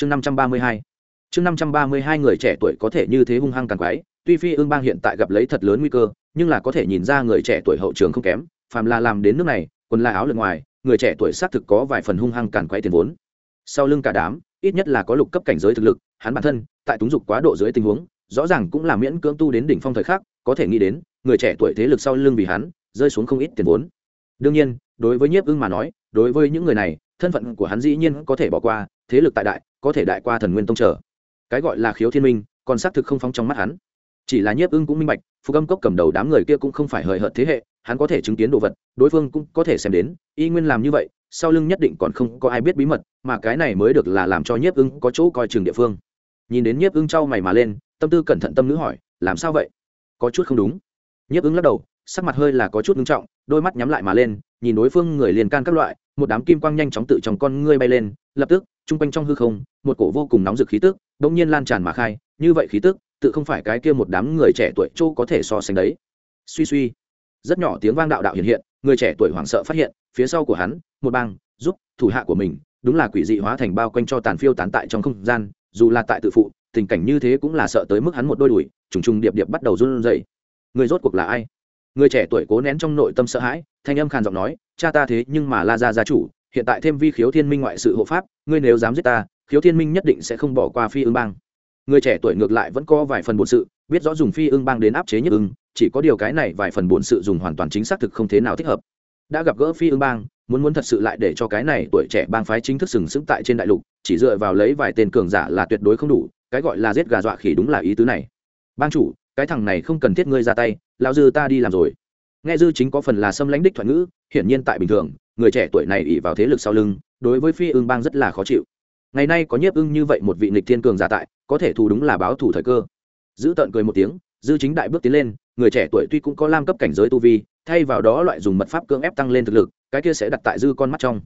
chương năm trăm ba mươi hai. Chương năm trăm ba mươi hai người trẻ tuổi có thể như thế hung hăng càng quái, tuy phi ương bang hiện tại gặp lấy thật lớn nguy cơ, nhưng là có thể nhìn ra người trẻ tuổi hậu trường không kém, phàm là làm đến nước này, quần la áo lượt ngoài, người trẻ tuổi xác thực có vài phần hung hăng càn quay tiền vốn. Sau lưng cả đám, ít nhất là có lục cấp cảnh giới thực lực, hắn bản thân, tại túng dục quá độ dưới tình huống, rõ ràng cũng là miễn cưỡng tu đến đỉnh phong thời khắc, có thể nghĩ đến, người trẻ tuổi thế lực sau lưng vì hắn, rơi xuống không ít tiền vốn. Đương nhiên, đối với nhiếp ưng mà nói, đối với những người này, thân phận của hắn dĩ nhiên có thể bỏ qua, thế lực tại đại có thể đại qua thần nguyên tông trở. Cái gọi là khiếu thiên minh, còn xác thực không phóng trong mắt hắn. Chỉ là nhiếp ưng cũng minh bạch phù âm cốc cầm đầu đám người kia cũng không phải hời hợt thế hệ, hắn có thể chứng kiến đồ vật, đối phương cũng có thể xem đến, y nguyên làm như vậy, sau lưng nhất định còn không có ai biết bí mật, mà cái này mới được là làm cho nhiếp ưng có chỗ coi chừng địa phương. Nhìn đến nhiếp ưng trao mày mà lên, tâm tư cẩn thận tâm nữ hỏi, làm sao vậy? Có chút không đúng. Nhiếp ưng lắc đầu, sắc mặt hơi là có chút ngưng trọng, đôi mắt nhắm lại mà lên, nhìn đối phương người liền can các loại, một đám kim quang nhanh chóng tự trong con ngươi bay lên, lập tức trung quanh trong hư không một cổ vô cùng nóng rực khí tức bỗng nhiên lan tràn mà khai, như vậy khí tức, tự không phải cái kia một đám người trẻ tuổi châu có thể so sánh đấy. Suy suy, rất nhỏ tiếng vang đạo đạo hiện hiện, người trẻ tuổi hoảng sợ phát hiện, phía sau của hắn, một bang, giúp, thủ hạ của mình, đúng là quỷ dị hóa thành bao quanh cho tàn phiêu tán tại trong không gian, dù là tại tự phụ, tình cảnh như thế cũng là sợ tới mức hắn một đôi đùi, trùng trùng điệp điệp bắt đầu run rẩy. Người rốt cuộc là ai? Người trẻ tuổi cố nén trong nội tâm sợ hãi, thanh âm khàn giọng nói, cha ta thế nhưng mà la gia gia chủ, hiện tại thêm vi khiếu thiên minh ngoại sự hộ pháp, ngươi nếu dám giết ta khiếu thiên minh nhất định sẽ không bỏ qua phi ương bang. Người trẻ tuổi ngược lại vẫn có vài phần bổn sự, biết rõ dùng phi ương bang đến áp chế nhất ưng, chỉ có điều cái này vài phần bổn sự dùng hoàn toàn chính xác thực không thế nào thích hợp. Đã gặp gỡ phi ương bang, muốn muốn thật sự lại để cho cái này tuổi trẻ bang phái chính thức sừng sững tại trên đại lục, chỉ dựa vào lấy vài tên cường giả là tuyệt đối không đủ, cái gọi là giết gà dọa khỉ đúng là ý tứ này. Bang chủ, cái thằng này không cần thiết ngươi ra tay lao dư ta đi làm rồi. Nghe dư chính có phần là xâm lãnh đích thoại ngữ, hiển nhiên tại bình thường, người trẻ tuổi này ỉ vào thế lực sau lưng, đối với phi ương bang rất là khó chịu ngày nay có nhiếp ưng như vậy một vị nịch thiên cường giả tại, có thể thù đúng là báo thủ thời cơ. Giữ tợn cười một tiếng, dư chính đại bước tiến lên, người trẻ tuổi tuy cũng có lam cấp cảnh giới tu vi, thay vào đó loại dùng mật pháp cưỡng ép tăng lên thực lực, cái kia sẽ đặt tại dư con mắt trong.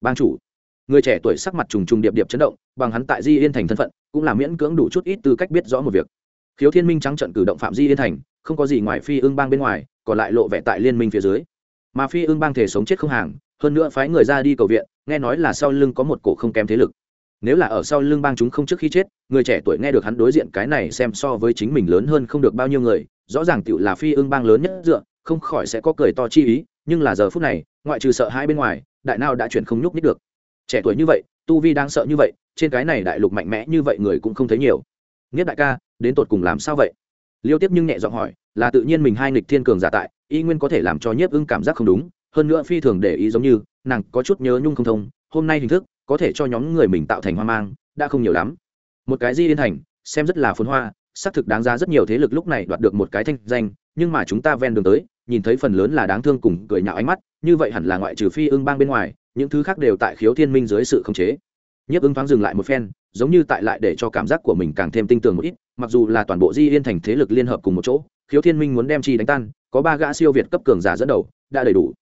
Bang chủ. Người trẻ tuổi sắc mặt trùng trùng điệp điệp chấn động, bằng hắn tại di yên thành thân phận, cũng là miễn cưỡng đủ chút ít tư cách biết rõ một việc. Khiếu thiên minh trắng trận cử động phạm di yên thành, không có gì ngoài phi ương bang bên ngoài, còn lại lộ vẻ tại liên minh phía dưới. Mà phi ương bang thể sống chết không hàng, hơn nữa phái người ra đi cầu viện, nghe nói là sau lưng có một cổ không kém thế lực nếu là ở sau lưng bang chúng không trước khi chết, người trẻ tuổi nghe được hắn đối diện cái này xem so với chính mình lớn hơn không được bao nhiêu người, rõ ràng tựu là phi ương bang lớn nhất dựa, không khỏi sẽ có cười to chi ý, nhưng là giờ phút này, ngoại trừ sợ hai bên ngoài, đại nào đã chuyển không nhúc nhích được. Trẻ tuổi như vậy, tu vi đang sợ như vậy, trên cái này đại lục mạnh mẽ như vậy người cũng không thấy nhiều. Nghiết đại ca, đến tột cùng làm sao vậy? Liêu tiếp nhưng nhẹ giọng hỏi, là tự nhiên mình hai nghịch thiên cường giả tại, y nguyên có thể làm cho nhiếp ưng cảm giác không đúng, hơn nữa phi thường để ý giống như, nàng có chút nhớ nhung không thông hôm nay hình thức có thể cho nhóm người mình tạo thành hoang mang, đã không nhiều lắm. Một cái di yên thành, xem rất là phồn hoa, xác thực đáng giá rất nhiều thế lực lúc này đoạt được một cái thanh danh, nhưng mà chúng ta ven đường tới, nhìn thấy phần lớn là đáng thương cùng cười nhạo ánh mắt, như vậy hẳn là ngoại trừ phi ưng bang bên ngoài, những thứ khác đều tại khiếu thiên minh dưới sự khống chế. Nhiếp ưng thoáng dừng lại một phen, giống như tại lại để cho cảm giác của mình càng thêm tinh tường một ít, mặc dù là toàn bộ di yên thành thế lực liên hợp cùng một chỗ, khiếu thiên minh muốn đem chi đánh tan, có ba gã siêu việt cấp cường giả dẫn đầu, đã đầy đủ.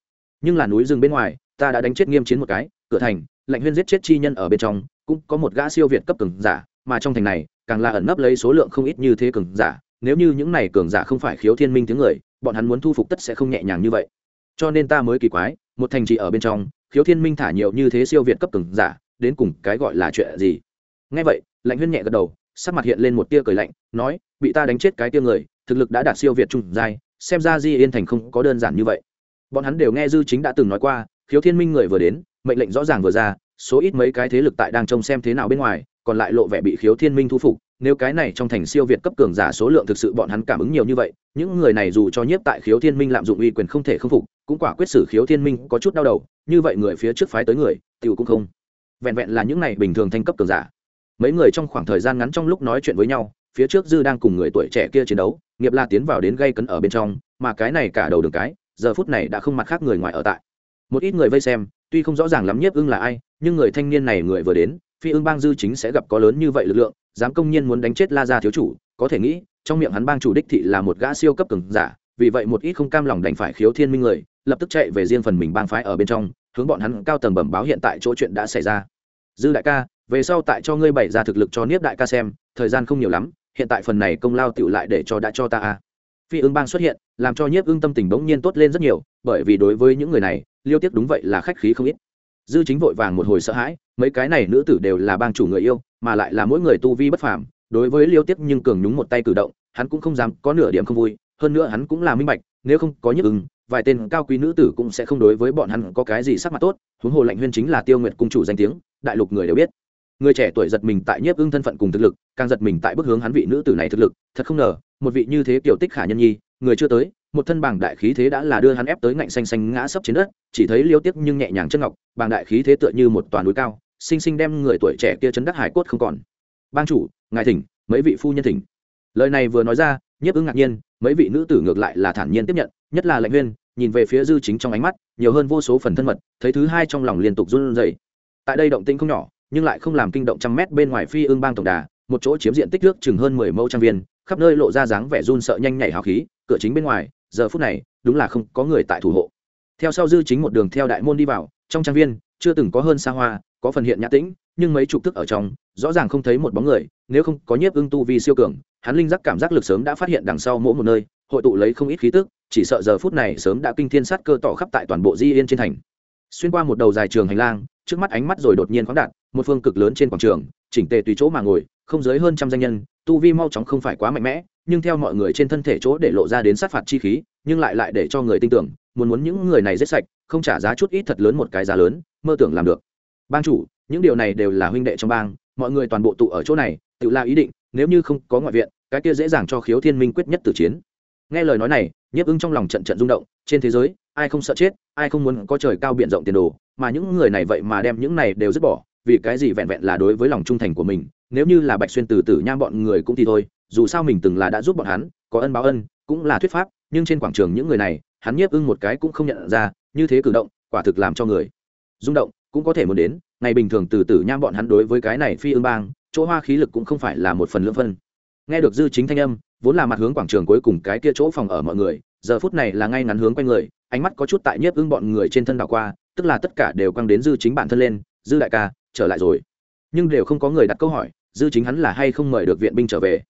Nhưng là núi rừng bên ngoài ta đã đánh chết nghiêm chiến một cái, cửa thành, lạnh huyên giết chết chi nhân ở bên trong, cũng có một gã siêu việt cấp cường giả, mà trong thành này, càng là ẩn nấp lấy số lượng không ít như thế cường giả, nếu như những này cường giả không phải khiếu thiên minh tiếng người, bọn hắn muốn thu phục tất sẽ không nhẹ nhàng như vậy. Cho nên ta mới kỳ quái, một thành trì ở bên trong, khiếu thiên minh thả nhiều như thế siêu việt cấp cường giả, đến cùng cái gọi là chuyện gì? Ngay vậy, lạnh huyên nhẹ gật đầu, sắc mặt hiện lên một tia cười lạnh, nói, bị ta đánh chết cái tia người, thực lực đã đạt siêu việt trung giai, xem ra di yên thành không có đơn giản như vậy. Bọn hắn đều nghe dư chính đã từng nói qua khiếu thiên minh người vừa đến, mệnh lệnh rõ ràng vừa ra, số ít mấy cái thế lực tại đang trông xem thế nào bên ngoài, còn lại lộ vẻ bị khiếu thiên minh thu phục. Nếu cái này trong thành siêu việt cấp cường giả số lượng thực sự bọn hắn cảm ứng nhiều như vậy, những người này dù cho nhiếp tại khiếu thiên minh lạm dụng uy quyền không thể không phục, cũng quả quyết xử khiếu thiên minh có chút đau đầu, như vậy người phía trước phái tới người, tiểu cũng không. Vẹn vẹn là những này bình thường thanh cấp cường giả. Mấy người trong khoảng thời gian ngắn trong lúc nói chuyện với nhau, phía trước dư đang cùng người tuổi trẻ kia chiến đấu, nghiệp la tiến vào đến gây cấn ở bên trong, mà cái này cả đầu đường cái, giờ phút này đã không mặt khác người ngoài ở tại một ít người vây xem, tuy không rõ ràng lắm nhiếp ưng là ai, nhưng người thanh niên này người vừa đến, phi ưng bang dư chính sẽ gặp có lớn như vậy lực lượng, dám công nhiên muốn đánh chết la gia thiếu chủ, có thể nghĩ, trong miệng hắn bang chủ đích thị là một gã siêu cấp cường giả, vì vậy một ít không cam lòng đành phải khiếu thiên minh người, lập tức chạy về riêng phần mình bang phái ở bên trong, hướng bọn hắn cao tầng bẩm báo hiện tại chỗ chuyện đã xảy ra. Dư đại ca, về sau tại cho ngươi bày ra thực lực cho niếp đại ca xem, thời gian không nhiều lắm, hiện tại phần này công lao tựu lại để cho đã cho ta a phi ưng bang xuất hiện, làm cho nhiếp ưng tâm tình bỗng nhiên tốt lên rất nhiều, bởi vì đối với những người này, liêu tiếc đúng vậy là khách khí không ít. Dư chính vội vàng một hồi sợ hãi, mấy cái này nữ tử đều là bang chủ người yêu, mà lại là mỗi người tu vi bất phàm, đối với liêu tiếc nhưng cường nhúng một tay cử động, hắn cũng không dám có nửa điểm không vui, hơn nữa hắn cũng là minh bạch, nếu không có nhiếp ưng, vài tên cao quý nữ tử cũng sẽ không đối với bọn hắn có cái gì sắc mặt tốt, huống hồ lạnh huyên chính là tiêu nguyệt cung chủ danh tiếng, đại lục người đều biết người trẻ tuổi giật mình tại nhiếp ưng thân phận cùng thực lực, càng giật mình tại bức hướng hắn vị nữ tử này thực lực, thật không ngờ, một vị như thế kiểu tích khả nhân nhi, người chưa tới, một thân bảng đại khí thế đã là đưa hắn ép tới ngạnh xanh xanh ngã sấp trên đất, chỉ thấy liêu tiếc nhưng nhẹ nhàng chân ngọc, bảng đại khí thế tựa như một toàn núi cao, xinh xinh đem người tuổi trẻ kia chấn đắc hải cốt không còn. Bang chủ, ngài thỉnh, mấy vị phu nhân thỉnh. Lời này vừa nói ra, nhiếp ưng ngạc nhiên, mấy vị nữ tử ngược lại là thản nhiên tiếp nhận, nhất là lệnh huyên, nhìn về phía dư chính trong ánh mắt, nhiều hơn vô số phần thân mật, thấy thứ hai trong lòng liên tục run rẩy. Tại đây động tĩnh không nhỏ nhưng lại không làm kinh động trăm mét bên ngoài phi ương bang tổng đà, một chỗ chiếm diện tích nước chừng hơn mười mẫu trang viên, khắp nơi lộ ra dáng vẻ run sợ nhanh nhảy hào khí, cửa chính bên ngoài, giờ phút này, đúng là không có người tại thủ hộ. Theo sau dư chính một đường theo đại môn đi vào, trong trang viên, chưa từng có hơn xa hoa, có phần hiện nhã tĩnh, nhưng mấy chục thức ở trong, rõ ràng không thấy một bóng người, nếu không có nhiếp ưng tu vi siêu cường, hắn linh giác cảm giác lực sớm đã phát hiện đằng sau mỗi một nơi, hội tụ lấy không ít khí tức, chỉ sợ giờ phút này sớm đã kinh thiên sát cơ tỏ khắp tại toàn bộ di yên trên thành xuyên qua một đầu dài trường hành lang, trước mắt ánh mắt rồi đột nhiên khoáng đạt, một phương cực lớn trên quảng trường, chỉnh tề tùy chỗ mà ngồi, không dưới hơn trăm danh nhân, tu vi mau chóng không phải quá mạnh mẽ, nhưng theo mọi người trên thân thể chỗ để lộ ra đến sát phạt chi khí, nhưng lại lại để cho người tin tưởng, muốn muốn những người này giết sạch, không trả giá chút ít thật lớn một cái giá lớn, mơ tưởng làm được. Bang chủ, những điều này đều là huynh đệ trong bang, mọi người toàn bộ tụ ở chỗ này, tự la ý định, nếu như không có ngoại viện, cái kia dễ dàng cho khiếu thiên minh quyết nhất tử chiến. Nghe lời nói này, nhiếp ưng trong lòng trận trận rung động, trên thế giới ai không sợ chết, ai không muốn có trời cao b i ể n rộng tiền đồ, mà những người này vậy mà đem những này đều dứt bỏ, vì cái gì vẹn vẹn là đối với lòng trung thành của mình, nếu như là bạch xuyên từ tử nham bọn người cũng thì thôi, dù sao mình từng là đã giúp bọn hắn, có ân báo ân, cũng là thuyết pháp, nhưng trên quảng trường những người này, hắn nhiếp ưng một cái cũng không nhận ra, như thế cử động, quả thực làm cho người rung động, cũng có thể muốn đến, ngày bình thường từ tử nham bọn hắn đối với cái này phi ương bang, chỗ hoa khí lực cũng không phải là một phần lưỡng phân. Nghe được dư chính thanh âm, vốn là mặt hướng quảng trường cuối cùng cái kia chỗ phòng ở mọi người, giờ phút này là ngay ngắn hướng quanh người ánh mắt có chút tại nhiếp ưng bọn người trên thân đảo qua, tức là tất cả đều quăng đến dư chính bản thân lên, dư đại ca, trở lại rồi. Nhưng đều không có người đặt câu hỏi, dư chính hắn là hay không mời được viện binh trở về.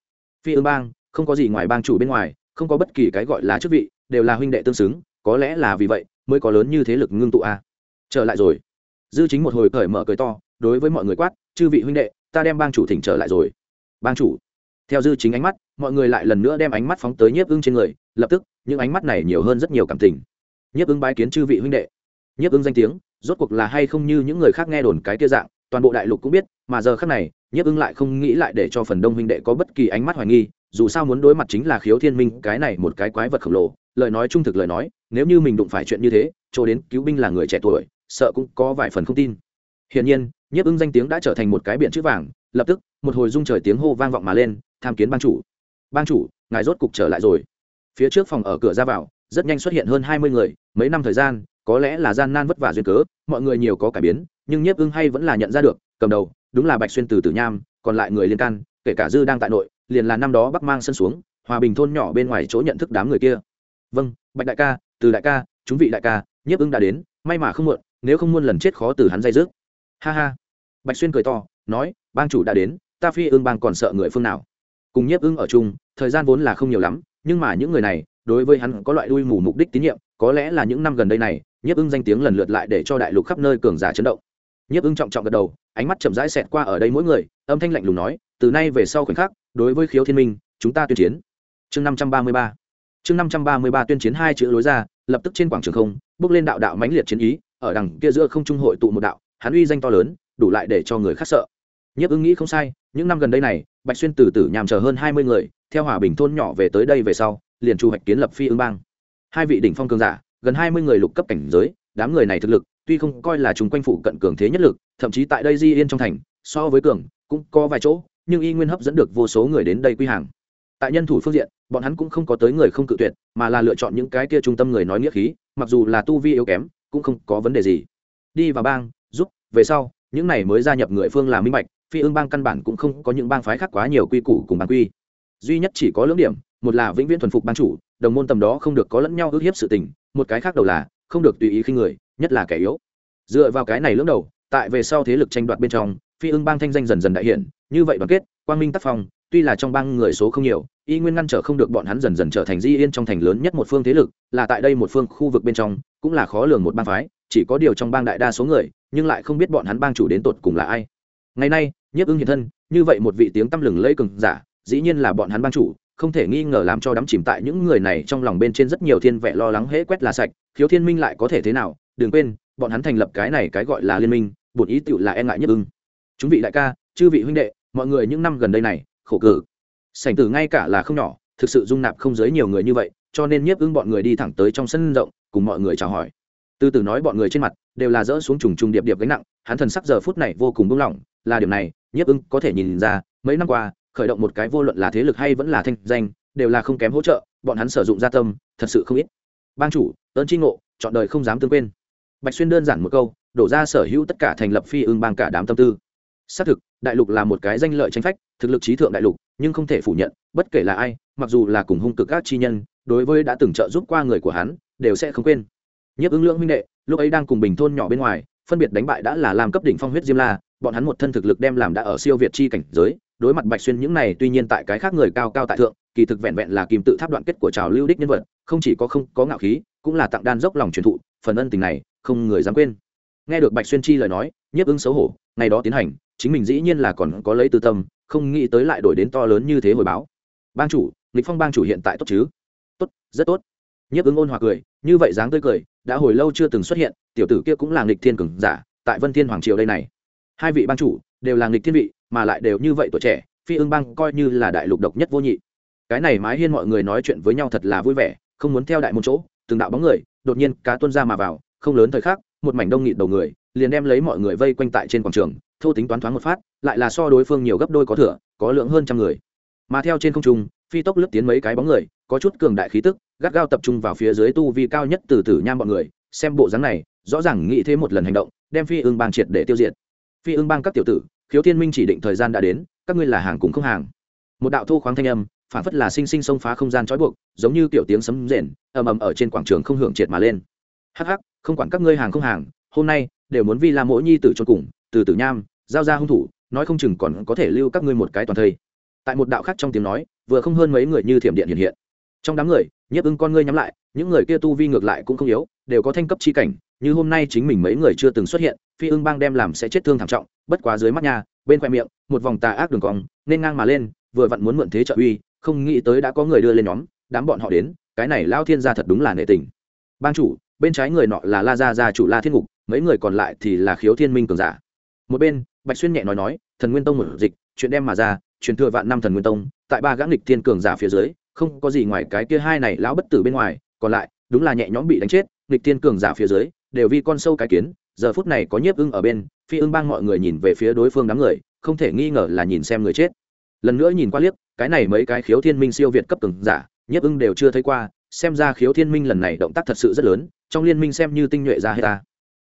Phi ương bang, không có gì ngoài bang chủ bên ngoài, không có bất kỳ cái gọi là chức vị, đều là huynh đệ tương xứng, có lẽ là vì vậy mới có lớn như thế lực ngưng tụ a. Trở lại rồi. Dư chính một hồi cởi mở cười to, đối với mọi người quát, chư vị huynh đệ, ta đem bang chủ thỉnh trở lại rồi. Bang chủ? Theo dư chính ánh mắt, mọi người lại lần nữa đem ánh mắt phóng tới nhiếp ưng trên người, lập tức, những ánh mắt này nhiều hơn rất nhiều cảm tình nhiếp ứng bái kiến chư vị huynh đệ. Nhiếp ứng danh tiếng, rốt cuộc là hay không như những người khác nghe đồn cái kia dạng, toàn bộ đại lục cũng biết, mà giờ khác này, nhiếp ứng lại không nghĩ lại để cho phần đông huynh đệ có bất kỳ ánh mắt hoài nghi, dù sao muốn đối mặt chính là khiếu thiên minh, cái này một cái quái vật khổng lồ, lời nói trung thực lời nói, nếu như mình đụng phải chuyện như thế, chỗ đến cứu binh là người trẻ tuổi, sợ cũng có vài phần không tin. Hiển nhiên, nhiếp ứng danh tiếng đã trở thành một cái biện chữ vàng, lập tức, một hồi rung trời tiếng hô vang vọng mà lên, tham kiến ban chủ. Ban chủ, ngài rốt cục trở lại rồi. Phía trước phòng ở cửa ra vào rất nhanh xuất hiện hơn hai mươi người, mấy năm thời gian, có lẽ là gian nan vất vả duyên cớ, mọi người nhiều có cải biến, nhưng nhiếp ưng hay vẫn là nhận ra được, cầm đầu, đúng là bạch xuyên từ tử nham, còn lại người liên can, kể cả dư đang tại nội, liền là năm đó bắc mang sân xuống, hòa bình thôn nhỏ bên ngoài chỗ nhận thức đám người kia. Vâng bạch đại ca, từ đại ca, chúng vị đại ca, nhiếp ưng đã đến, may mà không muộn, nếu không muôn lần chết khó từ hắn dây dứt. Ha ha. Bạch xuyên cười to, nói, bang chủ đã đến, ta phi ương bang còn sợ người phương nào? Cùng nhiếp ưng ở chung, thời gian vốn là không nhiều lắm, nhưng mà những người này đối với hắn có loại đuôi mù mục đích tín nhiệm, có lẽ là những năm gần đây này, nhiếp ưng danh tiếng lần lượt lại để cho đại lục khắp nơi cường giả chấn động. Nhiếp ưng trọng trọng gật đầu, ánh mắt chậm rãi xẹt qua ở đây mỗi người, âm thanh lạnh lùng nói, từ nay về sau khoảnh khắc, đối với khiếu thiên minh, chúng ta tuyên chiến. Chương năm trăm ba mươi ba. Chương năm trăm ba mươi ba tuyên chiến hai chữ lối ra, lập tức trên quảng trường không, bước lên đạo đạo mãnh liệt chiến ý, ở đằng kia giữa không trung hội tụ một đạo, hắn uy danh to lớn, đủ lại để cho người khác sợ. Nhiếp ưng nghĩ không sai, những năm gần đây này, bạch xuyên từ tử nhàm chờ hơn hai mươi người, theo hòa bình thôn nhỏ về tới đây về sau liền chu hoạch kiến lập phi ương bang. Hai vị đỉnh phong cường giả, gần hai mươi người lục cấp cảnh giới, đám người này thực lực, tuy không coi là chúng quanh phụ cận cường thế nhất lực, thậm chí tại đây di yên trong thành, so với cường, cũng có vài chỗ, nhưng y nguyên hấp dẫn được vô số người đến đây quy hàng. Tại nhân thủ phương diện, bọn hắn cũng không có tới người không cự tuyệt, mà là lựa chọn những cái kia trung tâm người nói nghĩa khí, mặc dù là tu vi yếu kém, cũng không có vấn đề gì. Đi vào bang, giúp, về sau, những này mới gia nhập người phương là minh bạch, phi ương bang căn bản cũng không có những bang phái khác quá nhiều quy củ cùng bang quy. Duy nhất chỉ có lưỡng điểm một là vĩnh viễn thuần phục ban chủ, đồng môn tầm đó không được có lẫn nhau ước hiếp sự tình, một cái khác đầu là không được tùy ý khi người, nhất là kẻ yếu. Dựa vào cái này lưỡng đầu, tại về sau thế lực tranh đoạt bên trong, phi ương bang thanh danh dần dần đại hiện, như vậy đoàn kết, quang minh tác phong, tuy là trong bang người số không nhiều, y nguyên ngăn trở không được bọn hắn dần dần trở thành di yên trong thành lớn nhất một phương thế lực, là tại đây một phương khu vực bên trong, cũng là khó lường một bang phái, chỉ có điều trong bang đại đa số người, nhưng lại không biết bọn hắn bang chủ đến tột cùng là ai. Ngày nay, nhiếp ưng hiện thân, như vậy một vị tiếng tăm lừng lẫy cường giả, dĩ nhiên là bọn hắn bang chủ không thể nghi ngờ làm cho đắm chìm tại những người này trong lòng bên trên rất nhiều thiên vẻ lo lắng hễ quét là sạch, khiếu thiên minh lại có thể thế nào, đừng quên, bọn hắn thành lập cái này cái gọi là liên minh, bổn ý tựu là e ngại nhất ưng. Chúng vị đại ca, chư vị huynh đệ, mọi người những năm gần đây này, khổ cử sảnh tử ngay cả là không nhỏ, thực sự dung nạp không giới nhiều người như vậy, cho nên nhiếp ưng bọn người đi thẳng tới trong sân rộng, cùng mọi người chào hỏi. Từ từ nói bọn người trên mặt, đều là dỡ xuống trùng trùng điệp điệp gánh nặng, hắn thần sắc giờ phút này vô cùng buông lỏng, là điểm này, nhiếp ưng có thể nhìn ra, mấy năm qua khởi động một cái vô luận là thế lực hay vẫn là thanh danh, đều là không kém hỗ trợ, bọn hắn sử dụng gia tâm, thật sự không ít. Ban chủ, ơn tri ngộ, chọn đời không dám tương quên. Bạch xuyên đơn giản một câu, đổ ra sở hữu tất cả thành lập phi ưng bang cả đám tâm tư. Xác thực, đại lục là một cái danh lợi tranh phách, thực lực trí thượng đại lục, nhưng không thể phủ nhận, bất kể là ai, mặc dù là cùng hung cực các chi nhân, đối với đã từng trợ giúp qua người của hắn, đều sẽ không quên. Nhiếp ứng lượng huynh đệ, lúc ấy đang cùng bình thôn nhỏ bên ngoài, phân biệt đánh bại đã là làm cấp đỉnh phong huyết diêm la, bọn hắn một thân thực lực đem làm đã ở siêu việt chi cảnh giới đối mặt bạch xuyên những này, tuy nhiên tại cái khác người cao cao tại thượng, kỳ thực vẹn vẹn là kìm tự tháp đoạn kết của trào lưu đích nhân vật, không chỉ có không có ngạo khí, cũng là tặng đan dốc lòng truyền thụ, phần ân tình này, không người dám quên. Nghe được bạch xuyên chi lời nói, nhiếp ứng xấu hổ, ngày đó tiến hành, chính mình dĩ nhiên là còn có lấy tư tâm, không nghĩ tới lại đổi đến to lớn như thế hồi báo. Bang chủ lịch phong bang chủ hiện tại tốt chứ? Tốt, rất tốt. Nhiếp ứng ôn hòa cười, như vậy dáng tươi cười, đã hồi lâu chưa từng xuất hiện, tiểu tử kia cũng là nghịch thiên cường giả, tại vân thiên hoàng triều đây này. Hai vị bang chủ, đều là nghịch thiên vị mà lại đều như vậy tuổi trẻ, phi ương bang coi như là đại lục độc nhất vô nhị. Cái này mái hiên mọi người nói chuyện với nhau thật là vui vẻ, không muốn theo đại môn chỗ, từng đạo bóng người, đột nhiên cá tuân ra mà vào, không lớn thời khắc, một mảnh đông nghịt đầu người, liền đem lấy mọi người vây quanh tại trên quảng trường, thô tính toán thoáng một phát, lại là so đối phương nhiều gấp đôi có thừa, có lượng hơn trăm người. Mà theo trên không trung, phi tốc lướt tiến mấy cái bóng người, có chút cường đại khí tức, gắt gao tập trung vào phía dưới tu vi cao nhất từ tử nham bọn người, xem bộ dáng này, rõ ràng nghĩ thêm một lần hành động, đem phi ương bang triệt để tiêu diệt. Phi ương bang các tiểu tử khiếu thiên minh chỉ định thời gian đã đến, các ngươi là hàng cùng không hàng. Một đạo thu khoáng thanh âm, phản phất là sinh sinh xông phá không gian trói buộc, giống như kiểu tiếng sấm rền, ầm ầm ở trên quảng trường không hưởng triệt mà lên. Hắc hắc, không quản các ngươi hàng không hàng, hôm nay đều muốn vi la mỗi nhi tử cho cùng, từ tử nham, giao ra hung thủ, nói không chừng còn có thể lưu các ngươi một cái toàn thây. Tại một đạo khác trong tiếng nói, vừa không hơn mấy người như thiểm điện hiện hiện. Trong đám người, nhiếp ưng con ngươi nhắm lại, những người kia tu vi ngược lại cũng không yếu, đều có thanh cấp chi cảnh, như hôm nay chính mình mấy người chưa từng xuất hiện phi ưng bang đem làm sẽ chết thương thảm trọng, bất quá dưới mắt nhà bên khoe miệng, một vòng tà ác đường cong, nên ngang mà lên, vừa vặn muốn mượn thế trợ uy, không nghĩ tới đã có người đưa lên nhóm, đám bọn họ đến, cái này lao thiên gia thật đúng là nệ tình. Ban chủ, bên trái người nọ là la gia gia chủ la thiên ngục, mấy người còn lại thì là khiếu thiên minh cường giả. Một bên, bạch xuyên nhẹ nói nói, thần nguyên tông một dịch, chuyện đem mà ra, truyền thừa vạn năm thần nguyên tông, tại ba gã nghịch thiên cường giả phía dưới, không có gì ngoài cái kia hai này lão bất tử bên ngoài, còn lại, đúng là nhẹ nhõm bị đánh chết, nghịch thiên cường giả phía dưới, đều vì con sâu cái kiến giờ phút này có nhiếp ưng ở bên, phi ưng bang mọi người nhìn về phía đối phương đám người, không thể nghi ngờ là nhìn xem người chết. Lần nữa nhìn qua liếc, cái này mấy cái khiếu thiên minh siêu việt cấp cường giả, nhiếp ưng đều chưa thấy qua, xem ra khiếu thiên minh lần này động tác thật sự rất lớn, trong liên minh xem như tinh nhuệ ra hay ta.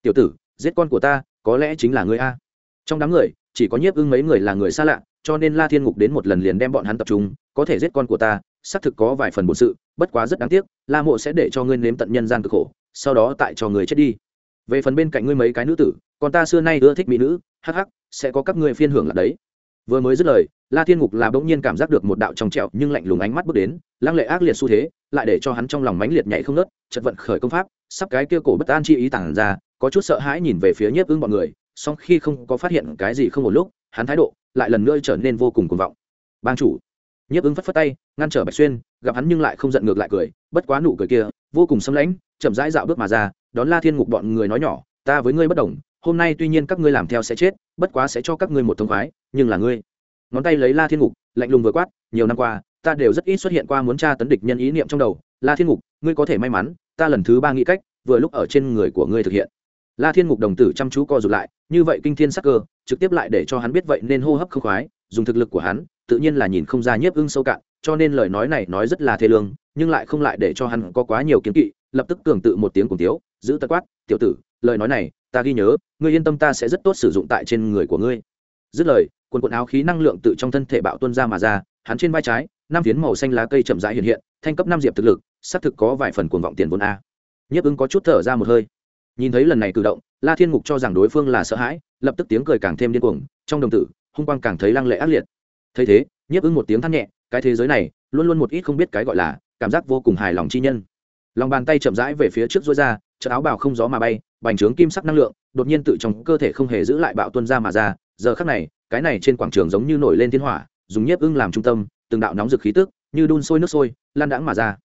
Tiểu tử, giết con của ta, có lẽ chính là người a. Trong đám người, chỉ có nhiếp ưng mấy người là người xa lạ, cho nên la thiên ngục đến một lần liền đem bọn hắn tập trung, có thể giết con của ta, xác thực có vài phần bổn sự, bất quá rất đáng tiếc, la mộ sẽ để cho ngươi nếm tận nhân gian cực khổ, sau đó tại cho người chết đi về phần bên cạnh ngươi mấy cái nữ tử, còn ta xưa nay ưa thích mỹ nữ, hắc hắc, sẽ có các ngươi phiên hưởng là đấy. Vừa mới dứt lời, la thiên ngục là bỗng nhiên cảm giác được một đạo trong trẹo nhưng lạnh lùng ánh mắt bước đến, lăng lệ ác liệt xu thế, lại để cho hắn trong lòng mãnh liệt nhảy không nớt chật vận khởi công pháp, sắp cái kia cổ bất an chi ý tản ra, có chút sợ hãi nhìn về phía nhiếp ưng bọn người, song khi không có phát hiện cái gì không một lúc, hắn thái độ lại lần nữa trở nên vô cùng cuồng vọng. Bang chủ. Nhiếp Ưng phất phất tay, ngăn trở bạch xuyên, gặp hắn nhưng lại không giận ngược lại cười, bất quá nụ cười kia, vô cùng xâm lãnh chậm rãi dạo bước mà ra đón la thiên ngục bọn người nói nhỏ, ta với ngươi bất đồng, hôm nay tuy nhiên các ngươi làm theo sẽ chết, bất quá sẽ cho các ngươi một thông khoái, nhưng là ngươi. Ngón tay lấy la thiên ngục, lạnh lùng vừa quát, nhiều năm qua, ta đều rất ít xuất hiện qua muốn tra tấn địch nhân ý niệm trong đầu. La thiên ngục, ngươi có thể may mắn, ta lần thứ ba nghĩ cách, vừa lúc ở trên người của ngươi thực hiện. La thiên ngục đồng tử chăm chú co rụt lại, như vậy kinh thiên sắc cơ, trực tiếp lại để cho hắn biết vậy nên hô hấp không khoái, dùng thực lực của hắn, tự nhiên là nhìn không ra nhiếp ưng sâu cạn, cho nên lời nói này nói rất là thê lương, nhưng lại không lại để cho hắn có quá nhiều kiến kỵ, lập tức cường tự một tiếng cùng tiếu giữ tật quát, tiểu tử, lời nói này, ta ghi nhớ, ngươi yên tâm ta sẽ rất tốt sử dụng tại trên người của ngươi. Dứt lời, quần quần áo khí năng lượng tự trong thân thể bạo tuân ra mà ra, hắn trên vai trái, năm phiến màu xanh lá cây chậm rãi hiện hiện, thanh cấp năm diệp thực lực, xác thực có vài phần cuồng vọng tiền vốn a. Nhiếp ứng có chút thở ra một hơi. Nhìn thấy lần này cử động, la thiên ngục cho rằng đối phương là sợ hãi, lập tức tiếng cười càng thêm điên cuồng, trong đồng tử, hung quang càng thấy lăng lệ ác liệt. Thấy thế, nhiếp ứng một tiếng than nhẹ, cái thế giới này, luôn luôn một ít không biết cái gọi là cảm giác vô cùng hài lòng chi nhân lòng bàn tay chậm rãi về phía trước dối ra chợ áo bào không gió mà bay, bành trướng kim sắc năng lượng, đột nhiên tự trong cơ thể không hề giữ lại bạo tuân ra mà ra. Giờ khắc này, cái này trên quảng trường giống như nổi lên thiên hỏa, dùng nhiếp ưng làm trung tâm, từng đạo nóng rực khí tức, như đun sôi nước sôi, lan đãng mà ra.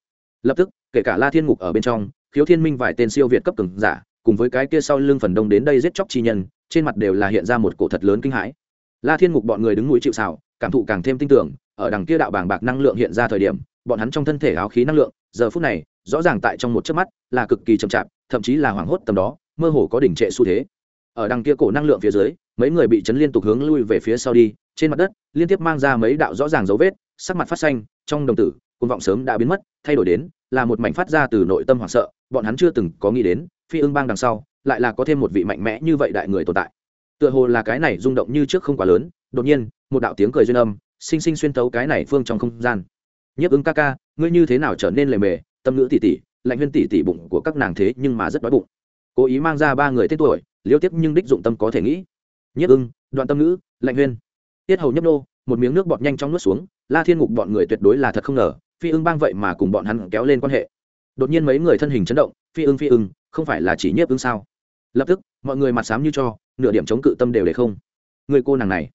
Lập tức, kể cả la thiên ngục ở bên trong, khiếu thiên minh vài tên siêu việt cấp cường giả, cùng với cái kia sau lưng phần đông đến đây giết chóc chi nhân, trên mặt đều là hiện ra một cổ thật lớn kinh hãi. La thiên ngục bọn người đứng núi chịu xào cảm thụ càng thêm tin tưởng, ở đằng kia đạo bàng bạc năng lượng hiện ra thời điểm, bọn hắn trong thân thể áo khí năng lượng, giờ phút này rõ ràng tại trong một chớp mắt là cực kỳ chậm chạp, thậm chí là hoảng hốt tầm đó, mơ hồ có đỉnh trệ xu thế. Ở đằng kia cổ năng lượng phía dưới, mấy người bị chấn liên tục hướng lui về phía sau đi, trên mặt đất, liên tiếp mang ra mấy đạo rõ ràng dấu vết, sắc mặt phát xanh, trong đồng tử côn vọng sớm đã biến mất, thay đổi đến là một mảnh phát ra từ nội tâm hoảng sợ, bọn hắn chưa từng có nghĩ đến, phi ưng bang đằng sau, lại là có thêm một vị mạnh mẽ như vậy đại người tồn tại. Tựa hồ là cái này rung động như trước không quá lớn, đột nhiên, một đạo tiếng cười duyên âm, sinh sinh xuyên tấu cái này phương trong không gian. Nhấp ứng ca ca, ngươi như thế nào trở nên lề mề tâm ngữ tỷ tỷ lạnh huyên tỷ tỷ bụng của các nàng thế nhưng mà rất đói bụng. Cố ý mang ra ba người tên tuổi, liêu tiếp nhưng đích dụng tâm có thể nghĩ. Nhất ưng, đoạn tâm ngữ, lạnh huyên. Tiết hầu nhấp nô, một miếng nước bọt nhanh trong nuốt xuống, la thiên ngục bọn người tuyệt đối là thật không ngờ, phi ưng bang vậy mà cùng bọn hắn kéo lên quan hệ. Đột nhiên mấy người thân hình chấn động, phi ưng phi ưng, không phải là chỉ nhiếp ưng sao? Lập tức, mọi người mặt sám như cho, nửa điểm chống cự tâm đều để không. Người cô nàng này.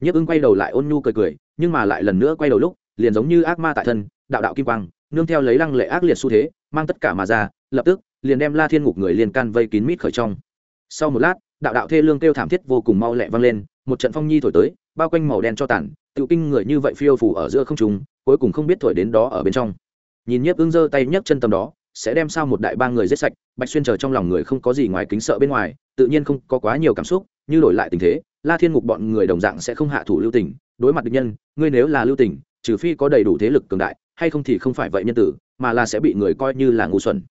Nhiếp ưng quay đầu lại ôn nhu cười cười, nhưng mà lại lần nữa quay đầu lúc, liền giống như ác ma tại thân, đạo đạo kim quang nương theo lấy lăng lệ ác liệt xu thế, mang tất cả mà ra, lập tức, liền đem la thiên ngục người liền can vây kín mít khởi trong. Sau một lát, đạo đạo thê lương kêu thảm thiết vô cùng mau lẹ vang lên, một trận phong nhi thổi tới, bao quanh màu đen cho tản tự kinh người như vậy phiêu phủ ở giữa không trung, cuối cùng không biết thổi đến đó ở bên trong. Nhìn nhiếp ứng giơ tay nhấc chân tầm đó, sẽ đem sao một đại ba người giết sạch, bạch xuyên chờ trong lòng người không có gì ngoài kính sợ bên ngoài, tự nhiên không có quá nhiều cảm xúc, như đổi lại tình thế, la thiên ngục bọn người đồng dạng sẽ không hạ thủ lưu tình, đối mặt địch nhân, ngươi nếu là lưu tình, trừ phi có đầy đủ thế lực cường đại hay không thì không phải vậy nhân tử, mà là sẽ bị người coi như là ngu xuẩn.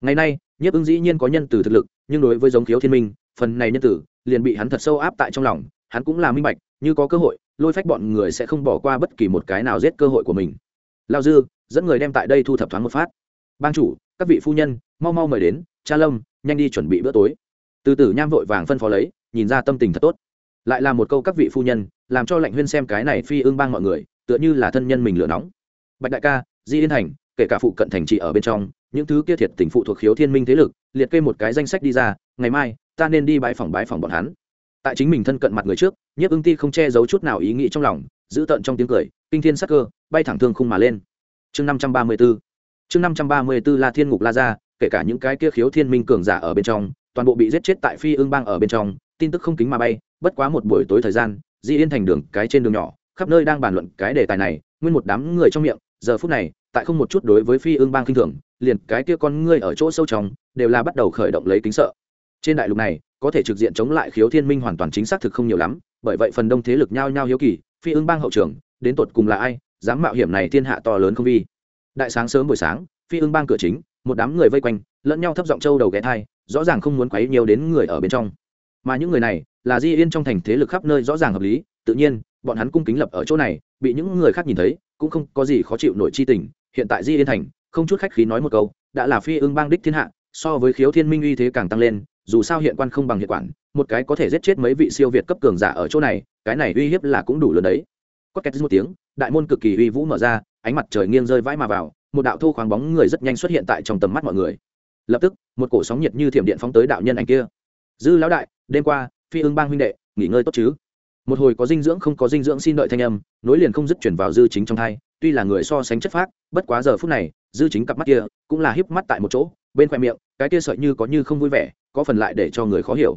Ngày nay, nhiếp ứng dĩ nhiên có nhân tử thực lực, nhưng đối với giống khiếu thiên minh, phần này nhân tử liền bị hắn thật sâu áp tại trong lòng, hắn cũng là minh bạch, như có cơ hội, lôi phách bọn người sẽ không bỏ qua bất kỳ một cái nào giết cơ hội của mình. Lao dư, dẫn người đem tại đây thu thập thoáng một phát. Ban chủ, các vị phu nhân, mau mau mời đến, cha lâm, nhanh đi chuẩn bị bữa tối. Từ từ nham vội vàng phân phó lấy, nhìn ra tâm tình thật tốt. Lại là một câu các vị phu nhân, làm cho lạnh huyên xem cái này phi ương bang mọi người, tựa như là thân nhân mình lửa nóng bạch đại ca, di yên thành, kể cả phụ cận thành trị ở bên trong, những thứ kia thiệt tình phụ thuộc khiếu thiên minh thế lực, liệt kê một cái danh sách đi ra, ngày mai, ta nên đi bãi phòng bãi phòng bọn hắn. Tại chính mình thân cận mặt người trước, nhiếp ưng ti không che giấu chút nào ý nghĩ trong lòng, giữ tận trong tiếng cười, kinh thiên sắc cơ, bay thẳng thương khung mà lên. Chương năm trăm ba mươi b ố chương năm trăm ba mươi b ố la thiên ngục la ra kể cả những cái kia khiếu thiên minh cường giả ở bên trong, toàn bộ bị giết chết tại phi ương bang ở bên trong, tin tức không kính mà bay, bất quá một buổi tối thời gian, di yên thành đường, cái trên đường nhỏ, khắp nơi đang bàn luận cái đề tài này, nguyên một đám người trong miệng giờ phút này, tại không một chút đối với phi ương bang kinh thường, liền cái kia con ngươi ở chỗ sâu trong, đều là bắt đầu khởi động lấy kính sợ. Trên đại lục này, có thể trực diện chống lại khiếu thiên minh hoàn toàn chính xác thực không nhiều lắm, bởi vậy phần đông thế lực nhao nhao hiếu kỳ, phi ương bang hậu trưởng đến tột cùng là ai, dám mạo hiểm này thiên hạ to lớn không vi. Đại sáng sớm buổi sáng, phi ương bang cửa chính, một đám người vây quanh, lẫn nhau thấp giọng trâu đầu ghé thai, rõ ràng không muốn quấy nhiều đến người ở bên trong. Mà những người này, là di yên trong thành thế lực khắp nơi rõ ràng hợp lý, tự nhiên bọn hắn cung kính lập ở chỗ này, bị những người khác nhìn thấy, cũng không có gì khó chịu nổi chi tình. Hiện tại di yên thành, không chút khách khí nói một câu, đã là phi ương bang đích thiên hạ, so với khiếu thiên minh uy thế càng tăng lên, dù sao hiện quan không bằng hiện quản, một cái có thể giết chết mấy vị siêu việt cấp cường giả ở chỗ này, cái này uy hiếp là cũng đủ lớn đấy. Có két một tiếng, đại môn cực kỳ uy vũ mở ra, ánh mặt trời nghiêng rơi vãi mà vào, một đạo thô khoáng bóng người rất nhanh xuất hiện tại trong tầm mắt mọi người. Lập tức, một cổ sóng nhiệt như thiểm điện phóng tới đạo nhân ảnh kia. Dư lão đại, đêm qua, phi ương bang huynh đệ, nghỉ ngơi tốt chứ? Một hồi có dinh dưỡng không có dinh dưỡng xin đợi thanh âm, nối liền không dứt chuyển vào dư chính trong thai, tuy là người so sánh chất phác, bất quá giờ phút này, dư chính cặp mắt kia cũng là híp mắt tại một chỗ, bên khoe miệng, cái kia sợi như có như không vui vẻ, có phần lại để cho người khó hiểu.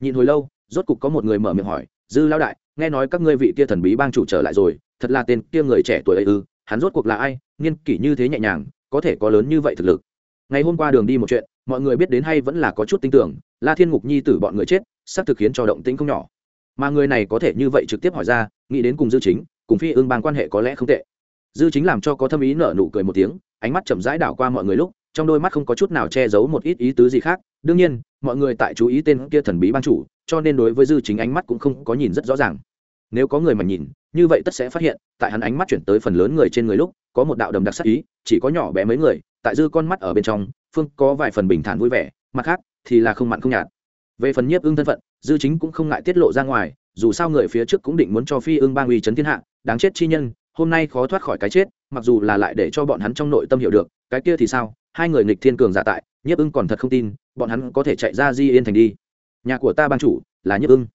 Nhìn hồi lâu, rốt cục có một người mở miệng hỏi, dư lão đại, nghe nói các ngươi vị kia thần bí bang chủ trở lại rồi, thật là tên kia người trẻ tuổi ấy ư? Hắn rốt cuộc là ai? Nghiên kỷ như thế nhẹ nhàng, có thể có lớn như vậy thực lực? Ngày hôm qua đường đi một chuyện, mọi người biết đến hay vẫn là có chút tin tưởng, la thiên ngục nhi tử bọn người chết sắp thực khiến cho động tĩnh không nhỏ mà người này có thể như vậy trực tiếp hỏi ra, nghĩ đến cùng dư chính, cùng phi ương bang quan hệ có lẽ không tệ. Dư chính làm cho có thâm ý nở nụ cười một tiếng, ánh mắt chậm rãi đảo qua mọi người lúc, trong đôi mắt không có chút nào che giấu một ít ý tứ gì khác. Đương nhiên, mọi người tại chú ý tên kia thần bí ban chủ, cho nên đối với dư chính ánh mắt cũng không có nhìn rất rõ ràng. Nếu có người mà nhìn, như vậy tất sẽ phát hiện, tại hắn ánh mắt chuyển tới phần lớn người trên người lúc, có một đạo đầm đặc sắc ý, chỉ có nhỏ bé mấy người, tại dư con mắt ở bên trong, phương có vài phần bình thản vui vẻ, mặt khác thì là không mặn không nhạt. Về phần nhiếp ưng thân phận dư chính cũng không ngại tiết lộ ra ngoài, dù sao người phía trước cũng định muốn cho phi ương bang uy chấn thiên hạ, đáng chết chi nhân, hôm nay khó thoát khỏi cái chết, mặc dù là lại để cho bọn hắn trong nội tâm hiểu được, cái kia thì sao, hai người nghịch thiên cường giả tại, nhiếp ưng còn thật không tin, bọn hắn có thể chạy ra di yên thành đi. Nhà của ta ban chủ là nhiếp ưng.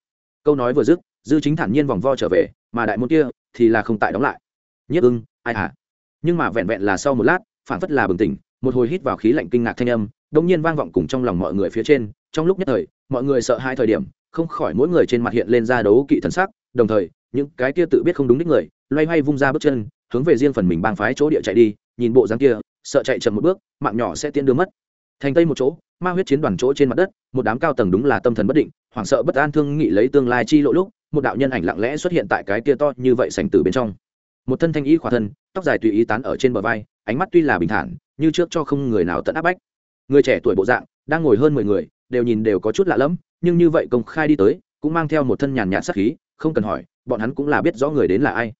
Câu nói vừa dứt, dư chính thản nhiên vòng vo trở về, mà đại môn kia thì là không tại đóng lại. Nhiếp ưng, ai hả? Nhưng mà vẹn vẹn là sau một lát phản phất là bừng tỉnh, một hồi hít vào khí lạnh kinh ngạc thanh âm đông nhiên vang vọng cùng trong lòng mọi người phía trên, trong lúc nhất thời, mọi người sợ hai thời điểm, không khỏi mỗi người trên mặt hiện lên ra đấu kỵ thần sắc, đồng thời, những cái kia tự biết không đúng đích người, loay hoay vung ra bước chân, hướng về riêng phần mình bang phái chỗ địa chạy đi, nhìn bộ dáng kia, sợ chạy chậm một bước, mạng nhỏ sẽ tiến đưa mất. Thành tây một chỗ, ma huyết chiến đoàn chỗ trên mặt đất, một đám cao tầng đúng là tâm thần bất định, hoảng sợ bất an thương nghị lấy tương lai chi lộ lúc, một đạo nhân ảnh lặng lẽ xuất hiện tại cái kia to như vậy sành từ bên trong. Một thân thanh y khỏa thân, tóc dài tùy ý tán ở trên bờ vai, ánh mắt tuy là bình thản, như trước cho không người nào tận áp bách người trẻ tuổi bộ dạng, đang ngồi hơn mười người, đều nhìn đều có chút lạ lẫm, nhưng như vậy công khai đi tới, cũng mang theo một thân nhàn nhạt sắc khí, không cần hỏi, bọn hắn cũng là biết rõ người đến là ai.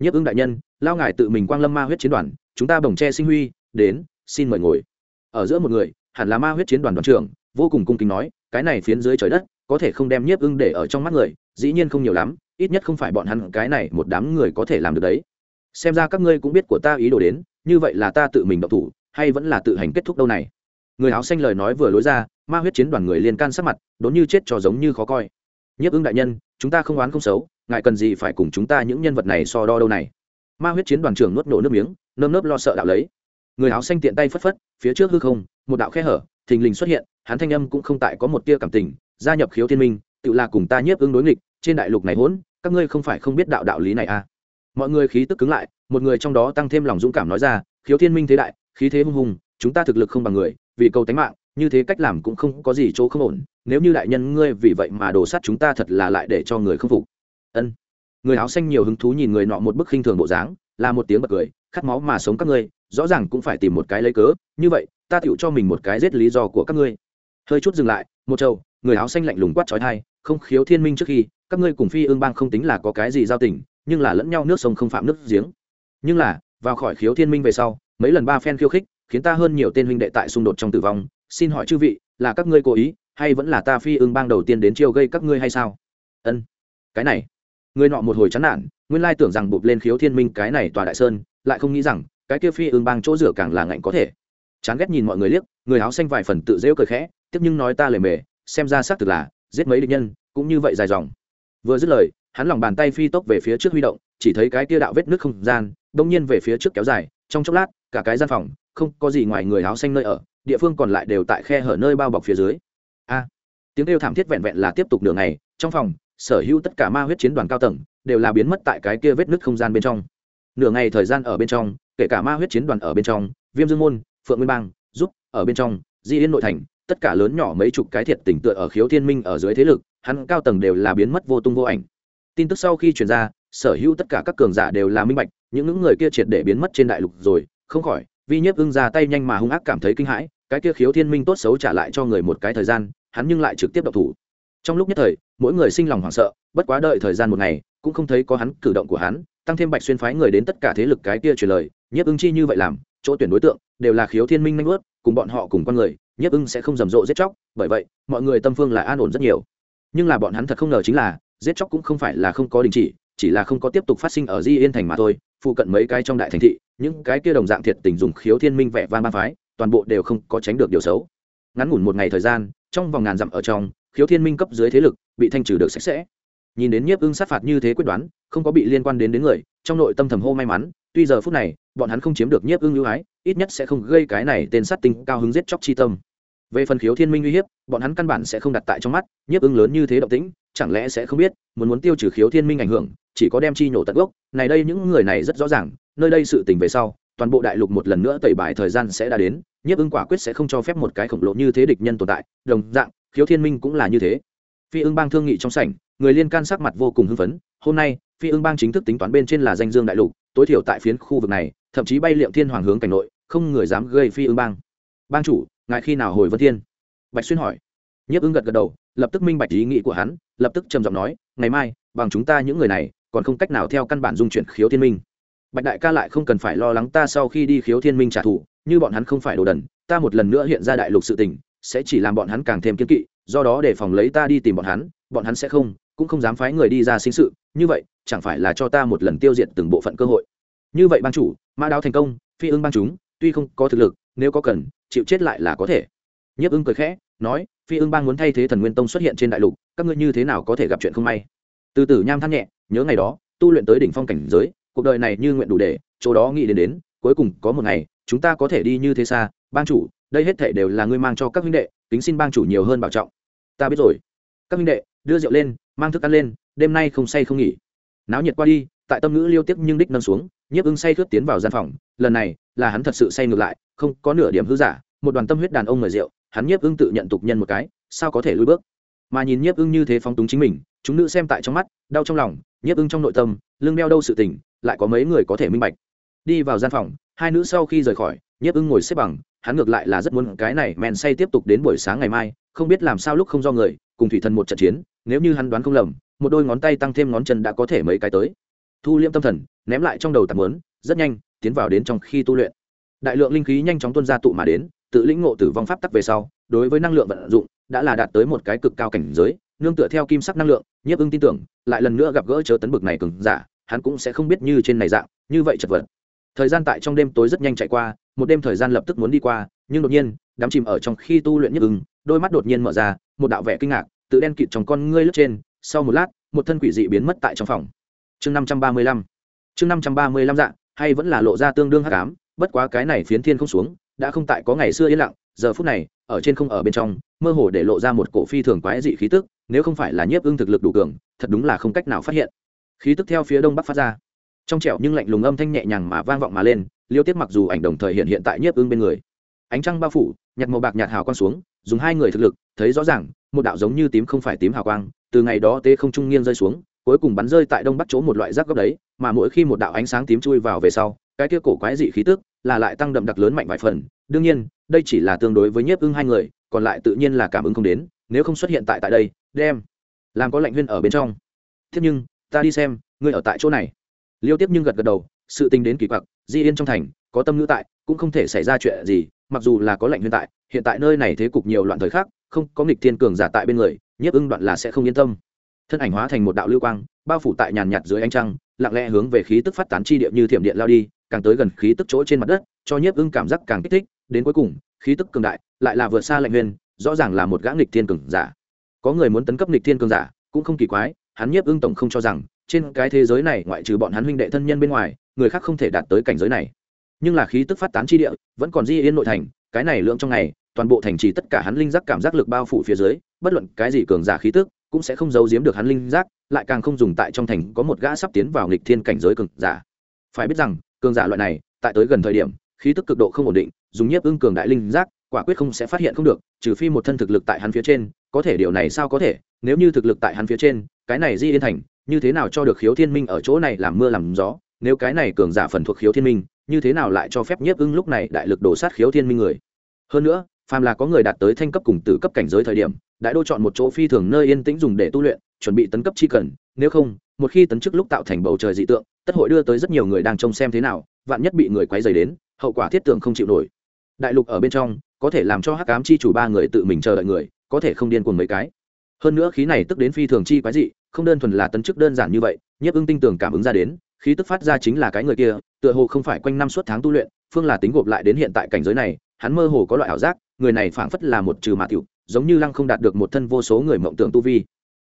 Nhiếp ứng đại nhân, lao ngài tự mình quang lâm ma huyết chiến đoàn, chúng ta bồng che sinh huy, đến, xin mời ngồi. Ở giữa một người, hẳn là ma huyết chiến đoàn đoàn trưởng, vô cùng cung kính nói, cái này phiến dưới trời đất, có thể không đem nhiếp ưng để ở trong mắt người, dĩ nhiên không nhiều lắm, ít nhất không phải bọn hắn, cái này một đám người có thể làm được đấy. Xem ra các ngươi cũng biết của ta ý đồ đến, như vậy là ta tự mình động thủ, hay vẫn là tự hành kết thúc đâu này? Người áo xanh lời nói vừa lối ra, ma huyết chiến đoàn người liên can sắc mặt, đốn như chết cho giống như khó coi. Nhiếp ưng đại nhân, chúng ta không oán không xấu ngại cần gì phải cùng chúng ta những nhân vật này so đo đâu này? Ma huyết chiến đoàn trưởng nuốt nổ nước miếng, nơm nớp lo sợ đạo lấy. Người áo xanh tiện tay phất phất, phía trước hư không, một đạo khe hở, thình lình xuất hiện, hắn thanh âm cũng không tại có một tia cảm tình, gia nhập khiếu thiên minh, tự là cùng ta nhiếp ứng đối nghịch, trên đại lục này hỗn, các ngươi không phải không biết đạo đạo lý này à? Mọi người khí tức cứng lại, một người trong đó tăng thêm lòng dũng cảm nói ra, khiếu thiên minh thế đại, khí thế hung hùng, chúng ta thực lực không bằng người vì cầu tánh mạng, như thế cách làm cũng không có gì chỗ không ổn, nếu như đại nhân ngươi vì vậy mà đổ sát chúng ta thật là lại để cho người không phục. Ân. Người áo xanh nhiều hứng thú nhìn người nọ một bức khinh thường bộ dáng, là một tiếng bật cười, khát máu mà sống các ngươi, rõ ràng cũng phải tìm một cái lấy cớ, như vậy, ta tựu cho mình một cái giết lý do của các ngươi. Hơi chút dừng lại, một trâu người áo xanh lạnh lùng quát trói thai không khiếu thiên minh trước khi, các ngươi cùng phi ương bang không tính là có cái gì giao tình, nhưng là lẫn nhau nước sông không phạm nước giếng. Nhưng là, vào khỏi khiếu thiên minh về sau, mấy lần ba phen khiêu khích khiến ta hơn nhiều tên huynh đệ tại xung đột trong tử vong. Xin hỏi chư vị, là các ngươi cố ý, hay vẫn là ta phi ương bang đầu tiên đến chiêu gây các ngươi hay sao? Ân, cái này. Người nọ một hồi chán nản, nguyên lai tưởng rằng bụp lên khiếu thiên minh cái này tòa đại sơn, lại không nghĩ rằng cái kia phi ương bang chỗ rửa càng là ngạnh có thể. Chán ghét nhìn mọi người liếc, người áo xanh vài phần tự rêu cười khẽ, tiếp nhưng nói ta lề mề, xem ra xác thực là giết mấy địch nhân, cũng như vậy dài dòng. Vừa dứt lời, hắn lòng bàn tay phi tốc về phía trước huy động, chỉ thấy cái kia đạo vết nước không gian, đông nhiên về phía trước kéo dài, trong chốc lát, cả cái gian phòng không có gì ngoài người áo xanh nơi ở, địa phương còn lại đều tại khe hở nơi bao bọc phía dưới. A, tiếng kêu thảm thiết vẹn vẹn là tiếp tục nửa ngày, trong phòng, sở hữu tất cả ma huyết chiến đoàn cao tầng đều là biến mất tại cái kia vết nứt không gian bên trong. Nửa ngày thời gian ở bên trong, kể cả ma huyết chiến đoàn ở bên trong, viêm dương môn, phượng nguyên bang giúp ở bên trong, di yên nội thành, tất cả lớn nhỏ mấy chục cái thiệt tỉnh tựa ở khiếu thiên minh ở dưới thế lực, hắn cao tầng đều là biến mất vô tung vô ảnh. Tin tức sau khi truyền ra, sở hữu tất cả các cường giả đều là minh bạch những những người kia triệt để biến mất trên đại lục rồi, không khỏi vi nhiếp ưng ra tay nhanh mà hung ác cảm thấy kinh hãi, cái kia khiếu thiên minh tốt xấu trả lại cho người một cái thời gian, hắn nhưng lại trực tiếp độc thủ. Trong lúc nhất thời, mỗi người sinh lòng hoảng sợ, bất quá đợi thời gian một ngày, cũng không thấy có hắn, cử động của hắn, tăng thêm bạch xuyên phái người đến tất cả thế lực cái kia truyền lời, nhiếp ưng chi như vậy làm, chỗ tuyển đối tượng, đều là khiếu thiên minh nanh vớt cùng bọn họ cùng con người, nhiếp ưng sẽ không rầm rộ giết chóc, bởi vậy, mọi người tâm phương lại an ổn rất nhiều. Nhưng là bọn hắn thật không ngờ chính là, giết chóc cũng không phải là không có đình chỉ chỉ là không có tiếp tục phát sinh ở di yên thành mà thôi phụ cận mấy cái trong đại thành thị, những cái kia đồng dạng thiệt tình dùng khiếu thiên minh vẻ van ba phái, toàn bộ đều không có tránh được điều xấu. Ngắn ngủn một ngày thời gian, trong vòng ngàn dặm ở trong, khiếu thiên minh cấp dưới thế lực bị thanh trừ được sạch sẽ. Nhìn đến nhiếp ưng sát phạt như thế quyết đoán, không có bị liên quan đến đến người, trong nội tâm thầm hô may mắn, tuy giờ phút này, bọn hắn không chiếm được nhiếp ưng ưu ái, ít nhất sẽ không gây cái này tên sát tinh cao hứng giết chóc chi tâm. Về phần khiếu thiên minh uy hiếp, bọn hắn căn bản sẽ không đặt tại trong mắt, nhiếp ưng lớn như thế động tĩnh chẳng lẽ sẽ không biết, muốn muốn tiêu trừ khiếu thiên minh ảnh hưởng, chỉ có đem chi nhổ tận gốc. Này đây những người này rất rõ ràng, nơi đây sự tình về sau, toàn bộ đại lục một lần nữa tẩy bài thời gian sẽ đã đến, nhiếp ưng quả quyết sẽ không cho phép một cái khổng lồ như thế địch nhân tồn tại. Đồng dạng, khiếu thiên minh cũng là như thế. Phi ưng bang thương nghị trong sảnh, người liên can sắc mặt vô cùng hưng phấn. Hôm nay, phi ưng bang chính thức tính toán bên trên là danh dương đại lục, tối thiểu tại phiến khu vực này, thậm chí bay liệm thiên hoàng hướng cảnh nội, không người dám gây phi ưng bang. Bang chủ, ngài khi nào hồi vân thiên? Bạch xuyên hỏi. Nhiếp ưng gật gật đầu lập tức minh bạch ý nghĩ của hắn, lập tức trầm giọng nói, ngày mai, bằng chúng ta những người này, còn không cách nào theo căn bản dung chuyển khiếu thiên minh. Bạch đại ca lại không cần phải lo lắng ta sau khi đi khiếu thiên minh trả thù, như bọn hắn không phải đồ đần, ta một lần nữa hiện ra đại lục sự tình, sẽ chỉ làm bọn hắn càng thêm kiên kỵ, do đó để phòng lấy ta đi tìm bọn hắn bọn hắn sẽ không, cũng không dám phái người đi ra sinh sự, như vậy, chẳng phải là cho ta một lần tiêu diệt từng bộ phận cơ hội. Như vậy ban chủ mã đao thành công, phi ưng ban chúng, tuy không có thực lực, nếu có cần, chịu chết lại là có thể. Nhiếp ưng cười khẽ nói, phi ưng bang muốn thay thế thần nguyên tông xuất hiện trên đại lục, các ngươi như thế nào có thể gặp chuyện không may? Từ từ nham than nhẹ, nhớ ngày đó, tu luyện tới đỉnh phong cảnh giới, cuộc đời này như nguyện đủ để, chỗ đó nghĩ đến đến, cuối cùng có một ngày, chúng ta có thể đi như thế xa, bang chủ, đây hết thể đều là ngươi mang cho các huynh đệ, kính xin bang chủ nhiều hơn bảo trọng. Ta biết rồi. Các huynh đệ, đưa rượu lên, mang thức ăn lên, đêm nay không say không nghỉ. Náo nhiệt qua đi, tại tâm ngữ liêu tiếp nhưng đích nâng xuống, nhiếp ưng say khướt tiến vào gian phòng, lần này là hắn thật sự say ngược lại, không có nửa điểm hư giả, một đoàn tâm huyết đàn ông mời rượu hắn nhiếp ưng tự nhận tục nhân một cái, sao có thể lùi bước? Mà nhìn nhiếp ưng như thế phóng túng chính mình, chúng nữ xem tại trong mắt, đau trong lòng, nhiếp ưng trong nội tâm, lưng đeo đâu sự tình, lại có mấy người có thể minh bạch. Đi vào gian phòng, hai nữ sau khi rời khỏi, nhiếp ưng ngồi xếp bằng, hắn ngược lại là rất muốn cái này men say tiếp tục đến buổi sáng ngày mai, không biết làm sao lúc không do người, cùng thủy thần một trận chiến, nếu như hắn đoán không lầm, một đôi ngón tay tăng thêm ngón chân đã có thể mấy cái tới. Thu liễm tâm thần, ném lại trong đầu tạm lớn rất nhanh, tiến vào đến trong khi tu luyện. Đại lượng linh khí nhanh chóng tuân ra tụ mà đến tự lĩnh ngộ tử vong pháp tắc về sau, đối với năng lượng vận dụng, đã là đạt tới một cái cực cao cảnh giới, nương tựa theo kim sắc năng lượng, nhiếp ưng tin tưởng, lại lần nữa gặp gỡ chớ tấn bực này cường giả, hắn cũng sẽ không biết như trên này dạng, như vậy chật vật. Thời gian tại trong đêm tối rất nhanh chạy qua, một đêm thời gian lập tức muốn đi qua, nhưng đột nhiên, đám chìm ở trong khi tu luyện nhiếp ưng đôi mắt đột nhiên mở ra, một đạo vẻ kinh ngạc, tự đen kịt trong con ngươi lướt trên, sau một lát, một thân quỷ dị biến mất tại trong phòng. Chương năm trăm ba mươi lăm. Chương năm trăm ba mươi lăm dạng hay vẫn là lộ ra tương đương hắc ám, bất quá cái này phiến thiên không xuống đã không tại có ngày xưa yên lặng, giờ phút này, ở trên không ở bên trong, mơ hồ để lộ ra một cổ phi thường quái dị khí tức, nếu không phải là nhiếp ưng thực lực đủ cường, thật đúng là không cách nào phát hiện. Khí tức theo phía đông bắc phát ra. Trong trẻo nhưng lạnh lùng âm thanh nhẹ nhàng mà vang vọng mà lên, liêu tiếp mặc dù ảnh đồng thời hiện hiện tại nhiếp ưng bên người. Ánh trăng bao phủ nhặt màu bạc nhạt hào quang xuống, dùng hai người thực lực, thấy rõ ràng, một đạo giống như tím không phải tím hào quang, từ ngày đó tê không trung nghiêng rơi xuống, cuối cùng bắn rơi tại đông bắc chỗ một loại rác gốc đấy, mà mỗi khi một đạo ánh sáng tím chui vào về sau cái kia cổ quái dị khí tức là lại tăng đậm đặc lớn mạnh vài phần. Đương nhiên, đây chỉ là tương đối với nhiếp ưng hai người, còn lại tự nhiên là cảm ứng không đến, nếu không xuất hiện tại tại đây, đem, làm có lệnh huyên ở bên trong. Thế nhưng, ta đi xem, ngươi ở tại chỗ này. Liêu tiếp nhưng gật gật đầu, sự tình đến kỳ quặc, di yên trong thành, có tâm ngữ tại, cũng không thể xảy ra chuyện gì, mặc dù là có lệnh huyên tại, hiện tại nơi này thế cục nhiều loạn thời khác không có nghịch thiên cường giả tại bên người, nhiếp ưng đoạn là sẽ không yên tâm. Thân ảnh hóa thành một đạo lưu quang, bao phủ tại nhàn nhạt dưới ánh trăng lặng lẽ hướng về khí tức phát tán chi địa như thiểm điện lao đi, càng tới gần khí tức chỗ trên mặt đất, cho nhiếp ưng cảm giác càng kích thích, đến cuối cùng, khí tức cường đại, lại là vượt xa lệnh huyền, rõ ràng là một gã nghịch thiên cường giả. Có người muốn tấn cấp nghịch thiên cường giả, cũng không kỳ quái, hắn nhiếp ưng tổng không cho rằng, trên cái thế giới này ngoại trừ bọn hắn huynh đệ thân nhân bên ngoài, người khác không thể đạt tới cảnh giới này. Nhưng là khí tức phát tán chi địa, vẫn còn di yên nội thành, cái này lượng trong ngày, toàn bộ thành trì tất cả hắn linh giác cảm giác lực bao phủ phía dưới, bất luận cái gì cường giả khí tức cũng sẽ không giấu giếm được hắn linh giác, lại càng không dùng tại trong thành có một gã sắp tiến vào nghịch thiên cảnh giới cường giả. Phải biết rằng, cường giả loại này, tại tới gần thời điểm, khí tức cực độ không ổn định, dùng nhiếp ưng cường đại linh giác, quả quyết không sẽ phát hiện không được, trừ phi một thân thực lực tại hắn phía trên, có thể điều này sao có thể, nếu như thực lực tại hắn phía trên, cái này di yên thành, như thế nào cho được khiếu thiên minh ở chỗ này làm mưa làm gió, nếu cái này cường giả phần thuộc khiếu thiên minh, như thế nào lại cho phép nhiếp ưng lúc này đại lực đổ sát khiếu thiên minh người? Hơn nữa phàm là có người đạt tới thanh cấp cùng tử cấp cảnh giới thời điểm, đại đô chọn một chỗ phi thường nơi yên tĩnh dùng để tu luyện, chuẩn bị tấn cấp chi cần. Nếu không, một khi tấn chức lúc tạo thành bầu trời dị tượng, tất hội đưa tới rất nhiều người đang trông xem thế nào, vạn nhất bị người quấy dày đến, hậu quả thiết tưởng không chịu nổi. Đại lục ở bên trong, có thể làm cho hắc cám chi chủ ba người tự mình chờ đợi người, có thể không điên cuồng mấy cái. Hơn nữa khí này tức đến phi thường chi quái dị, không đơn thuần là tấn chức đơn giản như vậy, nhiếp ưng tinh tường cảm ứng ra đến, khí tức phát ra chính là cái người kia, tựa hồ không phải quanh năm suốt tháng tu luyện, phương là tính gộp lại đến hiện tại cảnh giới này, hắn mơ hồ có loại ảo giác người này phảng phất là một trừ mạ tiểu, giống như lăng không đạt được một thân vô số người mộng tưởng tu vi.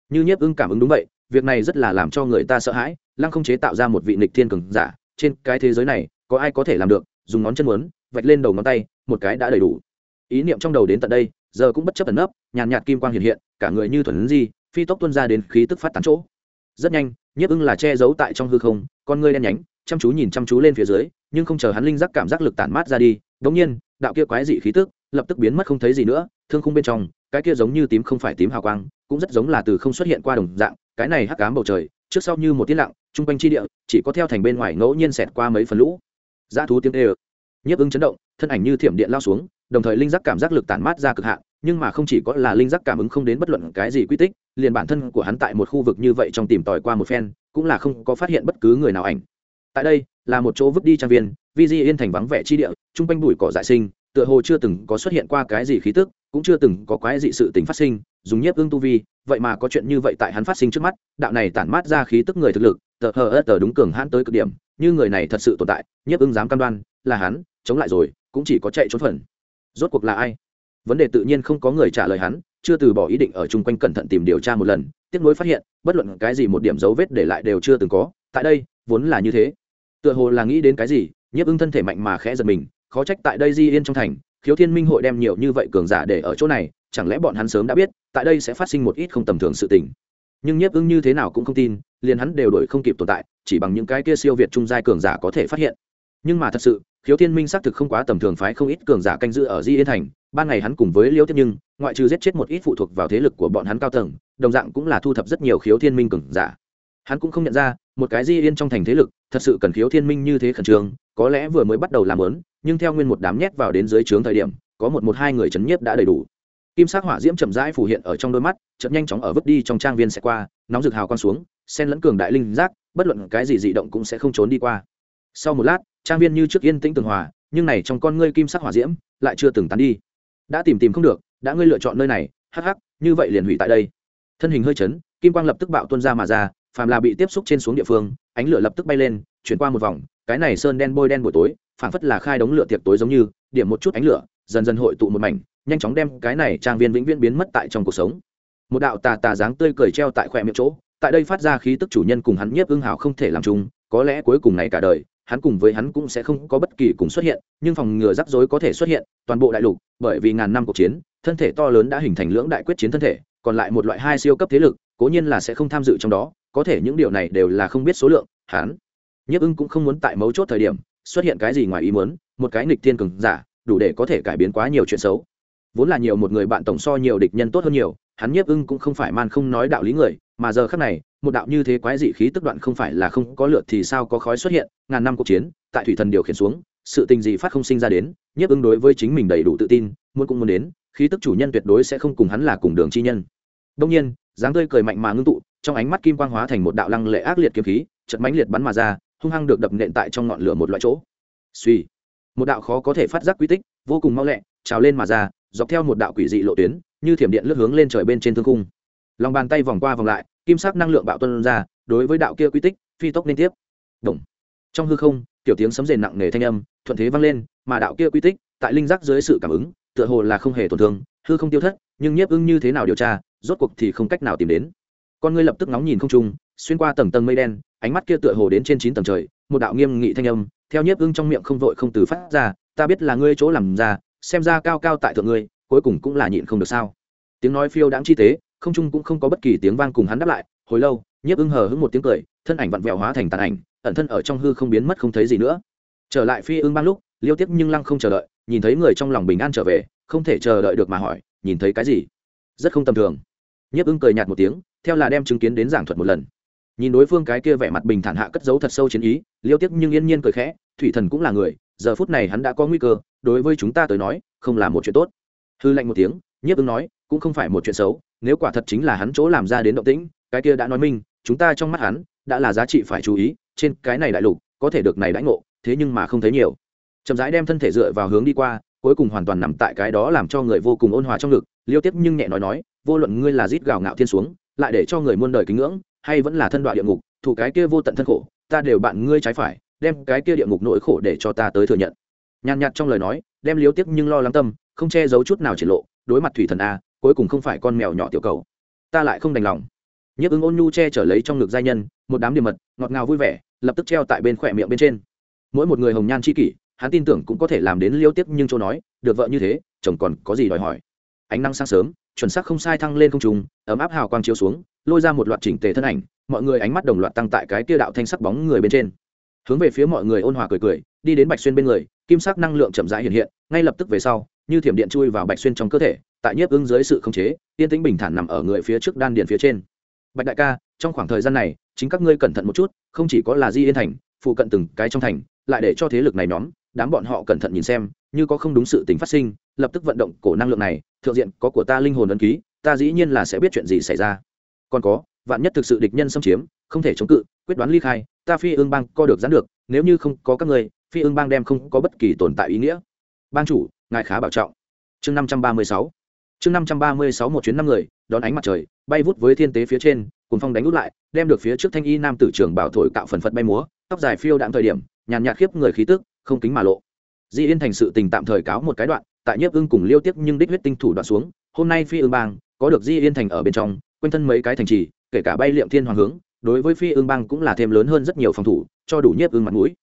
Như nhiếp ưng cảm ứng đúng vậy, việc này rất là làm cho người ta sợ hãi, lăng không chế tạo ra một vị nghịch thiên cường giả, trên cái thế giới này, có ai có thể làm được, dùng ngón chân muốn, vạch lên đầu ngón tay, một cái đã đầy đủ. Ý niệm trong đầu đến tận đây, giờ cũng bất chấp ẩn nấp, nhàn nhạt kim quang hiện hiện, cả người như thuần di, phi tốc tuôn ra đến khí tức phát tán chỗ. Rất nhanh, nhiếp ưng là che giấu tại trong hư không, con ngươi đen nhánh, chăm chú nhìn chăm chú lên phía dưới, nhưng không chờ hắn linh giác cảm giác lực tản mát ra đi, đột nhiên đạo kia quái dị khí tức lập tức biến mất không thấy gì nữa, thương khung bên trong, cái kia giống như tím không phải tím hào quang, cũng rất giống là từ không xuất hiện qua đồng dạng, cái này hắc ám bầu trời, trước sau như một tiết lặng trung quanh chi địa, chỉ có theo thành bên ngoài ngẫu nhiên xẹt qua mấy phần lũ. Dã thú tiếng ê ơ nhấp ứng chấn động, thân ảnh như thiểm điện lao xuống, đồng thời linh giác cảm giác lực tản mát ra cực hạn, nhưng mà không chỉ có là linh giác cảm ứng không đến bất luận cái gì quy tích, liền bản thân của hắn tại một khu vực như vậy trong tìm tòi qua một phen, cũng là không có phát hiện bất cứ người nào ảnh. Tại đây là một chỗ vứt đi trang viên, vi di yên thành vắng vẻ chi địa, chung quanh bụi cỏ dại sinh, tựa hồ chưa từng có xuất hiện qua cái gì khí tức, cũng chưa từng có quái dị sự tình phát sinh, dùng nhiếp ương tu vi, vậy mà có chuyện như vậy tại hắn phát sinh trước mắt, đạo này tản mát ra khí tức người thực lực, tờ hờ ớt tờ đúng cường hãn tới cực điểm, như người này thật sự tồn tại, nhiếp ưng dám cam đoan, là hắn, chống lại rồi, cũng chỉ có chạy trốn phần. Rốt cuộc là ai? Vấn đề tự nhiên không có người trả lời hắn, chưa từ bỏ ý định ở chung quanh cẩn thận tìm điều tra một lần tiếp nối phát hiện, bất luận cái gì một điểm dấu vết để lại đều chưa từng có, tại đây, vốn là như thế tựa hồ là nghĩ đến cái gì, nhiếp ưng thân thể mạnh mà khẽ giật mình, khó trách tại đây di yên trong thành, khiếu thiên minh hội đem nhiều như vậy cường giả để ở chỗ này, chẳng lẽ bọn hắn sớm đã biết, tại đây sẽ phát sinh một ít không tầm thường sự tình. Nhưng nhiếp ưng như thế nào cũng không tin, liền hắn đều đổi không kịp tồn tại, chỉ bằng những cái kia siêu việt trung giai cường giả có thể phát hiện. Nhưng mà thật sự, khiếu thiên minh xác thực không quá tầm thường phái không ít cường giả canh giữ ở di yên thành, ban ngày hắn cùng với liễu tiếp nhưng, ngoại trừ giết chết một ít phụ thuộc vào thế lực của bọn hắn cao tầng, đồng dạng cũng là thu thập rất nhiều khiếu thiên minh cường giả hắn cũng không nhận ra, một cái di yên trong thành thế lực, thật sự cần khiếu thiên minh như thế khẩn trương, có lẽ vừa mới bắt đầu làm lớn, nhưng theo nguyên một đám nhét vào đến dưới trướng thời điểm, có một một hai người chấn nhiếp đã đầy đủ. Kim sắc hỏa diễm chậm rãi phủ hiện ở trong đôi mắt chậm nhanh chóng ở vứt đi trong trang viên sẽ qua, nóng rực hào quang xuống sen lẫn cường đại linh giác, bất luận cái gì dị động cũng sẽ không trốn đi qua. Sau một lát, trang viên như trước yên tĩnh tường hòa, nhưng này trong con ngươi kim sắc hỏa diễm lại chưa từng tán đi. Đã tìm tìm không được, đã ngươi lựa chọn nơi này, hắc hắc, như vậy liền hủy tại đây. Thân hình hơi chấn, kim quang lập tức bạo tuân ra mà ra phàm là bị tiếp xúc trên xuống địa phương, ánh lửa lập tức bay lên, chuyển qua một vòng, cái này sơn đen bôi đen buổi tối, phảng phất là khai đống lửa tiệc tối giống như, điểm một chút ánh lửa, dần dần hội tụ một mảnh, nhanh chóng đem cái này trang viên vĩnh viễn biến mất tại trong cuộc sống. Một đạo tà tà dáng tươi cười treo tại khỏe miệng chỗ, tại đây phát ra khí tức chủ nhân cùng hắn nhiếp ưng hào không thể làm chung, có lẽ cuối cùng này cả đời, hắn cùng với hắn cũng sẽ không có bất kỳ cùng xuất hiện, nhưng phòng ngừa rắc rối có thể xuất hiện, toàn bộ đại lục, bởi vì ngàn năm cuộc chiến, thân thể to lớn đã hình thành lưỡng đại quyết chiến thân thể, còn lại một loại hai siêu cấp thế lực, cố nhiên là sẽ không tham dự trong đó có thể những điều này đều là không biết số lượng, hắn. Nhiếp ưng cũng không muốn tại mấu chốt thời điểm, xuất hiện cái gì ngoài ý muốn, một cái nghịch thiên cường giả, đủ để có thể cải biến quá nhiều chuyện xấu. Vốn là nhiều một người bạn tổng so nhiều địch nhân tốt hơn nhiều, hắn nhiếp ưng cũng không phải man không nói đạo lý người, mà giờ khác này, một đạo như thế quái dị khí tức đoạn không phải là không có lượt thì sao có khói xuất hiện, ngàn năm cuộc chiến, tại thủy thần điều khiển xuống, sự tình gì phát không sinh ra đến, nhiếp ưng đối với chính mình đầy đủ tự tin, muốn cũng muốn đến, khí tức chủ nhân tuyệt đối sẽ không cùng hắn là cùng đường chi nhân. Đông nhiên, dáng tươi cười mạnh mà ngưng tụ trong ánh mắt kim quang hóa thành một đạo lăng lệ ác liệt kiếm khí chật mãnh liệt bắn mà ra, hung hăng được đập nện tại trong ngọn lửa một loại chỗ. Suy, một đạo khó có thể phát giác quy tích, vô cùng mau lẹ, trào lên mà ra, dọc theo một đạo quỷ dị lộ tuyến, như thiểm điện lướt hướng lên trời bên trên thương cung lòng bàn tay vòng qua vòng lại, kim sắc năng lượng bạo tuân ra, đối với đạo kia quy tích, phi tốc liên tiếp. Động. trong hư không tiểu tiếng sấm rền nặng nề thanh âm, thuận thế vang lên, mà đạo kia quy tích, tại linh giác dưới sự cảm ứng, tựa hồ là không hề tổn thương, hư không tiêu thất, nhưng nhiếp ưng như thế nào điều tra, rốt cuộc thì không cách nào tìm đến con ngươi lập tức nóng nhìn không trung, xuyên qua tầng tầng mây đen, ánh mắt kia tựa hồ đến trên chín tầng trời, một đạo nghiêm nghị thanh âm, theo nhiếp ưng trong miệng không vội không từ phát ra, ta biết là ngươi chỗ làm ra, xem ra cao cao tại thượng ngươi, cuối cùng cũng là nhịn không được sao? Tiếng nói phiêu đáng chi tế, không trung cũng không có bất kỳ tiếng vang cùng hắn đáp lại, hồi lâu, nhiếp ưng hờ hững một tiếng cười, thân ảnh vặn vẹo hóa thành tàn ảnh, ẩn thân ở trong hư không biến mất không thấy gì nữa. Trở lại phi ưng ban lúc, liêu tiếp nhưng lăng không chờ đợi, nhìn thấy người trong lòng bình an trở về, không thể chờ đợi được mà hỏi, nhìn thấy cái gì? Rất không tầm thường. Nhiếp ưng cười nhạt một tiếng theo là đem chứng kiến đến giảng thuật một lần. Nhìn đối phương cái kia vẻ mặt bình thản hạ cất giấu thật sâu chiến ý, liêu tiếc nhưng yên nhiên cười khẽ, thủy thần cũng là người, giờ phút này hắn đã có nguy cơ, đối với chúng ta tới nói, không là một chuyện tốt. Hư lạnh một tiếng, nhiếp ứng nói, cũng không phải một chuyện xấu, nếu quả thật chính là hắn chỗ làm ra đến động tĩnh, cái kia đã nói minh, chúng ta trong mắt hắn, đã là giá trị phải chú ý, trên cái này đại lục, có thể được này đãi ngộ, thế nhưng mà không thấy nhiều. Chậm rãi đem thân thể dựa vào hướng đi qua, cuối cùng hoàn toàn nằm tại cái đó làm cho người vô cùng ôn hòa trong ngực, liêu tiếp nhưng nhẹ nói nói, vô luận ngươi là rít gào ngạo thiên xuống lại để cho người muôn đời kính ngưỡng, hay vẫn là thân đoạn địa ngục, thủ cái kia vô tận thân khổ, ta đều bạn ngươi trái phải, đem cái kia địa ngục nỗi khổ để cho ta tới thừa nhận. Nhàn nhạt trong lời nói, đem liếu tiếc nhưng lo lắng tâm, không che giấu chút nào triển lộ, đối mặt thủy thần a, cuối cùng không phải con mèo nhỏ tiểu cầu. Ta lại không đành lòng. Nhấp ứng ôn nhu che trở lấy trong ngực giai nhân, một đám điểm mật, ngọt ngào vui vẻ, lập tức treo tại bên khỏe miệng bên trên. Mỗi một người hồng nhan c kỷ, hắn tin tưởng cũng có thể làm đến liêu tiếc nhưng châu nói, được vợ như thế, chồng còn có gì đòi hỏi? Ánh năng sáng sớm chuẩn xác không sai thăng lên không trung, ấm áp hào quang chiếu xuống, lôi ra một loạt chỉnh tề thân ảnh, mọi người ánh mắt đồng loạt tăng tại cái kia đạo thanh sắc bóng người bên trên. Hướng về phía mọi người ôn hòa cười cười, đi đến bạch xuyên bên người, kim sắc năng lượng chậm rãi hiện hiện, ngay lập tức về sau, như thiểm điện chui vào bạch xuyên trong cơ thể, tại nhiếp ứng dưới sự khống chế, yên tĩnh bình thản nằm ở người phía trước đan điền phía trên. Bạch đại ca, trong khoảng thời gian này, chính các ngươi cẩn thận một chút, không chỉ có là di yên thành, phụ cận từng cái trong thành, lại để cho thế lực này nhóm, đám bọn họ cẩn thận nhìn xem như có không đúng sự tình phát sinh, lập tức vận động cổ năng lượng này, thượng diện có của ta linh hồn ấn ký, ta dĩ nhiên là sẽ biết chuyện gì xảy ra. Còn có, vạn nhất thực sự địch nhân xâm chiếm, không thể chống cự, quyết đoán ly khai, ta phi ương bang co được gián được, nếu như không có các người phi ương bang đem không có bất kỳ tồn tại ý nghĩa. Bang chủ, ngài khá bảo trọng. Chương năm trăm ba mươi sáu. Chương năm trăm ba mươi sáu một chuyến năm người, đón ánh mặt trời, bay vút với thiên tế phía trên cùng phong đánh út lại, đem được phía trước thanh y nam tử trưởng bảo thổi cạo phần phật bay múa, tóc dài phiêu đạm thời điểm, nhàn nhạt khiếp người khí tức, không kính mà lộ di yên thành sự tình tạm thời cáo một cái đoạn, tại nhiếp ưng cùng liêu tiếc nhưng đích huyết tinh thủ đoạn xuống, hôm nay phi ương bang có được di yên thành ở bên trong, quanh thân mấy cái thành trì, kể cả bay liệm thiên hoàng hướng, đối với phi ương bang cũng là thêm lớn hơn rất nhiều phòng thủ, cho đủ nhiếp ưng mặt mũi.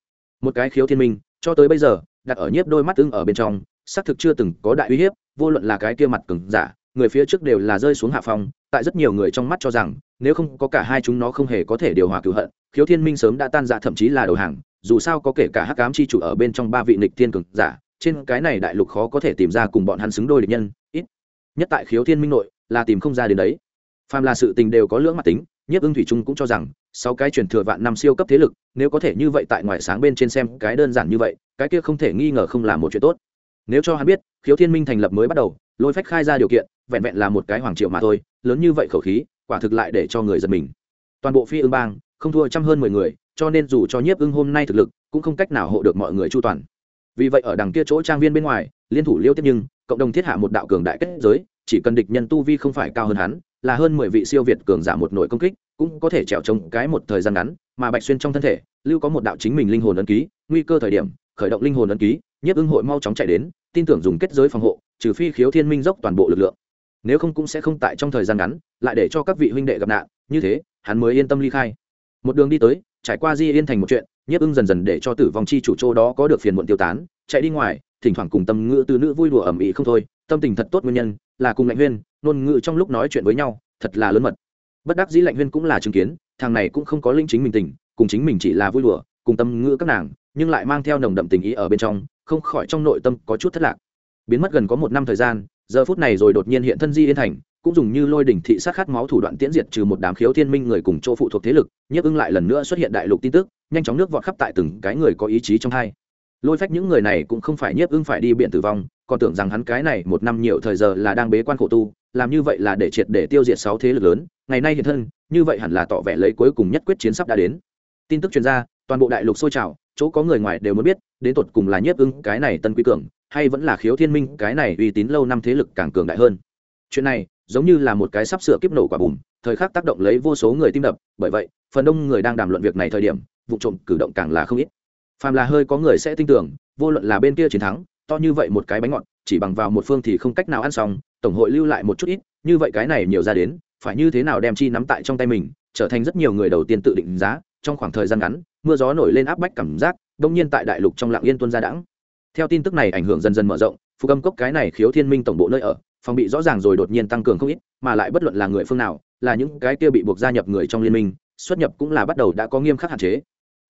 Một cái khiếu thiên minh, cho tới bây giờ, đặt ở nhiếp đôi mắt ưng ở bên trong, xác thực chưa từng có đại uy hiếp, vô luận là cái kia mặt cứng giả, người phía trước đều là rơi xuống hạ phong, tại rất nhiều người trong mắt cho rằng, nếu không có cả hai chúng nó không hề có thể điều hòa cựu hận, khiếu thiên minh sớm đã tan dạ thậm chí là đầu hàng dù sao có kể cả hắc cám chi chủ ở bên trong ba vị nịch thiên cường giả, trên cái này đại lục khó có thể tìm ra cùng bọn hắn xứng đôi địch nhân, ít. Nhất tại khiếu thiên minh nội, là tìm không ra đến đấy. Phàm là sự tình đều có lưỡng mặt tính, nhiếp ưng thủy trung cũng cho rằng, sau cái truyền thừa vạn năm siêu cấp thế lực, nếu có thể như vậy tại ngoài sáng bên trên xem cái đơn giản như vậy, cái kia không thể nghi ngờ không là một chuyện tốt. Nếu cho hắn biết, khiếu thiên minh thành lập mới bắt đầu, lôi phách khai ra điều kiện, vẹn vẹn là một cái hoàng triệu mà thôi, lớn như vậy khẩu khí, quả thực lại để cho người giật mình. Toàn bộ phi ương bang không thua trăm hơn mười người, cho nên dù cho nhiếp ưng hôm nay thực lực, cũng không cách nào hộ được mọi người chu toàn. Vì vậy ở đằng kia chỗ trang viên bên ngoài, liên thủ liêu tiếp nhưng, cộng đồng thiết hạ một đạo cường đại kết giới, chỉ cần địch nhân tu vi không phải cao hơn hắn, là hơn mười vị siêu việt cường giả một nội công kích, cũng có thể trèo trống cái một thời gian ngắn, mà bạch xuyên trong thân thể, lưu có một đạo chính mình linh hồn ấn ký, nguy cơ thời điểm, khởi động linh hồn ấn ký, nhiếp ưng hội mau chóng chạy đến, tin tưởng dùng kết giới phòng hộ, trừ phi khiếu thiên minh dốc toàn bộ lực lượng. Nếu không cũng sẽ không tại trong thời gian ngắn, lại để cho các vị huynh đệ gặp nạn, như thế, hắn mới yên tâm ly khai một đường đi tới, trải qua di yên thành một chuyện, nhiếp ưng dần dần để cho tử vong chi chủ chỗ đó có được phiền muộn tiêu tán, chạy đi ngoài, thỉnh thoảng cùng tâm ngữ từ nữ vui đùa ẩm ĩ không thôi, tâm tình thật tốt nguyên nhân là cùng lạnh huyên, ngôn ngữ trong lúc nói chuyện với nhau, thật là lớn mật. Bất đắc dĩ lạnh huyên cũng là chứng kiến, thằng này cũng không có linh chính mình tình, cùng chính mình chỉ là vui đùa, cùng tâm ngữ các nàng, nhưng lại mang theo nồng đậm tình ý ở bên trong, không khỏi trong nội tâm có chút thất lạc. Biến mất gần có một năm thời gian, giờ phút này rồi đột nhiên hiện thân di yên thành cũng dùng như lôi đỉnh thị sát khát máu thủ đoạn tiễn diệt trừ một đám khiếu thiên minh người cùng chỗ phụ thuộc thế lực, nhiếp ưng lại lần nữa xuất hiện đại lục tin tức, nhanh chóng nước vọt khắp tại từng cái người có ý chí trong hai. Lôi phách những người này cũng không phải nhiếp ưng phải đi biện tử vong, còn tưởng rằng hắn cái này một năm nhiều thời giờ là đang bế quan khổ tu, làm như vậy là để triệt để tiêu diệt sáu thế lực lớn, ngày nay hiện thân, như vậy hẳn là tỏ vẻ lấy cuối cùng nhất quyết chiến sắp đã đến. Tin tức chuyên gia toàn bộ đại lục sôi trào, chỗ có người ngoài đều muốn biết, đến tột cùng là nhiếp ưng cái này tân quý cường, hay vẫn là khiếu thiên minh cái này uy tín lâu năm thế lực càng cường đại hơn. Chuyện này giống như là một cái sắp sửa kiếp nổ quả bùm, thời khắc tác động lấy vô số người tim đập, bởi vậy, phần đông người đang đàm luận việc này thời điểm, vụ trộm cử động càng là không ít. Phàm là hơi có người sẽ tin tưởng, vô luận là bên kia chiến thắng, to như vậy một cái bánh ngọt, chỉ bằng vào một phương thì không cách nào ăn xong, tổng hội lưu lại một chút ít, như vậy cái này nhiều ra đến, phải như thế nào đem chi nắm tại trong tay mình, trở thành rất nhiều người đầu tiên tự định giá, trong khoảng thời gian ngắn, mưa gió nổi lên áp bách cảm giác, đông nhiên tại đại lục trong lạng yên tuân gia đãng. Theo tin tức này ảnh hưởng dần dần mở rộng phục âm cốc cái này khiếu thiên minh tổng bộ nơi ở phòng bị rõ ràng rồi đột nhiên tăng cường không ít, mà lại bất luận là người phương nào, là những cái kia bị buộc gia nhập người trong liên minh, xuất nhập cũng là bắt đầu đã có nghiêm khắc hạn chế.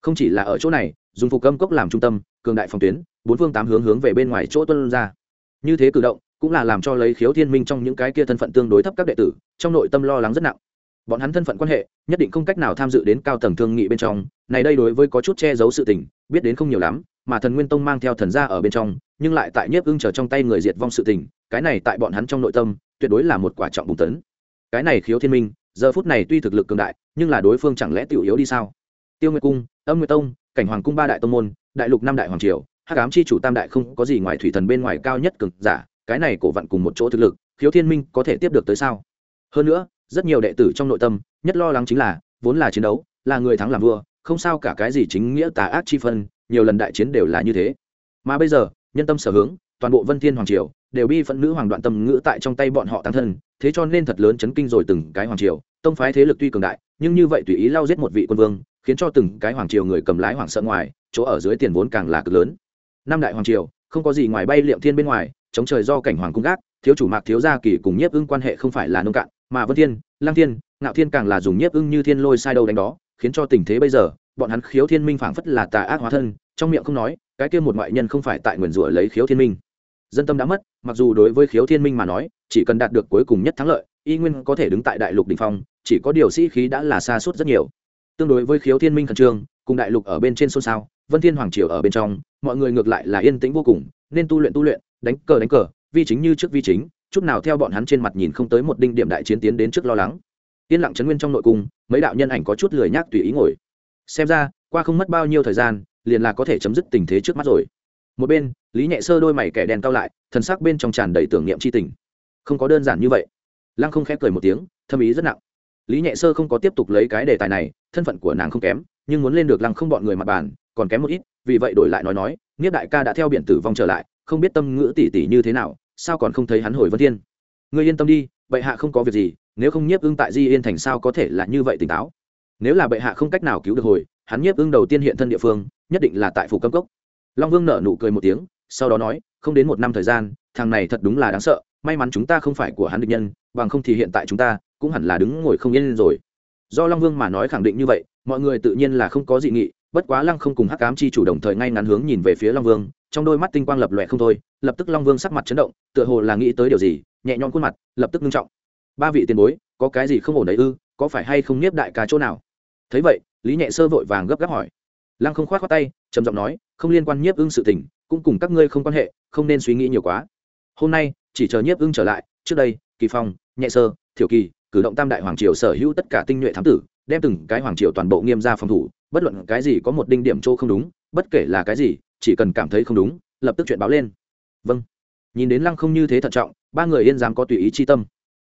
Không chỉ là ở chỗ này, dùng phục âm cốc làm trung tâm, cường đại phòng tuyến, bốn phương tám hướng hướng về bên ngoài chỗ tuân ra. Như thế cử động, cũng là làm cho lấy khiếu thiên minh trong những cái kia thân phận tương đối thấp các đệ tử, trong nội tâm lo lắng rất nặng. Bọn hắn thân phận quan hệ, nhất định không cách nào tham dự đến cao tầng thương nghị bên trong. Này đây đối với có chút che giấu sự tình, biết đến không nhiều lắm, mà thần nguyên tông mang theo thần gia ở bên trong, nhưng lại tại nhiếp ưng chờ trong tay người diệt vong sự tình cái này tại bọn hắn trong nội tâm, tuyệt đối là một quả trọng bùng tấn. Cái này khiếu thiên minh, giờ phút này tuy thực lực cường đại, nhưng là đối phương chẳng lẽ tiểu yếu đi sao? Tiêu nguyệt cung, âm nguyệt tông, cảnh hoàng cung ba đại tông môn, đại lục năm đại hoàng triều, hắc ám chi chủ tam đại không có gì ngoài thủy thần bên ngoài cao nhất cực giả, cái này cổ vặn cùng một chỗ thực lực, khiếu thiên minh có thể tiếp được tới sao? Hơn nữa, rất nhiều đệ tử trong nội tâm, nhất lo lắng chính là, vốn là chiến đấu, là người thắng làm vua, không sao cả cái gì chính nghĩa tà ác chi phân, nhiều lần đại chiến đều là như thế. Mà bây giờ, nhân tâm sở hướng, toàn bộ vân thiên hoàng triều đều bi phận nữ hoàng đoạn tâm ngữ tại trong tay bọn họ tăng thân, thế cho nên thật lớn chấn kinh rồi từng cái hoàng triều. Tông phái thế lực tuy cường đại, nhưng như vậy tùy ý lao giết một vị quân vương, khiến cho từng cái hoàng triều người cầm lái hoàng sợ ngoài, chỗ ở dưới tiền vốn càng là cực lớn. Năm đại hoàng triều, không có gì ngoài bay liệm thiên bên ngoài, chống trời do cảnh hoàng cung gác, thiếu chủ mạc thiếu gia kỳ cùng nhiếp ưng quan hệ không phải là nông cạn, mà vân thiên lang thiên, ngạo thiên càng là dùng nhiếp ưng như thiên lôi sai đâu đánh đó, khiến cho tình thế bây giờ, bọn hắn khiếu thiên minh phảng phất là tà ác hóa thân, trong miệng không nói, cái kia một ngoại nhân không phải tại nguyền rủa lấy khiếu thiên minh dân tâm đã mất, mặc dù đối với khiếu thiên minh mà nói, chỉ cần đạt được cuối cùng nhất thắng lợi, y nguyên có thể đứng tại đại lục đỉnh phong, chỉ có điều sĩ khí đã là xa suốt rất nhiều. Tương đối với khiếu thiên minh khẩn trương, cùng đại lục ở bên trên xôn xao, vân thiên hoàng triều ở bên trong, mọi người ngược lại là yên tĩnh vô cùng, nên tu luyện tu luyện, đánh cờ đánh cờ, vi chính như trước vi chính, chút nào theo bọn hắn trên mặt nhìn không tới một đinh điểm đại chiến tiến đến trước lo lắng. Yên lặng chấn nguyên trong nội cung, mấy đạo nhân ảnh có chút lười nhác tùy ý ngồi. Xem ra, qua không mất bao nhiêu thời gian, liền là có thể chấm dứt tình thế trước mắt rồi. Một bên lý nhẹ sơ đôi mày kẻ đèn cao lại, thần sắc bên trong tràn đầy tưởng niệm c h i tình. Không có đơn giản như vậy. Lăng không khép cười một tiếng, thâm ý rất nặng. Lý nhẹ sơ không có tiếp tục lấy cái đề tài này, thân phận của nàng không kém, nhưng muốn lên được lăng không bọn người mặt bàn, còn kém một ít, vì vậy đổi lại nói nói, nghiếp đại ca đã theo biển tử vong trở lại, không biết tâm ngữ tỷ tỷ như thế nào, sao còn không thấy hắn hồi vân thiên? Ngươi yên tâm đi, bệ hạ không có việc gì, nếu không nhiếp ưng tại di yên thành sao có thể là như vậy tỉnh táo? Nếu là bệ hạ không cách nào cứu được hồi, hắn nhiếp ưng đầu tiên hiện thân địa phương, nhất định là tại phủ cấm cốc. Long vương nở nụ cười một tiếng sau đó nói, không đến một năm thời gian, thằng này thật đúng là đáng sợ, may mắn chúng ta không phải của hắn địch nhân, bằng không thì hiện tại chúng ta cũng hẳn là đứng ngồi không yên rồi. Do long vương mà nói khẳng định như vậy, mọi người tự nhiên là không có dị nghị, bất quá lăng không cùng hắc cám chi chủ đồng thời ngay ngắn hướng nhìn về phía long vương, trong đôi mắt tinh quang lập lòe không thôi, lập tức long vương sắc mặt chấn động, tựa hồ là nghĩ tới điều gì, nhẹ nhõm khuôn mặt, lập tức ngưng trọng. Ba vị tiền bối, có cái gì không ổn đấy ư, có phải hay không nhiếp đại ca chỗ nào? Thấy vậy, lý nhẹ sơ vội vàng gấp gáp hỏi. Lăng không khoát khoát tay, trầm giọng nói, không liên quan nhiếp ưng sự tình cũng cùng các ngươi không quan hệ, không nên suy nghĩ nhiều quá. Hôm nay, chỉ chờ nhiếp ưng trở lại, trước đây, kỳ phong, nhẹ sơ, thiểu kỳ, cử động tam đại hoàng triều sở hữu tất cả tinh nhuệ thám tử, đem từng cái hoàng triều toàn bộ nghiêm ra phòng thủ, bất luận cái gì có một đinh điểm chỗ không đúng, bất kể là cái gì, chỉ cần cảm thấy không đúng, lập tức chuyện báo lên. Vâng. Nhìn đến lăng không như thế thận trọng, ba người yên dám có tùy ý chi tâm.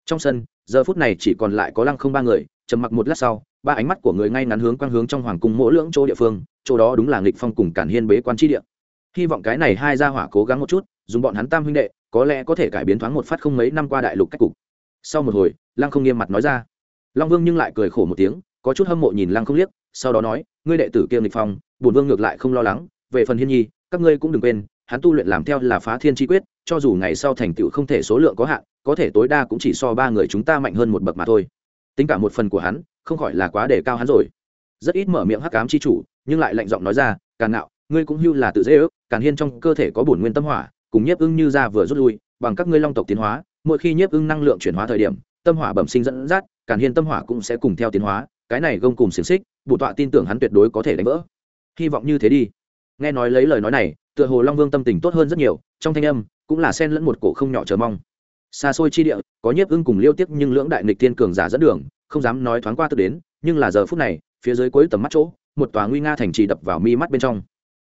Trong sân, giờ phút này chỉ còn lại có lăng không ba người, trầm mặc một lát sau, ba ánh mắt của người ngay ngắn hướng quang hướng trong hoàng cung mỗi lưỡng chỗ địa phương, chỗ đó đúng là nghịch phong cùng cản hiên bế quan chi địa hy vọng cái này hai gia hỏa cố gắng một chút, dùng bọn hắn tam huynh đệ, có lẽ có thể cải biến thoáng một phát không mấy năm qua đại lục cách cục. Sau một hồi, lăng không nghiêm mặt nói ra. Long vương nhưng lại cười khổ một tiếng, có chút hâm mộ nhìn lăng không liếc, sau đó nói, ngươi đệ tử kia nghịch phong, bổn vương ngược lại không lo lắng. Về phần hiên nhi, các ngươi cũng đừng quên, hắn tu luyện làm theo là phá thiên chi quyết, cho dù ngày sau thành tựu không thể số lượng có hạn, có thể tối đa cũng chỉ so ba người chúng ta mạnh hơn một bậc mà thôi. Tính cả một phần của hắn, không khỏi là quá đề cao hắn rồi. Rất ít mở miệng hắc ám chi chủ, nhưng lại lạnh giọng nói ra, càn nạo ngươi cũng hưu là tự dễ ước càn hiên trong cơ thể có bổn nguyên tâm hỏa, cùng nhiếp ưng như ra vừa rút lui, bằng các ngươi long tộc tiến hóa, mỗi khi nhiếp ưng năng lượng chuyển hóa thời điểm, tâm hỏa bẩm sinh dẫn dắt, càn hiên tâm hỏa cũng sẽ cùng theo tiến hóa, cái này gông cùng xiềng xích, bổ tọa tin tưởng hắn tuyệt đối có thể đánh vỡ. Hy vọng như thế đi. Nghe nói lấy lời nói này, tựa hồ long vương tâm tình tốt hơn rất nhiều, trong thanh âm cũng là sen lẫn một cổ không nhỏ chờ mong. Xa xôi chi địa, có nhiếp ưng cùng liêu tiếc nhưng lưỡng đại nịch thiên cường giả dẫn đường, không dám nói thoáng qua tức đến, nhưng là giờ phút này, phía dưới cuối tầm mắt chỗ, một tòa nguy nga thành trì đập vào mi mắt bên trong.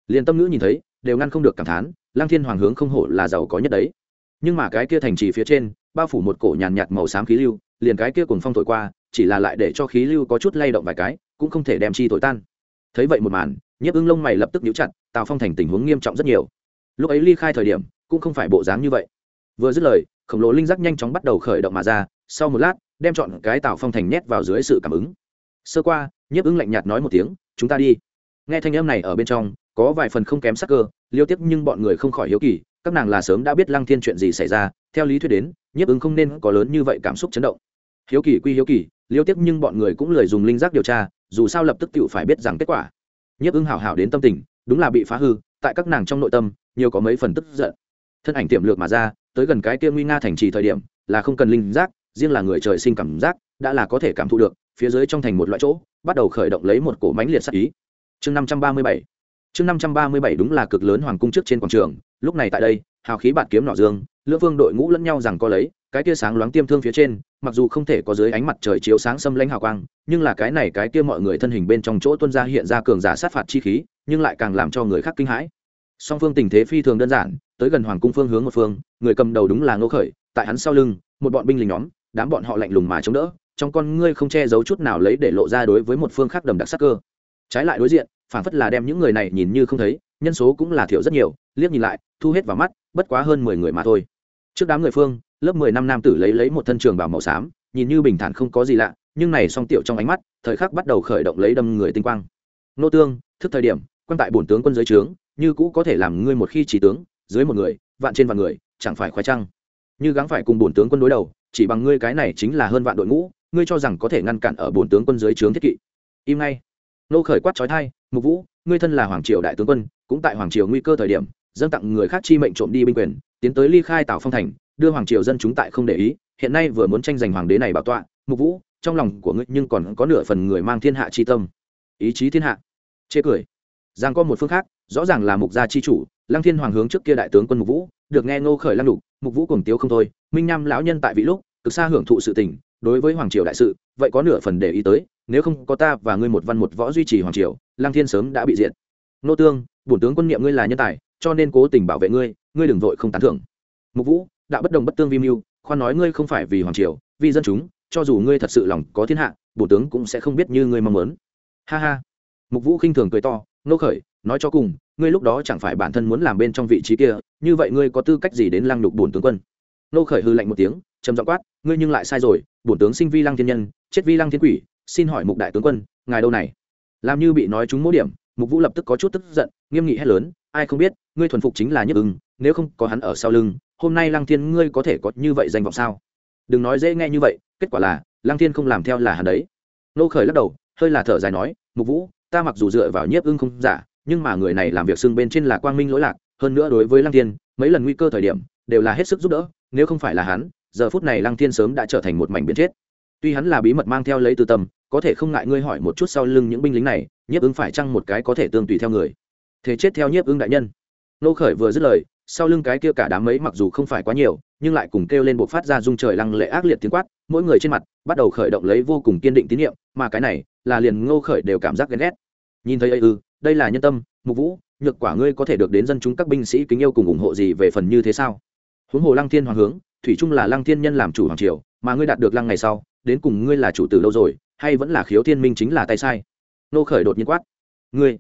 Liền tâm ngữ nhìn thấy đều ngăn không được cảm thán lang thiên hoàng hướng không hổ là giàu có nhất đấy. Nhưng mà cái kia thành trì phía trên, bao phủ một cổ nhàn nhạt màu xám khí lưu, liền cái kia cùng phong thổi qua, chỉ là lại để cho khí lưu có chút lay động vài cái, cũng không thể đem chi thổi tan. Thấy vậy một màn, nhiếp ưng lông mày lập tức nhíu chặt, tào phong thành tình huống nghiêm trọng rất nhiều. Lúc ấy ly khai thời điểm, cũng không phải bộ dáng như vậy. Vừa dứt lời, khổng lồ linh giác nhanh chóng bắt đầu khởi động mà ra, sau một lát, đem chọn cái tào phong thành nhét vào dưới sự cảm ứng. Sơ qua, nhiếp ưng lạnh nhạt nói một tiếng, chúng ta đi. Nghe thanh âm này ở bên trong có vài phần không kém sắc cơ, liêu tiếp nhưng bọn người không khỏi hiếu kỳ, các nàng là sớm đã biết lăng thiên chuyện gì xảy ra, theo lý thuyết đến, nhiếp ứng không nên có lớn như vậy cảm xúc chấn động. Hiếu kỳ quy hiếu kỳ, liêu tiếp nhưng bọn người cũng lười dùng linh giác điều tra, dù sao lập tức tự phải biết rằng kết quả. Nhiếp ứng hảo hảo đến tâm tình, đúng là bị phá hư, tại các nàng trong nội tâm, nhiều có mấy phần tức giận. Thân ảnh tiềm lược mà ra, tới gần cái kia nguy nga thành trì thời điểm, là không cần linh giác, riêng là người trời sinh cảm giác, đã là có thể cảm thụ được, phía dưới trong thành một loại chỗ, bắt đầu khởi động lấy một cổ mánh liệt sắc ý. Chương năm trăm ba mươi bảy chương năm trăm ba mươi bảy đúng là cực lớn hoàng cung trước trên quảng trường, lúc này tại đây, hào khí bạt kiếm nọ dương, lưỡng vương đội ngũ lẫn nhau rằng có lấy, cái kia sáng loáng tiêm thương phía trên, mặc dù không thể có dưới ánh mặt trời chiếu sáng xâm lãnh hào quang, nhưng là cái này cái kia mọi người thân hình bên trong chỗ tuân ra hiện ra cường giả sát phạt chi khí, nhưng lại càng làm cho người khác kinh hãi. Song phương tình thế phi thường đơn giản, tới gần hoàng cung phương hướng một phương, người cầm đầu đúng là ngô khởi, tại hắn sau lưng, một bọn binh lính nhóm, đám bọn họ lạnh lùng mà chống đỡ, trong con ngươi không che giấu chút nào lấy để lộ ra đối với một phương khác đầm đặc sắc cơ. Trái lại đối diện phản phất là đem những người này nhìn như không thấy, nhân số cũng là thiểu rất nhiều, liếc nhìn lại, thu hết vào mắt, bất quá hơn mười người mà thôi. Trước đám người phương, lớp mười năm nam tử lấy lấy một thân trường bảo màu xám, nhìn như bình thản không có gì lạ, nhưng này song tiểu trong ánh mắt, thời khắc bắt đầu khởi động lấy đâm người tinh quang. Nô tương, thức thời điểm, quan tại bổn tướng quân dưới trướng, như cũ có thể làm ngươi một khi chỉ tướng, dưới một người, vạn trên vạn người, chẳng phải khoái trăng. Như gắng phải cùng bổn tướng quân đối đầu, chỉ bằng ngươi cái này chính là hơn vạn đội ngũ, ngươi cho rằng có thể ngăn cản ở bổn tướng quân dưới trướng thiết kỵ. Im ngay. Nô khởi quát trói thai mục vũ, ngươi thân là hoàng triều đại tướng quân, cũng tại hoàng triều nguy cơ thời điểm, dâng tặng người khác chi mệnh trộm đi binh quyền, tiến tới ly khai tào phong thành, đưa hoàng triều dân chúng tại không để ý, hiện nay vừa muốn tranh giành hoàng đế này bảo tọa, mục vũ, trong lòng của ngươi nhưng còn có nửa phần người mang thiên hạ chi tâm. Ý chí thiên hạ. Chê cười. Giang có một phương khác, rõ ràng là mục gia chi chủ, lăng thiên hoàng hướng trước kia đại tướng quân mục vũ, được nghe ngô khởi lăng đục mục vũ cùng tiếu không thôi, minh nham lão nhân tại vị lúc, cực xa hưởng thụ sự tình, đối với hoàng triều đại sự vậy có nửa phần để ý tới, nếu không có ta và ngươi một văn một võ duy trì hoàng triều lang thiên sớm đã bị diệt. Nô tương, bổn tướng quân niệm ngươi là nhân tài, cho nên cố tình bảo vệ ngươi ngươi đừng vội không tán thưởng. Mục vũ, đạo bất đồng bất tương vi mưu, khoan nói ngươi không phải vì hoàng triều, vì dân chúng, cho dù ngươi thật sự lòng có thiên hạ, bổn tướng cũng sẽ không biết như ngươi mong muốn. Ha ha. Mục vũ khinh thường cười to, nô khởi, nói cho cùng, ngươi lúc đó chẳng phải bản thân muốn làm bên trong vị trí kia, như vậy ngươi có tư cách gì đến lăng nhục bổn tướng quân? Nô khởi hư lạnh một tiếng, trầm giọng quát, ngươi nhưng lại sai rồi, bổn tướng sinh vi lăng thiên nhân chết vi lăng thiên quỷ, xin hỏi mục đại tướng quân, ngài đâu này? Làm như bị nói trúng mỗi điểm, mục vũ lập tức có chút tức giận, nghiêm nghị hét lớn, ai không biết, ngươi thuần phục chính là nhất ưng, nếu không có hắn ở sau lưng, hôm nay lăng thiên ngươi có thể có như vậy danh vọng sao? Đừng nói dễ nghe như vậy, kết quả là, lăng thiên không làm theo là hắn đấy. Nô khởi lắc đầu, hơi là thở dài nói, mục vũ, ta mặc dù dựa vào nhiếp ưng không giả, nhưng mà người này làm việc xưng bên trên là quang minh lỗi lạc, hơn nữa đối với lăng thiên, mấy lần nguy cơ thời điểm, đều là hết sức giúp đỡ, nếu không phải là hắn, giờ phút này lăng thiên sớm đã trở thành một mảnh biến chết tuy hắn là bí mật mang theo lấy từ tâm, có thể không ngại ngươi hỏi một chút sau lưng những binh lính này, nhiếp ứng phải chăng một cái có thể tương tùy theo người. Thế chết theo nhiếp ứng đại nhân. Nô khởi vừa dứt lời, sau lưng cái kia cả đám ấy mặc dù không phải quá nhiều, nhưng lại cùng kêu lên buộc phát ra dung trời lăng lệ ác liệt tiếng quát, mỗi người trên mặt bắt đầu khởi động lấy vô cùng kiên định tín nhiệm mà cái này là liền ngô khởi đều cảm giác ghen ghét. Nhìn thấy ấy ư đây là nhân tâm, mục vũ, nhược quả ngươi có thể được đến dân chúng các binh sĩ kính yêu cùng ủng hộ gì về phần như thế sao? Huống hồ lăng thiên hoàng hướng, thủy trung là lăng thiên nhân làm chủ hoàng triều, mà ngươi đạt được lăng ngày sau đến cùng ngươi là chủ tử lâu rồi, hay vẫn là khiếu thiên minh chính là tay sai? Nô khởi đột nhiên quát. Ngươi.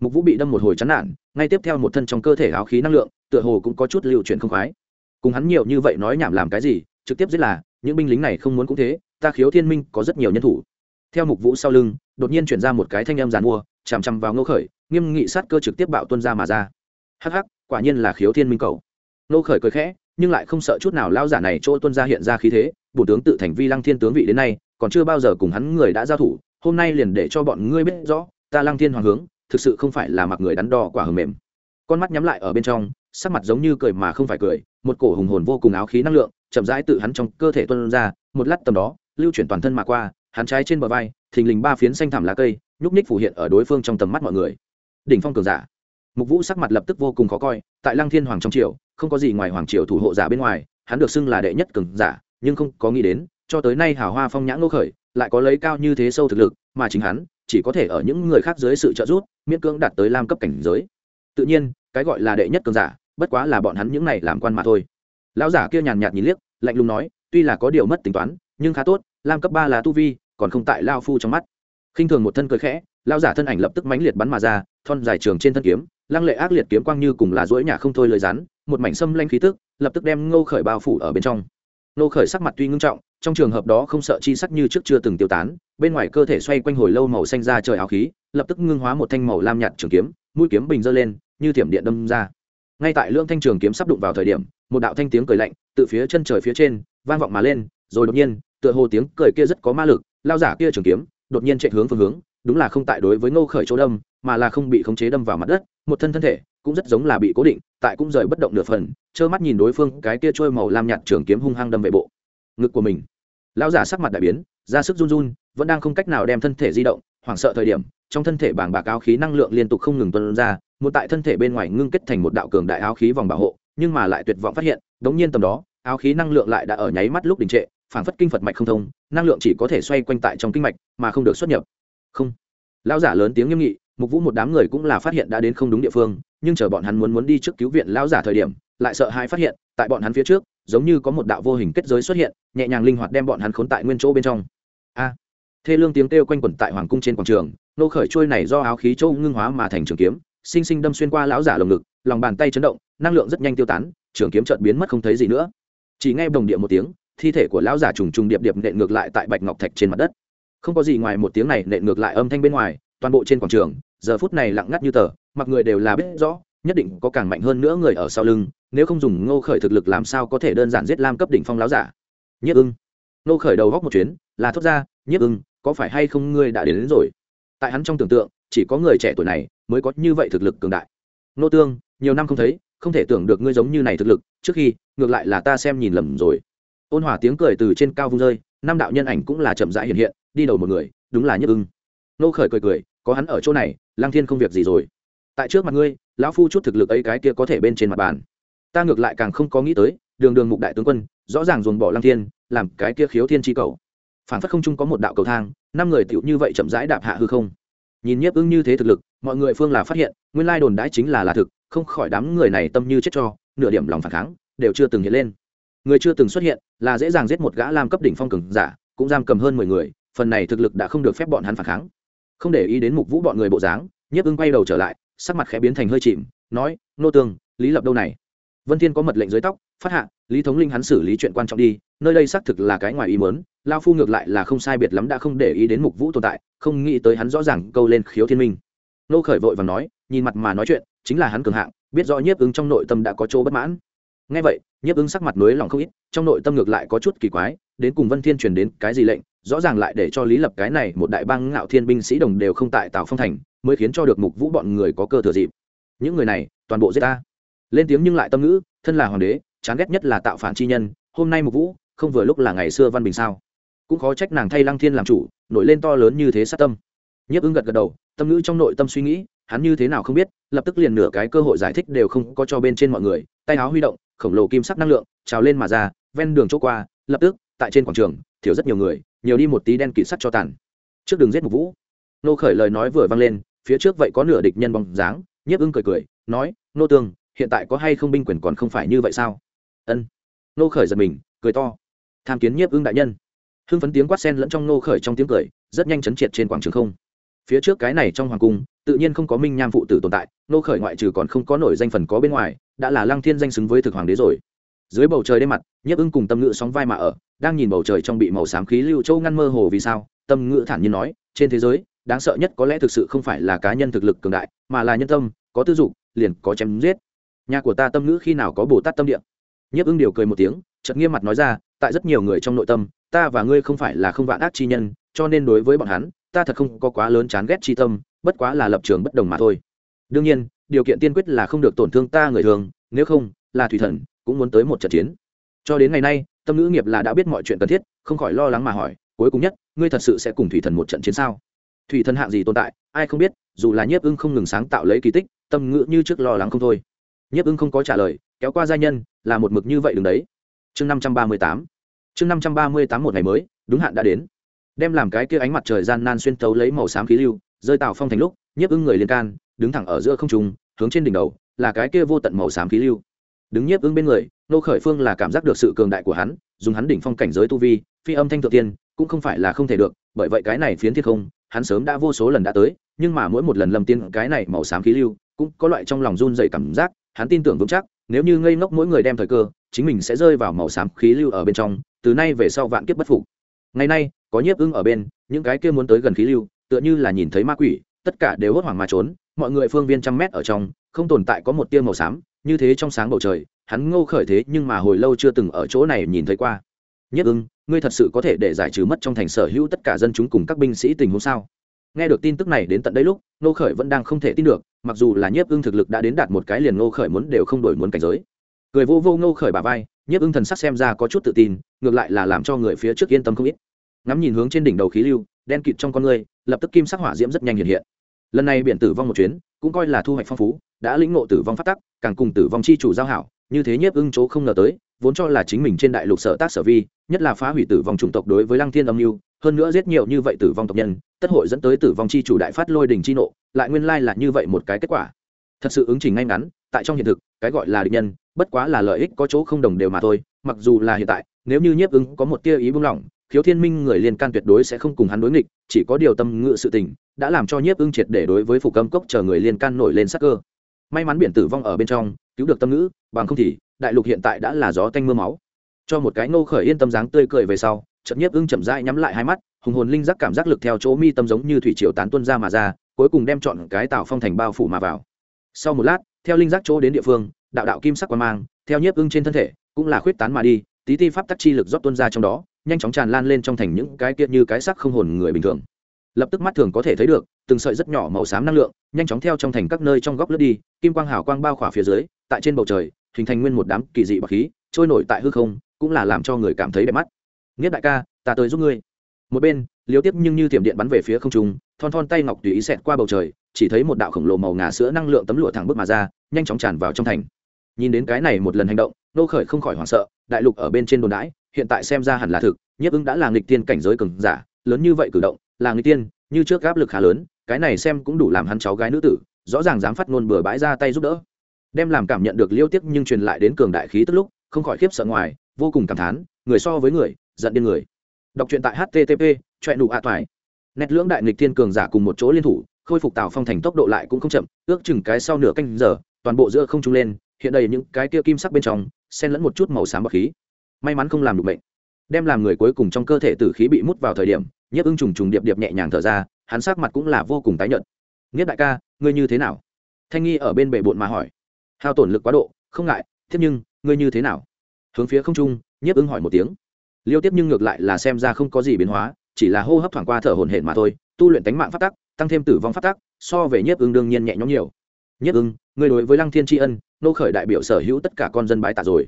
Mục vũ bị đâm một hồi chán nản, ngay tiếp theo một thân trong cơ thể áo khí năng lượng, tựa hồ cũng có chút liệu chuyện không khoái. Cùng hắn nhiều như vậy nói nhảm làm cái gì, trực tiếp giết là, những binh lính này không muốn cũng thế, ta khiếu thiên minh có rất nhiều nhân thủ. Theo mục vũ sau lưng, đột nhiên chuyển ra một cái thanh em giàn mua, chằm chằm vào ngô khởi, nghiêm nghị sát cơ trực tiếp bạo tuân ra mà ra. Hắc hắc, quả nhiên là khiếu thiên minh cầu ngô khởi cười khẽ nhưng lại không sợ chút nào lao giả này chỗ tuân ra hiện ra khí thế, bổ tướng tự thành vi lăng thiên tướng vị đến nay, còn chưa bao giờ cùng hắn người đã giao thủ, hôm nay liền để cho bọn ngươi biết rõ, ta lăng thiên hoàng hướng, thực sự không phải là mặc người đắn đo quả hờ mềm. Con mắt nhắm lại ở bên trong, sắc mặt giống như cười mà không phải cười, một cổ hùng hồn vô cùng áo khí năng lượng, chậm rãi tự hắn trong cơ thể tuân ra, một lát tầm đó, lưu chuyển toàn thân mà qua, hắn trái trên bờ vai, thình lình ba phiến xanh thảm lá cây, nhúc ních phủ hiện ở đối phương trong tầm mắt mọi người. Đỉnh phong cường giả mục vũ sắc mặt lập tức vô cùng khó coi, tại lăng thiên hoàng trong triều, không có gì ngoài hoàng triều thủ hộ giả bên ngoài, hắn được xưng là đệ nhất cường giả, nhưng không có nghĩ đến, cho tới nay hào hoa phong nhãn ngô khởi, lại có lấy cao như thế sâu thực lực, mà chính hắn, chỉ có thể ở những người khác dưới sự trợ giúp, miễn cưỡng đạt tới lam cấp cảnh giới. Tự nhiên, cái gọi là đệ nhất cường giả, bất quá là bọn hắn những này làm quan mà thôi. Lão giả kia nhàn nhạt nhìn liếc, lạnh lùng nói, tuy là có điều mất tính toán, nhưng khá tốt, lam cấp ba là tu vi, còn không tại lao phu trong mắt. Khinh thường một thân cười khẽ, lão giả thân ảnh lập tức mãnh liệt bắn mà ra, thon dài trường trên thân kiếm lăng lệ ác liệt kiếm quang như cùng là dỗi nhà không thôi lời rắn, một mảnh xâm lanh khí tức, lập tức đem ngô khởi bao phủ ở bên trong. Ngô khởi sắc mặt tuy ngưng trọng, trong trường hợp đó không sợ chi sắc như trước chưa từng tiêu tán, bên ngoài cơ thể xoay quanh hồi lâu màu xanh ra trời áo khí, lập tức ngưng hóa một thanh màu lam nhạt trường kiếm, mũi kiếm bình dơ lên, như thiểm điện đâm ra. Ngay tại lưỡng thanh trường kiếm sắp đụng vào thời điểm, một đạo thanh tiếng cười lạnh từ phía chân trời phía trên vang vọng mà lên, rồi đột nhiên, tựa hồ tiếng cười kia rất có ma lực, lao giả kia trường kiếm đột nhiên chạy hướng phương hướng đúng là không tại đối với ngô khởi chỗ đâm, mà là không bị khống chế đâm vào mặt đất, một thân thân thể, cũng rất giống là bị cố định, tại cũng rời bất động nửa phần, trơ mắt nhìn đối phương, cái kia trôi màu lam nhạt trường kiếm hung hăng đâm về bộ. Ngực của mình, lão giả sắc mặt đại biến, ra sức run run, vẫn đang không cách nào đem thân thể di động, hoảng sợ thời điểm, trong thân thể bảng bạc áo khí năng lượng liên tục không ngừng tuân ra, một tại thân thể bên ngoài ngưng kết thành một đạo cường đại áo khí vòng bảo hộ, nhưng mà lại tuyệt vọng phát hiện, đống nhiên tầm đó, áo khí năng lượng lại đã ở nháy mắt lúc đình trệ, phảng phất kinh phật mạch không thông, năng lượng chỉ có thể xoay quanh tại trong kinh mạch, mà không được xuất nhập không. Lão giả lớn tiếng nghiêm nghị, mục vũ một đám người cũng là phát hiện đã đến không đúng địa phương, nhưng chờ bọn hắn muốn muốn đi trước cứu viện lão giả thời điểm, lại sợ hai phát hiện, tại bọn hắn phía trước, giống như có một đạo vô hình kết giới xuất hiện, nhẹ nhàng linh hoạt đem bọn hắn khốn tại nguyên chỗ bên trong. A. Thê lương tiếng kêu quanh quẩn tại hoàng cung trên quảng trường, nô khởi trôi này do áo khí châu ngưng hóa mà thành trường kiếm, sinh sinh đâm xuyên qua lão giả lồng ngực, lòng bàn tay chấn động, năng lượng rất nhanh tiêu tán, trường kiếm chợt biến mất không thấy gì nữa. Chỉ nghe đồng địa một tiếng, thi thể của lão giả trùng trùng điệp điệp nện ngược lại tại bạch ngọc thạch trên mặt đất không có gì ngoài một tiếng này nện ngược lại âm thanh bên ngoài toàn bộ trên quảng trường giờ phút này lặng ngắt như tờ mặc người đều là biết rõ nhất định có càng mạnh hơn nữa người ở sau lưng nếu không dùng ngô khởi thực lực làm sao có thể đơn giản giết lam cấp đỉnh phong láo giả. Nhất ưng. Ngô khởi đầu góc một chuyến là thốt ra nhất ưng có phải hay không ngươi đã đến, đến rồi? Tại hắn trong tưởng tượng chỉ có người trẻ tuổi này mới có như vậy thực lực cường đại. Nô tương nhiều năm không thấy không thể tưởng được ngươi giống như này thực lực trước khi ngược lại là ta xem nhìn lầm rồi. Ôn hòa tiếng cười từ trên cao vung rơi năm đạo nhân ảnh cũng là chậm rãi hiện hiện đi đầu một người, đúng là nhất ưng. Nô khởi cười cười, có hắn ở chỗ này lang thiên không việc gì rồi. Tại trước mặt ngươi, lão phu chút thực lực ấy cái kia có thể bên trên mặt bàn. Ta ngược lại càng không có nghĩ tới, đường đường mục đại tướng quân, rõ ràng dồn bỏ lang thiên, làm cái kia khiếu thiên tri cầu. Phản phất không chung có một đạo cầu thang, năm người tựu như vậy chậm rãi đạp hạ hư không. Nhìn nhiếp ưng như thế thực lực, mọi người phương là phát hiện, nguyên lai đồn đãi chính là là thực, không khỏi đám người này tâm như chết cho, nửa điểm lòng phản kháng, đều chưa từng hiện lên. Người chưa từng xuất hiện, là dễ dàng giết một gã làm cấp đỉnh phong cường giả, cũng giam cầm hơn mười người phần này thực lực đã không được phép bọn hắn phản kháng. Không để ý đến mục vũ bọn người bộ dáng, nhiếp ưng quay đầu trở lại, sắc mặt khẽ biến thành hơi chìm, nói, nô tương, lý lập đâu này? Vân thiên có mật lệnh dưới tóc, phát hạ, lý thống linh hắn xử lý chuyện quan trọng đi, nơi đây xác thực là cái ngoài ý mớn lao phu ngược lại là không sai biệt lắm đã không để ý đến mục vũ tồn tại, không nghĩ tới hắn rõ ràng câu lên khiếu thiên minh. Nô khởi vội và nói, nhìn mặt mà nói chuyện, chính là hắn cường hạng, biết rõ nhiếp ứng trong nội tâm đã có chỗ bất mãn. Ngay vậy, nhiếp ứng sắc mặt núi lòng không ít, trong nội tâm ngược lại có chút kỳ quái đến cùng vân thiên truyền đến cái gì lệnh, rõ ràng lại để cho lý lập cái này một đại bang ngạo thiên binh sĩ đồng đều không tại tào phong thành, mới khiến cho được mục vũ bọn người có cơ thừa dịp. Những người này, toàn bộ giết ta. Lên tiếng nhưng lại tâm ngữ, thân là hoàng đế, chán ghét nhất là tạo phản chi nhân, hôm nay mục vũ, không vừa lúc là ngày xưa văn bình sao. Cũng khó trách nàng thay lăng thiên làm chủ, nổi lên to lớn như thế sát tâm. Nhiếp ứng gật gật đầu, tâm ngữ trong nội tâm suy nghĩ, hắn như thế nào không biết, lập tức liền nửa cái cơ hội giải thích đều không có cho bên trên mọi người, tay áo huy động, khổng lồ kim sắc năng lượng, trào lên mà ra, ven đường chỗ qua, lập tức tại trên quảng trường, thiếu rất nhiều người, nhiều đi một tí đen kịt sắt cho tàn. Trước đường giết mục vũ. Nô khởi lời nói vừa vang lên, phía trước vậy có nửa địch nhân bóng dáng, nhiếp ưng cười cười, nói, nô tương, hiện tại có hay không binh quyền còn không phải như vậy sao? Ân. Nô khởi giật mình, cười to. Tham kiến nhiếp ưng đại nhân. Hưng phấn tiếng quát sen lẫn trong nô khởi trong tiếng cười, rất nhanh chấn triệt trên quảng trường không. Phía trước cái này trong hoàng cung, tự nhiên không có minh nham phụ tử tồn tại, nô khởi ngoại trừ còn không có nổi danh phần có bên ngoài, đã là lăng thiên danh xứng với thực hoàng đế rồi. Dưới bầu trời đêm mặt, nhiếp ưng cùng tâm ngữ sóng vai mà ở đang nhìn bầu trời trong bị màu xám khí lưu châu ngăn mơ hồ vì sao, tâm ngữ thản nhiên nói, trên thế giới, đáng sợ nhất có lẽ thực sự không phải là cá nhân thực lực cường đại, mà là nhân tâm, có tư dục, liền có chém giết. Nhà của ta tâm ngữ khi nào có bồ tát tâm địa? Nhiếp ưng điều cười một tiếng, chợt nghiêm mặt nói ra, tại rất nhiều người trong nội tâm, ta và ngươi không phải là không vạn ác chi nhân, cho nên đối với bọn hắn, ta thật không có quá lớn chán ghét chi tâm, bất quá là lập trường bất đồng mà thôi. Đương nhiên, điều kiện tiên quyết là không được tổn thương ta người thường, nếu không, là thủy thần cũng muốn tới một trận chiến. Cho đến ngày nay tâm ngữ nghiệp là đã biết mọi chuyện cần thiết, không khỏi lo lắng mà hỏi, cuối cùng nhất, ngươi thật sự sẽ cùng thủy thần một trận chiến sao? Thủy thần hạng gì tồn tại, ai không biết, dù là nhiếp ưng không ngừng sáng tạo lấy kỳ tích, tâm ngữ như trước lo lắng không thôi. Nhiếp ưng không có trả lời, kéo qua gia nhân, là một mực như vậy đừng đấy. Chương năm trăm ba mươi tám. Chương năm trăm ba mươi tám một ngày mới, đúng hạn đã đến. Đem làm cái kia ánh mặt trời gian nan xuyên tấu lấy màu xám khí lưu, rơi tạo phong thành lúc, nhiếp ưng người liên can, đứng thẳng ở giữa không trung, hướng trên đỉnh đầu, là cái kia vô tận màu xám khí lưu đứng nhiếp ứng bên người, nô khởi phương là cảm giác được sự cường đại của hắn, dùng hắn đỉnh phong cảnh giới tu vi, phi âm thanh thượng tiên, cũng không phải là không thể được, bởi vậy cái này phiến thiên không, hắn sớm đã vô số lần đã tới, nhưng mà mỗi một lần lâm tiên cái này màu xám khí lưu, cũng có loại trong lòng run dày cảm giác, hắn tin tưởng vững chắc, nếu như ngây ngốc mỗi người đem thời cơ, chính mình sẽ rơi vào màu xám khí lưu ở bên trong, từ nay về sau vạn kiếp bất phục. Ngày nay, có nhiếp ưng ở bên, những cái kia muốn tới gần khí lưu, tựa như là nhìn thấy ma quỷ, tất cả đều hốt hoảng mà trốn mọi người phương viên trăm mét ở trong, không tồn tại có một tia màu xám, như thế trong sáng bầu trời, hắn ngô khởi thế nhưng mà hồi lâu chưa từng ở chỗ này nhìn thấy qua. Nhất ưng, ngươi thật sự có thể để giải trừ mất trong thành sở hữu tất cả dân chúng cùng các binh sĩ tình huống sao? Nghe được tin tức này đến tận đây lúc, ngô khởi vẫn đang không thể tin được, mặc dù là nhiếp ưng thực lực đã đến đạt một cái liền ngô khởi muốn đều không đổi muốn cảnh giới. Cười vô vô ngô khởi bà vai nhiếp ưng thần sắc xem ra có chút tự tin, ngược lại là làm cho người phía trước yên tâm không ít. Ngắm nhìn hướng trên đỉnh đầu khí lưu, đen kịt trong con người, lập tức kim sắc hỏa diễm rất nhanh hiện hiện lần này biển tử vong một chuyến, cũng coi là thu hoạch phong phú, đã lĩnh ngộ tử vong phát tắc, càng cùng tử vong chi chủ giao hảo, như thế nhiếp ưng chỗ không ngờ tới, vốn cho là chính mình trên đại lục sở tác sở vi, nhất là phá hủy tử vong chủng tộc đối với lăng thiên âm mưu, hơn nữa giết nhiều như vậy tử vong tộc nhân, tất hội dẫn tới tử vong chi chủ đại phát lôi đình chi nộ, lại nguyên lai là như vậy một cái kết quả. Thật sự ứng trình ngay ngắn, tại trong hiện thực, cái gọi là địch nhân, bất quá là lợi ích có chỗ không đồng đều mà thôi, mặc dù là hiện tại, nếu như nhiếp ứng có một tia ý buông lỏng khiếu thiên minh người liên can tuyệt đối sẽ không cùng hắn đối nghịch, chỉ có điều tâm ngự sự tình, đã làm cho nhiếp ưng triệt để đối với phục âm cốc chờ người liên can nổi lên sắc cơ. May mắn biển tử vong ở bên trong, cứu được tâm ngữ, bằng không thì, đại lục hiện tại đã là gió tanh mưa máu. Cho một cái ngô khởi yên tâm dáng tươi cười về sau chậm nhiếp ưng chậm rãi nhắm lại hai mắt, hùng hồn linh giác cảm giác lực theo chỗ mi tâm giống như thủy triều tán tuân ra mà ra, cuối cùng đem chọn cái tạo phong thành bao phủ mà vào. Sau một lát, theo linh giác chỗ đến địa phương, đạo đạo kim sắc quan mang, theo nhiếp ưng trên thân thể, cũng là khuyết tán mà đi, tí ti pháp tắc chi lực rót tuân ra trong đó nhanh chóng tràn lan lên trong thành những cái kia như cái sắc không hồn người bình thường. Lập tức mắt thường có thể thấy được, từng sợi rất nhỏ màu xám năng lượng, nhanh chóng theo trong thành các nơi trong góc lướt đi, kim quang hào quang bao khỏa phía dưới, tại trên bầu trời, hình thành nguyên một đám kỳ dị bọc khí, trôi nổi tại hư không, cũng là làm cho người cảm thấy đẹp mắt. Nghiết đại ca, ta tới giúp ngươi. Một bên liếu tiếp nhưng như thiểm điện bắn về phía không trung, thon thon tay ngọc tùy ý xẹt qua bầu trời, chỉ thấy một đạo khổng lồ màu ngà sữa năng lượng tấm lụa thẳng bước mà ra, nhanh chóng tràn vào trong thành. Nhìn đến cái này một lần hành động nô khởi không khỏi hoảng sợ, đại lục ở bên trên đồn đãi, hiện tại xem ra hẳn là thực, nhiếp ứng đã là nghịch tiên cảnh giới cường giả, lớn như vậy cử động, là nghịch tiên như trước áp lực khá lớn, cái này xem cũng đủ làm hắn cháu gái nữ tử, rõ ràng dám phát ngôn bừa bãi ra tay giúp đỡ. Đem làm cảm nhận được liêu tiếc nhưng truyền lại đến cường đại khí tức lúc, không khỏi khiếp sợ ngoài, vô cùng cảm thán, người so với người, giận điên người. Đọc truyện tại http choẹ đủ a toài. Nét lưỡng đại nghịch thiên cường giả cùng một chỗ liên thủ, khôi phục tào phong thành tốc độ lại cũng không chậm, ước chừng cái sau nửa canh giờ, toàn bộ giữa không trung lên hiện đầy những cái kia kim sắc bên trong, xen lẫn một chút màu xám bọc khí. May mắn không làm được bệnh. Đem làm người cuối cùng trong cơ thể tử khí bị mút vào thời điểm, nhiếp ưng trùng trùng điệp điệp nhẹ nhàng thở ra, hắn sắc mặt cũng là vô cùng tái nhợt. Nghiết đại ca, ngươi như thế nào? Thanh nghi ở bên bệ bộn mà hỏi. Hao tổn lực quá độ, không ngại thiết nhưng, ngươi như thế nào? Hướng phía không trung, nhiếp ưng hỏi một tiếng. Liêu tiếp nhưng ngược lại là xem ra không có gì biến hóa, chỉ là hô hấp thoảng qua thở hổn hển mà thôi, tu luyện tánh mạng phát tắc, tăng thêm tử vong phát tắc, so về nhiếp ưng đương nhiên nhẹ nhõm nhiều. Nhiếp ưng, ngươi đối với lăng thiên tri ân nô khởi đại biểu sở hữu tất cả con dân bái tạ rồi.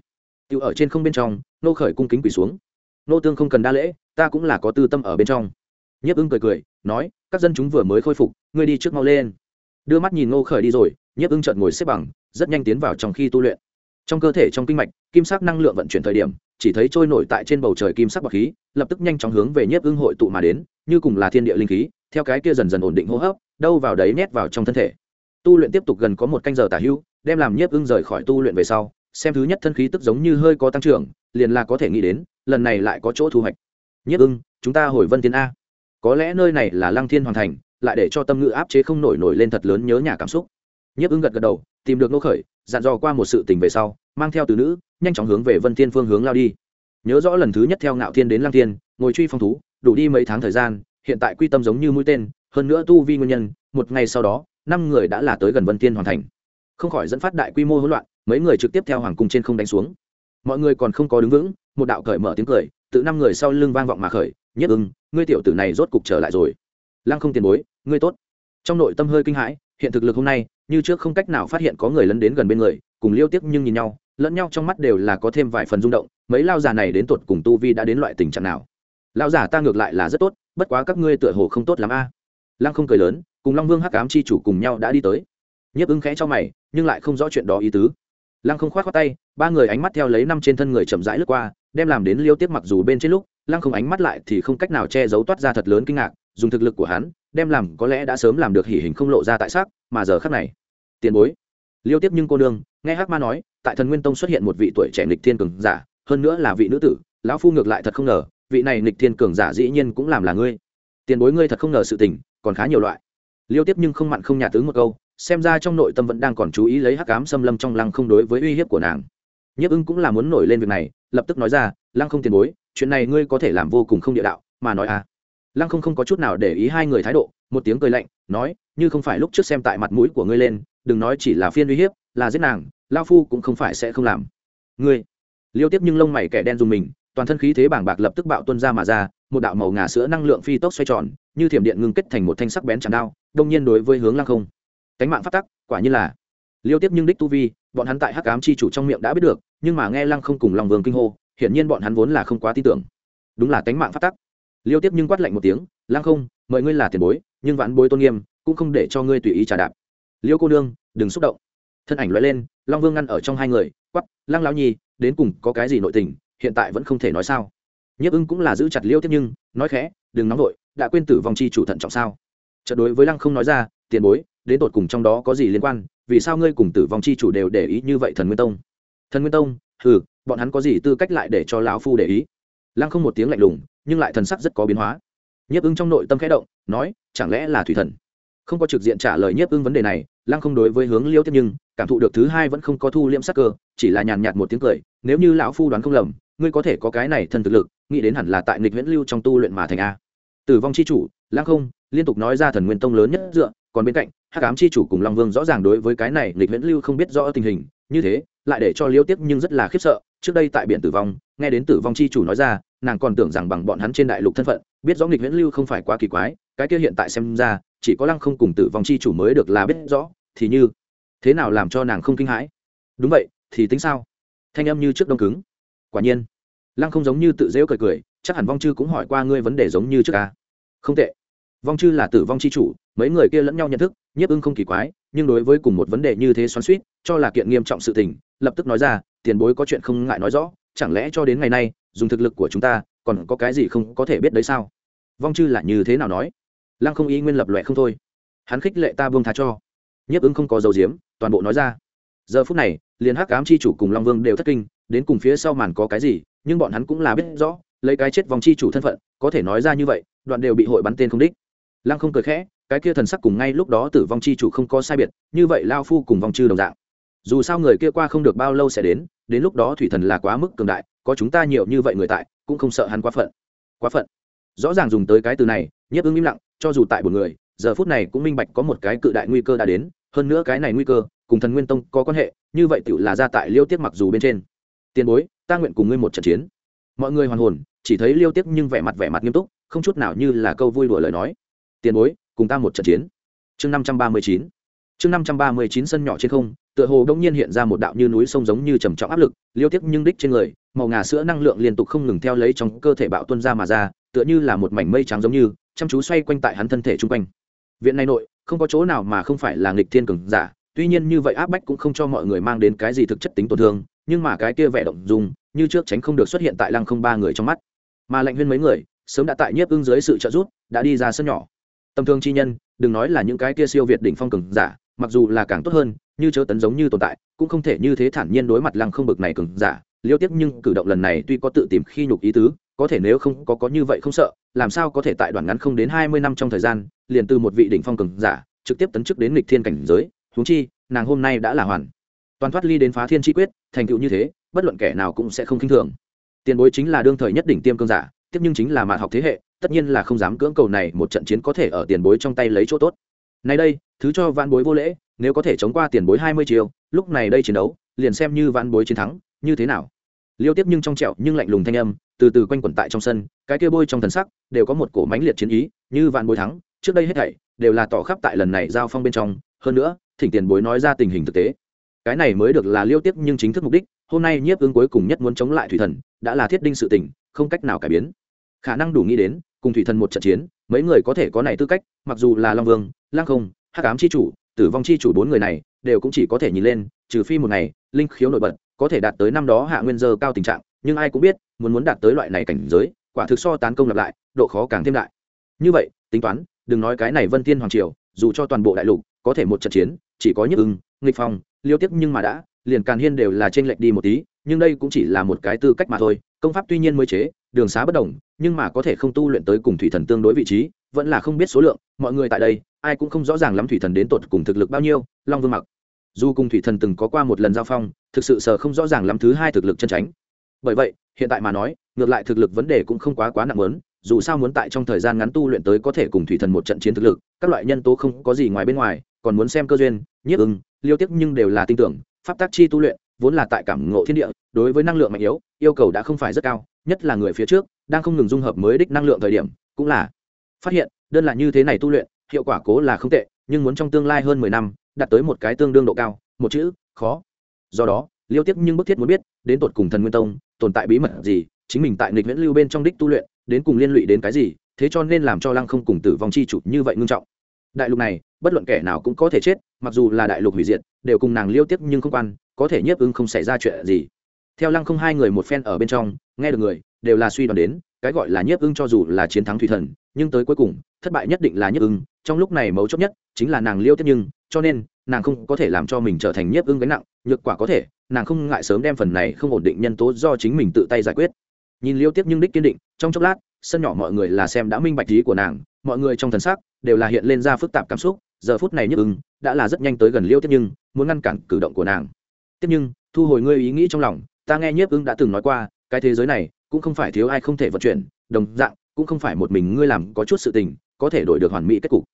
Tự ở trên không bên trong, nô khởi cung kính quỳ xuống. Nô tương không cần đa lễ, ta cũng là có tư tâm ở bên trong. Nhiếp ưng cười cười, nói, các dân chúng vừa mới khôi phục, ngươi đi trước mau lên. Đưa mắt nhìn nô khởi đi rồi, nhiếp ưng chợt ngồi xếp bằng, rất nhanh tiến vào trong khi tu luyện. Trong cơ thể trong kinh mạch, kim sắc năng lượng vận chuyển thời điểm, chỉ thấy trôi nổi tại trên bầu trời kim sắc bọc khí, lập tức nhanh chóng hướng về nhiếp ưng hội tụ mà đến, như cùng là thiên địa linh khí, theo cái kia dần dần ổn định hô hấp, đâu vào đấy nhét vào trong thân thể. Tu luyện tiếp tục gần có một canh giờ tả hữu đem làm nhiếp ưng rời khỏi tu luyện về sau, xem thứ nhất thân khí tức giống như hơi có tăng trưởng, liền là có thể nghĩ đến, lần này lại có chỗ thu hoạch. Nhiếp ưng, chúng ta hồi vân tiến a. Có lẽ nơi này là lăng thiên hoàn thành, lại để cho tâm ngữ áp chế không nổi nổi lên thật lớn nhớ nhà cảm xúc. Nhiếp ưng gật gật đầu, tìm được nô khởi, dặn dò qua một sự tình về sau, mang theo từ nữ, nhanh chóng hướng về vân thiên phương hướng lao đi. Nhớ rõ lần thứ nhất theo ngạo thiên đến lăng thiên, ngồi truy phong thú, đủ đi mấy tháng thời gian, hiện tại quy tâm giống như mũi tên, hơn nữa tu vi nguyên nhân, một ngày sau đó, năm người đã là tới gần vân thiên hoàn thành không khỏi dẫn phát đại quy mô hỗn loạn, mấy người trực tiếp theo hoàng cung trên không đánh xuống. Mọi người còn không có đứng vững, một đạo cởi mở tiếng cười, tự năm người sau lưng vang vọng mà khởi, nhất ưng, ngươi tiểu tử này rốt cục trở lại rồi. Lăng không tiền bối, ngươi tốt. Trong nội tâm hơi kinh hãi, hiện thực lực hôm nay, như trước không cách nào phát hiện có người lấn đến gần bên người, cùng liêu tiếc nhưng nhìn nhau, lẫn nhau trong mắt đều là có thêm vài phần rung động, mấy lao già này đến tuột cùng tu vi đã đến loại tình trạng nào? Lao giả ta ngược lại là rất tốt, bất quá các ngươi tựa hồ không tốt lắm a. Lăng không cười lớn, cùng long vương hắc cám chi chủ cùng nhau đã đi tới. Nhiếp ứng khẽ cho mày nhưng lại không rõ chuyện đó ý tứ. Lăng không khoát khoát tay, ba người ánh mắt theo lấy năm trên thân người chậm rãi lướt qua, đem làm đến liêu tiếp mặc dù bên trên lúc, lăng không ánh mắt lại thì không cách nào che giấu toát ra thật lớn kinh ngạc, dùng thực lực của hắn, đem làm có lẽ đã sớm làm được hỉ hình không lộ ra tại sắc, mà giờ khắc này, tiền bối. Liêu tiếp nhưng cô nương, nghe hắc ma nói, tại thần nguyên tông xuất hiện một vị tuổi trẻ nghịch thiên cường giả, hơn nữa là vị nữ tử, lão phu ngược lại thật không ngờ, vị này nghịch thiên cường giả dĩ nhiên cũng làm là ngươi. Tiền bối ngươi thật không ngờ sự tình, còn khá nhiều loại. Liêu tiếp nhưng không mặn không nhà tướng một câu xem ra trong nội tâm vẫn đang còn chú ý lấy hắc ám xâm lâm trong lăng không đối với uy hiếp của nàng. Nhiếp ưng cũng là muốn nổi lên việc này, lập tức nói ra, lăng không tiền bối, chuyện này ngươi có thể làm vô cùng không địa đạo, mà nói à. Lăng không không có chút nào để ý hai người thái độ, một tiếng cười lạnh, nói, như không phải lúc trước xem tại mặt mũi của ngươi lên, đừng nói chỉ là phiên uy hiếp, là giết nàng lao phu cũng không phải sẽ không làm. Ngươi? Liêu tiếp nhưng lông mày kẻ đen dùng mình, toàn thân khí thế bảng bạc lập tức bạo tuân ra mà ra, một đạo màu ngà sữa năng lượng phi tốc xoay tròn, như thiểm điện ngưng kết thành một thanh sắc bén chạm đao, đông nhiên đối với hướng lăng không cánh mạng phát tắc, quả như là. Liêu tiếp nhưng đích tu vi, bọn hắn tại hắc ám chi chủ trong miệng đã biết được, nhưng mà nghe lăng không cùng lòng vương kinh hô, hiển nhiên bọn hắn vốn là không quá tin tưởng. Đúng là cánh mạng phát tắc. Liêu tiếp nhưng quát lạnh một tiếng, lăng không, mời ngươi là tiền bối, nhưng vãn bối tôn nghiêm, cũng không để cho ngươi tùy ý trả đạp. Liêu cô nương, đừng xúc động. Thân ảnh loại lên, long vương ngăn ở trong hai người quắp lăng lao nhi, đến cùng có cái gì nội tình, hiện tại vẫn không thể nói sao? Nhiếp ưng cũng là giữ chặt liêu tiếp nhưng, nói khẽ, đừng nóng vội, đã quên tử vong chi chủ thận trọng sao? Chợt đối với lăng không nói ra tiền bối, đến tột cùng trong đó có gì liên quan? Vì sao ngươi cùng tử vong chi chủ đều để ý như vậy thần nguyên tông? Thần nguyên tông? Hừ, bọn hắn có gì tư cách lại để cho lão phu để ý? Lăng không một tiếng lạnh lùng, nhưng lại thần sắc rất có biến hóa. Nhiếp ưng trong nội tâm khẽ động, nói, chẳng lẽ là thủy thần? Không có trực diện trả lời nhiếp ưng vấn đề này, lăng không đối với hướng liêu tiếp nhưng, cảm thụ được thứ hai vẫn không có thu liễm sắc cơ, chỉ là nhàn nhạt một tiếng cười, nếu như lão phu đoán không lầm, ngươi có thể có cái này thần thực lực, nghĩ đến hẳn là tại nghịch viễn lưu trong tu luyện mà thành a tử vong c h i chủ, lăng không, liên tục nói ra thần nguyên tông lớn nhất dựa, còn bên cạnh, hắc ám c h i chủ cùng long vương rõ ràng đối với cái này lịch viễn lưu không biết rõ tình hình, như thế, lại để cho liêu tiếp nhưng rất là khiếp sợ, trước đây tại biển tử vong, nghe đến tử vong c h i chủ nói ra, nàng còn tưởng rằng bằng bọn hắn trên đại lục thân phận, biết rõ nghịch viễn lưu không phải quá kỳ quái, cái kia hiện tại xem ra, chỉ có lăng không cùng tử vong chi chủ mới được là biết rõ, thì như, thế nào làm cho nàng không kinh hãi? Đúng vậy, thì tính sao? Thanh âm như trước đông cứng. Quả nhiên, lăng không giống như tự dễu cười cười chắc hẳn vong chư cũng hỏi qua ngươi vấn đề giống như trước ca. Không tệ. Vong chư là tử vong chi chủ, mấy người kia lẫn nhau nhận thức, nhiếp ưng không kỳ quái, nhưng đối với cùng một vấn đề như thế xoắn suýt cho là kiện nghiêm trọng sự tình, lập tức nói ra, tiền bối có chuyện không ngại nói rõ, chẳng lẽ cho đến ngày nay, dùng thực lực của chúng ta, còn có cái gì không có thể biết đấy sao? Vong chư là như thế nào nói? Lăng không ý nguyên lập lệ không thôi. Hắn khích lệ ta vương tha cho. Nhiếp ưng không có dầu diếm, toàn bộ nói ra. Giờ phút này, liền hắc ám chi chủ cùng long vương đều thất kinh, đến cùng phía sau màn có cái gì, nhưng bọn hắn cũng là biết rõ lấy cái chết vòng chi chủ thân phận, có thể nói ra như vậy, đoạn đều bị hội bắn tên không đích. Lăng không cười khẽ, cái kia thần sắc cùng ngay lúc đó tử vong chi chủ không có sai biệt, như vậy lao phu cùng vong chư đồng dạng. Dù sao người kia qua không được bao lâu sẽ đến đến lúc đó thủy thần là quá mức cường đại, có chúng ta nhiều như vậy người tại, cũng không sợ hắn quá phận. Quá phận. Rõ ràng dùng tới cái từ này, nhiếp ứng im lặng, cho dù tại một người, giờ phút này cũng minh bạch có một cái cự đại nguy cơ đã đến, hơn nữa cái này nguy cơ, cùng thần nguyên tông có quan hệ, như vậy tự là ra tại liêu tiết mặc dù bên trên. Tiền bối, ta nguyện cùng ngươi một trận chiến. Mọi người hoàn hồn chỉ thấy liêu tiếc nhưng vẻ mặt vẻ mặt nghiêm túc, không chút nào như là câu vui đùa lời nói. Tiền bối, cùng ta một trận chiến. Chương năm trăm ba mươi chín. Chương năm trăm ba mươi chín sân nhỏ trên không, tựa hồ đông nhiên hiện ra một đạo như núi sông giống như trầm trọng áp lực, liêu tiếc nhưng đích trên người, màu ngà sữa năng lượng liên tục không ngừng theo lấy trong cơ thể bạo tuân ra mà ra, tựa như là một mảnh mây trắng giống như, chăm chú xoay quanh tại hắn thân thể chung quanh. Viện này nội, không có chỗ nào mà không phải là nghịch thiên cường giả, tuy nhiên như vậy áp bách cũng không cho mọi người mang đến cái gì thực chất tính tổn thương, nhưng mà cái kia vẻ động dùng như trước tránh không được xuất hiện tại lăng không ba người trong mắt mà lạnh huyên mấy người, sớm đã tại nhiếp ưng dưới sự trợ giúp, đã đi ra sân nhỏ. Tầm thương chi nhân, đừng nói là những cái kia siêu việt đỉnh phong cường giả, mặc dù là càng tốt hơn, như chớ tấn giống như tồn tại, cũng không thể như thế thản nhiên đối mặt lăng không bực này cường giả. Liêu tiếc nhưng cử động lần này tuy có tự tìm khi nhục ý tứ, có thể nếu không có có như vậy không sợ, làm sao có thể tại đoạn ngắn không đến hai mươi năm trong thời gian, liền từ một vị đỉnh phong cường giả, trực tiếp tấn chức đến nghịch thiên cảnh giới, huống chi, nàng hôm nay đã là hoàn toàn thoát ly đến phá thiên chi quyết, thành tựu như thế, bất luận kẻ nào cũng sẽ không khinh thường tiền bối chính là đương thời nhất đỉnh tiêm cương giả, tiếp nhưng chính là mạn học thế hệ, tất nhiên là không dám cưỡng cầu này một trận chiến có thể ở tiền bối trong tay lấy chỗ tốt. Nay đây, thứ cho vạn bối vô lễ, nếu có thể chống qua tiền bối hai mươi chiều lúc này đây chiến đấu, liền xem như vạn bối chiến thắng, như thế nào? Liêu tiếp nhưng trong trẹo nhưng lạnh lùng thanh âm, từ từ quanh quẩn tại trong sân, cái kia bôi trong thần sắc, đều có một cổ mãnh liệt chiến ý, như vạn bối thắng, trước đây hết thảy, đều là tỏ khắp tại lần này giao phong bên trong, hơn nữa, thỉnh tiền bối nói ra tình hình thực tế. Cái này mới được là liêu tiếp nhưng chính thức mục đích hôm nay nhiếp ứng cuối cùng nhất muốn chống lại thủy thần, đã là thiết đinh sự tình, không cách nào cải biến. Khả năng đủ nghĩ đến, cùng thủy thần một trận chiến, mấy người có thể có này tư cách, mặc dù là long vương lang không, hắc ám c h i chủ, tử vong c h i chủ bốn người này, đều cũng chỉ có thể nhìn lên, trừ phi một ngày, linh khiếu nổi bật, có thể đạt tới năm đó hạ nguyên dơ cao tình trạng, nhưng ai cũng biết, muốn muốn đạt tới loại này cảnh giới, quả thực so tán công lặp lại, độ khó càng thêm đại. Như vậy, tính toán, đừng nói cái này vân tiên hoàng triều, dù cho toàn bộ đại lục có thể một trận chiến, chỉ có nhức ưng, nghịch phong, liêu tiếc nhưng mà đã liền càn hiên đều là t r ê n lệch đi một tí, nhưng đây cũng chỉ là một cái tư cách mà thôi, công pháp tuy nhiên mới chế, đường xá bất đồng, nhưng mà có thể không tu luyện tới cùng thủy thần tương đối vị trí, vẫn là không biết số lượng, mọi người tại đây, ai cũng không rõ ràng lắm thủy thần đến tột cùng thực lực bao nhiêu, long vương mặc. Dù cùng thủy thần từng có qua một lần giao phong, thực sự sờ không rõ ràng lắm thứ hai thực lực chân tránh bởi vậy, hiện tại mà nói, ngược lại thực lực vấn đề cũng không quá quá nặng lớn, dù sao muốn tại trong thời gian ngắn tu luyện tới có thể cùng thủy thần một trận chiến thực lực, các loại nhân tố không có gì ngoài bên ngoài, còn muốn xem cơ duyên, nhiếp ưng, liêu tiếc nhưng đều là tin tưởng pháp tác chi tu luyện, vốn là tại cảm ngộ thiên địa, đối với năng lượng mạnh yếu, yêu cầu đã không phải rất cao, nhất là người phía trước, đang không ngừng dung hợp mới đích năng lượng thời điểm, cũng là phát hiện, đơn là như thế này tu luyện, hiệu quả cố là không tệ, nhưng muốn trong tương lai hơn mười năm, đạt tới một cái tương đương độ cao, một chữ, khó. Do đó, liêu tiếp nhưng bức thiết muốn biết, đến tột cùng thần nguyên tông, tồn tại bí mật gì, chính mình tại nghịch viễn lưu bên trong đích tu luyện, đến cùng liên lụy đến cái gì, thế cho nên làm cho lăng không cùng tử vong chi chủ như vậy ngưng trọng. Đại lục này, bất luận kẻ nào cũng có thể chết mặc dù là đại lục hủy diệt, đều cùng nàng liêu tiếp nhưng không quan, có thể nhiếp ưng không xảy ra chuyện gì. Theo lăng không hai người một phen ở bên trong, nghe được người, đều là suy đoán đến, cái gọi là nhiếp ưng cho dù là chiến thắng thủy thần, nhưng tới cuối cùng, thất bại nhất định là nhiếp ưng trong lúc này mấu chốt nhất chính là nàng liêu tiếp nhưng, cho nên, nàng không có thể làm cho mình trở thành nhiếp ưng gánh nặng, nhược quả có thể, nàng không ngại sớm đem phần này không ổn định nhân tố do chính mình tự tay giải quyết. Nhìn liêu tiếp nhưng đích kiên định, trong chốc lát, sân nhỏ mọi người là xem đã minh bạch ý của nàng, mọi người trong thần sắc đều là hiện lên ra phức tạp cảm xúc, giờ phút này nhức ứng đã là rất nhanh tới gần liêu tiếp nhưng, muốn ngăn cản cử động của nàng. Tiếp nhưng, thu hồi ngươi ý nghĩ trong lòng, ta nghe nhiếp ứng đã từng nói qua, cái thế giới này cũng không phải thiếu ai không thể vận chuyển, đồng dạng, cũng không phải một mình ngươi làm có chút sự tình, có thể đổi được hoàn mỹ kết cục.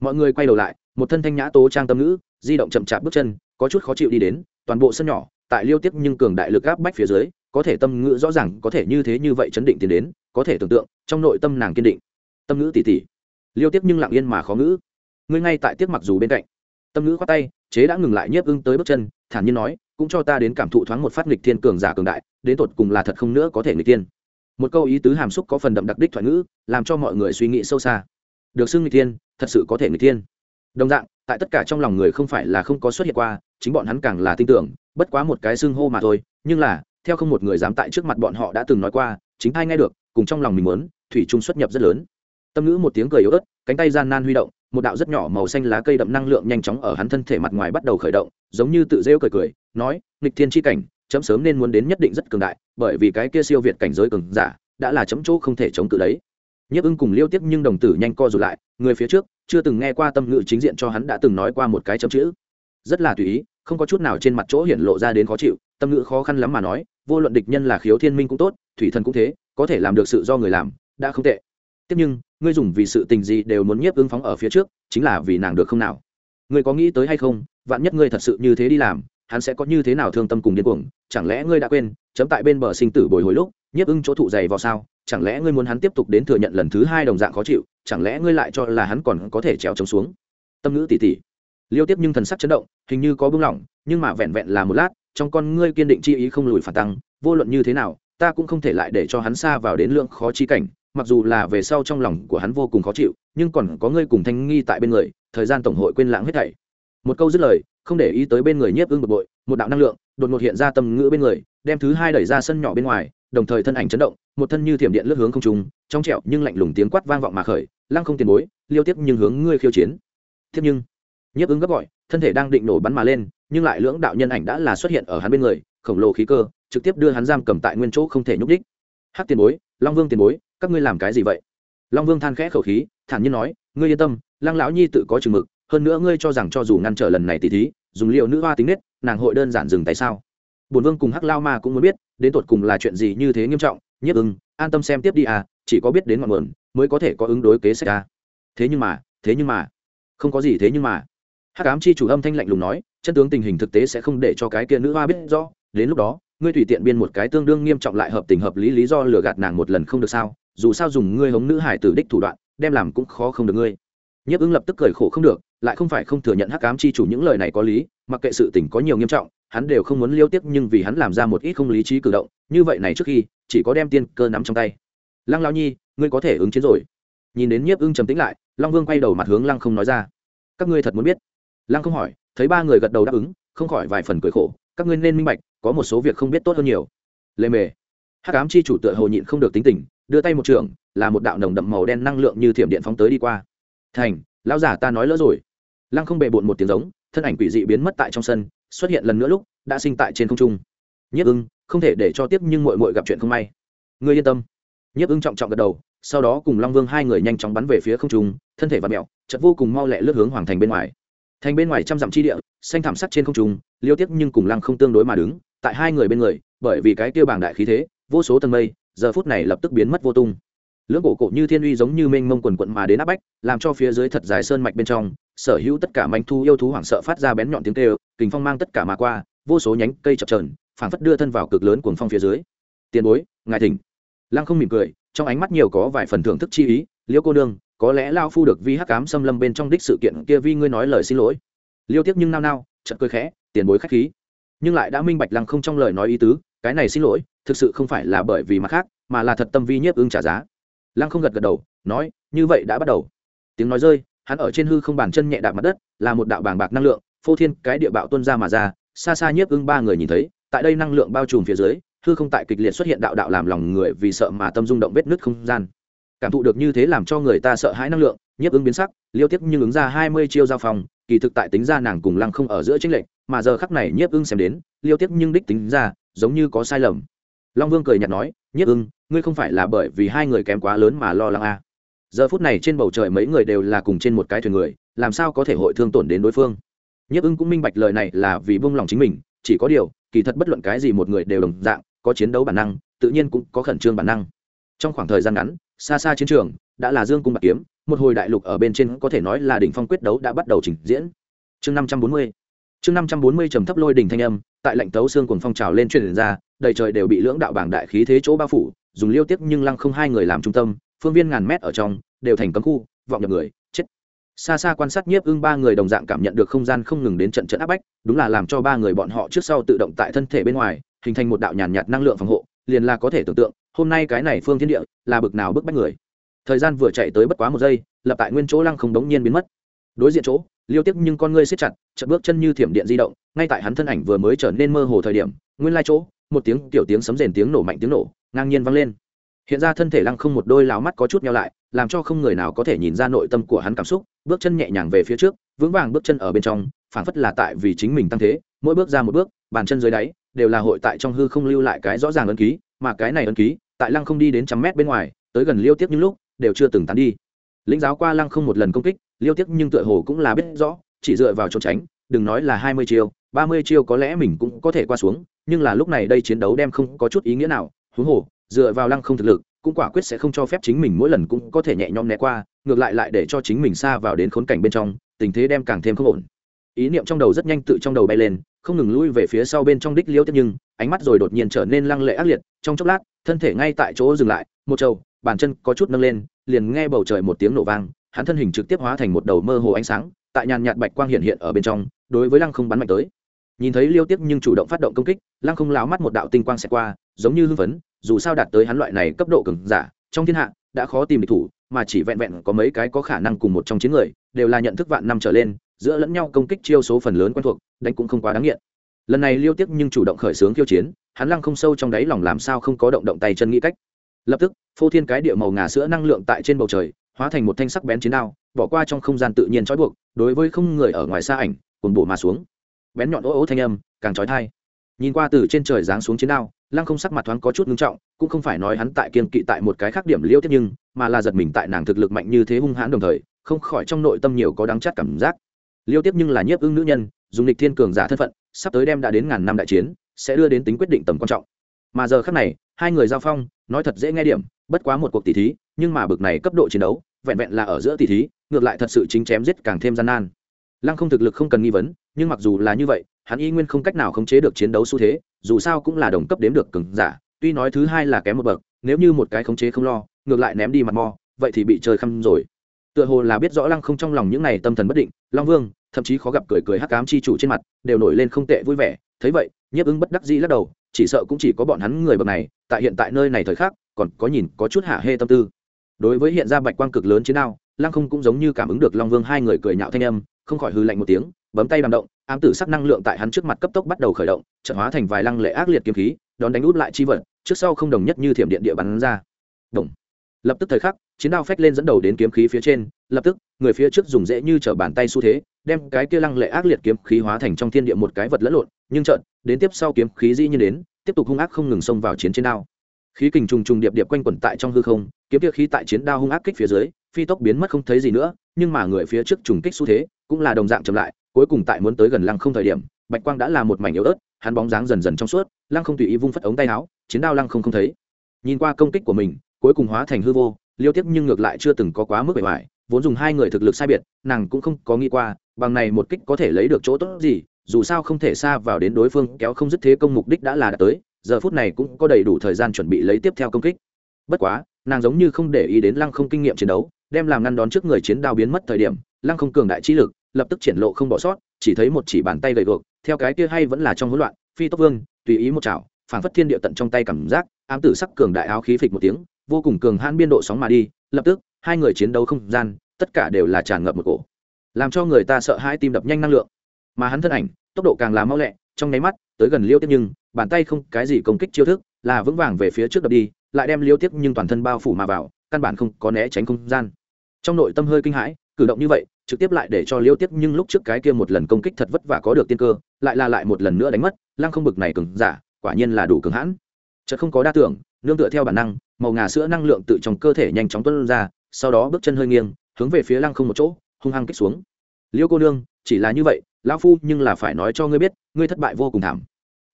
Mọi người quay đầu lại, một thân thanh nhã tố trang tâm ngữ, di động chậm chạp bước chân, có chút khó chịu đi đến, toàn bộ sân nhỏ, tại liêu tiếp nhưng cường đại lực áp bách phía dưới, có thể tâm ngữ rõ ràng có thể như thế như vậy chấn định tiến đến, có thể tưởng tượng, trong nội tâm nàng kiên định. Tâm ngữ tỉ tỉ. Liêu tiếp nhưng lặng yên mà khó ngữ. Ngươi ngay tại tiếp mặc dù bên cạnh tâm ngữ khoát tay, chế đã ngừng lại nhiếp ưng tới bước chân, thản nhiên nói, cũng cho ta đến cảm thụ thoáng một phát nghịch thiên cường giả cường đại, đến tột cùng là thật không nữa có thể nghịch thiên. Một câu ý tứ hàm xúc có phần đậm đặc đích thoại ngữ, làm cho mọi người suy nghĩ sâu xa. Được xưng nghịch thiên, thật sự có thể nghịch thiên. Đồng dạng, tại tất cả trong lòng người không phải là không có xuất hiện qua, chính bọn hắn càng là tin tưởng, bất quá một cái xưng hô mà thôi, nhưng là, theo không một người dám tại trước mặt bọn họ đã từng nói qua, chính ai nghe được, cùng trong lòng mình muốn, thủy trung xuất nhập rất lớn tâm ngữ một tiếng cười yếu ớt, cánh tay gian nan huy động, một đạo rất nhỏ màu xanh lá cây đậm năng lượng nhanh chóng ở hắn thân thể mặt ngoài bắt đầu khởi động, giống như tự rêu cười cười, nói, nghịch thiên tri cảnh, chấm sớm nên muốn đến nhất định rất cường đại, bởi vì cái kia siêu việt cảnh giới cường giả, đã là chấm chỗ không thể chống cự đấy. Nhiếp ưng cùng liêu tiếp nhưng đồng tử nhanh co rụt lại, người phía trước, chưa từng nghe qua tâm ngữ chính diện cho hắn đã từng nói qua một cái chấm chữ. Rất là tùy ý, không có chút nào trên mặt chỗ hiển lộ ra đến khó chịu, tâm ngữ khó khăn lắm mà nói, vô luận địch nhân là khiếu thiên minh cũng tốt, thủy thần cũng thế, có thể làm được sự do người làm, đã không tệ. Tiếp nhưng ngươi dùng vì sự tình gì đều muốn nhiếp ứng phóng ở phía trước, chính là vì nàng được không nào? Ngươi có nghĩ tới hay không, vạn nhất ngươi thật sự như thế đi làm, hắn sẽ có như thế nào thương tâm cùng điên cuồng? Chẳng lẽ ngươi đã quên, chấm tại bên bờ sinh tử bồi hồi lúc, nhiếp ưng chỗ thụ dày vào sao? Chẳng lẽ ngươi muốn hắn tiếp tục đến thừa nhận lần thứ hai đồng dạng khó chịu? Chẳng lẽ ngươi lại cho là hắn còn có thể trèo trống xuống? Tâm ngữ tỉ tỉ. Liêu tiếp nhưng thần sắc chấn động, hình như có bưng lỏng nhưng mà vẹn vẹn là một lát, trong con ngươi kiên định chi ý không lùi phản tăng, vô luận như thế nào, ta cũng không thể lại để cho hắn xa vào đến lượng khó chi cảnh mặc dù là về sau trong lòng của hắn vô cùng khó chịu, nhưng còn có ngươi cùng thanh nghi tại bên người, thời gian tổng hội quên lãng hết thảy. Một câu dứt lời, không để ý tới bên người nhiếp ưng bực bội, một đạo năng lượng, đột ngột hiện ra tâm ngữ bên người, đem thứ hai đẩy ra sân nhỏ bên ngoài, đồng thời thân ảnh chấn động, một thân như thiểm điện lướt hướng không trung, trong trẹo nhưng lạnh lùng tiếng quát vang vọng mà khởi, lăng không tiền bối, liêu tiếp nhưng hướng ngươi khiêu chiến. Thế nhưng, nhiếp ứng gấp gọi, thân thể đang định nổ bắn mà lên, nhưng lại lưỡng đạo nhân ảnh đã là xuất hiện ở hắn bên người, khổng lồ khí cơ, trực tiếp đưa hắn giam cầm tại nguyên chỗ không thể nhúc đích hát tiền bối long vương tiền bối, các ngươi làm cái gì vậy? Long vương than khẽ khẩu khí, thản nhiên nói, ngươi yên tâm, lăng lão nhi tự có chừng mực, hơn nữa ngươi cho rằng cho dù ngăn trở lần này tỷ thí, dùng liệu nữ hoa tính nết, nàng hội đơn giản dừng tại sao? Bổn vương cùng hắc lao ma cũng muốn biết, đến tột cùng là chuyện gì như thế nghiêm trọng, nhất ưng, an tâm xem tiếp đi à chỉ có biết đến ngọn nguồn, mới có thể có ứng đối kế sách à. thế nhưng mà, thế nhưng mà, không có gì thế nhưng mà. Hắc ám chi chủ âm thanh lạnh lùng nói, chân tướng tình hình thực tế sẽ không để cho cái kia nữ hoa biết rõ, đến lúc đó ngươi tùy tiện biên một cái tương đương nghiêm trọng lại hợp tình hợp lý lý do lừa gạt nàng một lần không được sao, dù sao dùng ngươi hống nữ hải tử đích thủ đoạn, đem làm cũng khó không được ngươi. Nhiếp ứng lập tức cười khổ không được, lại không phải không thừa nhận hắc cám chi chủ những lời này có lý, mặc kệ sự tình có nhiều nghiêm trọng, hắn đều không muốn liêu tiếp nhưng vì hắn làm ra một ít không lý trí cử động, như vậy này trước khi, chỉ có đem tiên cơ nắm trong tay. Lăng lao nhi, ngươi có thể ứng chiến rồi. Nhìn đến nhiếp ưng trầm tĩnh lại, long vương quay đầu mặt hướng lăng không nói ra. Các ngươi thật muốn biết. Lăng không hỏi, thấy ba người gật đầu đáp ứng, không khỏi vài phần cười khổ, các ngươi nên minh bạch có một số việc không biết tốt hơn nhiều. Lê mề. Hắc ám chi chủ tựa hồ nhịn không được tính tình, đưa tay một trường, là một đạo nồng đậm màu đen năng lượng như thiểm điện phóng tới đi qua. Thành, lão giả ta nói lỡ rồi. Lăng không bề bộn một tiếng giống, thân ảnh quỷ dị biến mất tại trong sân, xuất hiện lần nữa lúc, đã sinh tại trên không trung. Nhiếp ưng, không thể để cho tiếp nhưng mội mội gặp chuyện không may. Ngươi yên tâm. Nhiếp ưng trọng trọng gật đầu, sau đó cùng long vương hai người nhanh chóng bắn về phía không trung, thân thể và mẹo chật vô cùng mau lẹ lướt hướng hoàng thành bên ngoài. Thành bên ngoài trăm dặm chi địa, xanh thảm sắc trên không trung, liêu tiếp nhưng cùng lăng không tương đối mà đứng tại hai người bên người, bởi vì cái tiêu bảng đại khí thế, vô số tầng mây, giờ phút này lập tức biến mất vô tung. Lưỡng cổ cổ như thiên uy giống như mênh mông quần quận mà đến áp bách, làm cho phía dưới thật dài sơn mạch bên trong, sở hữu tất cả manh thu yêu thú hoảng sợ phát ra bén nhọn tiếng kêu, kình phong mang tất cả mà qua, vô số nhánh cây chập trờn phảng phất đưa thân vào cực lớn cuồng phong phía dưới. Tiền bối, ngài thỉnh. Lăng không mỉm cười, trong ánh mắt nhiều có vài phần thưởng thức chi ý, liêu cô nương, có lẽ lao phu được vi hắc cám xâm lâm bên trong đích sự kiện kia vi ngươi nói lời xin lỗi. Liêu tiếc nhưng nao nao, chợt cười khẽ, tiền bối khách khí nhưng lại đã minh bạch lăng không trong lời nói ý tứ, cái này xin lỗi, thực sự không phải là bởi vì mặt khác, mà là thật tâm vi nhiếp ưng trả giá. Lăng không gật gật đầu, nói, như vậy đã bắt đầu. Tiếng nói rơi, hắn ở trên hư không bàn chân nhẹ đạp mặt đất, là một đạo bàng bạc năng lượng, phô thiên cái địa bạo tuân ra mà ra, xa xa nhiếp ưng ba người nhìn thấy, tại đây năng lượng bao trùm phía dưới, hư không tại kịch liệt xuất hiện đạo đạo làm lòng người vì sợ mà tâm rung động vết nứt không gian. Cảm thụ được như thế làm cho người ta sợ hãi năng lượng, nhiếp ứng biến sắc, liêu tiếp nhưng ứng ra hai mươi chiêu giao phòng, kỳ thực tại tính ra nàng cùng lăng không ở giữa chính lệnh mà giờ khắc này nhiếp ưng xem đến, liêu tiếc nhưng đích tính ra, giống như có sai lầm. Long vương cười nhạt nói, nhiếp ưng, ngươi không phải là bởi vì hai người kém quá lớn mà lo lắng à. giờ phút này trên bầu trời mấy người đều là cùng trên một cái thuyền người, làm sao có thể hội thương tổn đến đối phương? Nhiếp ưng cũng minh bạch lời này là vì buông lòng chính mình, chỉ có điều, kỳ thật bất luận cái gì một người đều đồng dạng, có chiến đấu bản năng, tự nhiên cũng có khẩn trương bản năng. Trong khoảng thời gian ngắn, xa xa chiến trường, đã là dương cung bạc kiếm, một hồi đại lục ở bên trên có thể nói là đỉnh phong quyết đấu đã bắt đầu trình diễn. Chương năm trăm bốn mươi chương năm trăm bốn mươi trầm thấp lôi đỉnh thanh âm tại lệnh tấu xương cùng phong trào lên truyền ra đầy trời đều bị lưỡng đạo bảng đại khí thế chỗ bao phủ dùng liêu tiếp nhưng lăng không hai người làm trung tâm phương viên ngàn mét ở trong đều thành cấm khu vọng nhập người chết. Xa xa quan sát nhiếp ưng ba người đồng dạng cảm nhận được không gian không ngừng đến trận trận áp bách đúng là làm cho ba người bọn họ trước sau tự động tại thân thể bên ngoài hình thành một đạo nhàn nhạt, nhạt năng lượng phòng hộ liền là có thể tưởng tượng hôm nay cái này phương thiên địa là bực nào bức bách người. Thời gian vừa chạy tới bất quá một giây lập tại nguyên chỗ lăng không đống nhiên biến mất. Đối diện chỗ liêu tiếp nhưng con ngươi siết chặt, chợt bước chân như thiểm điện di động, ngay tại hắn thân ảnh vừa mới trở nên mơ hồ thời điểm, nguyên lai chỗ, một tiếng tiểu tiếng sấm rền tiếng nổ mạnh tiếng nổ, ngang nhiên vang lên. Hiện ra thân thể lăng không một đôi láo mắt có chút nhau lại, làm cho không người nào có thể nhìn ra nội tâm của hắn cảm xúc, bước chân nhẹ nhàng về phía trước, vững vàng bước chân ở bên trong, phảng phất là tại vì chính mình tăng thế, mỗi bước ra một bước, bàn chân dưới đáy, đều là hội tại trong hư không lưu lại cái rõ ràng ấn ký, mà cái này ấn ký, tại lăng không đi đến trăm mét bên ngoài, tới gần liêu tiếp những lúc, đều chưa từng tán đi. Lĩnh giáo qua lăng không một lần công kích liêu tiếc nhưng tựa hồ cũng là biết rõ, chỉ dựa vào trốn tránh, đừng nói là hai mươi chiêu, ba mươi chiêu có lẽ mình cũng có thể qua xuống, nhưng là lúc này đây chiến đấu đem không có chút ý nghĩa nào. Huống hồ, dựa vào lăng không thực lực, cũng quả quyết sẽ không cho phép chính mình mỗi lần cũng có thể nhẹ nhõm né qua, ngược lại lại để cho chính mình xa vào đến khốn cảnh bên trong, tình thế đem càng thêm không ổn. Ý niệm trong đầu rất nhanh tự trong đầu bay lên, không ngừng lui về phía sau bên trong đích liêu tiếp nhưng, ánh mắt rồi đột nhiên trở nên lăng lệ ác liệt, trong chốc lát, thân thể ngay tại chỗ dừng lại, một trâu bàn chân có chút nâng lên, liền nghe bầu trời một tiếng nổ vang hắn thân hình trực tiếp hóa thành một đầu mơ hồ ánh sáng, tại nhàn nhạt bạch quang hiện hiện ở bên trong, đối với lăng không bắn mạnh tới. Nhìn thấy liêu tiếp nhưng chủ động phát động công kích, lăng không láo mắt một đạo tinh quang xẹt qua, giống như hưng phấn, dù sao đạt tới hắn loại này cấp độ cường giả, trong thiên hạ, đã khó tìm địch thủ, mà chỉ vẹn vẹn có mấy cái có khả năng cùng một trong chiến người, đều là nhận thức vạn năm trở lên, giữa lẫn nhau công kích chiêu số phần lớn quen thuộc, đánh cũng không quá đáng nghiện. Lần này liêu tiếp nhưng chủ động khởi xướng khiêu chiến, hắn lăng không sâu trong đáy lòng làm sao không có động động tay chân nghĩ cách. Lập tức, phô thiên cái địa màu ngà sữa năng lượng tại trên bầu trời hóa thành một thanh sắc bén chiến đao, bỏ qua trong không gian tự nhiên trói buộc, đối với không người ở ngoài xa ảnh cuồn bổ mà xuống. Bén nhọn ố ô thanh âm, càng trói thai. Nhìn qua từ trên trời giáng xuống chiến đao, lăng không sắc mặt thoáng có chút ngưng trọng, cũng không phải nói hắn tại kiên kỵ tại một cái khác điểm liêu tiếp nhưng, mà là giật mình tại nàng thực lực mạnh như thế hung hãn đồng thời, không khỏi trong nội tâm nhiều có đáng chát cảm giác. Liêu tiếp nhưng là nhiếp ưng nữ nhân, dùng lịch thiên cường giả thân phận, sắp tới đem đã đến ngàn năm đại chiến, sẽ đưa đến tính quyết định tầm quan trọng. Mà giờ khác này, hai người giao phong, nói thật dễ nghe điểm bất quá một cuộc tỷ thí, nhưng mà bực này cấp độ chiến đấu, vẹn vẹn là ở giữa tỷ thí, ngược lại thật sự chính chém giết càng thêm gian nan. Lăng không thực lực không cần nghi vấn, nhưng mặc dù là như vậy, hắn y nguyên không cách nào khống chế được chiến đấu xu thế, dù sao cũng là đồng cấp đếm được cường giả, tuy nói thứ hai là kém một bậc, nếu như một cái khống chế không lo, ngược lại ném đi mặt mò vậy thì bị chơi khăm rồi. Tựa hồ là biết rõ lăng không trong lòng những này tâm thần bất định, long vương, thậm chí khó gặp cười cười hắc cám chi chủ trên mặt, đều nổi lên không tệ vui vẻ, thấy vậy, nhiếp ứng bất đắc dĩ lắc đầu, chỉ sợ cũng chỉ có bọn hắn người bậc này tại hiện tại nơi này thời khắc, còn có nhìn có chút hạ hê tâm tư đối với hiện ra bạch quang cực lớn chiến đao, lăng không cũng giống như cảm ứng được long vương hai người cười nhạo thanh âm, không khỏi hư lạnh một tiếng, bấm tay đàm động, ám tử sắc năng lượng tại hắn trước mặt cấp tốc bắt đầu khởi động trận hóa thành vài lăng lệ ác liệt kiếm khí, đón đánh út lại chi vật, trước sau không đồng nhất như thiểm điện địa bắn ra Động. lập tức thời khắc, chiến đao phách lên dẫn đầu đến kiếm khí phía trên, lập tức, người phía trước dùng dễ như trở bàn tay xu thế, đem cái kia lăng lệ ác liệt kiếm khí hóa thành trong thiên địa một cái vật lẫn lộn, nhưng trận đến tiếp sau kiếm khí dĩ như đến tiếp tục hung ác không ngừng xông vào chiến trên đao. Khí kình trùng trùng điệp điệp quanh quẩn tại trong hư không, kiếm kia khí tại chiến đao hung ác kích phía dưới, phi tốc biến mất không thấy gì nữa, nhưng mà người phía trước trùng kích xu thế, cũng là đồng dạng chậm lại, cuối cùng tại muốn tới gần lăng không thời điểm, bạch quang đã là một mảnh yếu ớt, hắn bóng dáng dần dần trong suốt, lăng không tùy ý vung phất ống tay áo, chiến đao lăng không không thấy. Nhìn qua công kích của mình, cuối cùng hóa thành hư vô, liêu tiếp nhưng ngược lại chưa từng có quá mức bề ngoài, vốn dùng hai người thực lực sai biệt, nàng cũng không có nghĩ qua, bằng này một kích có thể lấy được chỗ tốt gì dù sao không thể xa vào đến đối phương kéo không dứt thế công mục đích đã là đã tới, giờ phút này cũng có đầy đủ thời gian chuẩn bị lấy tiếp theo công kích. Bất quá, nàng giống như không để ý đến lăng không kinh nghiệm chiến đấu, đem làm ngăn đón trước người chiến đao biến mất thời điểm, lăng không cường đại trí lực, lập tức triển lộ không bỏ sót, chỉ thấy một chỉ bàn tay gầy gộc theo cái kia hay vẫn là trong hỗn loạn, phi tốc vương, tùy ý một chảo, phảng phất thiên địa tận trong tay cảm giác, ám tử sắc cường đại áo khí phịch một tiếng, vô cùng cường hãn biên độ sóng mà đi, lập tức, hai người chiến đấu không gian, tất cả đều là tràn ngập một cổ, làm cho người ta sợ hai tim đập nhanh năng lượng mà hắn thân ảnh, tốc độ càng là mau lẹ, trong nháy mắt, tới gần liêu tiếp nhưng, bàn tay không cái gì công kích chiêu thức, là vững vàng về phía trước đập đi, lại đem liêu tiếp nhưng toàn thân bao phủ mà vào, căn bản không có né tránh không gian. Trong nội tâm hơi kinh hãi, cử động như vậy, trực tiếp lại để cho liêu tiếp nhưng lúc trước cái kia một lần công kích thật vất vả có được tiên cơ, lại là lại một lần nữa đánh mất, lăng không bực này cứng giả, quả nhiên là đủ cứng hãn. Chợt không có đa tưởng, nương tựa theo bản năng, màu ngà sữa năng lượng tự trong cơ thể nhanh chóng tuân ra, sau đó bước chân hơi nghiêng, hướng về phía lăng không một chỗ, hung hăng kích xuống. Liêu cô nương chỉ là như vậy, lão phu nhưng là phải nói cho ngươi biết, ngươi thất bại vô cùng thảm.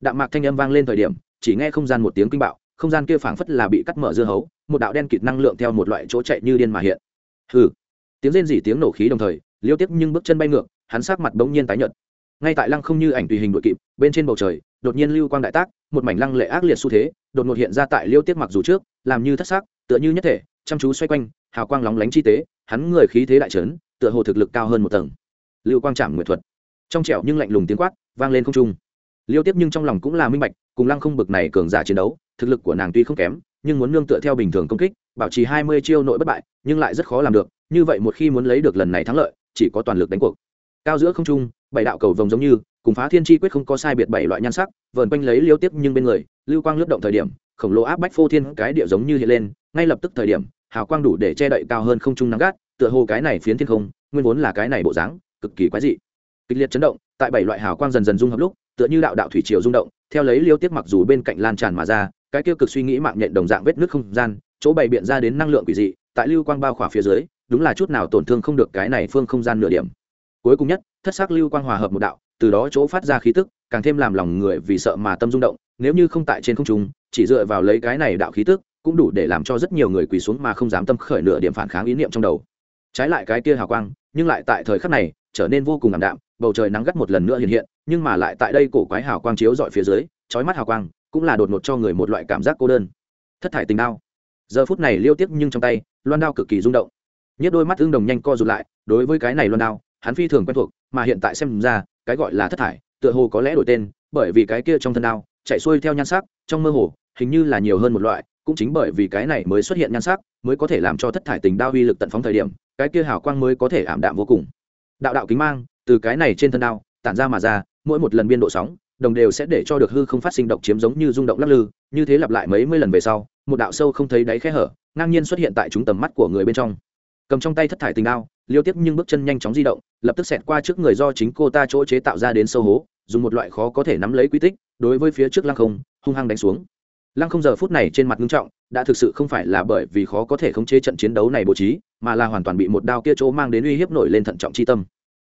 Đạm mạc thanh âm vang lên thời điểm, chỉ nghe không gian một tiếng kinh bạo, không gian kia phảng phất là bị cắt mở dưa hấu, một đạo đen kịt năng lượng theo một loại chỗ chạy như điên mà hiện. Hừ. Tiếng rên rỉ tiếng nổ khí đồng thời, liêu tiếp nhưng bước chân bay ngược, hắn sắc mặt bỗng nhiên tái nhợt. Ngay tại lăng không như ảnh tùy hình đội kịp, bên trên bầu trời, đột nhiên lưu quang đại tác, một mảnh lăng lệ ác liệt xu thế, đột ngột hiện ra tại liêu tiếp mặc dù trước, làm như thất xác tựa như nhất thể, chăm chú xoay quanh, hào quang lóng lánh chi tế, hắn người khí thế đại trấn, tựa hồ thực lực cao hơn một tầng lưu quang trạm nguyệt thuật. Trong trẻo nhưng lạnh lùng tiếng quát, vang lên không trung. Liêu tiếp nhưng trong lòng cũng là minh bạch, cùng lăng không bực này cường giả chiến đấu, thực lực của nàng tuy không kém, nhưng muốn nương tựa theo bình thường công kích, bảo trì hai mươi chiêu nội bất bại, nhưng lại rất khó làm được, như vậy một khi muốn lấy được lần này thắng lợi, chỉ có toàn lực đánh cuộc. Cao giữa không trung, bảy đạo cầu vồng giống như, cùng phá thiên chi quyết không có sai biệt bảy loại nhan sắc, vờn quanh lấy liêu tiếp nhưng bên người, lưu quang lướt động thời điểm, khổng lồ áp bách phô thiên cái địa giống như hiện lên, ngay lập tức thời điểm, hào quang đủ để che đậy cao hơn không trung nắng gắt, tựa hồ cái này phiến thiên không, nguyên vốn là cái này bộ dáng cực kỳ quái dị. Kịch liệt chấn động, tại bảy loại hào quang dần dần dung hợp lúc, tựa như đạo đạo thủy triều rung động, theo lấy liêu tiếp mặc dù bên cạnh lan tràn mà ra, cái kia cực suy nghĩ mạng nhện đồng dạng vết nước không gian, chỗ bày biện ra đến năng lượng quỷ dị, tại lưu quang bao khỏa phía dưới, đúng là chút nào tổn thương không được cái này phương không gian nửa điểm. Cuối cùng nhất, thất sắc lưu quang hòa hợp một đạo, từ đó chỗ phát ra khí tức, càng thêm làm lòng người vì sợ mà tâm rung động, nếu như không tại trên không trung, chỉ dựa vào lấy cái này đạo khí tức, cũng đủ để làm cho rất nhiều người quỳ xuống mà không dám tâm khởi nửa điểm phản kháng ý niệm trong đầu. Trái lại cái kia hào quang, nhưng lại tại thời khắc này trở nên vô cùng ảm đạm, bầu trời nắng gắt một lần nữa hiện hiện, nhưng mà lại tại đây cổ quái hào quang chiếu dọi phía dưới, chói mắt hào quang, cũng là đột ngột cho người một loại cảm giác cô đơn. Thất thải tình đao giờ phút này liêu tiếc nhưng trong tay, loan đao cực kỳ rung động. Nhất đôi mắt tương đồng nhanh co rụt lại, đối với cái này loan đao, hắn phi thường quen thuộc, mà hiện tại xem ra, cái gọi là thất thải, tựa hồ có lẽ đổi tên, bởi vì cái kia trong thân đao, chạy xuôi theo nhan sắc, trong mơ hồ, hình như là nhiều hơn một loại, cũng chính bởi vì cái này mới xuất hiện nhan sắc, mới có thể làm cho thất thải tình đao uy lực tận phóng thời điểm, cái kia hào quang mới có thể ảm đạm vô cùng đạo đạo kính mang, từ cái này trên thân đao, tản ra mà ra, mỗi một lần biên độ sóng, đồng đều sẽ để cho được hư không phát sinh động chiếm giống như rung động lắc lư, như thế lặp lại mấy mươi lần về sau, một đạo sâu không thấy đáy khe hở, ngang nhiên xuất hiện tại chúng tầm mắt của người bên trong. Cầm trong tay thất thải tình đao, liêu tiếp nhưng bước chân nhanh chóng di động, lập tức xẹt qua trước người do chính cô ta chỗ chế tạo ra đến sâu hố, dùng một loại khó có thể nắm lấy quy tích, đối với phía trước lăng không, hung hăng đánh xuống lăng không giờ phút này trên mặt ngưng trọng, đã thực sự không phải là bởi vì khó có thể khống chế trận chiến đấu này bố trí, mà là hoàn toàn bị một đao kia chỗ mang đến uy hiếp nổi lên thận trọng chi tâm.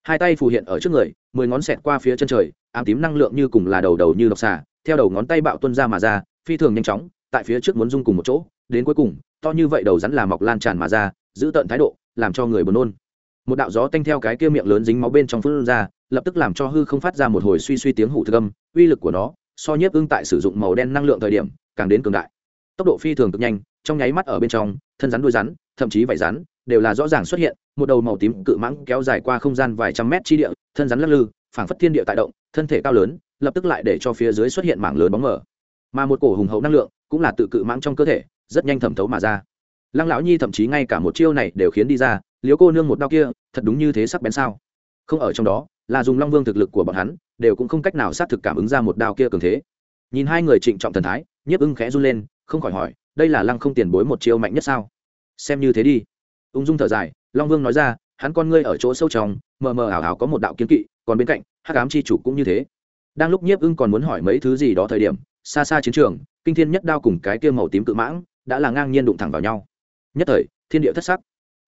Hai tay phù hiện ở trước người, mười ngón xẹt qua phía chân trời, ám tím năng lượng như cùng là đầu đầu như độc xà, theo đầu ngón tay bạo tuân ra mà ra, phi thường nhanh chóng, tại phía trước muốn dung cùng một chỗ, đến cuối cùng, to như vậy đầu rắn là mọc lan tràn mà ra, giữ tận thái độ, làm cho người buồn nôn. Một đạo gió tanh theo cái kia miệng lớn dính máu bên trong phun ra, lập tức làm cho hư không phát ra một hồi suy suy tiếng hủ thực âm, uy lực của nó, so nhiếp ưng tại sử dụng màu đen năng lượng thời điểm càng đến cường đại. Tốc độ phi thường cực nhanh, trong nháy mắt ở bên trong, thân rắn đuôi rắn, thậm chí vảy rắn, đều là rõ ràng xuất hiện, một đầu màu tím cự mãng kéo dài qua không gian vài trăm mét chi địa, thân rắn lắc lư, phảng phất thiên địa tại động, thân thể cao lớn, lập tức lại để cho phía dưới xuất hiện mảng lớn bóng mở mà một cổ hùng hậu năng lượng, cũng là tự cự mãng trong cơ thể, rất nhanh thẩm thấu mà ra. Lăng lão nhi thậm chí ngay cả một chiêu này đều khiến đi ra liếu cô nương một đao kia, thật đúng như thế sắc bén sao? Không ở trong đó, là dùng long vương thực lực của bọn hắn, đều cũng không cách nào xác thực cảm ứng ra một đao kia cường thế. Nhìn hai người trịnh trọng thần thái nhiếp ưng khẽ run lên, không khỏi hỏi, đây là lăng không tiền bối một chiêu mạnh nhất sao? Xem như thế đi. Ung dung thở dài, long vương nói ra, hắn con ngươi ở chỗ sâu trong, mờ mờ ảo ảo có một đạo kiến kỵ, còn bên cạnh, hắc ám chi chủ cũng như thế. Đang lúc nhiếp ưng còn muốn hỏi mấy thứ gì đó thời điểm, xa xa chiến trường, kinh thiên nhất đao cùng cái kia màu tím cự mãng đã là ngang nhiên đụng thẳng vào nhau. Nhất thời, thiên địa thất sắc.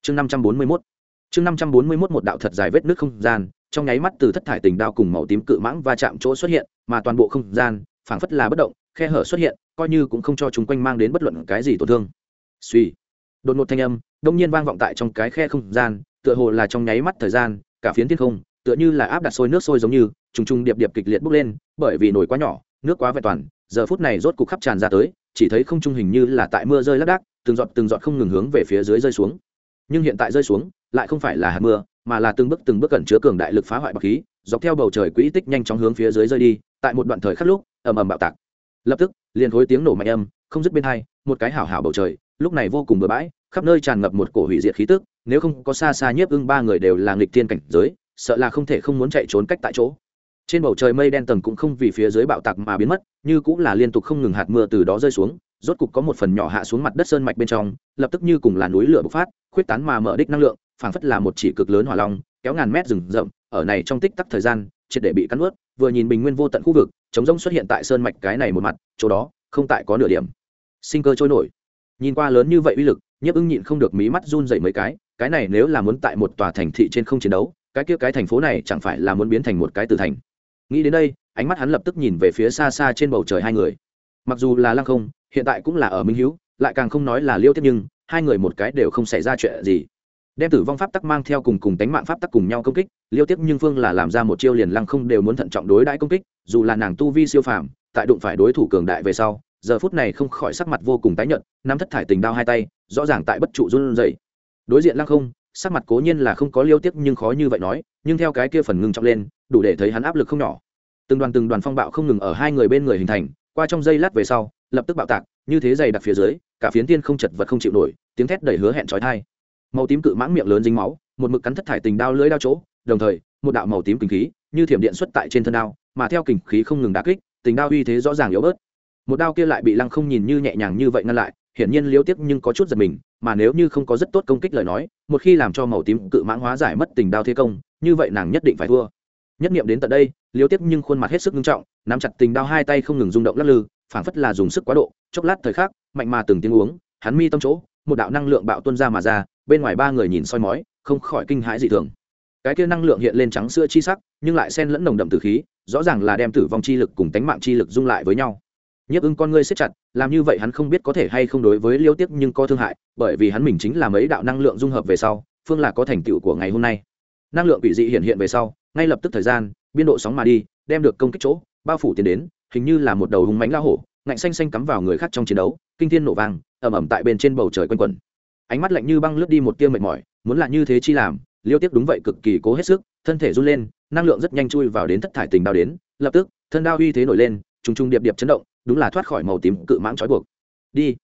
Chương năm trăm bốn mươi mốt. Chương năm trăm bốn mươi mốt một đạo thật dài vết nước không gian, trong nháy mắt từ thất thải tình đao cùng màu tím cự mãng va chạm chỗ xuất hiện, mà toàn bộ không gian, phảng phất là bất động khe hở xuất hiện, coi như cũng không cho chúng quanh mang đến bất luận cái gì tổn thương. Suy đột ngột thanh âm, đông nhiên vang vọng tại trong cái khe không gian, tựa hồ là trong nháy mắt thời gian, cả phiến thiên không, tựa như là áp đặt sôi nước sôi giống như, trùng trùng điệp điệp kịch liệt bốc lên, bởi vì nổi quá nhỏ, nước quá vẹn toàn, giờ phút này rốt cục khắp tràn ra tới, chỉ thấy không trung hình như là tại mưa rơi lác đác, từng giọt từng giọt không ngừng hướng về phía dưới rơi xuống. Nhưng hiện tại rơi xuống, lại không phải là hạt mưa, mà là từng bước từng bước cẩn chứa cường đại lực phá hoại bạc khí, dọc theo bầu trời quỹ tích nhanh chóng hướng phía dưới rơi đi, tại một đoạn thời khắc lúc, ầm ầm bạo tạc lập tức, liền khối tiếng nổ mạnh âm, không dứt bên hai, một cái hảo hảo bầu trời, lúc này vô cùng bừa bãi, khắp nơi tràn ngập một cổ hủy diệt khí tức, nếu không có xa xa nhiếp ưng ba người đều là nghịch thiên cảnh giới, sợ là không thể không muốn chạy trốn cách tại chỗ. Trên bầu trời mây đen tầng cũng không vì phía dưới bạo tạc mà biến mất, như cũng là liên tục không ngừng hạt mưa từ đó rơi xuống, rốt cục có một phần nhỏ hạ xuống mặt đất sơn mạch bên trong, lập tức như cùng là núi lửa bộc phát, khuyết tán mà mở đích năng lượng, phảng phất là một chỉ cực lớn hỏa long, kéo ngàn mét rừng rậm, ở này trong tích tắc thời gian triệt để bị cắn ướt vừa nhìn bình nguyên vô tận khu vực chống rông xuất hiện tại sơn mạch cái này một mặt, chỗ đó, không tại có nửa điểm. Sinh cơ trôi nổi. Nhìn qua lớn như vậy uy lực, nhiếp ưng nhịn không được mí mắt run dậy mấy cái cái này nếu là muốn tại một tòa thành thị trên không chiến đấu, cái kia cái thành phố này chẳng phải là muốn biến thành một cái tử thành. Nghĩ đến đây, ánh mắt hắn lập tức nhìn về phía xa xa trên bầu trời hai người. Mặc dù là lăng không, hiện tại cũng là ở minh hữu lại càng không nói là liêu tiếp nhưng, hai người một cái đều không xảy ra chuyện gì đem tử vong pháp tắc mang theo cùng cùng tánh mạng pháp tắc cùng nhau công kích, liêu tiếp nhưng phương là làm ra một chiêu liền lăng không đều muốn thận trọng đối đãi công kích, dù là nàng tu vi siêu phàm, tại đụng phải đối thủ cường đại về sau, giờ phút này không khỏi sắc mặt vô cùng tái nhợt, nắm thất thải tình đao hai tay, rõ ràng tại bất trụ run rẩy. Đối diện lăng không, sắc mặt cố nhiên là không có liêu tiếp nhưng khó như vậy nói, nhưng theo cái kia phần ngưng trọng lên, đủ để thấy hắn áp lực không nhỏ. Từng đoàn từng đoàn phong bạo không ngừng ở hai người bên người hình thành, qua trong giây lát về sau, lập tức bạo tạc, như thế dày đặc phía dưới, cả phiến tiên không chật vật không chịu nổi, tiếng thét đầy hứa hẹn trói thai màu tím cự mãng miệng lớn dính máu, một mực cắn thất thải tình đao lưỡi đao chỗ, đồng thời, một đạo màu tím kinh khí, như thiểm điện xuất tại trên thân đao, mà theo kinh khí không ngừng đá kích, tình đao uy thế rõ ràng yếu bớt. Một đao kia lại bị lăng không nhìn như nhẹ nhàng như vậy ngăn lại, hiển nhiên liếu tiếc nhưng có chút giật mình, mà nếu như không có rất tốt công kích lời nói, một khi làm cho màu tím cự mãng hóa giải mất tình đao thế công, như vậy nàng nhất định phải thua. Nhất nghiệm đến tận đây liếu tiếc nhưng khuôn mặt hết sức nghiêm trọng, nắm chặt tình đao hai tay không ngừng rung động lắc lư, phảng phất là dùng sức quá độ, chốc lát thời khắc, mạnh mà từng tiếng uống, hắn mi tâm chỗ, một đạo năng lượng bạo tuôn ra mà ra bên ngoài ba người nhìn soi mói, không khỏi kinh hãi dị thường. Cái kia năng lượng hiện lên trắng sữa chi sắc, nhưng lại xen lẫn nồng đậm tử khí, rõ ràng là đem tử vong chi lực cùng tánh mạng chi lực dung lại với nhau. Nhấp ứng con ngươi xếp chặt, làm như vậy hắn không biết có thể hay không đối với liêu tiếc nhưng có thương hại, bởi vì hắn mình chính là mấy đạo năng lượng dung hợp về sau, phương là có thành tựu của ngày hôm nay. Năng lượng quỷ dị hiện hiện về sau, ngay lập tức thời gian, biên độ sóng mà đi, đem được công kích chỗ, bao phủ tiến đến, hình như là một đầu hùng mánh lao hổ, ngạnh xanh xanh cắm vào người khác trong chiến đấu, kinh thiên nổ vang ẩm ẩm tại bên trên bầu trời quanh quẩn ánh mắt lạnh như băng lướt đi một tia mệt mỏi, muốn là như thế chi làm, liêu tiếc đúng vậy cực kỳ cố hết sức, thân thể run lên, năng lượng rất nhanh chui vào đến thất thải tình đao đến, lập tức, thân đao uy thế nổi lên, trùng trùng điệp điệp chấn động, đúng là thoát khỏi màu tím cự mãng trói buộc. Đi.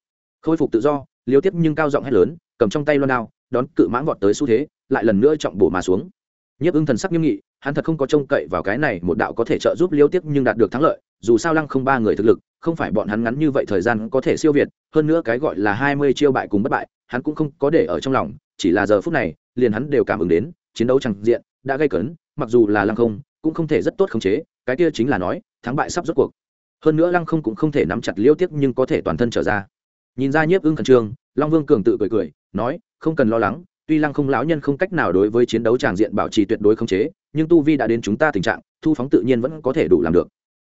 Khôi phục tự do, liêu tiếp nhưng cao giọng hét lớn, cầm trong tay loan đao, đón cự mãng vọt tới xu thế, lại lần nữa trọng bổ mà xuống. Nhiếp ưng thần sắc nghiêm nghị, hắn thật không có trông cậy vào cái này, một đạo có thể trợ giúp liêu tiếp nhưng đạt được thắng lợi, dù sao lăng không ba người thực lực, không phải bọn hắn ngắn như vậy thời gian có thể siêu việt, hơn nữa cái gọi là hai mươi chiêu bại cùng bất bại hắn cũng không có để ở trong lòng, chỉ là giờ phút này, liền hắn đều cảm ứng đến, chiến đấu chẳng diện, đã gây cấn, mặc dù là lăng không, cũng không thể rất tốt khống chế, cái kia chính là nói, thắng bại sắp rốt cuộc. Hơn nữa lăng không cũng không thể nắm chặt liêu tiếc nhưng có thể toàn thân trở ra. Nhìn ra nhiếp ưng khẩn trương, long vương cường tự cười cười, nói, không cần lo lắng, tuy lăng không lão nhân không cách nào đối với chiến đấu tràng diện bảo trì tuyệt đối khống chế, nhưng tu vi đã đến chúng ta tình trạng, thu phóng tự nhiên vẫn có thể đủ làm được.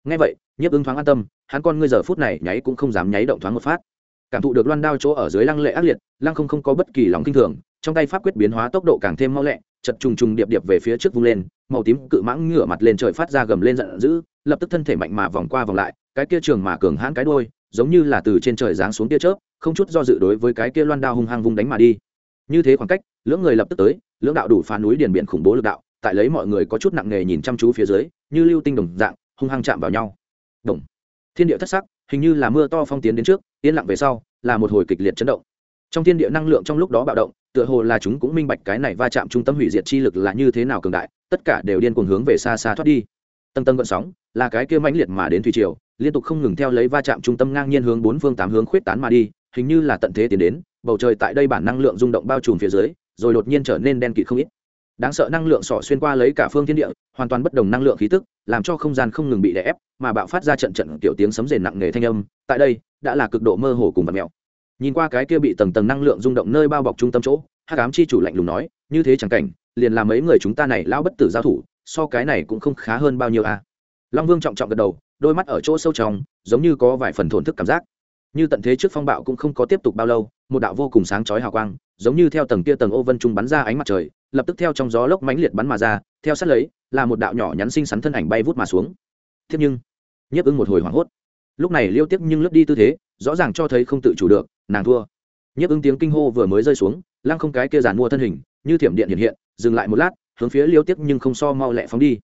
Ngay vậy, nhiếp ưng thoáng an tâm, hắn con ngươi giờ phút này nháy cũng không dám nháy động thoáng một phát cảm thụ được loan đao chỗ ở dưới lăng lệ ác liệt, lăng không không có bất kỳ lòng kinh thường, trong tay pháp quyết biến hóa tốc độ càng thêm mau lẹ, chật trùng trùng điệp điệp về phía trước vung lên, màu tím cự mãng ngửa mặt lên trời phát ra gầm lên giận dữ, lập tức thân thể mạnh mà vòng qua vòng lại, cái kia trường mà cường hãn cái đôi giống như là từ trên trời giáng xuống tia chớp, không chút do dự đối với cái kia loan đao hung hăng vung đánh mà đi. Như thế khoảng cách, lưỡng người lập tức tới, lưỡng đạo đủ phá núi điền biển khủng bố lực đạo, tại lấy mọi người có chút nặng nề nhìn chăm chú phía dưới, như lưu tinh đồng dạng, hung hăng chạm vào nhau. Đồng. Thiên địa thất sắc hình như là mưa to phong tiến đến trước, yên lặng về sau, là một hồi kịch liệt chấn động. Trong thiên địa năng lượng trong lúc đó bạo động, tựa hồ là chúng cũng minh bạch cái này va chạm trung tâm hủy diệt chi lực là như thế nào cường đại, tất cả đều điên cuồng hướng về xa xa thoát đi. Tầng tầng gợn sóng, là cái kia mãnh liệt mà đến thủy triều, liên tục không ngừng theo lấy va chạm trung tâm ngang nhiên hướng bốn phương tám hướng khuyết tán mà đi, hình như là tận thế tiến đến, bầu trời tại đây bản năng lượng rung động bao trùm phía dưới, rồi đột nhiên trở nên đen kịt không ít đáng sợ năng lượng sỏ xuyên qua lấy cả phương thiên địa, hoàn toàn bất đồng năng lượng khí tức, làm cho không gian không ngừng bị đè ép, mà bạo phát ra trận trận tiểu tiếng sấm rền nặng nề thanh âm, tại đây, đã là cực độ mơ hồ cùng vật mèo nhìn qua cái kia bị tầng tầng năng lượng rung động nơi bao bọc trung tâm chỗ, hắc ám chi chủ lạnh lùng nói, như thế chẳng cảnh, liền làm mấy người chúng ta này lao bất tử giao thủ, so cái này cũng không khá hơn bao nhiêu à. long vương trọng trọng gật đầu, đôi mắt ở chỗ sâu trong, giống như có vài phần thổn thức cảm giác như tận thế trước phong bạo cũng không có tiếp tục bao lâu, một đạo vô cùng sáng chói hào quang, giống như theo tầng kia tầng ô vân trung bắn ra ánh mặt trời lập tức theo trong gió lốc mãnh liệt bắn mà ra, theo sát lấy, là một đạo nhỏ nhắn xinh xắn thân ảnh bay vút mà xuống. Thế nhưng, nhiếp ưng một hồi hoảng hốt. Lúc này liêu tiếp nhưng lướt đi tư thế, rõ ràng cho thấy không tự chủ được, nàng thua. Nhiếp ưng tiếng kinh hô vừa mới rơi xuống, lăng không cái kia giàn mua thân hình, như thiểm điện hiện hiện, dừng lại một lát, hướng phía liêu tiếp nhưng không so mau lẹ phóng đi.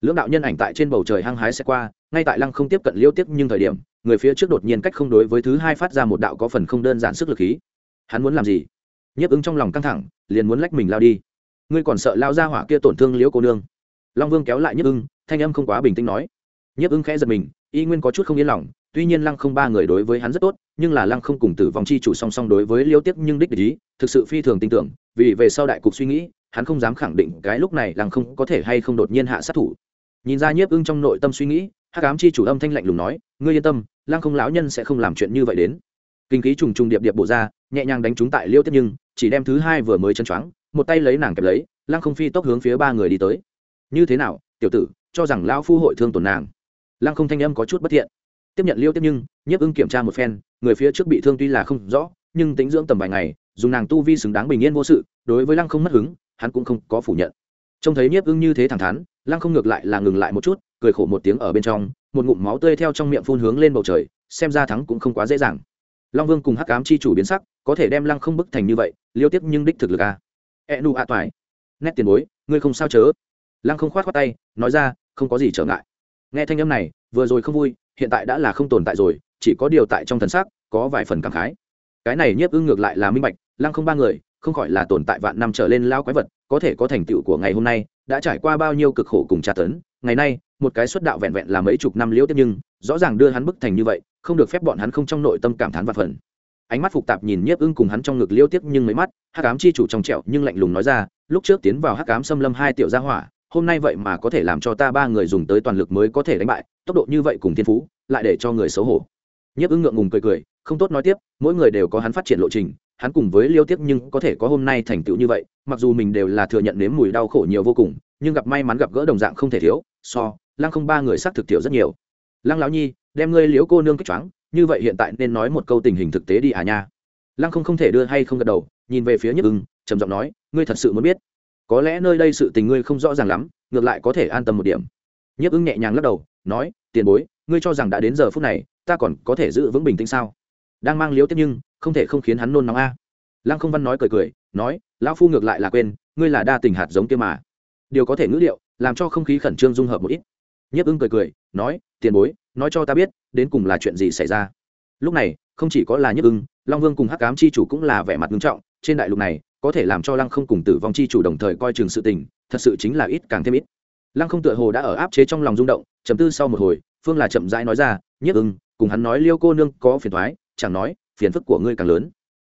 Lưỡng đạo nhân ảnh tại trên bầu trời hăng hái sẽ qua, ngay tại lăng không tiếp cận liêu tiếp nhưng thời điểm, người phía trước đột nhiên cách không đối với thứ hai phát ra một đạo có phần không đơn giản sức lực khí. Hắn muốn làm gì? Nhiếp ứng trong lòng căng thẳng, liền muốn lách mình lao đi ngươi còn sợ lao ra hỏa kia tổn thương liễu cô nương? Long vương kéo lại nhức ưng, thanh âm không quá bình tĩnh nói. Nhức ưng khẽ giật mình, y nguyên có chút không yên lòng, tuy nhiên lăng không ba người đối với hắn rất tốt, nhưng là lăng không cùng tử vong chi chủ song song đối với liêu tiếp nhưng đích ý, thực sự phi thường tin tưởng, vì về sau đại cục suy nghĩ, hắn không dám khẳng định cái lúc này lăng không có thể hay không đột nhiên hạ sát thủ. Nhìn ra nhiếp ưng trong nội tâm suy nghĩ, hắc ám chi chủ âm thanh lạnh lùng nói, ngươi yên tâm, lăng không lão nhân sẽ không làm chuyện như vậy đến. Kinh khí trùng trùng điệp điệp bổ ra, nhẹ nhàng đánh trúng tại liêu tiếp nhưng, chỉ đem thứ hai vừa mới chân choáng một tay lấy nàng kẹp lấy, lăng không phi tốc hướng phía ba người đi tới. Như thế nào, tiểu tử, cho rằng lão phu hội thương tổn nàng? Lăng không thanh âm có chút bất thiện. Tiếp nhận liêu tiếp nhưng, nhiếp ưng kiểm tra một phen, người phía trước bị thương tuy là không rõ, nhưng tính dưỡng tầm vài ngày, dùng nàng tu vi xứng đáng bình yên vô sự, đối với lăng không mất hứng, hắn cũng không có phủ nhận. Trông thấy nhiếp ưng như thế thẳng thắn, lăng không ngược lại là ngừng lại một chút, cười khổ một tiếng ở bên trong, một ngụm máu tươi theo trong miệng phun hướng lên bầu trời, xem ra thắng cũng không quá dễ dàng. Long vương cùng hắc cám chi chủ biến sắc, có thể đem lăng không bức thành như vậy, liêu tiếp nhưng đích thực lực a à e nu a toài. Nét tiền bối, ngươi không sao chớ. Lăng không khoát khoát tay, nói ra, không có gì trở ngại. Nghe thanh âm này, vừa rồi không vui, hiện tại đã là không tồn tại rồi, chỉ có điều tại trong thần sắc, có vài phần cảm khái. Cái này nhiếp ưng ngược lại là minh bạch, lăng không ba người, không khỏi là tồn tại vạn năm trở lên lao quái vật, có thể có thành tựu của ngày hôm nay, đã trải qua bao nhiêu cực khổ cùng tra tấn, ngày nay, một cái xuất đạo vẹn vẹn là mấy chục năm liễu tiếp nhưng, rõ ràng đưa hắn bức thành như vậy, không được phép bọn hắn không trong nội tâm cảm thán và phần ánh mắt phục tạp nhìn nhiếp ưng cùng hắn trong ngực liêu tiếp nhưng mấy mắt, hắc ám chi chủ trong trẹo nhưng lạnh lùng nói ra, lúc trước tiến vào hắc ám xâm lâm hai tiểu gia hỏa, hôm nay vậy mà có thể làm cho ta ba người dùng tới toàn lực mới có thể đánh bại, tốc độ như vậy cùng thiên phú, lại để cho người xấu hổ. Nhiếp ưng ngượng ngùng cười cười, không tốt nói tiếp, mỗi người đều có hắn phát triển lộ trình, hắn cùng với liêu tiếp nhưng có thể có hôm nay thành tựu như vậy, mặc dù mình đều là thừa nhận nếm mùi đau khổ nhiều vô cùng, nhưng gặp may mắn gặp gỡ đồng dạng không thể thiếu, so, lăng không ba người xác thực tiểu rất nhiều. Lăng lão nhi, đem ngươi liếu cô nương kích choáng như vậy hiện tại nên nói một câu tình hình thực tế đi à nha. Lăng không không thể đưa hay không gật đầu, nhìn về phía nhức ưng, trầm giọng nói, ngươi thật sự muốn biết. Có lẽ nơi đây sự tình ngươi không rõ ràng lắm, ngược lại có thể an tâm một điểm. Nhức ưng nhẹ nhàng lắc đầu, nói, tiền bối, ngươi cho rằng đã đến giờ phút này, ta còn có thể giữ vững bình tĩnh sao? Đang mang liếu tiếp nhưng, không thể không khiến hắn nôn nóng a. Lăng không văn nói cười cười, nói, lão phu ngược lại là quên, ngươi là đa tình hạt giống kia mà. Điều có thể ngữ liệu, làm cho không khí khẩn trương dung hợp một ít. Nhiếp ưng cười cười, nói, tiền bối nói cho ta biết, đến cùng là chuyện gì xảy ra. Lúc này, không chỉ có là nhức ưng, long vương cùng hắc cám chi chủ cũng là vẻ mặt nghiêm trọng, trên đại lục này, có thể làm cho lăng không cùng tử vong chi chủ đồng thời coi chừng sự tình, thật sự chính là ít càng thêm ít. Lăng không tựa hồ đã ở áp chế trong lòng rung động chấm tư sau một hồi, phương là chậm rãi nói ra nhức ưng, cùng hắn nói liêu cô nương có phiền thoái chẳng nói, phiền phức của ngươi càng lớn.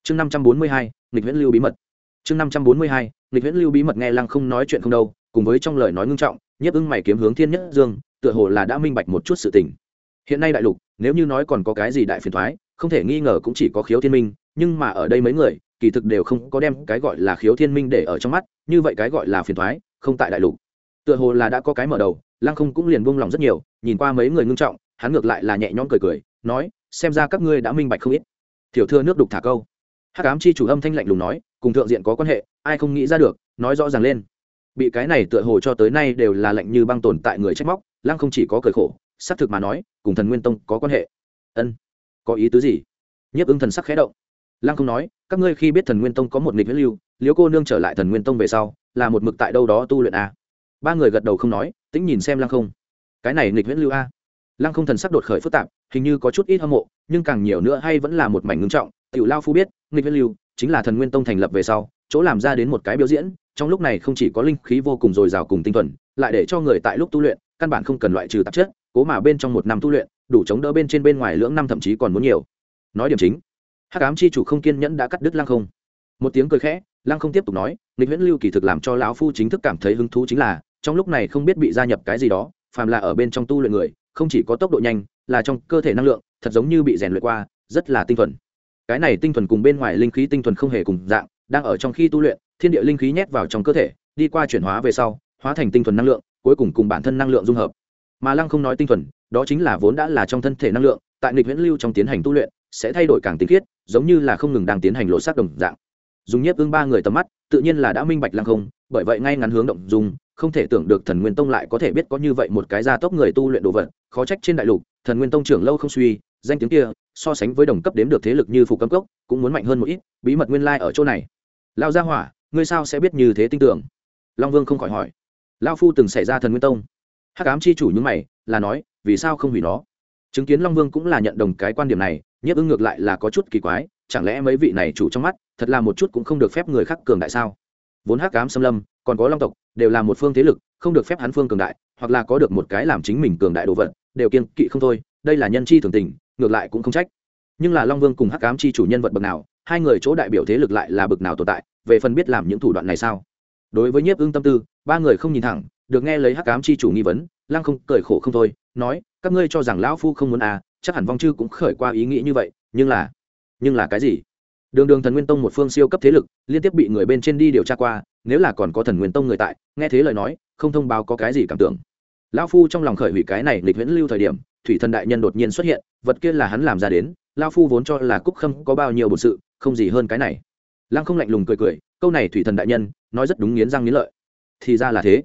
Chương năm trăm bốn mươi hai, nghịch viễn lưu bí mật. Chương năm trăm bốn mươi hai, nghịch viễn lưu bí mật nghe lăng không nói chuyện không đâu, cùng với trong lời nói ngưng trọng nhiếp ưng mày kiếm hướng thiên nhất dương, tựa hồ là đã minh bạch một chút sự tình hiện nay đại lục, nếu như nói còn có cái gì đại phiền thoái, không thể nghi ngờ cũng chỉ có khiếu thiên minh, nhưng mà ở đây mấy người, kỳ thực đều không có đem cái gọi là khiếu thiên minh để ở trong mắt, như vậy cái gọi là phiền thoái, không tại đại lục. Tựa hồ là đã có cái mở đầu, lăng không cũng liền buông lòng rất nhiều, nhìn qua mấy người ngưng trọng, hắn ngược lại là nhẹ nhõm cười cười, nói, xem ra các ngươi đã minh bạch không ít. Thiểu thưa nước đục thả câu. Hắc ám chi chủ âm thanh lạnh lùng nói, cùng thượng diện có quan hệ, ai không nghĩ ra được, nói rõ ràng lên. Bị cái này tựa hồ cho tới nay đều là lạnh như băng tồn tại người trách móc, lăng không chỉ có cười khổ xác thực mà nói, cùng thần nguyên tông có quan hệ. Ân, có ý tứ gì? Nhiếp ứng thần sắc khẽ động. Lăng không nói, các ngươi khi biết thần nguyên tông có một nghịch huyết lưu liếu cô nương trở lại thần nguyên tông về sau, là một mực tại đâu đó tu luyện a ba người gật đầu không nói, tĩnh nhìn xem lăng không. Cái này nghịch huyết lưu a? Lăng không thần sắc đột khởi phức tạp, hình như có chút ít hâm mộ, nhưng càng nhiều nữa hay vẫn là một mảnh ngưng trọng. Tiểu lao phu biết, nghịch huyết lưu chính là thần nguyên tông thành lập về sau, chỗ làm ra đến một cái biểu diễn, trong lúc này không chỉ có linh khí vô cùng dồi dào cùng tinh thuần, lại để cho người tại lúc tu luyện, căn bản không cần loại trừ tạp chất cố mà bên trong một năm tu luyện, đủ chống đỡ bên trên bên ngoài lưỡng năm thậm chí còn muốn nhiều. Nói điểm chính, hắc ám chi chủ không kiên nhẫn đã cắt đứt lăng không. Một tiếng cười khẽ, lăng không tiếp tục nói, nghịch huyễn lưu kỳ thực làm cho lão phu chính thức cảm thấy hứng thú chính là, trong lúc này không biết bị gia nhập cái gì đó, phàm là ở bên trong tu luyện người, không chỉ có tốc độ nhanh, là trong cơ thể năng lượng, thật giống như bị rèn luyện qua, rất là tinh thuần. Cái này tinh thuần cùng bên ngoài linh khí tinh thuần không hề cùng dạng, đang ở trong khi tu luyện, thiên địa linh khí nhét vào trong cơ thể, đi qua chuyển hóa về sau, hóa thành tinh thuần năng lượng, cuối cùng cùng bản thân năng lượng dung hợp mà lăng không nói tinh thuần, đó chính là vốn đã là trong thân thể năng lượng, tại nghịch viễn lưu trong tiến hành tu luyện, sẽ thay đổi càng tinh khiết, giống như là không ngừng đang tiến hành lộ sắc đồng dạng. Dùng nhiếp ương ba người tầm mắt, tự nhiên là đã minh bạch lăng không, bởi vậy ngay ngắn hướng động dùng không thể tưởng được thần nguyên tông lại có thể biết có như vậy một cái gia tốc người tu luyện đồ vật, khó trách trên đại lục, thần nguyên tông trưởng lâu không suy, danh tiếng kia, so sánh với đồng cấp đếm được thế lực như phục cấm cốc, cũng muốn mạnh hơn một ít, bí mật nguyên lai ở chỗ này. Lao gia hỏa, ngươi sao sẽ biết như thế tin tưởng? Long vương không khỏi hỏi. Lao phu từng xảy ra thần nguyên tông hắc ám chi chủ những mày, là nói, vì sao không hủy nó? Chứng kiến long vương cũng là nhận đồng cái quan điểm này, nhiếp ưng ngược lại là có chút kỳ quái, chẳng lẽ mấy vị này chủ trong mắt, thật là một chút cũng không được phép người khác cường đại sao? Vốn hắc ám xâm lâm, còn có long tộc, đều là một phương thế lực, không được phép hắn phương cường đại, hoặc là có được một cái làm chính mình cường đại đồ vật, đều kiên kỵ không thôi, đây là nhân chi thường tình, ngược lại cũng không trách. Nhưng là long vương cùng hắc ám chi chủ nhân vật bậc nào, hai người chỗ đại biểu thế lực lại là bậc nào tồn tại, về phần biết làm những thủ đoạn này sao? Đối với nhiếp ưng tâm tư, ba người không nhìn thẳng được nghe lấy hắc ám chi chủ nghi vấn, lăng không cười khổ không thôi, nói, các ngươi cho rằng lão phu không muốn à chắc hẳn vong chư cũng khởi qua ý nghĩ như vậy, nhưng là nhưng là cái gì? Đường đường thần nguyên tông một phương siêu cấp thế lực, liên tiếp bị người bên trên đi điều tra qua, nếu là còn có thần nguyên tông người tại, nghe thế lời nói, không thông báo có cái gì cảm tưởng. Lão phu trong lòng khởi hủy cái này lịch viễn lưu thời điểm, thủy thần đại nhân đột nhiên xuất hiện, vật kia là hắn làm ra đến, lão phu vốn cho là cúc khâm có bao nhiêu bổn sự, không gì hơn cái này. Lăng không lạnh lùng cười cười, câu này thủy thần đại nhân, nói rất đúng nghiến răng nghiến lợi. Thì ra là thế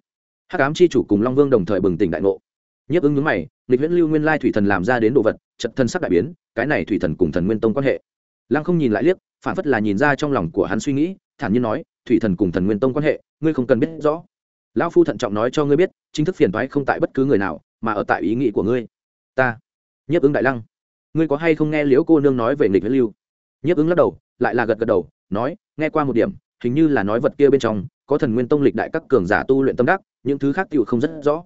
hắc ám chi chủ cùng long vương đồng thời bừng tỉnh đại ngộ. Nhiếp ứng nhướng mày lịch viễn lưu nguyên lai thủy thần làm ra đến đồ vật, chật thân sắc đại biến, cái này thủy thần cùng thần nguyên tông quan hệ. Lăng không nhìn lại liếc, phản phất là nhìn ra trong lòng của hắn suy nghĩ, thản nhiên nói, thủy thần cùng thần nguyên tông quan hệ, ngươi không cần biết rõ. Lão phu thận trọng nói cho ngươi biết, chính thức phiền toái không tại bất cứ người nào, mà ở tại ý nghĩ của ngươi. Ta. Nhiếp ứng đại lăng. Ngươi có hay không nghe liễu cô nương nói về nghịch Viễn lưu? Nhiếp ứng lắc đầu, lại là gật gật đầu, nói, nghe qua một điểm, hình như là nói vật kia bên trong có thần nguyên tông lịch đại các cường giả tu luyện tâm đắc, những thứ khác tựu không rất rõ.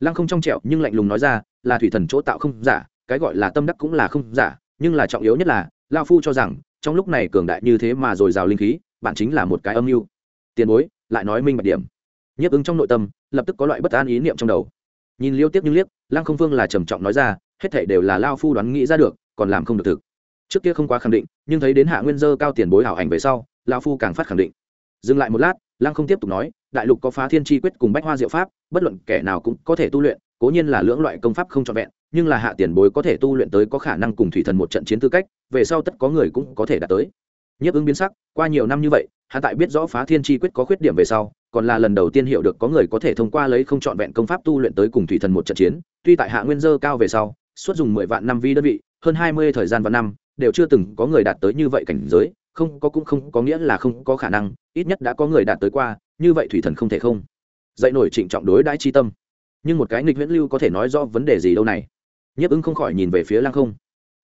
Lăng không trong trẹo nhưng lạnh lùng nói ra, là thủy thần chỗ tạo không giả, cái gọi là tâm đắc cũng là không giả, nhưng là trọng yếu nhất là, lao phu cho rằng, trong lúc này cường đại như thế mà dồi dào linh khí, bạn chính là một cái âm mưu. Tiền bối, lại nói minh bạch điểm. Nhiếp ứng trong nội tâm, lập tức có loại bất an ý niệm trong đầu. Nhìn liêu tiếp nhưng liếc, lăng không vương là trầm trọng nói ra, hết thảy đều là lao phu đoán nghĩ ra được, còn làm không được thực. Trước kia không quá khẳng định, nhưng thấy đến hạ nguyên dơ cao tiền bối hảo ảnh về sau, lao phu càng phát khẳng định. Dừng lại một lát lăng không tiếp tục nói, đại lục có phá thiên chi quyết cùng bách hoa diệu pháp, bất luận kẻ nào cũng có thể tu luyện, cố nhiên là lưỡng loại công pháp không trọn vẹn, nhưng là hạ tiền bối có thể tu luyện tới có khả năng cùng thủy thần một trận chiến tư cách, về sau tất có người cũng có thể đạt tới. Nhiếp ứng biến sắc, qua nhiều năm như vậy hạ tại biết rõ phá thiên chi quyết có khuyết điểm về sau, còn là lần đầu tiên hiểu được có người có thể thông qua lấy không trọn vẹn công pháp tu luyện tới cùng thủy thần một trận chiến, tuy tại hạ nguyên dơ cao về sau, suốt dùng mười vạn năm vi đơn vị, hơn hai mươi thời gian và năm, đều chưa từng có người đạt tới như vậy cảnh giới không có cũng không có nghĩa là không có khả năng, ít nhất đã có người đạt tới qua, như vậy thủy thần không thể không dạy nổi trịnh trọng đối đãi chi tâm. Nhưng một cái nghịch viễn lưu có thể nói rõ vấn đề gì đâu này? Nhiếp ứng không khỏi nhìn về phía lăng không.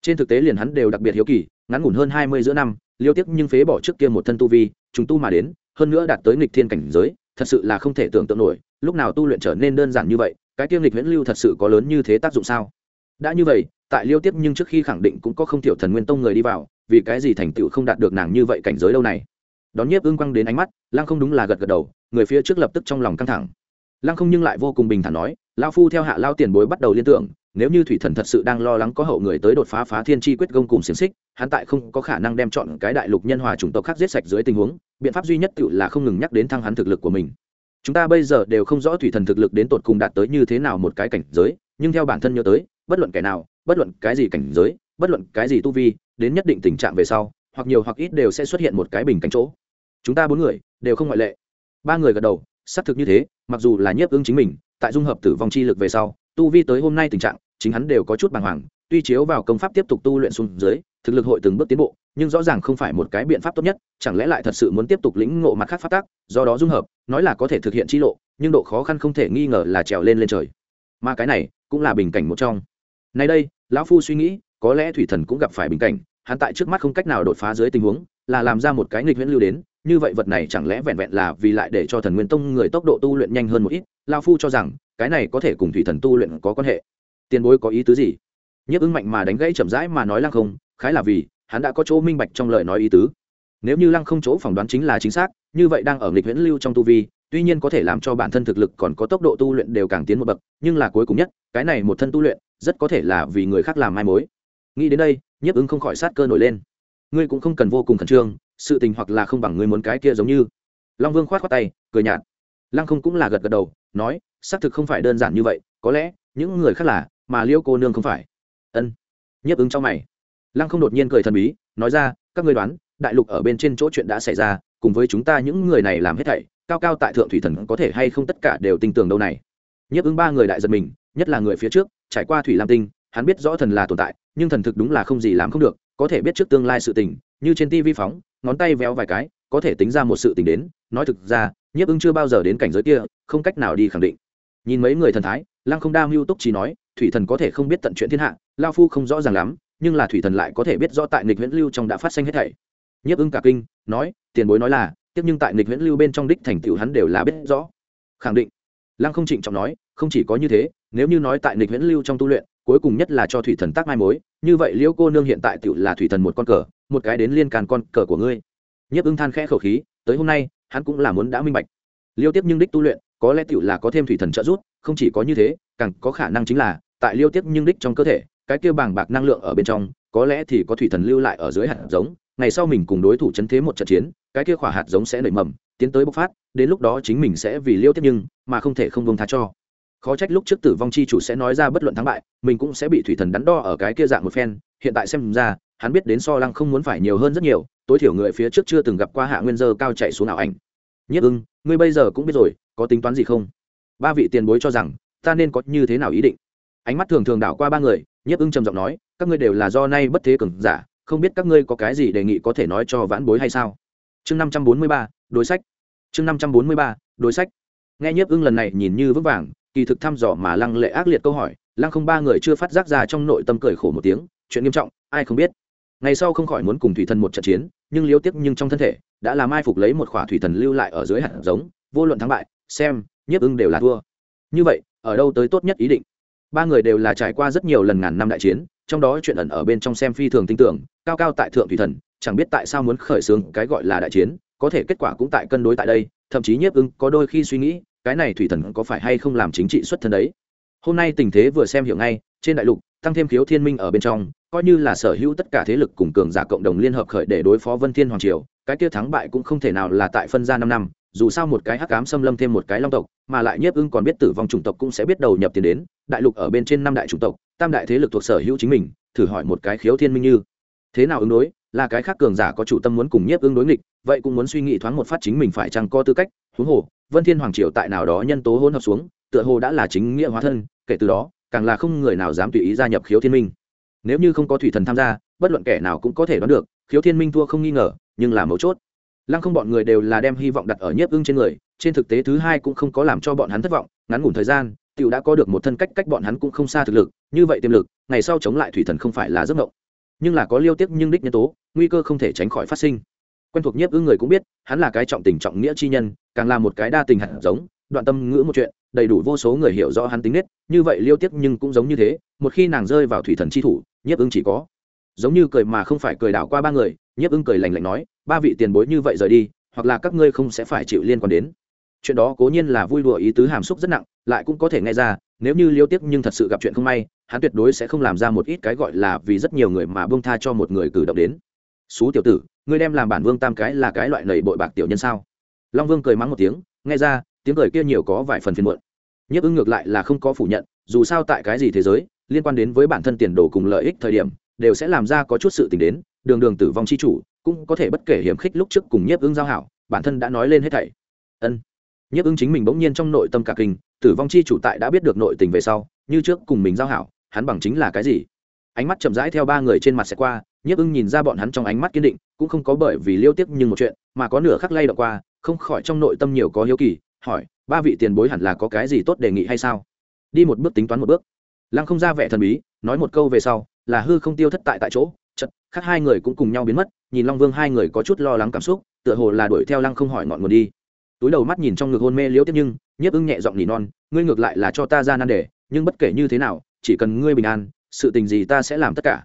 Trên thực tế liền hắn đều đặc biệt hiếu kỳ, ngắn ngủn hơn hai mươi giữa năm, liêu tiếc nhưng phế bỏ trước kia một thân tu vi chúng tu mà đến, hơn nữa đạt tới nghịch thiên cảnh giới, thật sự là không thể tưởng tượng nổi, lúc nào tu luyện trở nên đơn giản như vậy, cái tiêu nghịch viễn lưu thật sự có lớn như thế tác dụng sao? Đã như vậy tại liêu tiếp nhưng trước khi khẳng định cũng có không thiểu thần nguyên tông người đi vào, vì cái gì thành tựu không đạt được nàng như vậy cảnh giới đâu này? Đón nhiếp ương quăng đến ánh mắt, lăng không đúng là gật gật đầu, người phía trước lập tức trong lòng căng thẳng. Lăng không nhưng lại vô cùng bình thản nói lao phu theo hạ lao tiền bối bắt đầu liên tưởng, nếu như thủy thần thật sự đang lo lắng có hậu người tới đột phá phá thiên chi quyết gông cùng xiềng xích, hắn tại không có khả năng đem chọn cái đại lục nhân hòa chủng tộc khác giết sạch dưới tình huống, biện pháp duy nhất tự là không ngừng nhắc đến thăng hắn thực lực của mình. Chúng ta bây giờ đều không rõ thủy thần thực lực đến tột cùng đạt tới như thế nào một cái cảnh giới, nhưng theo bản thân nhớ tới, bất luận kẻ nào bất luận cái gì cảnh giới, bất luận cái gì tu vi, đến nhất định tình trạng về sau, hoặc nhiều hoặc ít đều sẽ xuất hiện một cái bình cảnh chỗ. Chúng ta bốn người đều không ngoại lệ. Ba người gật đầu, xác thực như thế, mặc dù là nhiếp ứng chính mình, tại dung hợp tử vong chi lực về sau, tu vi tới hôm nay tình trạng, chính hắn đều có chút bàng hoàng, tuy chiếu vào công pháp tiếp tục tu luyện xuống dưới, thực lực hội từng bước tiến bộ, nhưng rõ ràng không phải một cái biện pháp tốt nhất, chẳng lẽ lại thật sự muốn tiếp tục lĩnh ngộ mặt khác phát tác do đó dung hợp, nói là có thể thực hiện chi lộ, nhưng độ khó khăn không thể nghi ngờ là trèo lên lên trời. Mà cái này cũng là bình cảnh một trong. Nay đây lão phu suy nghĩ, có lẽ thủy thần cũng gặp phải bình cảnh, hắn tại trước mắt không cách nào đột phá dưới tình huống, là làm ra một cái nghịch huyễn lưu đến, như vậy vật này chẳng lẽ vẹn vẹn là vì lại để cho thần nguyên tông người tốc độ tu luyện nhanh hơn một ít? Lao phu cho rằng, cái này có thể cùng thủy thần tu luyện có quan hệ. Tiền bối có ý tứ gì? Nhất ứng mạnh mà đánh gãy chậm rãi mà nói lăng không, khái là vì, hắn đã có chỗ minh bạch trong lời nói ý tứ. Nếu như lăng không chỗ phỏng đoán chính là chính xác, như vậy đang ở nghịch huyễn lưu trong tu vi, tuy nhiên có thể làm cho bản thân thực lực còn có tốc độ tu luyện đều càng tiến một bậc, nhưng là cuối cùng nhất, cái này một thân tu luyện rất có thể là vì người khác làm mai mối. Nghĩ đến đây, nhiếp ứng không khỏi sát cơ nổi lên. Ngươi cũng không cần vô cùng khẩn trương, sự tình hoặc là không bằng ngươi muốn cái kia giống như. Long vương khoát khoát tay, cười nhạt. Lăng không cũng là gật gật đầu, nói, xác thực không phải đơn giản như vậy, có lẽ, những người khác là, mà liêu cô nương không phải. Ân. Nhiếp ứng trong mày. Lăng không đột nhiên cười thần bí, nói ra, các ngươi đoán, đại lục ở bên trên chỗ chuyện đã xảy ra, cùng với chúng ta những người này làm hết thảy, cao cao tại thượng thủy thần có thể hay không tất cả đều tin tưởng đâu này. Nhiếp ứng ba người đại giật mình, nhất là người phía trước trải qua thủy lam tinh, hắn biết rõ thần là tồn tại, nhưng thần thực đúng là không gì làm không được, có thể biết trước tương lai sự tình, như trên tivi phóng, ngón tay véo vài cái, có thể tính ra một sự tình đến, nói thực ra, nhiếp ưng chưa bao giờ đến cảnh giới kia, không cách nào đi khẳng định. Nhìn mấy người thần thái, lăng không đa mưu túc chỉ nói, thủy thần có thể không biết tận chuyện thiên hạ, lao phu không rõ ràng lắm, nhưng là thủy thần lại có thể biết rõ tại nghịch viễn lưu trong đã phát sinh hết thảy. Nhiếp ưng cả kinh, nói, tiền bối nói là tiếp nhưng tại nghịch viễn lưu bên trong đích thành tựu hắn đều là biết rõ. Khẳng định. Lăng không trịnh trọng nói không chỉ có như thế, nếu như nói tại nịch viễn lưu trong tu luyện, cuối cùng nhất là cho thủy thần tác mai mối, như vậy liễu cô nương hiện tại tựu là thủy thần một con cờ, một cái đến liên càn con cờ của ngươi. Nhiếp ưng than khẽ khẩu khí, tới hôm nay, hắn cũng là muốn đã minh bạch. Liêu tiếp nhưng đích tu luyện, có lẽ tựu là có thêm thủy thần trợ giúp, không chỉ có như thế, càng có khả năng chính là, tại liêu tiếp nhưng đích trong cơ thể, cái kia bàng bạc năng lượng ở bên trong, có lẽ thì có thủy thần lưu lại ở dưới hạt giống, ngày sau mình cùng đối thủ chấn thế một trận chiến, cái kia khỏa hạt giống sẽ nảy mầm, tiến tới bộc phát, đến lúc đó chính mình sẽ vì liêu tiếp nhưng, mà không thể không bông tha cho khó trách lúc trước tử vong chi chủ sẽ nói ra bất luận thắng bại, mình cũng sẽ bị thủy thần đắn đo ở cái kia dạng một phen, hiện tại xem ra, hắn biết đến so lăng không muốn phải nhiều hơn rất nhiều, tối thiểu người phía trước chưa từng gặp qua hạ nguyên dơ cao chạy xuống ảo ảnh. Nhất ưng, ngươi bây giờ cũng biết rồi, có tính toán gì không? Ba vị tiền bối cho rằng, ta nên có như thế nào ý định? Ánh mắt thường thường đảo qua ba người, nhất ưng trầm giọng nói, các ngươi đều là do nay bất thế cường giả, không biết các ngươi có cái gì đề nghị có thể nói cho vãn bối hay sao? Chương năm trăm bốn mươi ba, đối sách. Chương năm trăm bốn mươi ba, đối sách. Nghe nhiếp ưng lần này nhìn như vững vàng kỳ thực thăm dò mà lăng lệ ác liệt câu hỏi, lăng không ba người chưa phát giác ra trong nội tâm cười khổ một tiếng, chuyện nghiêm trọng, ai không biết. Ngày sau không khỏi muốn cùng thủy thần một trận chiến, nhưng liêu tiếp nhưng trong thân thể, đã làm ai phục lấy một khỏa thủy thần lưu lại ở dưới hạt giống, vô luận thắng bại, xem, nhiếp ưng đều là thua. Như vậy, ở đâu tới tốt nhất ý định? Ba người đều là trải qua rất nhiều lần ngàn năm đại chiến, trong đó chuyện ẩn ở bên trong xem phi thường tin tưởng, cao cao tại thượng thủy thần, chẳng biết tại sao muốn khởi xướng cái gọi là đại chiến, có thể kết quả cũng tại cân đối tại đây, thậm chí nhiếp ưng có đôi khi suy nghĩ cái này thủy thần có phải hay không làm chính trị xuất thân đấy? Hôm nay tình thế vừa xem hiểu ngay, trên đại lục, tăng thêm khiếu thiên minh ở bên trong, coi như là sở hữu tất cả thế lực cùng cường giả cộng đồng liên hợp khởi để đối phó vân thiên hoàng triều, cái kia thắng bại cũng không thể nào là tại phân ra năm năm, dù sao một cái hắc ám xâm lâm thêm một cái long tộc, mà lại nhiếp ưng còn biết tử vong chủng tộc cũng sẽ biết đầu nhập tiền đến, đại lục ở bên trên năm đại chủng tộc, tam đại thế lực thuộc sở hữu chính mình, thử hỏi một cái khiếu thiên minh như, thế nào ứng đối, là cái khác cường giả có chủ tâm muốn cùng nhiếp ưng đối nghịch, vậy cũng muốn suy nghĩ thoáng một phát chính mình phải chăng có tư cách, huống hồ vân thiên hoàng triều tại nào đó nhân tố hỗn hợp xuống, tựa hồ đã là chính nghĩa hóa thân, kể từ đó, càng là không người nào dám tùy ý gia nhập khiếu thiên minh. Nếu như không có thủy thần tham gia, bất luận kẻ nào cũng có thể đoán được, khiếu thiên minh thua không nghi ngờ, nhưng là mấu chốt. Lăng không bọn người đều là đem hy vọng đặt ở nhiếp ưng trên người, trên thực tế thứ hai cũng không có làm cho bọn hắn thất vọng, ngắn ngủn thời gian, tiểu đã có được một thân cách cách bọn hắn cũng không xa thực lực, như vậy tiềm lực, ngày sau chống lại thủy thần không phải là giấc mộng. Nhưng là có liêu tiếc nhưng đích nhân tố, nguy cơ không thể tránh khỏi phát sinh quen thuộc nhiếp ưng người cũng biết, hắn là cái trọng tình trọng nghĩa chi nhân, càng là một cái đa tình hạt giống, đoạn tâm ngữ một chuyện, đầy đủ vô số người hiểu rõ hắn tính nết, như vậy liêu tiếc nhưng cũng giống như thế, một khi nàng rơi vào thủy thần chi thủ, nhiếp ưng chỉ có. Giống như cười mà không phải cười đảo qua ba người, nhiếp ưng cười lành lạnh nói, ba vị tiền bối như vậy rời đi, hoặc là các ngươi không sẽ phải chịu liên quan đến. Chuyện đó cố nhiên là vui đùa ý tứ hàm xúc rất nặng, lại cũng có thể nghe ra, nếu như liêu tiếc nhưng thật sự gặp chuyện không may, hắn tuyệt đối sẽ không làm ra một ít cái gọi là vì rất nhiều người mà bông tha cho một người cử động đến xú tiểu tử, ngươi đem làm bản vương tam cái là cái loại nầy bội bạc tiểu nhân sao? Long vương cười mắng một tiếng, nghe ra, tiếng cười kia nhiều có vài phần phiền muộn. Nhiếp ứng ngược lại là không có phủ nhận, dù sao tại cái gì thế giới, liên quan đến với bản thân tiền đồ cùng lợi ích thời điểm, đều sẽ làm ra có chút sự tình đến, đường đường tử vong chi chủ, cũng có thể bất kể hiểm khích lúc trước cùng nhiếp ứng giao hảo, bản thân đã nói lên hết thảy. Ân. Nhiếp ứng chính mình bỗng nhiên trong nội tâm cả kinh, tử vong chi chủ tại đã biết được nội tình về sau, như trước cùng mình giao hảo, hắn bằng chính là cái gì? Ánh mắt chậm rãi theo ba người trên mặt sẽ qua nhiếp ưng nhìn ra bọn hắn trong ánh mắt kiên định, cũng không có bởi vì liêu tiếc nhưng một chuyện, mà có nửa khắc lay động qua, không khỏi trong nội tâm nhiều có hiếu kỳ, hỏi, ba vị tiền bối hẳn là có cái gì tốt đề nghị hay sao? Đi một bước tính toán một bước. Lăng không ra vẻ thần bí, nói một câu về sau, là hư không tiêu thất tại tại chỗ chật khác hai người cũng cùng nhau biến mất, nhìn long vương hai người có chút lo lắng cảm xúc, tựa hồ là đuổi theo lăng không hỏi ngọn nguồn đi. Túi đầu mắt nhìn trong ngực hôn mê liễu tiếp nhưng, nhiếp ưng nhẹ giọng nỉ non, ngươi ngược lại là cho ta ra nan đề, nhưng bất kể như thế nào, chỉ cần ngươi bình an, sự tình gì ta sẽ làm tất cả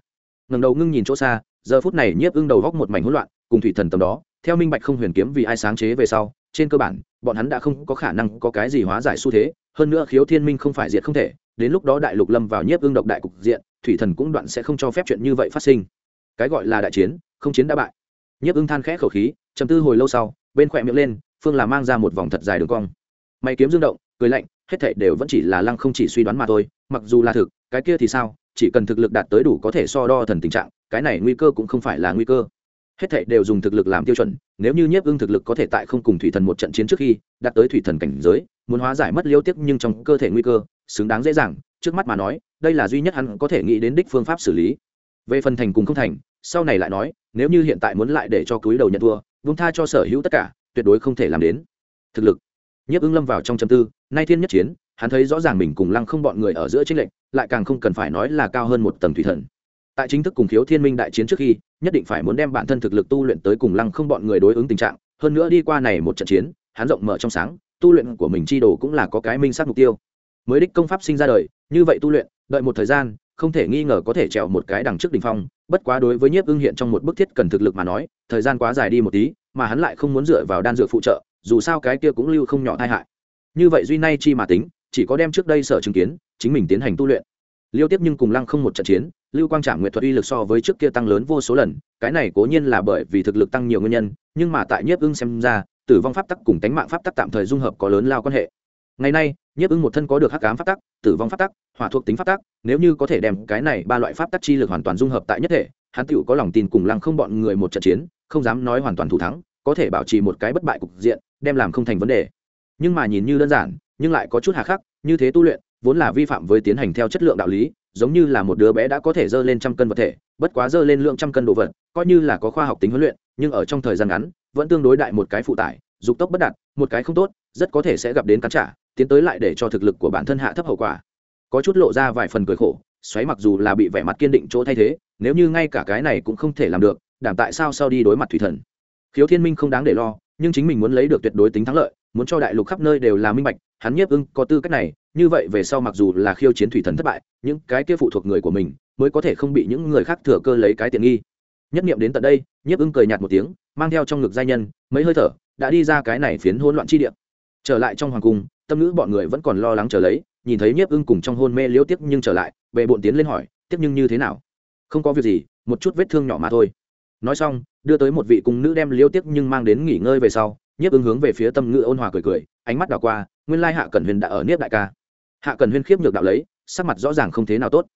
ngẩng đầu ngưng nhìn chỗ xa, giờ phút này nhiếp ưng đầu góc một mảnh hỗn loạn, cùng thủy thần tầm đó, theo minh bạch không huyền kiếm vì ai sáng chế về sau, trên cơ bản, bọn hắn đã không có khả năng có cái gì hóa giải xu thế, hơn nữa khiếu thiên minh không phải diệt không thể, đến lúc đó đại lục lâm vào nhiếp ưng độc đại cục diện, thủy thần cũng đoạn sẽ không cho phép chuyện như vậy phát sinh. Cái gọi là đại chiến, không chiến đã bại. Nhiếp ưng than khẽ khẩu khí chầm tư hồi lâu sau, bên khỏe miệng lên, phương là mang ra một vòng thật dài đường cong. Mày kiếm dương động, cười lạnh, hết thảy đều vẫn chỉ là lăng không chỉ suy đoán mà thôi, mặc dù là thực, cái kia thì sao chỉ cần thực lực đạt tới đủ có thể so đo thần tình trạng, cái này nguy cơ cũng không phải là nguy cơ. Hết thảy đều dùng thực lực làm tiêu chuẩn, nếu như nhiếp ưng thực lực có thể tại không cùng thủy thần một trận chiến trước khi đạt tới thủy thần cảnh giới, muốn hóa giải mất liêu tiếc nhưng trong cơ thể nguy cơ, xứng đáng dễ dàng, trước mắt mà nói, đây là duy nhất hắn có thể nghĩ đến đích phương pháp xử lý. Về phần thành cùng không thành, sau này lại nói, nếu như hiện tại muốn lại để cho cúi đầu nhận thua, vung tha cho sở hữu tất cả, tuyệt đối không thể làm đến. Thực lực. Nhiếp ưng lâm vào trong châm tư, nay thiên nhất chiến hắn thấy rõ ràng mình cùng lăng không bọn người ở giữa chính lệnh lại càng không cần phải nói là cao hơn một tầng thủy thần. Tại chính thức cùng khiếu thiên minh đại chiến trước khi, nhất định phải muốn đem bản thân thực lực tu luyện tới cùng lăng không bọn người đối ứng tình trạng, hơn nữa đi qua này một trận chiến, hắn rộng mở trong sáng, tu luyện của mình chi đồ cũng là có cái minh sát mục tiêu. Mới đích công pháp sinh ra đời, như vậy tu luyện, đợi một thời gian, không thể nghi ngờ có thể trèo một cái đằng trước đỉnh phong, bất quá đối với nhiếp ưng hiện trong một bức thiết cần thực lực mà nói, thời gian quá dài đi một tí, mà hắn lại không muốn dựa vào đan dược phụ trợ, dù sao cái kia cũng lưu không nhỏ tai hại. Như vậy duy nay chi mà tính chỉ có đem trước đây sở chứng kiến, chính mình tiến hành tu luyện. Liêu tiếp nhưng cùng lăng không một trận chiến, lưu quang trạm nguyện thuật uy lực so với trước kia tăng lớn vô số lần, cái này cố nhiên là bởi vì thực lực tăng nhiều nguyên nhân, nhưng mà tại nhiếp ưng xem ra, tử vong pháp tắc cùng tánh mạng pháp tắc tạm thời dung hợp có lớn lao quan hệ. Ngày nay, nhiếp ưng một thân có được hắc ám pháp tắc, tử vong pháp tắc, hỏa thuộc tính pháp tắc, nếu như có thể đem cái này ba loại pháp tắc chi lực hoàn toàn dung hợp tại nhất thể, hắn tựu có lòng tin cùng lăng không bọn người một trận chiến, không dám nói hoàn toàn thủ thắng, có thể bảo trì một cái bất bại cục diện, đem làm không thành vấn đề. Nhưng mà nhìn như đơn giản nhưng lại có chút hà khắc, như thế tu luyện, vốn là vi phạm với tiến hành theo chất lượng đạo lý, giống như là một đứa bé đã có thể dơ lên trăm cân vật thể, bất quá dơ lên lượng trăm cân đồ vật, coi như là có khoa học tính huấn luyện, nhưng ở trong thời gian ngắn, vẫn tương đối đại một cái phụ tải, dục tốc bất đạt, một cái không tốt, rất có thể sẽ gặp đến cắn trả, tiến tới lại để cho thực lực của bản thân hạ thấp hậu quả. Có chút lộ ra vài phần cười khổ, xoáy mặc dù là bị vẻ mặt kiên định chỗ thay thế, nếu như ngay cả cái này cũng không thể làm được, đảm tại sao sau đi đối mặt thủy thần? Khiếu thiên minh không đáng để lo, nhưng chính mình muốn lấy được tuyệt đối tính thắng lợi muốn cho đại lục khắp nơi đều là minh bạch, hắn nhiếp ưng có tư cách này, như vậy về sau mặc dù là khiêu chiến thủy thần thất bại, những cái kia phụ thuộc người của mình mới có thể không bị những người khác thừa cơ lấy cái tiện nghi. Nhất nghiệm đến tận đây, nhiếp ưng cười nhạt một tiếng, mang theo trong ngực giai nhân, mấy hơi thở, đã đi ra cái này phiến hỗn loạn chi địa. Trở lại trong hoàng cung, tâm ngữ bọn người vẫn còn lo lắng chờ lấy, nhìn thấy nhiếp ưng cùng trong hôn mê liễu tiếp nhưng trở lại về bộn tiến lên hỏi tiếp nhưng như thế nào? Không có việc gì, một chút vết thương nhỏ mà thôi. Nói xong, đưa tới một vị cung nữ đem liễu tiếc nhưng mang đến nghỉ ngơi về sau nhiếp ứng hướng về phía tâm ngữ ôn hòa cười cười, ánh mắt đào qua, nguyên lai hạ cẩn huyền đã ở niếp đại ca. Hạ cẩn huyền khiếp nhược đạo lấy, sắc mặt rõ ràng không thế nào tốt.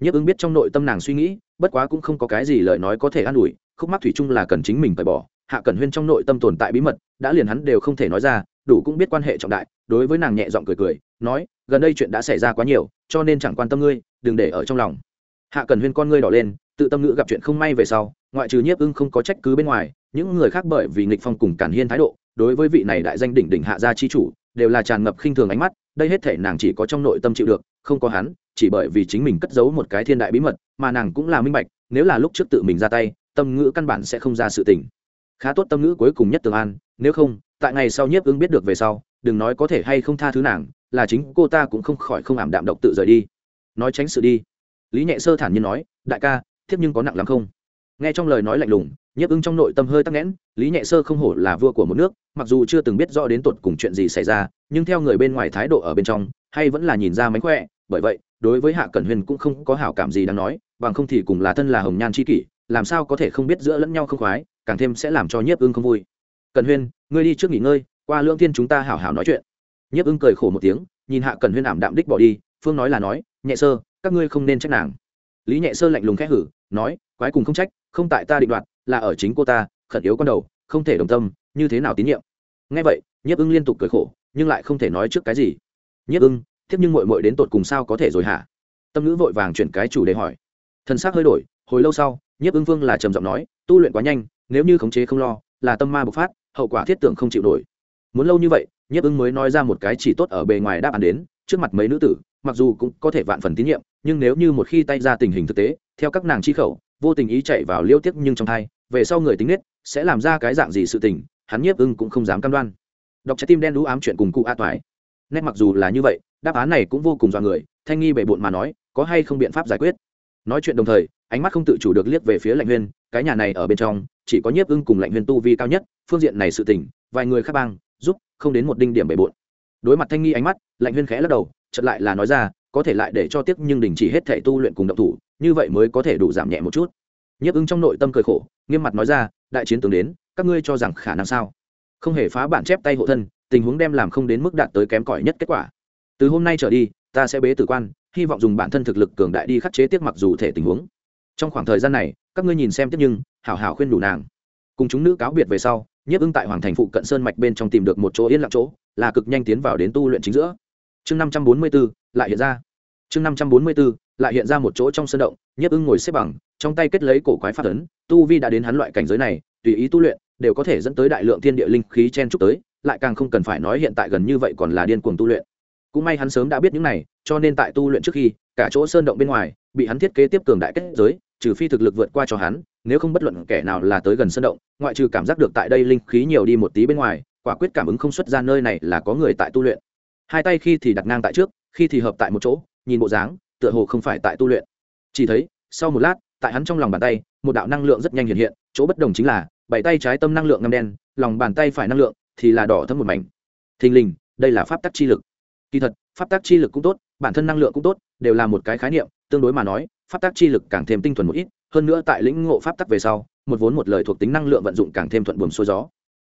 Nhiếp ứng biết trong nội tâm nàng suy nghĩ, bất quá cũng không có cái gì lời nói có thể an ủi, khúc mắc thủy chung là cần chính mình phải bỏ. Hạ cẩn huyên trong nội tâm tồn tại bí mật, đã liền hắn đều không thể nói ra, đủ cũng biết quan hệ trọng đại, đối với nàng nhẹ giọng cười cười, nói, gần đây chuyện đã xảy ra quá nhiều, cho nên chẳng quan tâm ngươi, đừng để ở trong lòng. Hạ cẩn huyên con ngươi đỏ lên, tự tâm ngữ gặp chuyện không may về sau, ngoại trừ nhiếp ưng không có trách cứ bên ngoài, những người khác bởi vì nghịch phong cùng cản hiên thái độ đối với vị này đại danh đỉnh đỉnh hạ gia chi chủ, đều là tràn ngập khinh thường ánh mắt, đây hết thể nàng chỉ có trong nội tâm chịu được, không có hắn, chỉ bởi vì chính mình cất giấu một cái thiên đại bí mật, mà nàng cũng là minh bạch, nếu là lúc trước tự mình ra tay, tâm ngữ căn bản sẽ không ra sự tình. Khá tốt tâm ngữ cuối cùng nhất tường an, nếu không, tại ngày sau nhiếp ứng biết được về sau, đừng nói có thể hay không tha thứ nàng, là chính cô ta cũng không khỏi không ảm đạm độc tự rời đi. Nói tránh sự đi. Lý nhẹ sơ thản nhiên nói, đại ca, thiếp nhưng có nặng lắm không? Nghe trong lời nói lạnh lùng nhiếp ưng trong nội tâm hơi tắc nghẽn lý nhẹ sơ không hổ là vua của một nước mặc dù chưa từng biết rõ đến tột cùng chuyện gì xảy ra nhưng theo người bên ngoài thái độ ở bên trong hay vẫn là nhìn ra mánh khỏe bởi vậy đối với hạ cẩn huyền cũng không có hảo cảm gì đáng nói bằng không thì cùng là thân là hồng nhan c h i kỷ làm sao có thể không biết giữa lẫn nhau không khoái càng thêm sẽ làm cho nhiếp ưng không vui. Cẩn huyền, ngươi đi trước nghỉ ngơi qua lương thiên chúng ta hảo hảo nói chuyện. Nhiếp ưng cười khổ một tiếng nhìn hạ cẩn huyên ảm đạm đích bỏ đi phương nói là nói nhẹ sơ các ngươi không nên trách nàng. Lý nhẹ sơ lạnh lùng khẽ hử nói quái cùng không trách không tại ta định đoạt, là ở chính cô ta, khẩn yếu con đầu, không thể đồng tâm, như thế nào tín nhiệm? Nghe vậy, nhiếp ưng liên tục cười khổ, nhưng lại không thể nói trước cái gì. Nhiếp ưng, tiếp nhưng mội mội đến tột cùng sao có thể rồi hả? Tâm ngữ vội vàng chuyển cái chủ đề hỏi. Thân xác hơi đổi, hồi lâu sau, nhiếp ưng vương là trầm giọng nói, tu luyện quá nhanh, nếu như khống chế không lo, là tâm ma bộc phát, hậu quả thiết tưởng không chịu nổi. Muốn lâu như vậy, nhiếp ưng mới nói ra một cái chỉ tốt ở bề ngoài đáp án đến, trước mặt mấy nữ tử, mặc dù cũng có thể vạn phần tín nhiệm, nhưng nếu như một khi tay ra tình hình thực tế, theo các nàng chi khẩu vô tình ý chạy vào liêu tiếc nhưng trong thai, về sau người tính nết, sẽ làm ra cái dạng gì sự tình, hắn nhiếp ưng cũng không dám cam đoan. Đọc trái tim đen đũ ám chuyện cùng cụ a toái. Nét mặc dù là như vậy, đáp án này cũng vô cùng dọa người, thanh nghi bề bộn mà nói, có hay không biện pháp giải quyết? Nói chuyện đồng thời, ánh mắt không tự chủ được liếc về phía lạnh huyên, cái nhà này ở bên trong, chỉ có nhiếp ưng cùng lạnh huyên tu vi cao nhất, phương diện này sự tỉnh vài người khác bang, giúp, không đến một đinh điểm bề bộn. Đối mặt thanh nghi ánh mắt, lạnh huyên khẽ lắc đầu chật lại là nói ra có thể lại để cho tiếc nhưng đình chỉ hết thể tu luyện cùng động thủ, như vậy mới có thể đủ giảm nhẹ một chút. Nhiếp ưng trong nội tâm cười khổ, nghiêm mặt nói ra, đại chiến tướng đến, các ngươi cho rằng khả năng sao? Không hề phá bản chép tay hộ thân, tình huống đem làm không đến mức đạt tới kém cỏi nhất kết quả. Từ hôm nay trở đi, ta sẽ bế tử quan, hy vọng dùng bản thân thực lực cường đại đi khắc chế tiếc mặc dù thể tình huống. Trong khoảng thời gian này, các ngươi nhìn xem tiếp nhưng, hảo hảo khuyên đủ nàng. Cùng chúng nữ cáo biệt về sau, nhiếp ưng tại hoàng thành phụ cận sơn mạch bên trong tìm được một chỗ yên lặng chỗ, là cực nhanh tiến vào đến tu luyện chính giữa. Chương năm trăm bốn mươi b ố lại hiện ra. Chương năm trăm bốn mươi bốn, lại hiện ra một chỗ trong sân động, nhiếp ưng ngồi xếp bằng, trong tay kết lấy cổ quái phát ấn, tu vi đã đến hắn loại cảnh giới này, tùy ý tu luyện, đều có thể dẫn tới đại lượng thiên địa linh khí chen trúc tới, lại càng không cần phải nói hiện tại gần như vậy còn là điên cuồng tu luyện. Cũng may hắn sớm đã biết những này, cho nên tại tu luyện trước khi, cả chỗ sơn động bên ngoài, bị hắn thiết kế tiếp cường đại kết giới, trừ phi thực lực vượt qua cho hắn, nếu không bất luận kẻ nào là tới gần sơn động, ngoại trừ cảm giác được tại đây linh khí nhiều đi một tí bên ngoài, quả quyết cảm ứng không xuất ra nơi này là có người tại tu luyện. Hai tay khi thì đặt ngang tại trước khi thì hợp tại một chỗ, nhìn bộ dáng, tựa hồ không phải tại tu luyện. Chỉ thấy, sau một lát, tại hắn trong lòng bàn tay, một đạo năng lượng rất nhanh hiện hiện, chỗ bất đồng chính là, bảy tay trái tâm năng lượng ngâm đen, lòng bàn tay phải năng lượng thì là đỏ thấm một mảnh. Thình lình, đây là pháp tắc chi lực. Kỳ thật, pháp tắc chi lực cũng tốt, bản thân năng lượng cũng tốt, đều là một cái khái niệm, tương đối mà nói, pháp tắc chi lực càng thêm tinh thuần một ít, hơn nữa tại lĩnh ngộ pháp tắc về sau, một vốn một lời thuộc tính năng lượng vận dụng càng thêm thuận buồm xuôi gió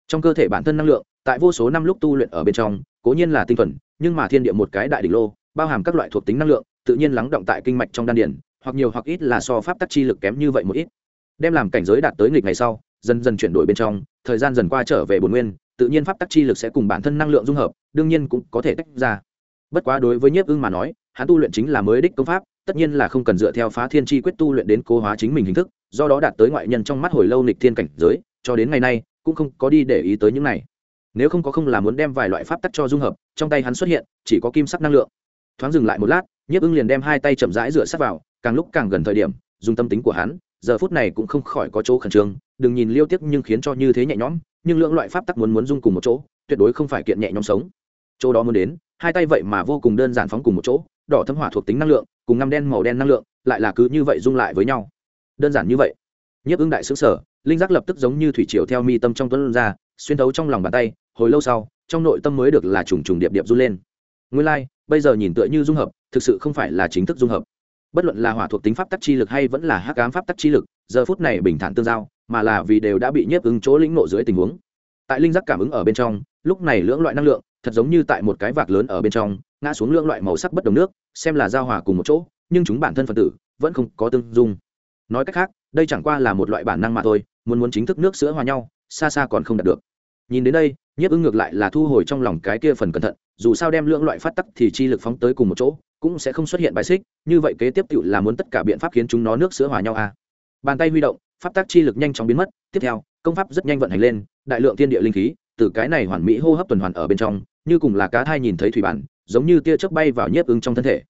trong cơ thể bản thân năng lượng, tại vô số năm lúc tu luyện ở bên trong, cố nhiên là tinh thuần, nhưng mà thiên địa một cái đại đỉnh lô, bao hàm các loại thuộc tính năng lượng, tự nhiên lắng động tại kinh mạch trong đan điển hoặc nhiều hoặc ít là so pháp tắc chi lực kém như vậy một ít. Đem làm cảnh giới đạt tới nghịch ngày sau, dần dần chuyển đổi bên trong, thời gian dần qua trở về bồn nguyên, tự nhiên pháp tắc chi lực sẽ cùng bản thân năng lượng dung hợp, đương nhiên cũng có thể tách ra. Bất quá đối với nhiếp ưng mà nói, hắn tu luyện chính là mới đích công pháp, tất nhiên là không cần dựa theo phá thiên chi quyết tu luyện đến cố hóa chính mình hình thức, do đó đạt tới ngoại nhân trong mắt hồi lâu nịch thiên cảnh giới, cho đến ngày nay cũng không có đi để ý tới những này. Nếu không có không là muốn đem vài loại pháp tắc cho dung hợp, trong tay hắn xuất hiện, chỉ có kim sắc năng lượng. Thoáng dừng lại một lát, nhiếp ưng liền đem hai tay chậm rãi rửa sát vào, càng lúc càng gần thời điểm, dùng tâm tính của hắn, giờ phút này cũng không khỏi có chỗ khẩn trương, đừng nhìn liêu tiếc nhưng khiến cho như thế nhẹ nhõm, nhưng lượng loại pháp tắc muốn muốn dung cùng một chỗ, tuyệt đối không phải kiện nhẹ nhõm sống. Chỗ đó muốn đến, hai tay vậy mà vô cùng đơn giản phóng cùng một chỗ, đỏ thâm hỏa thuộc tính năng lượng, cùng ngăm đen màu đen năng lượng, lại là cứ như vậy dung lại với nhau. Đơn giản như vậy. Nhiếp ứng đại xứ sở linh giác lập tức giống như thủy triều theo mi tâm trong tuấn ra xuyên thấu trong lòng bàn tay hồi lâu sau trong nội tâm mới được là trùng trùng điệp điệp run lên. Nguyên lai、like, bây giờ nhìn tựa như dung hợp thực sự không phải là chính thức dung hợp. Bất luận là hỏa thuộc tính pháp tắc chi lực hay vẫn là hắc ám pháp tắc chi lực giờ phút này bình thản tương giao mà là vì đều đã bị nhiếp ứng chỗ lĩnh nộ dưới tình huống. Tại linh giác cảm ứng ở bên trong lúc này lưỡng loại năng lượng thật giống như tại một cái vạc lớn ở bên trong ngã xuống lưỡng loại màu sắc bất đồng nước xem là giao hòa cùng một chỗ nhưng chúng bản thân phật tử vẫn không có tương dung. Nói cách khác đây chẳng qua là một loại bản năng mà thôi muốn muốn chính thức nước sữa hòa nhau, xa xa còn không đạt được nhìn đến đây, nhiếp ứng ngược lại là thu hồi trong lòng cái kia phần cẩn thận, dù sao đem lưỡng loại phát tắc thì chi lực phóng tới cùng một chỗ, cũng sẽ không xuất hiện bài xích, như vậy kế tiếp tự là muốn tất cả biện pháp khiến chúng nó nước sữa hòa nhau à. bàn tay huy động pháp tắc chi lực nhanh chóng biến mất, tiếp theo, công pháp rất nhanh vận hành lên, đại lượng thiên địa linh khí, từ cái này hoàn mỹ hô hấp tuần hoàn ở bên trong, như cùng là cá thai nhìn thấy thủy bản, giống như tia chớp bay vào nhiếp ứng trong thân thể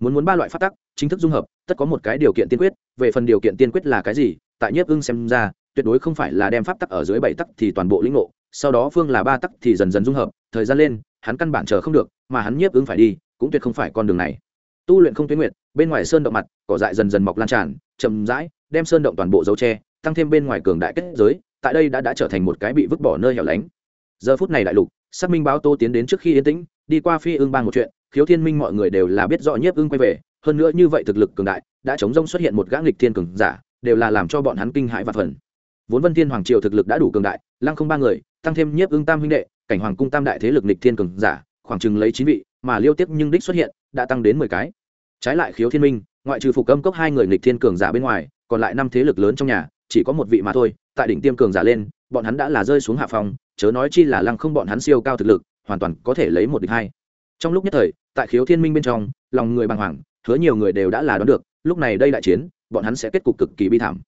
muốn muốn ba loại phát tắc, chính thức dung hợp, tất có một cái điều kiện tiên quyết, về phần điều kiện tiên quyết là cái gì, tại nhiếp ưng xem ra tuyệt đối không phải là đem pháp tắc ở dưới bảy tắc thì toàn bộ lĩnh ngộ, sau đó phương là ba tắc thì dần dần dung hợp, thời gian lên, hắn căn bản chờ không được, mà hắn nhiếp ứng phải đi, cũng tuyệt không phải con đường này. Tu luyện không tuyến nguyện bên ngoài sơn động mặt, cỏ dại dần dần mọc lan tràn, chậm rãi, đem sơn động toàn bộ dấu tre tăng thêm bên ngoài cường đại kết giới, tại đây đã đã trở thành một cái bị vứt bỏ nơi hẻo lánh. Giờ phút này đại lục, xác minh báo tô tiến đến trước khi yên tĩnh, đi qua phi ương bang một chuyện, khiếu thiên minh mọi người đều là biết rõ nhiếp ưng quay về, hơn nữa như vậy thực lực cường đại, đã chống rông xuất hiện một gã nghịch thiên cường giả, đều là làm cho bọn hắn kinh hãi và phần vốn vân thiên hoàng triều thực lực đã đủ cường đại, lăng không ba người, tăng thêm nhiếp ưng tam huynh đệ, cảnh hoàng cung tam đại thế lực nịch thiên cường giả, khoảng chừng lấy chín vị, mà liêu tiếp nhưng đích xuất hiện, đã tăng đến mười cái. Trái lại khiếu thiên minh, ngoại trừ phục âm cốc hai người nịch thiên cường giả bên ngoài, còn lại năm thế lực lớn trong nhà, chỉ có một vị mà thôi, tại đỉnh tiêm cường giả lên, bọn hắn đã là rơi xuống hạ phòng chớ nói chi là lăng không bọn hắn siêu cao thực lực, hoàn toàn có thể lấy một địch hai. Trong lúc nhất thời, tại khiếu thiên minh bên trong, lòng người bàng hoàng, hứa nhiều người đều đã là đoán được, lúc này đây đại chiến, bọn hắn sẽ kết cục cực kỳ bi thảm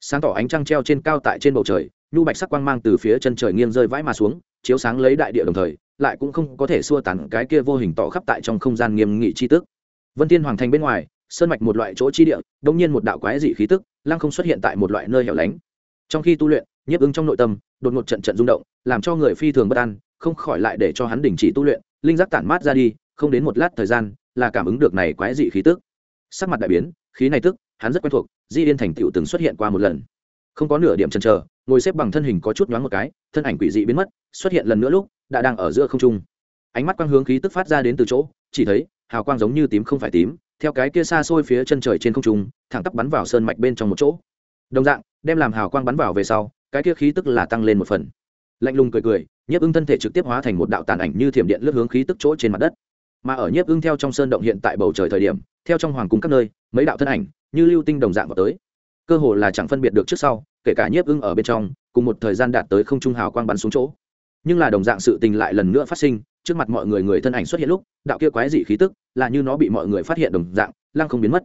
sáng tỏ ánh trăng treo trên cao tại trên bầu trời, nhu bạch sắc quang mang từ phía chân trời nghiêng rơi vãi mà xuống, chiếu sáng lấy đại địa đồng thời, lại cũng không có thể xua tàn cái kia vô hình tỏ khắp tại trong không gian nghiêm nghị chi tức. Vân thiên hoàng thành bên ngoài, sơn mạch một loại chỗ chi địa, đông nhiên một đạo quái dị khí tức, lăng không xuất hiện tại một loại nơi hẻo lánh. Trong khi tu luyện, nhiếp ứng trong nội tâm, đột ngột trận trận rung động, làm cho người phi thường bất an, không khỏi lại để cho hắn đình chỉ tu luyện, linh giác tản mát ra đi, không đến một lát thời gian, là cảm ứng được này quái dị khí tức. Sắc mặt đại biến, khí này tức hắn rất quen thuộc, di yên thành tựu từng xuất hiện qua một lần. Không có nửa điểm chần chờ, ngồi xếp bằng thân hình có chút nhoáng một cái, thân ảnh quỷ dị biến mất, xuất hiện lần nữa lúc, đã đang ở giữa không trung. Ánh mắt quang hướng khí tức phát ra đến từ chỗ, chỉ thấy, hào quang giống như tím không phải tím, theo cái kia xa xôi phía chân trời trên không trung, thẳng tắp bắn vào sơn mạch bên trong một chỗ. Đồng dạng, đem làm hào quang bắn vào về sau, cái kia khí tức là tăng lên một phần. Lạnh lùng cười cười, nhiếp ưng thân thể trực tiếp hóa thành một đạo tàn ảnh như thiểm điện lướt hướng khí tức chỗ trên mặt đất. Mà ở nhiếp ưng theo trong sơn động hiện tại bầu trời thời điểm, theo trong hoàng cung các nơi, mấy đạo thân ảnh như lưu tinh đồng dạng vào tới. Cơ hồ là chẳng phân biệt được trước sau, kể cả nhiếp ưng ở bên trong, cùng một thời gian đạt tới không trung hào quang bắn xuống chỗ. Nhưng là đồng dạng sự tình lại lần nữa phát sinh, trước mặt mọi người người thân ảnh xuất hiện lúc, đạo kia quái dị khí tức, là như nó bị mọi người phát hiện đồng dạng, lăng không biến mất.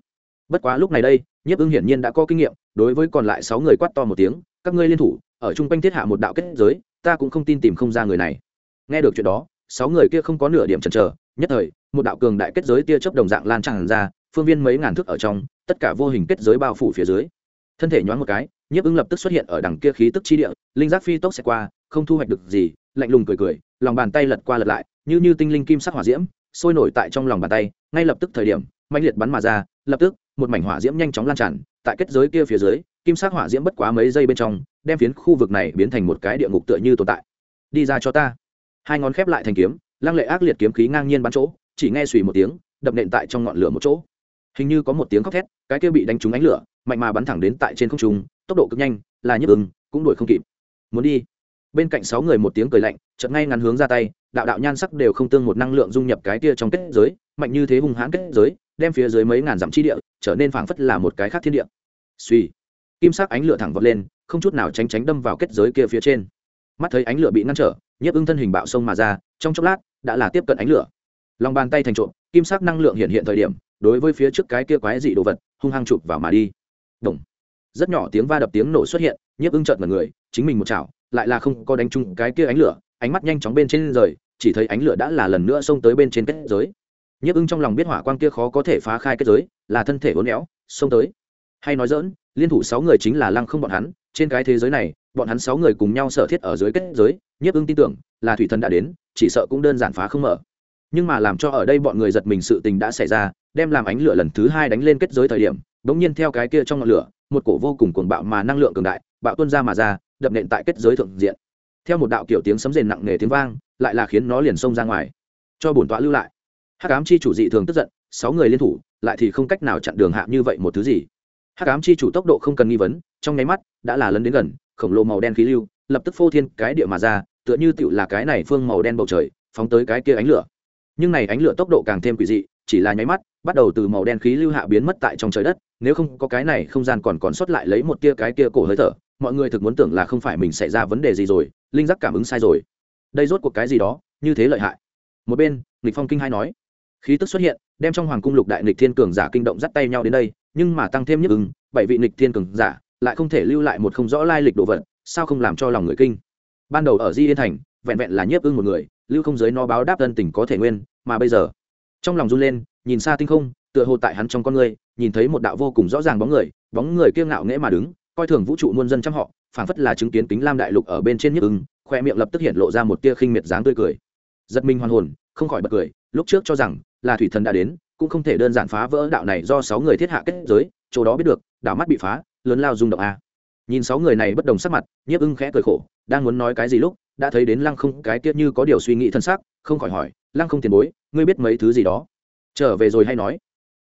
Bất quá lúc này đây, nhiếp ưng hiển nhiên đã có kinh nghiệm, đối với còn lại sáu người quát to một tiếng, các ngươi liên thủ, ở chung quanh thiết hạ một đạo kết giới, ta cũng không tin tìm không ra người này. Nghe được chuyện đó, sáu người kia không có nửa điểm chần chờ, nhất thời, một đạo cường đại kết giới tia chớp đồng dạng lan tràn ra, phương viên mấy ngàn thước ở trong tất cả vô hình kết giới bao phủ phía dưới. Thân thể nhoáng một cái, nhiếp ứng lập tức xuất hiện ở đằng kia khí tức chi địa, linh giác phi tốc sẽ qua, không thu hoạch được gì, lạnh lùng cười cười, lòng bàn tay lật qua lật lại, như như tinh linh kim sắc hỏa diễm, sôi nổi tại trong lòng bàn tay, ngay lập tức thời điểm mạnh liệt bắn mà ra, lập tức, một mảnh hỏa diễm nhanh chóng lan tràn, tại kết giới kia phía dưới, kim sắc hỏa diễm bất quá mấy giây bên trong, đem phiến khu vực này biến thành một cái địa ngục tựa như tồn tại. Đi ra cho ta. Hai ngón khép lại thành kiếm, lăng lệ ác liệt kiếm khí ngang nhiên bắn chỗ, chỉ nghe xùy một tiếng, đập nện tại trong ngọn lửa một chỗ hình như có một tiếng khóc thét, cái kia bị đánh trúng ánh lửa, mạnh mà bắn thẳng đến tại trên không trung, tốc độ cực nhanh, là nhức ứng cũng đuổi không kịp. Muốn đi. Bên cạnh sáu người một tiếng cười lạnh, chợt ngay ngắn hướng ra tay, đạo đạo nhan sắc đều không tương một năng lượng dung nhập cái kia trong kết giới, mạnh như thế hung hãn kết giới, đem phía dưới mấy ngàn dặm chi địa, trở nên phảng phất là một cái khác thiên địa. Suy kim sắc ánh lửa thẳng vọt lên, không chút nào tránh tránh đâm vào kết giới kia phía trên. Mắt thấy ánh lửa bị ngăn trở, nhiếp ưng thân hình bạo sông mà ra, trong chốc lát, đã là tiếp cận ánh lửa. Lòng bàn tay thành trộm, kim sắc năng lượng hiện hiện thời điểm đối với phía trước cái kia quái dị đồ vật, hung hăng chụp vào mà đi. Động. rất nhỏ tiếng va đập tiếng nổ xuất hiện, nhiếp ưng trợn mật người, chính mình một chảo, lại là không có đánh trúng cái kia ánh lửa, ánh mắt nhanh chóng bên trên rời, chỉ thấy ánh lửa đã là lần nữa xông tới bên trên kết giới. Nhiếp ưng trong lòng biết hỏa quang kia khó có thể phá khai kết giới, là thân thể uốn éo, xông tới. Hay nói dỡn liên thủ sáu người chính là lăng không bọn hắn, trên cái thế giới này, bọn hắn sáu người cùng nhau sở thiết ở dưới kết giới, nhiếp ưng tin tưởng là thủy thần đã đến, chỉ sợ cũng đơn giản phá không mở nhưng mà làm cho ở đây bọn người giật mình sự tình đã xảy ra, đem làm ánh lửa lần thứ hai đánh lên kết giới thời điểm đ ỗ n g nhiên theo cái kia trong ngọn lửa, một cổ vô cùng cuồng bạo mà năng lượng cường đại, bạo tuân ra mà ra, đập nện tại kết giới thượng diện. Theo một đạo kiểu tiếng sấm rền nặng nề tiếng vang, lại là khiến nó liền xông ra ngoài. Cho bổn tọa lưu lại. Hắc ám chi chủ dị thường tức giận, sáu người liên thủ, lại thì không cách nào chặn đường hạ như vậy một thứ gì. Hắc ám chi chủ tốc độ không cần nghi vấn, trong nháy mắt, đã là lấn đến gần, khổng lồ màu đen khí lưu, lập tức phô thiên cái địa mà ra, tựa như tựu là cái này phương màu đen bầu trời, phóng tới cái kia ánh lửa nhưng này ánh lửa tốc độ càng thêm quỷ dị, chỉ là nháy mắt, bắt đầu từ màu đen khí lưu hạ biến mất tại trong trời đất, nếu không có cái này không gian còn còn sót lại lấy một tia cái kia cổ hơi thở, mọi người thực muốn tưởng là không phải mình xảy ra vấn đề gì rồi, linh giác cảm ứng sai rồi. Đây rốt cuộc cái gì đó, như thế lợi hại. Một bên, nghịch phong kinh hai nói, khí tức xuất hiện, đem trong hoàng cung lục đại nghịch thiên cường giả kinh động dắt tay nhau đến đây, nhưng mà tăng thêm nhức ứng bảy vị nghịch thiên cường giả lại không thể lưu lại một không rõ lai lịch đồ vật, sao không làm cho lòng người kinh? Ban đầu ở di yên thành, vẹn vẹn là nhiếp ưng một người lưu không giới nó báo đáp thân tình có thể nguyên, mà bây giờ, trong lòng run lên, nhìn xa tinh không, tựa hồ tại hắn trong con người, nhìn thấy một đạo vô cùng rõ ràng bóng người bóng người kiêng ngạo nghễ mà đứng, coi thường vũ trụ muôn dân trăm họ, phảng phất là chứng kiến kính lam đại lục ở bên trên nhức ưng, khoe miệng lập tức hiện lộ ra một tia khinh miệt dáng tươi cười. Giật mình hoàn hồn, không khỏi bật cười, lúc trước cho rằng là thủy thần đã đến, cũng không thể đơn giản phá vỡ đạo này do sáu người thiết hạ kết giới, chỗ đó biết được, đảo mắt bị phá, lớn lao rung động a. Nhìn sáu người này bất đồng sắc mặt, nhiếp ưng khẽ cười khổ, đang muốn nói cái gì lúc đã thấy đến lăng không cái tiết như có điều suy nghĩ thân xác, không khỏi hỏi lăng không tiền bối ngươi biết mấy thứ gì đó? Trở về rồi hay nói?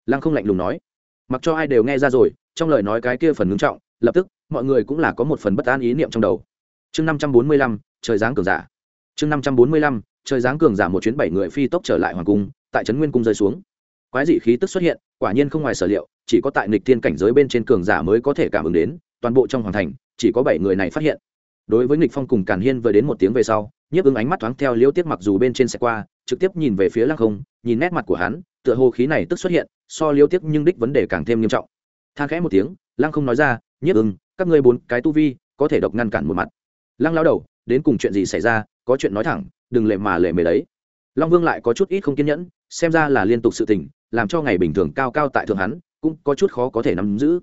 Lăng không lạnh lùng nói. Mặc cho ai đều nghe ra rồi trong lời nói cái kia phần ngưng trọng lập tức mọi người cũng là có một phần bất an ý niệm trong đầu. Chương năm trăm bốn mươi lăm trời giáng cường giả. Chương năm trăm bốn mươi lăm trời giáng cường giả một chuyến bảy người phi tốc trở lại hoàng cung tại trấn nguyên cung rơi xuống. Quái dị khí tức xuất hiện quả nhiên không ngoài sở liệu chỉ có tại nịch thiên cảnh giới bên trên cường giả mới có thể cảm ứng đến toàn bộ trong hoàng thành chỉ có bảy người này phát hiện đối với nghịch phong cùng càn hiên vừa đến một tiếng về sau, nhiếp ứng ánh mắt thoáng theo liễu tiếc mặc dù bên trên xe qua, trực tiếp nhìn về phía lăng không, nhìn nét mặt của hắn, tựa hồ khí này tức xuất hiện, so liễu tiếc nhưng đích vấn đề càng thêm nghiêm trọng. Than khẽ một tiếng, lăng không nói ra, nhiếp ứng các ngươi bốn cái tu vi, có thể độc ngăn cản một mặt. Lăng lao đầu, đến cùng chuyện gì xảy ra, có chuyện nói thẳng, đừng lệ mà lệ mề đấy. Long vương lại có chút ít không kiên nhẫn, xem ra là liên tục sự tình, làm cho ngày bình thường cao cao tại thượng hắn, cũng có chút khó có thể nắm giữ.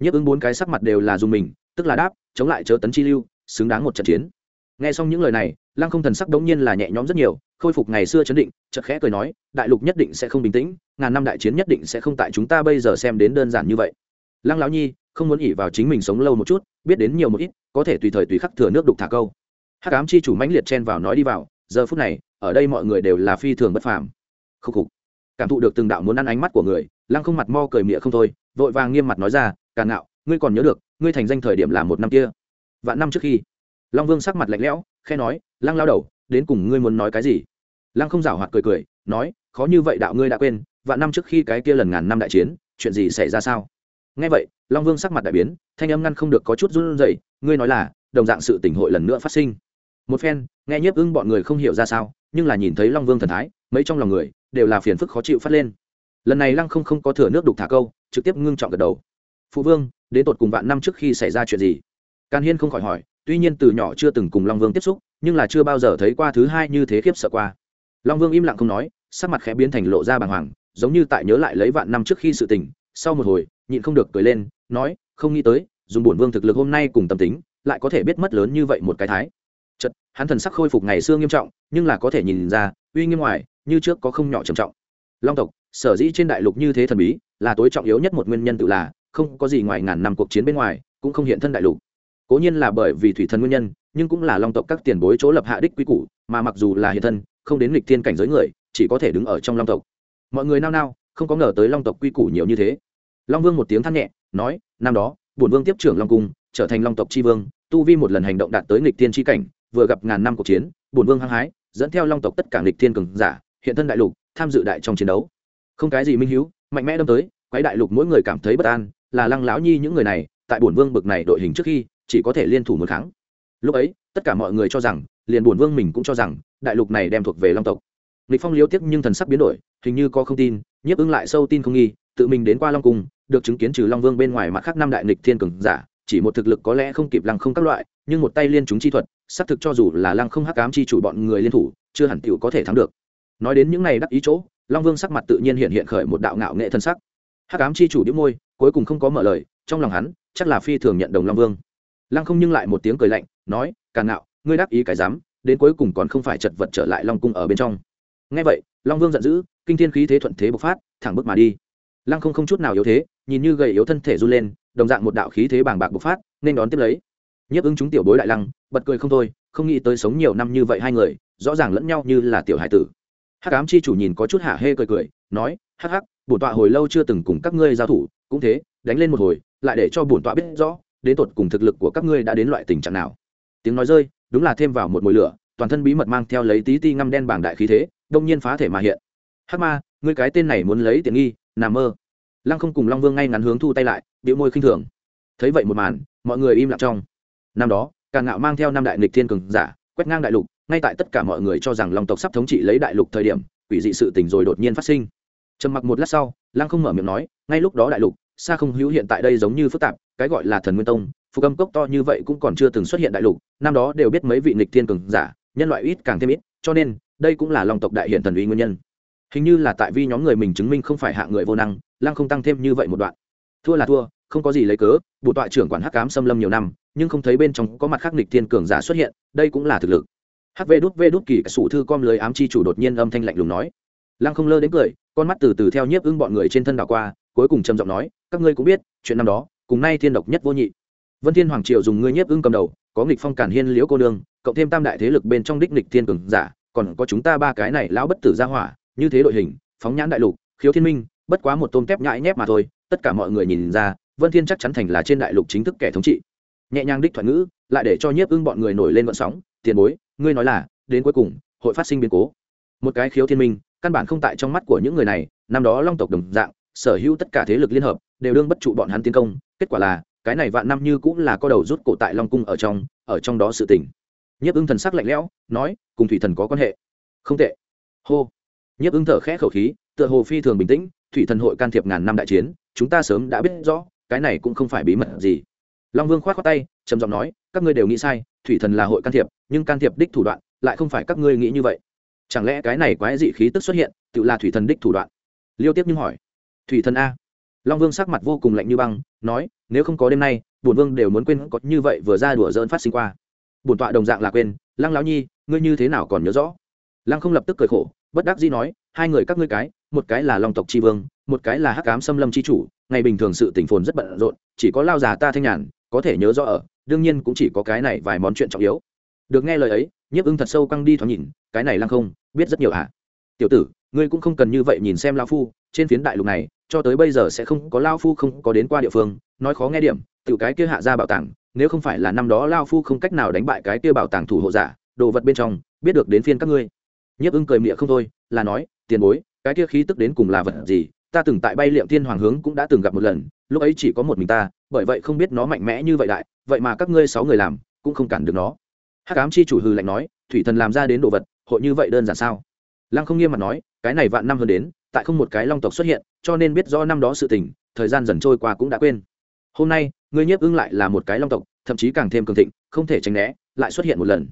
Nhiếp ứng bốn cái sắc mặt đều là dùng mình, tức là đáp, chống lại chớ tấn chi lưu xứng đáng một trận chiến. Nghe xong những lời này, lăng không thần sắc đống nhiên là nhẹ nhõm rất nhiều, khôi phục ngày xưa chấn định, chợt khẽ cười nói, đại lục nhất định sẽ không bình tĩnh, ngàn năm đại chiến nhất định sẽ không tại chúng ta bây giờ xem đến đơn giản như vậy. Lăng lão nhi, không muốn ỉ vào chính mình sống lâu một chút, biết đến nhiều một ít, có thể tùy thời tùy khắc thừa nước đục thả câu. Hắc ám chi chủ mãnh liệt chen vào nói đi vào, giờ phút này, ở đây mọi người đều là phi thường bất phàm. Khúc khục. Cảm thụ được từng đạo muốn ăn ánh mắt của người, lăng không mặt mo cười mịa không thôi, vội vàng nghiêm mặt nói ra càng ngạo, ngươi còn nhớ được, ngươi thành danh thời điểm là một năm kia vạn năm trước khi, long vương sắc mặt lạnh lẽo khe nói, lăng lao đầu, đến cùng ngươi muốn nói cái gì? Lăng không rảo hoạt cười cười, nói, khó như vậy đạo ngươi đã quên, vạn năm trước khi cái kia lần ngàn năm đại chiến, chuyện gì xảy ra sao? Nghe vậy, long vương sắc mặt đại biến, thanh âm ngăn không được có chút run rẩy, ngươi nói là, đồng dạng sự tỉnh hội lần nữa phát sinh. Một phen, nghe nhiếp ưng bọn người không hiểu ra sao, nhưng là nhìn thấy long vương thần thái, mấy trong lòng người, đều là phiền phức khó chịu phát lên. Lần này lăng không không có thừa nước đục thả câu, trực tiếp ngưng trọng gật đầu. Phụ vương, đến tột cùng vạn năm trước khi xảy ra chuyện gì? Can hiên không khỏi hỏi, tuy nhiên từ nhỏ chưa từng cùng long vương tiếp xúc, nhưng là chưa bao giờ thấy qua thứ hai như thế khiếp sợ qua. Long vương im lặng không nói, sắc mặt khẽ biến thành lộ ra bàng hoàng, giống như tại nhớ lại lấy vạn năm trước khi sự tình, sau một hồi, nhịn không được cười lên, nói, không nghĩ tới, dùng bổn vương thực lực hôm nay cùng tâm tính, lại có thể biết mất lớn như vậy một cái thái. Chật hắn thần sắc khôi phục ngày xưa nghiêm trọng, nhưng là có thể nhìn ra, uy nghiêm ngoài, như trước có không nhỏ trầm trọng. Long tộc, sở dĩ trên đại lục như thế thần bí, là tối trọng yếu nhất một nguyên nhân tự là, không có gì ngoài ngàn năm cuộc chiến bên ngoài, cũng không hiện thân đại lục cố nhiên là bởi vì thủy thần nguyên nhân, nhưng cũng là long tộc các tiền bối chỗ lập hạ đích quy củ, mà mặc dù là hiện thân, không đến lịch thiên cảnh giới người, chỉ có thể đứng ở trong long tộc. Mọi người nao nao, không có ngờ tới long tộc quy củ nhiều như thế. Long vương một tiếng than nhẹ, nói, năm đó, bổn vương tiếp trưởng long cung, trở thành long tộc tri vương, tu vi một lần hành động đạt tới nghịch thiên tri cảnh, vừa gặp ngàn năm cuộc chiến, bổn vương hăng hái, dẫn theo long tộc tất cả nghịch thiên cường giả, hiện thân đại lục, tham dự đại trong chiến đấu. Không cái gì minh hiếu, mạnh mẽ đâm tới, quái đại lục mỗi người cảm thấy bất an, là lăng lão nhi những người này, tại bổn vương bực này đội hình trước khi chỉ có thể liên thủ một kháng. Lúc ấy, tất cả mọi người cho rằng, liền bổn vương mình cũng cho rằng, đại lục này đem thuộc về long tộc. Lịch phong liếu tiếc nhưng thần sắc biến đổi, hình như có không tin, nhiếp ứng lại sâu tin không nghi, tự mình đến qua long cung, được chứng kiến trừ long vương bên ngoài mặt khác năm đại nghịch thiên cường giả, chỉ một thực lực có lẽ không kịp lăng không các loại, nhưng một tay liên chúng chi thuật, xác thực cho dù là lăng không hắc ám chi chủ bọn người liên thủ, chưa hẳn tiểu có thể thắng được. Nói đến những này đắc ý chỗ, long vương sắc mặt tự nhiên hiện hiện khởi một đạo ngạo nghệ thân sắc. Hắc ám chi chủ đĩu môi, cuối cùng không có mở lời, trong lòng hắn, chắc là phi thường nhận đồng long vương lăng không nhưng lại một tiếng cười lạnh, nói càng ngạo, ngươi đắc ý cái dám, đến cuối cùng còn không phải chật vật trở lại long cung ở bên trong. Ngay vậy, long vương giận dữ, kinh thiên khí thế thuận thế bộc phát, thẳng bước mà đi. Lăng không không chút nào yếu thế, nhìn như gầy yếu thân thể run lên, đồng dạng một đạo khí thế bàng bạc bộc phát, nên đón tiếp lấy. Nhiếp ứng chúng tiểu bối đại lăng, bật cười không thôi, không nghĩ tới sống nhiều năm như vậy hai người, rõ ràng lẫn nhau như là tiểu hải tử. Hắc ám chi chủ nhìn có chút hạ hê cười cười, nói, hắc hắc, bổn tọa hồi lâu chưa từng cùng các ngươi giao thủ, cũng thế, đánh lên một hồi, lại để cho bổn tọa biết rõ đến tột cùng thực lực của các ngươi đã đến loại tình trạng nào? Tiếng nói rơi, đúng là thêm vào một mùi lửa, toàn thân bí mật mang theo lấy tí ti ngăm đen bảng đại khí thế, đông nhiên phá thể mà hiện. Hắc ma, ngươi cái tên này muốn lấy tiện nghi nằm mơ. Lăng không cùng long vương ngay ngắn hướng thu tay lại bị môi khinh thường. Thấy vậy một màn, mọi người im lặng trong. Năm đó càng ngạo mang theo năm đại nghịch thiên cường giả, quét ngang đại lục, ngay tại tất cả mọi người cho rằng long tộc sắp thống trị lấy đại lục thời điểm, quỷ dị sự tình rồi đột nhiên phát sinh. Trầm mặc một lát sau, lăng không mở miệng nói, ngay lúc đó đại lục xa không hữu hiện tại đây giống như phức tạp, cái gọi là thần nguyên tông phục âm cốc to như vậy cũng còn chưa từng xuất hiện đại lục, năm đó đều biết mấy vị nịch thiên cường giả, nhân loại ít càng thêm ít, cho nên, đây cũng là long tộc đại hiện thần uy nguyên nhân. Hình như là tại vì nhóm người mình chứng minh không phải hạ người vô năng, lăng không tăng thêm như vậy một đoạn. Thua là thua, không có gì lấy cớ bộ tọa trưởng quản hắc cám xâm lâm nhiều năm, nhưng không thấy bên trong có mặt khắc nịch thiên cường giả xuất hiện, đây cũng là thực lực. Hắc vê đút vê đút kỳ sủ thư com lưới ám chi chủ đột nhiên âm thanh lạnh lùng nói. Lăng không lơ đến cười, con mắt từ từ theo nhiếp ưng bọn người trên thân đảo qua cuối cùng trầm giọng nói, các ngươi cũng biết, chuyện năm đó, cùng nay thiên độc nhất vô nhị. Vân thiên hoàng triều dùng ngươi nhiếp ưng cầm đầu, có nghịch phong cản hiên liễu cô nương, cộng thêm tam đại thế lực bên trong đích nghịch thiên cường giả, còn có chúng ta ba cái này lão bất tử gia hỏa, như thế đội hình, phóng nhãn đại lục, khiếu thiên minh, bất quá một tôm tép nhãi nhép mà thôi, tất cả mọi người nhìn ra, vân thiên chắc chắn thành là trên đại lục chính thức kẻ thống trị. Nhẹ nhàng đích thoại ngữ, lại để cho nhiếp ưng bọn người nổi lên vận sóng, tiền bối, ngươi nói là, đến cuối cùng, hội phát sinh biến cố. Một cái khiếu thiên minh, căn bản không tại trong mắt của những người này, năm đó long tộc đồng dạng sở hữu tất cả thế lực liên hợp, đều đương bất trụ bọn hắn tiến công, kết quả là, cái này vạn năm như cũng là có đầu rút cổ tại long cung ở trong ở trong đó sự tình. Nhiếp ưng thần sắc lạnh lẽo, nói, cùng thủy thần có quan hệ. Không tệ. Hô. Nhiếp ưng thở khẽ khẩu khí, tựa hồ phi thường bình tĩnh, thủy thần hội can thiệp ngàn năm đại chiến, chúng ta sớm đã biết rõ, cái này cũng không phải bí mật gì. Long vương k h o á t khoác tay, trầm giọng nói, các ngươi đều nghĩ sai, thủy thần là hội can thiệp, nhưng can thiệp đích thủ đoạn, lại không phải các ngươi nghĩ như vậy. Chẳng lẽ cái này quái dị khí tức xuất hiện, tự là thủy thần đích thủ đoạn? Liêu tiếp nhưng hỏi thủy thần a. Long vương sắc mặt vô cùng lạnh như băng, nói, nếu không có đêm nay, bổn vương đều muốn quên có như vậy vừa ra đùa dỡn phát sinh qua. Bổn tọa đồng dạng là quên, lăng lão nhi, ngươi như thế nào còn nhớ rõ? Lăng không lập tức cười khổ, bất đắc dĩ nói, hai người các ngươi cái, một cái là long tộc tri vương, một cái là hắc cám xâm lâm tri chủ, ngày bình thường sự tỉnh phồn rất bận rộn, chỉ có lao già ta thanh nhàn, có thể nhớ rõ ở, đương nhiên cũng chỉ có cái này vài món chuyện trọng yếu. Được nghe lời ấy, nhiếp ưng thật sâu căng đi thoáng nhìn, cái này lăng không, biết rất nhiều ạ à. tiểu tử ngươi cũng không cần như vậy nhìn xem lao phu, trên phiến đại lục này, cho tới bây giờ sẽ không có lao phu không có đến qua địa phương, nói khó nghe điểm tự cái kia hạ ra bảo tàng, nếu không phải là năm đó lao phu không cách nào đánh bại cái kia bảo tàng thủ hộ giả, đồ vật bên trong, biết được đến phiên các ngươi. Nhiếp ưng cười miệng không thôi, là nói, tiền bối, cái kia khí tức đến cùng là vật gì? Ta từng tại bay liệm thiên hoàng hướng cũng đã từng gặp một lần, lúc ấy chỉ có một mình ta, bởi vậy không biết nó mạnh mẽ như vậy đại, vậy mà các ngươi sáu người làm, cũng không cản được nó. Hắc ám chi chủ hư lạnh nói, thủy thần làm ra đến đồ vật, hội như vậy đơn giản sao? Lăng không nghiêm mặt nói, cái này vạn năm hơn đến, tại không một cái long tộc xuất hiện, cho nên biết rõ năm đó sự tình, thời gian dần trôi qua cũng đã quên. Hôm nay, ngươi nhiếp ưng lại là một cái long tộc, thậm chí càng thêm cường thịnh, không thể tránh né, lại xuất hiện một lần.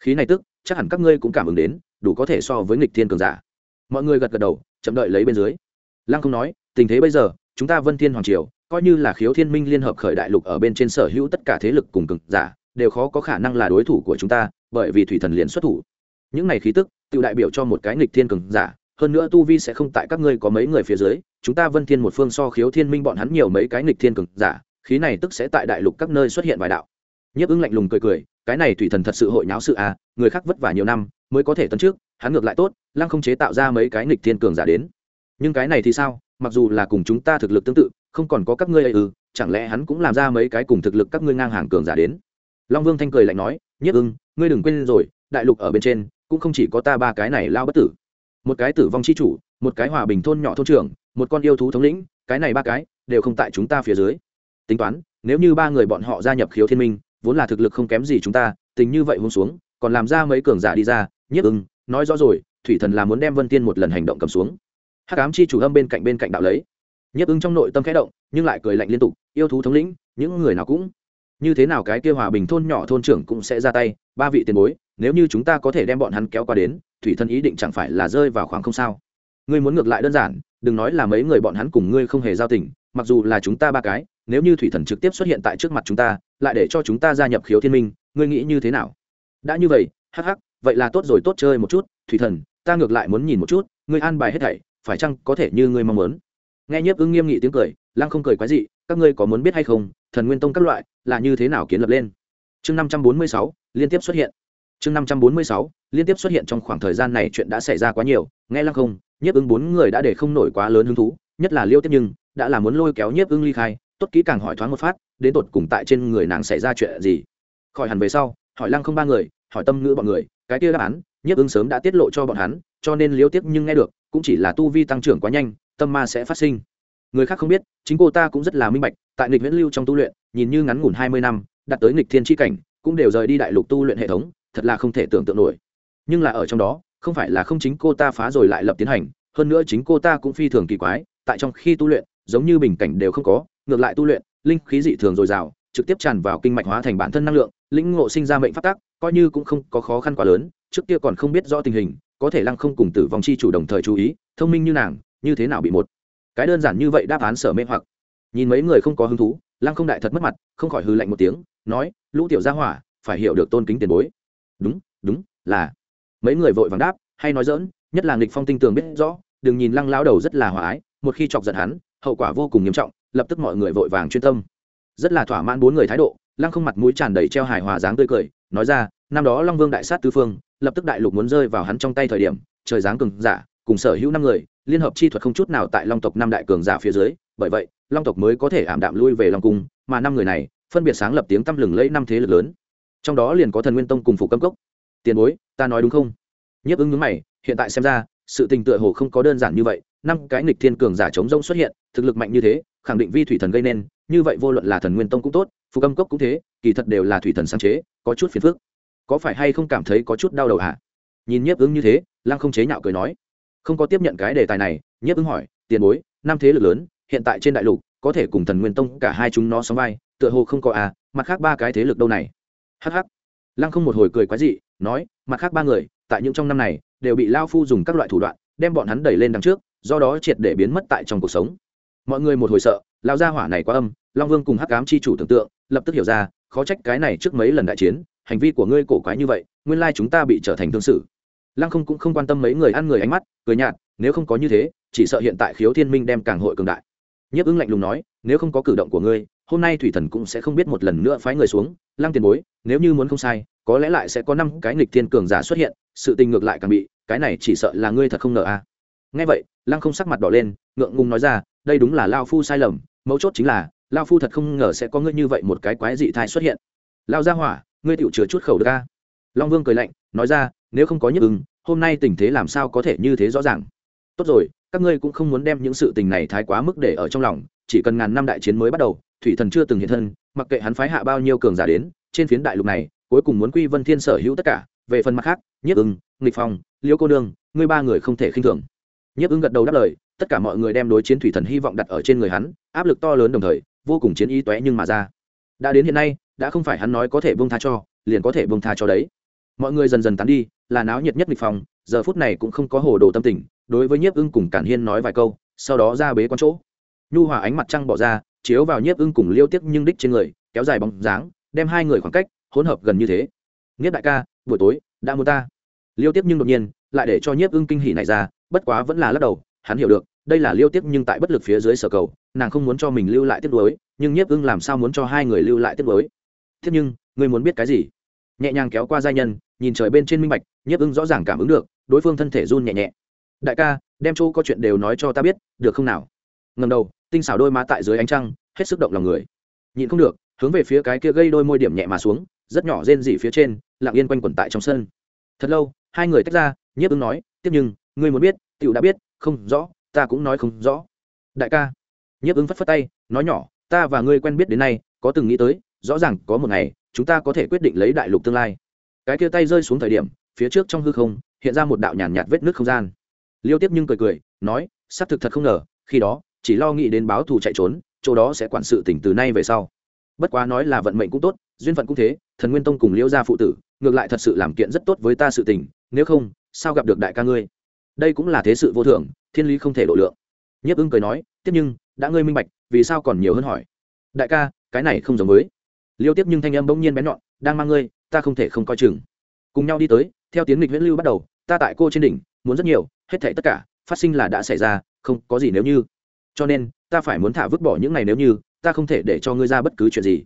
Khí này tức, chắc hẳn các ngươi cũng cảm ứng đến, đủ có thể so với nghịch thiên cường giả. Mọi người gật gật đầu, chậm đợi lấy bên dưới. Lăng không nói, tình thế bây giờ, chúng ta vân thiên hoàng triều, coi như là khiếu thiên minh liên hợp khởi đại lục ở bên trên sở hữu tất cả thế lực cùng cường giả, đều khó có khả năng là đối thủ của chúng ta, bởi vì thủy thần liền xuất thủ. Những này khí tức tự đại biểu cho một cái nghịch thiên cường giả, hơn nữa tu vi sẽ không tại các ngươi có mấy người phía dưới, chúng ta vân thiên một phương so khiếu thiên minh bọn hắn nhiều mấy cái nghịch thiên cường giả, khí này tức sẽ tại đại lục các nơi xuất hiện vài đạo. Nhiếp ứng lạnh lùng cười cười, cái này thủy thần thật sự hội nháo sự à người khác vất vả nhiều năm, mới có thể tấn trước, hắn ngược lại tốt, lăng không chế tạo ra mấy cái nghịch thiên cường giả đến. Nhưng cái này thì sao, mặc dù là cùng chúng ta thực lực tương tự, không còn có các ngươi ấy ư, chẳng lẽ hắn cũng làm ra mấy cái cùng thực lực các ngươi ngang hàng cường giả đến? Long vương thanh cười lạnh nói nhất ưng ngươi đừng quên rồi, đại lục ở bên trên cũng không chỉ có ta ba cái này lao bất tử. Một cái tử vong chi chủ, một cái hòa bình thôn nhỏ thôn trưởng, một con yêu thú thống lĩnh, cái này ba cái đều không tại chúng ta phía dưới. Tính toán, nếu như ba người bọn họ gia nhập khiếu thiên minh, vốn là thực lực không kém gì chúng ta, tình như vậy hôn xuống, còn làm ra mấy cường giả đi ra nhất ưng, nói rõ rồi, thủy thần là muốn đem vân tiên một lần hành động cầm xuống. Hắc ám chi chủ âm bên cạnh bên cạnh đạo lấy. Nhất ưng trong nội tâm khẽ động, nhưng lại cười lạnh liên tục, yêu thú thống lĩnh, những người nào cũng, như thế nào cái kia hòa bình thôn nhỏ thôn trưởng cũng sẽ ra tay, ba vị tiền bối nếu như chúng ta có thể đem bọn hắn kéo qua đến, thủy thần ý định chẳng phải là rơi vào khoảng không sao? Ngươi muốn ngược lại đơn giản, đừng nói là mấy người bọn hắn cùng ngươi không hề giao tình, mặc dù là chúng ta ba cái, nếu như thủy thần trực tiếp xuất hiện tại trước mặt chúng ta, lại để cho chúng ta gia nhập khiếu thiên minh, ngươi nghĩ như thế nào? Đã như vậy, hắc hắc, vậy là tốt rồi, tốt chơi một chút, thủy thần, ta ngược lại muốn nhìn một chút, ngươi an bài hết thảy, phải chăng có thể như ngươi mong muốn? Nghe nhiếp ưng nghiêm nghị tiếng cười, lăng không cười quái dị, các ngươi có muốn biết hay không, thần nguyên tông các loại, là như thế nào kiến lập lên? Chương năm trăm bốn mươi sáu, liên tiếp xuất hiện chương năm trăm bốn mươi sáu, liên tiếp xuất hiện trong khoảng thời gian này chuyện đã xảy ra quá nhiều, nghe lăng không, nhiếp ứng bốn người đã để không nổi quá lớn hứng thú, nhất là liêu tiếp nhưng, đã là muốn lôi kéo nhiếp ưng ly khai, tốt kỹ càng hỏi thoáng một phát, đến tột cùng tại trên người nàng xảy ra chuyện gì. Khỏi hẳn về sau, hỏi lăng không ba người, hỏi tâm ngữ bọn người, cái kia đáp án, nhiếp ưng sớm đã tiết lộ cho bọn hắn, cho nên liêu tiếp nhưng nghe được, cũng chỉ là tu vi tăng trưởng quá nhanh, tâm ma sẽ phát sinh. Người khác không biết, chính cô ta cũng rất là minh bạch, tại nghịch viễn lưu trong tu luyện, nhìn như ngắn ngủn hai mươi năm, đạt tới nghịch thiên tri cảnh, cũng đều rời đi đại lục tu luyện hệ thống thật là không thể tưởng tượng nổi. Nhưng là ở trong đó, không phải là không chính cô ta phá rồi lại lập tiến hành, hơn nữa chính cô ta cũng phi thường kỳ quái, tại trong khi tu luyện, giống như bình cảnh đều không có, ngược lại tu luyện, linh khí dị thường dồi dào, trực tiếp tràn vào kinh mạch hóa thành bản thân năng lượng, lĩnh ngộ sinh ra mệnh phát tác coi như cũng không có khó khăn quá lớn, trước kia còn không biết rõ tình hình, có thể lăng không cùng tử vong chi chủ đồng thời chú ý, thông minh như nàng, như thế nào bị một cái đơn giản như vậy đáp án sở mê hoặc. Nhìn mấy người không có hứng thú, lăng không đại thật mất mặt, không khỏi hư lạnh một tiếng, nói, lũ tiểu gia hỏa, phải hiểu được tôn kính tiền bối đúng đúng, là. Mấy người vội vàng đáp, hay nói dỡn nhất là nghịch phong tinh tường biết rõ, đừng nhìn lăng lao đầu rất là hòa ái, một khi chọc giận hắn, hậu quả vô cùng nghiêm trọng, lập tức mọi người vội vàng chuyên tâm. Rất là thỏa mãn bốn người thái độ, lăng không mặt mũi tràn đầy treo hài hòa dáng tươi cười, nói ra, năm đó long vương đại sát tứ phương, lập tức đại lục muốn rơi vào hắn trong tay thời điểm, trời giáng cường giả, cùng sở hữu năm người, liên hợp chi thuật không chút nào tại long tộc năm đại cường giả phía dưới, bởi vậy, long tộc mới có thể ảm đạm lui về long cung, mà năm người này, phân biệt sáng lập tiếng tăm lừng lẫy năm thế lực lớn trong đó liền có thần nguyên tông cùng phủ cấm cốc. Tiền bối, ta nói đúng không? Nhiếp ứng ngứng mày, hiện tại xem ra, sự tình tựa hồ không có đơn giản như vậy. Năm cái nghịch thiên cường giả chống rông xuất hiện, thực lực mạnh như thế, khẳng định vi thủy thần gây nên, như vậy vô luận là thần nguyên tông cũng tốt phù âm cốc cũng thế, kỳ thật đều là thủy thần sáng chế, có chút phiền phức. Có phải hay không cảm thấy có chút đau đầu hả? Nhìn nhiếp ứng như thế, lăng không chế nhạo cười nói. Không có tiếp nhận cái đề tài này, nhiếp ứng hỏi, tiền bối, năm thế lực lớn, hiện tại trên đại lục, có thể cùng thần nguyên tông cả hai chúng nó sóng vai, tựa hồ không có à mặt khác ba cái thế lực đâu này? Hh lăng không một hồi cười quái dị, nói, mặt khác ba người, tại những trong năm này, đều bị lao phu dùng các loại thủ đoạn, đem bọn hắn đẩy lên đằng trước, do đó triệt để biến mất tại trong cuộc sống. Mọi người một hồi sợ lao ra hỏa này quá âm, long vương cùng hắc cám chi chủ tưởng tượng, lập tức hiểu ra, khó trách cái này trước mấy lần đại chiến, hành vi của ngươi cổ quái như vậy, nguyên lai chúng ta bị trở thành thương sự. Lăng không cũng không quan tâm mấy người ăn người ánh mắt, cười nhạt, nếu không có như thế, chỉ sợ hiện tại khiếu thiên minh đem càng hội cường đại. Nhiếp ứng lạnh lùng nói, nếu không có cử động của ngươi hôm nay thủy thần cũng sẽ không biết một lần nữa phái người xuống, lăng tiền bối, nếu như muốn không sai, có lẽ lại sẽ có năm cái nghịch thiên cường giả xuất hiện, sự tình ngược lại càng bị, cái này chỉ sợ là ngươi thật không ngờ a à. nghe vậy, lăng không sắc mặt đỏ lên, ngượng ngùng nói ra, đây đúng là lao phu sai lầm, mấu chốt chính là, lao phu thật không ngờ sẽ có ngươi như vậy một cái quái dị thai xuất hiện. Lao ra hỏa, ngươi tựu chứa chút khẩu được a long vương cười lạnh, nói ra, nếu không có nhức ứng hôm nay tình thế làm sao có thể như thế rõ ràng? Tốt rồi, các ngươi cũng không muốn đem những sự tình này thái quá mức để ở trong lòng, chỉ cần ngàn năm đại chiến mới bắt đầu thủy thần chưa từng hiện thân mặc kệ hắn phái hạ bao nhiêu cường giả đến trên phiến đại lục này cuối cùng muốn quy vân thiên sở hữu tất cả về phần mặt khác nhiếp ưng nghịch phong liễu cô nương ngươi ba người không thể khinh thường. Nhiếp ưng gật đầu đáp lời tất cả mọi người đem đối chiến thủy thần hy vọng đặt ở trên người hắn áp lực to lớn đồng thời vô cùng chiến ý tóe nhưng mà ra. Đã đến hiện nay đã không phải hắn nói có thể bông tha cho liền có thể bông tha cho đấy. Mọi người dần dần tán đi là náo nhiệt nhất nghịch Phong, giờ phút này cũng không có hồ đồ tâm tình đối với nhiếp ưng cùng cản hiên nói vài câu sau đó ra bế con chỗ. Nhu hòa ánh mặt trăng bỏ ra chiếu vào nhiếp ưng cùng liêu tiếc nhưng đích trên người, kéo dài bóng dáng, đem hai người khoảng cách, hỗn hợp gần như thế. Nghiếp đại ca, buổi tối, đã muốn ta. Liêu tiếc nhưng đột nhiên, lại để cho nhiếp ưng kinh hỉ này ra, bất quá vẫn là lắc đầu, hắn hiểu được, đây là liêu tiếc nhưng tại bất lực phía dưới sở cầu, nàng không muốn cho mình lưu lại tiếp đối nhưng nhiếp ưng làm sao muốn cho hai người lưu lại tiếp đối thế nhưng, ngươi muốn biết cái gì? Nhẹ nhàng kéo qua giai nhân, nhìn trời bên trên minh bạch, nhiếp ưng rõ ràng cảm ứng được, đối phương thân thể run nhẹ nhẹ. Đại ca, đem chỗ có chuyện đều nói cho ta biết, được không nào? Ngầm đầu tinh xảo đôi má tại dưới ánh trăng hết sức động lòng người. Nhịn không được hướng về phía cái kia gây đôi môi điểm nhẹ mà xuống rất nhỏ rên rỉ phía trên lặng yên quanh quẩn tại trong sân. Thật lâu hai người tách ra nhiếp ứng nói tiếp nhưng ngươi muốn biết tựu đã biết không rõ ta cũng nói không rõ. Đại ca. Nhiếp ứng phất phất tay nói nhỏ ta và ngươi quen biết đến nay có từng nghĩ tới rõ ràng có một ngày chúng ta có thể quyết định lấy đại lục tương lai. Cái kia tay rơi xuống thời điểm phía trước trong hư không hiện ra một đạo nhàn nhạt, nhạt vết nước không gian. Liêu tiếp nhưng cười cười nói xác thực thật không ngờ khi đó chỉ lo nghĩ đến báo thù chạy trốn, chỗ đó sẽ quản sự tỉnh từ nay về sau. Bất quá nói là vận mệnh cũng tốt, duyên phận cũng thế, thần nguyên tông cùng liễu gia phụ tử, ngược lại thật sự làm kiện rất tốt với ta sự tình, nếu không, sao gặp được đại ca ngươi? Đây cũng là thế sự vô thường, thiên lý không thể độ lượng. Nhiếp ưng cười nói, tiếp nhưng, đã ngươi minh bạch, vì sao còn nhiều hơn hỏi? Đại ca, cái này không giống với. Liêu tiếp nhưng thanh âm bỗng nhiên bén nhọn, đang mang ngươi, ta không thể không coi chừng. Cùng nhau đi tới, theo tiến lịch viễn lưu bắt đầu, ta tại cô trên đỉnh, muốn rất nhiều, hết thảy tất cả, phát sinh là đã xảy ra, không có gì nếu như cho nên, ta phải muốn thả vứt bỏ những này nếu như, ta không thể để cho ngươi ra bất cứ chuyện gì.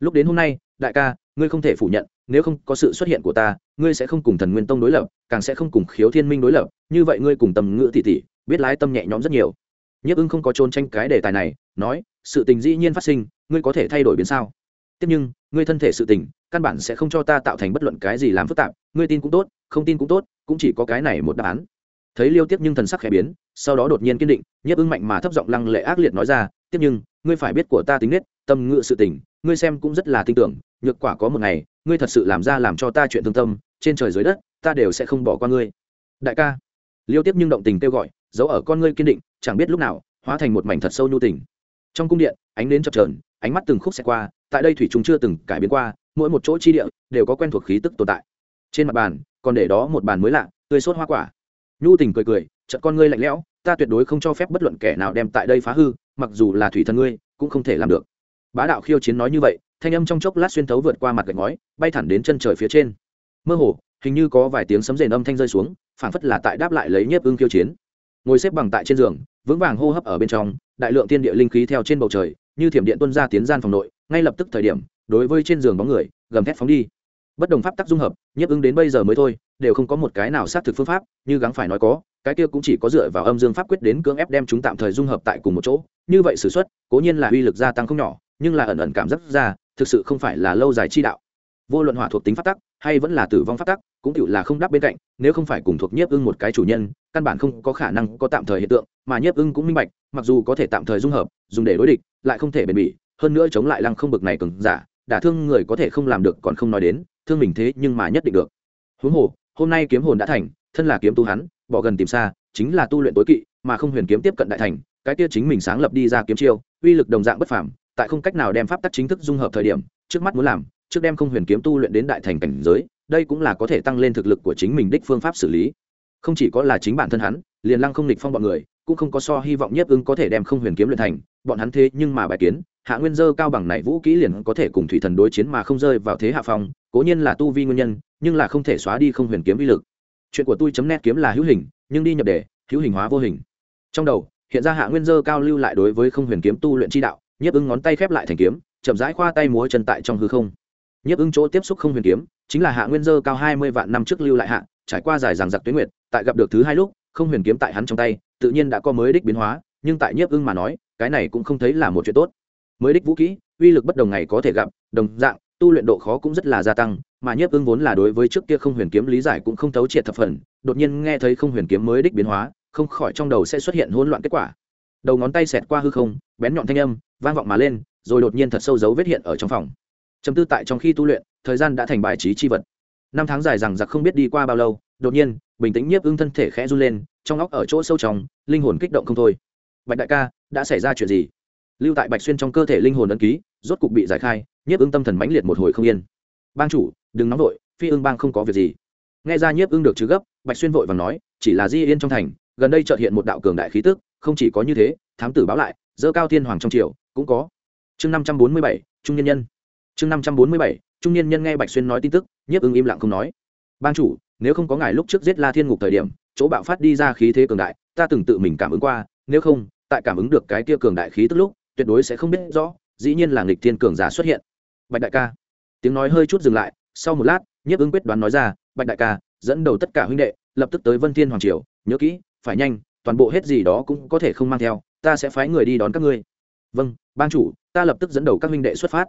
Lúc đến hôm nay, đại ca, ngươi không thể phủ nhận, nếu không có sự xuất hiện của ta, ngươi sẽ không cùng thần nguyên tông đối lập, càng sẽ không cùng khiếu thiên minh đối lập, như vậy ngươi cùng tầm ngữ tỷ tỷ, biết lái tâm nhẹ nhõm rất nhiều. Nhiếp ưng không có trôn tranh cái đề tài này, nói, sự tình dĩ nhiên phát sinh, ngươi có thể thay đổi biến sao. Tiếp nhưng, ngươi thân thể sự tình, căn bản sẽ không cho ta tạo thành bất luận cái gì làm phức tạp, ngươi tin cũng tốt, không tin cũng tốt, cũng chỉ có cái này một đáp án thấy liêu tiếp nhưng thần sắc khẽ biến, sau đó đột nhiên kiên định, nhiếp ưng mạnh mà thấp giọng lăng lệ ác liệt nói ra tiếp nhưng, ngươi phải biết của ta tính nết, tâm ngự sự tình, ngươi xem cũng rất là tin tưởng, nhược quả có một ngày, ngươi thật sự làm ra làm cho ta chuyện thương tâm, trên trời dưới đất, ta đều sẽ không bỏ qua ngươi. Đại ca, liêu tiếp nhưng động tình kêu gọi, giấu ở con ngươi kiên định, chẳng biết lúc nào, hóa thành một mảnh thật sâu nhu tình. Trong cung điện, ánh đến chập trờn ánh mắt từng khúc xẹt qua, tại đây thủy chúng chưa từng cải biến qua, mỗi một chỗ chi địa đều có quen thuộc khí tức tồn tại. Trên mặt bàn, còn để đó một bàn mới lạ, tươi sốt hoa quả nhu tình cười cười, chợt con ngươi lạnh lẽo, ta tuyệt đối không cho phép bất luận kẻ nào đem tại đây phá hư, mặc dù là thủy thần ngươi, cũng không thể làm được. Bá đạo khiêu chiến nói như vậy, thanh âm trong chốc lát xuyên thấu vượt qua mặt gạch ngói, bay thẳng đến chân trời phía trên. Mơ hồ, hình như có vài tiếng sấm rền âm thanh rơi xuống, phảng phất là tại đáp lại lấy nhiếp ưng khiêu chiến. Ngồi xếp bằng tại trên giường, vững vàng hô hấp ở bên trong, đại lượng tiên địa linh khí theo trên bầu trời, như thiểm điện tuân ra tiến gian phòng nội, ngay lập tức thời điểm, đối với trên giường bóng người, gầm thét phóng đi bất đồng pháp tắc dung hợp, nhiếp ứng đến bây giờ mới thôi, đều không có một cái nào xác thực phương pháp, như gắng phải nói có, cái kia cũng chỉ có dựa vào âm dương pháp quyết đến cưỡng ép đem chúng tạm thời dung hợp tại cùng một chỗ. Như vậy s ử suất, cố nhiên là uy lực gia tăng không nhỏ, nhưng là ẩn ẩn cảm giác ra, thực sự không phải là lâu dài chi đạo. Vô luận hỏa thuộc tính pháp tắc, hay vẫn là tử vong pháp tắc, cũng tự là không đáp bên cạnh, nếu không phải cùng thuộc nhiếp ưng một cái chủ nhân, căn bản không có khả năng có tạm thời hiện tượng, mà nhiếp ưng cũng minh bạch, mặc dù có thể tạm thời dung hợp, dùng để đối địch, lại không thể bền bỉ, hơn nữa chống lại lăng không bực này cường giả, đả thương người có thể không làm được còn không nói đến thương mình thế nhưng mà nhất định được. Huống hồ, hôm nay kiếm hồn đã thành, thân là kiếm tu hắn, bỏ gần tìm xa, chính là tu luyện tối kỵ, mà không huyền kiếm tiếp cận đại thành, cái kia chính mình sáng lập đi ra kiếm chiêu, uy lực đồng dạng bất phàm, tại không cách nào đem pháp tắc chính thức dung hợp thời điểm, trước mắt muốn làm, trước đem không huyền kiếm tu luyện đến đại thành cảnh giới, đây cũng là có thể tăng lên thực lực của chính mình đích phương pháp xử lý. Không chỉ có là chính bản thân hắn, liền lăng không địch phong bọn người cũng không có so hy vọng nhiếp ưng có thể đem không huyền kiếm luyện thành, bọn hắn thế nhưng mà bài kiến, hạ nguyên dơ cao bằng này vũ kỹ liền có thể cùng thủy thần đối chiến mà không rơi vào thế hạ phong, cố nhiên là tu vi nguyên nhân, nhưng là không thể xóa đi không huyền kiếm vi lực. Chuyện của tôi chấm nét kiếm là hữu hình, nhưng đi nhập đề, hữu hình hóa vô hình. Trong đầu, hiện ra hạ nguyên dơ cao lưu lại đối với không huyền kiếm tu luyện chi đạo nhiếp ưng ngón tay khép lại thành kiếm, chậm rãi khoa tay múa chân tại trong hư không. Nhiếp ưng chỗ tiếp xúc không huyền kiếm, chính là hạ nguyên dơ cao hai mươi vạn năm trước lưu lại hạ, trải qua dài dằng giặc tuyến nguyệt, tại gặp được thứ hai lúc không huyền kiếm tại hắn trong tay, tự nhiên đã có mới đích biến hóa, nhưng tại nhiếp ưng mà nói, cái này cũng không thấy là một chuyện tốt. Mới đích vũ kỹ uy lực bất đồng ngày có thể gặp, đồng dạng, tu luyện độ khó cũng rất là gia tăng, mà nhiếp ưng vốn là đối với trước kia không huyền kiếm lý giải cũng không thấu triệt thập phần, đột nhiên nghe thấy không huyền kiếm mới đích biến hóa, không khỏi trong đầu sẽ xuất hiện hỗn loạn kết quả. Đầu ngón tay xẹt qua hư không, bén nhọn thanh âm, vang vọng mà lên, rồi đột nhiên thật sâu dấu vết hiện ở trong phòng. Chấm tư tại trong khi tu luyện, thời gian đã thành bài trí chi vật. Năm tháng dài rằng giặc không biết đi qua bao lâu, đột nhiên bình tĩnh nhiếp ưng thân thể khẽ run lên, trong óc ở chỗ sâu trong, linh hồn kích động không thôi. Bạch đại ca, đã xảy ra chuyện gì? Lưu tại bạch xuyên trong cơ thể linh hồn ấn ký, rốt cục bị giải khai, nhiếp ưng tâm thần mãnh liệt một hồi không yên. Bang chủ, đừng nóng vội, phi ưng bang không có việc gì. Nghe ra nhiếp ưng được chứ gấp, bạch xuyên vội và nói, chỉ là di yên trong thành, gần đây trợt hiện một đạo cường đại khí tức, không chỉ có như thế, thám tử báo lại, dơ cao thiên hoàng trong triều, cũng có. Chương năm trăm bốn mươi bảy, trung nhân nhân. Chương năm trăm bốn mươi bảy, trung nhân nhân nghe bạch xuyên nói tin tức, nhiếp ưng im lặng không nói. Ban chủ nếu không có ngài lúc trước giết la thiên ngục thời điểm, chỗ bạo phát đi ra khí thế cường đại, ta từng tự mình cảm ứng qua, nếu không, tại cảm ứng được cái kia cường đại khí tức lúc, tuyệt đối sẽ không biết rõ, dĩ nhiên là nghịch thiên cường giả xuất hiện. Bạch đại ca. Tiếng nói hơi chút dừng lại, sau một lát, nhiếp ứng quyết đoán nói ra, bạch đại ca, dẫn đầu tất cả huynh đệ, lập tức tới vân thiên hoàng triều, nhớ kỹ, phải nhanh, toàn bộ hết gì đó cũng có thể không mang theo, ta sẽ phái người đi đón các ngươi. Vâng ban chủ, ta lập tức dẫn đầu các huynh đệ xuất phát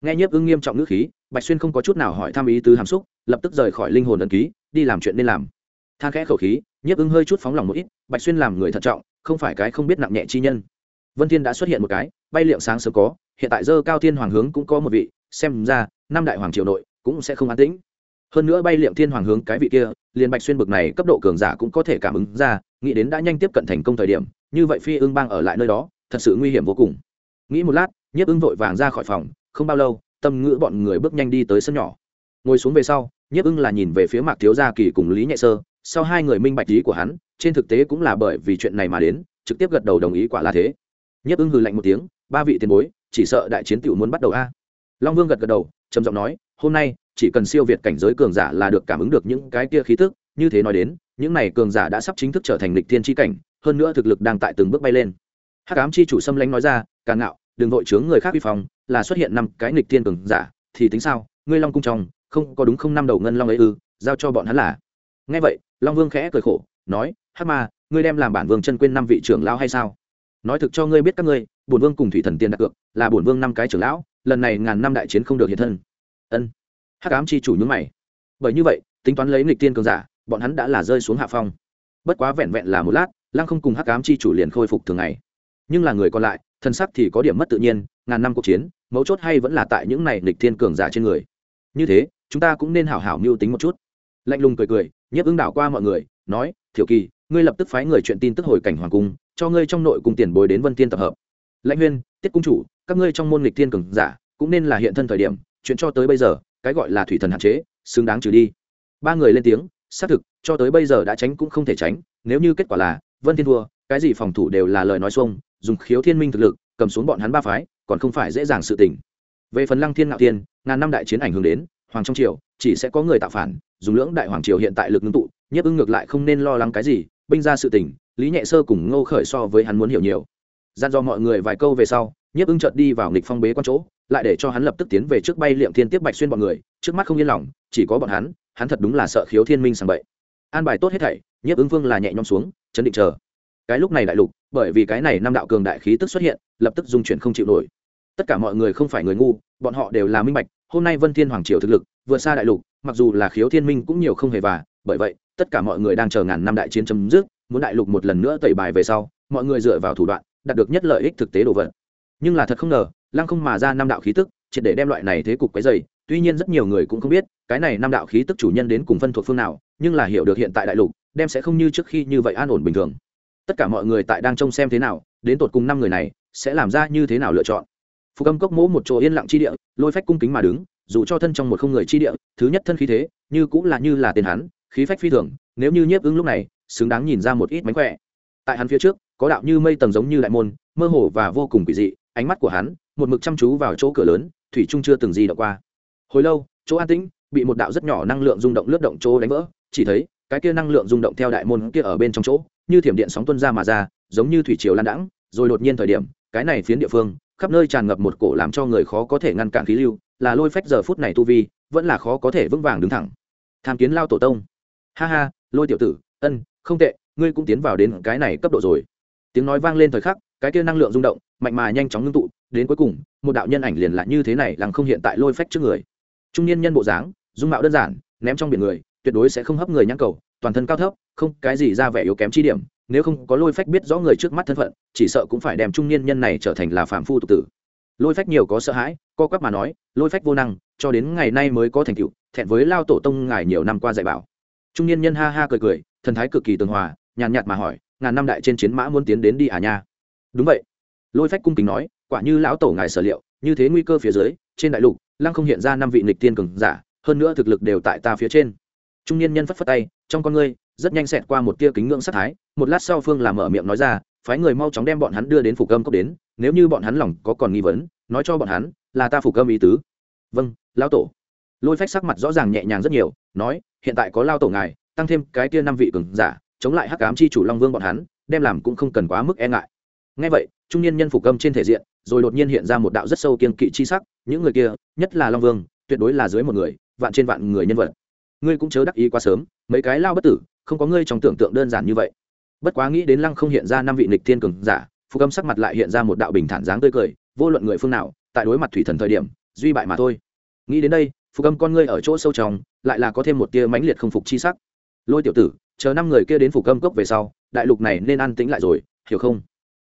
nghe nhiếp ưng nghiêm trọng ngữ khí, bạch xuyên không có chút nào hỏi thăm ý tứ hàm xúc, lập tức rời khỏi linh hồn ấn ký, đi làm chuyện nên làm. Than khẽ khẩu khí, nhiếp ưng hơi chút phóng lòng một ít, bạch xuyên làm người thận trọng, không phải cái không biết nặng nhẹ chi nhân. Vân thiên đã xuất hiện một cái, bay liệu sáng sớm có, hiện tại dơ cao thiên hoàng hướng cũng có một vị, xem ra, năm đại hoàng triều nội, cũng sẽ không an tĩnh. Hơn nữa bay liệm thiên hoàng hướng cái vị kia, liền bạch xuyên bực này cấp độ cường giả cũng có thể cảm ứng ra, nghĩ đến đã nhanh tiếp cận thành công thời điểm, như vậy phi ưng bang ở lại nơi đó, thật sự nguy hiểm vô cùng. Nghĩ một lát, nhiếp ưng vội vàng ra khỏi phòng không bao lâu, tâm ngữ bọn người bước nhanh đi tới sân nhỏ. Ngồi xuống về sau, nhiếp ưng là nhìn về phía mạc thiếu gia kỳ cùng lý nhẹ sơ, sau hai người minh bạch ý của hắn, trên thực tế cũng là bởi vì chuyện này mà đến, trực tiếp gật đầu đồng ý quả là thế. Nhiếp ưng hừ lạnh một tiếng, ba vị tiền bối, chỉ sợ đại chiến tiểu muốn bắt đầu a. Long vương gật gật đầu, trầm giọng nói, hôm nay, chỉ cần siêu việt cảnh giới cường giả là được cảm ứng được những cái kia khí tức, như thế nói đến, những này cường giả đã sắp chính thức trở thành lịch thiên tri cảnh, hơn nữa thực lực đang tại từng bước bay lên. Hắc ám chi chủ xâm lãnh nói ra càng ngạo đừng vội chướng người khác uy phong, là xuất hiện năm cái nghịch thiên cường giả, thì tính sao? Ngươi long cung trong, không có đúng không năm đầu ngân long ấy ư? Giao cho bọn hắn là. Nghe vậy, long vương khẽ cười khổ, nói, hắc ma, ngươi đem làm bản vương chân quên năm vị trưởng lão hay sao? Nói thực cho ngươi biết các ngươi, bổn vương cùng thủy thần tiên đặt cược, là bổn vương năm cái trưởng lão, lần này ngàn năm đại chiến không được hiện thân. Ân. Hắc ám chi chủ nhướng mày. Bởi như vậy, tính toán lấy nghịch tiên cường giả, bọn hắn đã là rơi xuống hạ phong. Bất quá vẹn vẹn là một lát, lăng không cùng hắc ám chi chủ liền khôi phục thường ngày. Nhưng là người còn lại thân sắc thì có điểm mất tự nhiên, ngàn năm cuộc chiến, mấu chốt hay vẫn là tại những này lịch thiên cường giả trên người. Như thế, chúng ta cũng nên hảo hảo mưu tính một chút. Lạnh lùng cười cười, nhiếp ứng đảo qua mọi người, nói, thiểu kỳ, ngươi lập tức phái người chuyện tin tức hồi cảnh hoàng cung, cho ngươi trong nội cung tiền bối đến vân tiên tập hợp. Lãnh huyên, tiết cung chủ, các ngươi trong môn lịch thiên cường giả, cũng nên là hiện thân thời điểm, chuyện cho tới bây giờ, cái gọi là thủy thần hạn chế, xứng đáng trừ đi. Ba người lên tiếng, xác thực, cho tới bây giờ đã tránh cũng không thể tránh, nếu như kết quả là, vân thiên thua, cái gì phòng thủ đều là lời nói xuông dùng khiếu thiên minh thực lực, cầm xuống bọn hắn ba phái, còn không phải dễ dàng sự tình. Về phần lăng thiên ngạo tiên ngàn năm đại chiến ảnh hưởng đến, hoàng trong triều, chỉ sẽ có người tạo phản, dùng lưỡng đại hoàng triều hiện tại lực ngưng tụ, nhiếp ưng ngược lại không nên lo lắng cái gì, binh ra sự tình, lý nhẹ sơ cùng ngô khởi so với hắn muốn hiểu nhiều. Gian do mọi người vài câu về sau, nhiếp ưng chợt đi vào nghịch phong bế quan chỗ, lại để cho hắn lập tức tiến về trước bay liệm thiên tiếp bạch xuyên bọn người, trước mắt không yên lòng, chỉ có bọn hắn hắn thật đúng là sợ khiếu thiên minh sang bậy. An bài tốt hết thảy, nhiếp ứng vương là nhẹ nhõm xuống, chấn định chờ. Cái lúc này đại lục bởi vì cái này năm đạo cường đại khí tức xuất hiện, lập tức dung chuyển không chịu nổi. Tất cả mọi người không phải người ngu, bọn họ đều là minh bạch, hôm nay vân thiên hoàng triều thực lực, vượt xa đại lục, mặc dù là khiếu thiên minh cũng nhiều không hề và bởi vậy, tất cả mọi người đang chờ ngàn năm đại chiến chấm dứt, muốn đại lục một lần nữa tẩy bài về sau, mọi người dựa vào thủ đoạn, đạt được nhất lợi ích thực tế đồ vật. Nhưng là thật không ngờ, lăng không mà ra năm đạo khí tức, triệt để đem loại này thế cục cái dày tuy nhiên rất nhiều người cũng không biết, cái này năm đạo khí tức chủ nhân đến cùng phân thuộc phương nào, nhưng là hiểu được hiện tại đại lục, đem sẽ không như trước khi như vậy an ổn bình thường tất cả mọi người tại đang trông xem thế nào, đến tột cùng năm người này sẽ làm ra như thế nào lựa chọn. Phù câm cốc mỗ một chỗ yên lặng chi địa, lôi phách cung kính mà đứng, dù cho thân trong một không người chi địa, thứ nhất thân khí thế, như cũng là như là tên hắn, khí phách phi thường, nếu như nhiếp ứng lúc này, xứng đáng nhìn ra một ít mánh khỏe. Tại hắn phía trước, có đạo như mây tầng giống như đại môn, mơ hồ và vô cùng quỷ dị, ánh mắt của hắn, một mực chăm chú vào chỗ cửa lớn, thủy trung chưa từng gì đọc qua. Hồi lâu, chỗ an tĩnh, bị một đạo rất nhỏ năng lượng rung động lướt động chỗ đánh vỡ, chỉ thấy cái kia năng lượng rung động theo đại môn kia ở bên trong chỗ như thiểm điện sóng tuân ra mà ra, giống như thủy triều lan đãng, rồi đột nhiên thời điểm, cái này phiến địa phương, khắp nơi tràn ngập một cổ làm cho người khó có thể ngăn cản khí lưu, là lôi phách giờ phút này tu vi, vẫn là khó có thể vững vàng đứng thẳng. Tham kiến lao tổ tông. Ha ha, lôi tiểu tử, ân, không tệ, ngươi cũng tiến vào đến cái này cấp độ rồi. Tiếng nói vang lên thời khắc, cái kia năng lượng rung động, mạnh mà nhanh chóng ngưng tụ, đến cuối cùng, một đạo nhân ảnh liền lại như thế này lằng không hiện tại lôi phách trước người. Trung niên nhân bộ dáng, dung mạo đơn giản, ném trong biển người, tuyệt đối sẽ không hấp người nhãn cầu toàn thân cao thấp, không cái gì ra vẻ yếu kém chi điểm, nếu không có lôi phách biết rõ người trước mắt thân phận, chỉ sợ cũng phải đem trung niên nhân này trở thành là phạm phu tục tử. Lôi phách nhiều có sợ hãi, co quắp mà nói, lôi phách vô năng, cho đến ngày nay mới có thành tựu, thẹn với lao tổ tông ngài nhiều năm qua dạy bảo. Trung niên nhân ha ha cười cười, thần thái cực kỳ tường hòa, nhàn nhạt mà hỏi, ngàn năm đại trên chiến mã muốn tiến đến đi à nha? Đúng vậy. Lôi phách cung kính nói, quả như lão tổ ngài sở liệu, như thế nguy cơ phía dưới, trên đại lục, lăng không hiện ra năm vị nịch tiên cường giả, hơn nữa thực lực đều tại ta phía trên trung niên nhân phất phất tay, trong con ngươi, rất nhanh xẹt qua một tia kính ngưỡng sát thái, một lát sau phương làm mở miệng nói ra, phái người mau chóng đem bọn hắn đưa đến phục âm cốc đến, nếu như bọn hắn lòng có còn nghi vấn, nói cho bọn hắn là ta phục âm ý tứ. Vâng lão tổ. Lôi phách sắc mặt rõ ràng nhẹ nhàng rất nhiều, nói, hiện tại có lao tổ ngài, tăng thêm cái tia năm vị cường giả, chống lại hắc ám chi chủ long vương bọn hắn, đem làm cũng không cần quá mức e ngại. Ngay vậy, trung niên nhân phục âm trên thể diện, rồi đột nhiên hiện ra một đạo rất sâu kiên kỵ chi sắc, những người kia, nhất là long vương, tuyệt đối là dưới một người, vạn trên vạn người nhân vật ngươi cũng chớ đắc ý quá sớm, mấy cái lao bất tử, không có ngươi trong tưởng tượng đơn giản như vậy. Bất quá nghĩ đến lăng không hiện ra năm vị nịch thiên cường giả, phục âm sắc mặt lại hiện ra một đạo bình thản dáng tươi cười, vô luận người phương nào, tại đối mặt thủy thần thời điểm, duy bại mà thôi. Nghĩ đến đây, phục âm con ngươi ở chỗ sâu trong, lại là có thêm một tia mãnh liệt không phục chi sắc. Lôi tiểu tử, chờ năm người kia đến phục âm cốc về sau, đại lục này nên an tĩnh lại rồi, hiểu không?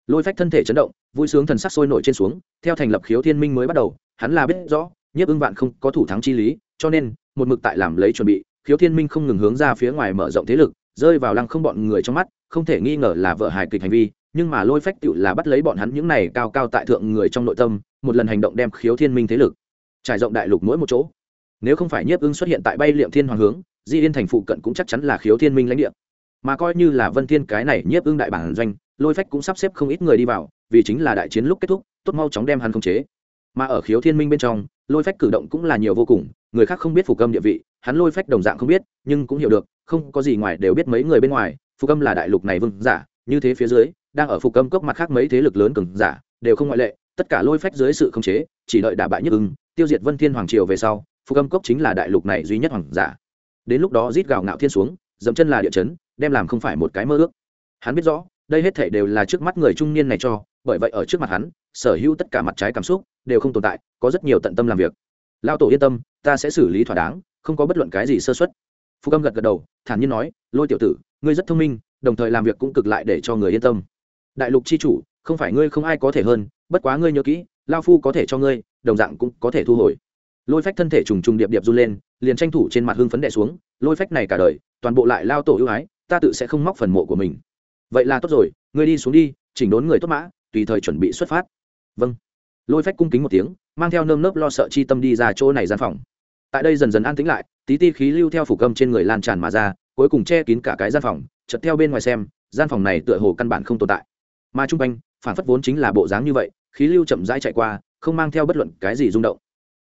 Lôi phách thân thể chấn động, vui sướng thần sắc sôi nổi trên xuống, theo thành lập khiếu thiên minh mới bắt đầu, hắn là biết rõ, nhiếp ưng vạn không có thủ thắng chi lý, cho nên một mực tại làm lấy chuẩn bị, khiếu thiên minh không ngừng hướng ra phía ngoài mở rộng thế lực, rơi vào lăng không bọn người trong mắt, không thể nghi ngờ là vợ hài kịch hành vi, nhưng mà lôi phách tựu là bắt lấy bọn hắn những này cao cao tại thượng người trong nội tâm, một lần hành động đem khiếu thiên minh thế lực trải rộng đại lục mỗi một chỗ. Nếu không phải nhiếp ưng xuất hiện tại bay liệm thiên hoàng hướng, di yên thành phụ cận cũng chắc chắn là khiếu thiên minh lãnh địa. Mà coi như là vân thiên cái này nhiếp ưng đại bản doanh, lôi phách cũng sắp xếp không ít người đi vào, vì chính là đại chiến lúc kết thúc, tốt mau chóng đem hắn khống chế. Mà ở khiếu thiên minh bên trong, lôi phách cử động cũng là nhiều vô cùng người khác không biết phục âm địa vị, hắn lôi phách đồng dạng không biết, nhưng cũng hiểu được, không có gì ngoài đều biết mấy người bên ngoài, phục âm là đại lục này vương giả, như thế phía dưới, đang ở phục âm cốc mặt khác mấy thế lực lớn cường giả, đều không ngoại lệ, tất cả lôi phách dưới sự khống chế, chỉ đợi đả bại nhất ưng, tiêu diệt vân thiên hoàng triều về sau, phục âm cốc chính là đại lục này duy nhất hoàng giả. Đến lúc đó rít gào ngạo thiên xuống, dẫm chân là địa chấn, đem làm không phải một cái mơ ước. Hắn biết rõ, đây hết thể đều là trước mắt người trung niên này cho, bởi vậy ở trước mặt hắn, sở hữu tất cả mặt trái cảm xúc, đều không tồn tại, có rất nhiều tận tâm làm việc lao tổ yên tâm, ta sẽ xử lý thỏa đáng, không có bất luận cái gì sơ xuất phúc câm gật gật đầu, thản nhiên nói, lôi tiểu tử, ngươi rất thông minh, đồng thời làm việc cũng cực lại để cho người yên tâm. Đại lục c h i chủ, không phải ngươi không ai có thể hơn, bất quá ngươi nhớ kỹ lao phu có thể cho ngươi, đồng dạng cũng có thể thu hồi. Lôi phách thân thể trùng trùng điệp điệp run lên, liền tranh thủ trên mặt hưng phấn đẻ xuống, lôi phách này cả đời, toàn bộ lại lao tổ ưu ái, ta tự sẽ không móc phần mộ của mình. Vậy là tốt rồi, ngươi đi xuống đi, chỉnh đốn người tốt mã, tùy thời chuẩn bị xuất phát. Vâng. Lôi phách cung kính một tiếng mang theo nơm nớp lo sợ chi tâm đi ra chỗ này gian phòng. Tại đây dần dần an tĩnh lại, tí ti khí lưu theo phủ cơm trên người lan tràn mà ra, cuối cùng che kín cả cái gian phòng chật theo bên ngoài xem, gian phòng này tựa hồ căn bản không tồn tại. Mà chung quanh, phản phất vốn chính là bộ dáng như vậy, khí lưu chậm rãi chạy qua, không mang theo bất luận cái gì rung động.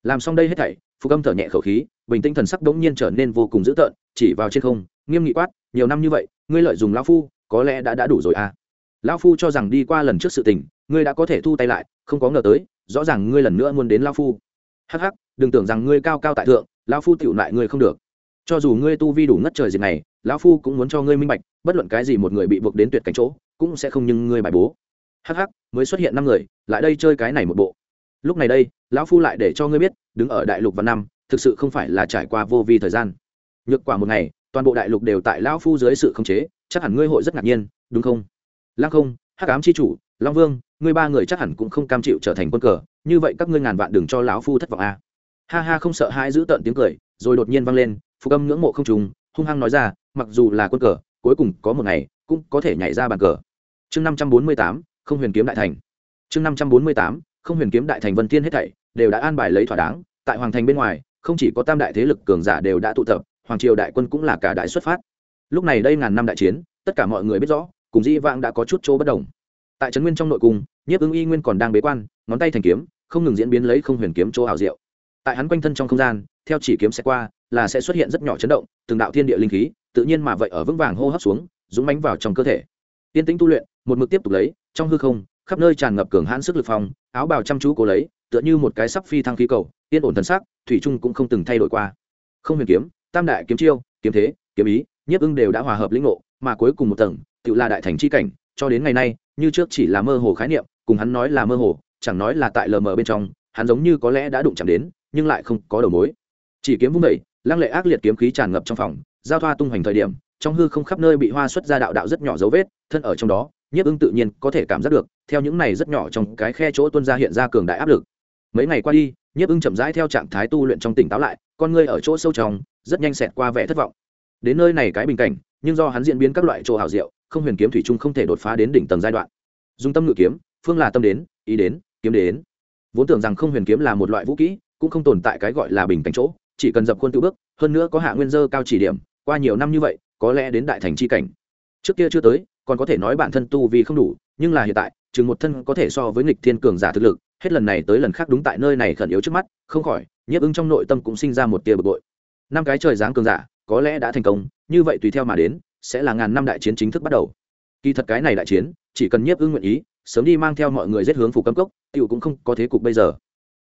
Làm xong đây hết thảy phục âm thở nhẹ khẩu khí, bình tĩnh thần sắc đống nhiên trở nên vô cùng dữ tợn, chỉ vào trên không, nghiêm nghị quát, nhiều năm như vậy, ngươi lợi dùng lão phu, có lẽ đã đã đủ rồi à? Lão phu cho rằng đi qua lần trước sự tình, ngươi đã có thể thu tay lại, không có ngờ tới, rõ ràng ngươi lần nữa muốn đến lão phu. Hắc hắc, đừng tưởng rằng ngươi cao cao tại thượng, lão phu tiểu lại ngươi không được. Cho dù ngươi tu vi đủ ngất trời diệt này, lão phu cũng muốn cho ngươi minh bạch, bất luận cái gì một người bị buộc đến tuyệt cảnh chỗ, cũng sẽ không nhưng ngươi bài bố. Hắc hắc, mới xuất hiện năm người, lại đây chơi cái này một bộ. Lúc này đây, lão phu lại để cho ngươi biết, đứng ở đại lục và năm, thực sự không phải là trải qua vô vi thời gian. Nhược quả một ngày, toàn bộ đại lục đều tại lão phu dưới sự khống chế, chắc hẳn ngươi hội rất ngạc nhiên, đúng không? Lăng không, hắc ám c h i chủ, long vương, ngươi ba người chắc hẳn cũng không cam chịu trở thành quân cờ, như vậy các ngươi ngàn vạn đừng cho lão phu thất vọng a. Ha ha không sợ hãi giữ tợn tiếng cười, rồi đột nhiên vang lên, phục âm ngưỡng mộ không trùng, hung hăng nói ra, mặc dù là quân cờ, cuối cùng có một ngày cũng có thể nhảy ra bàn cờ. Chương năm trăm bốn mươi tám, không huyền kiếm đại thành. Chương năm trăm bốn mươi tám, không huyền kiếm đại thành vân tiên hết thảy đều đã an bài lấy thỏa đáng, tại hoàng thành bên ngoài, không chỉ có tam đại thế lực cường giả đều đã tụ tập, hoàng triều đại quân cũng là cả đại xuất phát. Lúc này đây ngàn năm đại chiến, tất cả mọi người biết rõ cùng di vãng đã có chút chỗ bất đồng. Tại trấn nguyên trong nội cung, nhiếp ứng y nguyên còn đang bế quan, ngón tay thành kiếm, không ngừng diễn biến lấy không huyền kiếm chỗ ảo diệu. Tại hắn quanh thân trong không gian, theo chỉ kiếm sẽ qua, là sẽ xuất hiện rất nhỏ chấn động, từng đạo thiên địa linh khí, tự nhiên mà vậy ở vững vàng hô hấp xuống, dũng mánh vào trong cơ thể. Tiên tĩnh tu luyện, một mực tiếp tục lấy, trong hư không, khắp nơi tràn ngập cường hãn sức lực phòng áo bào chăm chú cố lấy, tựa như một cái sắp phi thăng khí cầu, yên ổn thần sắc thủy trung cũng không từng thay đổi qua. Không huyền kiếm, tam đại kiếm chiêu, kiếm thế, kiếm ý, nhiếp ưng đều đã hòa hợp lĩnh ngộ, mà cuối cùng một tầng tự là đại thành chi cảnh, cho đến ngày nay, như trước chỉ là mơ hồ khái niệm, cùng hắn nói là mơ hồ, chẳng nói là tại lờ mờ bên trong, hắn giống như có lẽ đã đụng chạm đến, nhưng lại không có đầu mối. Chỉ kiếm vung đẩy lăng lệ ác liệt kiếm khí tràn ngập trong phòng, giao thoa tung hoành thời điểm, trong hư không khắp nơi bị hoa xuất ra đạo đạo rất nhỏ dấu vết, thân ở trong đó, nhiếp ưng tự nhiên có thể cảm giác được, theo những này rất nhỏ trong cái khe chỗ tuân ra hiện ra cường đại áp lực. Mấy ngày qua đi, nhiếp ưng chậm rãi theo trạng thái tu luyện trong tỉnh táo lại, con ngươi ở chỗ sâu trong, rất nhanh xẹt qua vẻ thất vọng. Đến nơi này cái bình cảnh, nhưng do hắn diễn biến các loại chỗ hảo diệu không huyền kiếm thủy Trung không thể đột phá đến đỉnh tầng giai đoạn. Dùng tâm ngự kiếm, phương là tâm đến, ý đến, kiếm đến. Vốn tưởng rằng không huyền kiếm là một loại vũ kỹ, cũng không tồn tại cái gọi là bình cảnh chỗ, chỉ cần dập khuôn tự bước, hơn nữa có hạ nguyên dơ cao chỉ điểm, qua nhiều năm như vậy, có lẽ đến đại thành c h i cảnh. Trước kia chưa tới, còn có thể nói bản thân tu vì không đủ, nhưng là hiện tại, chừng một thân có thể so với nghịch thiên cường giả thực lực, hết lần này tới lần khác đúng tại nơi này khẩn yếu trước mắt, không khỏi, nhiếp ứng trong nội tâm cũng sinh ra một tia bực bội. Năm cái trời giáng cường giả, có lẽ đã thành công, như vậy tùy theo mà đến sẽ là ngàn năm đại chiến chính thức bắt đầu. Kỳ thật cái này đại chiến, chỉ cần nhiếp ưng nguyện ý, sớm đi mang theo mọi người giết hướng phủ cấm cốc t cũng không có thế cục bây giờ.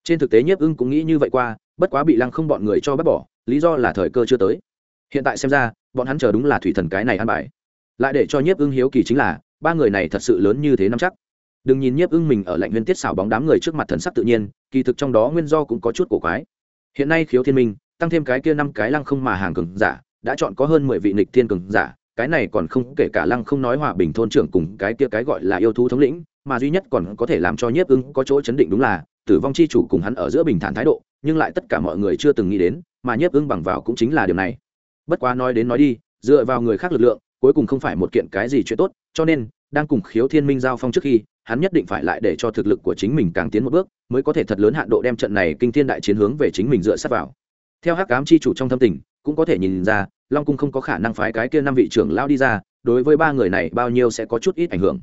Trên thực tế nhiếp ưng cũng nghĩ như vậy qua, bất quá bị lăng không bọn người cho bắt bỏ, lý do là thời cơ chưa tới. Hiện tại xem ra, bọn hắn chờ đúng là thủy thần cái này ăn bài. Lại để cho nhiếp ưng hiếu kỳ chính là, ba người này thật sự lớn như thế năm chắc. Đừng nhìn nhiếp ưng mình ở lạnh nguyên tiết xảo bóng đám người trước mặt thần sắc tự nhiên, kỳ thực trong đó nguyên do cũng có chút cổ quái. Hiện nay khiếu thiên minh, tăng thêm cái kia năm cái lăng không mà hàng cường giả, đã chọn có hơn mười vị nịch thiên cường giả cái này còn không kể cả lăng không nói hòa bình thôn trưởng cùng cái kia cái gọi là yêu thú thống lĩnh, mà duy nhất còn có thể làm cho nhiếp ưng có chỗ chấn định đúng là, tử vong chi chủ cùng hắn ở giữa bình thản thái độ, nhưng lại tất cả mọi người chưa từng nghĩ đến, mà nhiếp ưng bằng vào cũng chính là điều này. Bất quá nói đến nói đi, dựa vào người khác lực lượng, cuối cùng không phải một kiện cái gì chuyện tốt, cho nên, đang cùng khiếu thiên minh giao phong trước khi, hắn nhất định phải lại để cho thực lực của chính mình càng tiến một bước, mới có thể thật lớn hạn độ đem trận này kinh thiên đại chiến hướng về chính mình dựa sát vào. Theo hắc cám chi chủ trong thâm tình cũng có thể nhìn ra, long cung không có khả năng phái cái kia năm vị trưởng lao đi ra, đối với ba người này bao nhiêu sẽ có chút ít ảnh hưởng.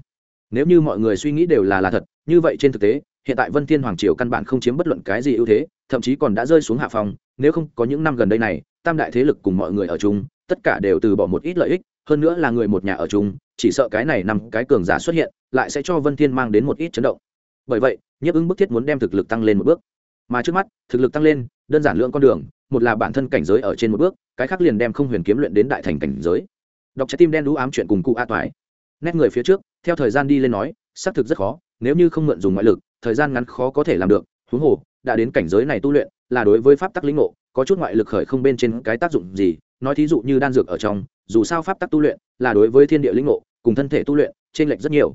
Nếu như mọi người suy nghĩ đều là là thật, như vậy trên thực tế, hiện tại vân thiên hoàng triều căn bản không chiếm bất luận cái gì ưu thế, thậm chí còn đã rơi xuống hạ phòng nếu không có những năm gần đây này, tam đại thế lực cùng mọi người ở chung, tất cả đều từ bỏ một ít lợi ích, hơn nữa là người một nhà ở chung, chỉ sợ cái này nằm cái cường giả xuất hiện, lại sẽ cho vân thiên mang đến một ít chấn động. Bởi vậy, nhiếp ứng bức thiết muốn đem thực lực tăng lên một bước. Mà trước mắt, thực lực tăng lên, đơn giản lượng con đường một là bản thân cảnh giới ở trên một bước, cái khác liền đem không huyền kiếm luyện đến đại thành cảnh giới. Đọc trái tim đen đũ ám chuyện cùng cụ a toại. Nét người phía trước, theo thời gian đi lên nói, xác thực rất khó, nếu như không mượn dùng ngoại lực, thời gian ngắn khó có thể làm được, huống hồ, đã đến cảnh giới này tu luyện, là đối với pháp tắc lĩnh ngộ, có chút ngoại lực khởi không bên trên cái tác dụng gì, nói thí dụ như đan dược ở trong, dù sao pháp tắc tu luyện, là đối với thiên địa lĩnh ngộ, cùng thân thể tu luyện trên lệch rất nhiều.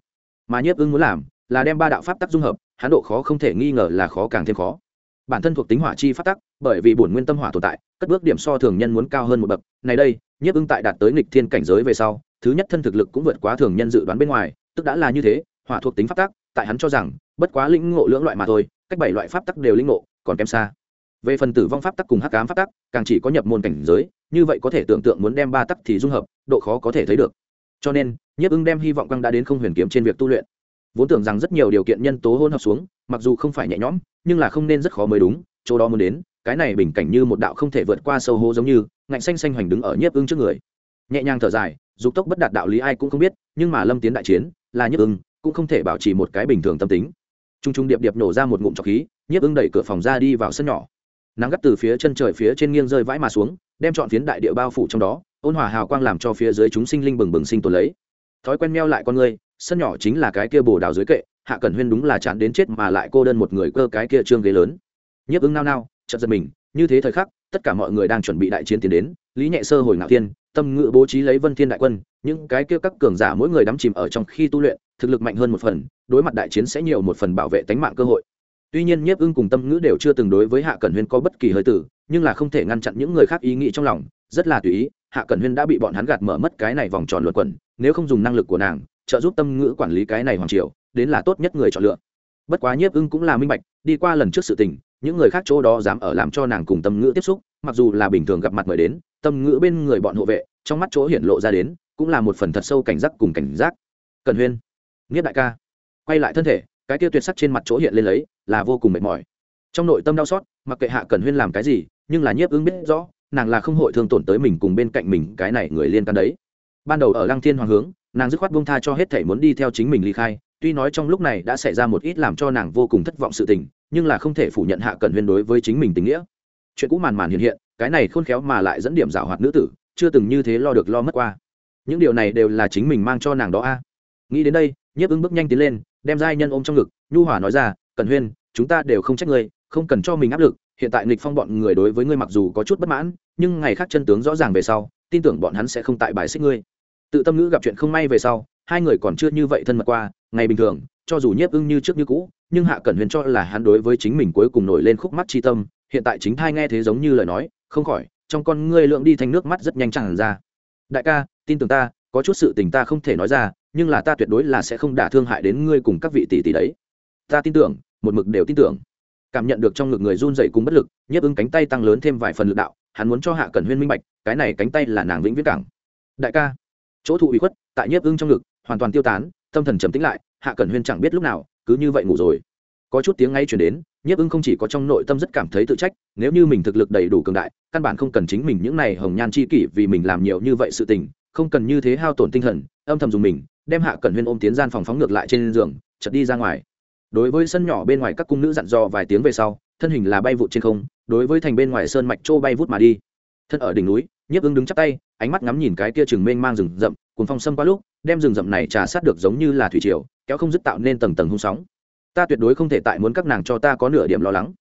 Mà nhiếp ưng muốn làm, là đem ba đạo pháp tắc dung hợp, hán độ khó không thể nghi ngờ là khó càng thêm khó bản thân thuộc tính hỏa chi phát tắc, bởi vì bổn nguyên tâm hỏa tồn tại, cất bước điểm so thường nhân muốn cao hơn một bậc. Này đây, nhiếp ưng tại đạt tới nghịch thiên cảnh giới về sau, thứ nhất thân thực lực cũng vượt quá thường nhân dự đoán bên ngoài, tức đã là như thế, hỏa thuộc tính pháp tắc, tại hắn cho rằng, bất quá lĩnh ngộ lưỡng loại mà thôi, cách bảy loại pháp tắc đều lĩnh ngộ, còn kém xa. Về phần tử vong pháp tắc cùng hắc ám pháp tắc, càng chỉ có nhập môn cảnh giới, như vậy có thể tưởng tượng muốn đem ba tắc thì dung hợp, độ khó có thể thấy được. Cho nên, nhiếp ưng đem hy vọng quang đã đến không huyền kiếm trên việc tu luyện. Vốn tưởng rằng rất nhiều điều kiện nhân tố hôn hợp xuống mặc dù không phải nhẹ nhõm, nhưng là không nên rất khó mới đúng, chỗ đó muốn đến, cái này bình cảnh như một đạo không thể vượt qua sâu hố giống như, ngạnh xanh xanh hoành đứng ở nhiếp ưng trước người. Nhẹ nhàng thở dài, dục tốc bất đạt đạo lý ai cũng không biết, nhưng mà lâm tiến đại chiến, là nhiếp ưng, cũng không thể bảo trì một cái bình thường tâm tính. T r u n g t r u n g điệp điệp nổ ra một ngụm trọc khí, nhiếp ưng đẩy cửa phòng ra đi vào sân nhỏ. Nắng gắt từ phía chân trời phía trên nghiêng rơi vãi mà xuống, đem chọn phiến đại địa bao phủ trong đó, ôn hòa hào quang làm cho phía dưới chúng sinh linh bừng bừng sinh tồn lấy. Thói quen meo lại con người, sân nhỏ chính là cái kia bồ đào dưới kệ hạ cẩn huyên đúng là chán đến chết mà lại cô đơn một người cơ cái kia trương ghế lớn. Nhiếp ứng nao nao chật giật mình, như thế thời khắc, tất cả mọi người đang chuẩn bị đại chiến tiến đến, lý nhẹ sơ hồi ngạo thiên, tâm ngự bố trí lấy vân thiên đại quân, những cái kia các cường giả mỗi người đắm chìm ở trong khi tu luyện, thực lực mạnh hơn một phần, đối mặt đại chiến sẽ nhiều một phần bảo vệ tánh mạng cơ hội. Tuy nhiên nhiếp ưng cùng tâm ngữ đều chưa từng đối với hạ cẩn huyên có bất kỳ hơi tử, nhưng là không thể ngăn chặn những người khác ý nghĩ trong lòng, rất là tùy ý, hạ cẩn huyên đã bị bọn hắn gạt mở mất cái này vòng tròn luật quẩn, nếu không dùng năng lực của nàng, trợ giúp tâm ngữ quản lý cái này hoàng triều đến là tốt nhất người chọn lựa. Bất quá nhiếp ưng cũng là minh bạch, đi qua lần trước sự tình, những người khác chỗ đó dám ở làm cho nàng cùng tâm ngữ tiếp xúc, mặc dù là bình thường gặp mặt mời đến, tâm ngữ bên người bọn hộ vệ, trong mắt chỗ hiện lộ ra đến, cũng là một phần thật sâu cảnh giác cùng cảnh giác. Cần huyên nghiết đại ca, quay lại thân thể, cái kia tuyệt sắc trên mặt chỗ hiện lên lấy, là vô cùng mệt mỏi. Trong nội tâm đau xót, mặc kệ hạ cần huyên làm cái gì, nhưng là nhiếp ứng biết rõ, nàng là không hội thương tổn tới mình cùng bên cạnh mình, cái này người liên can đấy. Ban đầu ở lăng thiên hoàng hướng, nàng dứt khoát bông tha cho hết thể muốn đi theo chính mình ly khai tuy nói trong lúc này đã xảy ra một ít làm cho nàng vô cùng thất vọng sự tình, nhưng là không thể phủ nhận hạ cẩn huyên đối với chính mình tình nghĩa. Chuyện cũ màn màn hiện hiện, cái này khôn khéo mà lại dẫn điểm giảo hoạt nữ tử, chưa từng như thế lo được lo mất qua. Những điều này đều là chính mình mang cho nàng đó a. Nghĩ đến đây, nhiếp ứng bước nhanh tiến lên, đem giai nhân ôm trong ngực, nhu hòa nói ra, cẩn huyên, chúng ta đều không trách ngươi, không cần cho mình áp lực, hiện tại nghịch phong bọn người đối với ngươi mặc dù có chút bất mãn, nhưng ngày khác chân tướng rõ ràng về sau, tin tưởng bọn hắn sẽ không tại bài xích ngươi. Tự tâm ngữ gặp chuyện không may về sau, hai người còn chưa như vậy thân mật qua ngày bình thường, cho dù nhiếp ưng như trước như cũ, nhưng hạ cẩn huyền cho là hắn đối với chính mình cuối cùng nổi lên khúc mắt chi tâm, hiện tại chính thai nghe thế giống như lời nói, không khỏi, trong con ngươi lượng đi thành nước mắt rất nhanh chẳng ra. Đại ca, tin tưởng ta, có chút sự tình ta không thể nói ra, nhưng là ta tuyệt đối là sẽ không đả thương hại đến ngươi cùng các vị tỷ tỷ đấy. Ta tin tưởng, một mực đều tin tưởng. Cảm nhận được trong ngực người run dậy cùng bất lực, nhiếp ứng cánh tay tăng lớn thêm vài phần lực đạo, hắn muốn cho hạ cẩn huyên minh bạch, cái này cánh tay là nàng vĩnh viễn cảng. Đại ca, chỗ thụ ủy khuất, tại nhiếp ưng trong ngực, hoàn toàn tiêu tán tâm thần trầm tĩnh lại, hạ cẩn huyên chẳng biết lúc nào, cứ như vậy ngủ rồi. Có chút tiếng ngay chuyển đến, nhiếp ưng không chỉ có trong nội tâm rất cảm thấy tự trách, nếu như mình thực lực đầy đủ cường đại, căn bản không cần chính mình những này hồng nhan chi kỷ vì mình làm nhiều như vậy sự tình, không cần như thế hao tổn tinh thần, âm thầm dùng mình, đem hạ cẩn huyên ôm tiến gian phòng phóng ngược lại trên giường chật đi ra ngoài. Đối với sân nhỏ bên ngoài các cung nữ dặn dò vài tiếng về sau, thân hình là bay vụt trên không, đối với thành bên ngoài sơn mạch châu bay vút mà đi. Thân ở đỉnh núi, nhiếp ưng đứng chắp tay, ánh mắt ngắm nhìn cái kia chừng mênh mang rừng rậm cuốn phong sâm qua lúc đem rừng rậm này trà sát được giống như là thủy triều, kéo không dứt tạo nên tầng tầng hung sóng. Ta tuyệt đối không thể tại muốn các nàng cho ta có nửa điểm lo lắng.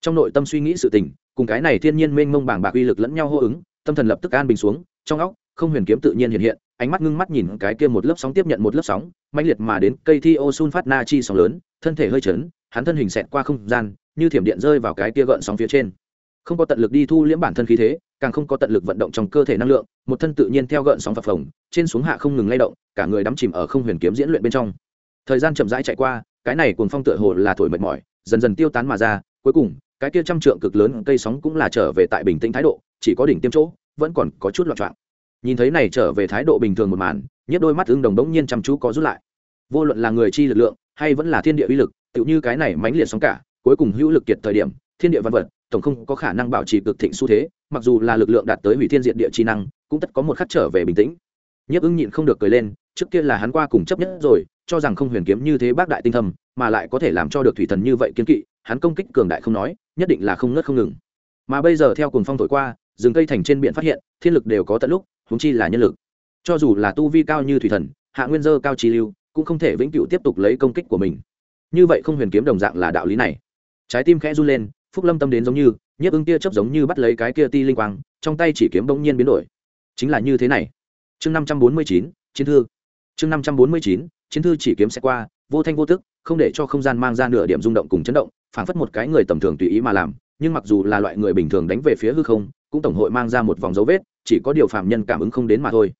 Trong nội tâm suy nghĩ sự tình, cùng cái này thiên nhiên mênh mông bảng bạc uy lực lẫn nhau hô ứng, tâm thần lập tức an bình xuống, trong óc, không huyền kiếm tự nhiên hiện hiện, ánh mắt ngưng mắt nhìn cái kia một lớp sóng tiếp nhận một lớp sóng, mãnh liệt mà đến, cây thi ô sun phát na chi sóng lớn, thân thể hơi chấn, hắn thân hình xẹt qua không gian, như thiểm điện rơi vào cái kia gợn sóng phía trên không có tận lực đi thu liễm bản thân khí thế, càng không có tận lực vận động trong cơ thể năng lượng, một thân tự nhiên theo gợn sóng phập phồng, trên xuống hạ không ngừng lay động, cả người đắm chìm ở không huyền kiếm diễn luyện bên trong. Thời gian chậm rãi chạy qua, cái này cuồng phong tựa hồ là thổi mệt mỏi, dần dần tiêu tán mà ra, cuối cùng, cái kia trăm trượng cực lớn cây sóng cũng là trở về tại bình tĩnh thái độ, chỉ có đỉnh tiêm chỗ, vẫn còn có chút loạn trọng nhìn thấy này trở về thái độ bình thường một màn nhất đôi mắt ứng đồng đống nhiên chăm chú có rút lại. Vô luận là người chi lực lượng, hay vẫn là thiên địa uy lực tự như cái này mãnh liệt sóng cả, cuối cùng hữu lực kiệt thời điểm, thiên địa văn vật tổng không có khả năng bảo trì cực thịnh xu thế, mặc dù là lực lượng đạt tới hủy thiên diện địa chi năng, cũng tất có một khắc trở về bình tĩnh. Nhiếp ưng nhịn không được cười lên, trước kia là hắn qua cùng chấp nhất rồi, cho rằng không huyền kiếm như thế bác đại tinh thầm mà lại có thể làm cho được thủy thần như vậy kiên kỵ, hắn công kích cường đại không nói, nhất định là không ngớt không ngừng. Mà bây giờ theo cùng phong thổi qua, rừng cây thành trên biển phát hiện, thiên lực đều có tận lúc húng chi là nhân lực. Cho dù là tu vi cao như thủy thần, hạ nguyên dơ cao trí lưu, cũng không thể vĩnh cửu tiếp tục lấy công kích của mình. Như vậy không huyền kiếm đồng dạng là đạo lý này. Trái tim khẽ run lên phúc lâm tâm đến giống như, nhiếp ưng tia chấp giống như bắt lấy cái kia ti linh quang, trong tay chỉ kiếm bỗng nhiên biến đổi. Chính là như thế này. Chương năm trăm bốn mươi chín, chiến thư. Chương năm trăm bốn mươi chín, chiến thư chỉ kiếm sẽ qua, vô thanh vô tức, không để cho không gian mang ra nửa điểm rung động cùng chấn động, phảng phất một cái người tầm thường tùy ý mà làm, nhưng mặc dù là loại người bình thường đánh về phía hư không, cũng tổng hội mang ra một vòng dấu vết, chỉ có điều phạm nhân cảm ứng không đến mà thôi.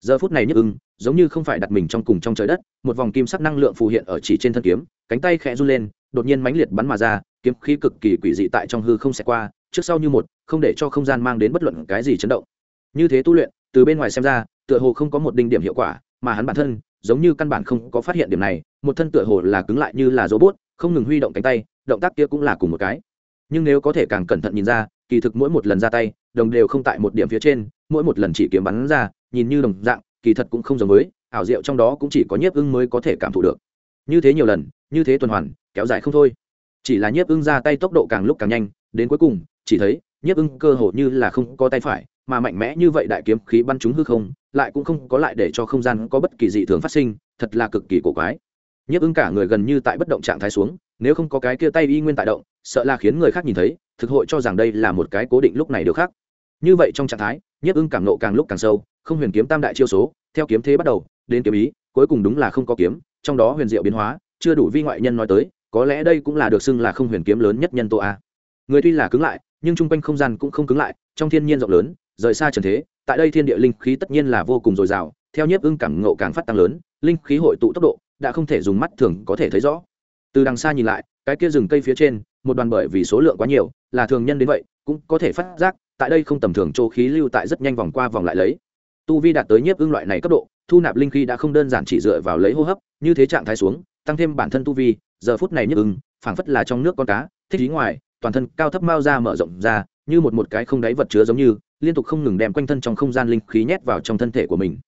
Giờ phút này nhức ưng giống như không phải đặt mình trong cùng trong trời đất, một vòng kim sắc năng lượng phù hiện ở chỉ trên thân kiếm, cánh tay khẽ run lên, đột nhiên mãnh liệt bắn mà ra kiếm khí cực kỳ quỷ dị tại trong hư không xẹt qua, trước sau như một, không để cho không gian mang đến bất luận cái gì chấn động. Như thế tu luyện, từ bên ngoài xem ra, tựa hồ không có một đinh điểm hiệu quả, mà hắn bản thân, giống như căn bản không có phát hiện điểm này, một thân tựa hồ là cứng lại như là robot, không ngừng huy động cánh tay, động tác kia cũng là cùng một cái. Nhưng nếu có thể càng cẩn thận nhìn ra, kỳ thực mỗi một lần ra tay, đồng đều không tại một điểm phía trên, mỗi một lần chỉ kiếm bắn ra, nhìn như đồng dạng, kỳ thật cũng không giống với, ảo diệu trong đó cũng chỉ có nhiếp ưng mới có thể cảm thụ được. Như thế nhiều lần, như thế tuần hoàn, kéo dài không thôi chỉ là nhiếp ưng ra tay tốc độ càng lúc càng nhanh, đến cuối cùng, chỉ thấy, nhiếp ưng cơ hồ như là không có tay phải, mà mạnh mẽ như vậy đại kiếm khí bắn chúng hư không, lại cũng không có lại để cho không gian có bất kỳ dị thường phát sinh, thật là cực kỳ cổ quái. Nhiếp ưng cả người gần như tại bất động trạng thái xuống, nếu không có cái kia tay y nguyên tại động, sợ là khiến người khác nhìn thấy, thực hội cho rằng đây là một cái cố định lúc này được khác. Như vậy trong trạng thái, nhiếp ưng cảm nộ càng lúc càng sâu, không huyền kiếm tam đại chiêu số, theo kiếm thế bắt đầu, đến kiếm ý, cuối cùng đúng là không có kiếm, trong đó huyền diệu biến hóa, chưa đủ vi ngoại nhân nói tới có lẽ đây cũng là được xưng là không huyền kiếm lớn nhất nhân tố a. Người tuy là cứng lại, nhưng chung quanh không gian cũng không cứng lại, trong thiên nhiên rộng lớn, rời xa trần thế, tại đây thiên địa linh khí tất nhiên là vô cùng dồi dào, theo nhiếp ưng cảm ngộ càng phát tăng lớn, linh khí hội tụ tốc độ đã không thể dùng mắt thường có thể thấy rõ. Từ đằng xa nhìn lại, cái kia rừng cây phía trên, một đoàn bởi vì số lượng quá nhiều, là thường nhân đến vậy, cũng có thể phát giác, tại đây không tầm thường chỗ khí lưu tại rất nhanh vòng qua vòng lại lấy. Tu vi đạt tới nhiếp ưng loại này cấp độ, thu nạp linh khí đã không đơn giản chỉ dựa vào lấy hô hấp, như thế trạng thái xuống, tăng thêm bản thân tu vi giờ phút này nhức ưng, phảng phất là trong nước con cá, thích ý ngoài, toàn thân cao thấp mao ra mở rộng ra, như một một cái không đáy vật chứa giống như, liên tục không ngừng đem quanh thân trong không gian linh khí nhét vào trong thân thể của mình.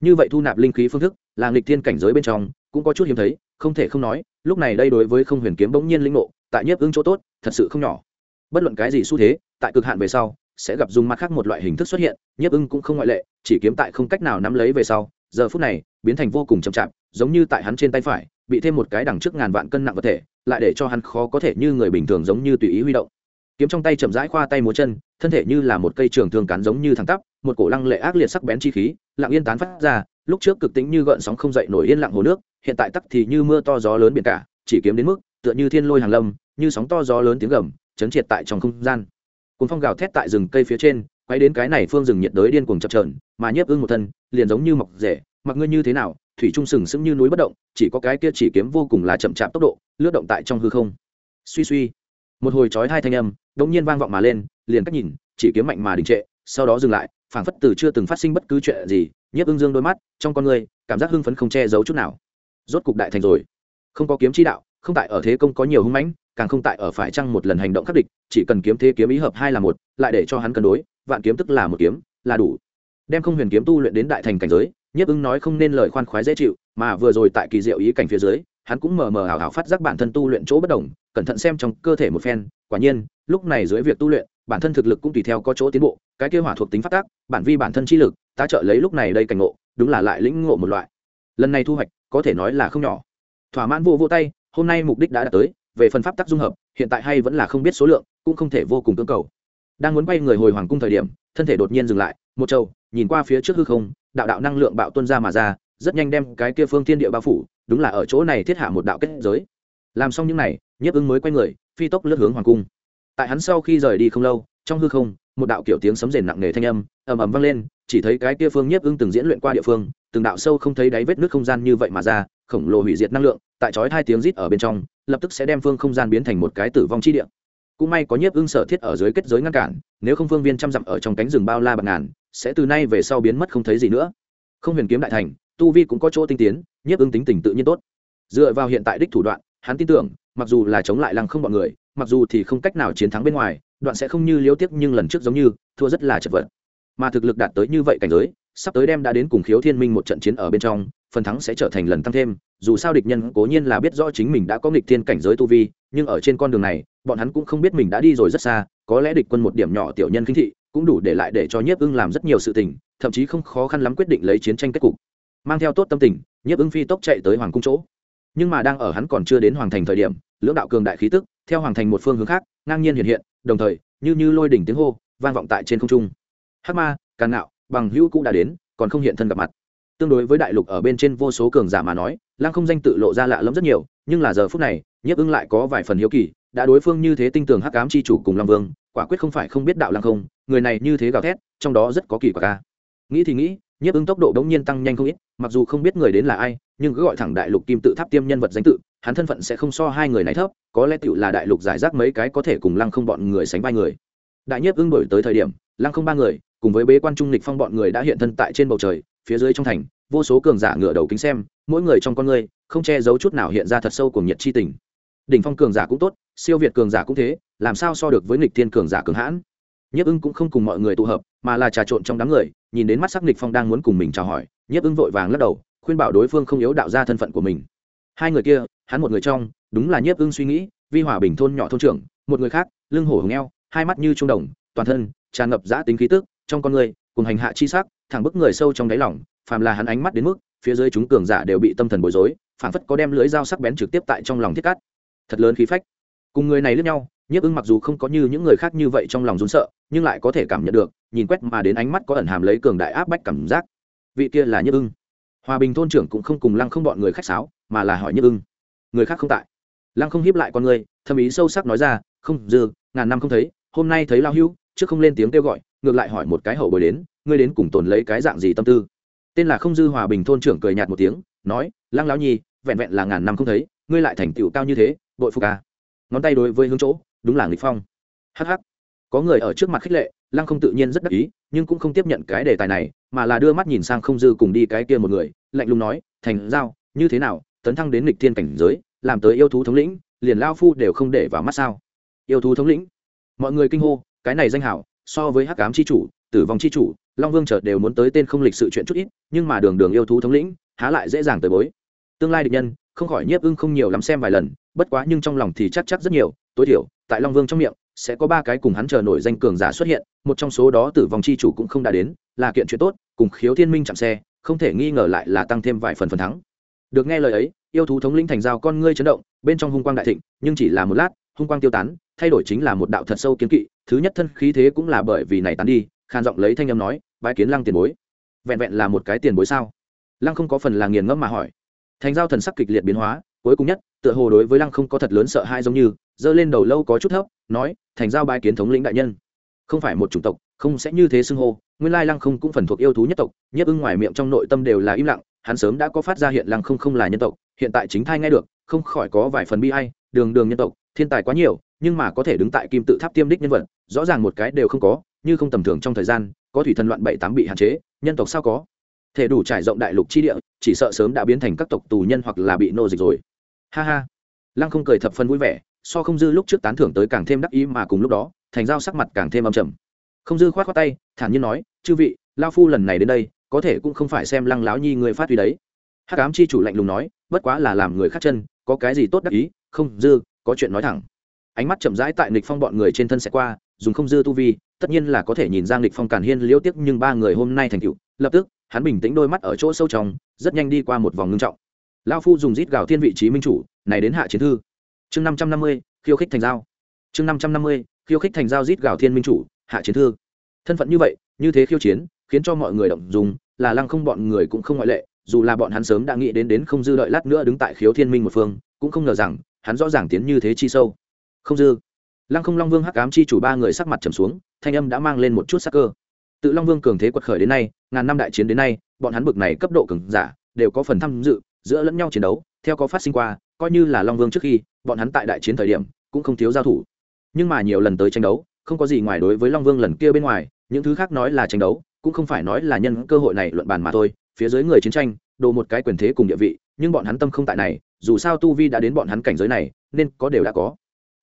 Như vậy thu nạp linh khí phương thức, là nghịch thiên cảnh giới bên trong, cũng có chút hiếm thấy, không thể không nói, lúc này đây đối với không huyền kiếm bỗng nhiên linh ngộ, tại nhiếp ứng chỗ tốt, thật sự không nhỏ. Bất luận cái gì xu thế, tại cực hạn về sau, sẽ gặp dùng mặt khác một loại hình thức xuất hiện nhiếp ưng cũng không ngoại lệ, chỉ kiếm tại không cách nào nắm lấy về sau, giờ phút này, biến thành vô cùng chậm chạp, giống như tại hắn trên tay phải bị thêm một cái đằng trước ngàn vạn cân nặng vật thể, lại để cho hắn khó có thể như người bình thường giống như tùy ý huy động. Kiếm trong tay chậm rãi khoa tay múa chân, thân thể như là một cây trường thương cắn giống như thẳng tắp, một cổ lăng lệ ác liệt sắc bén chi khí, lặng yên tán phát ra, lúc trước cực tính như gợn sóng không dậy nổi yên lặng hồ nước, hiện tại tắc thì như mưa to gió lớn biển cả, chỉ kiếm đến mức, tựa như thiên lôi hàng lâm, như sóng to gió lớn tiếng gầm, chấn triệt tại trong không gian. Cuốn phong gào thét tại rừng cây phía trên, quay đến cái này phương rừng nhiệt đới điên cuồng chập trờn mà nhiếp ưng một thân, liền giống như mọc rể, mặc ngươi như thế nào thủy trung sừng sững như núi bất động, chỉ có cái kia chỉ kiếm vô cùng là chậm chạp tốc độ, lướt động tại trong hư không. Suy suy, một hồi chói hai thanh âm đột nhiên vang vọng mà lên, liền cách nhìn, chỉ kiếm mạnh mà đình trệ, sau đó dừng lại, phảng phất từ chưa từng phát sinh bất cứ chuyện gì, nhiếp ưng dương đôi mắt, trong con người, cảm giác hưng phấn không che giấu chút nào. Rốt cục đại thành rồi. Không có kiếm chi đạo, không tại ở thế công có nhiều hung mãnh, càng không tại ở phải chăng một lần hành động khắc địch, chỉ cần kiếm thế kiếm ý hợp hai là một, lại để cho hắn cân đối, vạn kiếm tức là một kiếm, là đủ. Đem không huyền kiếm tu luyện đến đại thành cảnh giới nhiếp ưng nói không nên lời khoan khoái dễ chịu, mà vừa rồi tại kỳ diệu ý cảnh phía dưới, hắn cũng mờ mờ ảo ảo phát giác bản thân tu luyện chỗ bất đồng, cẩn thận xem trong cơ thể một phen, quả nhiên, lúc này dưới việc tu luyện, bản thân thực lực cũng tùy theo có chỗ tiến bộ, cái kêu hỏa thuộc tính phát tác, bản vi bản thân chi lực ta trợ lấy lúc này đây cảnh ngộ, đúng là lại lĩnh ngộ một loại. Lần này thu hoạch, có thể nói là không nhỏ. Thỏa mãn vô vô tay, hôm nay mục đích đã đạt tới, về phần pháp tắc dung hợp, hiện tại hay vẫn là không biết số lượng, cũng không thể vô cùng cưỡng cầu. Đang muốn quay người hồi hoàng cung thời điểm, thân thể đột nhiên dừng lại, một trâu, nhìn qua phía trước hư không đạo đạo năng lượng bạo tuân ra mà ra, rất nhanh đem cái kia phương thiên địa bao phủ, đúng là ở chỗ này thiết hạ một đạo kết giới. Làm xong những này, nhiếp ứng mới quay người, phi tốc lướt hướng hoàng cung. Tại hắn sau khi rời đi không lâu, trong hư không, một đạo kiểu tiếng sấm rền nặng nề thanh âm, ầm ầm vang lên, chỉ thấy cái kia phương nhiếp ứng từng diễn luyện qua địa phương, từng đạo sâu không thấy đáy vết nước không gian như vậy mà ra, khổng lồ hủy diệt năng lượng, tại chói hai tiếng rít ở bên trong, lập tức sẽ đem phương không gian biến thành một cái tử vong chi địa. Cũng may có nhiếp ưng sở thiết ở dưới kết giới ngăn cản, nếu không phương viên trăm dặm ở trong cánh rừng bao la bạc ngàn sẽ từ nay về sau biến mất không thấy gì nữa. Không huyền kiếm đại thành, tu vi cũng có chỗ tinh tiến, nhiếp ứng tính tình tự nhiên tốt. Dựa vào hiện tại đích thủ đoạn, hắn tin tưởng, mặc dù là chống lại lăng không bọn người, mặc dù thì không cách nào chiến thắng bên ngoài, đoạn sẽ không như liếu tiếc nhưng lần trước giống như, thua rất là chật vật. Mà thực lực đạt tới như vậy cảnh giới, sắp tới đem đã đến cùng khiếu thiên minh một trận chiến ở bên trong, phần thắng sẽ trở thành lần tăng thêm, dù sao địch nhân cố nhiên là biết rõ chính mình đã có nghịch thiên cảnh giới tu vi, nhưng ở trên con đường này, bọn hắn cũng không biết mình đã đi rồi rất xa, có lẽ địch quân một điểm nhỏ tiểu nhân kinh thị cũng đủ để lại để cho nhiếp ưng làm rất nhiều sự tình, thậm chí không khó khăn lắm quyết định lấy chiến tranh kết cục. Mang theo tốt tâm tình, nhiếp ưng phi tốc chạy tới hoàng cung chỗ. Nhưng mà đang ở hắn còn chưa đến hoàng thành thời điểm, lưỡng đạo cường đại khí tức, theo hoàng thành một phương hướng khác, ngang nhiên hiện hiện, đồng thời, như như lôi đỉnh tiếng hô, vang vọng tại trên không trung. Hắc ma, càn nạo bằng hữu cũng đã đến, còn không hiện thân gặp mặt. Tương đối với đại lục ở bên trên vô số cường giả mà nói Lang không danh tự lộ ra lạ lẫm rất nhiều, nhưng là giờ phút này, nhiếp ưng lại có vài phần hiếu kỳ đã đối phương như thế tinh tường hắc ám chi chủ cùng long vương, quả quyết không phải không biết đạo lăng không, người này như thế gào thét, trong đó rất có kỳ quả ca nghĩ thì nghĩ, nhiếp ứng tốc độ đống nhiên tăng nhanh không ít, mặc dù không biết người đến là ai, nhưng cứ gọi thẳng đại lục kim tự tháp tiêm nhân vật danh tự, hắn thân phận sẽ không so hai người này thấp, có lẽ tựu là đại lục giải rác mấy cái có thể cùng lăng không bọn người sánh vai người. Đại nhiếp ứng đổi tới thời điểm, lăng không ba người, cùng với bế quan trung lịch phong bọn người đã hiện thân tại trên bầu trời, phía dưới trong thành, vô số cường giả ngựa đầu kính xem, mỗi người trong con người, không che giấu chút nào hiện ra thật sâu cùng nhiệt chi tình. Đỉnh phong cường giả cũng tốt siêu việt cường giả cũng thế, làm sao so được với nghịch thiên cường giả cường hãn? Nhiếp ưng cũng không cùng mọi người tụ hợp, mà là trà trộn trong đám người, nhìn đến mắt sắc nghịch phong đang muốn cùng mình chào hỏi, nhiếp ưng vội vàng lắc đầu, khuyên bảo đối phương không yếu đạo ra thân phận của mình. Hai người kia, hắn một người trong, đúng là nhiếp ưng suy nghĩ, vi hòa bình thôn nhỏ thôn trưởng, một người khác, lưng hổ hồng eo hai mắt như trung đồng, toàn thân, tràn ngập giã tính khí tức, trong con người, cùng hành hạ chi sắc, thẳng bức người sâu trong đáy lòng, phàm là hắn ánh mắt đến mức, phía dưới chúng cường giả đều bị tâm thần bối rối, phảng phất có đem lưỡi dao sắc bén trực tiếp tại trong lòng thiết cắt. Thật lớn khí phách cùng người này lướt nhau, nhiếp ưng mặc dù không có như những người khác như vậy trong lòng run sợ, nhưng lại có thể cảm nhận được, nhìn quét mà đến ánh mắt có ẩn hàm lấy cường đại áp bách cảm giác. Vị kia là nhiếp ưng. Hòa bình thôn trưởng cũng không cùng lăng không bọn người khách sáo, mà là hỏi nhiếp ưng. Người khác không tại. Lăng không hiếp lại con người, thâm ý sâu sắc nói ra, không, dư, ngàn năm không thấy, hôm nay thấy lao hưu trước không lên tiếng kêu gọi, ngược lại hỏi một cái hậu bồi đến, ngươi đến cùng tồn lấy cái dạng gì tâm tư? Tên là không dư hòa bình thôn trưởng cười nhạt một tiếng, nói, lăng lão nhi, vẹn vẹn là ngàn năm không thấy, ngươi lại thành tựu cao như thế, bội phục à ngón tay đối với hướng chỗ, đúng là nghịch phong. Hh có người ở trước mặt khích lệ, lăng không tự nhiên rất đắc ý, nhưng cũng không tiếp nhận cái đề tài này, mà là đưa mắt nhìn sang không dư cùng đi cái kia một người, lạnh lùng nói, thành giao, như thế nào? Tấn thăng đến nghịch thiên cảnh giới, làm tới yêu thú thống lĩnh, liền lao phu đều không để vào mắt sao? Yêu thú thống lĩnh? Mọi người kinh hô, cái này danh hảo, so với hắc ám c h i chủ, tử vong c h i chủ, long vương chợt đều muốn tới tên không lịch sự chuyện chút ít, nhưng mà đường đường yêu thú thống lĩnh, há lại dễ dàng tới bối. Tương lai địch nhân không khỏi nhiếp ưng không nhiều lắm xem vài lần, bất quá nhưng trong lòng thì chắc chắc rất nhiều. Tối thiểu, tại long vương trong miệng, sẽ có ba cái cùng hắn chờ nổi danh cường giả xuất hiện, một trong số đó tử vong c h i chủ cũng không đã đến, là kiện chuyện tốt, cùng khiếu thiên minh chạm xe, không thể nghi ngờ lại là tăng thêm vài phần phần thắng. Được nghe lời ấy, yêu thú thống lĩnh thành giao con ngươi chấn động, bên trong hung quang đại thịnh, nhưng chỉ là một lát, hung quang tiêu tán, thay đổi chính là một đạo thật sâu kiến kỵ, thứ nhất thân khí thế cũng là bởi vì này tán đi khan giọng lấy thanh âm nói bãi kiến lăng tiền bối. Vẹn vẹn là một cái tiền bối sao? Lăng không có phần là nghiền ngẫm mà hỏi thành giao thần sắc kịch liệt biến hóa, cuối cùng nhất, tựa hồ đối với lăng không có thật lớn sợ hãi giống như, giơ lên đầu lâu có chút thấp, nói, thành giao bái kiến thống lĩnh đại nhân. Không phải một chủng tộc, không sẽ như thế xưng hô, nguyên lai lăng không cũng phần thuộc yêu thú nhất tộc nhất ưng ngoài miệng trong nội tâm đều là im lặng, hắn sớm đã có phát ra hiện lăng không không là nhân tộc, hiện tại chính thai nghe được, không khỏi có vài phần bi hay đường đường nhân tộc, thiên tài quá nhiều, nhưng mà có thể đứng tại kim tự tháp tiêm đích nhân vật, rõ ràng một cái đều không có, như không tầm thường trong thời gian, có thủy thần loạn bảy tám bị hạn chế, nhân tộc sao có? Thể đủ trải rộng đại lục chi địa, chỉ sợ sớm đã biến thành các tộc tù nhân hoặc là bị nô dịch rồi. Ha ha. Lăng không cười thập phân vui vẻ, so không dư lúc trước tán thưởng tới càng thêm đắc ý mà cùng lúc đó, thành giao sắc mặt càng thêm âm trầm. Không dư khoát khoát tay, thản nhiên nói, chư vị lao phu lần này đến đây, có thể cũng không phải xem lăng láo nhi người phát huy đấy. Hắc ám chi chủ lạnh lùng nói, bất quá là làm người khác chân, có cái gì tốt đắc ý? Không, dư, có chuyện nói thẳng. Ánh mắt chậm rãi tại nịch phong bọn người trên thân sẽ qua, dùng không dư tu vi, tất nhiên là có thể nhìn ra nịch phong càn hiên liễu tiếc nhưng ba người hôm nay thành tựu, lập tức hắn bình tĩnh đôi mắt ở chỗ sâu trong, rất nhanh đi qua một vòng ngưng trọng. Lao phu dùng rít gào thiên vị trí minh chủ, này đến hạ chiến thư. Chương năm trăm năm mươi, khiêu khích thành giao. Chương năm trăm năm mươi, khiêu khích thành giao rít gào thiên minh chủ, hạ chiến thư. Thân phận như vậy, như thế khiêu chiến, khiến cho mọi người động dùng là lăng không bọn người cũng không ngoại lệ, dù là bọn hắn sớm đã nghĩ đến đến không dư đợi lát nữa đứng tại khiếu thiên minh một phương, cũng không ngờ rằng, hắn rõ ràng tiến như thế chi sâu. Không dư. Lăng không long vương hắc ám chi chủ ba người sắc mặt trầm xuống, thanh âm đã mang lên một chút sắc cơ tự long vương cường thế quật khởi đến nay, ngàn năm đại chiến đến nay, bọn hắn bực này cấp độ cường giả, đều có phần tham dự, giữa lẫn nhau chiến đấu, theo có phát sinh qua, coi như là long vương trước khi, bọn hắn tại đại chiến thời điểm, cũng không thiếu giao thủ. Nhưng mà nhiều lần tới tranh đấu, không có gì ngoài đối với long vương lần kia bên ngoài, những thứ khác nói là tranh đấu, cũng không phải nói là nhân cơ hội này luận bàn mà thôi, phía dưới người chiến tranh, đồ một cái quyền thế cùng địa vị, nhưng bọn hắn tâm không tại này, dù sao tu vi đã đến bọn hắn cảnh giới này, nên có đều đã có.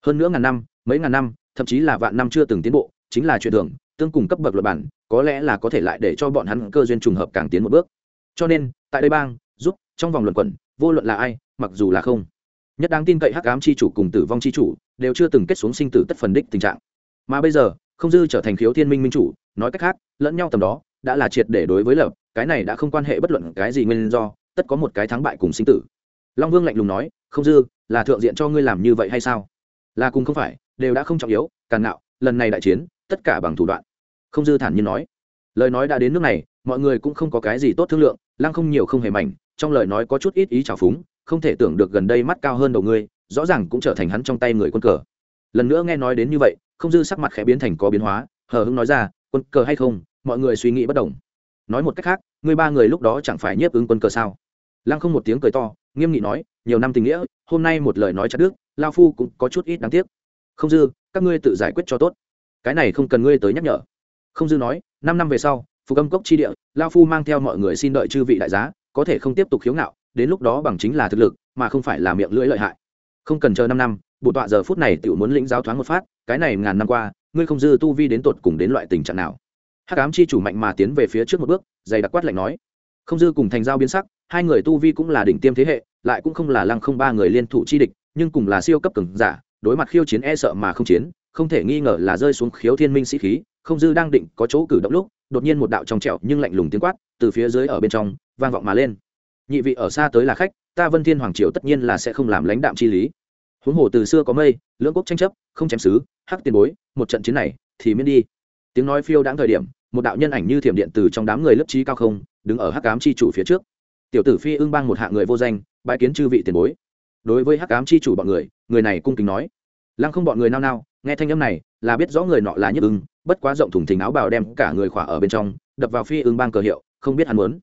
Hơn nữa ngàn năm, mấy ngàn năm, thậm chí là vạn năm chưa từng tiến bộ, chính là chuyện thường tương cùng cấp bậc luật bản, có lẽ là có thể lại để cho bọn hắn cơ duyên trùng hợp càng tiến một bước. Cho nên, tại đây bang, giúp, trong vòng luận quẩn, vô luận là ai, mặc dù là không. Nhất đáng tin cậy hắc ám chi chủ cùng tử vong chi chủ đều chưa từng kết xuống sinh tử tất phần đích tình trạng. Mà bây giờ, không dư trở thành khiếu thiên minh minh chủ, nói cách khác, lẫn nhau tầm đó, đã là triệt để đối với lập, cái này đã không quan hệ bất luận cái gì nguyên do, tất có một cái thắng bại cùng sinh tử. Long vương lạnh lùng nói, không dư, là thượng diện cho ngươi làm như vậy hay sao? Là cùng không phải, đều đã không trọng yếu càng nạo lần này đại chiến, tất cả bằng thủ đoạn không dư thản nhiên nói, lời nói đã đến nước này, mọi người cũng không có cái gì tốt thương lượng, lăng không nhiều không hề mảnh, trong lời nói có chút ít ý trào phúng, không thể tưởng được gần đây mắt cao hơn đầu ngươi rõ ràng cũng trở thành hắn trong tay người quân cờ. Lần nữa nghe nói đến như vậy, không dư sắc mặt khẽ biến thành có biến hóa, hờ hưng nói ra, quân cờ hay không? Mọi người suy nghĩ bất đồng. Nói một cách khác, ngươi ba người lúc đó chẳng phải nhiếp ứng quân cờ sao? Lăng không một tiếng cười to, nghiêm nghị nói, nhiều năm tình nghĩa, hôm nay một lời nói chặt đức lao phu cũng có chút ít đáng tiếc. Không dư, các ngươi tự giải quyết cho tốt. Cái này không cần ngươi tới nhắc nhở không dư nói, năm năm về sau, phục âm cốc chi địa, lao phu mang theo mọi người xin đợi chư vị đại giá, có thể không tiếp tục khiếu ngạo, đến lúc đó bằng chính là thực lực, mà không phải là miệng lưỡi lợi hại. Không cần chờ năm năm, bộ tọa giờ phút này tự muốn lĩnh giáo thoáng một phát, cái này ngàn năm qua, ngươi không dư tu vi đến tột cùng đến loại tình trạng nào. Hắc ám chi chủ mạnh mà tiến về phía trước một bước, dày đặc quát lạnh nói. Không dư cùng thành giao biến sắc, hai người tu vi cũng là đỉnh tiêm thế hệ, lại cũng không là lăng không ba người liên thủ chi địch, nhưng cùng là siêu cấp cường giả, đối mặt khiêu chiến e sợ mà không chiến không thể nghi ngờ là rơi xuống khiếu thiên minh sĩ khí, không dư đang định có chỗ cử động lúc, đột nhiên một đạo trong trẻo nhưng lạnh lùng tiếng quát từ phía dưới ở bên trong vang vọng mà lên. Nhị vị ở xa tới là khách, ta vân thiên hoàng triều tất nhiên là sẽ không làm lãnh đạm chi lý. Huống hồ từ xưa có mây, lưỡng quốc tranh chấp, không chém xứ, hắc tiền bối, một trận chiến này thì miễn đi. Tiếng nói phiêu đáng thời điểm, một đạo nhân ảnh như thiểm điện từ trong đám người lớp trí cao không, đứng ở hắc ám chi chủ phía trước. Tiểu tử phi ưng bang một hạ người vô danh bãi kiến chư vị tiền bối. Đối với hắc ám chi chủ bọn người người này cung kính nói. Lăng không bọn người nao nao nghe thanh âm này, là biết rõ người nọ là nhất ưng, bất quá rộng thùng thình áo bào đem cả người khỏa ở bên trong, đập vào phi ưng bang cờ hiệu, không biết hắn muốn.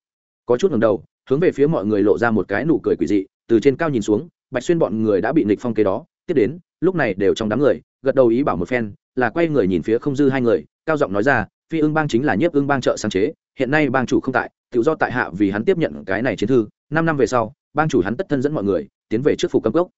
Có chút ngầm đầu, hướng về phía mọi người lộ ra một cái nụ cười quỷ dị, từ trên cao nhìn xuống, bạch xuyên bọn người đã bị nịch phong kế đó, tiếp đến, lúc này đều trong đám người, gật đầu ý bảo một phen, là quay người nhìn phía không dư hai người, cao giọng nói ra, phi ưng bang chính là nhiếp ưng bang trợ sáng chế, hiện nay bang chủ không tại, tự do tại hạ vì hắn tiếp nhận cái này chiến thư, năm năm về sau, bang chủ hắn tất thân dẫn mọi người, tiến về trước phủ cấm cốc.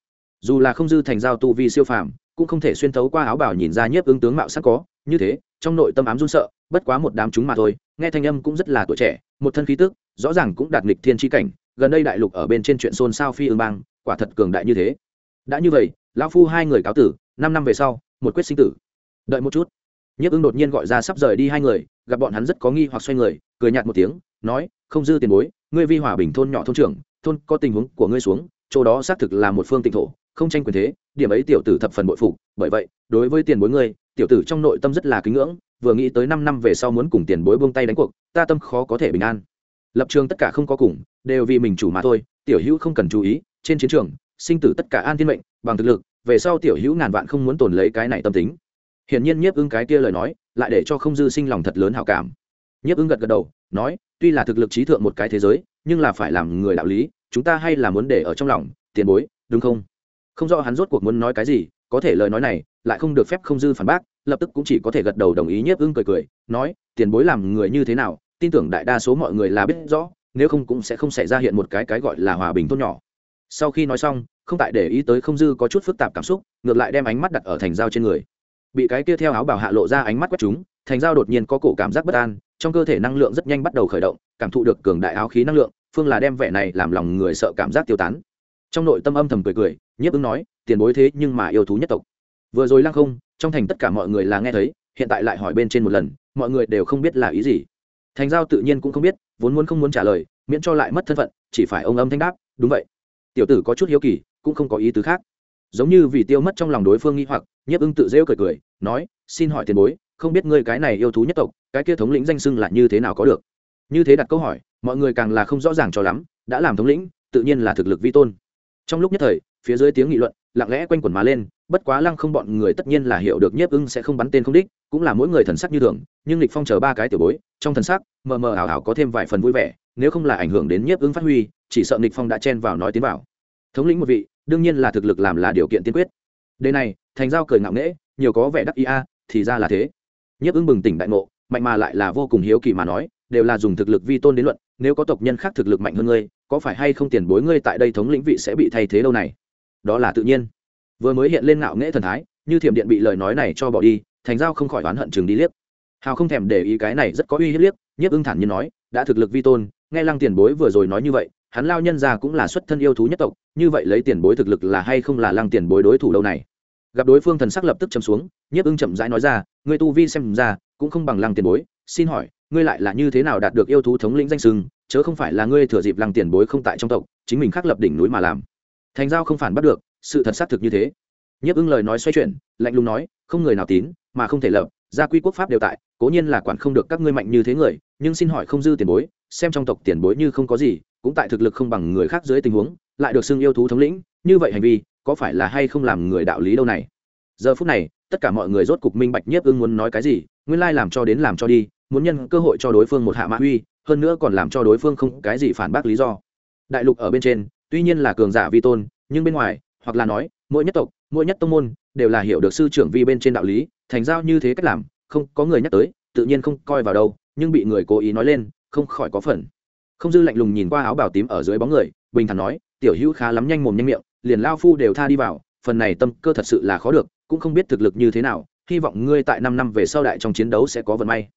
Dù là không dư thành giao tu vi siêu phàm cũng không thể xuyên thấu qua áo bào nhìn ra nhiếp ứng tướng mạo sắc có, như thế, trong nội tâm ám run sợ, bất quá một đám chúng mà thôi, nghe thanh âm cũng rất là tuổi trẻ, một thân khí tức, rõ ràng cũng đạt nghịch thiên tri cảnh, gần đây đại lục ở bên trên chuyện xôn xao phi ương bang, quả thật cường đại như thế. Đã như vậy, lão phu hai người cáo tử, năm năm về sau, một quyết sinh tử. Đợi một chút. Nhiếp ưng đột nhiên gọi ra sắp rời đi hai người, gặp bọn hắn rất có nghi hoặc xoay người, cười nhạt một tiếng, nói, không dư tiền bối, ngươi vi hòa bình thôn nhỏ thôn trưởng, thôn có tình huống của ngươi xuống, chỗ đó xác thực là một phương tịnh thổ không tranh quyền thế, điểm ấy tiểu tử thập phần bội phục, bởi vậy, đối với tiền bối ngươi, tiểu tử trong nội tâm rất là kính ngưỡng, vừa nghĩ tới năm năm về sau muốn cùng tiền bối buông tay đánh cuộc, ta tâm khó có thể bình an. Lập trường tất cả không có cùng, đều vì mình chủ mà thôi, tiểu hữu không cần chú ý, trên chiến trường, sinh tử tất cả an thiên mệnh, bằng thực lực, về sau tiểu hữu ngàn vạn không muốn tồn lấy cái này tâm tính. Hiển nhiên nhiếp ưng cái kia lời nói, lại để cho không dư sinh lòng thật lớn hảo cảm. Nhiếp ưng gật gật đầu, nói, tuy là thực lực trí thượng một cái thế giới, nhưng là phải làm người đạo lý, chúng ta hay là muốn để ở trong lòng, tiền bối, đúng không? Không rõ hắn rốt cuộc muốn nói cái gì, có thể lời nói này lại không được phép không dư phản bác, lập tức cũng chỉ có thể gật đầu đồng ý nhiếp ưng cười cười, nói, tiền bối làm người như thế nào, tin tưởng đại đa số mọi người là biết rõ, nếu không cũng sẽ không xảy ra hiện một cái cái gọi là hòa bình thôn nhỏ. Sau khi nói xong, không tại để ý tới không dư có chút phức tạp cảm xúc, ngược lại đem ánh mắt đặt ở thành dao trên người. Bị cái kia theo áo bảo hạ lộ ra ánh mắt quét chúng, thành dao đột nhiên có cổ cảm giác bất an, trong cơ thể năng lượng rất nhanh bắt đầu khởi động, cảm thụ được cường đại áo khí năng lượng, phương là đem vẻ này làm lòng người sợ cảm giác tiêu tán. Trong nội tâm âm thầm cười cười nhiếp ứng nói, tiền bối thế nhưng mà yêu thú nhất tộc. Vừa rồi lăng không, trong thành tất cả mọi người là nghe thấy, hiện tại lại hỏi bên trên một lần, mọi người đều không biết là ý gì. Thành giao tự nhiên cũng không biết, vốn muốn không muốn trả lời, miễn cho lại mất thân phận, chỉ phải ông âm thanh đáp, đúng vậy. Tiểu tử có chút hiếu kỳ, cũng không có ý tứ khác. Giống như vì tiêu mất trong lòng đối phương nghi hoặc, nhiếp ưng tự rêu cười cười, nói, xin hỏi tiền bối, không biết ngươi cái này yêu thú nhất tộc, cái kia thống lĩnh danh xưng là như thế nào có được? Như thế đặt câu hỏi, mọi người càng là không rõ ràng cho lắm, đã làm thống lĩnh, tự nhiên là thực lực vi tôn trong lúc nhất thời, phía dưới tiếng nghị luận lặng lẽ quanh quẩn má lên, bất quá lăng không bọn người tất nhiên là hiểu được nhiếp ưng sẽ không bắn tên không đích, cũng là mỗi người thần sắc như thường, nhưng lịch phong chờ ba cái tiểu bối, trong thần sắc, mờ mờ ảo ảo có thêm vài phần vui vẻ, nếu không là ảnh hưởng đến nhiếp ưng phát huy, chỉ sợ lịch phong đã chen vào nói tiến vào. Thống lĩnh một vị, đương nhiên là thực lực làm là điều kiện tiên quyết. Đây này thành giao cười ngạo nghễ, nhiều có vẻ đắc ý a, thì ra là thế. Nhiếp ưng bừng tỉnh đại ngộ, mạnh mà lại là vô cùng hiếu kỳ mà nói, đều là dùng thực lực vi tôn đến luận, nếu có tộc nhân khác thực lực mạnh hơn ngươi có phải hay không tiền bối ngươi tại đây thống lĩnh vị sẽ bị thay thế đâu này? Đó là tự nhiên. Vừa mới hiện lên ngạo nghễ thần thái, như thiểm điện bị lời nói này cho bỏ đi, thành giao không khỏi oán hận chừng đi liếc. Hào không thèm để ý cái này rất có uy hiếp liếc, nhiếp ưng thản như nói, đã thực lực vi tôn, nghe lăng tiền bối vừa rồi nói như vậy, hắn lao nhân ra cũng là xuất thân yêu thú nhất tộc, như vậy lấy tiền bối thực lực là hay không là lăng tiền bối đối thủ đâu này? Gặp đối phương thần sắc lập tức chấm xuống, nhiếp ưng chậm rãi nói ra người tu vi xem ra cũng không bằng lăng tiền bối, xin hỏi, ngươi lại là như thế nào đạt được yêu thú thống lĩnh danh sừng chớ không phải là ngươi thừa dịp lăng tiền bối không tại trong tộc, chính mình khắc lập đỉnh núi mà làm. Thành giao không phản bắt được, sự thật xác thực như thế. Nhiếp ưng lời nói xoay chuyển, lạnh lùng nói, không người nào tín, mà không thể lập, gia quy quốc pháp đều tại, cố nhiên là quản không được các ngươi mạnh như thế người, nhưng xin hỏi không dư tiền bối, xem trong tộc tiền bối như không có gì, cũng tại thực lực không bằng người khác dưới tình huống, lại được xưng yêu thú thống lĩnh, như vậy hành vi, có phải là hay không làm người đạo lý đâu này? Giờ phút này, tất cả mọi người rốt cục minh bạch nhiếp ưng muốn nói cái gì, nguyên lai làm cho đến làm cho đi, muốn nhân cơ hội cho đối phương một hạ mã uy hơn nữa còn làm cho đối phương không cái gì phản bác lý do. Đại lục ở bên trên, tuy nhiên là cường giả vi tôn, nhưng bên ngoài, hoặc là nói, mỗi nhất tộc, mỗi nhất tông môn, đều là hiểu được sư trưởng vi bên trên đạo lý, thành giao như thế cách làm, không có người nhắc tới, tự nhiên không coi vào đâu, nhưng bị người cố ý nói lên, không khỏi có phần. Không dư lạnh lùng nhìn qua áo bào tím ở dưới bóng người, bình thản nói, tiểu hữu khá lắm nhanh mồm nhanh miệng, liền lao phu đều tha đi vào, phần này tâm cơ thật sự là khó được, cũng không biết thực lực như thế nào, hy vọng ngươi tại năm năm về sau đại trong chiến đấu sẽ có vận may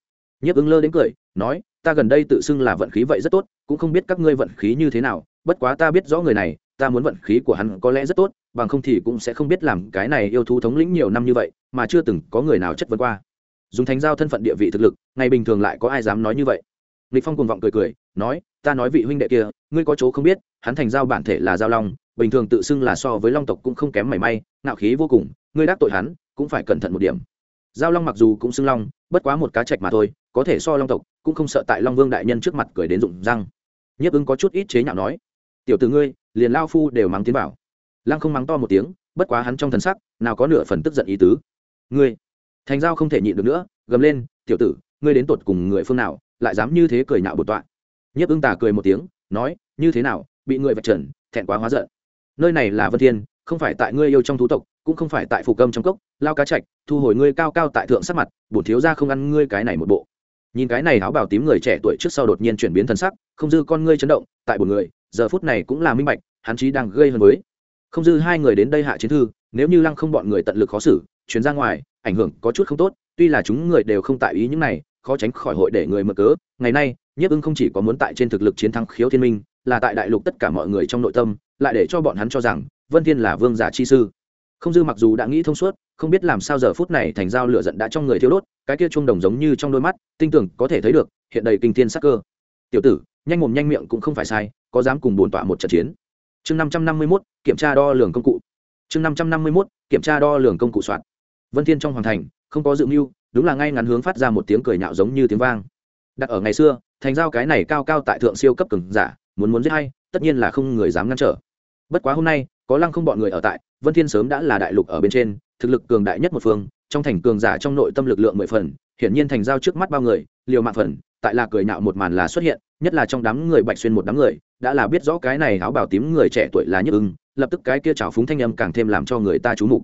nhiếp ứng lơ đến cười, nói, ta gần đây tự xưng là vận khí vậy rất tốt, cũng không biết các ngươi vận khí như thế nào, bất quá ta biết rõ người này, ta muốn vận khí của hắn có lẽ rất tốt, bằng không thì cũng sẽ không biết làm cái này yêu thú thống lĩnh nhiều năm như vậy, mà chưa từng có người nào chất vấn qua. Dùng thánh giao thân phận địa vị thực lực, ngày bình thường lại có ai dám nói như vậy? Lịch phong cùng vọng cười cười, nói, ta nói vị huynh đệ kia, ngươi có chỗ không biết, hắn thành giao bản thể là giao long, bình thường tự xưng là so với long tộc cũng không kém mảy may, ngạo khí vô cùng, ngươi đắc tội hắn, cũng phải cẩn thận một điểm. Giao long mặc dù cũng xưng long, bất quá một cá trạch mà thôi có thể so long tộc, cũng không sợ tại long vương đại nhân trước mặt cười đến rụng răng. Nhấp ứng có chút ít chế nhạo nói, tiểu t ử ngươi, liền lao phu đều mắng tiến bảo lăng không mắng to một tiếng, bất quá hắn trong thần sắc, nào có nửa phần tức giận ý tứ. Ngươi, thành giao không thể nhịn được nữa, gầm lên, tiểu tử, ngươi đến tột cùng người phương nào, lại dám như thế cười nhạo bột tọa? Nhấp ứng tà cười một tiếng, nói, như thế nào, bị người vạch trần, thẹn quá hóa giận. Nơi này là vân thiên, không phải tại ngươi yêu trong thú tộc, cũng không phải tại phủ công trong cốc, lao cá trạch, thu hồi ngươi cao cao tại thượng sắc mặt, bổn thiếu ra không ăn ngươi cái này một bộ nhìn cái này áo bào tím người trẻ tuổi trước sau đột nhiên chuyển biến thân sắc, không dư con ngươi chấn động, tại một người, giờ phút này cũng là minh bạch, hắn chí đang gây hơn mới không dư hai người đến đây hạ chiến thư, nếu như lăng không bọn người tận lực khó xử chuyến ra ngoài, ảnh hưởng có chút không tốt, tuy là chúng người đều không tại ý những này, khó tránh khỏi hội để người mở cớ. Ngày nay, nhiếp ưng không chỉ có muốn tại trên thực lực chiến thắng khiếu thiên minh, là tại đại lục tất cả mọi người trong nội tâm, lại để cho bọn hắn cho rằng, vân thiên là vương giả chi sư. Không dư mặc dù đã nghĩ thông suốt, không biết làm sao giờ phút này thành giao lửa giận đã trong người thiếu đốt cái kia chuông đồng giống như trong đôi mắt tinh tưởng có thể thấy được, hiện đầy kinh thiên sắc cơ. Tiểu tử, nhanh mồm nhanh miệng cũng không phải sai, có dám cùng bổn tọa một trận chiến. Chương năm trăm năm mươi mốt, kiểm tra đo lường công cụ. Chương năm trăm năm mươi mốt, kiểm tra đo lường công cụ soạn. Vân thiên trong hoàng thành, không có dự mưu, đúng là ngay ngắn hướng phát ra một tiếng cười nhạo giống như tiếng vang. Đặt ở ngày xưa, thành giao cái này cao cao tại thượng siêu cấp cường giả, muốn muốn giết hay, tất nhiên là không người dám ngăn trở. Bất quá hôm nay, có lăng không bọn người ở tại, vân thiên sớm đã là đại lục ở bên trên, thực lực cường đại nhất một phương trong thành cường giả trong nội tâm lực lượng mười phần, hiển nhiên thành giao trước mắt bao người, liều mạng phần, tại là cười nhạo một màn là xuất hiện, nhất là trong đám người bạch xuyên một đám người, đã là biết rõ cái này áo bào tím người trẻ tuổi là nhức ưng, lập tức cái kia trào phúng thanh âm càng thêm làm cho người ta chú mục.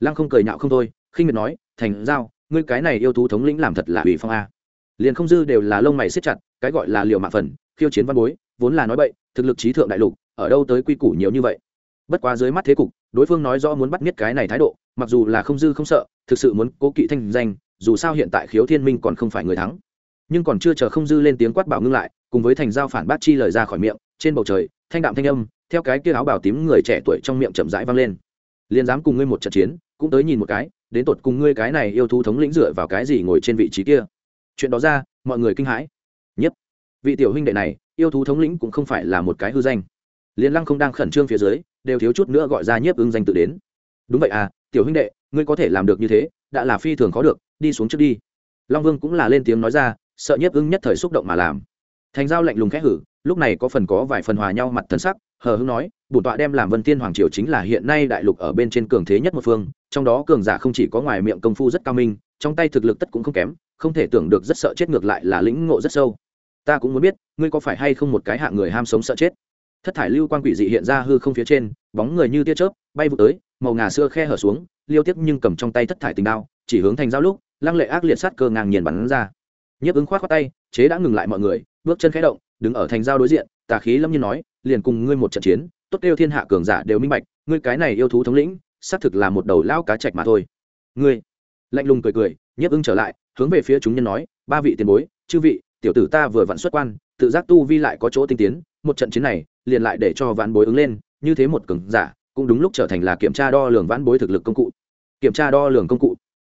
Lăng không cười nhạo không thôi, khinh miệt nói, thành giao, ngươi cái này yêu thú thống lĩnh làm thật là ủy phong a. Liền không dư đều là lông mày siết chặt, cái gọi là liều mạng phần, khiêu chiến văn bối, vốn là nói bậy, thực lực trí thượng đại lục, ở đâu tới quy củ nhiều như vậy? Bất quá dưới mắt thế cục, đối phương nói rõ muốn bắt miết cái này thái độ, mặc dù là không dư không sợ, thực sự muốn cố kỵ thanh danh, dù sao hiện tại khiếu thiên minh còn không phải người thắng. Nhưng còn chưa chờ không dư lên tiếng quát bảo ngưng lại, cùng với thành giao phản bát chi lời ra khỏi miệng, trên bầu trời, thanh đạm thanh âm, theo cái kia áo bảo tím người trẻ tuổi trong miệng chậm rãi vang lên. Liền dám cùng ngươi một trận chiến, cũng tới nhìn một cái, đến tột cùng ngươi cái này yêu thú thống lĩnh dựa vào cái gì ngồi trên vị trí kia. Chuyện đó ra, mọi người kinh hãi. Nhất, vị tiểu huynh đệ này, yêu thú thống lĩnh cũng không phải là một cái hư danh liên lăng không đang khẩn trương phía dưới, đều thiếu chút nữa gọi ra nhiếp Ưng danh tự đến. Đúng vậy à tiểu huynh đệ, ngươi có thể làm được như thế, đã là phi thường khó được, đi xuống trước đi. Long vương cũng là lên tiếng nói ra, sợ nhiếp Ưng nhất thời xúc động mà làm. Thành giao lạnh lùng khẽ hử, lúc này có phần có vài phần hòa nhau mặt thân sắc, hờ hưng nói, bổn tọa đem làm vân tiên hoàng triều chính là hiện nay đại lục ở bên trên cường thế nhất một phương, trong đó cường giả không chỉ có ngoài miệng công phu rất cao minh, trong tay thực lực tất cũng không kém, không thể tưởng được rất sợ chết ngược lại là lĩnh ngộ rất sâu. Ta cũng muốn biết, ngươi có phải hay không một cái hạng người ham sống sợ chết? Thất thải lưu quan quỷ dị hiện ra hư không phía trên, bóng người như tia chớp bay vụt tới, màu ngà xưa khe hở xuống, liêu tiếc nhưng cầm trong tay thất thải tình đao, chỉ hướng thành giao lúc, lăng lệ ác liệt sát cơ ngang nhiên bắn ra. Nhiếp ứng khoát khoát tay, chế đã ngừng lại mọi người, bước chân khẽ động, đứng ở thành giao đối diện, tà khí lâm nhiên nói, liền cùng ngươi một trận chiến, tốt kêu thiên hạ cường giả đều minh bạch, ngươi cái này yêu thú thống lĩnh, xác thực là một đầu lao cá chạch mà thôi. Ngươi? Lạnh lùng cười cười, nhiếp ứng trở lại, hướng về phía chúng nhân nói, ba vị tiền bối, chư vị, tiểu tử ta vừa vặn xuất quan, tự giác tu vi lại có chỗ tinh tiến, một trận chiến này liền lại để cho vãn bối ứng lên, như thế một cường giả, cũng đúng lúc trở thành là kiểm tra đo lường vãn bối thực lực công cụ. Kiểm tra đo lường công cụ.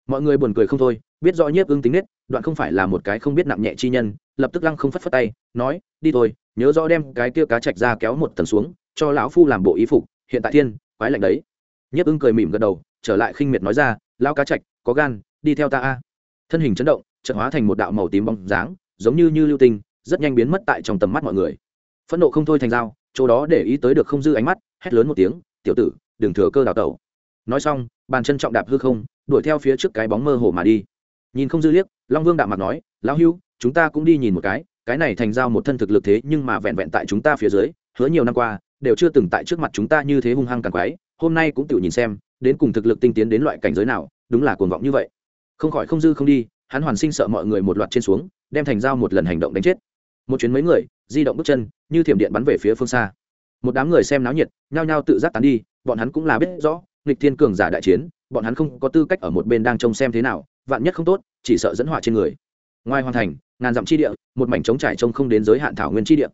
Mọi người buồn cười không thôi, biết rõ nhiếp ưng tính nết, đoạn không phải là một cái không biết nặng nhẹ chi nhân, lập tức lăng không phất phất tay, nói, đi thôi, nhớ rõ đem cái kia cá chạch ra kéo một tầng xuống, cho lão phu làm bộ ý phục, hiện tại thiên, quái lạnh đấy. Nhiếp ưng cười mỉm gật đầu, trở lại khinh miệt nói ra lao cá chạch, có gan, đi theo ta a. Thân hình chấn động, chợt hóa thành một đạo màu tím bóng dáng, giống như như lưu tinh, rất nhanh biến mất tại trong tầm mắt mọi người. Phẫn nộ không thôi thành dao chỗ đó để ý tới được không dư ánh mắt, hét lớn một tiếng, tiểu tử, đừng thừa cơ đào tẩu. Nói xong, bàn chân trọng đạp hư không, đuổi theo phía trước cái bóng mơ hồ mà đi. Nhìn không dư liếc, long vương đạm mặt nói, lão hưu, chúng ta cũng đi nhìn một cái cái này thành giao một thân thực lực thế nhưng mà vẹn vẹn tại chúng ta phía dưới, hứa nhiều năm qua, đều chưa từng tại trước mặt chúng ta như thế hung hăng càng quái hôm nay cũng tự nhìn xem, đến cùng thực lực tinh tiến đến loại cảnh giới nào, đúng là cuồng vọng như vậy. Không khỏi không dư không đi, hắn hoàn sinh sợ mọi người một loạt trên xuống, đem thành giao một lần hành động đánh chết một chuyến mấy người, di động bước chân, như thiểm điện bắn về phía phương xa. Một đám người xem náo nhiệt, nhao nhao tự giác tán đi, bọn hắn cũng là biết rõ, nghịch thiên cường giả đại chiến, bọn hắn không có tư cách ở một bên đang trông xem thế nào, vạn nhất không tốt, chỉ sợ dẫn họa trên người. Ngoài hoàn thành, ngàn dặm chi địa, một mảnh trống trải trông không đến giới hạn thảo nguyên chi địa.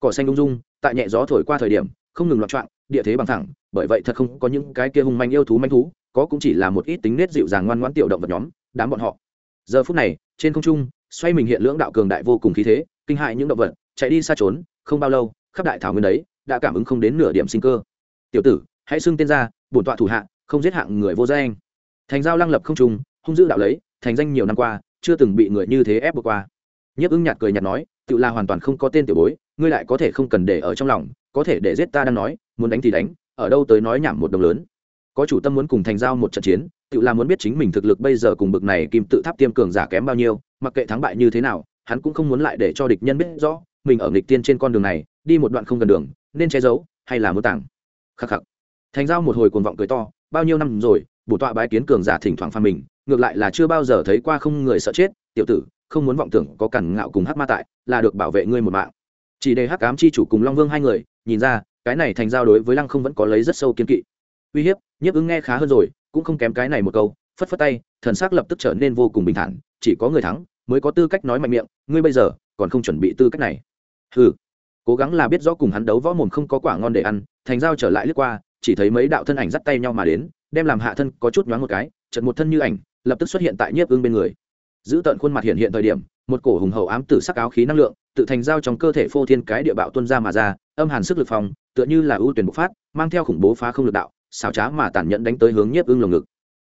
Cỏ xanh ung dung, tại nhẹ gió thổi qua thời điểm, không ngừng loạn trọng địa thế bằng thẳng, bởi vậy thật không có những cái kia hung manh yêu thú manh thú, có cũng chỉ là một ít tính nết dịu dàng ngoan ngoãn tiểu động vật nhóm, đám bọn họ. Giờ phút này, trên không trung, xoay mình hiện lưỡng đạo cường đại vô cùng khí thế kinh hại những động vật chạy đi xa trốn không bao lâu khắp đại thảo nguyên đấy đã cảm ứng không đến nửa điểm sinh cơ. Tiểu tử hãy xưng tên ra bổn tọa thủ hạ không giết hạng người vô danh. Thành giao lăng lập không trùng, hung dữ đạo lấy thành danh nhiều năm qua chưa từng bị người như thế ép vượt qua. Nhấp ứng nhạt cười nhạt nói tự là hoàn toàn không có tên tiểu bối ngươi lại có thể không cần để ở trong lòng có thể để giết ta đang nói muốn đánh thì đánh ở đâu tới nói nhảm một đồng lớn. Có chủ tâm muốn cùng thành giao một trận chiến tự là muốn biết chính mình thực lực bây giờ cùng bực này kim tự tháp tiêm cường giả kém bao nhiêu mặc kệ thắng bại như thế nào hắn cũng không muốn lại để cho địch nhân biết rõ, mình ở nghịch tiên trên con đường này, đi một đoạn không gần đường, nên che giấu, hay là muốn tàng khắc khắc. Thành giao một hồi cuồng vọng cười to, bao nhiêu năm rồi, bổ tọa bái kiến cường giả thỉnh thoảng pha mình, ngược lại là chưa bao giờ thấy qua không người sợ chết, tiểu tử, không muốn vọng tưởng có cản ngạo cùng hắc ma tại, là được bảo vệ ngươi một mạng. Chỉ để hắc ám chi chủ cùng long vương hai người, nhìn ra, cái này thành giao đối với lăng không vẫn có lấy rất sâu kiên kỵ. Uy hiếp, nhiếp ứng nghe khá hơn rồi, cũng không kém cái này một câu, phất phất tay, thần sắc lập tức trở nên vô cùng bình thản, chỉ có người thắng mới có tư cách nói mạnh miệng, ngươi bây giờ còn không chuẩn bị tư cách này. Ừ cố gắng là biết rõ cùng hắn đấu võ mồm không có quả ngon để ăn, thành giao trở lại lướt qua, chỉ thấy mấy đạo thân ảnh dắt tay nhau mà đến, đem làm hạ thân có chút nhoáng một cái chật một thân như ảnh, lập tức xuất hiện tại nhiếp ương bên người. Giữ tận khuôn mặt hiện hiện thời điểm, một cổ hùng hậu ám tử sắc áo khí năng lượng, tự thành giao trong cơ thể phô thiên cái địa bạo tuân ra mà ra, âm hàn sức lực phòng, tựa như là ưu tuyển bộc phát, mang theo khủng bố phá không lực đạo, xảo trá mà tàn nhẫn đánh tới hướng nhiếp ương lồng ngực.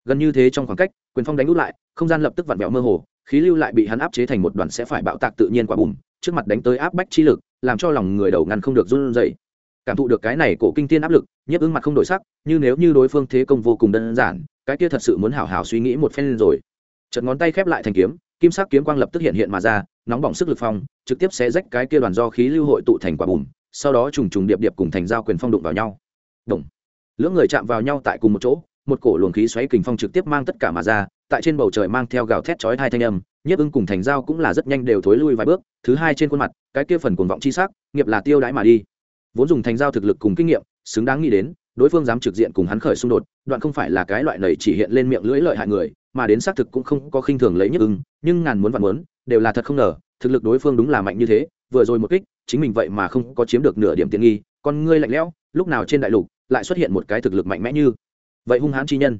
Gần như thế trong khoảng cách, quyền phong đánh út lại, không gian lập tức vặn vẹo mơ hồ khí lưu lại bị hắn áp chế thành một đoàn sẽ phải bạo tạc tự nhiên quả bùm, trước mặt đánh tới áp bách chi lực, làm cho lòng người đầu ngăn không được run dậy cảm thụ được cái này cổ kinh tiên áp lực, nhấp ứng mặt không đổi sắc, như nếu như đối phương thế công vô cùng đơn giản, cái kia thật sự muốn hảo hảo suy nghĩ một phen rồi. Chật ngón tay khép lại thành kiếm, kim sắc kiếm quang lập tức hiện hiện mà ra, nóng bỏng sức lực phong, trực tiếp sẽ rách cái kia đoàn do khí lưu hội tụ thành quả bùm, sau đó trùng trùng điệp điệp cùng thành giao quyền phong đụng vào nhau. Động. lưỡng người chạm vào nhau tại cùng một chỗ, một cổ luồng khí xoáy kình phong trực tiếp mang tất cả mà ra tại trên bầu trời mang theo gào thét chói hai thanh âm, nhiếp ưng cùng thành giao cũng là rất nhanh đều thối lui vài bước, thứ hai trên khuôn mặt, cái kia phần cuồng vọng chi sắc, nghiệp là tiêu đãi mà đi. Vốn dùng thành giao thực lực cùng kinh nghiệm, xứng đáng nghĩ đến, đối phương dám trực diện cùng hắn khởi xung đột, đoạn không phải là cái loại này chỉ hiện lên miệng lưỡi lợi hại người, mà đến xác thực cũng không có khinh thường lấy nhất ưng, nhưng ngàn muốn vạn muốn, đều là thật không ngờ, thực lực đối phương đúng là mạnh như thế, vừa rồi một kích, chính mình vậy mà không có chiếm được nửa điểm tiện nghi, con ngươi lạnh lẽo, lúc nào trên đại lục lại xuất hiện một cái thực lực mạnh mẽ như vậy hung hãn chi nhân.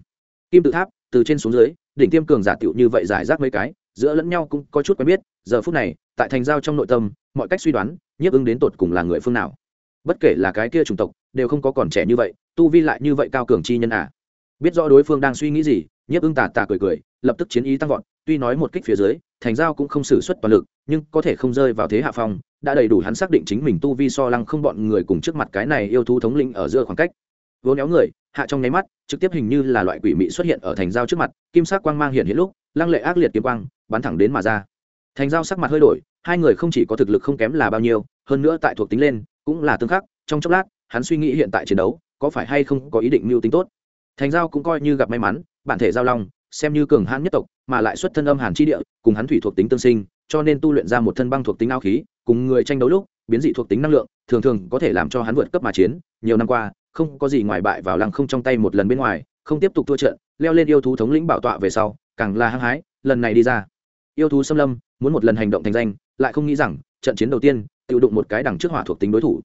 Kim tự tháp từ trên xuống dưới, đỉnh tiêm cường giả tựu như vậy giải rác mấy cái, giữa lẫn nhau cũng có chút quen biết, giờ phút này, tại thành giao trong nội tâm, mọi cách suy đoán, nhiếp ứng đến tột cùng là người phương nào. Bất kể là cái kia chủng tộc, đều không có còn trẻ như vậy, tu vi lại như vậy cao cường chi nhân à. Biết rõ đối phương đang suy nghĩ gì, nhiếp ứng tà tà cười cười, lập tức chiến ý tăng vọt, tuy nói một kích phía dưới, thành giao cũng không xử suất toàn lực, nhưng có thể không rơi vào thế hạ phong, đã đầy đủ hắn xác định chính mình tu vi so lăng không bọn người cùng trước mặt cái này yêu thú thống lĩnh ở giữa khoảng cách. Vốn éo người hạ trong nháy mắt, trực tiếp hình như là loại quỷ mị xuất hiện ở thành giao trước mặt, kim sắc quang mang hiện hiện lúc, lăng lệ ác liệt kiếm quang, bắn thẳng đến mà ra. Thành giao sắc mặt hơi đổi, hai người không chỉ có thực lực không kém là bao nhiêu, hơn nữa tại thuộc tính lên, cũng là tương khắc, trong chốc lát, hắn suy nghĩ hiện tại chiến đấu, có phải hay không có ý định mưu tính tốt. Thành giao cũng coi như gặp may mắn, bản thể giao long, xem như cường hãn nhất tộc, mà lại xuất thân âm hàn chi địa, cùng hắn thủy thuộc tính tương sinh, cho nên tu luyện ra một thân băng thuộc tính ao khí, cùng người tranh đấu lúc, biến dị thuộc tính năng lượng, thường thường có thể làm cho hắn vượt cấp mà chiến, nhiều năm qua không có gì ngoài bại vào lăng không trong tay một lần bên ngoài, không tiếp tục thua trận, leo lên yêu thú thống lĩnh bảo tọa về sau, càng là hăng hái, lần này đi ra. Yêu thú xâm lâm, muốn một lần hành động thành danh, lại không nghĩ rằng, trận chiến đầu tiên, tự đụng một cái đằng trước hỏa thuộc tính đối thủ.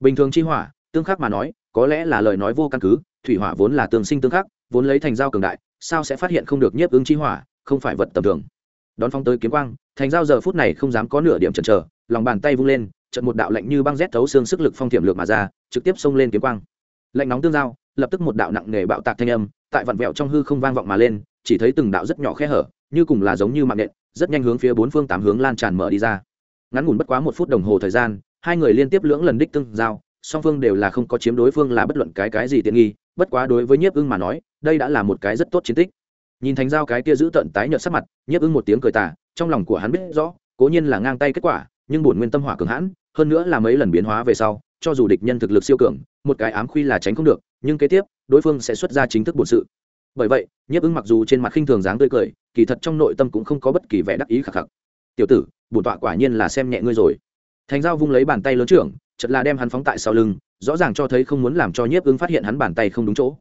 Bình thường chi hỏa, tương khắc mà nói, có lẽ là lời nói vô căn cứ, thủy hỏa vốn là tương sinh tương khắc, vốn lấy thành giao cường đại, sao sẽ phát hiện không được nhiếp ứng chi hỏa, không phải vật tầm thường. Đón phong tới kiếm quang, thành giao giờ phút này không dám có nửa điểm chần chờ, lòng bàn tay vung lên trận một đạo lạnh như băng rét thấu xương sức lực phong thiểm lược mà ra, trực tiếp xông lên kiếm quang lạnh nóng tương giao, lập tức một đạo nặng nề bạo tạc thanh âm tại vặn vẹo trong hư không vang vọng mà lên, chỉ thấy từng đạo rất nhỏ khe hở, như cùng là giống như mạng nện, rất nhanh hướng phía bốn phương tám hướng lan tràn mở đi ra. Ngắn ngủn bất quá một phút đồng hồ thời gian, hai người liên tiếp lưỡng lần đích tương giao, song phương đều là không có chiếm đối phương là bất luận cái cái gì tiện nghi, bất quá đối với nhiếp ưng mà nói, đây đã là một cái rất tốt chiến tích. Nhìn thành giao cái kia giữ tận tái nhợt sắc mặt, nhiếp ưng một tiếng cười tà, trong lòng của hắn biết rõ, cố nhiên là ngang tay kết quả, nhưng bổn nguyên tâm hỏa cường hãn, hơn nữa là mấy lần biến hóa về sau cho dù địch nhân thực lực siêu cường, một cái ám khuy là tránh không được, nhưng kế tiếp, đối phương sẽ xuất ra chính thức bổn sự. Bởi vậy, nhiếp ứng mặc dù trên mặt khinh thường dáng tươi cười, kỳ thật trong nội tâm cũng không có bất kỳ vẻ đắc ý khạc khạc tiểu tử, bổn tọa quả nhiên là xem nhẹ ngươi rồi. Thành giao vung lấy bàn tay lớn trưởng chật là đem hắn phóng tại sau lưng, rõ ràng cho thấy không muốn làm cho nhiếp ứng phát hiện hắn bàn tay không đúng chỗ.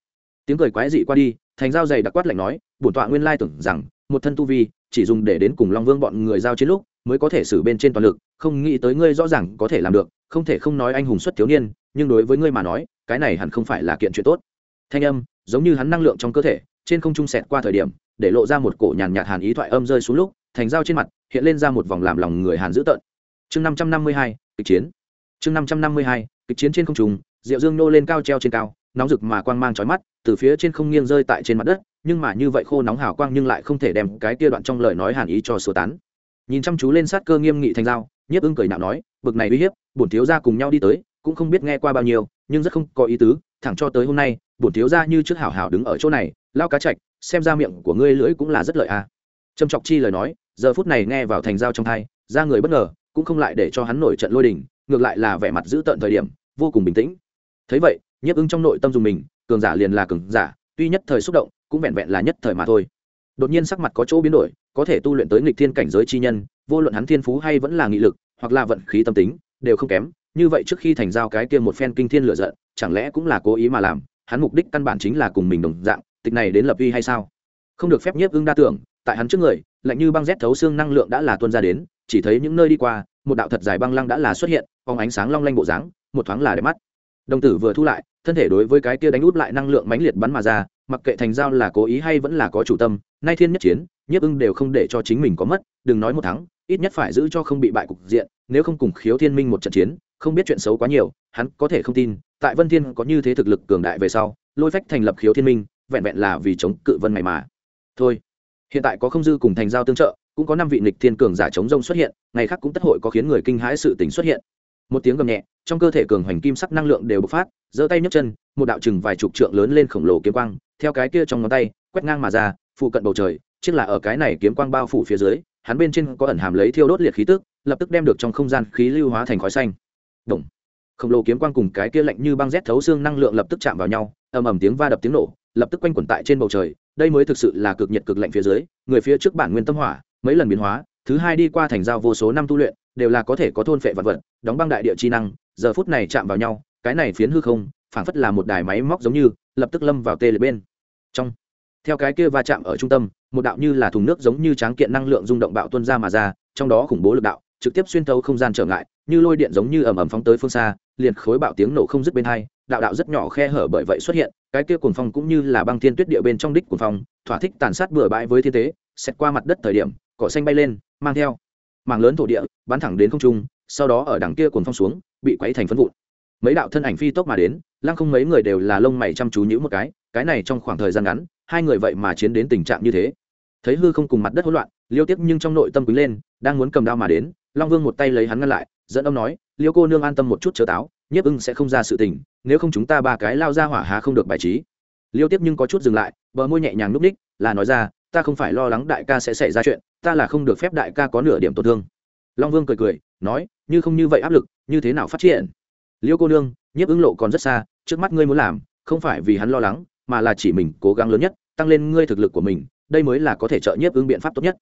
Tiếng cười quái dị qua đi, thành giao dày đặc quát lạnh nói, bổn tọa nguyên lai tưởng rằng, một thân tu vi, chỉ dùng để đến cùng long vương bọn người giao chiến lúc mới có thể xử bên trên toàn lực, không nghĩ tới ngươi rõ ràng có thể làm được, không thể không nói anh hùng xuất thiếu niên, nhưng đối với ngươi mà nói, cái này hẳn không phải là kiện chuyện tốt. Thanh âm, giống như hắn năng lượng trong cơ thể, trên không trung sẹt qua thời điểm, để lộ ra một cổ nhàn nhạt hàn ý thoại âm rơi xuống lúc, thành dao trên mặt, hiện lên ra một vòng làm lòng người hàn dữ tợn. Chương năm trăm năm mươi hai, kịch chiến. Chương năm trăm năm mươi hai, kịch chiến trên không trung, diệu dương nô lên cao treo trên cao, nóng rực mà quang mang chói mắt, từ phía trên không nghiêng rơi tại trên mặt đất, nhưng mà như vậy khô nóng hào quang nhưng lại không thể đem cái kia đoạn trong lời nói hàn ý cho sơ tán nhìn chăm chú lên sát cơ nghiêm nghị thành dao nhiếp ưng cười nạo nói, bực này uy hiếp, bổn thiếu gia cùng nhau đi tới, cũng không biết nghe qua bao nhiêu, nhưng rất không có ý tứ, thẳng cho tới hôm nay, bổn thiếu gia như trước hảo hảo đứng ở chỗ này, lao cá chạch, xem ra miệng của ngươi lưỡi cũng là rất lợi à. trâm trọc chi lời nói, giờ phút này nghe vào thành dao trong thai, ra người bất ngờ, cũng không lại để cho hắn nổi trận lôi đình, ngược lại là vẻ mặt giữ tận thời điểm, vô cùng bình tĩnh thấy vậy, nhiếp ưng trong nội tâm dùng mình, cường giả liền là cường giả, tuy nhất thời xúc động, cũng vẹn vẹn là nhất thời mà thôi đột nhiên sắc mặt có chỗ biến đổi, có thể tu luyện tới nghịch thiên cảnh giới chi nhân, vô luận hắn thiên phú hay vẫn là nghị lực, hoặc là vận khí tâm tính, đều không kém. Như vậy trước khi thành giao cái kia một phen kinh thiên lựa giận, chẳng lẽ cũng là cố ý mà làm? Hắn mục đích căn bản chính là cùng mình đồng dạng, tịch này đến lập uy hay sao? Không được phép nhiếp ưng đa tưởng, tại hắn trước người, lạnh như băng rét thấu xương năng lượng đã là tuân ra đến, chỉ thấy những nơi đi qua, một đạo thật dài băng lăng đã là xuất hiện, phóng ánh sáng long lanh bộ dáng, một thoáng là đẹp mắt. Đồng tử vừa thu lại, thân thể đối với cái kia đánh út lại năng lượng mãnh liệt bắn mà ra mặc kệ thành giao là cố ý hay vẫn là có chủ tâm, nay thiên nhất chiến, nhiếp ưng đều không để cho chính mình có mất, đừng nói một thắng, ít nhất phải giữ cho không bị bại cục diện, nếu không cùng khiếu thiên minh một trận chiến, không biết chuyện xấu quá nhiều, hắn có thể không tin, tại vân thiên có như thế thực lực cường đại về sau, lôi phách thành lập khiếu thiên minh, vẹn vẹn là vì chống cự vân mày mà. Thôi, hiện tại có không dư cùng thành giao tương trợ, cũng có năm vị nịch thiên cường giả chống rông xuất hiện, ngày khác cũng tất hội có khiến người kinh hãi sự tình xuất hiện một tiếng gầm nhẹ, trong cơ thể cường hoành kim sắc năng lượng đều bộc phát, giơ tay nhấc chân, một đạo chừng vài chục trượng lớn lên khổng lồ kiếm quang, theo cái kia trong ngón tay, quét ngang mà ra, phụ cận bầu trời, chiếc là ở cái này kiếm quang bao phủ phía dưới, hắn bên trên có ẩn hàm lấy thiêu đốt liệt khí tức, lập tức đem được trong không gian khí lưu hóa thành khói xanh Động. khổng lồ kiếm quang cùng cái kia lạnh như băng rét thấu xương năng lượng lập tức chạm vào nhau, ầm ầm tiếng va đập tiếng nổ, lập tức quanh quẩn tại trên bầu trời, đây mới thực sự là cực nhiệt cực lạnh phía dưới, người phía trước bản nguyên tâm hỏa, mấy lần biến hóa, thứ hai đi qua thành giao vô số năm tu luyện đều là có thể có thôn phệ vật vật, đóng băng đại địa chi năng, giờ phút này chạm vào nhau, cái này phiến hư không, phảng phất là một đài máy móc giống như, lập tức lâm vào tê liệt bên trong. Theo cái kia va chạm ở trung tâm, một đạo như là thùng nước giống như tráng kiện năng lượng rung động bạo tuân ra mà ra, trong đó khủng bố lực đạo, trực tiếp xuyên thấu không gian trở ngại, như lôi điện giống như ầm ầm phóng tới phương xa, liền khối bạo tiếng nổ không dứt bên hai, đạo đạo rất nhỏ khe hở bởi vậy xuất hiện, cái kia cuồng phong cũng như là băng thiên tuyết địa bên trong đích cuồng phong, thỏa thích tàn sát bừa bãi với thiên tế xét qua mặt đất thời điểm, cỏ xanh bay lên, mang theo mảng lớn thổ địa, bắn thẳng đến không trung, sau đó ở đằng kia cuồng phong xuống, bị quấy thành phân vụn. Mấy đạo thân ảnh phi tốc mà đến, lăng không mấy người đều là lông mày chăm chú nhữ một cái cái này trong khoảng thời gian ngắn, hai người vậy mà chiến đến tình trạng như thế. Thấy hư không cùng mặt đất hỗn loạn, liêu tiếp nhưng trong nội tâm quý lên, đang muốn cầm đao mà đến, long vương một tay lấy hắn ngăn lại, dẫn ông nói, liêu cô nương an tâm một chút chớ táo, nhiếp ưng sẽ không ra sự tình, nếu không chúng ta ba cái lao ra hỏa há không được bài trí. Liêu tiếp nhưng có chút dừng lại, bờ môi nhẹ nhàng núp ních, là nói ra ta không phải lo lắng đại ca sẽ xảy ra chuyện, ta là không được phép đại ca có nửa điểm tổn thương. Long vương cười cười, nói, như không như vậy áp lực, như thế nào phát triển? Liêu cô nương, nhiếp ứng lộ còn rất xa, trước mắt ngươi muốn làm, không phải vì hắn lo lắng, mà là chỉ mình cố gắng lớn nhất, tăng lên ngươi thực lực của mình, đây mới là có thể trợ nhiếp ứng biện pháp tốt nhất.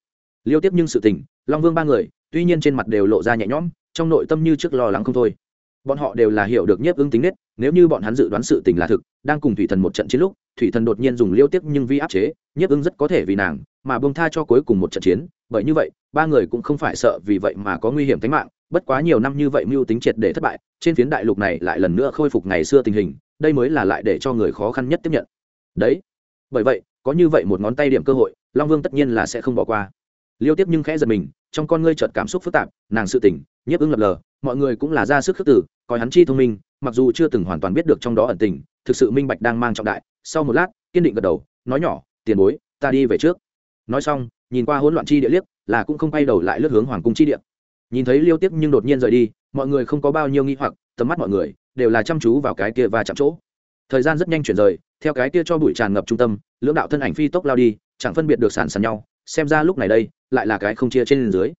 Liêu tiếp nhưng sự tình, long vương ba người, tuy nhiên trên mặt đều lộ ra nhẹ nhõm, trong nội tâm như trước lo lắng không thôi. Bọn họ đều là hiểu được nhiếp ứng tính nết nếu như bọn hắn dự đoán sự tình là thực, đang cùng thủy thần một trận chiến lúc, thủy thần đột nhiên dùng liêu tiếp nhưng vi áp chế, nhiếp ưng rất có thể vì nàng, mà bông tha cho cuối cùng một trận chiến. Bởi như vậy, ba người cũng không phải sợ vì vậy mà có nguy hiểm tính mạng. Bất quá nhiều năm như vậy mưu tính triệt để thất bại, trên phiến đại lục này lại lần nữa khôi phục ngày xưa tình hình, đây mới là lại để cho người khó khăn nhất tiếp nhận. Đấy. Bởi vậy, có như vậy một ngón tay điểm cơ hội, long vương tất nhiên là sẽ không bỏ qua. Liêu tiếp nhưng khẽ giật mình, trong con ngươi chợt cảm xúc phức tạp, nàng sự tỉnh nhiếp ứng lập lờ, mọi người cũng là ra sức khước tử coi hắn chi thông minh, mặc dù chưa từng hoàn toàn biết được trong đó ẩn tình, thực sự minh bạch đang mang trọng đại. Sau một lát, kiên định gật đầu, nói nhỏ, tiền bối, ta đi về trước. Nói xong, nhìn qua hỗn loạn chi địa liếc, là cũng không quay đầu lại lướt hướng hoàng cung chi địa. Nhìn thấy liêu tiếp nhưng đột nhiên rời đi, mọi người không có bao nhiêu nghi hoặc, tầm mắt mọi người đều là chăm chú vào cái kia và chạm chỗ. Thời gian rất nhanh chuyển rời, theo cái kia cho bụi tràn ngập trung tâm, lưỡng đạo thân ảnh phi tốc lao đi, chẳng phân biệt được sản sàn nhau, xem ra lúc này đây, lại là cái không chia trên dưới.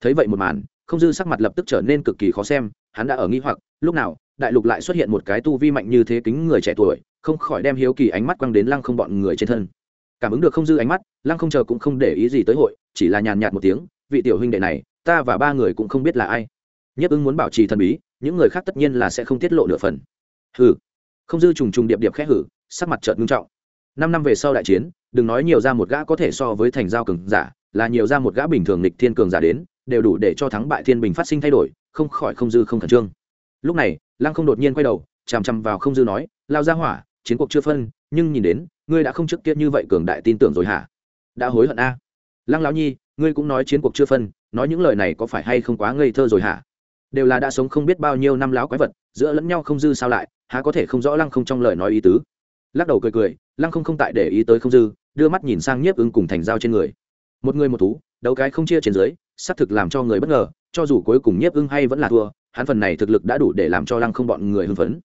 Thấy vậy một màn, không dư sắc mặt lập tức trở nên cực kỳ khó xem, hắn đã ở nghi hoặc lúc nào, đại lục lại xuất hiện một cái tu vi mạnh như thế kính người trẻ tuổi, không khỏi đem hiếu kỳ ánh mắt quăng đến lăng không bọn người trên thân. Cảm ứng được không dư ánh mắt, lăng không chờ cũng không để ý gì tới hội, chỉ là nhàn nhạt một tiếng, vị tiểu huynh đệ này, ta và ba người cũng không biết là ai. Nhất ứng muốn bảo trì thần bí, những người khác tất nhiên là sẽ không tiết lộ nửa phần. Hừ. Không dư trùng trùng điệp điệp khẽ hử, sắc mặt chợt ngưng trọng. Năm năm về sau đại chiến, đừng nói nhiều ra một gã có thể so với thành giao cường giả, là nhiều ra một gã bình thường lịch thiên cường giả đến, đều đủ để cho thắng bại thiên bình phát sinh thay đổi, không khỏi không dư không khẩn trương lúc này, lăng không đột nhiên quay đầu, chằm chằm vào không dư nói lao ra hỏa, chiến cuộc chưa phân, nhưng nhìn đến, ngươi đã không trước kia như vậy cường đại tin tưởng rồi hả? Đã hối hận a. Lăng lão nhi, ngươi cũng nói chiến cuộc chưa phân, nói những lời này có phải hay không quá ngây thơ rồi hả? Đều là đã sống không biết bao nhiêu năm láo quái vật, giữa lẫn nhau không dư sao lại, há có thể không rõ lăng không trong lời nói ý tứ? Lắc đầu cười cười, lăng không không tại để ý tới không dư, đưa mắt nhìn sang nhiếp ứng cùng thành dao trên người. Một người một thú, đấu cái không chia trên dưới, xác thực làm cho người bất ngờ, cho dù cuối cùng nhiếp ưng hay vẫn là thua hắn phần này thực lực đã đủ để làm cho lăng không bọn người hưng phấn.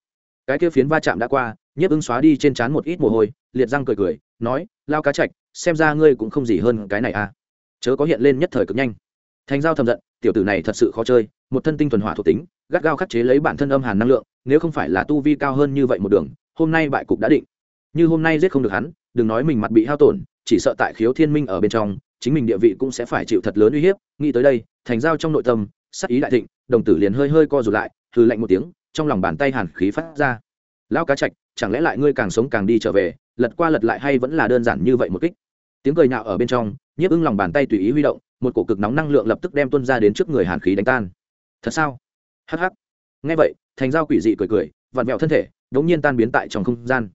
Cái kia phiến va chạm đã qua, nhiếp ưng xóa đi trên trán một ít mồ hôi, liệt răng cười cười, nói, lao cá chạch xem ra ngươi cũng không gì hơn cái này à. Chớ có hiện lên nhất thời cực nhanh. Thành giao thầm giận, tiểu tử này thật sự khó chơi, một thân tinh thuần hỏa thuộc tính, gắt gao khắc chế lấy bản thân âm hàn năng lượng, nếu không phải là tu vi cao hơn như vậy một đường, hôm nay bại cục đã định. Như hôm nay giết không được hắn, đừng nói mình mặt bị hao tổn, chỉ sợ tại khiếu thiên minh ở bên trong, chính mình địa vị cũng sẽ phải chịu thật lớn uy hiếp. Nghĩ tới đây, thành giao trong nội tâm, sắc ý đại thịnh đồng tử liền hơi hơi co rụt lại, hừ lạnh một tiếng, trong lòng bàn tay hàn khí phát ra. Lão cá trạch, chẳng lẽ lại ngươi càng sống càng đi trở về, lật qua lật lại hay vẫn là đơn giản như vậy một kích? Tiếng cười nhạo ở bên trong, nhiếp ưng lòng bàn tay tùy ý huy động, một cổ cực nóng năng lượng lập tức đem tuân ra đến trước người hàn khí đánh tan. Thật sao? Hh nghe vậy, thành giao quỷ dị cười cười, vặn vẹo thân thể, đống nhiên tan biến tại trong không gian.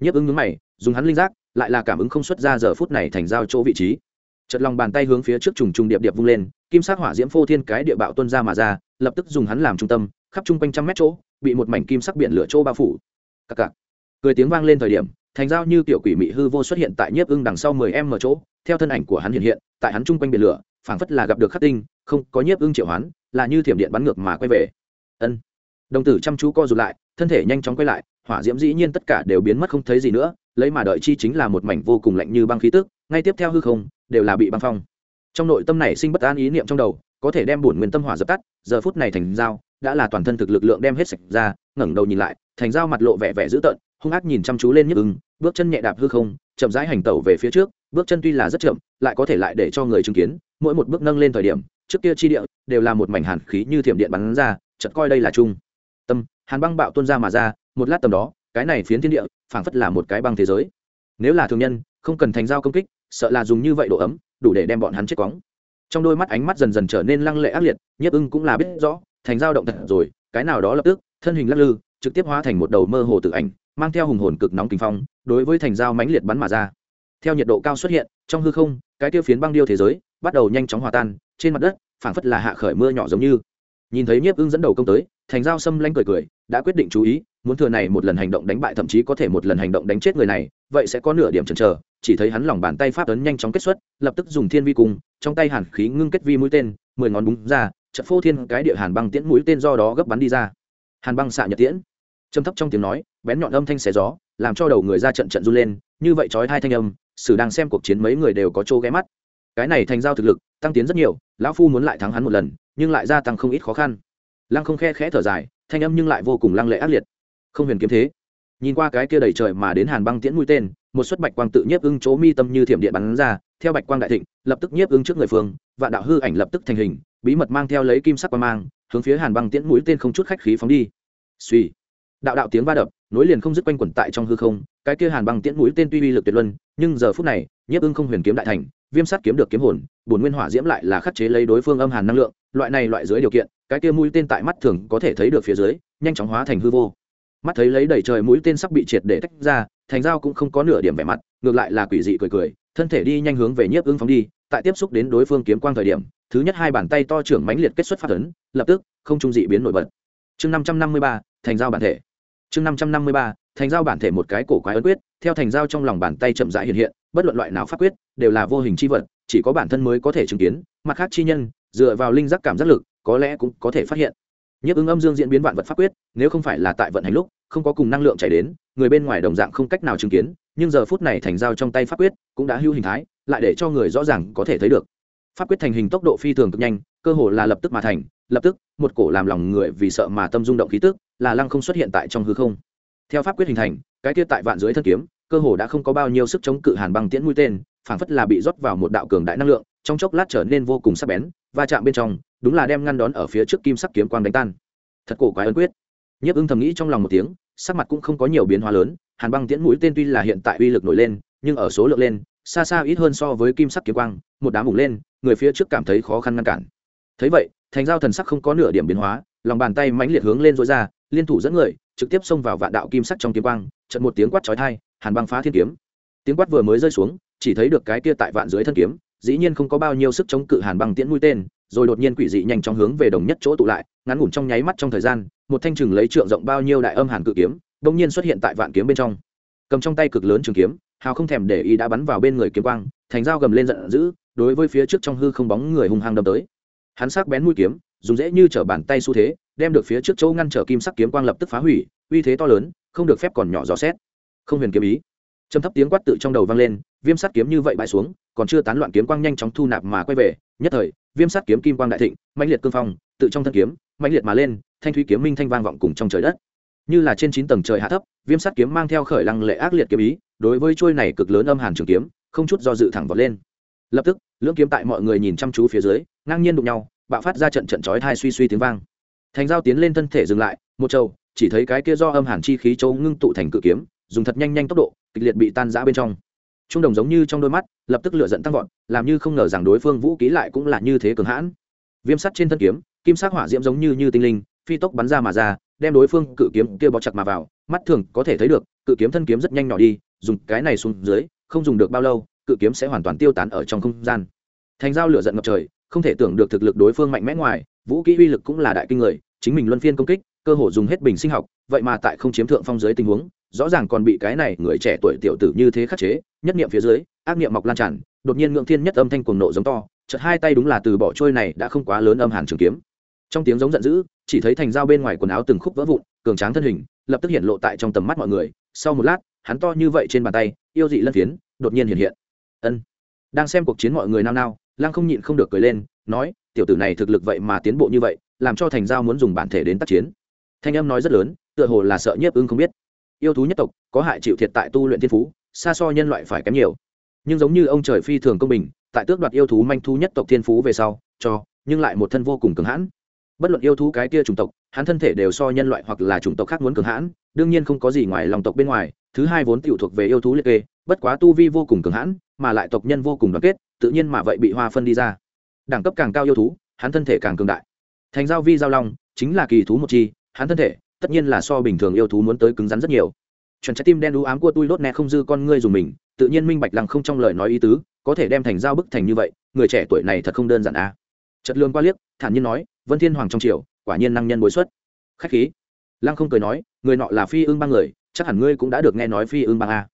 Nhiếp ưng nhướng mày, dùng hắn linh giác, lại là cảm ứng không xuất ra giờ phút này thành giao chỗ vị trí chật lòng bàn tay hướng phía trước trùng trùng điệp điệp vung lên, kim sắc hỏa diễm phô thiên cái địa bạo tuân ra mà ra, lập tức dùng hắn làm trung tâm, khắp chung quanh trăm mét chỗ, bị một mảnh kim sắc biển lửa chỗ bao phủ. Cặc cặc. Cười tiếng vang lên thời điểm, thành dao như tiểu quỷ mị hư vô xuất hiện tại nhiếp ưng đằng sau mười em ở chỗ, theo thân ảnh của hắn hiện hiện, tại hắn chung quanh biển lửa, phảng phất là gặp được khắc tinh, không có nhiếp ưng triệu hoán, là như thiểm điện bắn ngược mà quay về. Ân. Đồng tử chăm chú co rụt lại, thân thể nhanh chóng quay lại, hỏa diễm dĩ nhiên tất cả đều biến mất không thấy gì nữa, lấy mà đợi chi chính là một mảnh vô cùng lạnh như băng khí tức, ngay tiếp theo hư không đều là bị băng phong. Trong nội tâm này sinh bất an ý niệm trong đầu, có thể đem bổn nguyên tâm hỏa dập tắt, giờ phút này thành dao, đã là toàn thân thực lực lượng đem hết sạch ra, ngẩng đầu nhìn lại, thành dao mặt lộ vẻ vẻ dữ tợn, hung ác nhìn chăm chú lên nhức ưng, bước chân nhẹ đạp hư không, chậm rãi hành tẩu về phía trước, bước chân tuy là rất chậm, lại có thể lại để cho người chứng kiến, mỗi một bước nâng lên thời điểm, trước kia chi địa, đều là một mảnh hàn khí như thiểm điện bắn ra, chợt coi đây là chung tâm, hàn băng bạo tuôn ra mà ra, một lát tầm đó, cái này phiến thiên địa, phảng phất là một cái băng thế giới. Nếu là thường nhân, không cần thành dao công kích sợ là dùng như vậy độ ấm, đủ để đem bọn hắn chết quóng trong đôi mắt ánh mắt dần dần trở nên lăng lệ ác liệt, nhiếp ưng cũng là biết rõ, thành dao động thật rồi, cái nào đó lập tức, thân hình lắc lư, trực tiếp hóa thành một đầu mơ hồ tự ảnh, mang theo hùng hồn cực nóng kinh phong, đối với thành dao mãnh liệt bắn mà ra. Theo nhiệt độ cao xuất hiện, trong hư không, cái tiêu phiến băng điêu thế giới bắt đầu nhanh chóng hòa tan, trên mặt đất, phảng phất là hạ khởi mưa nhỏ giống như. Nhìn thấy nhiếp ưng dẫn đầu công tới, thành giao xâm lanh cười cười, đã quyết định chú ý, muốn thừa này một lần hành động đánh bại thậm chí có thể một lần hành động đánh chết người này, vậy sẽ có nửa điểm chần chờ chỉ thấy hắn lòng bàn tay pháp ấn nhanh chóng kết xuất, lập tức dùng thiên vi cung trong tay hàn khí ngưng kết vi mũi tên, mười ngón búng ra trận phô thiên cái địa hàn băng tiễn mũi tên do đó gấp bắn đi ra. Hàn băng xạ nhật tiễn. Trầm thấp trong tiếng nói, bén nhọn âm thanh xé gió, làm cho đầu người ra trận trận run lên, như vậy trói hai thanh âm, sử đang xem cuộc chiến mấy người đều có chỗ ghé mắt. Cái này thành giao thực lực, tăng tiến rất nhiều, lão phu muốn lại thắng hắn một lần, nhưng lại gia tăng không ít khó khăn. Lăng không khe khẽ thở dài, thanh âm nhưng lại vô cùng lăng lệ ác liệt. Không huyền kiếm thế. Nhìn qua cái kia đầy trời mà đến hàn băng tiễn mũi tên một suất bạch quang tự nhiếp ưng chỗ mi tâm như thiểm điện bắn ra, theo bạch quang đại thịnh, lập tức nhiếp ưng trước người phương, vạn đạo hư ảnh lập tức thành hình, bí mật mang theo lấy kim sắc quang mang, hướng phía hàn băng tiễn mũi tên không chút khách khí phóng đi. Suy đạo đạo tiếng va đập, nối liền không dứt quanh quẩn tại trong hư không, cái kia hàn băng tiễn mũi tên tuy uy lực tuyệt luân, nhưng giờ phút này, nhiếp ưng không huyền kiếm đại thành, viêm sắt kiếm được kiếm hồn, bổn nguyên hỏa diễm lại là khắc chế lấy đối phương âm hàn năng lượng, loại này loại dưới điều kiện, cái kia mũi tên tại mắt thường có thể thấy được phía dưới, nhanh chóng hóa thành hư vô. Mắt thấy lấy đầy trời mũi tên sắp bị triệt để tách ra thành dao cũng không có nửa điểm vẻ mặt, ngược lại là quỷ dị cười cười, thân thể đi nhanh hướng về nhiếp ứng phóng đi, tại tiếp xúc đến đối phương kiếm quang thời điểm, thứ nhất hai bàn tay to trưởng mãnh liệt kết xuất phát ấn, lập tức, không trung dị biến nổi bật. Chương năm trăm năm mươi ba, thành giao bản thể. Chương năm trăm năm mươi ba, thành giao bản thể một cái cổ quái ấn quyết, theo thành giao trong lòng bàn tay chậm rãi hiện hiện, bất luận loại nào pháp quyết, đều là vô hình chi vật, chỉ có bản thân mới có thể chứng kiến, mặt khác chi nhân, dựa vào linh giác cảm giác lực, có lẽ cũng có thể phát hiện. Nhiếp ứng âm dương diễn biến vạn vật pháp quyết, nếu không phải là tại vận hành lúc, không có cùng năng lượng chảy đến người bên ngoài đồng dạng không cách nào chứng kiến, nhưng giờ phút này thành giao trong tay pháp quyết cũng đã hưu hình thái, lại để cho người rõ ràng có thể thấy được. Pháp quyết thành hình tốc độ phi thường cực nhanh, cơ hồ là lập tức mà thành, lập tức, một cổ làm lòng người vì sợ mà tâm rung động khí tức, là lăng không xuất hiện tại trong hư không. Theo pháp quyết hình thành, cái tiết tại vạn dưới thân kiếm, cơ hồ đã không có bao nhiêu sức chống cự hàn băng tiễn mũi tên, phảng phất là bị rót vào một đạo cường đại năng lượng, trong chốc lát trở nên vô cùng sắc bén, va chạm bên trong, đúng là đem ngăn đón ở phía trước kim sắc kiếm quang đánh tan. Thật cổ quái ấn quyết. Nhiếp ưng thầm nghĩ trong lòng một tiếng sắc mặt cũng không có nhiều biến hóa lớn, hàn băng tiễn mũi tên tuy là hiện tại uy lực nổi lên, nhưng ở số lượng lên, xa xa ít hơn so với kim sắc kiếm quang, một đám bùng lên, người phía trước cảm thấy khó khăn ngăn cản. Thấy vậy, thành giao thần sắc không có nửa điểm biến hóa, lòng bàn tay mãnh liệt hướng lên dối ra, liên thủ dẫn người, trực tiếp xông vào vạn đạo kim sắc trong kiếm quang trận một tiếng quát chói thai hàn băng phá thiên kiếm. Tiếng quát vừa mới rơi xuống, chỉ thấy được cái kia tại vạn dưới thân kiếm, dĩ nhiên không có bao nhiêu sức chống cự hàn băng tiễn mũi tên rồi đột nhiên quỷ dị nhanh chóng hướng về đồng nhất chỗ tụ lại, ngắn ngủn trong nháy mắt trong thời gian, một thanh trừng lấy trượng rộng bao nhiêu đại âm hàn cự kiếm đông nhiên xuất hiện tại vạn kiếm bên trong. Cầm trong tay cực lớn trường kiếm, hào không thèm để ý đã bắn vào bên người kiếm quang, thành dao gầm lên giận dữ, đối với phía trước trong hư không bóng người hung hăng đâm tới. Hắn sắc bén mũi kiếm, dùng dễ như trở bàn tay xu thế, đem được phía trước chỗ ngăn trở kim sắc kiếm quang lập tức phá hủy, uy thế to lớn, không được phép còn nhỏ dò xét. Không huyền kiếm ý trầm thấp tiếng quát tự trong đầu vang lên, viêm sắt kiếm như vậy bãi xuống, còn chưa tán loạn kiếm quang nhanh chóng thu nạp mà quay về, nhất thời, viêm sắt kiếm kim quang đại thịnh, mãnh liệt cương phong, tự trong thân kiếm, mãnh liệt mà lên, thanh thủy kiếm minh thanh vang vọng cùng trong trời đất. Như là trên chín tầng trời hạ thấp, viêm sắt kiếm mang theo khởi lăng lệ ác liệt kiếm ý, đối với trôi này cực lớn âm hàn trường kiếm, không chút do dự thẳng vọt lên. Lập tức, lưỡng kiếm tại mọi người nhìn chăm chú phía dưới, ngang nhiên đụng nhau, bạo phát ra trận trận chói thai suy suy tiếng vang. Thành giao tiến lên thân thể dừng lại, một trâu, chỉ thấy cái kia do âm hàn chi khí châu ngưng tụ thành cự kiếm dùng thật nhanh nhanh tốc độ, kịch liệt bị tan rã bên trong. Trung đồng giống như trong đôi mắt, lập tức lửa giận tăng vọt, làm như không ngờ rằng đối phương vũ ký lại cũng là như thế cường hãn. Viêm sắt trên thân kiếm, kim sắc hỏa diễm giống như như tinh linh, phi tốc bắn ra mà ra, đem đối phương cự kiếm kia bó chặt mà vào. Mắt thường có thể thấy được, cự kiếm thân kiếm rất nhanh nhỏ đi, dùng cái này xuống dưới, không dùng được bao lâu, cự kiếm sẽ hoàn toàn tiêu tán ở trong không gian. Thành giao lửa giận ngập trời, không thể tưởng được thực lực đối phương mạnh mẽ ngoài, vũ kỹ uy lực cũng là đại kinh người, chính mình luân phiên công kích, cơ hội dùng hết bình sinh học, vậy mà tại không chiếm thượng phong dưới tình huống rõ ràng còn bị cái này người trẻ tuổi tiểu tử như thế khắc chế, nhất niệm phía dưới, ác niệm mọc lan tràn, đột nhiên ngưỡng thiên nhất âm thanh cuồng nộ giống to, chợt hai tay đúng là từ bỏ trôi này đã không quá lớn âm hàn trường kiếm. Trong tiếng giống giận dữ, chỉ thấy thành dao bên ngoài quần áo từng khúc vỡ vụn, cường tráng thân hình, lập tức hiện lộ tại trong tầm mắt mọi người. Sau một lát, hắn to như vậy trên bàn tay, yêu dị lân phiến, đột nhiên hiện hiện. Ân. Đang xem cuộc chiến mọi người nao nao lang không nhịn không được cười lên, nói, tiểu tử này thực lực vậy mà tiến bộ như vậy, làm cho thành giao muốn dùng bản thể đến tác chiến. Thanh âm nói rất lớn, tựa hồ là sợ nhiếp ưng không biết yêu thú nhất tộc, có hại chịu thiệt tại tu luyện thiên phú, xa so nhân loại phải kém nhiều. Nhưng giống như ông trời phi thường công bình, tại tước đoạt yêu thú manh thú nhất tộc thiên phú về sau, cho, nhưng lại một thân vô cùng cứng hãn. Bất luận yêu thú cái kia chủng tộc, hắn thân thể đều so nhân loại hoặc là chủng tộc khác muốn cường hãn, đương nhiên không có gì ngoài lòng tộc bên ngoài, thứ hai vốn tiểu thuộc về yêu thú liệt kê, bất quá tu vi vô cùng cường hãn, mà lại tộc nhân vô cùng đoàn kết, tự nhiên mà vậy bị hoa phân đi ra. Đẳng cấp càng cao yêu thú, hắn thân thể càng cường đại. Thành giao vi giao long, chính là kỳ thú một chi, hắn thân thể tất nhiên là so bình thường yêu thú muốn tới cứng rắn rất nhiều. Chuẩn trái tim đen đú ám của tôi đốt nẹ không dư con ngươi dùng mình, tự nhiên minh bạch lăng không trong lời nói ý tứ, có thể đem thành giao bức thành như vậy, người trẻ tuổi này thật không đơn giản a à. chật lương qua liếc, thản nhiên nói, vân thiên hoàng trong triều, quả nhiên năng nhân bối xuất. Khách khí. Lăng không cười nói, người nọ là phi ương bang người, chắc hẳn ngươi cũng đã được nghe nói phi ương bang a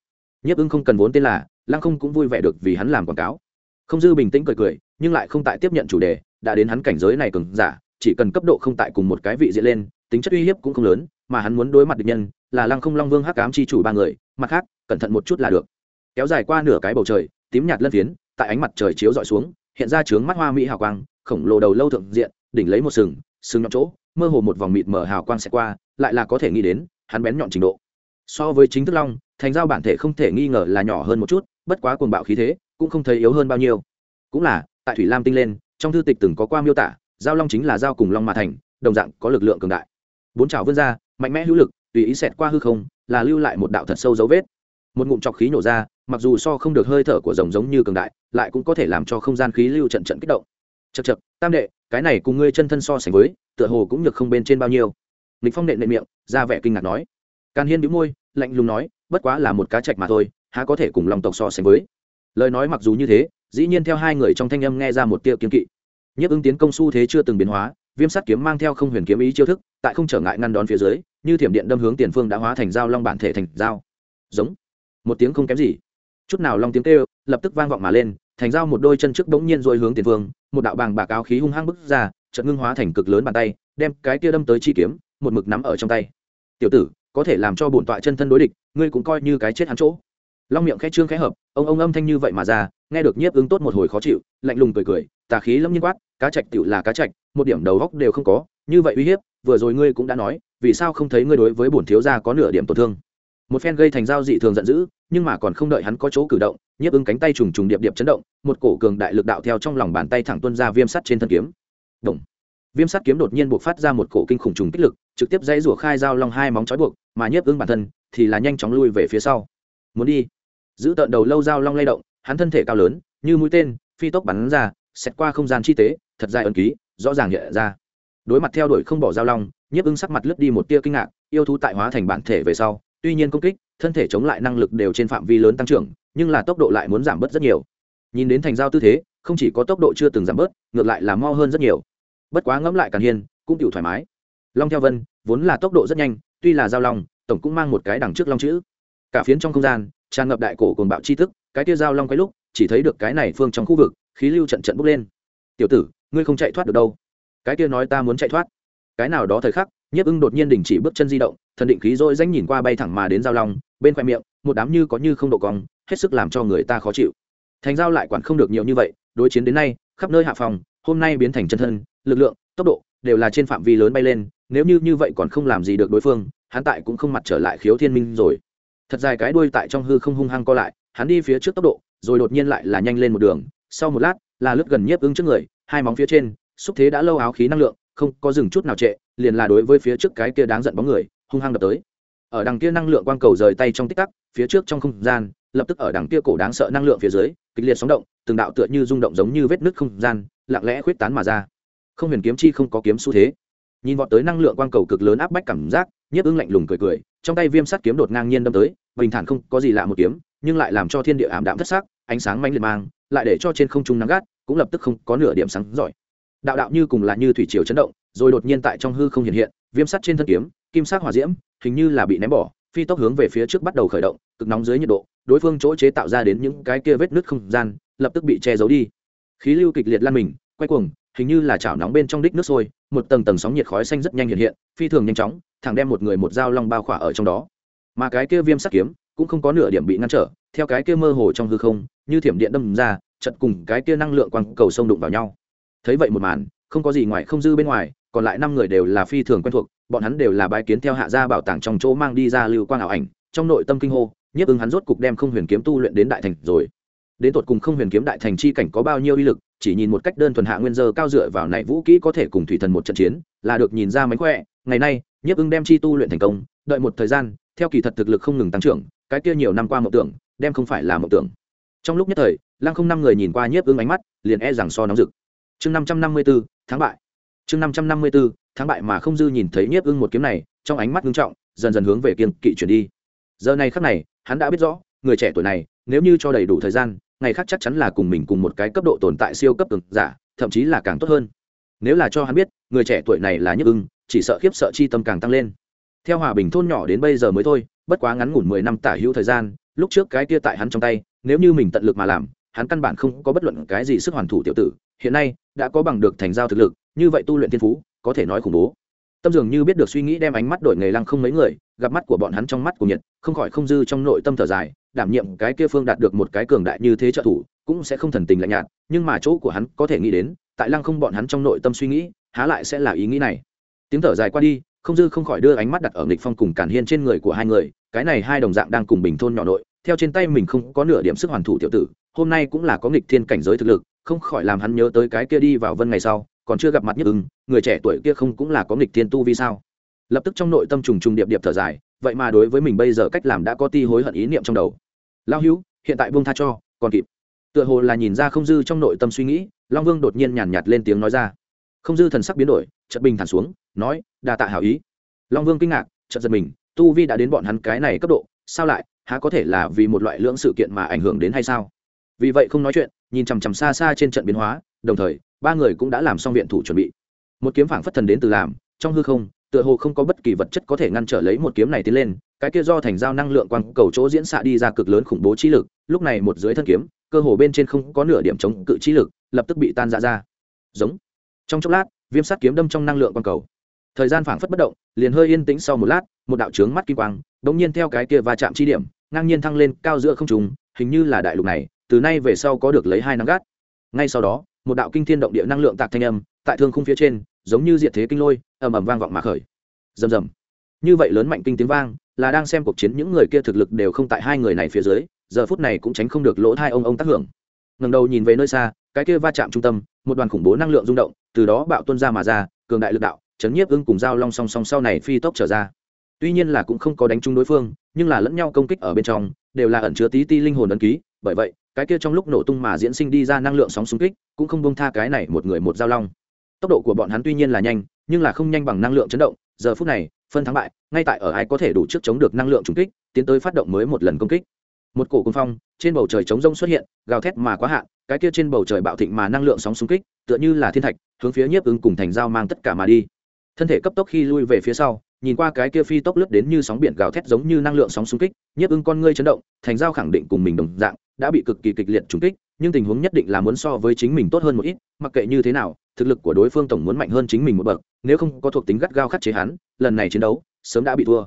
nhiếp ưng không cần vốn tên là, lăng không cũng vui vẻ được vì hắn làm quảng cáo. Không dư bình tĩnh cười cười, nhưng lại không tại tiếp nhận chủ đề, đã đến hắn cảnh giới này cường giả, chỉ cần cấp độ không tại cùng một cái vị diện lên tính chất uy hiếp cũng không lớn, mà hắn muốn đối mặt địch nhân là lăng không long vương hắc ám chi chủ ba người, mặt khác, cẩn thận một chút là được. Kéo dài qua nửa cái bầu trời, tím nhạt lân phiến, tại ánh mặt trời chiếu dọi xuống, hiện ra trướng mắt hoa mỹ hào quang, khổng lồ đầu lâu thượng diện, đỉnh lấy một sừng sừng nhọn chỗ, mơ hồ một vòng mịt mở hào quang sẽ qua, lại là có thể nghĩ đến, hắn bén nhọn trình độ. So với chính thức long, thành giao bản thể không thể nghi ngờ là nhỏ hơn một chút, bất quá cuồng bạo khí thế, cũng không thấy yếu hơn bao nhiêu. Cũng là, tại thủy lam tinh lên, trong thư tịch từng có qua miêu tả, giao long chính là giao cùng long mà thành, đồng dạng có lực lượng cường đại bốn trào vươn ra, mạnh mẽ hữu lực, tùy ý xẹt qua hư không, là lưu lại một đạo thật sâu dấu vết. Một ngụm trọc khí nổ ra, mặc dù so không được hơi thở của rồng giống như cường đại, lại cũng có thể làm cho không gian khí lưu trận trận kích động. Chật chật tam đệ, cái này cùng ngươi chân thân so sánh với, tựa hồ cũng nhược không bên trên bao nhiêu. Lịch phong nện nệ miệng, ra vẻ kinh ngạc nói. Càn hiên bĩu môi, lạnh lùng nói, bất quá là một cá trạch mà thôi, há có thể cùng lòng tộc so sánh với. Lời nói mặc dù như thế, dĩ nhiên theo hai người trong thanh âm nghe ra một tia kiếm kỵ. Nhất ứng tiến công su thế chưa từng biến hóa viêm sắt kiếm mang theo không huyền kiếm ý chiêu thức, tại không trở ngại ngăn đón phía dưới, như thiểm điện đâm hướng tiền phương đã hóa thành dao long bản thể thành dao. Giống. Một tiếng không kém gì. Chút nào long tiếng kêu, lập tức vang vọng mà lên, thành dao một đôi chân trước bỗng nhiên dội hướng tiền phương, một đạo bàng bạc áo khí hung hăng bức ra trận ngưng hóa thành cực lớn bàn tay, đem cái kia đâm tới chi kiếm, một mực nắm ở trong tay. Tiểu tử, có thể làm cho bổn tọa chân thân đối địch, ngươi cũng coi như cái chết hắn chỗ. Long miệng khẽ trương khẽ hợp, ông ông âm thanh như vậy mà ra, nghe được nhiếp ứng tốt một hồi khó chịu, lạnh lùng cười cười, tà khí lâm nhiên quát cá trạch tựu là cá trạch một điểm đầu góc đều không có, như vậy uy hiếp, vừa rồi ngươi cũng đã nói, vì sao không thấy ngươi đối với bổn thiếu gia có nửa điểm tổn thương? Một phen gây thành giao dị thường giận dữ, nhưng mà còn không đợi hắn có chỗ cử động, nhiếp ứng cánh tay trùng trùng điệp điệp chấn động, một cổ cường đại lực đạo theo trong lòng bàn tay thẳng tuân ra viêm sắt trên thân kiếm. Động. viêm sắt kiếm đột nhiên buộc phát ra một cổ kinh khủng trùng kích lực, trực tiếp dãy rủa khai dao long hai móng chói buộc, mà nhiếp ứng bản thân thì là nhanh chóng lui về phía sau. Muốn đi! Giữ tợn đầu lâu dao long lay động, hắn thân thể cao lớn, như mũi tên, phi tốc bắn ra xét qua không gian chi tế, thật dài ẩn ký, rõ ràng hiện ra. Đối mặt theo đuổi không bỏ giao long, nhiếp ưng sắc mặt lướt đi một tia kinh ngạc, yêu thú tại hóa thành bản thể về sau, tuy nhiên công kích, thân thể chống lại năng lực đều trên phạm vi lớn tăng trưởng, nhưng là tốc độ lại muốn giảm bớt rất nhiều. Nhìn đến thành giao tư thế, không chỉ có tốc độ chưa từng giảm bớt, ngược lại là mau hơn rất nhiều. Bất quá ngẫm lại càng hiên, cũng chịu thoải mái. Long theo vân, vốn là tốc độ rất nhanh, tuy là giao long, tổng cũng mang một cái đằng trước long chữ. Cả phiến trong không gian, tràn ngập đại cổ cồn bạo chi thức, cái tia giao long cái lúc, chỉ thấy được cái này phương trong khu vực khí lưu trận trận bốc lên. Tiểu tử, ngươi không chạy thoát được đâu. Cái kia nói ta muốn chạy thoát. Cái nào đó thời khắc, nhiếp ưng đột nhiên đình chỉ bước chân di động, thần định khí dỗi danh nhìn qua bay thẳng mà đến giao long, bên khoe miệng, một đám như có như không độ cong, hết sức làm cho người ta khó chịu. Thành giao lại quản không được nhiều như vậy, đối chiến đến nay, khắp nơi hạ phòng, hôm nay biến thành chân thân, lực lượng, tốc độ đều là trên phạm vi lớn bay lên, nếu như như vậy còn không làm gì được đối phương, hắn tại cũng không mặt trở lại khiếu thiên minh rồi. Thật dài cái đuôi tại trong hư không hung hăng co lại, hắn đi phía trước tốc độ, rồi đột nhiên lại là nhanh lên một đường sau một lát, là lướt gần nhiếp ứng trước người, hai móng phía trên, xúc thế đã lâu áo khí năng lượng, không có dừng chút nào trệ, liền là đối với phía trước cái kia đáng giận bóng người, hung hăng đập tới. Ở đằng kia năng lượng quang cầu rời tay trong tích tắc, phía trước trong không gian, lập tức ở đằng kia cổ đáng sợ năng lượng phía dưới, kịch liệt sóng động, từng đạo tựa như rung động giống như vết nứt không gian, lặng lẽ khuyết tán mà ra. Không huyền kiếm chi không có kiếm xu thế. Nhìn vọt tới năng lượng quang cầu cực lớn áp bách cảm giác, nhiếp ưng lạnh lùng cười cười, trong tay viêm sắt kiếm đột ngang nhiên đâm tới, bình thản không có gì lạ một kiếm nhưng lại làm cho thiên địa ảm đạm thất sắc, ánh sáng mãnh liệt mang, lại để cho trên không trung nắng gắt, cũng lập tức không có nửa điểm sáng giỏi. Đạo đạo như cùng là như thủy triều chấn động, rồi đột nhiên tại trong hư không hiện hiện, viêm sắt trên thân kiếm, kim sắc hỏa diễm, hình như là bị ném bỏ, phi tốc hướng về phía trước bắt đầu khởi động, cực nóng dưới nhiệt độ, đối phương chỗ chế tạo ra đến những cái kia vết nứt không gian, lập tức bị che giấu đi. Khí lưu kịch liệt lan mình, quay cuồng, hình như là chảo nóng bên trong đích nước sôi, một tầng tầng sóng nhiệt khói xanh rất nhanh hiện hiện, phi thường nhanh chóng, thẳng đem một người một dao long bao khỏa ở trong đó. Mà cái kia viêm sắc kiếm cũng không có nửa điểm bị ngăn trở, theo cái kia mơ hồ trong hư không, như thiểm điện đâm ra, chật cùng cái kia năng lượng quang cầu sông đụng vào nhau. Thấy vậy một màn, không có gì ngoài không dư bên ngoài, còn lại năm người đều là phi thường quen thuộc, bọn hắn đều là bái kiến theo hạ gia bảo tàng trong chỗ mang đi ra lưu quang ảo ảnh, trong nội tâm kinh hô, nhiếp ứng hắn rốt cục đem không huyền kiếm tu luyện đến đại thành rồi. Đến tột cùng không huyền kiếm đại thành chi cảnh có bao nhiêu uy lực, chỉ nhìn một cách đơn thuần hạ nguyên dơ cao dựa vào này vũ kỹ có thể cùng thủy thần một trận chiến, là được nhìn ra mánh khỏe. Ngày nay, nhiếp ứng đem chi tu luyện thành công, đợi một thời gian theo kỳ thật thực lực không ngừng tăng trưởng, cái kia nhiều năm qua mộng tưởng, đem không phải là mộng tưởng. Trong lúc nhất thời, lăng không năm người nhìn qua nhiếp ứng ánh mắt, liền e rằng so nóng rực. Chương năm trăm năm mươi b ố tháng bại. Chương năm trăm năm mươi b ố tháng bại mà không dư nhìn thấy nhiếp ưng một kiếm này, trong ánh mắt nghiêm trọng, dần dần hướng về kiên kỵ chuyển đi. Giờ này khắc này, hắn đã biết rõ, người trẻ tuổi này, nếu như cho đầy đủ thời gian, ngày khác chắc chắn là cùng mình cùng một cái cấp độ tồn tại siêu cấp cường giả, thậm chí là càng tốt hơn. Nếu là cho hắn biết, người trẻ tuổi này là nhiếp ưng, chỉ sợ khiếp sợ chi tâm càng tăng lên theo hòa bình thôn nhỏ đến bây giờ mới thôi bất quá ngắn ngủn mười năm tả hữu thời gian lúc trước cái kia tại hắn trong tay nếu như mình tận lực mà làm hắn căn bản không có bất luận cái gì sức hoàn thủ tiểu tử hiện nay đã có bằng được thành giao thực lực như vậy tu luyện thiên phú có thể nói khủng bố. Tâm dường như biết được suy nghĩ đem ánh mắt đổi nghề lăng không mấy người gặp mắt của bọn hắn trong mắt của nhật, không khỏi không dư trong nội tâm thở dài đảm nhiệm cái kia phương đạt được một cái cường đại như thế trợ thủ cũng sẽ không thần tình lạnh nhạt nhưng mà chỗ của hắn có thể nghĩ đến tại lăng không bọn hắn trong nội tâm suy nghĩ há lại sẽ là ý nghĩ này. Tiếng thở dài qua đi không dư không khỏi đưa ánh mắt đặt ở nghịch phong cùng cản hiên trên người của hai người, cái này hai đồng dạng đang cùng bình thôn nhỏ nội, theo trên tay mình không có nửa điểm sức hoàn thủ tiểu tử, hôm nay cũng là có nghịch thiên cảnh giới thực lực, không khỏi làm hắn nhớ tới cái kia đi vào vân ngày sau, còn chưa gặp mặt nhất ưng, người trẻ tuổi kia không cũng là có nghịch thiên tu vì sao? Lập tức trong nội tâm trùng trùng điệp điệp thở dài, vậy mà đối với mình bây giờ cách làm đã có ti hối hận ý niệm trong đầu. Lao hữu, hiện tại buông tha cho, còn kịp. Tựa hồ là nhìn ra không dư trong nội tâm suy nghĩ, long vương đột nhiên nhàn nhạt lên tiếng nói ra không dư thần sắc biến đổi, chợt bình thản xuống, nói, đa tạ hảo ý. Long vương kinh ngạc, chợt giật mình, tu vi đã đến bọn hắn cái này cấp độ, sao lại, há có thể là vì một loại lưỡng sự kiện mà ảnh hưởng đến hay sao? Vì vậy không nói chuyện, nhìn chằm chằm xa xa trên trận biến hóa, đồng thời, ba người cũng đã làm xong viện thủ chuẩn bị. Một kiếm phảng phất thần đến từ làm, trong hư không, tựa hồ không có bất kỳ vật chất có thể ngăn trở lấy một kiếm này tiến lên, cái kia do thành giao năng lượng quang cầu chỗ diễn xạ đi ra cực lớn khủng bố trí lực, lúc này một dưới thân kiếm, cơ hồ bên trên không có nửa điểm chống cự trí lực, lập tức bị tan ra ra. Giống trong chốc lát, viêm sắt kiếm đâm trong năng lượng quang cầu. Thời gian phảng phất bất động, liền hơi yên tĩnh sau một lát, một đạo trướng mắt kim quang đống nhiên theo cái kia va chạm chi điểm, ngang nhiên thăng lên cao giữa không trùng hình như là đại lục này, từ nay về sau có được lấy hai nắng gắt. Ngay sau đó, một đạo kinh thiên động địa năng lượng tạc thanh âm, tại thương khung phía trên, giống như diệt thế kinh lôi, ầm ầm vang vọng mà khởi. Rầm rầm. Như vậy lớn mạnh kinh tiếng vang, là đang xem cuộc chiến những người kia thực lực đều không tại hai người này phía dưới, giờ phút này cũng tránh không được lỗ thai ông ông tác hưởng. Ngẩng đầu nhìn về nơi xa, cái kia va chạm trung tâm một đoàn khủng bố năng lượng rung động, từ đó bạo tuôn ra mà ra, cường đại lực đạo, chấn nhiếp ưng cùng dao long song song sau này phi tốc trở ra. Tuy nhiên là cũng không có đánh trúng đối phương, nhưng là lẫn nhau công kích ở bên trong, đều là ẩn chứa tí ti linh hồn ấn ký, bởi vậy, cái kia trong lúc nổ tung mà diễn sinh đi ra năng lượng sóng xung kích, cũng không bông tha cái này một người một dao long. Tốc độ của bọn hắn tuy nhiên là nhanh, nhưng là không nhanh bằng năng lượng chấn động, giờ phút này, phân thắng bại, ngay tại ở ai có thể đủ trước chống được năng lượng trùng kích, tiến tới phát động mới một lần công kích. Một cổ cung phong, trên bầu trời trống rông xuất hiện, gào thét mà quá hạn cái kia trên bầu trời bạo thịnh mà năng lượng sóng xung kích, tựa như là thiên thạch, hướng phía nhiếp ứng cùng thành dao mang tất cả mà đi. Thân thể cấp tốc khi lui về phía sau, nhìn qua cái kia phi tốc lướt đến như sóng biển gào thét giống như năng lượng sóng xung kích, nhiếp ứng con ngươi chấn động, thành dao khẳng định cùng mình đồng dạng, đã bị cực kỳ kịch liệt trùng kích, nhưng tình huống nhất định là muốn so với chính mình tốt hơn một ít, mặc kệ như thế nào, thực lực của đối phương tổng muốn mạnh hơn chính mình một bậc, nếu không có thuộc tính gắt gao khắc chế hắn, lần này chiến đấu, sớm đã bị thua.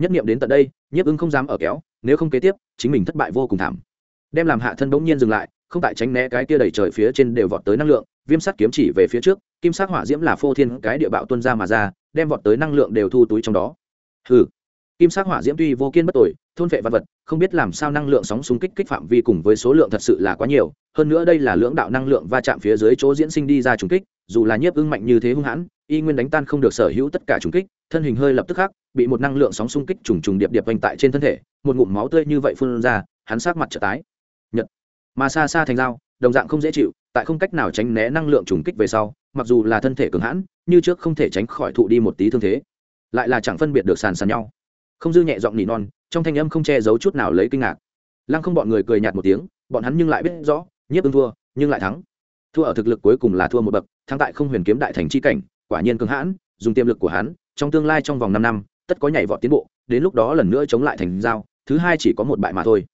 Nhất niệm đến tận đây, nhiếp ứng không dám ở kéo, nếu không kế tiếp, chính mình thất bại vô cùng thảm. Đem làm hạ thân bỗng nhiên dừng lại không tại tránh né cái kia đẩy trời phía trên đều vọt tới năng lượng, viêm sắt kiếm chỉ về phía trước, kim sắc hỏa diễm là phô thiên cái địa bạo tuân ra mà ra, đem vọt tới năng lượng đều thu túi trong đó. Hừ. Kim sắc hỏa diễm tuy vô kiên bất tội thôn vệ vật vật, không biết làm sao năng lượng sóng xung kích kích phạm vi cùng với số lượng thật sự là quá nhiều, hơn nữa đây là lưỡng đạo năng lượng va chạm phía dưới chỗ diễn sinh đi ra trùng kích, dù là nhiếp ưng mạnh như thế hung hãn, y nguyên đánh tan không được sở hữu tất cả trùng kích, thân hình hơi lập tức khắc, bị một năng lượng sóng xung kích trùng trùng điệp điệp vành tại trên thân thể, một ngụm máu tươi như vậy phun ra, hắn sát mặt trở tái. Nhật mà xa xa thành dao, đồng dạng không dễ chịu, tại không cách nào tránh né năng lượng trùng kích về sau, mặc dù là thân thể cường hãn, như trước không thể tránh khỏi thụ đi một tí thương thế, lại là chẳng phân biệt được sàn sàn nhau. Không dư nhẹ giọng nỉ non, trong thanh âm không che giấu chút nào lấy kinh ngạc. Lăng không bọn người cười nhạt một tiếng, bọn hắn nhưng lại biết rõ, nhiếp ưng thua, nhưng lại thắng. Thua ở thực lực cuối cùng là thua một bậc, thắng tại không huyền kiếm đại thành c h i cảnh, quả nhiên cường hãn, dùng tiềm lực của hắn, trong tương lai trong vòng năm năm, tất có nhảy vọt tiến bộ, đến lúc đó lần nữa chống lại thành giao thứ hai chỉ có một bại mà thôi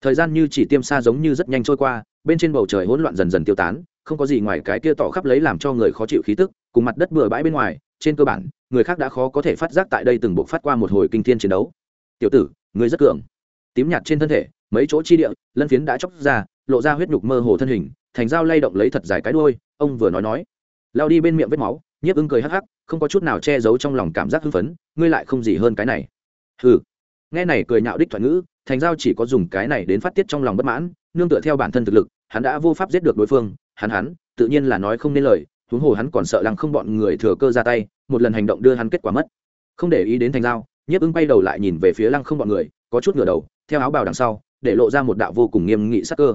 thời gian như chỉ tiêm xa giống như rất nhanh trôi qua, bên trên bầu trời hỗn loạn dần dần tiêu tán, không có gì ngoài cái kia tỏ khắp lấy làm cho người khó chịu khí tức, cùng mặt đất bừa bãi bên ngoài, trên cơ bản, người khác đã khó có thể phát giác tại đây từng buộc phát qua một hồi kinh thiên chiến đấu. Tiểu tử người rất cường. Tím nhạt trên thân thể, mấy chỗ chi địa, lân phiến đã chóc ra, lộ ra huyết nhục mơ hồ thân hình, thành dao lay động lấy thật dài cái đôi ông vừa nói nói. Lao đi bên miệng vết máu, nhiếp ưng cười hắc hắc, không có chút nào che giấu trong lòng cảm giác hưng phấn, ngươi lại không gì hơn cái này. Hừ. Nghe này cười nhạo đích thoại ngữ thành giao chỉ có dùng cái này đến phát tiết trong lòng bất mãn, nương tựa theo bản thân thực lực, hắn đã vô pháp giết được đối phương, hắn hắn, tự nhiên là nói không nên lời, huống hồ hắn còn sợ lăng không bọn người thừa cơ ra tay, một lần hành động đưa hắn kết quả mất. Không để ý đến thành giao, nhiếp ưng bay đầu lại nhìn về phía lăng không bọn người, có chút ngửa đầu, theo áo bào đằng sau, để lộ ra một đạo vô cùng nghiêm nghị sắc cơ.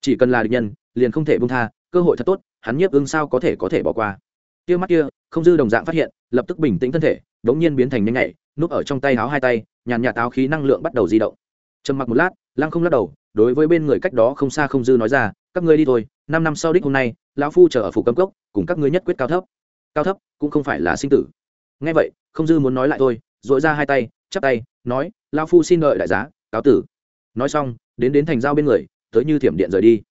Chỉ cần là địch nhân, liền không thể bung tha, cơ hội thật tốt, hắn nhiếp ưng sao có thể có thể bỏ qua. Kia mắt kia, không dư đồng dạng phát hiện, lập tức bình tĩnh thân thể, đống nhiên biến thành nhanh nhạy, núp ở trong tay áo hai tay, nhàn nhạt áo khí năng lượng bắt đầu di động trầm mặc một lát, lăng không lắc đầu, đối với bên người cách đó không xa không dư nói ra, các ngươi đi thôi, năm năm sau đích hôm nay, lão phu chờ ở phủ cấm cốc, cùng các ngươi nhất quyết cao thấp. Cao thấp, cũng không phải là sinh tử. Nghe vậy, không dư muốn nói lại thôi dội ra hai tay, chắp tay, nói, lão phu xin đợi đại giá, cáo tử. Nói xong, đến đến thành giao bên người, tới như thiểm điện rời đi.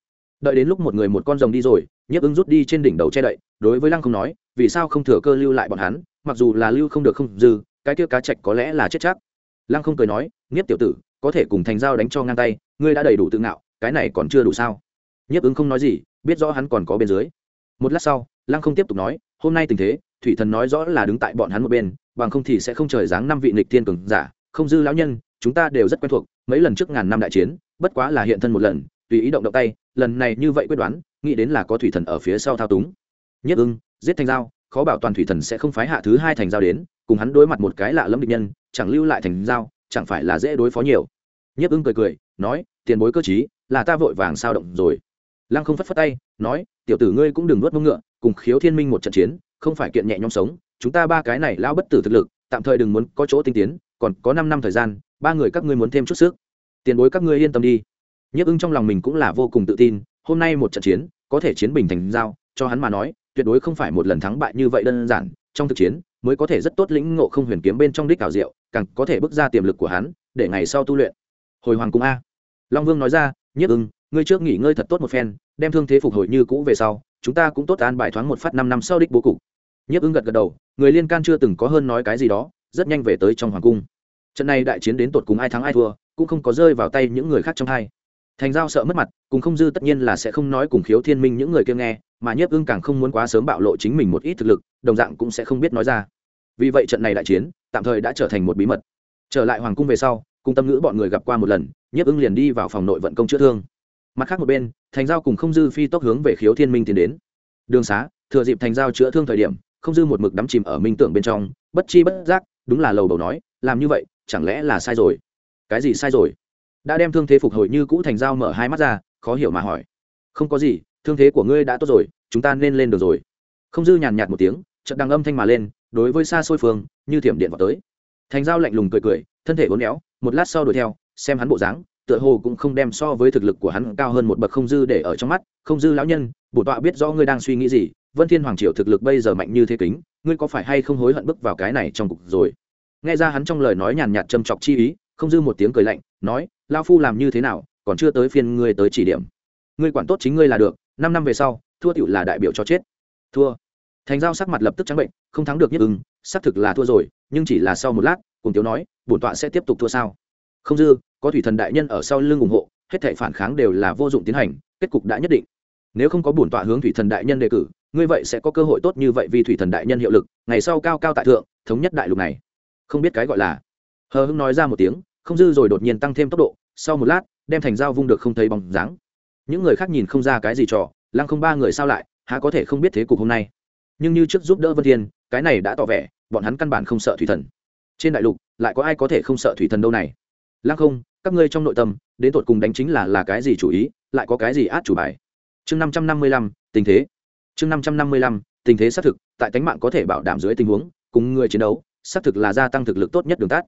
Đợi đến lúc một người một con rồng đi rồi, nhiếp ứng rút đi trên đỉnh đầu che đậy, đối với lăng không nói, vì sao không thừa cơ lưu lại bọn hắn, mặc dù là lưu không được không dư, cái kia cá trạch có lẽ là chết chắc. Lăng không cười nói, nhiếp tiểu tử có thể cùng thành giao đánh cho ngang tay, ngươi đã đầy đủ tự ngạo, cái này còn chưa đủ sao? Nhiếp ứng không nói gì, biết rõ hắn còn có bên dưới. Một lát sau, lăng không tiếp tục nói, hôm nay tình thế, thủy thần nói rõ là đứng tại bọn hắn một bên, bằng không thì sẽ không trời dáng năm vị nịch thiên cường giả. Không dư lão nhân, chúng ta đều rất quen thuộc, mấy lần trước ngàn năm đại chiến, bất quá là hiện thân một lần, tùy ý động động tay, lần này như vậy quyết đoán, nghĩ đến là có thủy thần ở phía sau thao túng. Nhất ưng giết thành giao, khó bảo toàn thủy thần sẽ không phái hạ thứ hai thành giao đến, cùng hắn đối mặt một cái lạ lẫm địch nhân, chẳng lưu lại thành giao chẳng phải là dễ đối phó nhiều. Nhất ưng cười cười, nói, tiền bối cơ chí là ta vội vàng sao động rồi. Lăng không phất phất tay, nói, tiểu tử ngươi cũng đừng nuốt mông ngựa, cùng khiếu thiên minh một trận chiến, không phải kiện nhẹ nhõm sống, chúng ta ba cái này lao bất tử thực lực, tạm thời đừng muốn có chỗ tinh tiến, còn có năm năm thời gian, ba người các ngươi muốn thêm chút sức. Tiền bối các ngươi yên tâm đi. Nhấp ưng trong lòng mình cũng là vô cùng tự tin, hôm nay một trận chiến, có thể chiến bình thành giao, cho hắn mà nói, tuyệt đối không phải một lần thắng bại như vậy đơn giản, trong thực chiến, mới có thể rất tốt lĩnh ngộ không huyền kiếm bên trong đích ảo diệu càng có thể bước ra tiềm lực của hắn, để ngày sau tu luyện. Hồi hoàng cung a. Long vương nói ra nhất ưng, ngươi trước nghỉ ngơi thật tốt một phen, đem thương thế phục hồi như cũ về sau, chúng ta cũng tốt an bài thoáng một phát năm năm sau đích bố cục. Nhất ưng gật gật đầu, người liên can chưa từng có hơn nói cái gì đó, rất nhanh về tới trong hoàng cung. Trận này đại chiến đến tột cùng ai thắng ai thua, cũng không có rơi vào tay những người khác trong hai. Thành giao sợ mất mặt, cùng không dư tất nhiên là sẽ không nói cùng khiếu thiên minh những người kia nghe, mà nhiếp ưng càng không muốn quá sớm bạo lộ chính mình một ít thực lực, đồng dạng cũng sẽ không biết nói ra vì vậy trận này đại chiến tạm thời đã trở thành một bí mật. Trở lại hoàng cung về sau, cùng tâm ngữ bọn người gặp qua một lần, nhiếp ưng liền đi vào phòng nội vận công chữa thương. Mặt khác một bên, thành giao cùng không dư phi tốc hướng về khiếu thiên minh tiến đến. Đường xá, thừa dịp thành giao chữa thương thời điểm, không dư một mực đắm chìm ở minh tưởng bên trong, bất chi bất giác, đúng là lầu đầu nói, làm như vậy, chẳng lẽ là sai rồi? Cái gì sai rồi? Đã đem thương thế phục hồi như cũ thành giao mở hai mắt ra, khó hiểu mà hỏi. Không có gì, thương thế của ngươi đã tốt rồi, chúng ta nên lên được rồi. Không dư nhàn nhạt một tiếng trận đằng âm thanh mà lên đối với xa xôi phương, như thiểm điện vào tới. Thành giao lạnh lùng cười cười, thân thể uốn éo, một lát sau đuổi theo, xem hắn bộ dáng, tựa hồ cũng không đem so với thực lực của hắn cao hơn một bậc không dư để ở trong mắt. Không dư lão nhân, bổ tọa biết rõ ngươi đang suy nghĩ gì, vân thiên hoàng triều thực lực bây giờ mạnh như thế kính, ngươi có phải hay không hối hận bước vào cái này trong cục rồi? Nghe ra hắn trong lời nói nhàn nhạt châm chọc chi ý, không dư một tiếng cười lạnh, nói lao phu làm như thế nào, còn chưa tới phiên ngươi tới chỉ điểm. Ngươi quản tốt chính ngươi là được, năm năm về sau, thua tựu là đại biểu cho chết. Thua? Thành giao sắc mặt lập tức trắng bệnh, không thắng được nhất ưng, xác thực là thua rồi, nhưng chỉ là sau một lát cùng tiếu nói, bổn tọa sẽ tiếp tục thua sao? Không dư, có thủy thần đại nhân ở sau lưng ủng hộ, hết thể phản kháng đều là vô dụng tiến hành, kết cục đã nhất định. Nếu không có bổn tọa hướng thủy thần đại nhân đề cử, ngươi vậy sẽ có cơ hội tốt như vậy vì thủy thần đại nhân hiệu lực, ngày sau cao cao tại thượng, thống nhất đại lục này. Không biết cái gọi là. Hờ hưng nói ra một tiếng, không dư rồi đột nhiên tăng thêm tốc độ, sau một lát, đem thành dao vung được không thấy bóng dáng. Những người khác nhìn không ra cái gì trò, lăng không ba người sao lại, há có thể không biết thế cục hôm nay nhưng như trước giúp đỡ vân thiên, cái này đã tỏ vẻ, bọn hắn căn bản không sợ thủy thần. Trên đại lục, lại có ai có thể không sợ thủy thần đâu này? Lăng không, các ngươi trong nội tâm, đến tột cùng đánh chính là là cái gì chủ ý, lại có cái gì át chủ bài? Chương năm trăm năm mươi lăm, tình thế. Chương năm trăm năm mươi lăm, tình thế xác thực, tại tánh mạng có thể bảo đảm dưới tình huống, cùng người chiến đấu, xác thực là gia tăng thực lực tốt nhất đường tát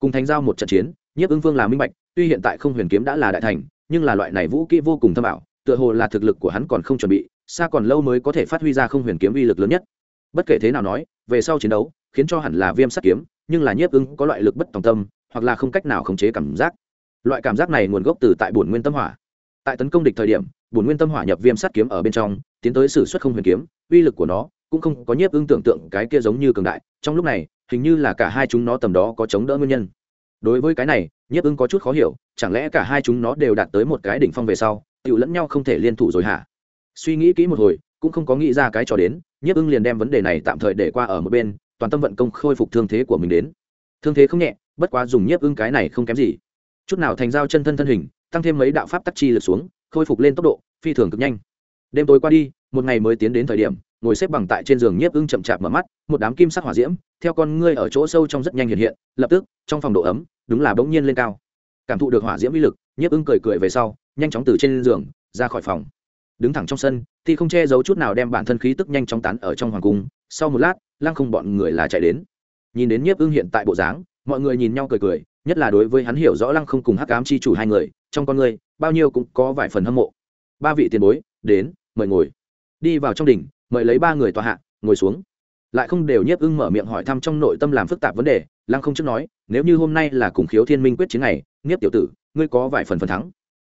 cùng thành giao một trận chiến, nhiếp ứng vương là minh bạch, tuy hiện tại không huyền kiếm đã là đại thành, nhưng là loại này vũ kỹ vô cùng thâm ảo, tựa hồ là thực lực của hắn còn không chuẩn bị xa còn lâu mới có thể phát huy ra không huyền kiếm uy lực lớn nhất. Bất kể thế nào nói, về sau chiến đấu, khiến cho hẳn là viêm sắt kiếm, nhưng là nhiếp ứng có loại lực bất tòng tâm, hoặc là không cách nào khống chế cảm giác. Loại cảm giác này nguồn gốc từ tại bổn nguyên tâm hỏa. Tại tấn công địch thời điểm, bổn nguyên tâm hỏa nhập viêm sắt kiếm ở bên trong, tiến tới sử xuất không huyền kiếm, uy lực của nó cũng không có nhiếp ưng tưởng tượng cái kia giống như cường đại. Trong lúc này, hình như là cả hai chúng nó tầm đó có chống đỡ nguyên nhân. Đối với cái này, nhiếp ưng có chút khó hiểu, chẳng lẽ cả hai chúng nó đều đạt tới một cái đỉnh phong về sau tự lẫn nhau không thể liên thủ rồi hả? Suy nghĩ kỹ một hồi, cũng không có nghĩ ra cái trò đến, nhiếp ưng liền đem vấn đề này tạm thời để qua ở một bên, toàn tâm vận công khôi phục thương thế của mình đến. Thương thế không nhẹ, bất quá dùng nhiếp ưng cái này không kém gì. Chút nào thành dao chân thân thân hình, tăng thêm mấy đạo pháp tắc chi lượt xuống, khôi phục lên tốc độ, phi thường cực nhanh. Đêm tối qua đi, một ngày mới tiến đến thời điểm, ngồi xếp bằng tại trên giường nhiếp ưng chậm chạp mở mắt, một đám kim sắc hỏa diễm, theo con ngươi ở chỗ sâu trong rất nhanh hiện hiện, lập tức, trong phòng độ ấm, đúng là bỗng nhiên lên cao. Cảm thụ được hỏa diễm uy lực, nhiếp ưng cười cười về sau, nhanh chóng từ trên giường, ra khỏi phòng đứng thẳng trong sân, thì không che giấu chút nào đem bản thân khí tức nhanh chóng tán ở trong hoàng cung. Sau một lát, lăng không bọn người là chạy đến. Nhìn đến nhiếp ưng hiện tại bộ dáng, mọi người nhìn nhau cười cười, nhất là đối với hắn hiểu rõ lăng không cùng hắc ám chi chủ hai người, trong con người, bao nhiêu cũng có vài phần hâm mộ. Ba vị tiền bối, đến, mời ngồi. Đi vào trong đỉnh, mời lấy ba người tòa hạ, ngồi xuống. Lại không đều nhiếp ưng mở miệng hỏi thăm trong nội tâm làm phức tạp vấn đề, lăng không trước nói, nếu như hôm nay là cùng khiếu thiên minh quyết chiến này, nhiếp tiểu tử, ngươi có vài phần phần thắng.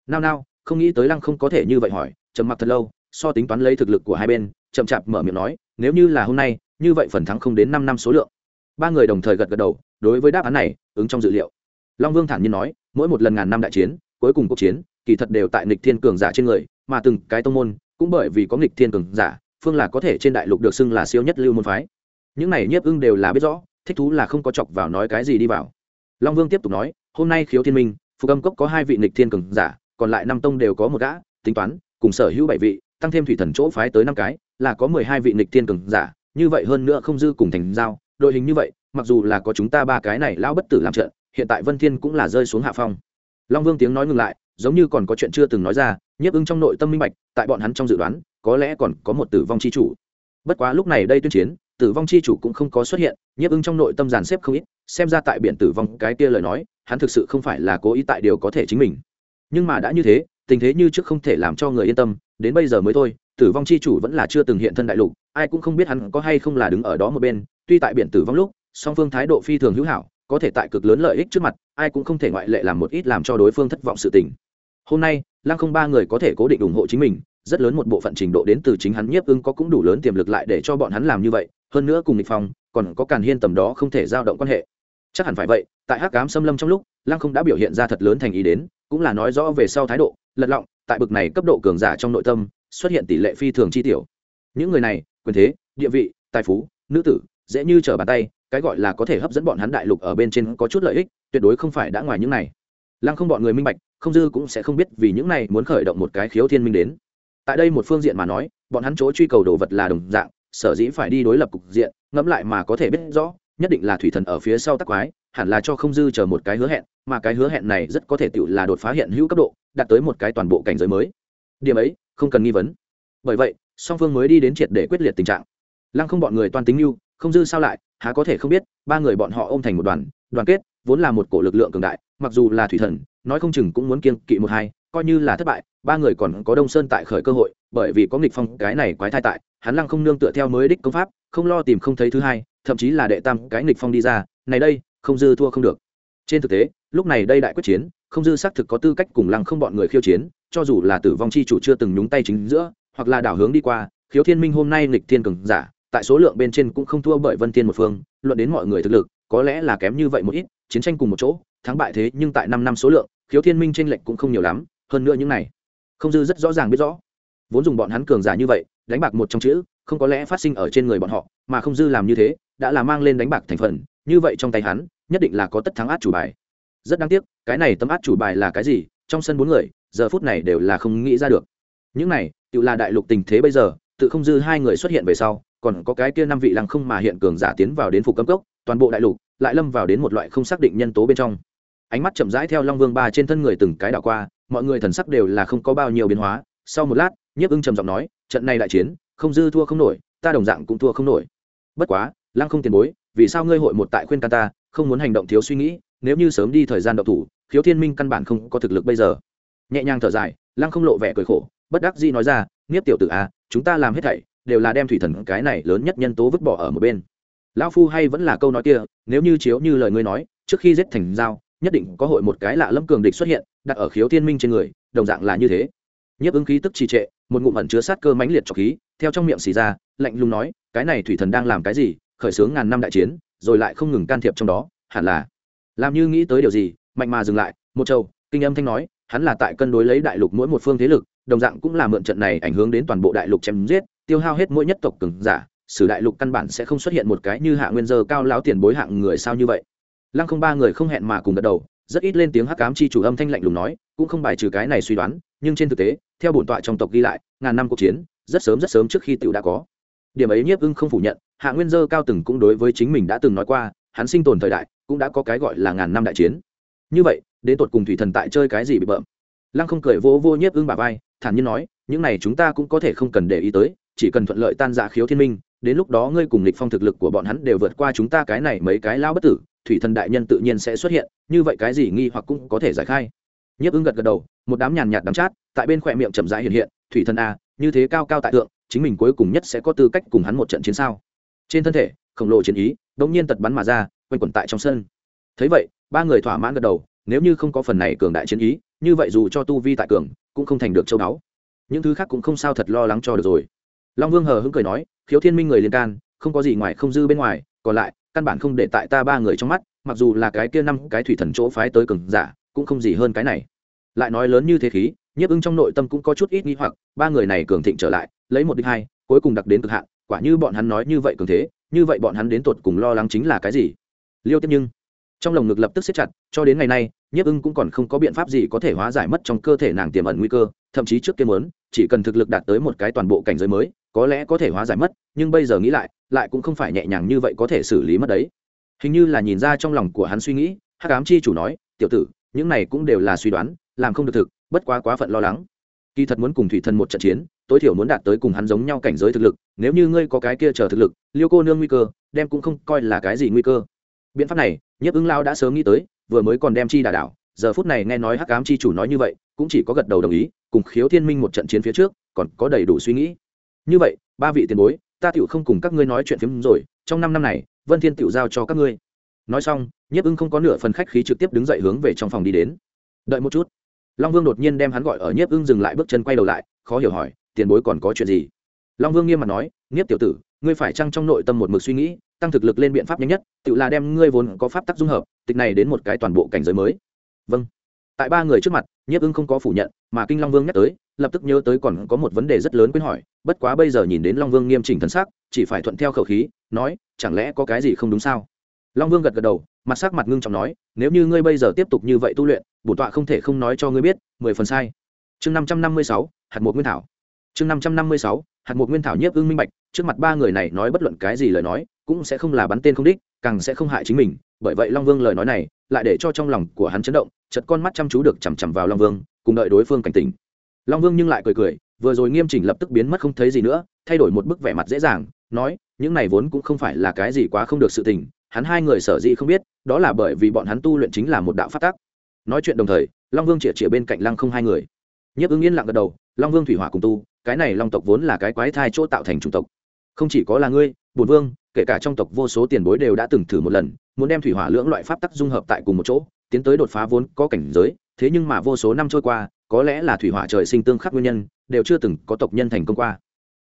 Nao nao, không nghĩ tới lăng không có thể như vậy hỏi trầm mặc thật lâu, so tính toán lấy thực lực của hai bên, chậm chạp mở miệng nói, nếu như là hôm nay, như vậy phần thắng không đến năm năm số lượng. Ba người đồng thời gật gật đầu, đối với đáp án này, ứng trong dự liệu. Long vương thản nhiên nói, mỗi một lần ngàn năm đại chiến, cuối cùng cuộc chiến, kỳ thật đều tại nghịch thiên cường giả trên người, mà từng cái tông môn, cũng bởi vì có nghịch thiên cường giả, phương là có thể trên đại lục được xưng là siêu nhất lưu môn phái. Những này nhiếp ưng đều là biết rõ, thích thú là không có chọc vào nói cái gì đi vào. Long vương tiếp tục nói, hôm nay khiếu thiên minh, phục âm cốc có hai vị nghịch thiên cường giả, còn lại năm tông đều có một gã, tính toán cùng sở hữu bảy vị, tăng thêm thủy thần chỗ phái tới năm cái, là có mười hai vị nghịch thiên cường giả, như vậy hơn nữa không dư cùng thành giao. Đội hình như vậy, mặc dù là có chúng ta ba cái này lão bất tử làm trận, hiện tại vân thiên cũng là rơi xuống hạ phong. Long vương tiếng nói ngừng lại, giống như còn có chuyện chưa từng nói ra, nhiếp ưng trong nội tâm minh bạch, tại bọn hắn trong dự đoán, có lẽ còn có một tử vong chi chủ. Bất quá lúc này đây tuyên chiến, tử vong chi chủ cũng không có xuất hiện, nhiếp ưng trong nội tâm giàn xếp không ít, xem ra tại biển tử vong cái kia lời nói, hắn thực sự không phải là cố ý tại điều có thể chính mình. Nhưng mà đã như thế tình thế như trước không thể làm cho người yên tâm, đến bây giờ mới thôi, tử vong chi chủ vẫn là chưa từng hiện thân đại lục, ai cũng không biết hắn có hay không là đứng ở đó một bên, tuy tại biển tử vong lúc, song phương thái độ phi thường hữu hảo, có thể tại cực lớn lợi ích trước mặt, ai cũng không thể ngoại lệ làm một ít làm cho đối phương thất vọng sự tình. Hôm nay, lăng không ba người có thể cố định ủng hộ chính mình, rất lớn một bộ phận trình độ đến từ chính hắn nhiếp ưng có cũng đủ lớn tiềm lực lại để cho bọn hắn làm như vậy, hơn nữa cùng địch phong, còn có càn hiên tầm đó không thể giao động quan hệ. Chắc hẳn phải vậy, tại hắc cám xâm lâm trong lúc, lăng không đã biểu hiện ra thật lớn thành ý đến, cũng là nói rõ về sau thái độ lật lọng, tại bực này cấp độ cường giả trong nội tâm, xuất hiện tỷ lệ phi thường chi tiểu. Những người này, quyền thế, địa vị, tài phú, nữ tử, dễ như trở bàn tay, cái gọi là có thể hấp dẫn bọn hắn đại lục ở bên trên có chút lợi ích, tuyệt đối không phải đã ngoài những này. Lăng không bọn người minh bạch, không dư cũng sẽ không biết vì những này muốn khởi động một cái khiếu thiên minh đến. Tại đây một phương diện mà nói, bọn hắn chỗ truy cầu đồ vật là đồng dạng, sở dĩ phải đi đối lập cục diện, ngẫm lại mà có thể biết rõ nhất định là thủy thần ở phía sau tắc quái, hẳn là cho không dư chờ một cái hứa hẹn, mà cái hứa hẹn này rất có thể tự là đột phá hiện hữu cấp độ, đạt tới một cái toàn bộ cảnh giới mới. Điểm ấy, không cần nghi vấn. Bởi vậy, song phương mới đi đến triệt để quyết liệt tình trạng. Lăng không bọn người toan tính mưu không dư sao lại, há có thể không biết, ba người bọn họ ôm thành một đoàn đoàn kết, vốn là một cổ lực lượng cường đại, mặc dù là thủy thần, nói không chừng cũng muốn kiên kỵ một hai, coi như là thất bại, ba người còn có đông sơn tại khởi cơ hội, bởi vì có nghịch phong cái này quái thai tại, hắn lăng không nương tựa theo mới đích công pháp, không lo tìm không thấy thứ hai thậm chí là đệ tam cái nghịch phong đi ra, này đây, không dư thua không được. Trên thực tế, lúc này đây đại quyết chiến, không dư xác thực có tư cách cùng lăng không bọn người khiêu chiến, cho dù là tử vong chi chủ chưa từng nhúng tay chính giữa, hoặc là đảo hướng đi qua, khiếu thiên minh hôm nay nghịch thiên cường giả, tại số lượng bên trên cũng không thua bởi vân thiên một phương, luận đến mọi người thực lực, có lẽ là kém như vậy một ít, chiến tranh cùng một chỗ, thắng bại thế nhưng tại năm năm số lượng, khiếu thiên minh tranh lệch cũng không nhiều lắm, hơn nữa những này, không dư rất rõ ràng biết rõ. Vốn dùng bọn hắn cường giả như vậy, đánh bạc một trong chữ, không có lẽ phát sinh ở trên người bọn họ, mà không dư làm như thế đã là mang lên đánh bạc thành phần, như vậy trong tay hắn, nhất định là có tất thắng át chủ bài. Rất đáng tiếc, cái này tấm át chủ bài là cái gì, trong sân bốn người, giờ phút này đều là không nghĩ ra được. Những này, tự là đại lục tình thế bây giờ, tự không dư hai người xuất hiện về sau, còn có cái kia năm vị lăng không mà hiện cường giả tiến vào đến phục cấm cốc, toàn bộ đại lục lại lâm vào đến một loại không xác định nhân tố bên trong. Ánh mắt chậm rãi theo long vương ba trên thân người từng cái đảo qua, mọi người thần sắc đều là không có bao nhiêu biến hóa. Sau một lát, nhiếp ưng trầm giọng nói, trận này đại chiến, không dư thua không nổi, ta đồng dạng cũng thua không nổi. Bất quá lăng không tiền bối vì sao ngươi hội một tại khuyên can ta không muốn hành động thiếu suy nghĩ nếu như sớm đi thời gian đậu thủ khiếu thiên minh căn bản không có thực lực bây giờ. Nhẹ nhàng thở dài lăng không lộ vẻ cười khổ bất đắc dĩ nói ra nghiếp tiểu tử a à, chúng ta làm hết thảy đều là đem thủy thần cái này lớn nhất nhân tố vứt bỏ ở một bên. Lão phu hay vẫn là câu nói kia nếu như chiếu như lời ngươi nói trước khi giết thành dao nhất định có hội một cái lạ lâm cường địch xuất hiện đặt ở khiếu thiên minh trên người đồng dạng là như thế. Nhiếp ứng khí tức trì trệ một ngụm ẩn chứa sát cơ mãnh liệt trọc khí theo trong miệng xì ra lạnh lùng nói cái này thủy thần đang làm cái gì khởi xướng ngàn năm đại chiến, rồi lại không ngừng can thiệp trong đó, hẳn là. Làm như nghĩ tới điều gì, mạnh mà dừng lại, một châu kinh âm thanh nói, hắn là tại cân đối lấy đại lục mỗi một phương thế lực, đồng dạng cũng là mượn trận này ảnh hưởng đến toàn bộ đại lục chém giết, tiêu hao hết mỗi nhất tộc cường giả, sử đại lục căn bản sẽ không xuất hiện một cái như hạ nguyên dơ cao láo tiền bối hạng người sao như vậy. Lăng không ba người không hẹn mà cùng gật đầu, rất ít lên tiếng hắc cám chi chủ âm thanh lạnh lùng nói, cũng không bài trừ cái này suy đoán, nhưng trên thực tế, theo bổn tọa trong tộc ghi lại, ngàn năm cuộc chiến, rất sớm rất sớm trước khi tiểu đã có. Điểm ấy nhiếp ưng không phủ nhận hạ nguyên dơ cao từng cũng đối với chính mình đã từng nói qua, hắn sinh tồn thời đại cũng đã có cái gọi là ngàn năm đại chiến. Như vậy, đến tột cùng thủy thần tại chơi cái gì bị bợm? Lăng không cười vô vô nhiếp ưng bà vai, thản nhiên nói, những này chúng ta cũng có thể không cần để ý tới, chỉ cần thuận lợi tan dạ khiếu thiên minh, đến lúc đó ngươi cùng lịch phong thực lực của bọn hắn đều vượt qua chúng ta cái này mấy cái lao bất tử, thủy thần đại nhân tự nhiên sẽ xuất hiện, như vậy cái gì nghi hoặc cũng có thể giải khai. Nhiếp ưng gật gật đầu, một đám nhàn nhạt đắm chát, tại bên khỏe miệng chậm rãi hiện hiện, thủy thần a như thế cao cao tại tượng chính mình cuối cùng nhất sẽ có tư cách cùng hắn một trận chiến sao? Trên thân thể, khổng lồ chiến ý đ nhiên tật bắn mà ra, quanh quẩn tại trong sân. Thấy vậy, ba người thỏa mãn gật đầu, nếu như không có phần này cường đại chiến ý, như vậy dù cho tu vi tại cường, cũng không thành được châu đáo những thứ khác cũng không sao thật lo lắng cho được rồi. Long vương hờ hững cười nói, khiếu thiên minh người liên can, không có gì ngoài không dư bên ngoài, còn lại, căn bản không để tại ta ba người trong mắt, mặc dù là cái kia năm cái thủy thần chỗ phái tới cường giả, cũng không gì hơn cái này. Lại nói lớn như thế khí, nhiếp ưng trong nội tâm cũng có chút ít nghi hoặc, ba người này cường thịnh trở lại, lấy một đích hai, cuối cùng đặc đến cực hạn quả như bọn hắn nói như vậy cường thế, như vậy bọn hắn đến tột cùng lo lắng chính là cái gì? Liêu tiếp nhưng, trong lồng ngực lập tức xếp chặt, cho đến ngày nay, nhiếp ưng cũng còn không có biện pháp gì có thể hóa giải mất trong cơ thể nàng tiềm ẩn nguy cơ, thậm chí trước kia muốn, chỉ cần thực lực đạt tới một cái toàn bộ cảnh giới mới, có lẽ có thể hóa giải mất, nhưng bây giờ nghĩ lại lại cũng không phải nhẹ nhàng như vậy có thể xử lý mất đấy. Hình như là nhìn ra trong lòng của hắn suy nghĩ, hắc ám chi chủ nói, tiểu tử, những này cũng đều là suy đoán, làm không được thực, bất quá quá phận lo lắng kỳ thật muốn cùng thủy thần một trận chiến, tối thiểu muốn đạt tới cùng hắn giống nhau cảnh giới thực lực, nếu như ngươi có cái kia chờ thực lực, liêu cô nương nguy cơ, đem cũng không coi là cái gì nguy cơ. Biện pháp này, nhiếp ứng lao đã sớm nghĩ tới, vừa mới còn đem chi đà đảo, giờ phút này nghe nói hắc cám chi chủ nói như vậy, cũng chỉ có gật đầu đồng ý, cùng khiếu thiên minh một trận chiến phía trước, còn có đầy đủ suy nghĩ. Như vậy, ba vị tiền bối, ta tựu không cùng các ngươi nói chuyện phiếm rồi, trong năm năm này, vân thiên tựu giao cho các ngươi. Nói xong, nhiếp ưng không có nửa phần khách khí trực tiếp đứng dậy hướng về trong phòng đi đến. Đợi một chút long vương đột nhiên đem hắn gọi ở nhiếp ưng dừng lại bước chân quay đầu lại, khó hiểu hỏi, tiền bối còn có chuyện gì? Long vương nghiêm mặt nói, nhiếp tiểu tử, ngươi phải chăng trong nội tâm một mực suy nghĩ, tăng thực lực lên biện pháp nhanh nhất tự là đem ngươi vốn có pháp tắc dung hợp, tịch này đến một cái toàn bộ cảnh giới mới. Vâng. Tại ba người trước mặt, nhiếp ưng không có phủ nhận, mà kinh long vương nhắc tới, lập tức nhớ tới còn có một vấn đề rất lớn quên hỏi, bất quá bây giờ nhìn đến long vương nghiêm chỉnh thân xác, chỉ phải thuận theo khẩu khí, nói, chẳng lẽ có cái gì không đúng sao? Long vương gật gật đầu, mặt sắc mặt ngưng trọng nói, nếu như ngươi bây giờ tiếp tục như vậy tu luyện bổn tọa không thể không nói cho ngươi biết, mười phần sai. Chương năm trăm năm mươi sáu, hạt một nguyên thảo. Chương năm trăm năm mươi sáu, hạt một nguyên thảo nhiếp ưng minh bạch, trước mặt ba người này nói bất luận cái gì lời nói, cũng sẽ không là bắn tên không đích, càng sẽ không hại chính mình. Bởi vậy long vương lời nói này, lại để cho trong lòng của hắn chấn động chật con mắt chăm chú được chằm chằm vào long vương, cùng đợi đối phương cảnh tỉnh. Long vương nhưng lại cười cười, vừa rồi nghiêm chỉnh lập tức biến mất không thấy gì nữa, thay đổi một bức vẻ mặt dễ dàng, nói, những này vốn cũng không phải là cái gì quá không được sự tình hắn hai người sở dĩ không biết, đó là bởi vì bọn hắn tu luyện chính là một đạo phát tác nói chuyện đồng thời, long vương chĩa chĩa bên cạnh lăng không hai người. Nhiếp ứng yên lặng gật đầu, long vương thủy hỏa cùng tu, cái này long tộc vốn là cái quái thai chỗ tạo thành chủng tộc. Không chỉ có là ngươi bùn vương, kể cả trong tộc vô số tiền bối đều đã từng thử một lần, muốn đem thủy hỏa lưỡng loại pháp tắc dung hợp tại cùng một chỗ, tiến tới đột phá vốn có cảnh giới, thế nhưng mà vô số năm trôi qua, có lẽ là thủy hỏa trời sinh tương khắc nguyên nhân, đều chưa từng có tộc nhân thành công qua.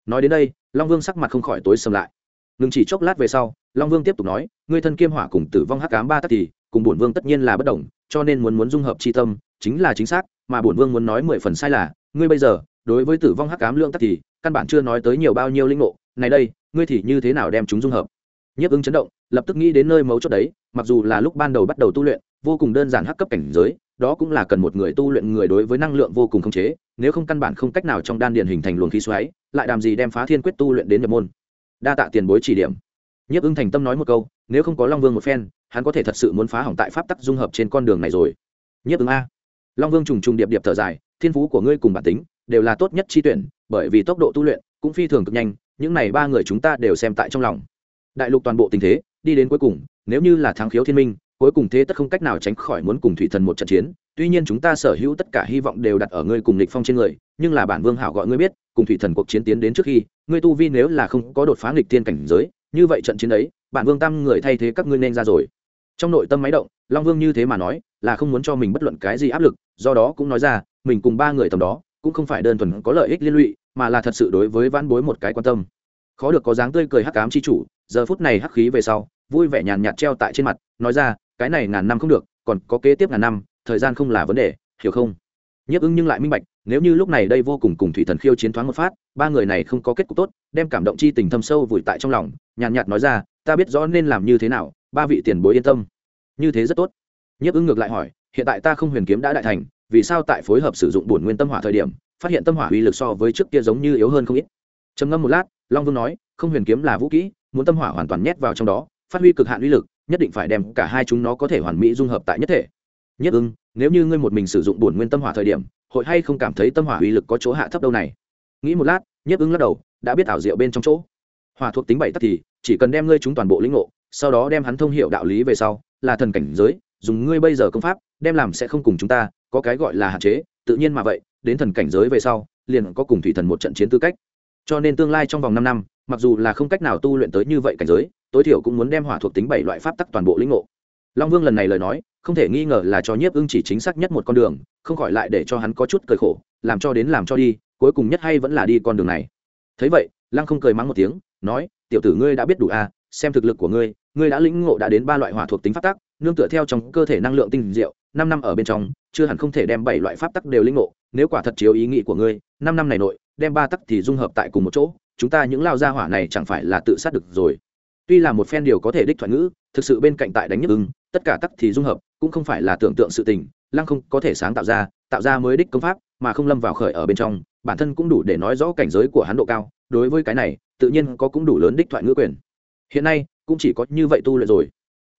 Nói đến đây, long vương sắc mặt không khỏi tối sầm lại. Ngừng chỉ chốc lát về sau long vương tiếp tục nói, ngươi thân kiêm hỏa cùng tử vong hắc cám ba tắc thì, cùng bổn vương tất nhiên là bất đồng, cho nên muốn muốn dung hợp c h i tâm, chính là chính xác, mà bổn vương muốn nói mười phần sai là, ngươi bây giờ, đối với tử vong hắc cám lượng tắc thì, căn bản chưa nói tới nhiều bao nhiêu linh ngộ, này đây, ngươi thì như thế nào đem chúng dung hợp? Nhiếp ứng chấn động, lập tức nghĩ đến nơi mấu chốt đấy, mặc dù là lúc ban đầu bắt đầu tu luyện, vô cùng đơn giản hắc cấp cảnh giới, đó cũng là cần một người tu luyện người đối với năng lượng vô cùng khống chế, nếu không căn bản không cách nào trong đan điền hình thành luồng khí xoáy, lại làm gì đem phá thiên quyết tu luyện đến nhập môn. Đa tạ tiền bối chỉ điểm nhiếp ưng thành tâm nói một câu, nếu không có long vương một phen, hắn có thể thật sự muốn phá hỏng tại pháp tắc dung hợp trên con đường này rồi. Nhiếp ưng a. Long vương trùng trùng điệp điệp thở dài, thiên phú của ngươi cùng bản tính, đều là tốt nhất chi tuyển, bởi vì tốc độ tu luyện cũng phi thường cực nhanh, những này ba người chúng ta đều xem tại trong lòng. Đại lục toàn bộ tình thế, đi đến cuối cùng, nếu như là thắng khiếu thiên minh, cuối cùng thế tất không cách nào tránh khỏi muốn cùng thủy thần một trận chiến. Tuy nhiên chúng ta sở hữu tất cả hy vọng đều đặt ở ngươi cùng lịch phong trên người, nhưng là bản vương hảo gọi ngươi biết, cùng thủy thần cuộc chiến tiến đến trước khi, ngươi tu vi nếu là không có đột phá nghịch tiên cảnh giới như vậy trận chiến ấy bản vương tam người thay thế các ngươi nên ra rồi. Trong nội tâm máy động, long vương như thế mà nói, là không muốn cho mình bất luận cái gì áp lực, do đó cũng nói ra, mình cùng ba người tầm đó, cũng không phải đơn thuần có lợi ích liên lụy, mà là thật sự đối với văn bối một cái quan tâm. Khó được có dáng tươi cười hắc cám chi chủ, giờ phút này hắc khí về sau, vui vẻ nhàn nhạt treo tại trên mặt, nói ra, cái này ngàn năm không được, còn có kế tiếp ngàn năm, thời gian không là vấn đề, hiểu không? Nhiếp ưng nhưng lại minh bạch, nếu như lúc này đây vô cùng cùng thủy thần khiêu chiến thoáng một phát ba người này không có kết cục tốt, đem cảm động chi tình thâm sâu vùi tại trong lòng, nhàn nhạt nói ra, ta biết rõ nên làm như thế nào, ba vị tiền bối yên tâm. Như thế rất tốt. Nhiếp ưng ngược lại hỏi, hiện tại ta không huyền kiếm đã đại thành, vì sao tại phối hợp sử dụng bổn nguyên tâm hỏa thời điểm, phát hiện tâm hỏa uy lực so với trước kia giống như yếu hơn không ít? Trầm ngâm một lát, long vương nói, không huyền kiếm là vũ kỹ, muốn tâm hỏa hoàn toàn nhét vào trong đó, phát huy cực hạn uy lực, nhất định phải đem cả hai chúng nó có thể hoàn mỹ dung hợp tại nhất thể. Nhất ưng nếu như ngươi một mình sử dụng bổn nguyên tâm hỏa thời điểm, hội hay không cảm thấy tâm hỏa uy lực có chỗ hạ thấp đâu này? Nghĩ một lát nhất ứng lắc đầu, đã biết ảo diệu bên trong chỗ. Hỏa thuộc tính bảy tắc thì, chỉ cần đem ngươi chúng toàn bộ lĩnh ngộ, sau đó đem hắn thông hiệu đạo lý về sau, là thần cảnh giới, dùng ngươi bây giờ công pháp, đem làm sẽ không cùng chúng ta, có cái gọi là hạn chế, tự nhiên mà vậy, đến thần cảnh giới về sau, liền có cùng thủy thần một trận chiến tư cách. Cho nên tương lai trong vòng năm năm, mặc dù là không cách nào tu luyện tới như vậy cảnh giới, tối thiểu cũng muốn đem hỏa thuộc tính bảy loại pháp tắc toàn bộ lĩnh ngộ. Long vương lần này lời nói không thể nghi ngờ là cho nhiếp ưng chỉ chính xác nhất một con đường, không khỏi lại để cho hắn có chút cười khổ, làm cho đến làm cho đi, cuối cùng nhất hay vẫn là đi con đường này. Thấy vậy, lăng không cười mắng một tiếng, nói, tiểu tử ngươi đã biết đủ à xem thực lực của ngươi ngươi đã lĩnh ngộ đã đến ba loại hỏa thuộc tính pháp tắc, nương tựa theo trong cơ thể năng lượng tinh diệu, năm năm ở bên trong, chưa hẳn không thể đem bảy loại pháp tắc đều lĩnh ngộ, nếu quả thật chiếu ý nghĩ của ngươi, năm năm này nội, đem ba tắc thì dung hợp tại cùng một chỗ, chúng ta những lao gia hỏa này chẳng phải là tự sát được rồi. Tuy là một phen điều có thể đích thoại ngữ thực sự bên cạnh tại đánh nhức ưng tất cả tắc thì dung hợp, cũng không phải là tưởng tượng sự tình, lăng không có thể sáng tạo ra tạo ra mới đích công pháp, mà không lâm vào khởi ở bên trong, bản thân cũng đủ để nói rõ cảnh giới của hắn độ cao, đối với cái này, tự nhiên có cũng đủ lớn đích thoại ngữ quyền. Hiện nay, cũng chỉ có như vậy tu luyện rồi.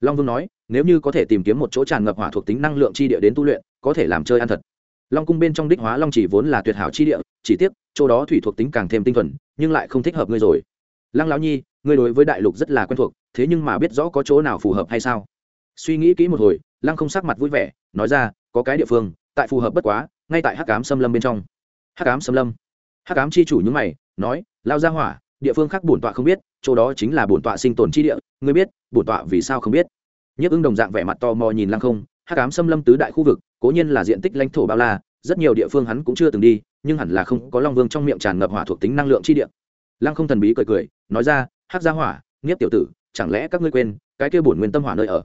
Long vương nói, nếu như có thể tìm kiếm một chỗ tràn ngập hỏa thuộc tính năng lượng chi địa đến tu luyện, có thể làm chơi ăn thật. Long cung bên trong đích hóa long chỉ vốn là tuyệt hảo chi địa, chỉ tiếc, chỗ đó thủy thuộc tính càng thêm tinh thuần, nhưng lại không thích hợp ngươi rồi. Lăng lão nhi, ngươi đối với đại lục rất là quen thuộc thế nhưng mà biết rõ có chỗ nào phù hợp hay sao? Suy nghĩ kỹ một hồi, lăng không sắc mặt vui vẻ, nói ra, có cái địa phương, tại phù hợp bất quá, ngay tại hắc cám xâm lâm bên trong. Hắc cám xâm lâm. Hắc cám chi chủ những mày, nói, lao ra hỏa, địa phương khác bổn tọa không biết, chỗ đó chính là bổn tọa sinh tồn chi địa, ngươi biết, bổn tọa vì sao không biết? Nhấp ưng đồng dạng vẻ mặt to mò nhìn lăng không, hắc ám xâm lâm tứ đại khu vực, cố nhiên là diện tích lãnh thổ bao la, rất nhiều địa phương hắn cũng chưa từng đi, nhưng hẳn là không có long vương trong miệng tràn ngập hỏa thuộc tính năng lượng chi địa. Lăng không thần bí cười cười, nói ra, hắc gia hỏa nghiếp tiểu tử chẳng lẽ các ngươi quên, cái kia bổn nguyên tâm hỏa nơi ở?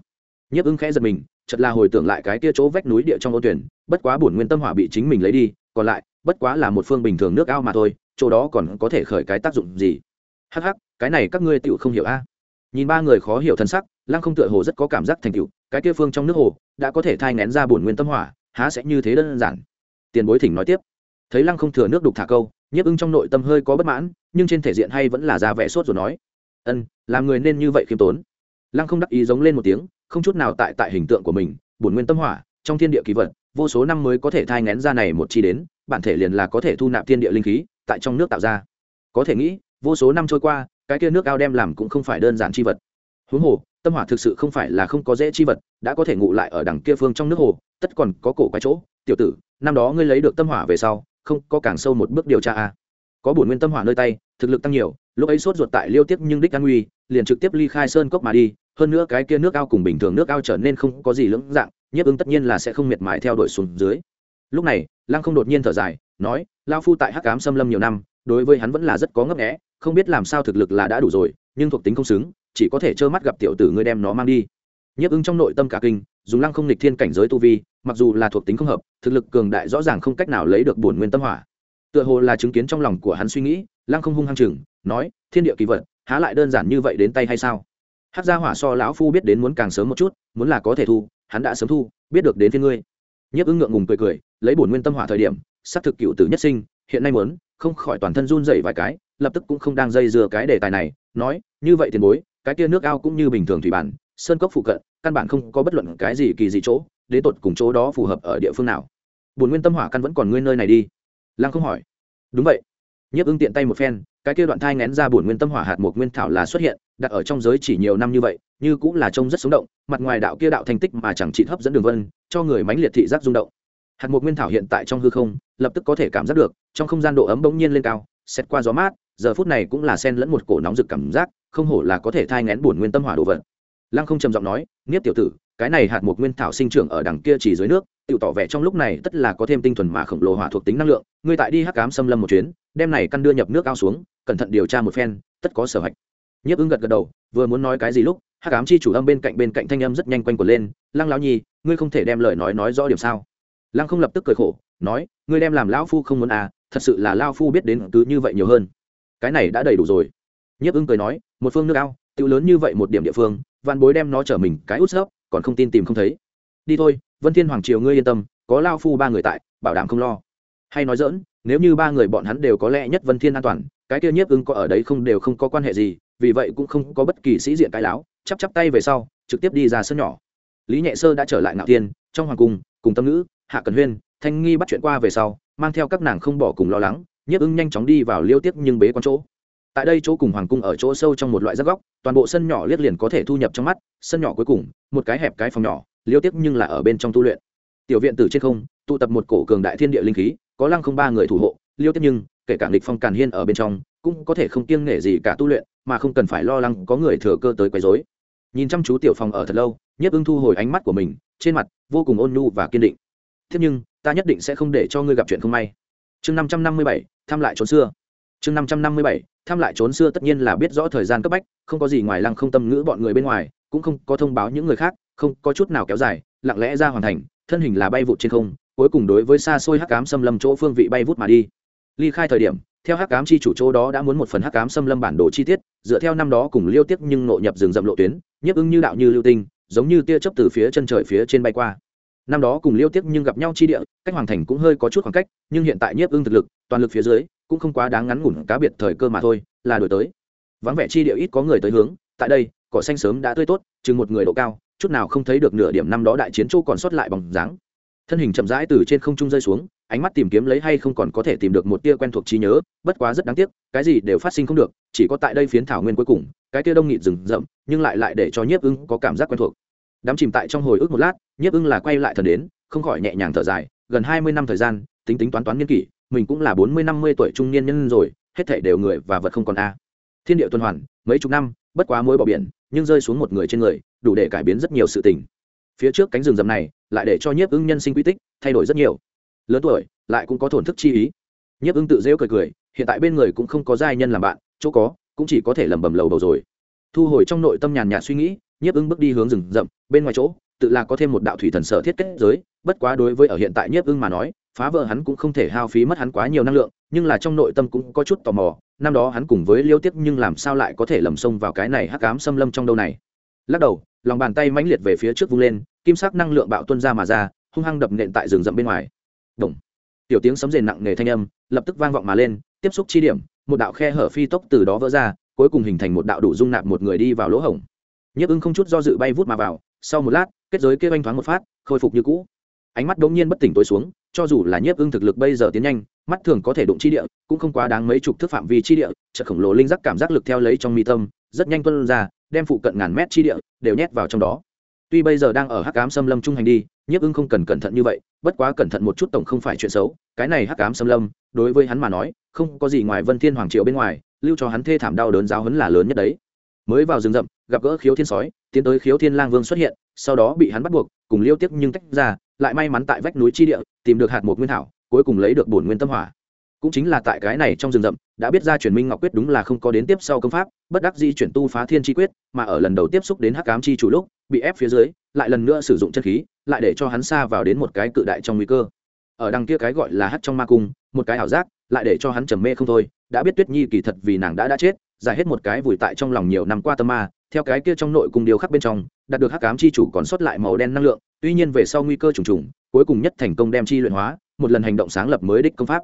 Nhiếp ưng khẽ giật mình, chợt là hồi tưởng lại cái kia chỗ vách núi địa trong ô tuyển, bất quá bổn nguyên tâm hỏa bị chính mình lấy đi, còn lại, bất quá là một phương bình thường nước ao mà thôi, chỗ đó còn có thể khởi cái tác dụng gì? Hắc hắc, cái này các ngươi tựu không hiểu a. Nhìn ba người khó hiểu thân sắc, lăng không tựa hồ rất có cảm giác thành tựu, cái kia phương trong nước hồ, đã có thể thai ngén ra bổn nguyên tâm hỏa, há sẽ như thế đơn giản? Tiền bối thỉnh nói tiếp. Thấy lăng không thừa nước đục thả câu, nhiếp ưng trong nội tâm hơi có bất mãn, nhưng trên thể diện hay vẫn là ra vẻ sốt rồi nói ân, làm người nên như vậy khiêm tốn. Lăng không đắc ý giống lên một tiếng, không chút nào tại tại hình tượng của mình, bổn nguyên tâm hỏa, trong thiên địa kỳ vật, vô số năm mới có thể thai ngén ra này một chi đến, bản thể liền là có thể thu nạp thiên địa linh khí, tại trong nước tạo ra. Có thể nghĩ, vô số năm trôi qua, cái kia nước ao đem làm cũng không phải đơn giản chi vật. Huống hồ, tâm hỏa thực sự không phải là không có dễ chi vật, đã có thể ngụ lại ở đằng kia phương trong nước hồ, tất còn có cổ cái chỗ. Tiểu tử, năm đó ngươi lấy được tâm hỏa về sau, không có càng sâu một bước điều tra a có bổn nguyên tâm hỏa nơi tay, thực lực tăng nhiều lúc ấy sốt ruột tại liêu tiếp nhưng đích an nguy, liền trực tiếp ly khai sơn cốc mà đi, hơn nữa cái kia nước ao cùng bình thường nước ao trở nên không có gì lưỡng dạng, nhiếp ứng tất nhiên là sẽ không miệt mài theo đuổi xuống dưới. Lúc này, lăng không đột nhiên thở dài, nói lao phu tại hắc cám xâm lâm nhiều năm, đối với hắn vẫn là rất có ngấp nghẽ không biết làm sao thực lực là đã đủ rồi, nhưng thuộc tính không xứng, chỉ có thể trơ mắt gặp tiểu tử ngươi đem nó mang đi. Nhiếp ứng trong nội tâm cả kinh, dùng lăng không nịch thiên cảnh giới tu vi, mặc dù là thuộc tính không hợp, thực lực cường đại rõ ràng không cách nào lấy được bổn nguyên tâm hỏa. Tựa hồ là chứng kiến trong lòng của hắn suy nghĩ, lăng không hung hăng chừng nói, thiên địa kỳ vật, há lại đơn giản như vậy đến tay hay sao? Hát gia hỏa so lão phu biết đến muốn càng sớm một chút, muốn là có thể thu, hắn đã sớm thu, biết được đến thiên ngươi. Nhiếp ứng ngượng ngùng cười cười, lấy bổn nguyên tâm hỏa thời điểm xác thực cựu tử nhất sinh, hiện nay muốn, không khỏi toàn thân run dậy vài cái, lập tức cũng không đang dây dưa cái đề tài này, nói, như vậy tiền bối, cái kia nước ao cũng như bình thường thủy bản, sơn cốc phụ cận, căn bản không có bất luận cái gì kỳ dị chỗ, đến tột cùng chỗ đó phù hợp ở địa phương nào? Bổn nguyên tâm hỏa căn vẫn còn nguyên nơi này đi. Lăng không hỏi. Đúng vậy. Nhiếp ứng tiện tay một phen cái kia đoạn thai ngén ra bổn nguyên tâm hỏa hạt một nguyên thảo là xuất hiện, đặt ở trong giới chỉ nhiều năm như vậy, như cũng là trông rất sống động, mặt ngoài đạo kia đạo thành tích mà chẳng chỉ hấp dẫn đường vân, cho người mãnh liệt thị giác rung động. Hạt một nguyên thảo hiện tại trong hư không, lập tức có thể cảm giác được, trong không gian độ ấm bỗng nhiên lên cao, xét qua gió mát, giờ phút này cũng là sen lẫn một cổ nóng rực cảm giác, không hổ là có thể thai ngén bổn nguyên tâm hỏa đồ vật. Lăng không trầm giọng nói, nghiếp tiểu tử, cái này hạt một nguyên thảo sinh trưởng ở đằng kia chỉ dưới nước tự tỏ vẻ trong lúc này tất là có thêm tinh thuần mà khổng lồ hỏa thuộc tính năng lượng, ngươi tại đi hắc cám xâm lâm một chuyến đem này căn đưa nhập nước ao xuống, cẩn thận điều tra một phen, tất có sở hạch. Nhiếp ứng gật gật đầu, vừa muốn nói cái gì lúc, hắc ám chi chủ âm bên cạnh bên cạnh thanh âm rất nhanh quanh quẩn lên, lăng lão nhi, ngươi không thể đem lời nói nói rõ điểm sao? Lăng không lập tức cười khổ, nói, ngươi đem làm lão phu không muốn à thật sự là lao phu biết đến cứ như vậy nhiều hơn. Cái này đã đầy đủ rồi. Nhiếp ứng cười nói, một phương nước ao tự lớn như vậy một điểm địa phương văn bối đem nó trở mình, cái út sấp còn không tin tìm không thấy. Đi thôi, vân thiên hoàng triều ngươi yên tâm, có lao phu ba người tại, bảo đảm không lo. Hay nói dỡn nếu như ba người bọn hắn đều có lẽ nhất vân thiên an toàn, cái kia nhiếp ưng có ở đấy không đều không có quan hệ gì, vì vậy cũng không có bất kỳ sĩ diện cái láo, chắp chắp tay về sau, trực tiếp đi ra sân nhỏ. Lý nhẹ sơ đã trở lại ngạo tiên trong hoàng cung, cùng tâm ngữ, hạ cần huyên, thanh nghi bắt chuyện qua về sau, mang theo các nàng không bỏ cùng lo lắng, nhiếp ưng nhanh chóng đi vào liêu tiếp nhưng bế con chỗ. Tại đây chỗ cùng hoàng cung ở chỗ sâu trong một loại rác góc, toàn bộ sân nhỏ liếc liền có thể thu nhập trong mắt, sân nhỏ cuối cùng, một cái hẹp cái phòng nhỏ, liêu tiếp nhưng là ở bên trong tu luyện. Tiểu viện từ trên không, tụ tập một cổ cường đại thiên địa linh khí có lăng không ba người thủ hộ, liêu tiếp nhưng, kể cả lịch phong càn hiên ở bên trong, cũng có thể không kiêng nể gì cả tu luyện, mà không cần phải lo lắng có người thừa cơ tới quấy rối. Nhìn chăm chú tiểu phòng ở thật lâu, nhiếp ưng thu hồi ánh mắt của mình, trên mặt vô cùng ôn nhu và kiên định. Thế nhưng, ta nhất định sẽ không để cho ngươi gặp chuyện không may. Chương năm trăm năm mươi bảy thăm lại trốn xưa. Chương năm trăm năm mươi bảy thăm lại trốn xưa tất nhiên là biết rõ thời gian cấp bách, không có gì ngoài lăng không tâm ngữ bọn người bên ngoài, cũng không có thông báo những người khác, không có chút nào kéo dài, lặng lẽ ra hoàn thành, thân hình là bay vụt trên không cuối cùng đối với xa xôi hắc cám xâm lâm chỗ phương vị bay vút mà đi. Ly khai thời điểm, theo hắc cám chi chủ chỗ đó đã muốn một phần hắc cám xâm lâm bản đồ chi tiết, dựa theo năm đó cùng liêu tiếp nhưng nội nhập rừng rậm lộ tuyến, nhiếp ứng như đạo như lưu tinh, giống như tia chớp từ phía chân trời phía trên bay qua. Năm đó cùng liêu tiếp nhưng gặp nhau chi địa, cách hoàng thành cũng hơi có chút khoảng cách, nhưng hiện tại nhiếp ưng thực lực, toàn lực phía dưới, cũng không quá đáng ngắn ngủn cá biệt thời cơ mà thôi, là đổi tới. Vắng vẻ chi địa ít có người tới hướng, tại đây, cỏ xanh sớm đã tươi tốt, chừng một người độ cao, chút nào không thấy được nửa điểm năm đó đại chiến châu còn sót lại bằng dáng thân hình chậm rãi từ trên không trung rơi xuống, ánh mắt tìm kiếm lấy hay không còn có thể tìm được một tia quen thuộc trí nhớ, bất quá rất đáng tiếc, cái gì đều phát sinh không được, chỉ có tại đây phiến thảo nguyên cuối cùng, cái tia đông nghịt rừng rậm, nhưng lại lại để cho nhiếp ưng có cảm giác quen thuộc. Đám chìm tại trong hồi ức một lát, nhiếp ưng là quay lại thần đến, không khỏi nhẹ nhàng thở dài, gần hai mươi năm thời gian, tính tính toán toán niên kỷ, mình cũng là bốn mươi năm mươi tuổi trung niên nhân rồi, hết thể đều người và vật không còn a. Thiên địa tuần hoàn, mấy chục năm, bất quá mối bỏ biển, nhưng rơi xuống một người trên người, đủ để cải biến rất nhiều sự tình. Phía trước cánh rừng rậm này lại để cho nhiếp ưng nhân sinh quy tích thay đổi rất nhiều. Lớn tuổi, lại cũng có thổn thức chi ý. Nhiếp ưng tự dễu cười cười, hiện tại bên người cũng không có giai nhân làm bạn, chỗ có, cũng chỉ có thể lẩm bẩm lầu bầu rồi. Thu hồi trong nội tâm nhàn nhạt suy nghĩ, nhiếp ưng bước đi hướng rừng rậm, bên ngoài chỗ, tự là có thêm một đạo thủy thần sở thiết kết giới, bất quá đối với ở hiện tại nhiếp ưng mà nói, phá vỡ hắn cũng không thể hao phí mất hắn quá nhiều năng lượng, nhưng là trong nội tâm cũng có chút tò mò, năm đó hắn cùng với liêu tiếp nhưng làm sao lại có thể lầm sông vào cái này hắc cám xâm lâm trong đâu này. Lắc đầu, lòng bàn tay mãnh liệt về phía trước vung lên kim sắc năng lượng bạo tuân ra mà ra, hung hăng đập nện tại rừng rậm bên ngoài. Động. tiểu tiếng sấm rền nặng nề thanh âm lập tức vang vọng mà lên, tiếp xúc chi điểm, một đạo khe hở phi tốc từ đó vỡ ra, cuối cùng hình thành một đạo đủ dung nạp một người đi vào lỗ hổng. Nhấp ưng không chút do dự bay vút mà vào, sau một lát, kết giới kia anh thoáng một phát, khôi phục như cũ. Ánh mắt đống nhiên bất tỉnh tối xuống, cho dù là nhiếp ưng thực lực bây giờ tiến nhanh, mắt thường có thể đụng chi địa, cũng không quá đáng mấy chục thước phạm vi chi địa Chợ khổng lồ linh giác cảm giác lực theo lấy trong mi tâm, rất nhanh tuân ra, đem phụ cận ngàn mét chi địa đều nhét vào trong đó tuy bây giờ đang ở hắc ám xâm lâm trung hành đi, nhiếp ưng không cần cẩn thận như vậy, bất quá cẩn thận một chút tổng không phải chuyện xấu, cái này hắc ám xâm lâm, đối với hắn mà nói, không có gì ngoài vân thiên hoàng triệu bên ngoài, lưu cho hắn thê thảm đau đớn giáo hấn là lớn nhất đấy. Mới vào rừng rậm, gặp gỡ khiếu thiên sói, tiến tới khiếu thiên lang vương xuất hiện, sau đó bị hắn bắt buộc, cùng liêu tiếc nhưng tách ra, lại may mắn tại vách núi chi địa, tìm được hạt một nguyên thảo, cuối cùng lấy được bổn nguyên tâm hỏa. Cũng chính là tại cái này trong rừng rậm đã biết ra chuyển minh ngọc quyết đúng là không có đến tiếp sau công pháp, bất đắc di chuyển tu phá thiên chi quyết, mà ở lần đầu tiếp xúc đến hắc cám chi chủ lúc, bị ép phía dưới, lại lần nữa sử dụng chân khí, lại để cho hắn xa vào đến một cái cự đại trong nguy cơ. Ở đằng kia cái gọi là hắc trong ma cung, một cái ảo giác, lại để cho hắn trầm mê không thôi. Đã biết tuyết nhi kỳ thật vì nàng đã đã chết, giải hết một cái vùi tại trong lòng nhiều năm qua tâm ma, theo cái kia trong nội cung điều khắc bên trong, đạt được hắc cám chi chủ còn sót lại màu đen năng lượng, tuy nhiên về sau nguy cơ trùng trùng, cuối cùng nhất thành công đem chi luyện hóa, một lần hành động sáng lập mới đích công pháp.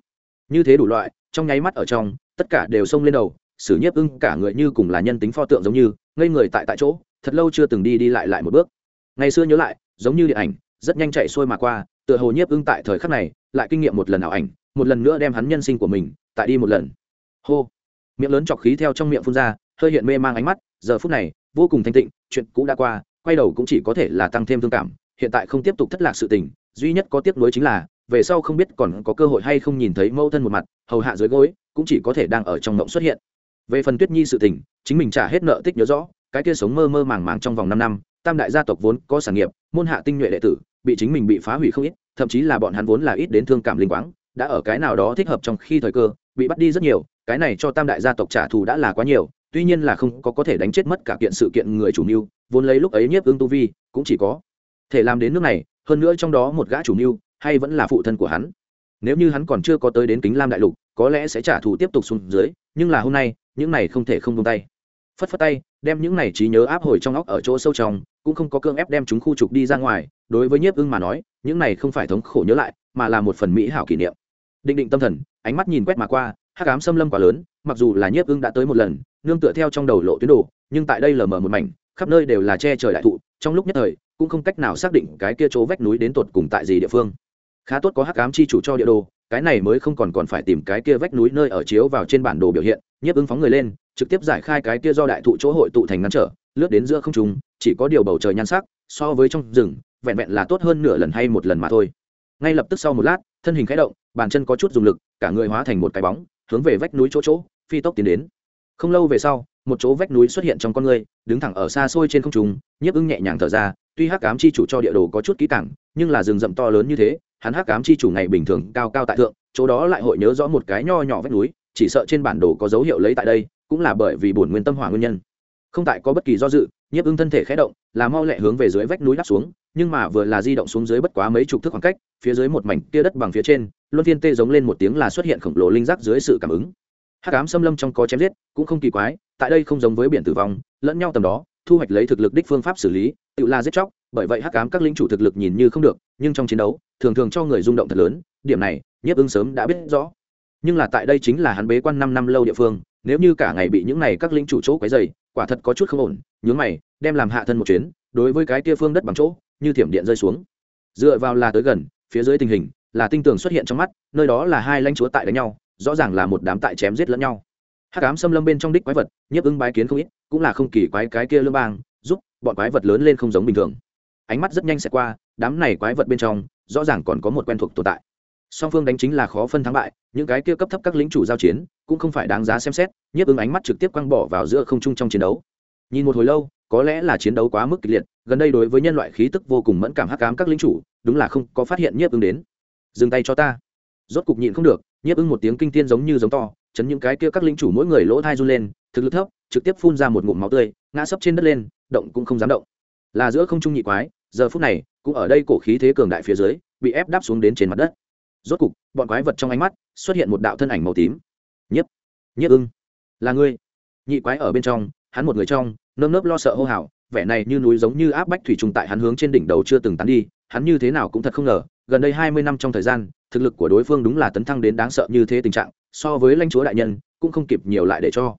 Như thế đủ loại, trong nháy mắt ở trong tất cả đều xông lên đầu, sử nhiếp ưng cả người như cùng là nhân tính pho tượng giống như, ngây người tại tại chỗ, thật lâu chưa từng đi đi lại lại một bước. Ngày xưa nhớ lại, giống như điện ảnh, rất nhanh chạy xuôi mà qua, tựa hồ nhiếp ưng tại thời khắc này, lại kinh nghiệm một lần ảo ảnh, một lần nữa đem hắn nhân sinh của mình, tại đi một lần. Hô. Miệng lớn chọc khí theo trong miệng phun ra, hơi hiện mê mang ánh mắt, giờ phút này, vô cùng thanh tịnh, chuyện cũ đã qua, quay đầu cũng chỉ có thể là tăng thêm thương cảm, hiện tại không tiếp tục thất lạc sự tình, duy nhất có tiếc nuối chính là về sau không biết còn có cơ hội hay không nhìn thấy mẫu thân một mặt, hầu hạ dưới gối, cũng chỉ có thể đang ở trong mộng xuất hiện. Về phần tuyết nhi sự tình, chính mình trả hết nợ tích nhớ rõ, cái kia sống mơ mơ màng màng trong vòng năm năm, tam đại gia tộc vốn có sản nghiệp, môn hạ tinh nhuệ đệ tử, bị chính mình bị phá hủy không ít, thậm chí là bọn hắn vốn là ít đến thương cảm linh quáng, đã ở cái nào đó thích hợp trong khi thời cơ, bị bắt đi rất nhiều, cái này cho tam đại gia tộc trả thù đã là quá nhiều, tuy nhiên là không có có thể đánh chết mất cả kiện sự kiện người chủ mưu, vốn lấy lúc ấy nhiếp ương tu vi, cũng chỉ có thể làm đến nước này, hơn nữa trong đó một gã chủ mưu hay vẫn là phụ thân của hắn? Nếu như hắn còn chưa có tới đến kính lam đại lục, có lẽ sẽ trả thù tiếp tục xuống dưới, nhưng là hôm nay, những này không thể không buông tay. Phất phất tay, đem những này trí nhớ áp hồi trong óc ở chỗ sâu trong, cũng không có cương ép đem chúng khu trục đi ra ngoài, đối với nhiếp ưng mà nói, những này không phải thống khổ nhớ lại, mà là một phần mỹ hảo kỷ niệm. Định định tâm thần, ánh mắt nhìn quét mà qua, hắc ám xâm lâm quá lớn, mặc dù là nhiếp ưng đã tới một lần, nương tựa theo trong đầu lộ tuyến đồ, nhưng tại đây lờ mờ một mảnh, khắp nơi đều là che trời đại thụ, trong lúc nhất thời, cũng không cách nào xác định cái kia chỗ vách núi đến tột cùng tại gì địa phương khá tốt có hắc ám chi chủ cho địa đồ, cái này mới không còn còn phải tìm cái kia vách núi nơi ở chiếu vào trên bản đồ biểu hiện, nhiếp ứng phóng người lên, trực tiếp giải khai cái kia do đại thụ chỗ hội tụ thành ngăn trở, lướt đến giữa không trung, chỉ có điều bầu trời nhan sắc, so với trong rừng, vẹn vẹn là tốt hơn nửa lần hay một lần mà thôi. Ngay lập tức sau một lát, thân hình khẽ động, bàn chân có chút dùng lực, cả người hóa thành một cái bóng, hướng về vách núi chỗ chỗ, phi tốc tiến đến. Không lâu về sau, một chỗ vách núi xuất hiện trong con người, đứng thẳng ở xa xôi trên không trung, nhiếp ưng nhẹ nhàng thở ra, tuy hắc ám chi chủ cho địa đồ có chút kỹ càng, nhưng là rừng rậm to lớn như thế hắn hắc ám chi chủ ngày bình thường cao cao tại thượng, chỗ đó lại hội nhớ rõ một cái nho nhỏ vách núi, chỉ sợ trên bản đồ có dấu hiệu lấy tại đây, cũng là bởi vì bổn nguyên tâm hỏa nguyên nhân. Không tại có bất kỳ do dự, nhiếp ưng thân thể khé động, là mau lẹ hướng về dưới vách núi đắp xuống, nhưng mà vừa là di động xuống dưới bất quá mấy chục thước khoảng cách, phía dưới một mảnh kia đất bằng phía trên, luân thiên tê giống lên một tiếng là xuất hiện khổng lồ linh giác dưới sự cảm ứng. Hắc ám xâm lâm trong có chém giết, cũng không kỳ quái, tại đây không giống với biển tử vong, lẫn nhau tầm đó, thu hoạch lấy thực lực đích phương pháp xử lý, tự là giết chóc bởi vậy hắc ám các lính chủ thực lực nhìn như không được, nhưng trong chiến đấu, thường thường cho người rung động thật lớn, điểm này, nhiếp ưng sớm đã biết rõ. Nhưng là tại đây chính là hắn bế quan năm năm lâu địa phương, nếu như cả ngày bị những này các lính chủ chỗ quấy dày quả thật có chút không ổn, nhướng mày, đem làm hạ thân một chuyến, đối với cái kia phương đất bằng chỗ, như thiểm điện rơi xuống. Dựa vào là tới gần, phía dưới tình hình, là tinh tường xuất hiện trong mắt, nơi đó là hai lãnh chúa tại đánh nhau, rõ ràng là một đám tại chém giết lẫn nhau. Hát cám xâm lâm bên trong đích quái vật, nhiếp ưng bái kiến không ít, cũng là không kỳ quái cái kia lương bang, giúp bọn quái vật lớn lên không giống bình thường ánh mắt rất nhanh sẽ qua, đám này quái vật bên trong, rõ ràng còn có một quen thuộc tồn tại. Song phương đánh chính là khó phân thắng bại, những cái kia cấp thấp các lính chủ giao chiến, cũng không phải đáng giá xem xét, nhiếp ứng ánh mắt trực tiếp quăng bỏ vào giữa không trung trong chiến đấu. Nhìn một hồi lâu, có lẽ là chiến đấu quá mức kịch liệt, gần đây đối với nhân loại khí tức vô cùng mẫn cảm hắc cám các lính chủ, đúng là không có phát hiện nhiếp ứng đến. Dừng tay cho ta. Rốt cục nhịn không được, nhiếp ứng một tiếng kinh thiên giống như giống to, chấn những cái kia các lính chủ mỗi người lỗ thai run lên, thực lực thấp, trực tiếp phun ra một ngụm máu tươi, ngã sấp trên đất lên, động cũng không dám động là giữa không trung nhị quái, giờ phút này, cũng ở đây cổ khí thế cường đại phía dưới, bị ép đáp xuống đến trên mặt đất. Rốt cục, bọn quái vật trong ánh mắt, xuất hiện một đạo thân ảnh màu tím. Nhiếp nhiếp ưng. Là ngươi. Nhị quái ở bên trong, hắn một người trong, nơm nớp lo sợ hô hào, vẻ này như núi giống như áp bách thủy trùng tại hắn hướng trên đỉnh đầu chưa từng tán đi, hắn như thế nào cũng thật không ngờ, gần đây hai mươi năm trong thời gian, thực lực của đối phương đúng là tấn thăng đến đáng sợ như thế tình trạng, so với lãnh chúa đại nhân, cũng không kịp nhiều lại để cho.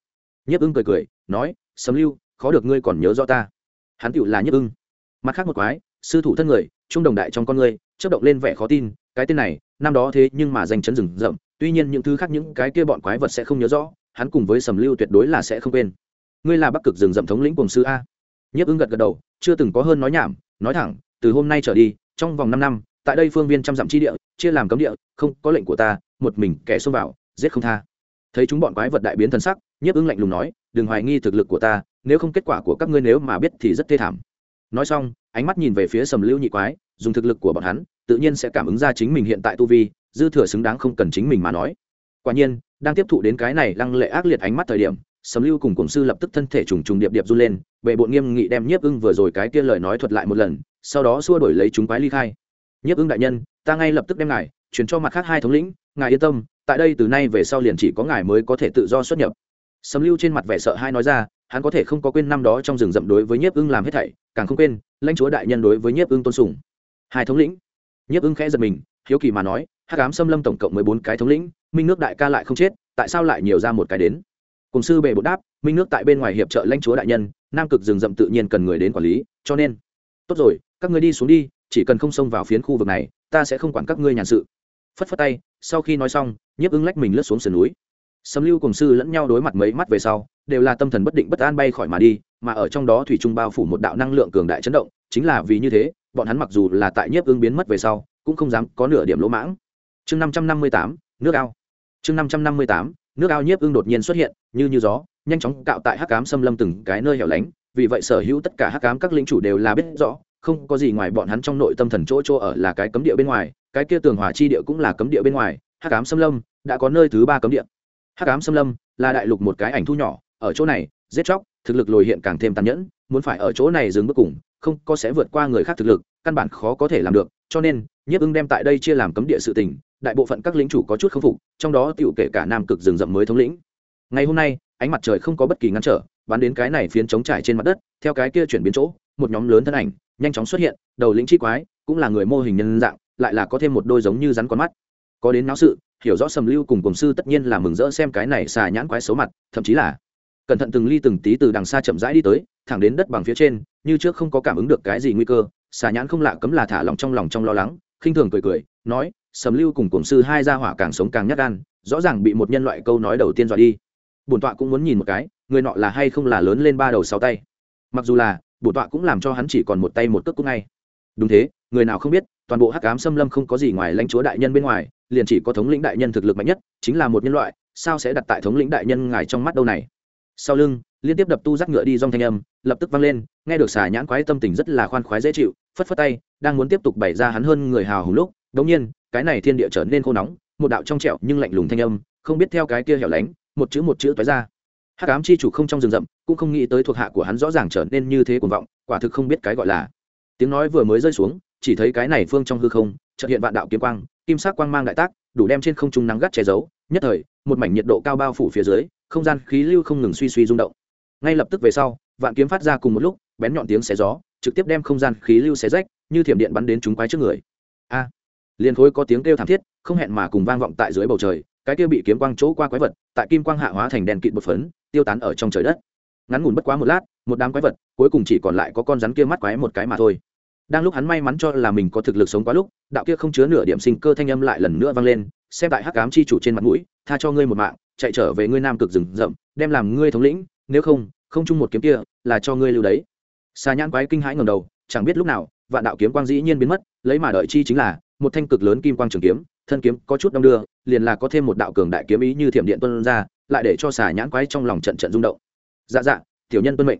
Nhiếp ưng cười cười, nói sấm lưu, khó được ngươi còn nhớ rõ ta hắn tựu là Nhất ưng. Mặt khác một quái sư thủ thân người trung đồng đại trong con người, chớp động lên vẻ khó tin cái tên này năm đó thế nhưng mà danh chấn rừng rậm tuy nhiên những thứ khác những cái kia bọn quái vật sẽ không nhớ rõ hắn cùng với sầm lưu tuyệt đối là sẽ không quên. Ngươi là bắc cực rừng rậm thống lĩnh cùng sư a. Nhất ưng gật gật đầu chưa từng có hơn nói nhảm nói thẳng từ hôm nay trở đi trong vòng năm năm tại đây phương viên trăm dặm chi địa chia làm cấm địa không có lệnh của ta một mình kẻ xông vào giết không tha. Thấy chúng bọn quái vật đại biến thần sắc Nhất ưng lạnh lùng nói đừng hoài nghi thực lực của ta, nếu không kết quả của các ngươi nếu mà biết thì rất thê thảm. Nói xong, ánh mắt nhìn về phía sầm lưu nhị quái, dùng thực lực của bọn hắn, tự nhiên sẽ cảm ứng ra chính mình hiện tại tu vi, dư thừa xứng đáng không cần chính mình mà nói. Quả nhiên, đang tiếp thụ đến cái này lăng lệ ác liệt ánh mắt thời điểm, sầm lưu cùng cổng sư lập tức thân thể trùng trùng điệp điệp run lên bệ bộn nghiêm nghị đem nhiếp ưng vừa rồi cái kia lời nói thuật lại một lần, sau đó xua đổi lấy chúng quái ly khai. Nhiếp ưng đại nhân, ta ngay lập tức đem ngài chuyển cho mặt khác hai thống lĩnh, ngài yên tâm, tại đây từ nay về sau liền chỉ có ngài mới có thể tự do xuất nhập sầm lưu trên mặt vẻ sợ hai nói ra, hắn có thể không có quên năm đó trong rừng rậm đối với nhiếp ưng làm hết thảy, càng không quên, lãnh chúa đại nhân đối với nhiếp ưng tôn sùng. Hai thống lĩnh. Nhiếp ưng khẽ giật mình, hiếu kỳ mà nói, hắc ám xâm lâm tổng cộng mười bốn cái thống lĩnh, minh nước đại ca lại không chết, tại sao lại nhiều ra một cái đến? Cùng sư bệ bột đáp, minh nước tại bên ngoài hiệp trợ lãnh chúa đại nhân, nam cực rừng rậm tự nhiên cần người đến quản lý, cho nên, tốt rồi, các ngươi đi xuống đi, chỉ cần không xông vào phiến khu vực này, ta sẽ không quản các ngươi nhàn sự. Phất phất tay, sau khi nói xong, nhiếp ưng lách mình lướt xuống sườn núi sấm lưu cùng sư lẫn nhau đối mặt mấy mắt về sau, đều là tâm thần bất định bất an bay khỏi mà đi, mà ở trong đó thủy trung bao phủ một đạo năng lượng cường đại chấn động, chính là vì như thế, bọn hắn mặc dù là tại nhiếp ương biến mất về sau, cũng không dám có nửa điểm lỗ mãng. Chương năm trăm năm mươi tám, nước ao. Chương năm trăm năm mươi tám, nước ao nhiếp ương đột nhiên xuất hiện, như như gió, nhanh chóng cạo tại hắc cám xâm lâm từng cái nơi hẻo lánh, vì vậy sở hữu tất cả hắc cám các lính chủ đều là biết rõ, không có gì ngoài bọn hắn trong nội tâm thần chỗ chỗ ở là cái cấm địa bên ngoài, cái kia tường hòa chi địa cũng là cấm địa bên ngoài, hắc cám xâm lâm, đã có nơi thứ ba cấm địa hắc ám xâm lâm là đại lục một cái ảnh thu nhỏ, ở chỗ này, giết chóc, thực lực lồi hiện càng thêm tàn nhẫn, muốn phải ở chỗ này dừng bước cùng, không có sẽ vượt qua người khác thực lực, căn bản khó có thể làm được, cho nên, nhiếp ưng đem tại đây chia làm cấm địa sự tình, đại bộ phận các lính chủ có chút k phục, trong đó tựu kể cả nam cực rừng rậm mới thống lĩnh. Ngày hôm nay, ánh mặt trời không có bất kỳ ngăn trở, bắn đến cái này phiến trống trải trên mặt đất, theo cái kia chuyển biến chỗ, một nhóm lớn thân ảnh, nhanh chóng xuất hiện, đầu lĩnh chi quái, cũng là người mô hình nhân dạng, lại là có thêm một đôi giống như rắn con mắt. Có đến náo sự hiểu rõ sầm lưu cùng Cổng sư tất nhiên là mừng rỡ xem cái này xà nhãn quái xấu mặt, thậm chí là cẩn thận từng ly từng tí từ đằng xa chậm rãi đi tới, thẳng đến đất bằng phía trên, như trước không có cảm ứng được cái gì nguy cơ, xà nhãn không lạ cấm là thả lòng trong lòng trong lo lắng, khinh thường cười cười, nói, sầm lưu cùng Cổng sư hai gia hỏa càng sống càng nhát gan, rõ ràng bị một nhân loại câu nói đầu tiên dọa đi. Bổn tọa cũng muốn nhìn một cái, người nọ là hay không là lớn lên ba đầu sáu tay. Mặc dù là, bổn tọa cũng làm cho hắn chỉ còn một tay một cước cũng ngay. Đúng thế, người nào không biết, toàn bộ hắc ám xâm lâm không có gì ngoài lãnh chúa đại nhân bên ngoài liền chỉ có thống lĩnh đại nhân thực lực mạnh nhất, chính là một nhân loại, sao sẽ đặt tại thống lĩnh đại nhân ngài trong mắt đâu này? Sau lưng, liên tiếp đập tu rắc ngựa đi dong thanh âm, lập tức vang lên, nghe được xà nhãn quái tâm tình rất là khoan khoái dễ chịu, phất phất tay, đang muốn tiếp tục bày ra hắn hơn người hào hùng lúc, đống nhiên, cái này thiên địa trở nên khô nóng, một đạo trong trẹo nhưng lạnh lùng thanh âm, không biết theo cái kia hẻo lánh, một chữ một chữ tói ra. Hắc ám chi chủ không trong rừng rậm, cũng không nghĩ tới thuộc hạ của hắn rõ ràng trở nên như thế cuồng vọng, quả thực không biết cái gọi là. Tiếng nói vừa mới rơi xuống, chỉ thấy cái này phương trong hư không, chợt hiện vạn đạo kiếm quang kim sắc quang mang đại tác đủ đem trên không trung nắng gắt che giấu nhất thời một mảnh nhiệt độ cao bao phủ phía dưới không gian khí lưu không ngừng suy suy rung động. Ngay lập tức về sau vạn kiếm phát ra cùng một lúc bén nhọn tiếng xé gió trực tiếp đem không gian khí lưu xé rách như thiểm điện bắn đến chúng quái trước người. A! À, liền khối có tiếng kêu thảm thiết không hẹn mà cùng vang vọng tại dưới bầu trời cái kia bị kiếm quang chỗ qua quái vật tại kim quang hạ hóa thành đèn kịt bột phấn tiêu tán ở trong trời đất. Ngắn ngủn bất quá một lát một đám quái vật cuối cùng chỉ còn lại có con rắn kia mắt quái một cái mà thôi đang lúc hắn may mắn cho là mình có thực lực sống quá lúc, đạo kia không chứa nửa điểm sinh cơ thanh âm lại lần nữa vang lên, xem tại hắc ám chi chủ trên mặt mũi, tha cho ngươi một mạng, chạy trở về ngươi nam cực rừng rậm, đem làm ngươi thống lĩnh, nếu không không chung một kiếm kia là cho ngươi lưu đấy. Xà nhãn quái kinh hãi ngầm đầu, chẳng biết lúc nào, vạn đạo kiếm quang dĩ nhiên biến mất, lấy mà đợi chi chính là, một thanh cực lớn kim quang trường kiếm, thân kiếm có chút đông đưa, liền là có thêm một đạo cường đại kiếm ý như thiểm điện tuân ra, lại để cho xà nhãn quái trong lòng trận trận rung động. Dạ dạ tiểu nhân tuân mệnh.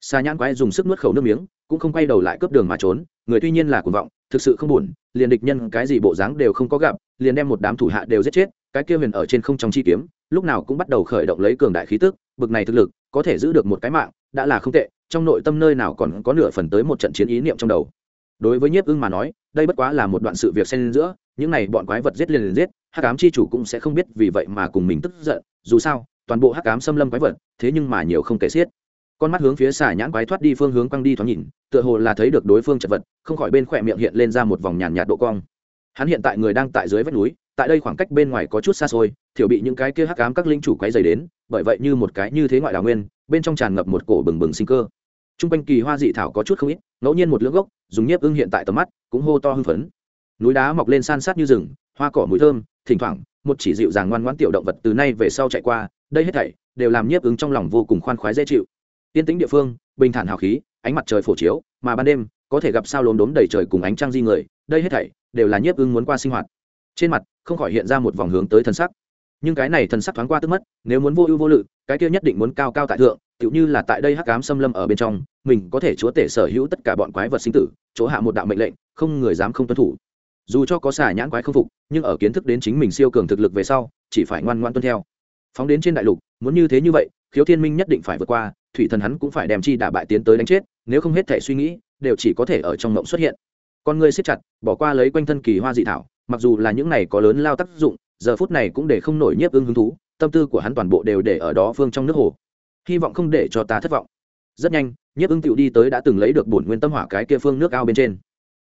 Xa nhãn quái dùng sức nuốt khẩu nước miếng cũng không quay đầu lại cướp đường mà trốn, người tuy nhiên là cuồng vọng, thực sự không buồn, liền địch nhân cái gì bộ dáng đều không có gặp, liền đem một đám thủ hạ đều giết chết, cái kia huyền ở trên không trong chi kiếm, lúc nào cũng bắt đầu khởi động lấy cường đại khí tức, bực này thực lực, có thể giữ được một cái mạng, đã là không tệ, trong nội tâm nơi nào còn có nửa phần tới một trận chiến ý niệm trong đầu. Đối với nhiếp ưng mà nói, đây bất quá là một đoạn sự việc xen giữa, những này bọn quái vật giết liền liền giết, hắc ám chi chủ cũng sẽ không biết vì vậy mà cùng mình tức giận, dù sao, toàn bộ hắc ám xâm lâm quái vật, thế nhưng mà nhiều không kể xiết con mắt hướng phía xả nhãn quái thoát đi phương hướng quăng đi thoáng nhìn, tựa hồ là thấy được đối phương chật vật, không khỏi bên khỏe miệng hiện lên ra một vòng nhàn nhạt độ cong. Hắn hiện tại người đang tại dưới vách núi, tại đây khoảng cách bên ngoài có chút xa xôi, thiểu bị những cái kia hắc ám các linh chủ quái dày đến, bởi vậy như một cái như thế ngoại đào nguyên, bên trong tràn ngập một cổ bừng bừng sinh cơ. T r u n g quanh kỳ hoa dị thảo có chút không ít, ngẫu nhiên một lưỡng gốc, dùng nhiếp ưng hiện tại tầm mắt, cũng hô to hưng phấn. Núi đá mọc lên san sát như rừng, hoa cỏ mùi thơm, thỉnh thoảng, một chỉ dịu dàng ngoan ngoãn tiểu động vật từ nay về sau chạy qua, đây hết thảy đều làm nhiếp ứng trong lòng vô cùng khoan khoái dễ chịu tiên tĩnh địa phương, bình thản hào khí, ánh mặt trời phổ chiếu, mà ban đêm, có thể gặp sao lốm đốm đầy trời cùng ánh trăng di người, đây hết thảy đều là nhiếp ưng muốn qua sinh hoạt. Trên mặt, không khỏi hiện ra một vòng hướng tới thân sắc. Nhưng cái này thần sắc thoáng qua tức mất, nếu muốn vô ưu vô lự, cái kia nhất định muốn cao cao tại thượng, tựu như là tại đây hắc cám xâm lâm ở bên trong, mình có thể chúa tể sở hữu tất cả bọn quái vật sinh tử, chỗ hạ một đạo mệnh lệnh, không người dám không tuân thủ. Dù cho có xả nhãn quái không phục, nhưng ở kiến thức đến chính mình siêu cường thực lực về sau, chỉ phải ngoan ngoan tuân theo. Phóng đến trên đại lục, muốn như thế như vậy, khiếu thiên minh nhất định phải vượt qua thủy thần hắn cũng phải đem chi đả bại tiến tới đánh chết, nếu không hết thể suy nghĩ, đều chỉ có thể ở trong mộng xuất hiện. Con người siết chặt, bỏ qua lấy quanh thân kỳ hoa dị thảo, mặc dù là những này có lớn lao tác dụng, giờ phút này cũng để không nổi nhiếp ưng hứng thú, tâm tư của hắn toàn bộ đều để ở đó phương trong nước hồ. Hy vọng không để cho ta thất vọng. Rất nhanh, nhiếp ưng tựu đi tới đã từng lấy được bổn nguyên tâm hỏa cái kia phương nước ao bên trên.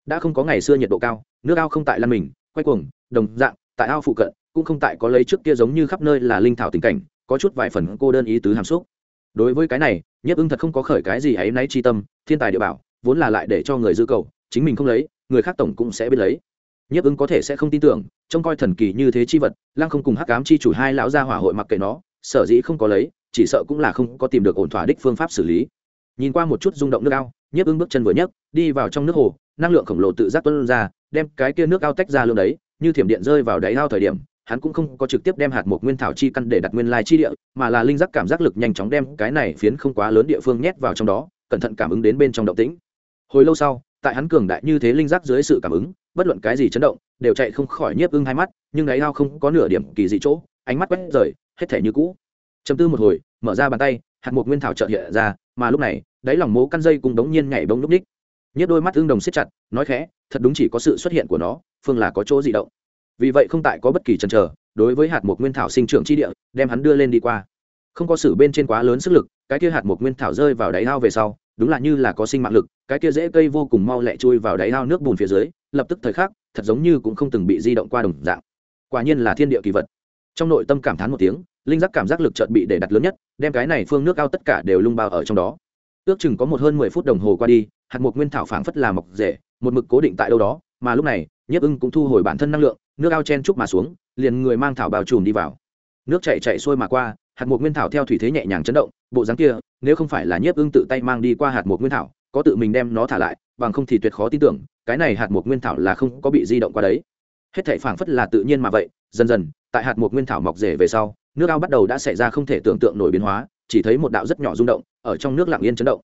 Đã không có ngày xưa nhiệt độ cao, nước ao không tại lăn mình, quay cuồng, đồng dạng, tại ao phụ cận, cũng không tại có lấy trước kia giống như khắp nơi là linh thảo tình cảnh, có chút vài phần cô đơn ý tứ hàm xúc đối với cái này, nhiếp ưng thật không có khởi cái gì ấy náy chi tâm, thiên tài địa bảo, vốn là lại để cho người dư cầu, chính mình không lấy, người khác tổng cũng sẽ biết lấy. Nhiếp ưng có thể sẽ không tin tưởng, trông coi thần kỳ như thế chi vật, lăng không cùng hắc cám chi chủ hai lão gia hỏa hội mặc kệ nó, sở dĩ không có lấy, chỉ sợ cũng là không có tìm được ổn thỏa đích phương pháp xử lý. Nhìn qua một chút rung động nước ao, nhiếp ưng bước chân vừa nhấc, đi vào trong nước hồ, năng lượng khổng lồ tự giác tuân ra, đem cái kia nước ao tách ra lương đấy, như thiểm điện rơi vào đáy ao thời điểm hắn cũng không có trực tiếp đem hạt một nguyên thảo chi căn để đặt nguyên lai chi địa, mà là linh giác cảm giác lực nhanh chóng đem cái này phiến không quá lớn địa phương nhét vào trong đó, cẩn thận cảm ứng đến bên trong động tĩnh. Hồi lâu sau, tại hắn cường đại như thế linh giác dưới sự cảm ứng, bất luận cái gì chấn động, đều chạy không khỏi nhiếp ưng hai mắt, nhưng đáy ao không có nửa điểm kỳ dị chỗ, ánh mắt quét rời, hết thể như cũ. Chầm tư một hồi, mở ra bàn tay, hạt một nguyên thảo trợt hiện ra, mà lúc này, đáy lòng mố căn dây cùng đống nhiên nhảy bông lúc ních. Nhất đôi mắt ưng đồng siết chặt, nói khẽ, thật đúng chỉ có sự xuất hiện của nó, phương là có chỗ dị động vì vậy không tại có bất kỳ chần chờ, đối với hạt một nguyên thảo sinh trưởng chi địa, đem hắn đưa lên đi qua. Không có sử bên trên quá lớn sức lực, cái kia hạt một nguyên thảo rơi vào đáy ao về sau, đúng là như là có sinh mạng lực, cái kia dễ cây vô cùng mau lẹ chui vào đáy ao nước bùn phía dưới, lập tức thời khắc, thật giống như cũng không từng bị di động qua đồng dạng. Quả nhiên là thiên địa kỳ vật. Trong nội tâm cảm thán một tiếng, linh giác cảm giác lực chợt bị để đặt lớn nhất, đem cái này phương nước ao tất cả đều lung bao ở trong đó. Ước chừng có một hơn mười phút đồng hồ qua đi, hạt mục nguyên thảo phảng phất là mọc rể một mực cố định tại đâu đó, mà lúc này, nhiếp ưng cũng thu hồi bản thân năng lượng nước ao chen trúc mà xuống, liền người mang thảo bao trùm đi vào. Nước chạy chạy xuôi mà qua, hạt mục nguyên thảo theo thủy thế nhẹ nhàng chấn động, bộ dáng kia, nếu không phải là nhiếp ưng tự tay mang đi qua hạt mục nguyên thảo, có tự mình đem nó thả lại, bằng không thì tuyệt khó tin tưởng, cái này hạt mục nguyên thảo là không có bị di động qua đấy. Hết thảy phảng phất là tự nhiên mà vậy, dần dần, tại hạt mục nguyên thảo mọc rể về sau, nước ao bắt đầu đã xảy ra không thể tưởng tượng nổi biến hóa, chỉ thấy một đạo rất nhỏ rung động, ở trong nước lặng yên chấn động.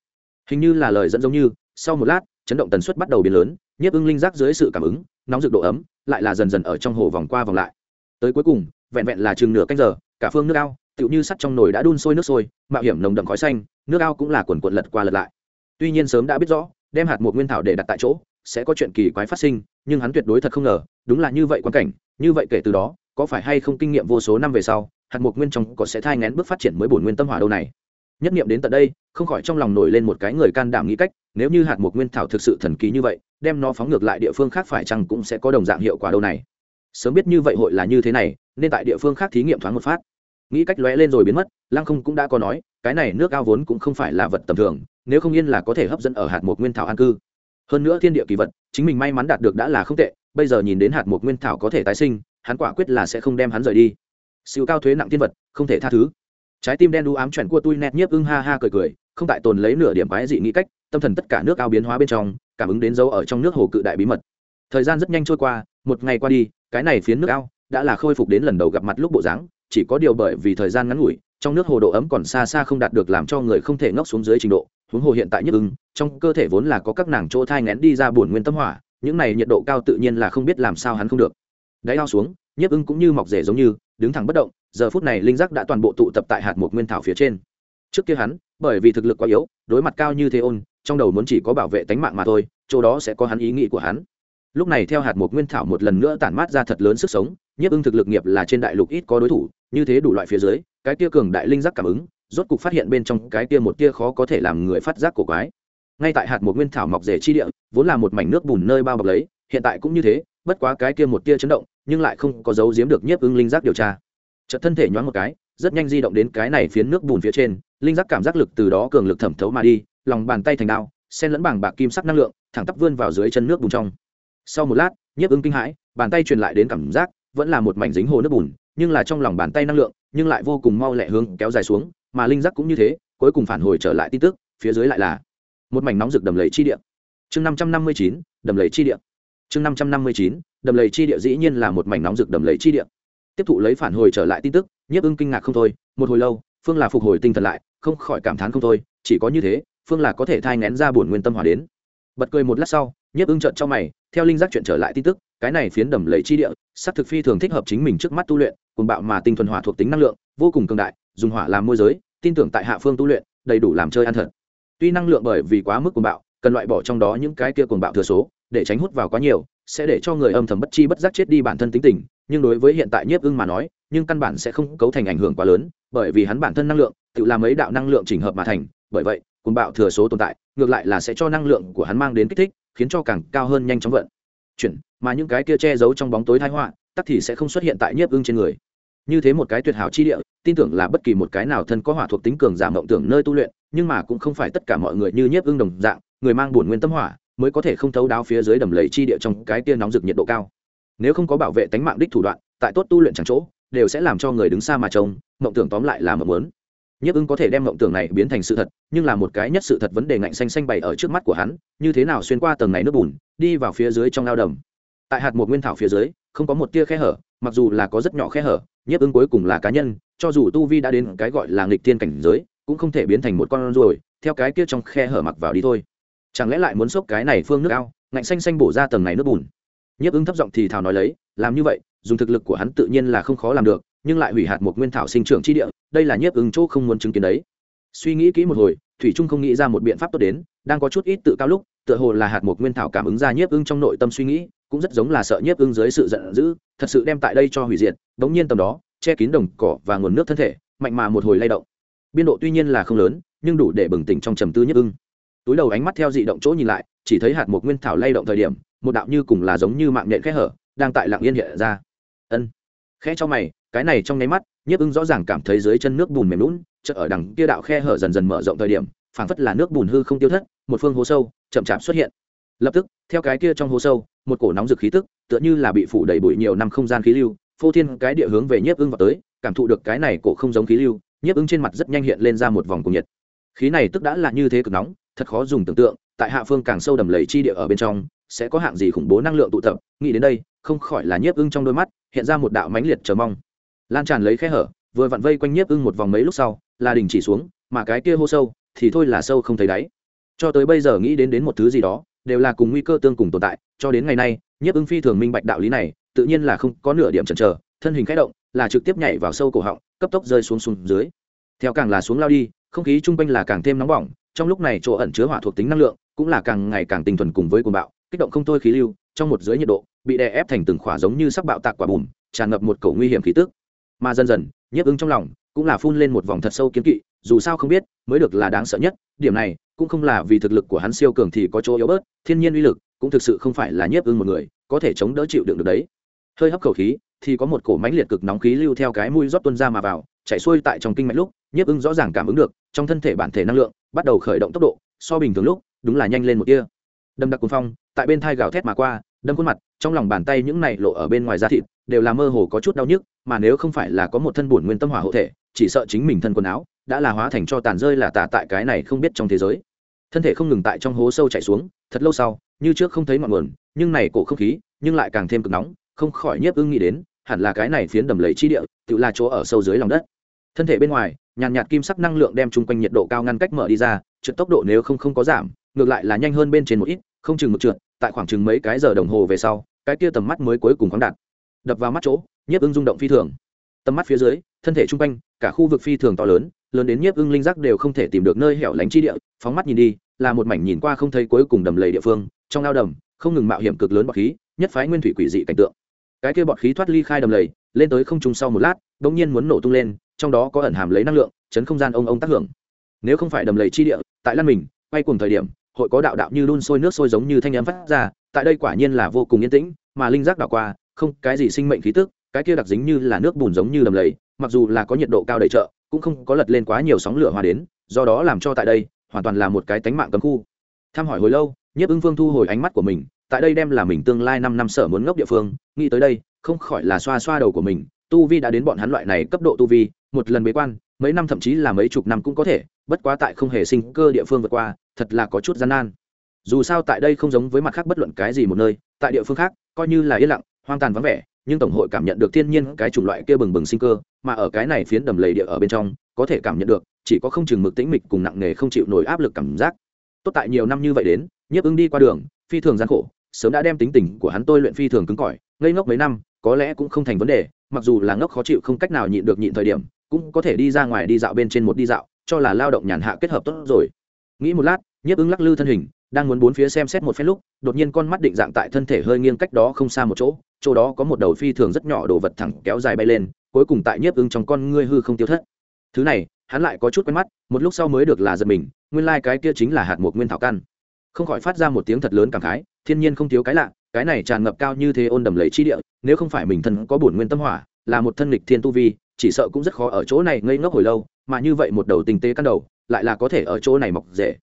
Hình như là lời dẫn giống như, sau một lát chấn động tần suất bắt đầu biến lớn, nhiếp ưng linh giác dưới sự cảm ứng, nóng rực độ ấm, lại là dần dần ở trong hồ vòng qua vòng lại. Tới cuối cùng, vẹn vẹn là chừng nửa canh giờ, cả phương nước ao, tựu như sắt trong nồi đã đun sôi nước sôi, mạo hiểm nồng đậm khói xanh, nước ao cũng là quần quần lật qua lật lại. Tuy nhiên sớm đã biết rõ, đem hạt một nguyên thảo để đặt tại chỗ, sẽ có chuyện kỳ quái phát sinh, nhưng hắn tuyệt đối thật không ngờ, đúng là như vậy quan cảnh, như vậy kể từ đó, có phải hay không kinh nghiệm vô số năm về sau, hạt một nguyên trong có sẽ thai ngén bước phát triển mới bổn nguyên tâm hỏa đâu này? Nhất nghiệm đến tận đây không khỏi trong lòng nổi lên một cái người can đảm nghĩ cách, nếu như hạt một nguyên thảo thực sự thần kỳ như vậy, đem nó phóng ngược lại địa phương khác phải chăng cũng sẽ có đồng dạng hiệu quả đâu này. Sớm biết như vậy hội là như thế này, nên tại địa phương khác thí nghiệm thoáng một phát. Nghĩ cách lóe lên rồi biến mất, lăng không cũng đã có nói, cái này nước ao vốn cũng không phải là vật tầm thường, nếu không yên là có thể hấp dẫn ở hạt một nguyên thảo an cư. Hơn nữa thiên địa kỳ vật, chính mình may mắn đạt được đã là không tệ, bây giờ nhìn đến hạt một nguyên thảo có thể tái sinh, hắn quả quyết là sẽ không đem hắn rời đi. Siêu cao thuế nặng thiên vật, không thể tha thứ. Trái tim đen đu ám chuẩn của tôi nét nhiếp ưng ha ha cười cười không tại tồn lấy nửa điểm quái dị nghĩ cách, tâm thần tất cả nước ao biến hóa bên trong, cảm ứng đến dấu ở trong nước hồ cự đại bí mật. Thời gian rất nhanh trôi qua, một ngày qua đi, cái này phiến nước ao đã là khôi phục đến lần đầu gặp mặt lúc bộ dáng, chỉ có điều bởi vì thời gian ngắn ngủi, trong nước hồ độ ấm còn xa xa không đạt được làm cho người không thể ngốc xuống dưới trình độ, huống hồ hiện tại nhất ưng, trong cơ thể vốn là có các nàng chỗ thai ngén đi ra buồn nguyên tâm hỏa, những này nhiệt độ cao tự nhiên là không biết làm sao hắn không được. Đáy ao xuống, nhiếp ưng cũng như mọc rể giống như, đứng thẳng bất động, giờ phút này linh giác đã toàn bộ tụ tập tại hạt một nguyên thảo phía trên trước kia hắn, bởi vì thực lực quá yếu, đối mặt cao như thế ôn, trong đầu muốn chỉ có bảo vệ tánh mạng mà thôi, chỗ đó sẽ có hắn ý nghĩ của hắn. Lúc này theo hạt một nguyên thảo một lần nữa tản mát ra thật lớn sức sống, nhiếp ưng thực lực nghiệp là trên đại lục ít có đối thủ, như thế đủ loại phía dưới, cái kia cường đại linh giác cảm ứng, rốt cục phát hiện bên trong cái kia một tia khó có thể làm người phát giác cổ quái. Ngay tại hạt một nguyên thảo mọc rể chi địa, vốn là một mảnh nước bùn nơi bao bọc lấy, hiện tại cũng như thế, bất quá cái kia một tia chấn động, nhưng lại không có dấu giếm được nhiếp ưng linh giác điều tra. Chợt thân thể nhoáng một cái rất nhanh di động đến cái này phiến nước bùn phía trên, linh giác cảm giác lực từ đó cường lực thẩm thấu mà đi, lòng bàn tay thành đao, sen lẫn bảng bạc kim sắc năng lượng, thẳng tắp vươn vào dưới chân nước bùn trong. Sau một lát, nhiếp ứng kinh hãi, bàn tay truyền lại đến cảm giác, vẫn là một mảnh dính hồ nước bùn, nhưng là trong lòng bàn tay năng lượng, nhưng lại vô cùng mau lẹ hướng kéo dài xuống, mà linh giác cũng như thế, cuối cùng phản hồi trở lại tin tức, phía dưới lại là một mảnh nóng rực đầm lầy chi địa. Chương năm trăm năm mươi chín, đầm lầy chi địa. Chương năm trăm năm mươi chín, đầm lầy chi địa dĩ nhiên là một mảnh nóng rực đầm lầy chi địa tiếp thụ lấy phản hồi trở lại tin tức, nhiếp ưng kinh ngạc không thôi, một hồi lâu, phương là phục hồi tinh thần lại, không khỏi cảm thán không thôi, chỉ có như thế, phương là có thể thai ngén ra bổn nguyên tâm hỏa đến. Bật cười một lát sau, nhiếp ưng trợn trong mày, theo linh giác chuyện trở lại tin tức, cái này phiến đầm lầy chi địa sắc thực phi thường thích hợp chính mình trước mắt tu luyện cùng bạo mà tinh thuần hỏa thuộc tính năng lượng, vô cùng cường đại, dùng hỏa làm môi giới, tin tưởng tại hạ phương tu luyện, đầy đủ làm chơi ăn thật. Tuy năng lượng bởi vì quá mức cuồng bạo, cần loại bỏ trong đó những cái kia cuồng bạo thừa số, để tránh hút vào quá nhiều, sẽ để cho người âm thầm bất chi bất giác chết đi bản thân tính tình nhưng đối với hiện tại nhiếp ưng mà nói, nhưng căn bản sẽ không cấu thành ảnh hưởng quá lớn, bởi vì hắn bản thân năng lượng, tự làm ấy đạo năng lượng chỉnh hợp mà thành, bởi vậy, cuồng bạo thừa số tồn tại, ngược lại là sẽ cho năng lượng của hắn mang đến kích thích, khiến cho càng cao hơn nhanh chóng vận. Chuyển, mà những cái kia che giấu trong bóng tối thái họa, tắc thì sẽ không xuất hiện tại nhiếp ưng trên người. Như thế một cái tuyệt hảo chi địa, tin tưởng là bất kỳ một cái nào thân có hỏa thuộc tính cường giảm mộng tưởng nơi tu luyện, nhưng mà cũng không phải tất cả mọi người như nhiếp ưng đồng dạng, người mang bổn nguyên tâm hỏa, mới có thể không thấu đáo phía dưới đầm lầy chi địa trong cái tia nóng rực nhiệt độ cao nếu không có bảo vệ tánh mạng đích thủ đoạn, tại tốt tu luyện chẳng chỗ, đều sẽ làm cho người đứng xa mà trông, mộng tưởng tóm lại là mộng muốn. Nhiếp ưng có thể đem mộng tưởng này biến thành sự thật, nhưng là một cái nhất sự thật vấn đề ngạnh xanh xanh bày ở trước mắt của hắn, như thế nào xuyên qua tầng này nước bùn, đi vào phía dưới trong lao đồng tại hạt một nguyên thảo phía dưới, không có một tia khe hở, mặc dù là có rất nhỏ khe hở, nhiếp ưng cuối cùng là cá nhân, cho dù tu vi đã đến cái gọi là nghịch thiên cảnh giới, cũng không thể biến thành một con ruồi, theo cái kia trong khe hở mặc vào đi thôi. Chẳng lẽ lại muốn xốc cái này phương nước ao, ngạnh xanh xanh bổ ra tầng này nước bùn? Nhiếp ứng thấp giọng thì thào nói lấy, làm như vậy, dùng thực lực của hắn tự nhiên là không khó làm được, nhưng lại hủy hạt một nguyên thảo sinh trưởng chi địa, đây là nhiếp ứng chỗ không muốn chứng kiến đấy. Suy nghĩ kỹ một hồi, thủy trung không nghĩ ra một biện pháp tốt đến, đang có chút ít tự cao lúc, tựa hồ là hạt một nguyên thảo cảm ứng ra nhiếp ưng trong nội tâm suy nghĩ, cũng rất giống là sợ nhiếp ưng dưới sự giận dữ, thật sự đem tại đây cho hủy diệt, bỗng nhiên tầm đó, che kín đồng cỏ và nguồn nước thân thể, mạnh mà một hồi lay động. Biên độ tuy nhiên là không lớn, nhưng đủ để bừng tỉnh trong trầm tư nhiếp ưng túi đầu ánh mắt theo dị động chỗ nhìn lại, chỉ thấy hạt một nguyên thảo lay động thời điểm một đạo như cùng là giống như mạng nhện khẽ hở đang tại lặng yên hiện ra. Ân. Khẽ cho mày, cái này trong nháy mắt, nhiếp ưng rõ ràng cảm thấy dưới chân nước bùn mềm lún chợ ở đằng kia đạo khe hở dần dần mở rộng thời điểm, phảng phất là nước bùn hư không tiêu thất, một phương hố sâu chậm chạp xuất hiện. Lập tức, theo cái kia trong hố sâu, một cổ nóng rực khí tức, tựa như là bị phủ đầy bụi nhiều năm không gian khí lưu, phô thiên cái địa hướng về nhiếp ưng vào tới, cảm thụ được cái này cổ không giống khí lưu, nhiếp ưng trên mặt rất nhanh hiện lên ra một vòng cùng nhiệt. Khí này tức đã là như thế cực nóng, thật khó dùng tưởng tượng, tại hạ phương càng sâu đầm lầy chi địa ở bên trong sẽ có hạng gì khủng bố năng lượng tụ tập, nghĩ đến đây, không khỏi là nhiếp ưng trong đôi mắt, hiện ra một đạo mãnh liệt chờ mong. Lan tràn lấy khe hở, vừa vặn vây quanh nhiếp ưng một vòng mấy lúc sau, là đình chỉ xuống, mà cái kia hô sâu, thì thôi là sâu không thấy đáy. Cho tới bây giờ nghĩ đến đến một thứ gì đó, đều là cùng nguy cơ tương cùng tồn tại, cho đến ngày nay, nhiếp ưng phi thường minh bạch đạo lý này, tự nhiên là không có nửa điểm chần chờ, thân hình khẽ động, là trực tiếp nhảy vào sâu cổ họng, cấp tốc rơi xuống xuống dưới. Theo càng là xuống lao đi, không khí chung quanh là càng thêm nóng bỏng, trong lúc này chỗ ẩn chứa hỏa thuộc tính năng lượng, cũng là càng ngày càng tinh thuần cùng với cuồng bạo kích động không thôi khí lưu, trong một dưới nhiệt độ, bị đè ép thành từng khỏa giống như sắc bạo tạc quả bùm, tràn ngập một cổ nguy hiểm khí tức. Mà dần dần, nhiếp ứng trong lòng cũng là phun lên một vòng thật sâu kiến kỵ, dù sao không biết, mới được là đáng sợ nhất, điểm này cũng không là vì thực lực của hắn siêu cường thì có chỗ yếu bớt, thiên nhiên uy lực cũng thực sự không phải là nhiếp ứng một người có thể chống đỡ chịu đựng được đấy. Hơi hấp khẩu khí thì có một cổ mãnh liệt cực nóng khí lưu theo cái mũi rót tuân ra mà vào, chảy xuôi tại trong kinh mạch lúc, nhiếp ứng rõ ràng cảm ứng được, trong thân thể bản thể năng lượng bắt đầu khởi động tốc độ, so bình thường lúc, đúng là nhanh lên một kia đâm đặc cuồng phong tại bên thai gào thét mà qua, đâm khuôn mặt, trong lòng bàn tay những này lộ ở bên ngoài da thịt, đều là mơ hồ có chút đau nhức, mà nếu không phải là có một thân bổn nguyên tâm hỏa hộ thể, chỉ sợ chính mình thân quần áo, đã là hóa thành cho tàn rơi là tả tại cái này không biết trong thế giới. Thân thể không ngừng tại trong hố sâu chạy xuống, thật lâu sau, như trước không thấy ngọn nguồn, nhưng này cổ không khí, nhưng lại càng thêm cực nóng, không khỏi nhiếp ưng nghĩ đến, hẳn là cái này phiến đầm lầy chi địa, tự là chỗ ở sâu dưới lòng đất. Thân thể bên ngoài, nhàn nhạt kim sắc năng lượng đem chung quanh nhiệt độ cao ngăn cách mở đi ra, trượt tốc độ nếu không không có giảm, ngược lại là nhanh hơn bên trên một ít, không chừng một trượt tại khoảng chừng mấy cái giờ đồng hồ về sau, cái kia tầm mắt mới cuối cùng khoáng đạt. Đập vào mắt chỗ, nhiếp ưng rung động phi thường. Tầm mắt phía dưới, thân thể chung quanh, cả khu vực phi thường to lớn lớn đến nhiếp ưng linh giác đều không thể tìm được nơi hẻo lánh chi địa, phóng mắt nhìn đi, là một mảnh nhìn qua không thấy cuối cùng đầm lầy địa phương, trong ao đầm, không ngừng mạo hiểm cực lớn bọt khí, nhất phái nguyên thủy quỷ dị cảnh tượng. Cái kia bọt khí thoát ly khai đầm lầy, lên tới không trung sau một lát đ ỗ n g nhiên muốn nổ tung lên, trong đó có ẩn hàm lấy năng lượng, chấn không gian ông ông tác hưởng. Nếu không phải đầm lầy chi địa, tại lan mình, quay cùng thời điểm hội có đạo đạo như đun sôi nước sôi giống như thanh âm phát ra, tại đây quả nhiên là vô cùng yên tĩnh, mà linh giác đảo qua, không cái gì sinh mệnh khí tức, cái kia đặc dính như là nước bùn giống như đầm lầy, mặc dù là có nhiệt độ cao đầy chợ, cũng không có lật lên quá nhiều sóng lửa hòa đến, do đó làm cho tại đây, hoàn toàn là một cái tánh mạng cấm khu. Tham hỏi hồi lâu, nhiếp ưng vương thu hồi ánh mắt của mình, tại đây đem là mình tương lai năm năm sở muốn ngốc địa phương, nghĩ tới đây, không khỏi là xoa xoa đầu của mình tu vi đã đến bọn hắn loại này cấp độ tu vi, một lần bế quan, mấy năm thậm chí là mấy chục năm cũng có thể, bất quá tại không hề sinh cơ địa phương vượt qua, thật là có chút gian nan. Dù sao tại đây không giống với mặt khác bất luận cái gì một nơi, tại địa phương khác, coi như là yên lặng, hoang tàn vắng vẻ, nhưng tổng hội cảm nhận được thiên nhiên cái chủng loại kia bừng bừng sinh cơ, mà ở cái này phiến đầm lầy địa ở bên trong, có thể cảm nhận được, chỉ có không chừng mực tĩnh mịch cùng nặng nề không chịu nổi áp lực cảm giác. Tốt tại nhiều năm như vậy đến, nhiếp ứng đi qua đường, phi thường gian khổ, sớm đã đem tính tình của hắn tôi luyện phi thường cứng cỏi, ngây ngốc mấy năm, có lẽ cũng không thành vấn đề mặc dù là ngốc khó chịu không cách nào nhịn được nhịn thời điểm, cũng có thể đi ra ngoài đi dạo bên trên một đi dạo, cho là lao động nhàn hạ kết hợp tốt rồi. Nghĩ một lát, nhiếp ứng lắc lư thân hình, đang muốn bốn phía xem xét một phen lúc, đột nhiên con mắt định dạng tại thân thể hơi nghiêng cách đó không xa một chỗ chỗ đó có một đầu phi thường rất nhỏ đồ vật thẳng kéo dài bay lên, cuối cùng tại nhiếp ứng trong con ngươi hư không tiêu thất. Thứ này, hắn lại có chút quen mắt, một lúc sau mới được là giật mình, nguyên lai、like、cái kia chính là hạt một nguyên thảo căn. Không khỏi phát ra một tiếng thật lớn cảm khái, thiên nhiên không thiếu cái lạ cái này tràn ngập cao như thế ôn đầm lầy chi địa, nếu không phải mình thân có bổn nguyên tâm hỏa, là một thân lịch thiên tu vi, chỉ sợ cũng rất khó ở chỗ này ngây ngốc hồi lâu, mà như vậy một đầu tình tế căn đầu, lại là có thể ở chỗ này mọc rễ.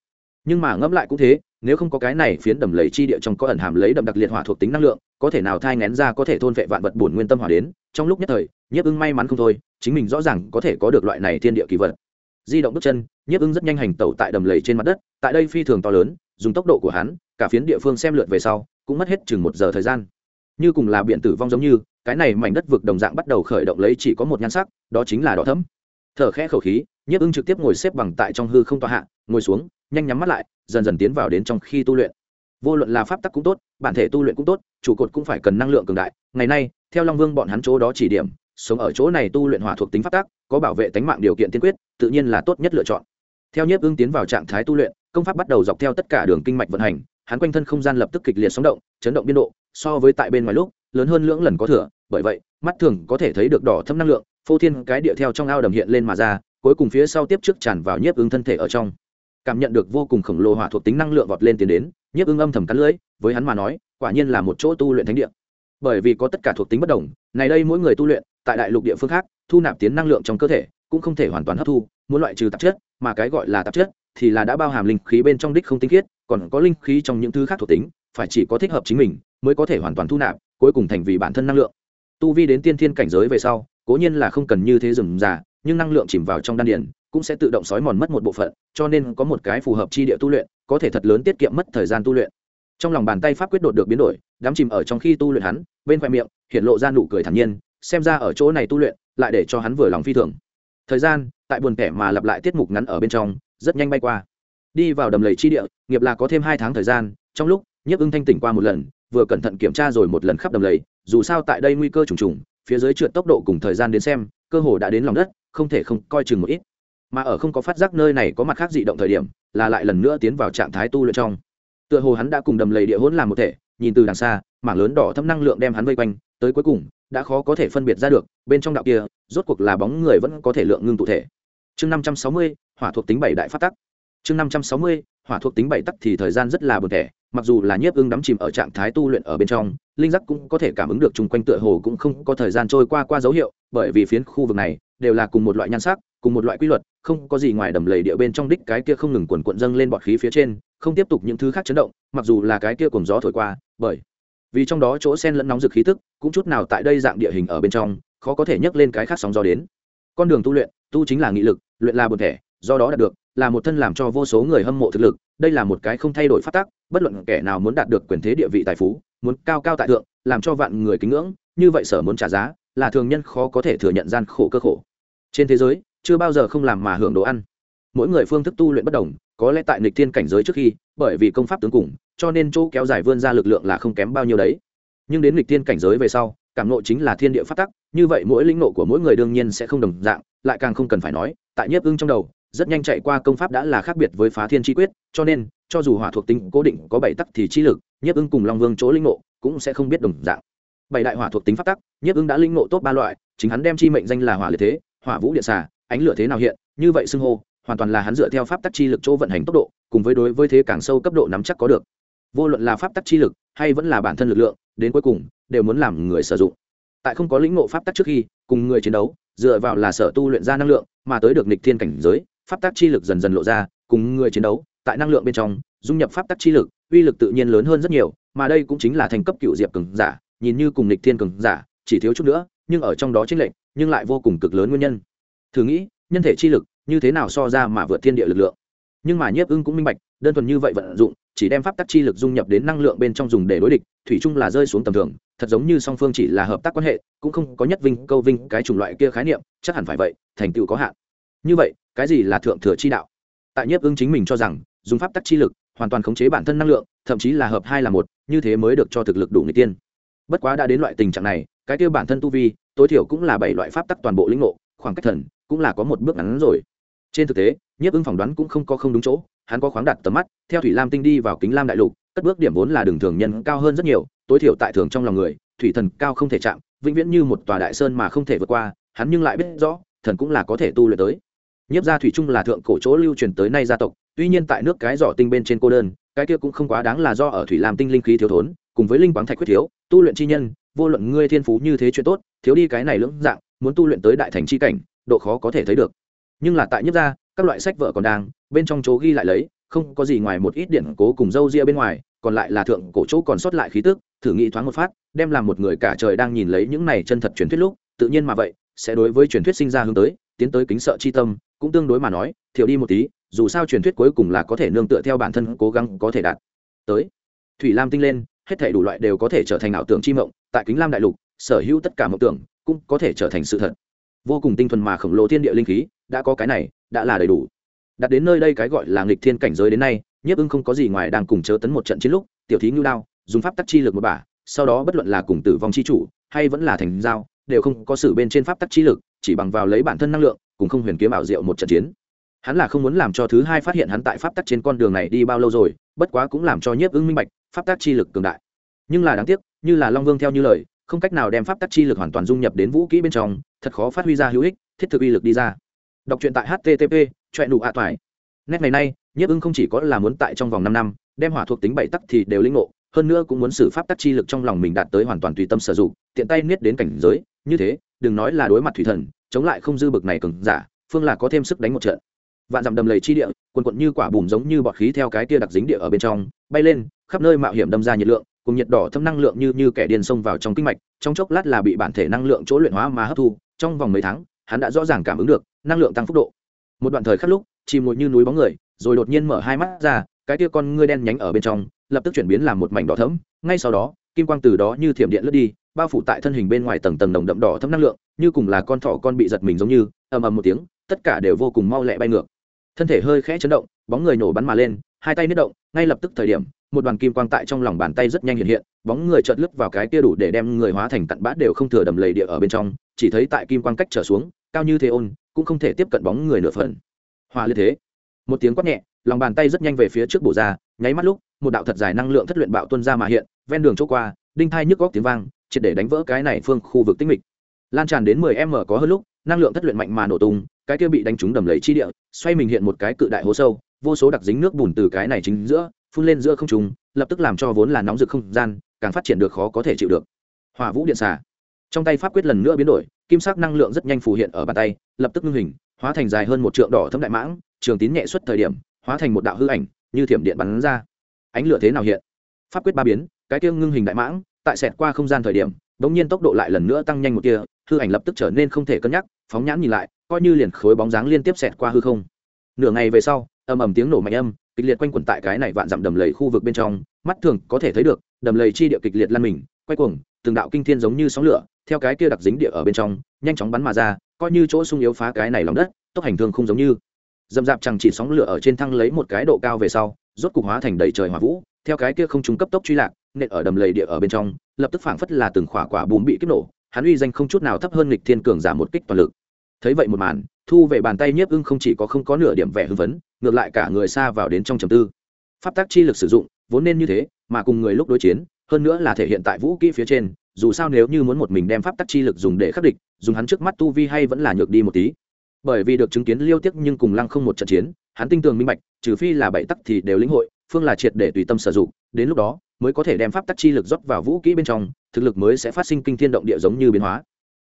Nhưng mà ngẫm lại cũng thế, nếu không có cái này phiến đầm lầy chi địa trong có ẩn hàm lấy đậm đặc liệt hỏa thuộc tính năng lượng, có thể nào thai ngén ra có thể thôn vệ vạn vật bổn nguyên tâm hỏa đến, trong lúc nhất thời, nhiếp ưng may mắn không thôi, chính mình rõ ràng có thể có được loại này thiên địa kỳ vật. Di động bước chân, nhiếp ưng rất nhanh hành tẩu tại đầm lầy trên mặt đất, tại đây phi thường to lớn, dùng tốc độ của hắn, cả phiến địa phương xem lượt về sau cũng mất hết chừng một giờ thời gian. Như cùng là biện tử vong giống như, cái này mảnh đất vực đồng dạng bắt đầu khởi động lấy chỉ có một nhan sắc, đó chính là đỏ thấm thở khẽ khẩu khí, nhiếp ưng trực tiếp ngồi xếp bằng tại trong hư không tòa hạ, ngồi xuống, nhanh nhắm mắt lại, dần dần tiến vào đến trong khi tu luyện. Vô luận là pháp tắc cũng tốt, bản thể tu luyện cũng tốt, trụ cột cũng phải cần năng lượng cường đại. Ngày nay, theo long vương bọn hắn chỗ đó chỉ điểm, sống ở chỗ này tu luyện hỏa thuộc tính pháp tắc, có bảo vệ tính mạng điều kiện tiên quyết, tự nhiên là tốt nhất lựa chọn. Theo nhiếp ưng tiến vào trạng thái tu luyện, công pháp bắt đầu dọc theo tất cả đường kinh mạch vận hành hắn quanh thân không gian lập tức kịch liệt sóng động, chấn động biên độ, so với tại bên ngoài lúc, lớn hơn lưỡng lần có thừa, bởi vậy, mắt thường có thể thấy được đỏ thâm năng lượng, phô thiên cái địa theo trong ao đầm hiện lên mà ra, cuối cùng phía sau tiếp trước tràn vào nhiếp ứng thân thể ở trong. Cảm nhận được vô cùng khổng lồ hỏa thuộc tính năng lượng vọt lên tiến đến, nhiếp ứng âm thầm cắn lưỡi, với hắn mà nói, quả nhiên là một chỗ tu luyện thánh địa. Bởi vì có tất cả thuộc tính bất đồng, này đây mỗi người tu luyện, tại đại lục địa phương khác, thu nạp tiến năng lượng trong cơ thể, cũng không thể hoàn toàn hấp thu, muốn loại trừ tạp chất, mà cái gọi là tạp chất, thì là đã bao hàm linh khí bên trong đích không tinh khiết còn có linh khí trong những thứ khác thuộc tính, phải chỉ có thích hợp chính mình mới có thể hoàn toàn thu nạp, cuối cùng thành vì bản thân năng lượng. Tu vi đến tiên thiên cảnh giới về sau, cố nhiên là không cần như thế rừng già, nhưng năng lượng chìm vào trong đan điền cũng sẽ tự động sói mòn mất một bộ phận, cho nên có một cái phù hợp chi địa tu luyện, có thể thật lớn tiết kiệm mất thời gian tu luyện. Trong lòng bàn tay pháp quyết đột được biến đổi, đám chìm ở trong khi tu luyện hắn, bên khoe miệng, hiện lộ ra nụ cười thản nhiên, xem ra ở chỗ này tu luyện, lại để cho hắn vừa lòng phi thường. Thời gian, tại buồn kẻ mà lặp lại tiết mục ngắn ở bên trong, rất nhanh bay qua đi vào đầm lầy chi địa, nghiệp là có thêm hai tháng thời gian, trong lúc nhiếp ưng thanh tỉnh qua một lần, vừa cẩn thận kiểm tra rồi một lần khắp đầm lầy, dù sao tại đây nguy cơ trùng trùng, phía dưới trượt tốc độ cùng thời gian đến xem, cơ hồ đã đến lòng đất, không thể không coi chừng một ít. Mà ở không có phát giác nơi này có mặt khác dị động thời điểm, là lại lần nữa tiến vào trạng thái tu luyện trong. Tựa hồ hắn đã cùng đầm lầy địa hỗn làm một thể, nhìn từ đằng xa, mảng lớn đỏ thâm năng lượng đem hắn vây quanh, tới cuối cùng, đã khó có thể phân biệt ra được, bên trong đạo kia, rốt cuộc là bóng người vẫn có thể lượng ngưng tụ thể. Chương năm trăm sáu mươi, hỏa thuộc tính bảy đại phát tắc chương năm trăm sáu mươi, hỏa thuộc tính bảy tắc thì thời gian rất là buồn thể mặc dù là nhiếp ưng đắm chìm ở trạng thái tu luyện ở bên trong, linh giác cũng có thể cảm ứng được chung quanh tựa hồ cũng không có thời gian trôi qua qua dấu hiệu, bởi vì phiến khu vực này đều là cùng một loại nhan sắc, cùng một loại quy luật, không có gì ngoài đầm lầy địa bên trong đích cái kia không ngừng quần quận dâng lên bọt khí phía trên, không tiếp tục những thứ khác chấn động, mặc dù là cái kia cùng gió thổi qua, bởi vì trong đó chỗ sen lẫn nóng rực khí tức, cũng chút nào tại đây dạng địa hình ở bên trong, khó có thể nhấc lên cái khác sóng gió đến. Con đường tu luyện, tu chính là nghị lực, luyện là bồn thể do đó đạt được là một thân làm cho vô số người hâm mộ thực lực, đây là một cái không thay đổi phát tác bất luận kẻ nào muốn đạt được quyền thế địa vị tài phú, muốn cao cao tại thượng, làm cho vạn người kính ngưỡng, như vậy sở muốn trả giá, là thường nhân khó có thể thừa nhận gian khổ cơ khổ. Trên thế giới, chưa bao giờ không làm mà hưởng đồ ăn. Mỗi người phương thức tu luyện bất đồng, có lẽ tại nịch thiên cảnh giới trước khi, bởi vì công pháp tướng cùng, cho nên chỗ kéo dài vươn ra lực lượng là không kém bao nhiêu đấy. Nhưng đến nịch thiên cảnh giới về sau, cảm nộ chính là thiên địa phát tắc, như vậy mỗi lĩnh nộ của mỗi người đương nhiên sẽ không đồng dạng, lại càng không cần phải nói, tại nhiếp ưng trong đầu rất nhanh chạy qua công pháp đã là khác biệt với phá thiên chi quyết, cho nên, cho dù hỏa thuộc tính cố định có bảy tắc thì chi lực, nhiếp ưng cùng long vương chỗ linh ngộ cũng sẽ không biết đồng dạng. Bảy đại hỏa thuộc tính phát tắc, nhiếp ưng đã linh ngộ tốt ba loại, chính hắn đem chi mệnh danh là hỏa liệt thế, hỏa vũ điện xà, ánh lửa thế nào hiện, như vậy xưng hô, hoàn toàn là hắn dựa theo pháp tắc chi lực chỗ vận hành tốc độ, cùng với đối với thế càng sâu cấp độ nắm chắc có được. Vô luận là pháp tắc chi lực hay vẫn là bản thân lực lượng, đến cuối cùng đều muốn làm người sử dụng. Tại không có lĩnh ngộ pháp tắc trước khi, cùng người chiến đấu, dựa vào là sở tu luyện ra năng lượng, mà tới được nịch thiên cảnh giới pháp tắc chi lực dần dần lộ ra, cùng người chiến đấu, tại năng lượng bên trong, dung nhập pháp tắc chi lực, uy lực tự nhiên lớn hơn rất nhiều, mà đây cũng chính là thành cấp cựu diệp cường giả, nhìn như cùng lịch thiên cường giả, chỉ thiếu chút nữa, nhưng ở trong đó chính lệnh nhưng lại vô cùng cực lớn nguyên nhân. Thử nghĩ, nhân thể chi lực như thế nào so ra mà vượt thiên địa lực lượng? Nhưng mà nhiếp ưng cũng minh bạch, đơn thuần như vậy vận dụng, chỉ đem pháp tắc chi lực dung nhập đến năng lượng bên trong dùng để đối địch, thủy chung là rơi xuống tầm thường, thật giống như song phương chỉ là hợp tác quan hệ, cũng không có nhất vinh câu vinh cái chủng loại kia khái niệm, chắc hẳn phải vậy, thành tựu có hạn như vậy, cái gì là thượng thừa chi đạo? Tại nhiếp ưng chính mình cho rằng, dùng pháp tắc chi lực, hoàn toàn khống chế bản thân năng lượng, thậm chí là hợp hai là một, như thế mới được cho thực lực đủ người tiên. Bất quá đã đến loại tình trạng này, cái tiêu bản thân tu vi, tối thiểu cũng là bảy loại pháp tắc toàn bộ lĩnh ngộ, khoảng cách thần cũng là có một bước ngắn rồi. Trên thực tế, nhiếp ưng phỏng đoán cũng không có không đúng chỗ, hắn có khoáng đặt tầm mắt, theo thủy lam tinh đi vào kính lam đại lục, cất bước điểm vốn là đường thường nhân cao hơn rất nhiều, tối thiểu tại thường trong lòng người, thủy thần cao không thể chạm, vĩnh viễn như một tòa đại sơn mà không thể vượt qua, hắn nhưng lại biết rõ, thần cũng là có thể tu luyện tới nhiếp gia thủy trung là thượng cổ chỗ lưu truyền tới nay gia tộc, tuy nhiên tại nước cái giỏ tinh bên trên cô đơn, cái kia cũng không quá đáng là do ở thủy làm tinh linh khí thiếu thốn, cùng với linh quáng thạch quyết thiếu, tu luyện chi nhân, vô luận ngươi thiên phú như thế chuyện tốt, thiếu đi cái này lưỡng dạng, muốn tu luyện tới đại thành chi cảnh, độ khó có thể thấy được. Nhưng là tại nhiếp gia, các loại sách vợ còn đang, bên trong chỗ ghi lại lấy, không có gì ngoài một ít điển cố cùng dâu ria bên ngoài, còn lại là thượng cổ chỗ còn sót lại khí tức, thử nghĩ thoáng một phát, đem làm một người cả trời đang nhìn lấy những này chân thật truyền thuyết lúc, tự nhiên mà vậy, sẽ đối với truyền thuyết sinh ra hướng tới, tiến tới kính sợ chi tâm cũng tương đối mà nói, thiểu đi một tí, dù sao truyền thuyết cuối cùng là có thể nương tựa theo bản thân cố gắng có thể đạt tới. Thủy lam tinh lên, hết thể đủ loại đều có thể trở thành ảo tưởng chi mộng, tại kính lam đại lục, sở hữu tất cả mộng tưởng cũng có thể trở thành sự thật. Vô cùng tinh thuần mà khổng lồ thiên địa linh khí, đã có cái này, đã là đầy đủ. Đặt đến nơi đây cái gọi là nghịch thiên cảnh giới đến nay, nhiếp ưng không có gì ngoài đang cùng chớ tấn một trận chiến lúc, tiểu thí ngưu đao, dùng pháp tắc chi lực một bả, sau đó bất luận là cùng tử vong chi chủ, hay vẫn là thành giao, đều không có sự bên trên pháp tắc chi lực, chỉ bằng vào lấy bản thân năng lượng cùng không huyền kiếm ảo diệu một trận chiến. Hắn là không muốn làm cho thứ hai phát hiện hắn tại pháp tắc trên con đường này đi bao lâu rồi, bất quá cũng làm cho nhiếp ứng minh bạch, pháp tắc chi lực cường đại. Nhưng là đáng tiếc, như là long vương theo như lời, không cách nào đem pháp tắc chi lực hoàn toàn dung nhập đến vũ kỹ bên trong, thật khó phát huy ra hữu ích, thiết thực uy lực đi ra. Đọc truyện tại http trọn đủ ạ toại. Nét ngày nay, nhiếp ứng không chỉ có là muốn tại trong vòng năm năm, đem hỏa thuộc tính bảy tắc thì đều linh ngộ, hơn nữa cũng muốn xử pháp tắc chi lực trong lòng mình đạt tới hoàn toàn tùy tâm sử dụng, tiện tay niết đến cảnh giới, như thế, đừng nói là đối mặt thủy thần chống lại không dư bực này cường giả, phương là có thêm sức đánh một trận. Vạn dặm đầm lầy chi địa, quần quận như quả bùm giống như bọt khí theo cái tia đặc dính địa ở bên trong, bay lên, khắp nơi mạo hiểm đâm ra nhiệt lượng, cùng nhiệt đỏ thâm năng lượng như như kẻ điên xông vào trong kinh mạch, trong chốc lát là bị bản thể năng lượng chỗ luyện hóa mà hấp thu, trong vòng mấy tháng, hắn đã rõ ràng cảm ứng được, năng lượng tăng phúc độ. Một đoạn thời khắc lúc, chìm ngồi như núi bóng người, rồi đột nhiên mở hai mắt ra, cái tia con ngươi đen nhánh ở bên trong, lập tức chuyển biến làm một mảnh đỏ thẫm, ngay sau đó, kim quang từ đó như thiểm điện lướt đi, bao phủ tại thân hình bên ngoài tầng tầng đồng đậm đỏ thâm năng lượng như cùng là con thỏ con bị giật mình giống như, ầm ầm một tiếng, tất cả đều vô cùng mau lẹ bay ngược. Thân thể hơi khẽ chấn động, bóng người nổ bắn mà lên, hai tay nứt động, ngay lập tức thời điểm, một đoàn kim quang tại trong lòng bàn tay rất nhanh hiện hiện, bóng người chợt lướt vào cái kia đủ để đem người hóa thành tận bã đều không thừa đầm lầy địa ở bên trong, chỉ thấy tại kim quang cách trở xuống, cao như thế ôn, cũng không thể tiếp cận bóng người nửa phần. Hòa liên thế. Một tiếng quát nhẹ, lòng bàn tay rất nhanh về phía trước bổ ra, nháy mắt lúc, một đạo thật dài năng lượng thất luyện bạo tuân ra mà hiện, ven đường chỗ qua, đinh thai nhức góc tiếng vang, triệt để đánh vỡ cái này phương khu vực tinh mịch lan tràn đến mười m có hơn lúc, năng lượng thất luyện mạnh mà nổ tung, cái kia bị đánh trúng đầm lầy chi địa, xoay mình hiện một cái cự đại hố sâu, vô số đặc dính nước bùn từ cái này chính giữa, phun lên giữa không trùng lập tức làm cho vốn là nóng rực không gian, càng phát triển được khó có thể chịu được. Hỏa vũ điện xà. Trong tay pháp quyết lần nữa biến đổi, kim sắc năng lượng rất nhanh phù hiện ở bàn tay, lập tức ngưng hình, hóa thành dài hơn một trượng đỏ thâm đại mãng, trường tín nhẹ xuất thời điểm, hóa thành một đạo hư ảnh, như thiểm điện bắn ra. Ánh lửa thế nào hiện? Pháp quyết ba biến, cái kia ngưng hình đại mãng, tại xẹt qua không gian thời điểm bỗng nhiên tốc độ lại lần nữa tăng nhanh một kia hư ảnh lập tức trở nên không thể cân nhắc, phóng nhãn nhìn lại, coi như liền khối bóng dáng liên tiếp xẹt qua hư không. Nửa ngày về sau, ầm ầm tiếng nổ mạnh âm, kịch liệt quanh quẩn tại cái này vạn dặm đầm lầy khu vực bên trong, mắt thường có thể thấy được, đầm lầy chi địa kịch liệt lăn mình, quay cuồng, từng đạo kinh thiên giống như sóng lửa, theo cái kia đặc dính địa ở bên trong, nhanh chóng bắn mà ra, coi như chỗ sung yếu phá cái này lòng đất, tốc hành thương không giống như. Dầm dạp chẳng chỉ sóng lửa ở trên thăng lấy một cái độ cao về sau, rốt cục hóa thành đầy trời hỏa vũ, theo cái kia không trung cấp tốc truy lạc, nện ở đầm lầy địa ở bên trong lập tức phảng phất là từng khỏa quả bùm bị kích nổ, hắn uy danh không chút nào thấp hơn lịch thiên cường giả một kích toàn lực. Thấy vậy một màn, thu về bàn tay nhiếp ưng không chỉ có không có nửa điểm vẻ hưng vấn ngược lại cả người xa vào đến trong trầm tư. Pháp tác chi lực sử dụng, vốn nên như thế, mà cùng người lúc đối chiến, hơn nữa là thể hiện tại vũ kỹ phía trên, dù sao nếu như muốn một mình đem pháp tắc chi lực dùng để khắc địch, dùng hắn trước mắt tu vi hay vẫn là nhược đi một tí. Bởi vì được chứng kiến liêu tiếc nhưng cùng lăng không một trận chiến, hắn tinh tường minh bạch, trừ phi là bảy tắc thì đều lĩnh hội phương là triệt để tùy tâm sử dụng, đến lúc đó mới có thể đem pháp tắc chi lực rót vào vũ kỹ bên trong, thực lực mới sẽ phát sinh kinh thiên động địa giống như biến hóa.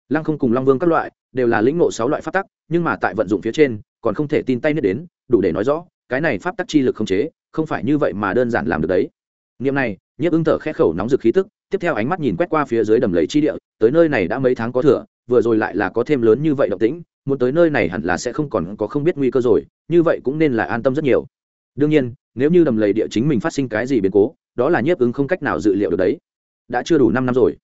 Lăng không cùng long vương các loại đều là lĩnh ngộ sáu loại pháp tắc, nhưng mà tại vận dụng phía trên, còn không thể tin tay nhất đến, đủ để nói rõ, cái này pháp tắc chi lực không chế, không phải như vậy mà đơn giản làm được đấy. Niệm này, nhiếp ưng thở khẽ khẩu nóng rực khí tức, tiếp theo ánh mắt nhìn quét qua phía dưới đầm lầy chi địa, tới nơi này đã mấy tháng có thừa, vừa rồi lại là có thêm lớn như vậy động tĩnh, muốn tới nơi này hẳn là sẽ không còn có không biết nguy cơ rồi, như vậy cũng nên là an tâm rất nhiều đương nhiên, nếu như đầm lầy địa chính mình phát sinh cái gì biến cố, đó là nhiếp ứng không cách nào dự liệu được đấy. Đã chưa đủ năm năm rồi.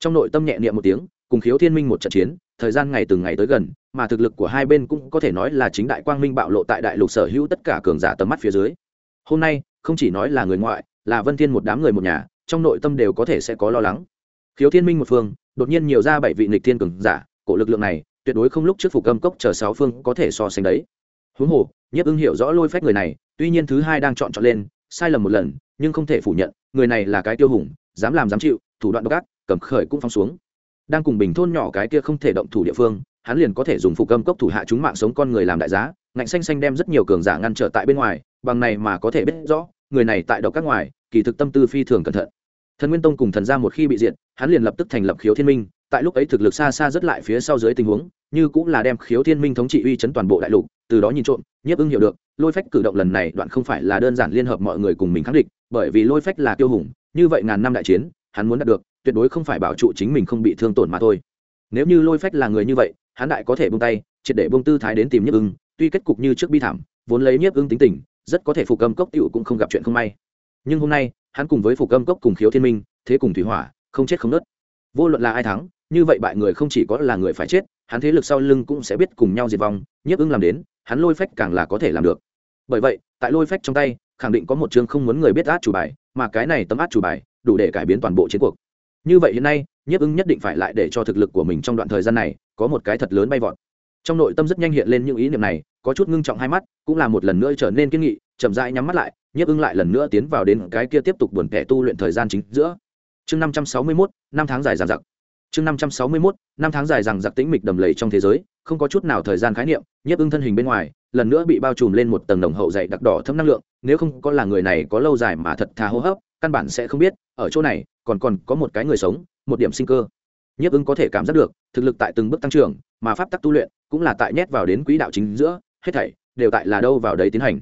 Trong nội tâm nhẹ niệm một tiếng, cùng khiếu thiên minh một trận chiến, thời gian ngày từng ngày tới gần, mà thực lực của hai bên cũng có thể nói là chính đại quang minh bạo lộ tại đại lục sở hữu tất cả cường giả tầm mắt phía dưới. Hôm nay, không chỉ nói là người ngoại, là vân thiên một đám người một nhà, trong nội tâm đều có thể sẽ có lo lắng. Khiếu thiên minh một phương, đột nhiên nhiều ra bảy vị nịch thiên cường giả, cổ lực lượng này, tuyệt đối không lúc trước phục âm cốc chờ sáu phương có thể so sánh đấy. Huống hồ, nhiếp ưng hiểu rõ lôi phách người này tuy nhiên thứ hai đang chọn chọn lên, sai lầm một lần, nhưng không thể phủ nhận, người này là cái tiêu hùng, dám làm dám chịu, thủ đoạn độc ác, cầm khởi cũng phong xuống. Đang cùng bình thôn nhỏ cái kia không thể động thủ địa phương, hắn liền có thể dùng phụ cơm cốc thủ hạ chúng mạng sống con người làm đại giá, ngạnh xanh xanh đem rất nhiều cường giả ngăn trở tại bên ngoài, bằng này mà có thể biết rõ, người này tại độc các ngoài, kỳ thực tâm tư phi thường cẩn thận. Thần nguyên tông cùng thần gia một khi bị diệt, hắn liền lập tức thành lập khiếu thiên minh, tại lúc ấy thực lực xa xa rất lại phía sau dưới tình huống, như cũng là đem khiếu thiên minh thống trị uy chấn toàn bộ đại lục, từ đó nhìn trộm nhiếp ưng hiểu được, lôi phách cử động lần này đoạn không phải là đơn giản liên hợp mọi người cùng mình kháng địch bởi vì lôi phách là tiêu hùng, như vậy ngàn năm đại chiến, hắn muốn đạt được, tuyệt đối không phải bảo trụ chính mình không bị thương tổn mà thôi. Nếu như lôi phách là người như vậy, hắn đại có thể bông tay, triệt để bông tư thái đến tìm nhiếp ưng, tuy kết cục như trước bi thảm, vốn lấy nhiếp ưng tính tình, rất có thể phục âm cốc tiểu cũng không gặp chuyện không may. Nhưng hôm nay, hắn cùng với phục âm cốc cùng khiếu thiên minh, thế cùng thủy hỏa, không chết không nớt vô luận là ai thắng, như vậy bại người không chỉ có là người phải chết, hắn thế lực sau lưng cũng sẽ biết cùng nhau diệt vong, nhiếp ưng làm đến hắn lôi phách càng là có thể làm được. Bởi vậy, tại lôi phách trong tay, khẳng định có một chương không muốn người biết át chủ bài, mà cái này tấm át chủ bài, đủ để cải biến toàn bộ chiến cuộc. Như vậy hiện nay, nhiếp ưng nhất định phải lại để cho thực lực của mình trong đoạn thời gian này, có một cái thật lớn bay vọt. Trong nội tâm rất nhanh hiện lên những ý niệm này, có chút ngưng trọng hai mắt, cũng là một lần nữa trở nên kiên nghị, chậm rãi nhắm mắt lại, nhiếp ưng lại lần nữa tiến vào đến cái kia tiếp tục buồn kẻ tu luyện thời gian chính giữa. Chương năm trăm sáu mươi mốt, năm tháng dài dằng dặc chương năm trăm sáu mươi mốt, năm tháng dài rằng giặc tĩnh mịch đầm lầy trong thế giới, không có chút nào thời gian khái niệm, nhiếp ưng thân hình bên ngoài, lần nữa bị bao trùm lên một tầng đồng hậu dày đặc đỏ thâm năng lượng, nếu không có là người này có lâu dài mà thật thà hô hấp, căn bản sẽ không biết, ở chỗ này, còn còn có một cái người sống, một điểm sinh cơ. Nhiếp ưng có thể cảm giác được, thực lực tại từng bước tăng trưởng, mà pháp tắc tu luyện cũng là tại nhét vào đến quỹ đạo chính giữa, hết thảy đều tại là đâu vào đấy tiến hành.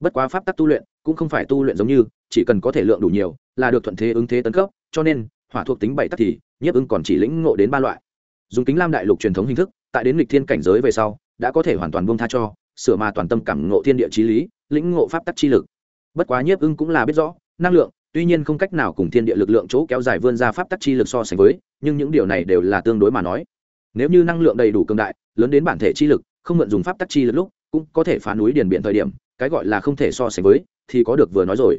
Bất quá pháp tắc tu luyện cũng không phải tu luyện giống như, chỉ cần có thể lượng đủ nhiều, là được thuận thế ứng thế tấn cấp, cho nên, hỏa thuộc tính bảy tắc thì nhiếp ưng còn chỉ lĩnh ngộ đến ba loại. Dùng kính lam đại lục truyền thống hình thức, tại đến lịch thiên cảnh giới về sau, đã có thể hoàn toàn buông tha cho, sửa mà toàn tâm cảm ngộ thiên địa trí lý, lĩnh ngộ pháp tắc chi lực. Bất quá nhiếp ưng cũng là biết rõ, năng lượng, tuy nhiên không cách nào cùng thiên địa lực lượng chỗ kéo dài vươn ra pháp tắc chi lực so sánh với, nhưng những điều này đều là tương đối mà nói. Nếu như năng lượng đầy đủ cường đại, lớn đến bản thể chi lực, không mượn dùng pháp tắc chi lực lúc, cũng có thể phá núi điền biển thời điểm, cái gọi là không thể so sánh với, thì có được vừa nói rồi.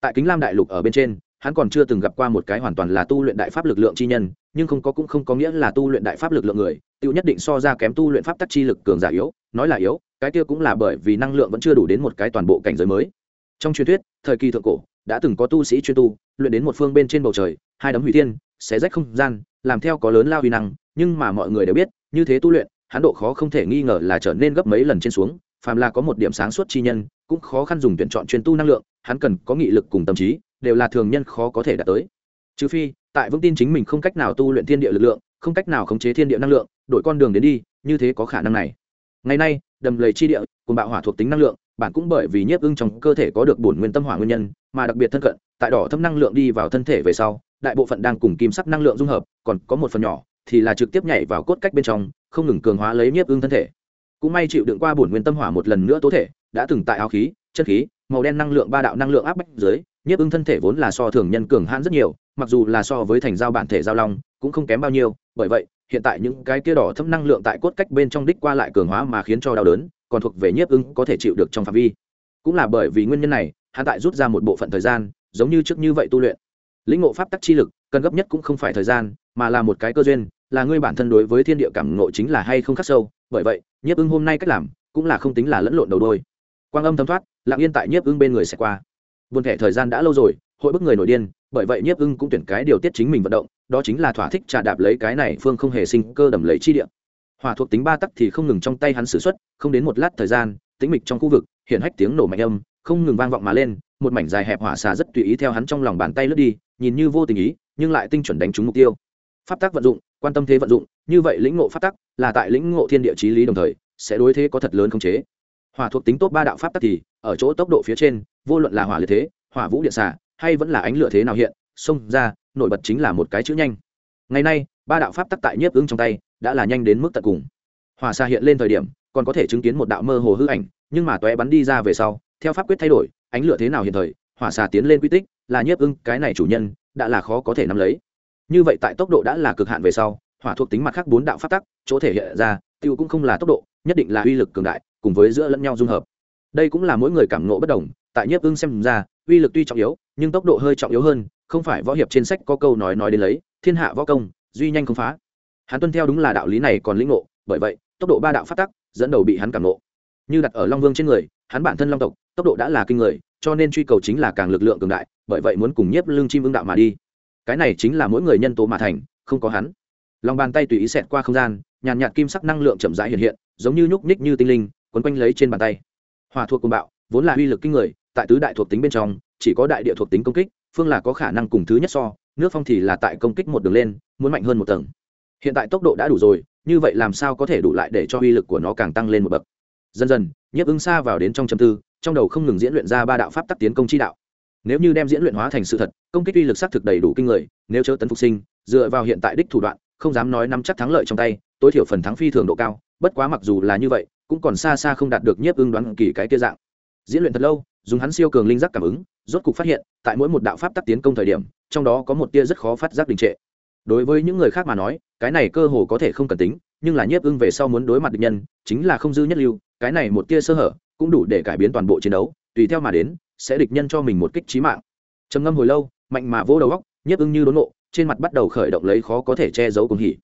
Tại kính lam đại lục ở bên trên hắn còn chưa từng gặp qua một cái hoàn toàn là tu luyện đại pháp lực lượng chi nhân, nhưng không có cũng không có nghĩa là tu luyện đại pháp lực lượng người Tiêu nhất định so ra kém tu luyện pháp tắc chi lực cường giả yếu, nói là yếu, cái kia cũng là bởi vì năng lượng vẫn chưa đủ đến một cái toàn bộ cảnh giới mới. Trong truyền thuyết, thời kỳ thượng cổ, đã từng có tu sĩ chuyên tu, luyện đến một phương bên trên bầu trời, hai đấm hủy thiên, xé rách không gian, làm theo có lớn lao huy năng, nhưng mà mọi người đều biết, như thế tu luyện, hắn độ khó không thể nghi ngờ là trở nên gấp mấy lần trên xuống, phàm là có một điểm sáng suốt chi nhân, cũng khó khăn dùng tuyển chọn chuyên tu năng lượng, hắn cần có nghị lực cùng tâm trí đều là thường nhân khó có thể đạt tới. Trừ phi, tại vững tin chính mình không cách nào tu luyện thiên địa lực lượng, không cách nào khống chế thiên địa năng lượng, đổi con đường đến đi, như thế có khả năng này. Ngày nay, đầm lầy chi địa, cùng bạo hỏa thuộc tính năng lượng, bản cũng bởi vì nhiếp ưng trong cơ thể có được bổn nguyên tâm hỏa nguyên nhân, mà đặc biệt thân cận, tại đỏ thâm năng lượng đi vào thân thể về sau, đại bộ phận đang cùng kim sắc năng lượng dung hợp, còn có một phần nhỏ, thì là trực tiếp nhảy vào cốt cách bên trong, không ngừng cường hóa lấy nhiếp ưng thân thể. Cũng may chịu đựng qua bổn nguyên tâm hỏa một lần nữa tố thể, đã từng tại áo khí, chân khí, màu đen năng lượng ba đạo năng lượng áp bách dưới nhiếp ưng thân thể vốn là so thường nhân cường hãn rất nhiều, mặc dù là so với thành giao bản thể giao long, cũng không kém bao nhiêu, bởi vậy, hiện tại những cái kia đỏ thâm năng lượng tại cốt cách bên trong đích qua lại cường hóa mà khiến cho đau đớn, còn thuộc về nhiếp ưng có thể chịu được trong phạm vi. Cũng là bởi vì nguyên nhân này, hắn tại rút ra một bộ phận thời gian, giống như trước như vậy tu luyện. Lĩnh ngộ pháp tắc chi lực, cần gấp nhất cũng không phải thời gian, mà là một cái cơ duyên, là ngươi bản thân đối với thiên địa cảm ngộ chính là hay không khắc sâu, bởi vậy, nhiếp ưng hôm nay cách làm, cũng là không tính là lẫn lộn đầu đôi. Quang âm thấm thoát, lặng yên tại nhiếp ưng bên người sẽ qua buồn thẻ thời gian đã lâu rồi, hội bức người nổi điên, bởi vậy nhiếp ưng cũng tuyển cái điều tiết chính mình vận động, đó chính là thỏa thích trà đạp lấy cái này phương không hề sinh cơ đầm lấy chi địa. Hỏa thuộc tính ba tắc thì không ngừng trong tay hắn xử x u ấ t không đến một lát thời gian tính mịch trong khu vực hiện hách tiếng nổ mạnh âm, không ngừng vang vọng mà lên, một mảnh dài hẹp hỏa xà rất tùy ý theo hắn trong lòng bàn tay lướt đi, nhìn như vô tình ý, nhưng lại tinh chuẩn đánh trúng mục tiêu. Pháp tắc vận dụng, quan tâm thế vận dụng, như vậy lĩnh ngộ pháp tắc, là tại lĩnh ngộ thiên địa chí lý đồng thời, sẽ đối thế có thật lớn khống chế. Hỏa thuộc tính tốt ba đạo pháp tắc thì, ở chỗ tốc độ phía trên vô luận là hỏa liệt thế, hỏa vũ điện xả hay vẫn là ánh lửa thế nào hiện, xông ra, nổi bật chính là một cái chữ nhanh. Ngày nay, ba đạo pháp tắc tại nhiếp ứng trong tay, đã là nhanh đến mức tận cùng. Hỏa xa hiện lên thời điểm, còn có thể chứng kiến một đạo mơ hồ hư ảnh, nhưng mà tóe bắn đi ra về sau, theo pháp quyết thay đổi, ánh lửa thế nào hiện thời, hỏa xà tiến lên quy tích, là nhiếp ưng cái này chủ nhân, đã là khó có thể nắm lấy. Như vậy tại tốc độ đã là cực hạn về sau, hỏa thuộc tính mặt khác bốn đạo pháp tắc, chỗ thể hiện ra, tiêu cũng không là tốc độ, nhất định là uy lực cường đại, cùng với giữa lẫn nhau dung hợp. Đây cũng là mỗi người cảm nộ bất đồng tại nhiếp ưng xem ra, uy lực tuy trọng yếu, nhưng tốc độ hơi trọng yếu hơn, không phải võ hiệp trên sách có câu nói nói đến lấy, thiên hạ võ công, duy nhanh không phá. Hắn tuân theo đúng là đạo lý này còn lĩnh ngộ, bởi vậy, tốc độ ba đạo phát tắc, dẫn đầu bị hắn cảm ngộ. Như đặt ở long vương trên người, hắn bản thân long tộc, tốc độ đã là kinh người, cho nên truy cầu chính là càng lực lượng cường đại, bởi vậy muốn cùng nhiếp lương chim ưng đạo mà đi. Cái này chính là mỗi người nhân tố mà thành, không có hắn. Lòng bàn tay tùy ý xẹt qua không gian, nhàn nhạt kim sắc năng lượng chậm rãi hiện hiện, giống như nhúc nhích như tinh linh, quấn quanh lấy trên bàn tay. Hòa thuộc cùng bạo, vốn là uy lực kinh người tại tứ đại thuộc tính bên trong, chỉ có đại địa thuộc tính công kích, phương là có khả năng cùng thứ nhất so, nước phong thì là tại công kích một đường lên, muốn mạnh hơn một tầng. Hiện tại tốc độ đã đủ rồi, như vậy làm sao có thể đủ lại để cho uy lực của nó càng tăng lên một bậc? Dần dần, nhiếp ứng xa vào đến trong châm tư, trong đầu không ngừng diễn luyện ra ba đạo pháp tắc tiến công chi đạo. Nếu như đem diễn luyện hóa thành sự thật, công kích uy lực xác thực đầy đủ kinh người, nếu chớ tấn phục sinh, dựa vào hiện tại đích thủ đoạn, không dám nói nắm chắc thắng lợi trong tay, tối thiểu phần thắng phi thường độ cao, bất quá mặc dù là như vậy, cũng còn xa xa không đạt được nhiếp ứng đoán kỳ cái kia dạng diễn luyện thật lâu, dùng hắn siêu cường linh giác cảm ứng, rốt cục phát hiện, tại mỗi một đạo pháp tắc tiến công thời điểm, trong đó có một tia rất khó phát giác đình trệ. Đối với những người khác mà nói, cái này cơ hồ có thể không cần tính, nhưng là nhiếp ưng về sau muốn đối mặt địch nhân, chính là không dư nhất lưu, cái này một tia sơ hở, cũng đủ để cải biến toàn bộ chiến đấu, tùy theo mà đến, sẽ địch nhân cho mình một kích trí mạng. Trầm ngâm hồi lâu, mạnh mà vỗ đầu góc, nhiếp ưng như đốn nộ, trên mặt bắt đầu khởi động lấy khó có thể che giấu cùng hỉ.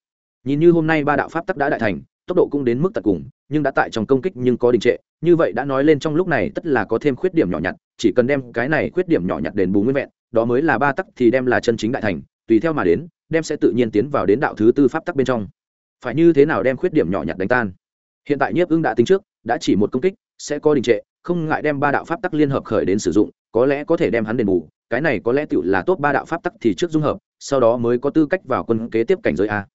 Nhìn như hôm nay ba đạo pháp tắc đã đại thành tốc độ cũng đến mức tận cùng, nhưng đã tại trong công kích nhưng có đình trệ. Như vậy đã nói lên trong lúc này tất là có thêm khuyết điểm nhỏ nhặt, chỉ cần đem cái này khuyết điểm nhỏ nhặt đền bù nguyên vẹn, đó mới là ba tắc thì đem là chân chính đại thành, tùy theo mà đến, đem sẽ tự nhiên tiến vào đến đạo thứ tư pháp tắc bên trong. Phải như thế nào đem khuyết điểm nhỏ nhặt đánh tan? Hiện tại nhiếp ưng đã tính trước, đã chỉ một công kích, sẽ có đình trệ, không ngại đem ba đạo pháp tắc liên hợp khởi đến sử dụng, có lẽ có thể đem hắn đền bù, cái này có lẽ tựu là tốt ba đạo pháp tắc thì trước dung hợp, sau đó mới có tư cách vào quân kế tiếp cảnh giới a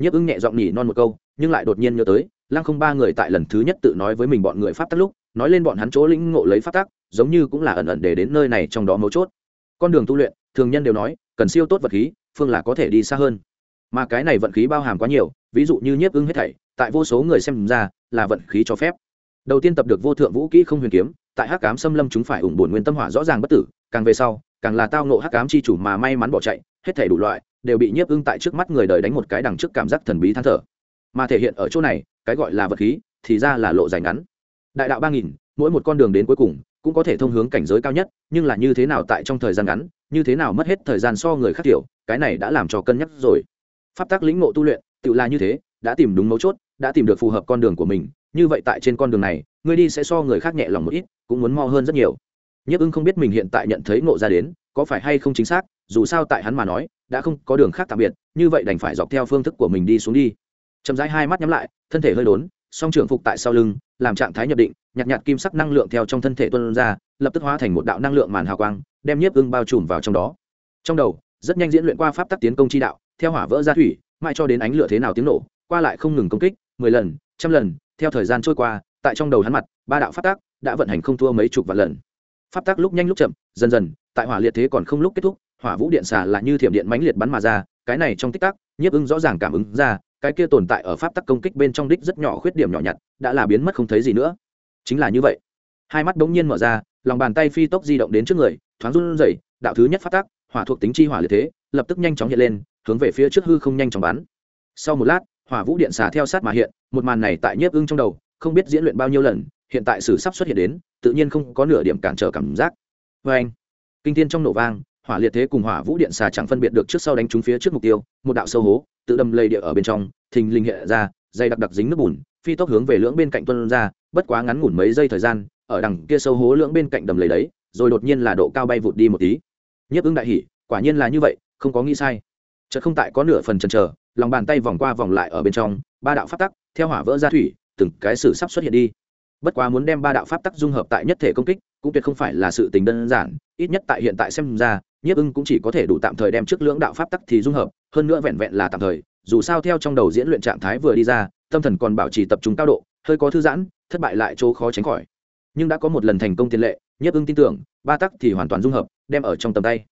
nhiếp ưng nhẹ giọng nhỉ non một câu, nhưng lại đột nhiên nhớ tới, lăng không ba người tại lần thứ nhất tự nói với mình bọn người pháp tắc lúc, nói lên bọn hắn chỗ lĩnh ngộ lấy pháp tắc, giống như cũng là ẩn ẩn để đến nơi này trong đó mấu chốt. Con đường tu luyện, thường nhân đều nói, cần siêu tốt vật khí, phương là có thể đi xa hơn. Mà cái này vận khí bao hàm quá nhiều, ví dụ như nhiếp ưng hết thảy, tại vô số người xem ra, là vận khí cho phép. Đầu tiên tập được vô thượng vũ kỹ không huyền kiếm, tại hắc cám xâm lâm chúng phải ủng bổn nguyên tâm hỏa rõ ràng bất tử, càng về sau, càng là tao nộ hắc cám chi chủ mà may mắn bỏ chạy, hết thảy đủ loại đều bị nhiếp ưng tại trước mắt người đời đánh một cái đằng trước cảm giác thần bí than thở. Mà thể hiện ở chỗ này, cái gọi là vật khí, thì ra là lộ dài ngắn. Đại đạo ba nghìn, mỗi một con đường đến cuối cùng, cũng có thể thông hướng cảnh giới cao nhất, nhưng là như thế nào tại trong thời gian ngắn, như thế nào mất hết thời gian so người khác tiểu cái này đã làm cho cân nhắc rồi. Pháp tác lĩnh ngộ tu luyện, tự là như thế, đã tìm đúng mấu chốt, đã tìm được phù hợp con đường của mình, như vậy tại trên con đường này, người đi sẽ so người khác nhẹ lòng một ít, cũng muốn mo hơn rất nhiều. Nhất ưng không biết mình hiện tại nhận thấy ngộ ra đến, có phải hay không chính xác, dù sao tại hắn mà nói đã không có đường khác tạm biệt, như vậy đành phải dọc theo phương thức của mình đi xuống đi. Chậm rãi hai mắt nhắm lại, thân thể hơi đốn, song trưởng phục tại sau lưng, làm trạng thái nhập định, nhạt nhạt kim sắc năng lượng theo trong thân thể tuân ra, lập tức hóa thành một đạo năng lượng màn hào quang, đem nhiếp ưng bao trùm vào trong đó. Trong đầu, rất nhanh diễn luyện qua pháp tắc tiến công chi đạo, theo hỏa vỡ ra thủy, mãi cho đến ánh lửa thế nào tiếng nổ, qua lại không ngừng công kích, mười lần, trăm lần, theo thời gian trôi qua, tại trong đầu hắn mặt, ba đạo pháp tắc đã vận hành không thua mấy chục vạn lần. Pháp tắc lúc nhanh lúc chậm, dần dần, tại hỏa liệt thế còn không lúc kết thúc hỏa vũ điện xà là như thiểm điện mãnh liệt bắn mà ra, cái này trong tích tắc, nhiếp ưng rõ ràng cảm ứng ra, cái kia tồn tại ở pháp tắc công kích bên trong đích rất nhỏ khuyết điểm nhỏ nhặt, đã là biến mất không thấy gì nữa. Chính là như vậy. Hai mắt đống nhiên mở ra, lòng bàn tay phi tốc di động đến trước người, thoáng run rẩy, đạo thứ nhất pháp tắc, hỏa thuộc tính chi hỏa liệt thế, lập tức nhanh chóng hiện lên, hướng về phía trước hư không nhanh chóng bắn. Sau một lát, hỏa vũ điện xà theo sát mà hiện, một màn này tại nhiếp ưng trong đầu, không biết diễn luyện bao nhiêu lần, hiện tại sử sắp xuất hiện đến, tự nhiên không có nửa điểm cản trở cảm giác. Vê anh kinh thiên trong nổ vang hỏa liệt thế cùng hỏa vũ điện xà chẳng phân biệt được trước sau đánh trúng phía trước mục tiêu, một đạo sâu hố, tự đâm lây địa ở bên trong, thình linh hệ ra, dây đặc đặc dính nước bùn, phi tốc hướng về lưỡng bên cạnh tuân ra, bất quá ngắn ngủn mấy giây thời gian, ở đằng kia sâu hố lưỡng bên cạnh đầm lầy đấy, rồi đột nhiên là độ cao bay vụt đi một tí. Nhấp ứng đại hỉ, quả nhiên là như vậy, không có nghĩ sai. Chợt không tại có nửa phần chần chờ, lòng bàn tay vòng qua vòng lại ở bên trong, ba đạo pháp tắc, theo hỏa vỡ ra thủy, từng cái sử sắp xuất hiện đi. Bất quá muốn đem ba đạo pháp tắc dung hợp tại nhất thể công kích cũng tuyệt không phải là sự tình đơn giản, ít nhất tại hiện tại xem ra, nhiếp ưng cũng chỉ có thể đủ tạm thời đem trước lưỡng đạo pháp tắc thì dung hợp, hơn nữa vẹn vẹn là tạm thời, dù sao theo trong đầu diễn luyện trạng thái vừa đi ra, tâm thần còn bảo trì tập trung cao độ, hơi có thư giãn, thất bại lại chỗ khó tránh khỏi. Nhưng đã có một lần thành công tiền lệ, nhiếp ưng tin tưởng, ba tắc thì hoàn toàn dung hợp, đem ở trong tầm tay.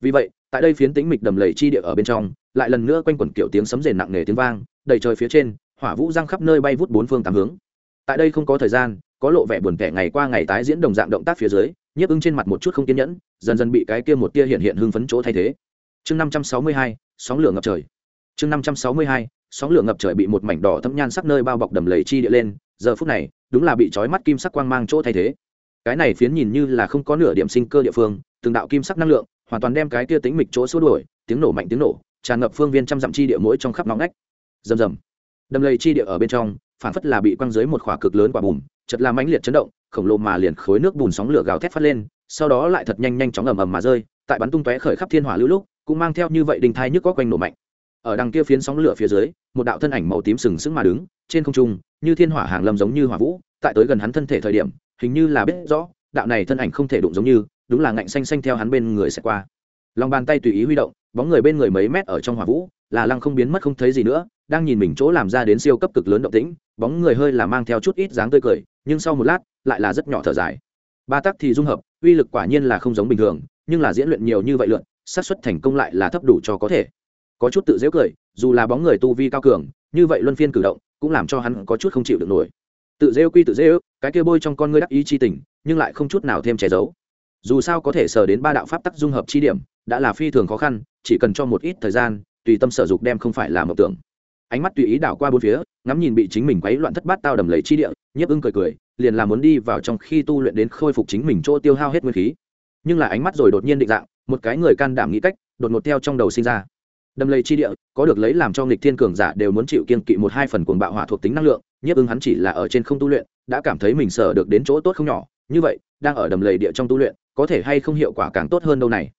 Vì vậy, tại đây phiến tĩnh mịch đầm lầy chi địa ở bên trong, lại lần nữa quanh quẩn kiểu tiếng sấm rền nặng nề tiếng vang, đầy trời phía trên, hỏa vũ răng khắp nơi bay vút bốn phương tám hướng. Tại đây không có thời gian có lộ vẻ buồn tẻ ngày qua ngày tái diễn đồng dạng động tác phía dưới, nhiếp ưng trên mặt một chút không kiên nhẫn, dần dần bị cái kia một tia hiện hiện hưng phấn chỗ thay thế. Chương năm trăm sáu mươi hai, sóng lửa ngập trời. Chương năm trăm sáu mươi hai, sóng lửa ngập trời bị một mảnh đỏ thâm nhan sắc nơi bao bọc đầm lầy chi địa lên, giờ phút này, đúng là bị trói mắt kim sắc quang mang chỗ thay thế. Cái này phiến nhìn như là không có nửa điểm sinh cơ địa phương, từng đạo kim sắc năng lượng, hoàn toàn đem cái kia tính mịch chỗ xua đuổi, tiếng nổ mạnh tiếng nổ, tràn ngập phương viên trăm dặm chi địa mỗi trong khắp nóng nách rầm rầm. Đầm lầy chi địa ở bên trong phản phất là bị quăng dưới một khỏa cực lớn quả bùm chật làm mãnh liệt chấn động, khổng lồ mà liền khối nước bùn sóng lửa gào thét phát lên, sau đó lại thật nhanh nhanh chóng ầm ầm mà rơi, tại bắn tung tóe khởi khắp thiên hỏa lưu lúc, cũng mang theo như vậy đình thai nhức có quanh nổ mạnh. Ở đằng kia phiến sóng lửa phía dưới, một đạo thân ảnh màu tím sừng sững mà đứng, trên không trung, như thiên hỏa hàng lâm giống như hỏa vũ, tại tới gần hắn thân thể thời điểm, hình như là biết rõ, đạo này thân ảnh không thể đụng giống như, đúng là ngạnh xanh xanh theo hắn bên người sẽ qua. Lòng bàn tay tùy ý huy động, bóng người bên người mấy mét ở trong hỏa vũ là lăng không biến mất không thấy gì nữa đang nhìn mình chỗ làm ra đến siêu cấp cực lớn động tĩnh bóng người hơi là mang theo chút ít dáng tươi cười nhưng sau một lát lại là rất nhỏ thở dài. Ba tắc thì dung hợp uy lực quả nhiên là không giống bình thường nhưng là diễn luyện nhiều như vậy lượn xác suất thành công lại là thấp đủ cho có thể. Có chút tự dễ cười dù là bóng người tu vi cao cường như vậy luân phiên cử động cũng làm cho hắn có chút không chịu được nổi. Tự dễ quy tự dễ, cái kia bôi trong con ngươi đắc ý chi tình nhưng lại không chút nào thêm che giấu. Dù sao có thể sờ đến ba đạo pháp tắc dung hợp chi điểm đã là phi thường khó khăn chỉ cần cho một ít thời gian tùy tâm sở dục đem không phải là mộng tưởng. Ánh mắt tùy ý đảo qua bốn phía, ngắm nhìn bị chính mình quấy loạn thất bát tao đầm lầy chi địa, nhiếp ưng cười cười, liền là muốn đi vào trong khi tu luyện đến khôi phục chính mình chỗ tiêu hao hết nguyên khí. Nhưng là ánh mắt rồi đột nhiên định dạng, một cái người can đảm nghĩ cách, đột ngột theo trong đầu sinh ra. Đầm lầy chi địa, có được lấy làm cho nghịch thiên cường giả đều muốn chịu kiên kỵ một hai phần cuồng bạo hỏa thuộc tính năng lượng, nhiếp ưng hắn chỉ là ở trên không tu luyện, đã cảm thấy mình sở được đến chỗ tốt không nhỏ, như vậy, đang ở đầm lầy địa trong tu luyện, có thể hay không hiệu quả càng tốt hơn đâu này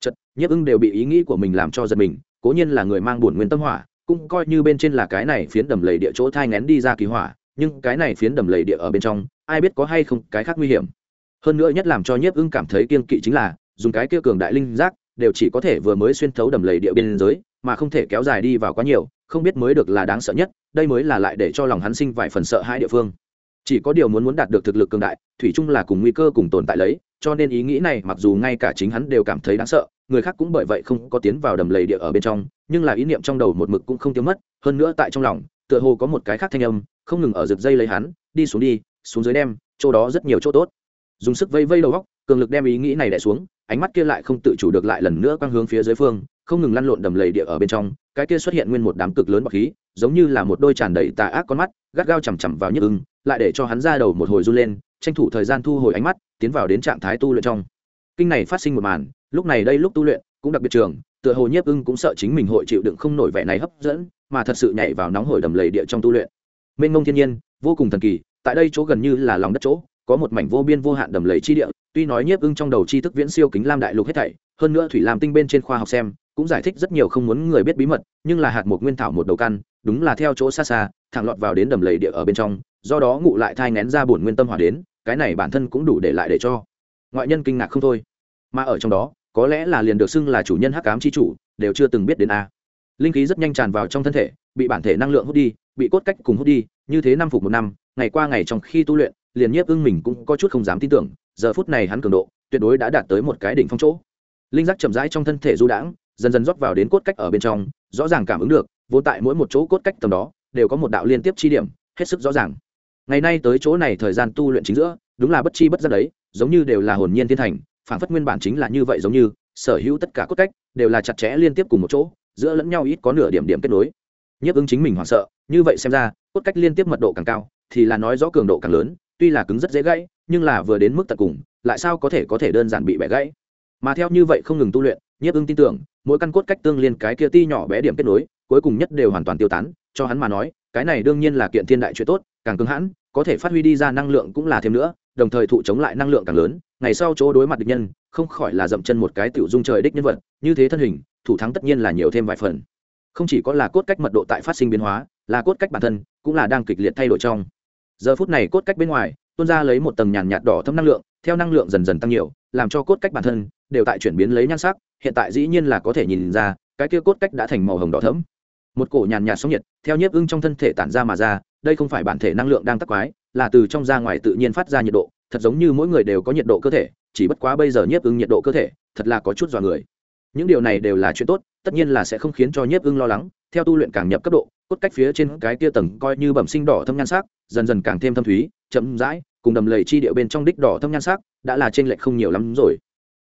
chật nhiếp ưng đều bị ý nghĩ của mình làm cho giật mình, cố nhiên là người mang buồn nguyên tâm hỏa, cũng coi như bên trên là cái này phiến đầm lầy địa chỗ thai ngén đi ra kỳ hỏa, nhưng cái này phiến đầm lầy địa ở bên trong, ai biết có hay không, cái khác nguy hiểm. Hơn nữa nhất làm cho nhiếp ưng cảm thấy kiên kỵ chính là, dùng cái kia cường đại linh giác, đều chỉ có thể vừa mới xuyên thấu đầm lầy địa biên giới, mà không thể kéo dài đi vào quá nhiều, không biết mới được là đáng sợ nhất, đây mới là lại để cho lòng hắn sinh vài phần sợ hai địa phương. Chỉ có điều muốn muốn đạt được thực lực cường đại, thủy chung là cùng nguy cơ cùng tồn tại lấy cho nên ý nghĩ này mặc dù ngay cả chính hắn đều cảm thấy đáng sợ, người khác cũng bởi vậy không có tiến vào đầm lầy địa ở bên trong, nhưng là ý niệm trong đầu một mực cũng không tiêu mất, hơn nữa tại trong lòng, tựa hồ có một cái khác thanh âm, không ngừng ở rực dây lấy hắn, đi xuống đi, xuống dưới đem, chỗ đó rất nhiều chỗ tốt. Dùng sức vây vây đầu góc, cường lực đem ý nghĩ này đẻ xuống, ánh mắt kia lại không tự chủ được lại lần nữa quang hướng phía dưới phương, không ngừng lăn lộn đầm lầy địa ở bên trong, cái kia xuất hiện nguyên một đám cực lớn bọc khí, giống như là một đôi tràn đầy tà ác con mắt, gắt gao chằm chằm vào nhức ưng, lại để cho hắn ra đầu một hồi run lên tranh thủ thời gian thu hồi ánh mắt, tiến vào đến trạng thái tu luyện trong. Kinh này phát sinh một màn, lúc này đây lúc tu luyện cũng đặc biệt trường, tựa hồ nhiếp ưng cũng sợ chính mình hội chịu đựng không nổi vẻ này hấp dẫn, mà thật sự nhảy vào nóng hổi đầm lầy địa trong tu luyện. Mênh mông thiên nhiên, vô cùng thần kỳ, tại đây chỗ gần như là lòng đất chỗ, có một mảnh vô biên vô hạn đầm lầy chi địa, tuy nói nhiếp ưng trong đầu tri thức viễn siêu kính lam đại lục hết thảy, hơn nữa thủy làm tinh bên trên khoa học xem, cũng giải thích rất nhiều không muốn người biết bí mật, nhưng là hạt một nguyên thảo một đầu căn, đúng là theo chỗ xa xa, thẳng lọt vào đến đầm lầy địa ở bên trong, do đó ngụ lại thai ngén ra bổn nguyên tâm hỏa đến cái này bản thân cũng đủ để lại để cho. Ngoại nhân kinh ngạc không thôi. Mà ở trong đó, có lẽ là liền được xưng là chủ nhân hắc ám chi chủ, đều chưa từng biết đến a. Linh khí rất nhanh tràn vào trong thân thể, bị bản thể năng lượng hút đi, bị cốt cách cùng hút đi, như thế năm phục một năm, ngày qua ngày trong khi tu luyện, liền nhiếp ưng mình cũng có chút không dám tin tưởng, giờ phút này hắn cường độ, tuyệt đối đã đạt tới một cái đỉnh phong chỗ. Linh giác chậm rãi trong thân thể du đãng, dần dần rót vào đến cốt cách ở bên trong, rõ ràng cảm ứng được vốn tại mỗi một chỗ cốt cách tầm đó, đều có một đạo liên tiếp chi điểm, hết sức rõ ràng ngày nay tới chỗ này thời gian tu luyện chính giữa, đúng là bất chi bất giác đấy, giống như đều là hồn nhiên thiên thành, phản phất nguyên bản chính là như vậy giống như, sở hữu tất cả cốt cách đều là chặt chẽ liên tiếp cùng một chỗ, giữa lẫn nhau ít có nửa điểm điểm kết nối. Nhiếp ứng chính mình hoảng sợ, như vậy xem ra, cốt cách liên tiếp mật độ càng cao, thì là nói rõ cường độ càng lớn, tuy là cứng rất dễ gãy, nhưng là vừa đến mức tận cùng, lại sao có thể có thể đơn giản bị bẻ gãy. Mà theo như vậy không ngừng tu luyện, nhiếp ứng tin tưởng, mỗi căn cốt cách tương liên cái kia ti nhỏ bé điểm kết nối, cuối cùng nhất đều hoàn toàn tiêu tán cho hắn mà nói, cái này đương nhiên là kiện thiên đại chuyện tốt, càng cứng hãn, có thể phát huy đi ra năng lượng cũng là thêm nữa, đồng thời thụ chống lại năng lượng càng lớn, ngày sau chỗ đối mặt địch nhân, không khỏi là dậm chân một cái tiểu dung trời đích nhân vật, như thế thân hình, thủ thắng tất nhiên là nhiều thêm vài phần. Không chỉ có là cốt cách mật độ tại phát sinh biến hóa, là cốt cách bản thân, cũng là đang kịch liệt thay đổi trong. Giờ phút này cốt cách bên ngoài, tuôn ra lấy một tầng nhàn nhạt đỏ thâm năng lượng, theo năng lượng dần dần tăng nhiều, làm cho cốt cách bản thân, đều tại chuyển biến lấy nhan sắc, hiện tại dĩ nhiên là có thể nhìn ra, cái kia cốt cách đã thành màu hồng đỏ thẫm một cổ nhàn nhạt sóng nhiệt, theo nhiếp ưng trong thân thể tản ra mà ra, đây không phải bản thể năng lượng đang tắc quái, là từ trong ra ngoài tự nhiên phát ra nhiệt độ, thật giống như mỗi người đều có nhiệt độ cơ thể, chỉ bất quá bây giờ nhiếp ưng nhiệt độ cơ thể, thật là có chút dọa người. Những điều này đều là chuyện tốt, tất nhiên là sẽ không khiến cho nhiếp ưng lo lắng, theo tu luyện càng nhập cấp độ, cốt cách phía trên cái tia tầng coi như bẩm sinh đỏ thâm nhan sắc, dần dần càng thêm thâm thúy, chậm rãi, cùng đầm lầy chi điệu bên trong đích đỏ thâm nhan sắc, đã là trên lệch không nhiều lắm rồi.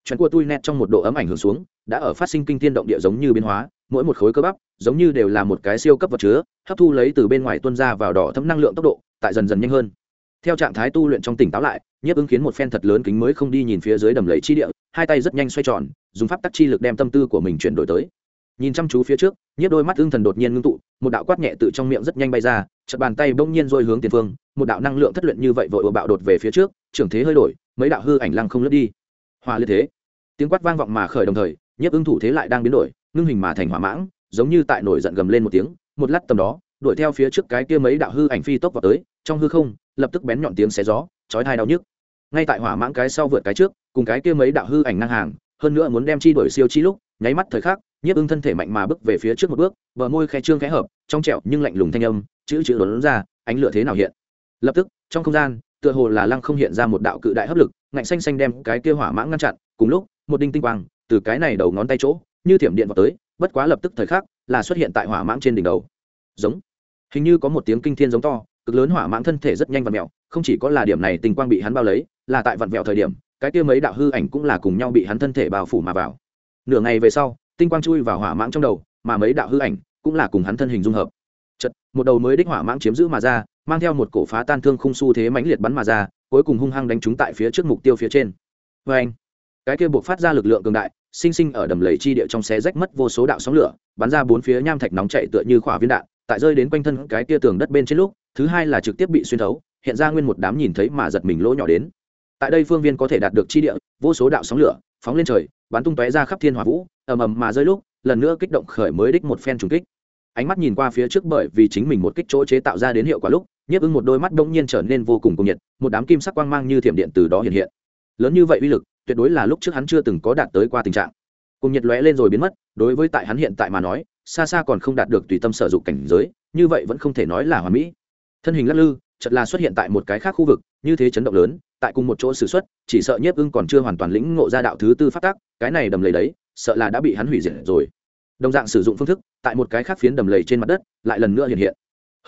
Chuyện của tôi nét trong một độ ấm ảnh hưởng xuống, đã ở phát sinh kinh thiên động địa giống như biến hóa mỗi một khối cơ bắp, giống như đều là một cái siêu cấp vật chứa, hấp thu lấy từ bên ngoài tuôn ra vào đỏ thấm năng lượng tốc độ, tại dần dần nhanh hơn. Theo trạng thái tu luyện trong tỉnh táo lại, nhiếp ứng khiến một phen thật lớn kính mới không đi nhìn phía dưới đầm lầy chi địa, hai tay rất nhanh xoay tròn, dùng pháp tắc chi lực đem tâm tư của mình chuyển đổi tới. Nhìn chăm chú phía trước, nhiếp đôi mắt ưng thần đột nhiên ngưng tụ, một đạo quát nhẹ tự trong miệng rất nhanh bay ra chật bàn tay bỗng nhiên dôi hướng tiền phương, một đạo năng lượng thất luyện như vậy vội bạo đột về phía trước, trưởng thế hơi đổi, mấy đạo hư ảnh lăng không lướt đi. Hòa liệt thế. Tiếng quát vang vọng mà khởi đồng thời, nhiếp ưng thủ thế lại đang biến đổi ngưng hình mà thành hỏa mãng, giống như tại nổi giận gầm lên một tiếng, một lát tầm đó, đuổi theo phía trước cái kia mấy đạo hư ảnh phi tốc vào tới, trong hư không, lập tức bén nhọn tiếng xé gió, chói tai đau nhức. Ngay tại hỏa mãng cái sau vượt cái trước, cùng cái kia mấy đạo hư ảnh ngang hàng, hơn nữa muốn đem chi đuổi siêu chi lúc, nháy mắt thời khắc, nhiếp ưng thân thể mạnh mà bước về phía trước một bước, bờ môi khe trương khẽ hợp, trong trẹo nhưng lạnh lùng thanh âm, chữ chữ lớn ra, ánh lửa thế nào hiện? Lập tức, trong không gian, tựa hồ là lăng không hiện ra một đạo cự đại hấp lực, ngạnh xanh xanh đem cái kia hỏa mãng ngăn chặn, cùng lúc, một đinh tinh quang, từ cái này đầu ngón tay chỗ như thiểm điện vào tới, bất quá lập tức thời khắc là xuất hiện tại hỏa mãng trên đỉnh đầu. Giống. Hình như có một tiếng kinh thiên giống to, cực lớn hỏa mãng thân thể rất nhanh và mèo, không chỉ có là điểm này tình quang bị hắn bao lấy, là tại vặn vẹo thời điểm, cái kia mấy đạo hư ảnh cũng là cùng nhau bị hắn thân thể bao phủ mà vào. Nửa ngày về sau, tinh quang chui vào hỏa mãng trong đầu, mà mấy đạo hư ảnh cũng là cùng hắn thân hình dung hợp. Chật một đầu mới đích hỏa mãng chiếm giữ mà ra, mang theo một cổ phá tan thương khung xu thế mãnh liệt bắn mà ra, cuối cùng hung hăng đánh trúng tại phía trước mục tiêu phía trên. Vê anh cái kia buộc phát ra lực lượng cường đại sinh sinh ở đầm lầy chi địa trong xé rách mất vô số đạo sóng lửa, bắn ra bốn phía nham thạch nóng chạy tựa như khỏa viên đạn, tại rơi đến quanh thân cái kia tường đất bên trên lúc, thứ hai là trực tiếp bị xuyên thấu, hiện ra nguyên một đám nhìn thấy mà giật mình lỗ nhỏ đến. Tại đây phương viên có thể đạt được chi địa, vô số đạo sóng lửa, phóng lên trời, bắn tung tóe ra khắp thiên hỏa vũ, ầm ầm mà rơi lúc, lần nữa kích động khởi mới đích một phen trùng kích. Ánh mắt nhìn qua phía trước bởi vì chính mình một kích chỗ chế tạo ra đến hiệu quả lúc, nhiếp ưng một đôi mắt bỗng nhiên trở nên vô cùng cùng nhiệt, một đám kim sắc quang mang như thiểm điện từ đó hiện hiện. Lớn như vậy uy lực tuyệt đối là lúc trước hắn chưa từng có đạt tới qua tình trạng. Cùng nhiệt lóe lên rồi biến mất, đối với tại hắn hiện tại mà nói, xa xa còn không đạt được tùy tâm sở dụng cảnh giới, như vậy vẫn không thể nói là hoàn mỹ. Thân hình lắc lư chật là xuất hiện tại một cái khác khu vực, như thế chấn động lớn, tại cùng một chỗ sử xuất chỉ sợ nhiếp ưng còn chưa hoàn toàn lĩnh ngộ ra đạo thứ tư phát tác cái này đầm lầy đấy, sợ là đã bị hắn hủy diệt rồi. Đồng dạng sử dụng phương thức, tại một cái khác phiến đầm lầy trên mặt đất, lại lần nữa hiện hiện.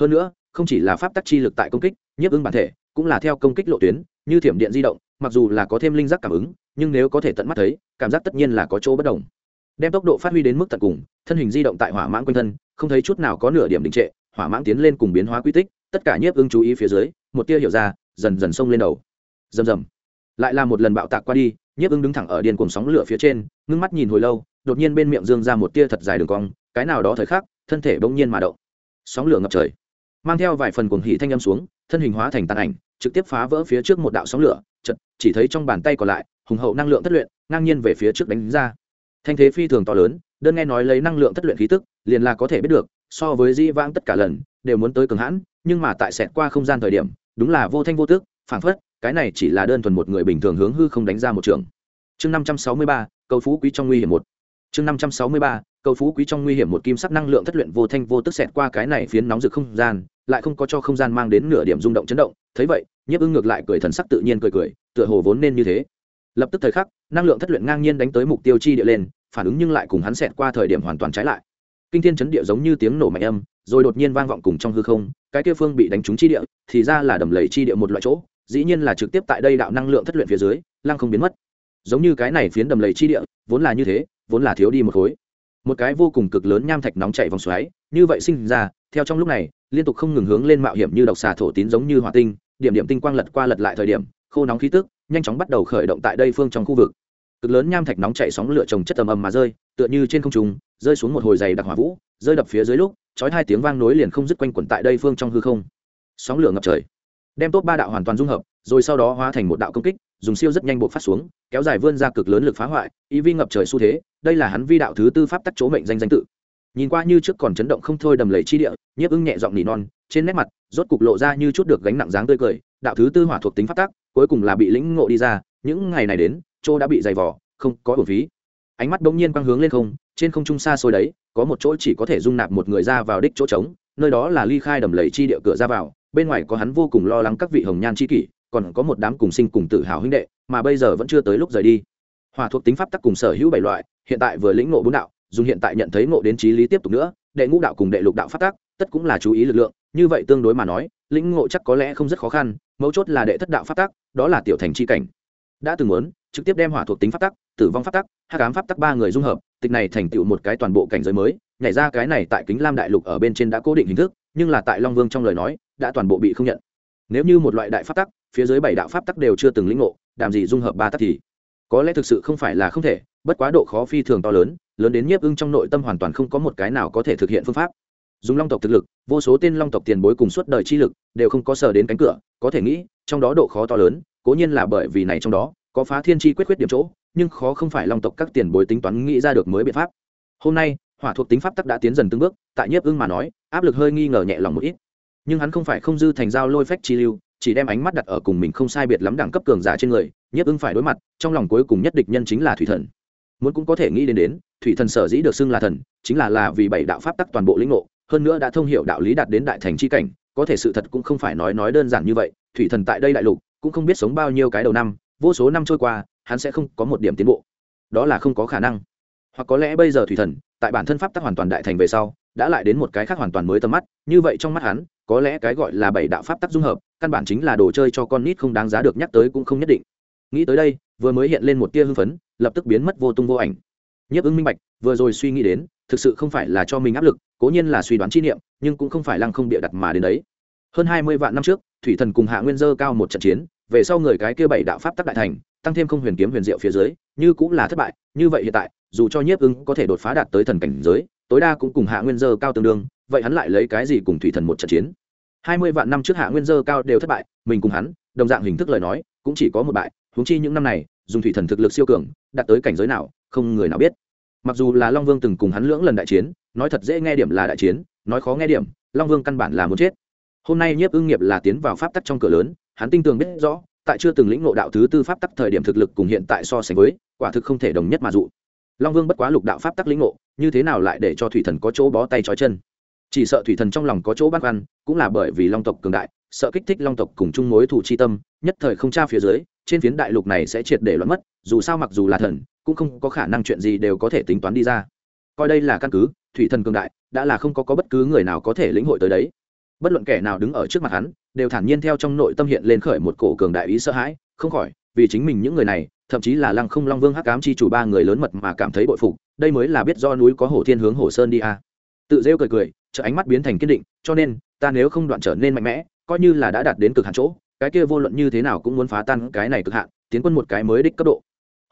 Hơn nữa, không chỉ là pháp tắc chi lực tại công kích, nhiếp ưng bản thể cũng là theo công kích lộ tuyến, như thiểm điện di động, mặc dù là có thêm linh giác cảm ứng, nhưng nếu có thể tận mắt thấy, cảm giác tất nhiên là có chỗ bất đồng. Đem tốc độ phát huy đến mức tận cùng, thân hình di động tại hỏa mãng quanh thân, không thấy chút nào có nửa điểm đình trệ, hỏa mãng tiến lên cùng biến hóa quy tích, tất cả nhiếp ưng chú ý phía dưới, một tia hiểu ra, dần dần xông lên đầu. Rầm rầm. Lại là một lần bạo tạc qua đi, nhiếp ưng đứng thẳng ở điên cùng sóng lửa phía trên, ngưng mắt nhìn hồi lâu, đột nhiên bên miệng dương ra một tia thật dài đường cong, cái nào đó thời khắc, thân thể bỗng nhiên mà động. Sóng lửa ngập trời. Mang theo vài phần cuồng hỉ thanh âm xuống thân hình hóa thành tàn ảnh, trực tiếp phá vỡ phía trước một đạo sóng lửa chật chỉ thấy trong bàn tay còn lại, hùng hậu năng lượng thất luyện, ngang nhiên về phía trước đánh ra. Thanh thế phi thường to lớn, đơn nghe nói lấy năng lượng thất luyện khí tức, liền là có thể biết được, so với di vãng tất cả lần, đều muốn tới cường hãn, nhưng mà tại xẹt qua không gian thời điểm, đúng là vô thanh vô tước phảng phất, cái này chỉ là đơn thuần một người bình thường hướng hư không đánh ra một trường. Chương năm trăm sáu mươi ba, cầu phú quý trong nguy hiểm một. Chương năm trăm sáu mươi ba, cầu phú quý trong nguy hiểm một kim sắc năng lượng thất luyện vô thanh vô tức xẹt qua cái này phiến nóng rực không gian lại không có cho không gian mang đến nửa điểm rung động chấn động, thấy vậy, nhiếp ưng ngược lại cười thần sắc tự nhiên cười cười, tựa hồ vốn nên như thế. Lập tức thời khắc, năng lượng thất luyện ngang nhiên đánh tới mục tiêu chi địa lên, phản ứng nhưng lại cùng hắn xẹt qua thời điểm hoàn toàn trái lại. Kinh thiên chấn địa giống như tiếng nổ mạnh âm, rồi đột nhiên vang vọng cùng trong hư không, cái kia phương bị đánh trúng chi địa, thì ra là đầm lầy chi địa một loại chỗ, dĩ nhiên là trực tiếp tại đây đạo năng lượng thất luyện phía dưới, lăng không biến mất. Giống như cái này phiến đầm lầy chi địa, vốn là như thế, vốn là thiếu đi một khối. Một cái vô cùng cực lớn nham thạch nóng chảy vòng xoáy, như vậy sinh ra, theo trong lúc này liên tục không ngừng hướng lên mạo hiểm như độc xà thổ tín giống như hỏa tinh, điểm điểm tinh quang lật qua lật lại thời điểm, khô nóng khí tức nhanh chóng bắt đầu khởi động tại đây phương trong khu vực. Cực lớn nham thạch nóng chạy sóng lửa trồng chất tầm ầm mà rơi, tựa như trên không trung, rơi xuống một hồi dày đặc hỏa vũ, rơi đập phía dưới lúc, chói hai tiếng vang nối liền không dứt quanh quẩn tại đây phương trong hư không. Sóng lửa ngập trời, đem tốt ba đạo hoàn toàn dung hợp, rồi sau đó hóa thành một đạo công kích, dùng siêu rất nhanh bộ phát xuống, kéo dài vươn ra cực lớn lực phá hoại, ý vi ngập trời xu thế, đây là hắn vi đạo thứ tư pháp tắc chỗ mệnh danh danh tự nhìn qua như trước còn chấn động không thôi đầm lầy chi địa nhiếp ưng nhẹ giọng nỉ non trên nét mặt rốt cục lộ ra như chút được gánh nặng dáng tươi cười đạo thứ tư hỏa thuộc tính pháp tác, cuối cùng là bị lĩnh ngộ đi ra những ngày này đến chỗ đã bị dày vỏ không có bổn phí. Ánh mắt bỗng nhiên quang hướng lên không trên không trung xa xôi đấy có một chỗ chỉ có thể dung nạp một người ra vào đích chỗ trống nơi đó là ly khai đầm lầy chi địa cửa ra vào bên ngoài có hắn vô cùng lo lắng các vị hồng nhan chi kỷ còn có một đám cùng sinh cùng tự hào huynh đệ mà bây giờ vẫn chưa tới lúc rời đi. Hòa thuộc tính pháp tắc cùng sở hữu bảy loại hiện tại vừa lĩnh ngộ bốn đạo dùng hiện tại nhận thấy ngộ đến trí lý tiếp tục nữa đệ ngũ đạo cùng đệ lục đạo phát tác, tất cũng là chú ý lực lượng như vậy tương đối mà nói lĩnh ngộ chắc có lẽ không rất khó khăn mấu chốt là đệ thất đạo phát tác, đó là tiểu thành c h i cảnh. Đã từng muốn trực tiếp đem hỏa thuộc tính phát tác, tử vong phát tác, hát cám phát tác ba người dung hợp tịch này thành tựu một cái toàn bộ cảnh giới mới nhảy ra cái này tại kính lam đại lục ở bên trên đã cố định hình thức nhưng là tại long vương trong lời nói đã toàn bộ bị không nhận. Nếu như một loại đại pháp tắc phía dưới bảy đạo pháp tắc đều chưa từng lĩnh ngộ đàm gì dung hợp ba tắc thì? Có lẽ thực sự không phải là không thể, bất quá độ khó phi thường to lớn lớn đến nhiếp ưng trong nội tâm hoàn toàn không có một cái nào có thể thực hiện phương pháp. Dùng long tộc thực lực, vô số tên long tộc tiền bối cùng suốt đời chi lực, đều không có sờ đến cánh cửa, có thể nghĩ, trong đó độ khó to lớn, cố nhiên là bởi vì này trong đó, có phá thiên chi quyết quyết điểm chỗ, nhưng khó không phải long tộc các tiền bối tính toán nghĩ ra được mới biện pháp. Hôm nay, hỏa thuộc tính pháp tắc đã tiến dần từng bước, tại nhiếp ưng mà nói, áp lực hơi nghi ngờ nhẹ lòng một ít. Nhưng hắn không phải không dư thành giao lôi phách chi lưu chỉ đem ánh mắt đặt ở cùng mình không sai biệt lắm đẳng cấp cường giả trên người nhất ưng phải đối mặt, trong lòng cuối cùng nhất địch nhân chính là thủy thần. Muốn cũng có thể nghĩ đến đến, thủy thần sở dĩ được xưng là thần, chính là là vì bảy đạo pháp tắc toàn bộ lĩnh ngộ, hơn nữa đã thông hiểu đạo lý đạt đến đại thành c h i cảnh, có thể sự thật cũng không phải nói nói đơn giản như vậy, thủy thần tại đây đại lục, cũng không biết sống bao nhiêu cái đầu năm, vô số năm trôi qua, hắn sẽ không có một điểm tiến bộ. Đó là không có khả năng. Hoặc có lẽ bây giờ thủy thần, tại bản thân pháp tắc hoàn toàn đại thành về sau, đã lại đến một cái khác hoàn toàn mới tầm mắt, như vậy trong mắt hắn có lẽ cái gọi là bảy đạo pháp tắc dung hợp, căn bản chính là đồ chơi cho con nít không đáng giá được nhắc tới cũng không nhất định. Nghĩ tới đây, vừa mới hiện lên một tia hưng phấn, lập tức biến mất vô tung vô ảnh. Nhiếp ứng minh bạch, vừa rồi suy nghĩ đến, thực sự không phải là cho mình áp lực, cố nhiên là suy đoán chi niệm, nhưng cũng không phải lăng không bịa đặt mà đến đấy. Hơn hai mươi vạn năm trước, thủy thần cùng hạ nguyên dơ cao một trận chiến, về sau người cái kia bảy đạo pháp tắc đại thành, tăng thêm không huyền kiếm huyền diệu phía dưới, như cũng là thất bại, như vậy hiện tại, dù cho nhiếp ứng có thể đột phá đạt tới thần cảnh giới tối đa cũng cùng hạ nguyên dơ cao tương đương, vậy hắn lại lấy cái gì cùng thủy thần một trận chiến? Hai mươi vạn năm trước hạ nguyên dơ cao đều thất bại, mình cùng hắn, đồng dạng hình thức lời nói, cũng chỉ có một bại, huống chi những năm này, dùng thủy thần thực lực siêu cường, đạt tới cảnh giới nào, không người nào biết. Mặc dù là long vương từng cùng hắn lưỡng lần đại chiến, nói thật dễ nghe điểm là đại chiến, nói khó nghe điểm, long vương căn bản là muốn chết. Hôm nay nhiếp ưng nghiệp là tiến vào pháp tắc trong cửa lớn, hắn tinh tường biết rõ, tại chưa từng lĩnh ngộ đạo thứ tư pháp tắc thời điểm thực lực cùng hiện tại so sánh với, quả thực không thể đồng nhất mà dụ long vương bất quá lục đạo pháp tắc lĩnh ngộ như thế nào lại để cho thủy thần có chỗ bó tay trói chân? Chỉ sợ thủy thần trong lòng có chỗ băn khoăn cũng là bởi vì long tộc cường đại sợ kích thích long tộc cùng chung mối thủ chi tâm nhất thời không tra phía dưới trên phiến đại lục này sẽ triệt để loạn mất dù sao mặc dù là thần cũng không có khả năng chuyện gì đều có thể tính toán đi ra. Coi đây là căn cứ thủy thần cường đại đã là không có, có bất cứ người nào có thể lĩnh hội tới đấy. Bất luận kẻ nào đứng ở trước mặt hắn đều thản nhiên theo trong nội tâm hiện lên khởi một cổ cường đại ý sợ hãi không khỏi vì chính mình những người này thậm chí là lăng không long vương hắc cám chi chủ ba người lớn mật mà cảm thấy bội phục, đây mới là biết do núi có hổ thiên hướng hổ sơn đi a à. tự rêu cười cười, chợ ánh mắt biến thành kiên định, cho nên, ta nếu không đoạn trở nên mạnh mẽ, coi như là đã đạt đến cực hạn chỗ, cái kia vô luận như thế nào cũng muốn phá tan cái này cực hạn, tiến quân một cái mới đích cấp độ.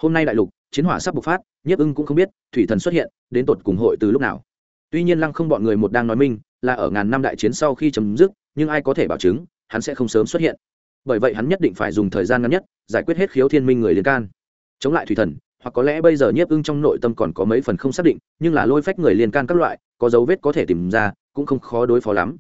Hôm nay đại lục, chiến hỏa sắp bộc phát, nhiếp ưng cũng không biết thủy thần xuất hiện, đến tột cùng hội từ lúc nào. Tuy nhiên lăng không bọn người một đang nói minh, là ở ngàn năm đại chiến sau khi chấm dứt, nhưng ai có thể bảo chứng, hắn sẽ không sớm xuất hiện bởi vậy hắn nhất định phải dùng thời gian ngắn nhất giải quyết hết khiếu thiên minh người liên can. Chống lại thủy thần, hoặc có lẽ bây giờ nhiếp ưng trong nội tâm còn có mấy phần không xác định, nhưng là lôi phách người liên can các loại, có dấu vết có thể tìm ra, cũng không khó đối phó lắm.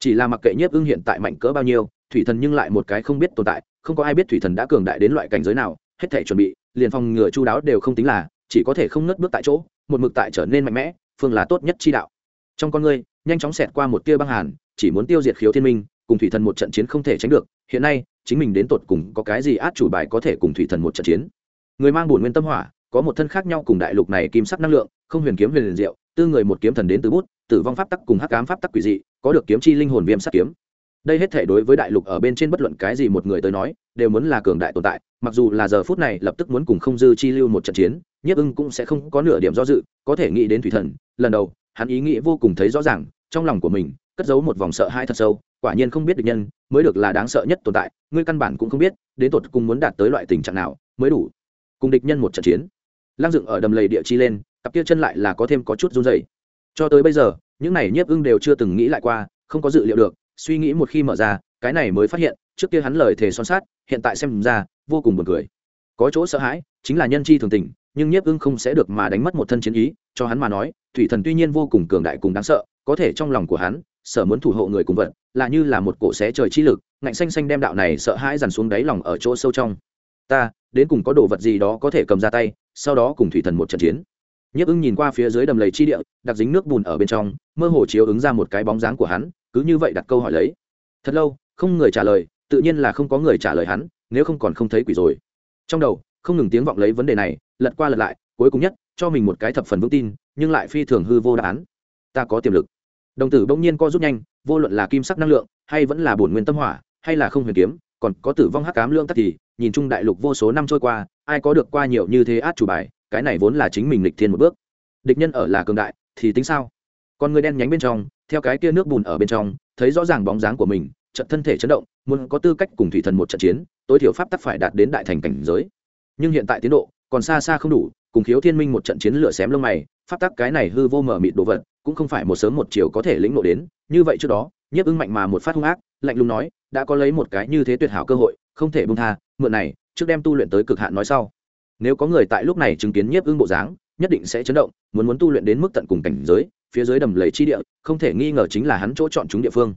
Chỉ là mặc kệ nhiếp ưng hiện tại mạnh cỡ bao nhiêu, thủy thần nhưng lại một cái không biết tồn tại, không có ai biết thủy thần đã cường đại đến loại cảnh giới nào, hết thể chuẩn bị, liền phòng ngừa chu đáo đều không tính là, chỉ có thể không nứt bước tại chỗ, một mực tại trở nên mạnh mẽ, phương là tốt nhất chi đạo. Trong con ngươi, nhanh chóng xẹt qua một tia băng hàn, chỉ muốn tiêu diệt khiếu thiên minh cùng thủy thần một trận chiến không thể tránh được, hiện nay, chính mình đến tột cùng có cái gì át chủ bài có thể cùng thủy thần một trận chiến? Người mang bổn nguyên tâm hỏa, có một thân khác nhau cùng đại lục này kim sắc năng lượng, không huyền kiếm huyền liền diệu, tư người một kiếm thần đến từ bút, tử vong pháp tắc cùng hắc ám pháp tắc quỷ dị, có được kiếm chi linh hồn viêm sắc kiếm. Đây hết thể đối với đại lục ở bên trên bất luận cái gì một người tới nói, đều muốn là cường đại tồn tại, mặc dù là giờ phút này lập tức muốn cùng không dư chi lưu một trận chiến, nhiếp ưng cũng sẽ không có nửa điểm do dự, có thể nghĩ đến thủy thần, lần đầu, hắn ý nghĩ vô cùng thấy rõ ràng, trong lòng của mình, cất giấu một vòng sợ hãi thật sâu quả nhiên không biết được nhân mới được là đáng sợ nhất tồn tại, ngươi căn bản cũng không biết, đến tột cùng muốn đạt tới loại tình trạng nào mới đủ. Cùng địch nhân một trận chiến, lăng dựng ở đầm lầy địa chi lên, cặp kia chân lại là có thêm có chút run dày cho tới bây giờ, những này nhiếp ưng đều chưa từng nghĩ lại qua, không có dự liệu được, suy nghĩ một khi mở ra, cái này mới phát hiện, trước kia hắn lời thề son sát hiện tại xem ra, vô cùng buồn cười. Có chỗ sợ hãi, chính là nhân chi thường tình, nhưng nhiếp ưng không sẽ được mà đánh mất một thân chiến ý, cho hắn mà nói, thủy thần tuy nhiên vô cùng cường đại cùng đáng sợ, có thể trong lòng của hắn sở muốn thủ hộ người cùng vật, là như là một cổ xé trời chi lực, ngạnh xanh xanh đem đạo này sợ hãi dằn xuống đáy lòng ở chỗ sâu trong. Ta, đến cùng có đồ vật gì đó có thể cầm ra tay, sau đó cùng thủy thần một trận chiến. Nhiếp ứng nhìn qua phía dưới đầm lầy chi địa, đặc dính nước bùn ở bên trong, mơ hồ chiếu ứng ra một cái bóng dáng của hắn, cứ như vậy đặt câu hỏi lấy. Thật lâu, không người trả lời, tự nhiên là không có người trả lời hắn, nếu không còn không thấy quỷ rồi. Trong đầu, không ngừng tiếng vọng lấy vấn đề này, lật qua lật lại, cuối cùng nhất, cho mình một cái thập phần vững tin, nhưng lại phi thường hư vô đáp án. Ta có tiềm lực đồng tử bỗng nhiên co rút nhanh, vô luận là kim sắc năng lượng, hay vẫn là bổn nguyên tâm hỏa, hay là không huyền kiếm, còn có tử vong hắc cám lương tắc thì, nhìn chung đại lục vô số năm trôi qua, ai có được qua nhiều như thế át chủ bài, cái này vốn là chính mình lịch thiên một bước. Địch nhân ở là cường đại, thì tính sao? Còn người đen nhánh bên trong, theo cái kia nước bùn ở bên trong, thấy rõ ràng bóng dáng của mình trận thân thể chấn động, muốn có tư cách cùng thủy thần một trận chiến, tối thiểu pháp tắc phải đạt đến đại thành cảnh giới. Nhưng hiện tại tiến độ còn xa xa không đủ, cùng khiếu thiên minh một trận chiến lửa xém lông mày pháp tắc cái này hư vô mở mịt đồ vật, cũng không phải một sớm một chiều có thể lĩnh nộ đến. Như vậy trước đó, nhiếp ưng mạnh mà một phát hung ác, lạnh lùng nói, đã có lấy một cái như thế tuyệt hảo cơ hội, không thể buông tha, mượn này, trước đem tu luyện tới cực hạn nói sau. Nếu có người tại lúc này chứng kiến nhiếp ưng bộ dáng, nhất định sẽ chấn động, muốn muốn tu luyện đến mức tận cùng cảnh giới, phía dưới đầm lầy chi địa, không thể nghi ngờ chính là hắn chỗ chọn chúng địa phương.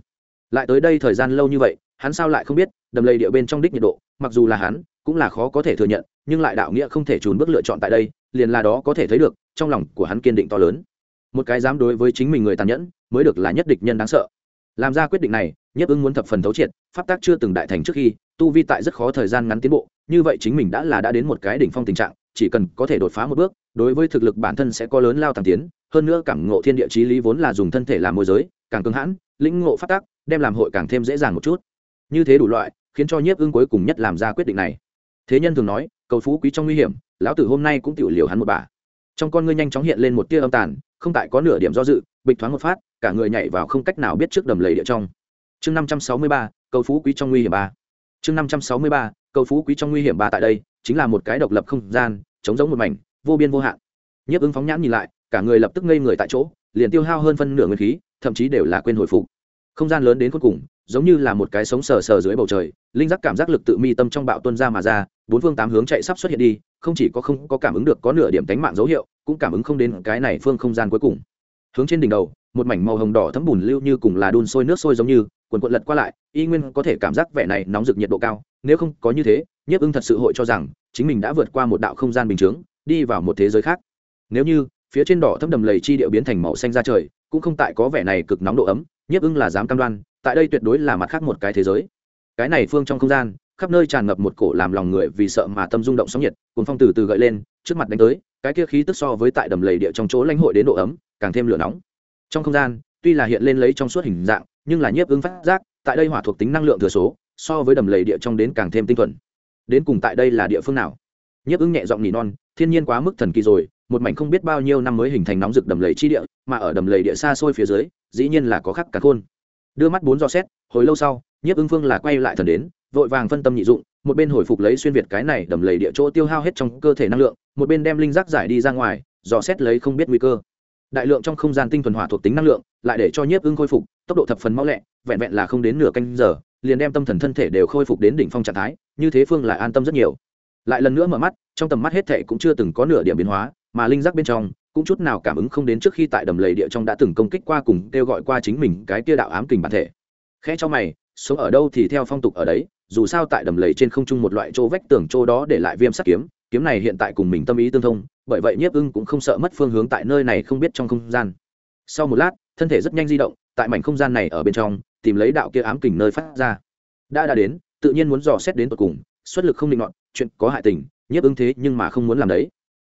Lại tới đây thời gian lâu như vậy, hắn sao lại không biết, đầm lầy địa bên trong đích nhiệt độ, mặc dù là hắn, cũng là khó có thể thừa nhận, nhưng lại đạo nghĩa không thể trùn bước lựa chọn tại đây liền là đó có thể thấy được, trong lòng của hắn kiên định to lớn. Một cái dám đối với chính mình người tàn nhẫn, mới được là nhất địch nhân đáng sợ. Làm ra quyết định này, nhất ứng muốn thập phần thấu triệt, pháp tác chưa từng đại thành trước khi, tu vi tại rất khó thời gian ngắn tiến bộ, như vậy chính mình đã là đã đến một cái đỉnh phong tình trạng, chỉ cần có thể đột phá một bước, đối với thực lực bản thân sẽ có lớn lao tăng tiến, hơn nữa cảm ngộ thiên địa chí lý vốn là dùng thân thể làm môi giới, càng cưng hãn, lĩnh ngộ pháp tác đem làm hội càng thêm dễ dàng một chút. Như thế đủ loại, khiến cho nhiếp ưng cuối cùng nhất làm ra quyết định này. Thế nhân thường nói, cầu phú quý trong nguy hiểm lão tử hôm nay cũng tiểu liều hắn một bà. Trong con ngươi nhanh chóng hiện lên một tia âm tàn, không tại có nửa điểm do dự, bịch thoáng một phát, cả người nhảy vào không cách nào biết trước đầm lầy địa trong. Chương năm trăm sáu mươi ba, cầu phú quý trong nguy hiểm ba. Chương năm trăm sáu mươi ba, cầu phú quý trong nguy hiểm ba tại đây, chính là một cái độc lập không gian chống giống một mảnh, vô biên vô hạn. Nhiếp ứng phóng nhãn nhìn lại, cả người lập tức ngây người tại chỗ, liền tiêu hao hơn phân nửa nguyên khí, thậm chí đều là quên hồi phục. Không gian lớn đến cuối cùng, giống như là một cái sống sờ sờ dưới bầu trời, linh giác cảm giác lực tự mi tâm trong bạo tuân ra mà ra, bốn phương tám hướng chạy sắp xuất hiện đi không chỉ có không có cảm ứng được có nửa điểm tánh mạng dấu hiệu, cũng cảm ứng không đến cái này phương không gian cuối cùng. Hướng trên đỉnh đầu, một mảnh màu hồng đỏ thấm bùn lưu như cùng là đun sôi nước sôi giống như, quần quận lật qua lại, y nguyên có thể cảm giác vẻ này nóng rực nhiệt độ cao, nếu không có như thế, nhiếp ưng thật sự hội cho rằng, chính mình đã vượt qua một đạo không gian bình chướng, đi vào một thế giới khác. Nếu như, phía trên đỏ thấm đầm lầy chi điệu biến thành màu xanh ra trời, cũng không tại có vẻ này cực nóng độ ấm, nhiếp ưng là dám cam đoan, tại đây tuyệt đối là mặt khác một cái thế giới. Cái này phương trong không gian khắp nơi tràn ngập một cổ làm lòng người vì sợ mà tâm rung động sóng nhiệt cuốn phong từ từ gợi lên, trước mặt đánh tới, cái kia khí tức so với tại đầm lầy địa trong chỗ lãnh hội đến độ ấm, càng thêm lửa nóng. Trong không gian, tuy là hiện lên lấy trong suốt hình dạng, nhưng là nhiếp ứng phát giác, tại đây hỏa thuộc tính năng lượng thừa số, so với đầm lầy địa trong đến càng thêm tinh thuần. Đến cùng tại đây là địa phương nào? Nhiếp ứng nhẹ giọng nỉ non, thiên nhiên quá mức thần kỳ rồi, một mảnh không biết bao nhiêu năm mới hình thành nóng rực đầm lầy chi địa, mà ở đầm lầy địa xa xôi phía dưới, dĩ nhiên là có khắc cả khôn. Đưa mắt bốn do xét, hồi lâu sau, nhiếp ứng phương là quay lại thần đến vội vàng phân tâm nhị dụng, một bên hồi phục lấy xuyên việt cái này đầm lầy địa chỗ tiêu hao hết trong cơ thể năng lượng, một bên đem linh giác giải đi ra ngoài, dò xét lấy không biết nguy cơ. Đại lượng trong không gian tinh thuần hỏa thuộc tính năng lượng, lại để cho nhiếp ưng khôi phục, tốc độ thập phần mau lẹ, vẹn vẹn là không đến nửa canh giờ, liền đem tâm thần thân thể đều khôi phục đến đỉnh phong trạng thái, như thế phương lại an tâm rất nhiều. Lại lần nữa mở mắt, trong tầm mắt hết thệ cũng chưa từng có nửa điểm biến hóa, mà linh giác bên trong, cũng chút nào cảm ứng không đến trước khi tại đầm lầy địa trong đã từng công kích qua cùng kêu gọi qua chính mình cái kia đạo ám kình bản thể. Khẽ cho mày, sống ở đâu thì theo phong tục ở đấy dù sao tại đầm lầy trên không trung một loại chỗ vách tường chỗ đó để lại viêm sắt kiếm kiếm này hiện tại cùng mình tâm ý tương thông, bởi vậy nhiếp ưng cũng không sợ mất phương hướng tại nơi này không biết trong không gian. Sau một lát, thân thể rất nhanh di động, tại mảnh không gian này ở bên trong, tìm lấy đạo kia ám kình nơi phát ra. Đã đã đến, tự nhiên muốn dò xét đến tột cùng, xuất lực không định ngọn chuyện có hại tình, nhiếp ưng thế nhưng mà không muốn làm đấy.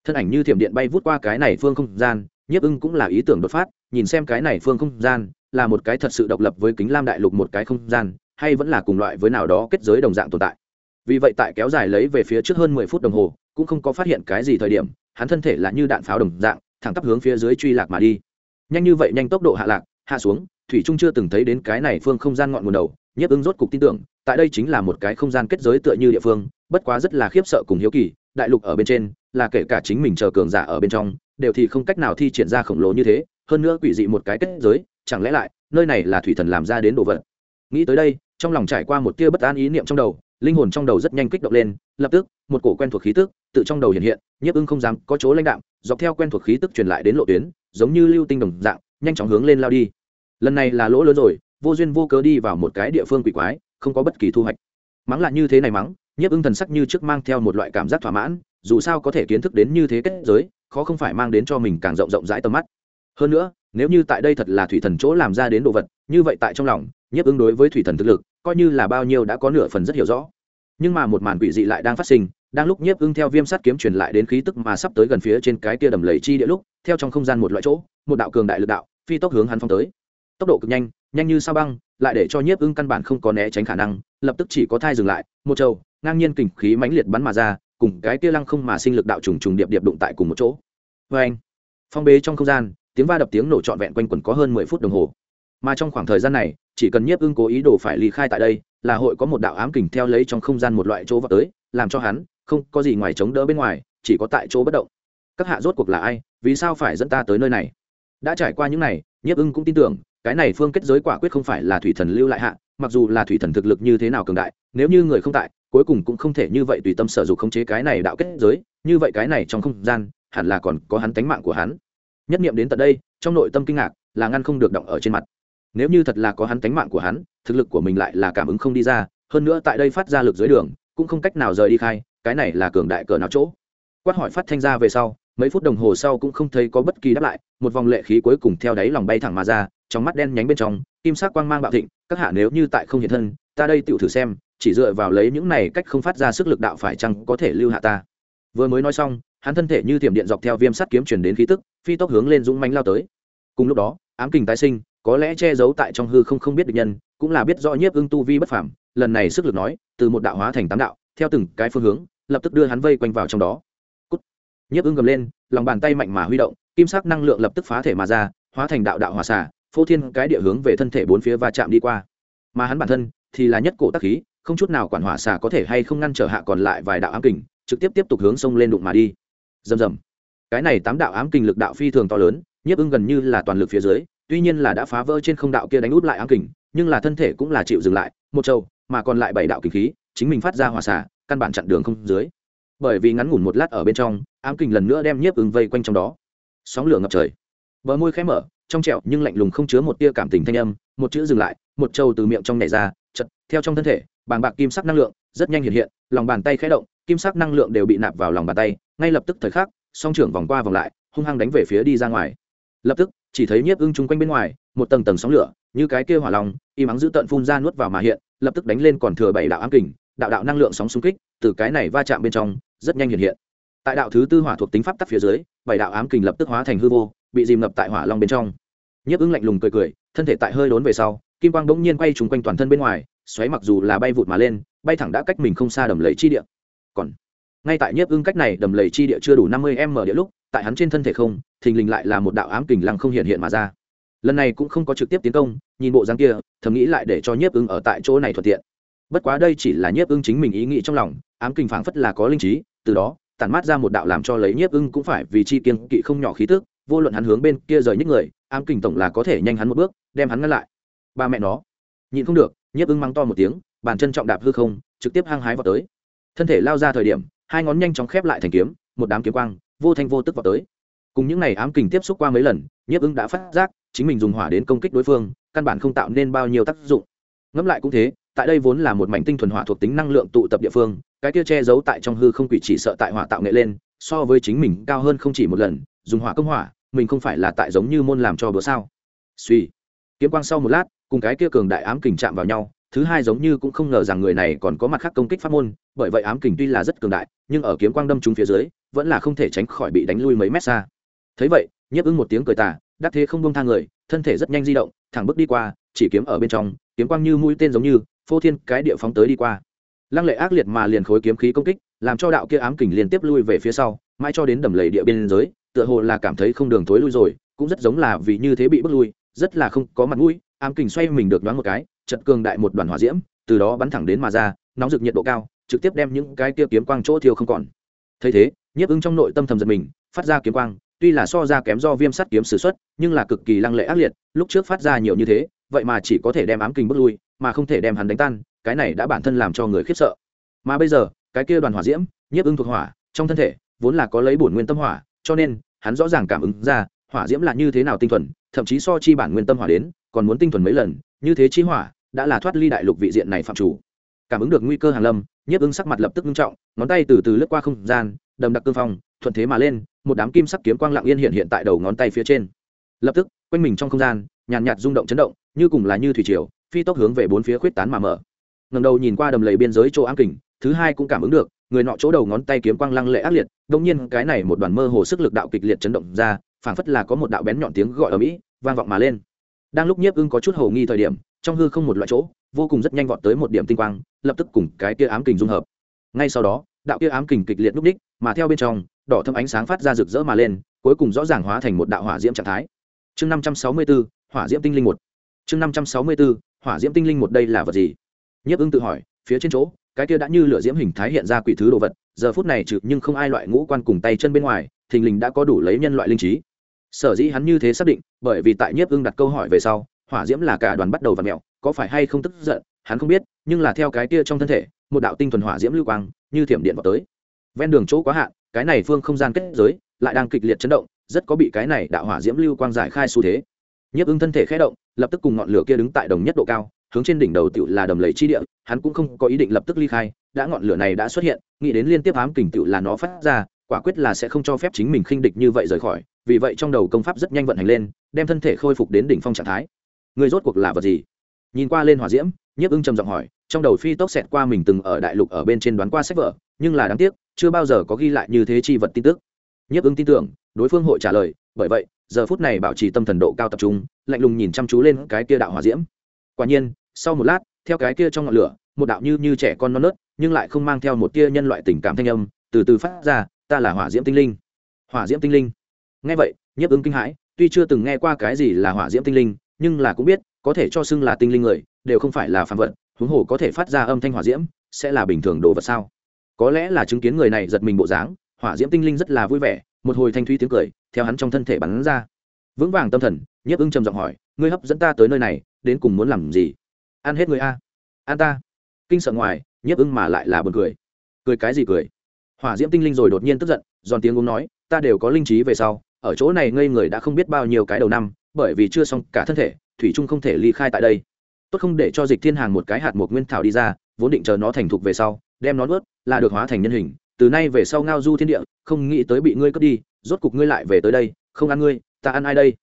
Thân ảnh như thiểm điện bay vút qua cái này phương không gian, nhiếp ưng cũng là ý tưởng đột phát, nhìn xem cái này phương không gian, là một cái thật sự độc lập với kính lam đại lục một cái không gian hay vẫn là cùng loại với nào đó kết giới đồng dạng tồn tại. Vì vậy tại kéo dài lấy về phía trước hơn mười phút đồng hồ, cũng không có phát hiện cái gì thời điểm, hắn thân thể là như đạn pháo đồng dạng, thẳng tắp hướng phía dưới truy lạc mà đi. Nhanh như vậy nhanh tốc độ hạ lạc, hạ xuống, thủy trung chưa từng thấy đến cái này phương không gian ngọn nguồn đầu, nhiếp ứng rốt cục tin tưởng, tại đây chính là một cái không gian kết giới tựa như địa phương, bất quá rất là khiếp sợ cùng hiếu kỳ, đại lục ở bên trên, là kể cả chính mình chờ cường giả ở bên trong, đều thì không cách nào thi triển ra khổng lồ như thế, hơn nữa quỷ dị một cái kết giới, chẳng lẽ lại, nơi này là thủy thần làm ra đến đồ vật? Nghĩ tới đây, trong lòng trải qua một tia bất an ý niệm trong đầu, linh hồn trong đầu rất nhanh kích động lên, lập tức, một cổ quen thuộc khí tức tự trong đầu hiện hiện, nhiếp ưng không dám có chỗ lãnh đạm, dọc theo quen thuộc khí tức truyền lại đến lộ tuyến, giống như lưu tinh đồng dạng, nhanh chóng hướng lên lao đi. Lần này là lỗ lớn rồi, vô duyên vô cớ đi vào một cái địa phương quỷ quái, không có bất kỳ thu hoạch. Mắng là như thế này mắng, nhiếp ưng thần sắc như trước mang theo một loại cảm giác thỏa mãn, dù sao có thể kiến thức đến như thế kết giới, khó không phải mang đến cho mình càng rộng rộng rãi tầm mắt. Hơn nữa, nếu như tại đây thật là thủy thần chỗ làm ra đến đồ vật, như vậy tại trong lòng nhiếp ứng đối với thủy thần thực lực, coi như là bao nhiêu đã có nửa phần rất hiểu rõ. Nhưng mà một màn quỷ dị lại đang phát sinh, đang lúc nhiếp ưng theo viêm sắt kiếm truyền lại đến khí tức mà sắp tới gần phía trên cái kia đầm lầy chi địa lúc, theo trong không gian một loại chỗ, một đạo cường đại lực đạo, phi tốc hướng hắn phong tới. Tốc độ cực nhanh nhanh như sao băng, lại để cho nhiếp ưng căn bản không có né tránh khả năng, lập tức chỉ có thai dừng lại, một trâu ngang nhiên kình khí mãnh liệt bắn mà ra, cùng cái kia lăng không mà sinh lực đạo trùng trùng điệp điệp đụng tại cùng một chỗ. Vê anh, phong bế trong không gian, tiếng va đập tiếng nổ trọn vẹn quanh quẩn có hơn mười phút đồng hồ. Mà trong khoảng thời gian này chỉ cần nhiếp ưng cố ý đồ phải ly khai tại đây, là hội có một đạo ám kình theo lấy trong không gian một loại chỗ vào tới, làm cho hắn không có gì ngoài chống đỡ bên ngoài, chỉ có tại chỗ bất động. Các hạ rốt cuộc là ai? Vì sao phải dẫn ta tới nơi này? Đã trải qua những này, nhiếp ưng cũng tin tưởng, cái này phương kết giới quả quyết không phải là thủy thần lưu lại hạ, mặc dù là thủy thần thực lực như thế nào cường đại, nếu như người không tại, cuối cùng cũng không thể như vậy tùy tâm sở dục khống chế cái này đạo kết giới, như vậy cái này trong không gian, hẳn là còn có hắn tánh mạng của hắn. Nhất nghiệm đến tận đây, trong nội tâm kinh ngạc, là ngăn không được động ở trên mặt nếu như thật là có hắn tánh mạng của hắn, thực lực của mình lại là cảm ứng không đi ra, hơn nữa tại đây phát ra lực dưới đường, cũng không cách nào rời đi khai, cái này là cường đại cỡ nào chỗ? Quát hỏi phát thanh ra về sau, mấy phút đồng hồ sau cũng không thấy có bất kỳ đáp lại, một vòng lệ khí cuối cùng theo đáy lòng bay thẳng mà ra, trong mắt đen nhánh bên trong, kim sắc quang mang bạo thịnh, các hạ nếu như tại không hiện thân, ta đây tựu thử xem, chỉ dựa vào lấy những này cách không phát ra sức lực đạo phải chăng có thể lưu hạ ta? Vừa mới nói xong, hắn thân thể như tiềm điện dọc theo viêm sắt kiếm chuyển đến khí tức, phi tốc hướng lên dũng mánh lao tới. Cùng lúc đó, ám kình tái sinh có lẽ che giấu tại trong hư không không biết được nhân, cũng là biết rõ nhiếp ưng tu vi bất phảm lần này sức lực nói, từ một đạo hóa thành tám đạo, theo từng cái phương hướng, lập tức đưa hắn vây quanh vào trong đó. Cút. nhiếp ưng gầm lên, lòng bàn tay mạnh mà huy động, kim sắc năng lượng lập tức phá thể mà ra, hóa thành đạo đạo hòa xả phô thiên cái địa hướng về thân thể bốn phía va chạm đi qua. Mà hắn bản thân thì là nhất cổ tác khí, không chút nào quản hỏa xả có thể hay không ngăn trở hạ còn lại vài đạo ám kình, trực tiếp tiếp tục hướng sông lên đụng mà đi. Rầm rầm. Cái này tám đạo ám kình lực đạo phi thường to lớn, nhiếp ưng gần như là toàn lực phía dưới tuy nhiên là đã phá vỡ trên không đạo kia đánh út lại ám kình, nhưng là thân thể cũng là chịu dừng lại, một châu, mà còn lại bảy đạo kình khí, chính mình phát ra hỏa xả căn bản chặn đường không dưới. Bởi vì ngắn ngủn một lát ở bên trong, ám kình lần nữa đem nhiếp ưng vây quanh trong đó. Sóng lửa ngập trời. Bờ môi khẽ mở, trong trẹo nhưng lạnh lùng không chứa một tia cảm tình thanh âm, một chữ dừng lại, một trâu từ miệng trong nhảy ra, chật, theo trong thân thể, bàng bạc kim sắc năng lượng, rất nhanh hiện hiện, lòng bàn tay khẽ động, kim sắc năng lượng đều bị nạp vào lòng bàn tay, ngay lập tức thời khắc, song trưởng vòng qua vòng lại, hung hăng đánh về phía đi ra ngoài. Lập tức chỉ thấy nhiếp ưng chung quanh bên ngoài, một tầng tầng sóng lửa, như cái kia hỏa lòng im ắng giữ tận phun ra nuốt vào mà hiện, lập tức đánh lên còn thừa bảy đạo ám kình, đạo đạo năng lượng sóng xung kích, từ cái này va chạm bên trong, rất nhanh hiện hiện. Tại đạo thứ tư hỏa thuộc tính pháp tắc phía dưới, bảy đạo ám kình lập tức hóa thành hư vô, bị dìm ngập tại hỏa long bên trong. Nhiếp ưng lạnh lùng cười cười, thân thể tại hơi đốn về sau, kim quang bỗng nhiên quay trúng quanh toàn thân bên ngoài, xoáy mặc dù là bay vụt mà lên, bay thẳng đã cách mình không xa đầm lầy chi địa. Còn, ngay tại nhiếp ưng cách này đầm lầy chi địa chưa đủ năm mươi m địa lúc tại hắn trên thân thể không, thình lình lại là một đạo ám kình lăng không hiện hiện mà ra. Lần này cũng không có trực tiếp tiến công, nhìn bộ dáng kia, thầm nghĩ lại để cho nhiếp ưng ở tại chỗ này thuận tiện. Bất quá đây chỉ là nhiếp ưng chính mình ý nghĩ trong lòng, ám kình phảng phất là có linh trí, từ đó, tản mát ra một đạo làm cho lấy nhiếp ưng cũng phải vì chi kiên kỵ không nhỏ khí tức, vô luận hắn hướng bên kia rời những người, ám kình tổng là có thể nhanh hắn một bước, đem hắn ngăn lại. Ba mẹ nó. Nhịn không được, nhiếp ưng mắng to một tiếng, bàn chân trọng đạp hư không, trực tiếp hăng hái vào tới. Thân thể lao ra thời điểm, hai ngón nhanh chóng khép lại thành kiếm, một đám kiếm quang vô thanh vô tức vào tới. Cùng những ngày ám kình tiếp xúc qua mấy lần, nhiếp ứng đã phát giác, chính mình dùng hỏa đến công kích đối phương, căn bản không tạo nên bao nhiêu tác dụng. Ngẫm lại cũng thế, tại đây vốn là một mảnh tinh thuần hỏa thuộc tính năng lượng tụ tập địa phương, cái kia che giấu tại trong hư không quỷ chỉ sợ tại hỏa tạo nghệ lên, so với chính mình cao hơn không chỉ một lần, dùng hỏa công hỏa, mình không phải là tại giống như môn làm cho bữa sao. Suy kiếm quang sau một lát, cùng cái kia cường đại ám kình chạm vào nhau thứ hai giống như cũng không ngờ rằng người này còn có mặt khác công kích pháp môn, bởi vậy ám kình tuy là rất cường đại, nhưng ở kiếm quang đâm trúng phía dưới, vẫn là không thể tránh khỏi bị đánh lui mấy mét xa. Thấy vậy, nhiếp ứng một tiếng cười tà, đắc thế không bông thang người, thân thể rất nhanh di động, thẳng bước đi qua, chỉ kiếm ở bên trong, kiếm quang như mũi tên giống như, phô thiên cái địa phóng tới đi qua. Lăng lệ ác liệt mà liền khối kiếm khí công kích, làm cho đạo kia ám kình liên tiếp lui về phía sau, mãi cho đến đầm lầy địa biên giới tựa hồ là cảm thấy không đường thối lui rồi, cũng rất giống là vì như thế bị bước lui, rất là không có mặt mũi, ám kình xoay mình được đoán một cái chật cường đại một đoàn hỏa diễm, từ đó bắn thẳng đến mà ra, nóng rực nhiệt độ cao, trực tiếp đem những cái kia kiếm quang chỗ thiêu không còn. Thấy thế, nhiếp ứng trong nội tâm thầm giật mình, phát ra kiếm quang, tuy là so ra kém do viêm sắt kiếm s ử x u ấ t nhưng là cực kỳ lăng lệ ác liệt, lúc trước phát ra nhiều như thế, vậy mà chỉ có thể đem ám kình bước lui, mà không thể đem hắn đánh tan, cái này đã bản thân làm cho người khiếp sợ. Mà bây giờ, cái kia đoàn hỏa diễm, nhiếp ứng thuộc hỏa, trong thân thể, vốn là có lấy bổn nguyên tâm hỏa, cho nên, hắn rõ ràng cảm ứng ra, hỏa diễm là như thế nào tinh thuần, thậm chí so chi bản nguyên tâm hỏa đến, còn muốn tinh thuần mấy lần như thế chi hỏa đã là thoát ly đại lục vị diện này phạm chủ. Cảm ứng được nguy cơ hàng lâm nhiếp ứng sắc mặt lập tức nghiêm trọng ngón tay từ từ lướt qua không gian đầm đặc cương phong thuận thế mà lên một đám kim sắc kiếm quang lặng yên hiện hiện tại đầu ngón tay phía trên. Lập tức quanh mình trong không gian nhàn nhạt, nhạt rung động chấn động như cùng là như thủy triều phi tốc hướng về bốn phía khuyết tán mà mở. Ngầm đầu nhìn qua đầm lầy biên giới chỗ ám kình thứ hai cũng cảm ứng được người nọ chỗ đầu ngón tay kiếm quang lăng lệ ác liệt đông nhiên cái này một đoàn mơ hồ sức lực đạo kịch liệt chấn động ra phảng phất là có một đạo bén nhọn tiếng gọi ở mỹ vang vọng mà lên đang lúc nhiếp ưng có chút hầu nghi thời điểm, trong hư không một loại chỗ, vô cùng rất nhanh vọt tới một điểm tinh quang, lập tức cùng cái kia ám kình dung hợp. Ngay sau đó, đạo kia ám kình kịch liệt núp đích, mà theo bên trong, đỏ thâm ánh sáng phát ra rực rỡ mà lên, cuối cùng rõ ràng hóa thành một đạo hỏa diễm trạng thái. Chương năm trăm sáu mươi b ố hỏa diễm tinh linh một. Chương năm trăm sáu mươi b ố hỏa diễm tinh linh một đây là vật gì? Nhiếp ưng tự hỏi, phía trên chỗ, cái kia đã như lửa diễm hình thái hiện ra quỷ thứ đồ vật, giờ phút này trừ nhưng không ai loại ngũ quan cùng tay chân bên ngoài, thình lình đã có đủ lấy nhân loại linh trí sở dĩ hắn như thế xác định, bởi vì tại nhiếp ưng đặt câu hỏi về sau, hỏa diễm là cả đoàn bắt đầu và mẹo có phải hay không tức giận, hắn không biết, nhưng là theo cái kia trong thân thể, một đạo tinh thuần hỏa diễm lưu quang, như thiểm điện vào tới. Ven đường chỗ quá hạn, cái này phương không gian kết giới, lại đang kịch liệt chấn động, rất có bị cái này đạo hỏa diễm lưu quang giải khai xu thế. Nhiếp ưng thân thể khé động, lập tức cùng ngọn lửa kia đứng tại đồng nhất độ cao, hướng trên đỉnh đầu tựu là đầm lầy chi địa, hắn cũng không có ý định lập tức ly khai, đã ngọn lửa này đã xuất hiện, nghĩ đến liên tiếp ám kình tựu là nó phát ra quả quyết là sẽ không cho phép chính mình khinh địch như vậy rời khỏi, vì vậy trong đầu công pháp rất nhanh vận hành lên, đem thân thể khôi phục đến đỉnh phong trạng thái. Người rốt cuộc là vật gì? Nhìn qua lên hỏa diễm, nhiếp ưng trầm giọng hỏi, trong đầu phi tốc xẹt qua mình từng ở đại lục ở bên trên đoán qua sách vở, nhưng là đáng tiếc, chưa bao giờ có ghi lại như thế chi vật tin tức. Nhiếp ưng tin tưởng, đối phương hội trả lời, bởi vậy, giờ phút này bảo trì tâm thần độ cao tập trung, lạnh lùng nhìn chăm chú lên cái kia đạo hỏa diễm. Quả nhiên, sau một lát, theo cái kia trong ngọn lửa, một đạo như như trẻ con non nớt, nhưng lại không mang theo một tia nhân loại tình cảm thanh âm, từ từ phát ra ta là hỏa diễm tinh linh. Hỏa diễm tinh linh. Nghe vậy, nhiếp ứng kinh hãi, tuy chưa từng nghe qua cái gì là hỏa diễm tinh linh, nhưng là cũng biết, có thể cho xưng là tinh linh người, đều không phải là phàm vật, huống hồ có thể phát ra âm thanh hỏa diễm, sẽ là bình thường đồ vật sao? Có lẽ là chứng kiến người này giật mình bộ dáng, hỏa diễm tinh linh rất là vui vẻ, một hồi thanh thúy tiếng cười, theo hắn trong thân thể bắn ra. Vững vàng tâm thần, nhiếp ưng trầm giọng hỏi, ngươi hấp dẫn ta tới nơi này, đến cùng muốn làm gì? Ăn hết người a. Ăn ta. Kinh sợ ngoài, nhiếp ưng mà lại là buồn cười. Cười cái gì cười? Hỏa diễm tinh linh rồi đột nhiên tức giận, giòn tiếng uống nói, ta đều có linh trí về sau, ở chỗ này ngây người đã không biết bao nhiêu cái đầu năm, bởi vì chưa xong cả thân thể, thủy trung không thể ly khai tại đây. Tốt không để cho dịch thiên hàng một cái hạt một nguyên thảo đi ra, vốn định chờ nó thành thục về sau, đem nó nuốt, là được hóa thành nhân hình. Từ nay về sau ngao du thiên địa, không nghĩ tới bị ngươi cướp đi, rốt cục ngươi lại về tới đây, không ăn ngươi, ta ăn ai đây?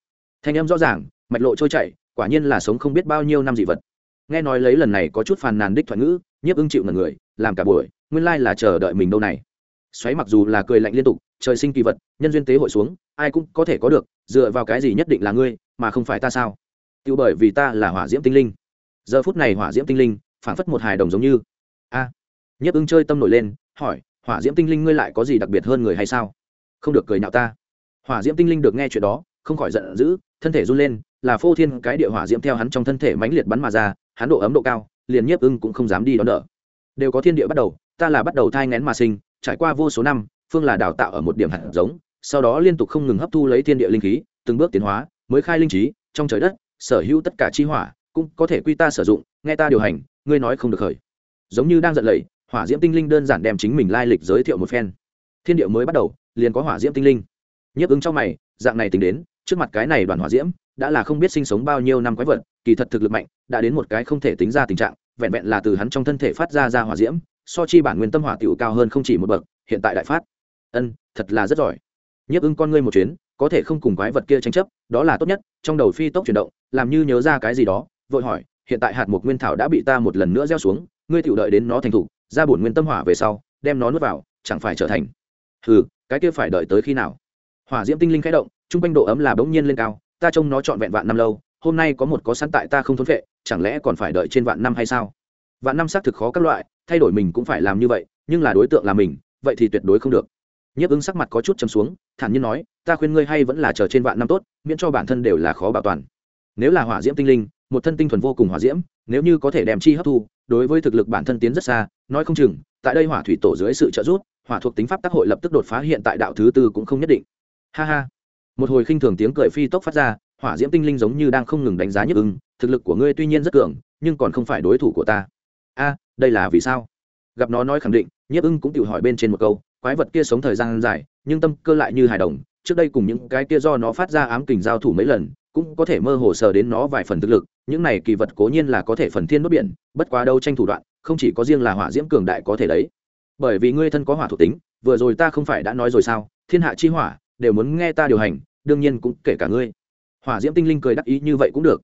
Thanh em rõ ràng, mạch lộ trôi chảy, quả nhiên là sống không biết bao nhiêu năm dị vật. Nghe nói lấy lần này có chút phàn nàn đích thoại ngữ, nhiếp ưng chịu ngần người, làm cả buổi, nguyên lai là chờ đợi mình đâu này xoáy mặc dù là cười lạnh liên tục trời sinh kỳ vật nhân duyên tế hội xuống ai cũng có thể có được dựa vào cái gì nhất định là ngươi mà không phải ta sao? Tự bởi vì ta là hỏa diễm tinh linh. Giờ phút này hỏa diễm tinh linh phản phất một hài đồng giống như. A. À, nhiếp ưng chơi tâm nổi lên hỏi hỏa diễm tinh linh ngươi lại có gì đặc biệt hơn người hay sao? Không được cười nhạo ta. Hỏa diễm tinh linh được nghe chuyện đó không khỏi giận dữ thân thể run lên là phô thiên cái địa hỏa diễm theo hắn trong thân thể mãnh liệt bắn mà ra hắn độ ấm độ cao liền nhiếp ưng cũng không dám đi đón đỡ. Đều có thiên địa bắt đầu ta là bắt đầu thai ngén mà sinh trải qua vô số năm, phương là đào tạo ở một điểm hạt giống, sau đó liên tục không ngừng hấp thu lấy thiên địa linh khí, từng bước tiến hóa, mới khai linh trí, trong trời đất, sở hữu tất cả chi hỏa cũng có thể quy ta sử dụng, nghe ta điều hành, ngươi nói không được khởi. Giống như đang giận lầy, hỏa diễm tinh linh đơn giản đem chính mình lai lịch giới thiệu một phen. Thiên địa mới bắt đầu, liền có hỏa diễm tinh linh. Nhấp ứng trong mày, dạng này tính đến, trước mặt cái này đoàn hỏa diễm, đã là không biết sinh sống bao nhiêu năm quái vật, kỳ thật thực lực mạnh, đã đến một cái không thể tính ra tình trạng, vẹn vẹn là từ hắn trong thân thể phát ra ra hỏa diễm so chi bản nguyên tâm hỏa tiểu cao hơn không chỉ một bậc, hiện tại đại phát. Ân, thật là rất giỏi. Nhấp ưng con ngươi một chuyến, có thể không cùng quái vật kia tranh chấp, đó là tốt nhất, trong đầu phi tốc chuyển động, làm như nhớ ra cái gì đó, vội hỏi, hiện tại hạt mục nguyên thảo đã bị ta một lần nữa gieo xuống, ngươi tiểu đợi đến nó thành thủ ra bổn nguyên tâm hỏa về sau, đem nó nuốt vào, chẳng phải trở thành. Hừ, cái kia phải đợi tới khi nào? Hỏa diễm tinh linh khẽ động, trung quanh độ ấm là bỗng nhiên lên cao, ta trông nó trọn vẹn vạn năm lâu, hôm nay có một có sẵn tại ta không thốn vệ, chẳng lẽ còn phải đợi trên vạn năm hay sao? Vạn năm xác thực khó các loại thay đổi mình cũng phải làm như vậy, nhưng là đối tượng là mình, vậy thì tuyệt đối không được. Nhiếp ứng sắc mặt có chút chấm xuống, thản nhiên nói, ta khuyên ngươi hay vẫn là chờ trên vạn năm tốt, miễn cho bản thân đều là khó bảo toàn. Nếu là hỏa diễm tinh linh, một thân tinh thuần vô cùng hỏa diễm, nếu như có thể đem chi hấp thu, đối với thực lực bản thân tiến rất xa, nói không chừng, tại đây hỏa thủy tổ dưới sự trợ giúp, hỏa thuộc tính pháp tác hội lập tức đột phá hiện tại đạo thứ tư cũng không nhất định. Ha ha. Một hồi khinh thường tiếng cười phi tốc phát ra, hỏa diễm tinh linh giống như đang không ngừng đánh giá nhất ưng thực lực của ngươi tuy nhiên rất cường, nhưng còn không phải đối thủ của ta. A đây là vì sao? Gặp nó nói khẳng định, nhiếp ưng cũng tự hỏi bên trên một câu, quái vật kia sống thời gian dài, nhưng tâm cơ lại như hài đồng, trước đây cùng những cái kia do nó phát ra ám kình giao thủ mấy lần, cũng có thể mơ hồ sờ đến nó vài phần thực lực, những này kỳ vật cố nhiên là có thể phần thiên nốt biển, bất quá đâu tranh thủ đoạn, không chỉ có riêng là hỏa diễm cường đại có thể đấy. Bởi vì ngươi thân có hỏa thuộc tính, vừa rồi ta không phải đã nói rồi sao, thiên hạ chi hỏa, đều muốn nghe ta điều hành, đương nhiên cũng kể cả ngươi. Hỏa diễm tinh linh cười đắc ý như vậy cũng được.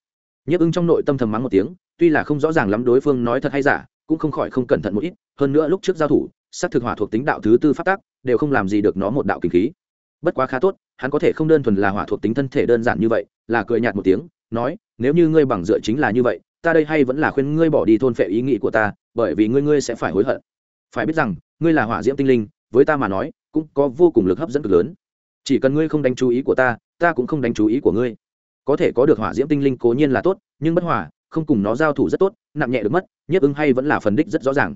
Nhấp ưng trong nội tâm thầm mắng một tiếng, tuy là không rõ ràng lắm đối phương nói thật hay giả cũng không khỏi không cẩn thận một ít, hơn nữa lúc trước giao thủ sát thực hỏa thuộc tính đạo thứ tư phát tác đều không làm gì được nó một đạo kinh khí. Bất quá khá tốt, hắn có thể không đơn thuần là hỏa thuộc tính thân thể đơn giản như vậy, là cười nhạt một tiếng, nói, nếu như ngươi bằng dựa chính là như vậy, ta đây hay vẫn là khuyên ngươi bỏ đi thôn phệ ý nghĩ của ta, bởi vì ngươi ngươi sẽ phải hối hận. Phải biết rằng, ngươi là hỏa diễm tinh linh, với ta mà nói, cũng có vô cùng lực hấp dẫn cực lớn. Chỉ cần ngươi không đánh chú ý của ta ta cũng không đánh chú ý của ngươi. Có thể có được hỏa diễm tinh linh cố nhiên là tốt, nhưng bất hỏa không cùng nó giao thủ rất tốt nặng nhẹ được mất, nhiếp ứng hay vẫn là phần đích rất rõ ràng.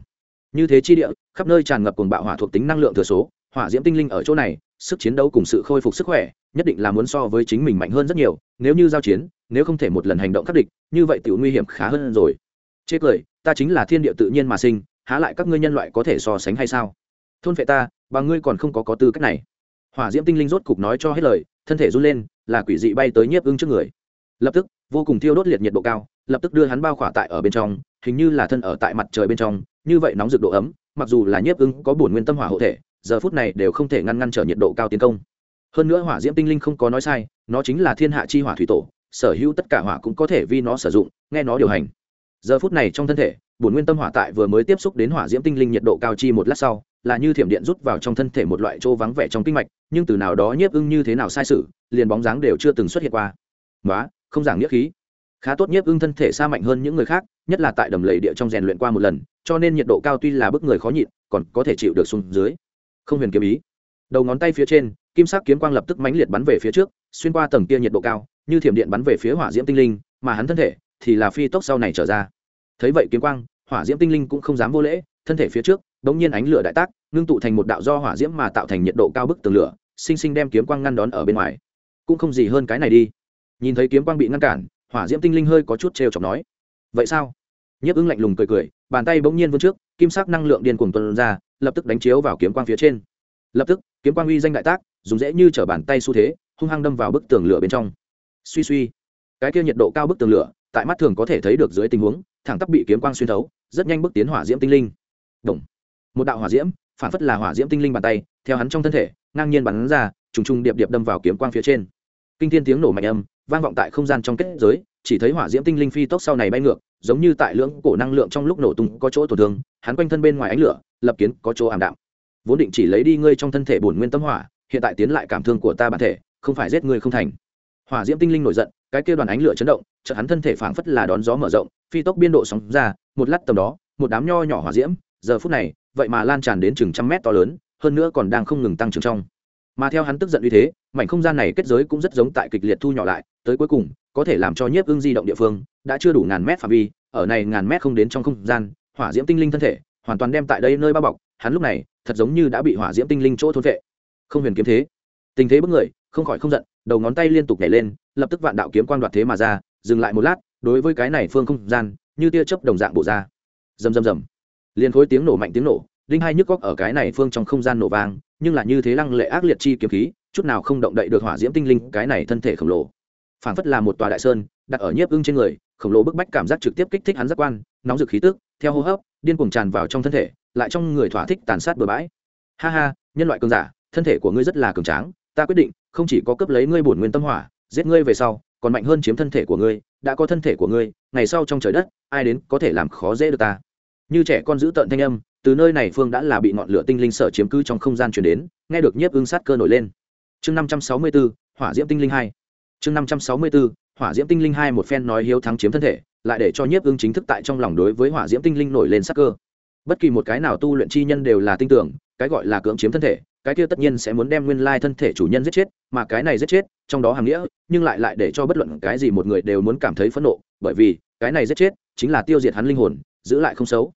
Như thế chi địa, khắp nơi tràn ngập cùng bạo hỏa thuộc tính năng lượng thừa số, hỏa diễm tinh linh ở chỗ này, sức chiến đấu cùng sự khôi phục sức khỏe, nhất định là muốn so với chính mình mạnh hơn rất nhiều, nếu như giao chiến, nếu không thể một lần hành động khắc địch, như vậy tiểu nguy hiểm khá hơn rồi. Chê cười, ta chính là thiên địa tự nhiên mà sinh, há lại các ngươi nhân loại có thể so sánh hay sao? Thôn phệ ta và ngươi còn không có có tư cách này. Hỏa diễm tinh linh rốt cục nói cho hết lời, thân thể run lên, là quỷ dị bay tới nhiếp ưng trước người. Lập tức, vô cùng thiêu đốt liệt nhiệt độ cao lập tức đưa hắn bao khỏa tại ở bên trong, hình như là thân ở tại mặt trời bên trong, như vậy nóng rực độ ấm, mặc dù là nhiếp ưng có bổn nguyên tâm hỏa hộ thể, giờ phút này đều không thể ngăn ngăn trở nhiệt độ cao tiến công. Hơn nữa hỏa diễm tinh linh không có nói sai, nó chính là thiên hạ chi hỏa thủy tổ, sở hữu tất cả hỏa cũng có thể vì nó sử dụng, nghe nó điều hành. Giờ phút này trong thân thể bổn nguyên tâm hỏa tại vừa mới tiếp xúc đến hỏa diễm tinh linh nhiệt độ cao chi một lát sau, là như thiểm điện rút vào trong thân thể một loại chỗ vắng vẻ trong kinh mạch, nhưng từ nào đó nhiếp ưng như thế nào sai sự, liền bóng dáng đều chưa từng xuất hiện qua. Nói không giảng nghĩa khí khá tốt nhiếp ưng thân thể xa mạnh hơn những người khác, nhất là tại đầm lầy địa trong rèn luyện qua một lần, cho nên nhiệt độ cao tuy là bức người khó nhịn, còn có thể chịu được xuống dưới. Không huyền kiếm ý. Đầu ngón tay phía trên, kim sắc kiếm quang lập tức mãnh liệt bắn về phía trước, xuyên qua tầng kia nhiệt độ cao, như thiểm điện bắn về phía hỏa diễm tinh linh, mà hắn thân thể thì là phi tốc sau này trở ra. Thấy vậy kiếm quang, hỏa diễm tinh linh cũng không dám vô lễ, thân thể phía trước đ ỗ n g nhiên ánh lửa đại tác, ngưng tụ thành một đạo do hỏa diễm mà tạo thành nhiệt độ cao bức tường lửa xinh xinh đem kiếm quang ngăn đón ở bên ngoài. Cũng không gì hơn cái này đi. Nhìn thấy kiếm quang bị ngăn cản hỏa diễm tinh linh hơi có chút trêu chọc nói. Vậy sao? Nhiếp ứng lạnh lùng cười cười, bàn tay bỗng nhiên vươn trước, kim sắc năng lượng điên cuồng tuần ra, lập tức đánh chiếu vào kiếm quang phía trên. Lập tức, kiếm quang uy danh đại tác, dùng dễ như t r ở bàn tay xu thế, hung hăng đâm vào bức tường lửa bên trong. Suy suy, cái kia nhiệt độ cao bức tường lửa, tại mắt thường có thể thấy được dưới tình huống, thẳng tắp bị kiếm quang xuyên thấu, rất nhanh bước tiến hỏa diễm tinh linh. Động. một đạo hỏa diễm, phản phất là hỏa diễm tinh linh bàn tay, theo hắn trong thân thể, ngang nhiên bắn ra, trùng trùng điệp điệp đâm vào kiếm quang phía trên. Kinh thiên tiếng nổ mạnh âm vang vọng tại không gian trong kết giới, chỉ thấy hỏa diễm tinh linh phi tốc sau này bay ngược, giống như tại lưỡng cổ năng lượng trong lúc nổ tung có chỗ tổn thương, hắn quanh thân bên ngoài ánh lửa, lập kiến có chỗ ảm đạm. Vốn định chỉ lấy đi ngươi trong thân thể bổn nguyên tâm hỏa, hiện tại tiến lại cảm thương của ta bản thể, không phải giết ngươi không thành. Hỏa diễm tinh linh nổi giận, cái kia đoàn ánh lửa chấn động, chợt hắn thân thể phảng phất là đón gió mở rộng, phi tốc biên độ sóng ra, một lát tầm đó, một đám nho nhỏ hỏa diễm, giờ phút này, vậy mà lan tràn đến chừng trăm mét to lớn, hơn nữa còn đang không ngừng tăng trưởng trong. Mà theo hắn tức giận như thế, mảnh không gian này kết giới cũng rất giống tại kịch liệt thu nhỏ lại tới cuối cùng, có thể làm cho nhiếp ưng di động địa phương đã chưa đủ ngàn mét phạm vi, ở này ngàn mét không đến trong không gian, hỏa diễm tinh linh thân thể, hoàn toàn đem tại đây nơi bao bọc, hắn lúc này thật giống như đã bị hỏa diễm tinh linh chỗ thôn vệ. Không huyền kiếm thế. Tình thế bức người, không khỏi không giận, đầu ngón tay liên tục nhảy lên, lập tức vạn đạo kiếm quan đoạt thế mà ra, dừng lại một lát, đối với cái này phương không gian, như tia chớp đồng dạng bộ ra. Rầm rầm rầm. Liên khối tiếng nổ mạnh tiếng nổ, đinh hai nhức góc ở cái này phương trong không gian nổ vang, nhưng là như thế lăng lệ ác liệt chi kiếm khí, chút nào không động đậy được hỏa diễm tinh linh, cái này thân thể khổng lồ phảng phất là một tòa đại sơn, đặt ở nhiếp ưng trên người, khổng lồ bức bách cảm giác trực tiếp kích thích hắn giác quan, nóng rực khí tức, theo hô hấp, điên cuồng tràn vào trong thân thể, lại trong người thỏa thích tàn sát bừa bãi. Ha ha, nhân loại cường giả, thân thể của ngươi rất là cường tráng, ta quyết định, không chỉ có cấp lấy ngươi bổn nguyên tâm hỏa, giết ngươi về sau, còn mạnh hơn chiếm thân thể của ngươi, đã có thân thể của ngươi, ngày sau trong trời đất, ai đến có thể làm khó dễ được ta. Như trẻ con giữ tợn thanh âm, từ nơi này phương đã là bị ngọn lửa tinh linh sở chiếm cứ trong không gian chuyển đến, nghe được nhiếp ưng sát cơ nổi lên. Chương năm trăm sáu mươi bốn, hỏa diễm tinh linh hai chương năm trăm sáu mươi bốn hỏa diễm tinh linh hai một phen nói hiếu thắng chiếm thân thể, lại để cho nhiếp ưng chính thức tại trong lòng đối với hỏa diễm tinh linh nổi lên sắc cơ. Bất kỳ một cái nào tu luyện chi nhân đều là tin tưởng, cái gọi là cưỡng chiếm thân thể, cái kia tất nhiên sẽ muốn đem nguyên lai thân thể chủ nhân giết chết, mà cái này giết chết, trong đó hàm nghĩa, nhưng lại lại để cho bất luận cái gì một người đều muốn cảm thấy phẫn nộ, bởi vì, cái này giết chết, chính là tiêu diệt hắn linh hồn, giữ lại không xấu.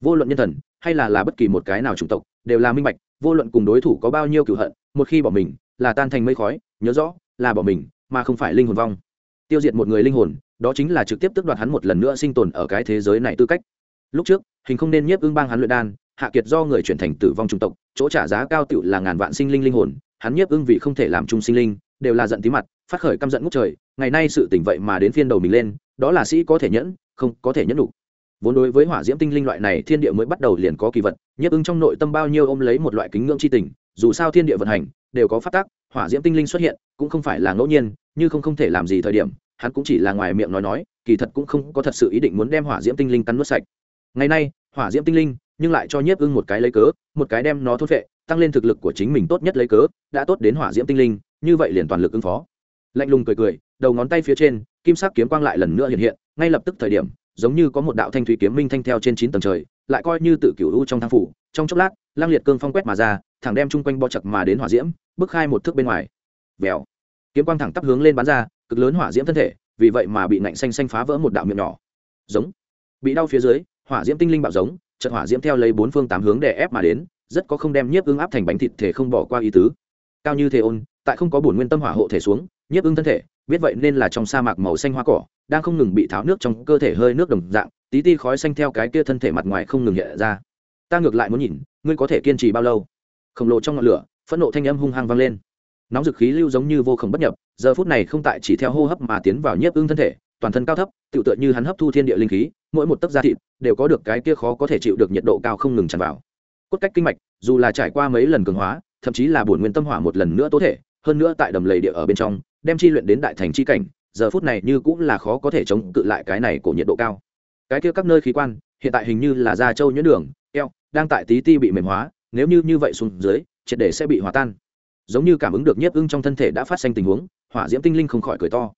Vô luận nhân thần, hay là là bất kỳ một cái nào chủng tộc, đều là minh bạch, vô luận cùng đối thủ có bao nhiêu cựu hận, một khi bỏ mình, là tan thành mây khói, nhớ rõ, là bỏ mình mà không phải linh hồn vong. Tiêu diệt một người linh hồn, đó chính là trực tiếp tước đoạt hắn một lần nữa sinh tồn ở cái thế giới này tư cách. Lúc trước, hình không nên nhiếp ưng bang hắn luyện đan, hạ kiệt do người chuyển thành tử vong trung tộc, chỗ trả giá cao tựu là ngàn vạn sinh linh linh hồn, hắn nhiếp ưng vì không thể làm chung sinh linh, đều là giận tí mặt, phát khởi căm giận ngút trời, ngày nay sự tỉnh vậy mà đến phiên đầu mình lên, đó là sĩ có thể nhẫn, không có thể nhẫn đủ vốn đối với hỏa diễm tinh linh loại này, thiên địa mới bắt đầu liền có kỳ vật, nhiếp ưng trong nội tâm bao nhiêu ôm lấy một loại kính ngưỡng c h i tình, dù sao thiên địa vận hành đều có phát tác hỏa diễm tinh linh xuất hiện, cũng không phải là ngẫu nhiên, như không không thể làm gì thời điểm, hắn cũng chỉ là ngoài miệng nói nói, kỳ thật cũng không có thật sự ý định muốn đem hỏa diễm tinh linh cắn nuốt sạch. Ngày nay, hỏa diễm tinh linh, nhưng lại cho nhiếp ưng một cái lấy cớ, một cái đem nó thốt vệ tăng lên thực lực của chính mình tốt nhất lấy cớ, đã tốt đến hỏa diễm tinh linh, như vậy liền toàn lực ứng phó. Lạnh lùng cười cười, đầu ngón tay phía trên, kim sắc kiếm quang lại lần nữa hiện hiện, ngay lập tức thời điểm, giống như có một đạo thanh thủy kiếm minh thanh theo trên chín tầng trời, lại coi như tự cửu u trong thang phủ, trong chốc lát, lang liệt cương phong quét mà ra thẳng đem chung quanh bo chặt mà đến hỏa diễm, bước khai một thước bên ngoài. Vèo. Kiếm quang thẳng tắp hướng lên bắn ra, cực lớn hỏa diễm thân thể, vì vậy mà bị nạnh xanh xanh phá vỡ một đạo miệng nhỏ. Giống. Bị đau phía dưới, hỏa diễm tinh linh bạo giống, trận hỏa diễm theo lấy bốn phương tám hướng để ép mà đến, rất có không đem nhiếp ưng áp thành bánh thịt thể không bỏ qua ý tứ. Cao như thế ôn, tại không có bổn nguyên tâm hỏa hộ thể xuống, nhiếp ưng thân thể, biết vậy nên là trong sa mạc màu xanh hoa cỏ, đang không ngừng bị tháo nước trong cơ thể hơi nước đồng dạng, tí ti khói xanh theo cái kia thân thể mặt ngoài không ngừng hiện ra. Ta ngược lại muốn nhìn, ngươi có thể kiên trì bao lâu? Khổng lồ trong ngọn lửa, phẫn nộ thanh âm hung hăng vang lên. Nóng dực khí lưu giống như vô khổng bất nhập, giờ phút này không tại chỉ theo hô hấp mà tiến vào nhiếp ưng thân thể, toàn thân cao thấp tự tựa như hắn hấp thu thiên địa linh khí, mỗi một tấc da thịt đều có được cái kia khó có thể chịu được nhiệt độ cao không ngừng tràn vào. Cốt cách kinh mạch, dù là trải qua mấy lần cường hóa, thậm chí là bổn nguyên tâm hỏa một lần nữa tố thể, hơn nữa tại đầm lầy địa ở bên trong, đem chi luyện đến đại thành chi cảnh, giờ phút này như cũng là khó có thể chống cự lại cái này của nhiệt độ cao. Cái kia các nơi khí quan, hiện tại hình như là da trâu nhuyễn đường, eo, đang tại tí ti bị mềm hóa nếu như như vậy xuống dưới, triệt để sẽ bị hòa tan. Giống như cảm ứng được nhiếp ưng trong thân thể đã phát sinh tình huống, hỏa diễm tinh linh không khỏi cười to.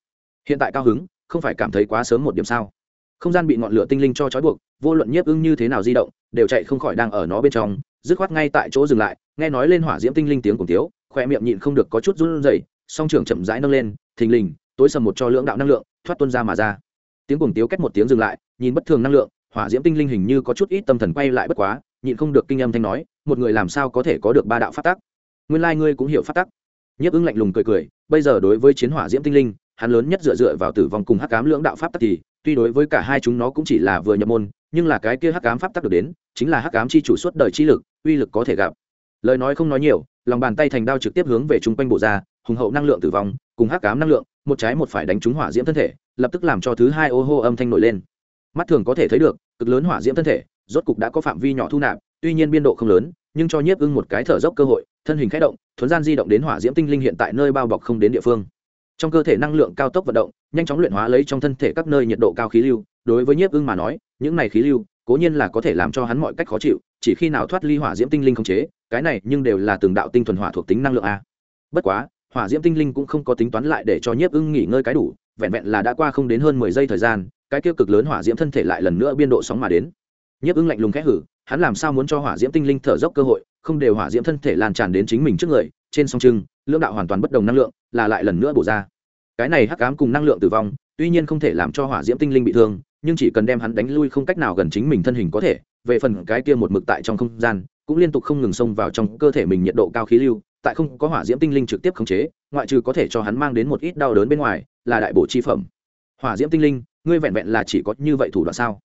Hiện tại cao hứng, không phải cảm thấy quá sớm một điểm sao? Không gian bị ngọn lửa tinh linh cho trói buộc, vô luận nhiếp ưng như thế nào di động, đều chạy không khỏi đang ở nó bên trong, dứt khoát ngay tại chỗ dừng lại, nghe nói lên hỏa diễm tinh linh tiếng cùng tiếu khoe miệng nhịn không được có chút run rẩy, song trưởng chậm rãi nâng lên, thình lình, tối sầm một cho lưỡng đạo năng lượng, thoát tuân ra mà ra. Tiếng cùng tiếu cách một tiếng dừng lại, nhìn bất thường năng lượng, hỏa diễm tinh linh hình như có chút ít tâm thần quay lại bất quá, nhịn không được kinh âm thanh nói một người làm sao có thể có được ba đạo phát tắc? Nguyên lai ngươi cũng hiểu phát tắc. Nhấp ứng lạnh lùng cười cười, bây giờ đối với chiến hỏa diễm tinh linh, hắn lớn nhất dựa dựa vào tử vong cùng hắc cám lưỡng đạo pháp tắc thì, tuy đối với cả hai chúng nó cũng chỉ là vừa nhập môn, nhưng là cái kia hắc cám pháp tắc được đến, chính là hắc cám chi chủ suốt đời chi lực, uy lực có thể gặp. Lời nói không nói nhiều, lòng bàn tay thành đao trực tiếp hướng về chung quanh bộ ra, hùng hậu năng lượng tử vong, cùng hắc cám năng lượng, một trái một phải đánh trúng hỏa diễm thân thể, lập tức làm cho thứ hai ô hô âm thanh nổi lên. Mắt thường có thể thấy được, cực lớn hỏa diễm thân thể, rốt cục đã có phạm vi nhỏ thu nạp tuy nhiên biên độ không lớn, nhưng cho nhiếp ưng một cái thở dốc cơ hội, thân hình khẽ động, thuấn gian di động đến hỏa diễm tinh linh hiện tại nơi bao bọc không đến địa phương. Trong cơ thể năng lượng cao tốc vận động, nhanh chóng luyện hóa lấy trong thân thể các nơi nhiệt độ cao khí lưu, đối với nhiếp ưng mà nói, những này khí lưu, cố nhiên là có thể làm cho hắn mọi cách khó chịu, chỉ khi nào thoát ly hỏa diễm tinh linh không chế, cái này nhưng đều là từng đạo tinh thuần hỏa thuộc tính năng lượng a. Bất quá, hỏa diễm tinh linh cũng không có tính toán lại để cho nhiếp ưng nghỉ ngơi cái đủ, vẹn vẹn là đã qua không đến hơn mười giây thời gian, cái tiêu cực lớn hỏa diễm thân thể lại lần nữa biên độ sóng mà đến. Nhiếp ưng lạnh lùng khẽ hử hắn làm sao muốn cho hỏa diễm tinh linh thở dốc cơ hội, không đều hỏa diễm thân thể lan tràn đến chính mình trước người, trên song trưng, lưỡng đạo hoàn toàn bất đồng năng lượng, là lại lần nữa bổ ra. Cái này hắc ám cùng năng lượng tử vong, tuy nhiên không thể làm cho hỏa diễm tinh linh bị thương, nhưng chỉ cần đem hắn đánh lui không cách nào gần chính mình thân hình có thể, về phần cái kia một mực tại trong không gian, cũng liên tục không ngừng xông vào trong cơ thể mình nhiệt độ cao khí lưu, tại không có hỏa diễm tinh linh trực tiếp khống chế, ngoại trừ có thể cho hắn mang đến một ít đau đớn bên ngoài, là đại bổ chi phẩm. Hỏa diễm tinh linh, ngươi vẹn vẹn là chỉ có như vậy thủ đoạn sao?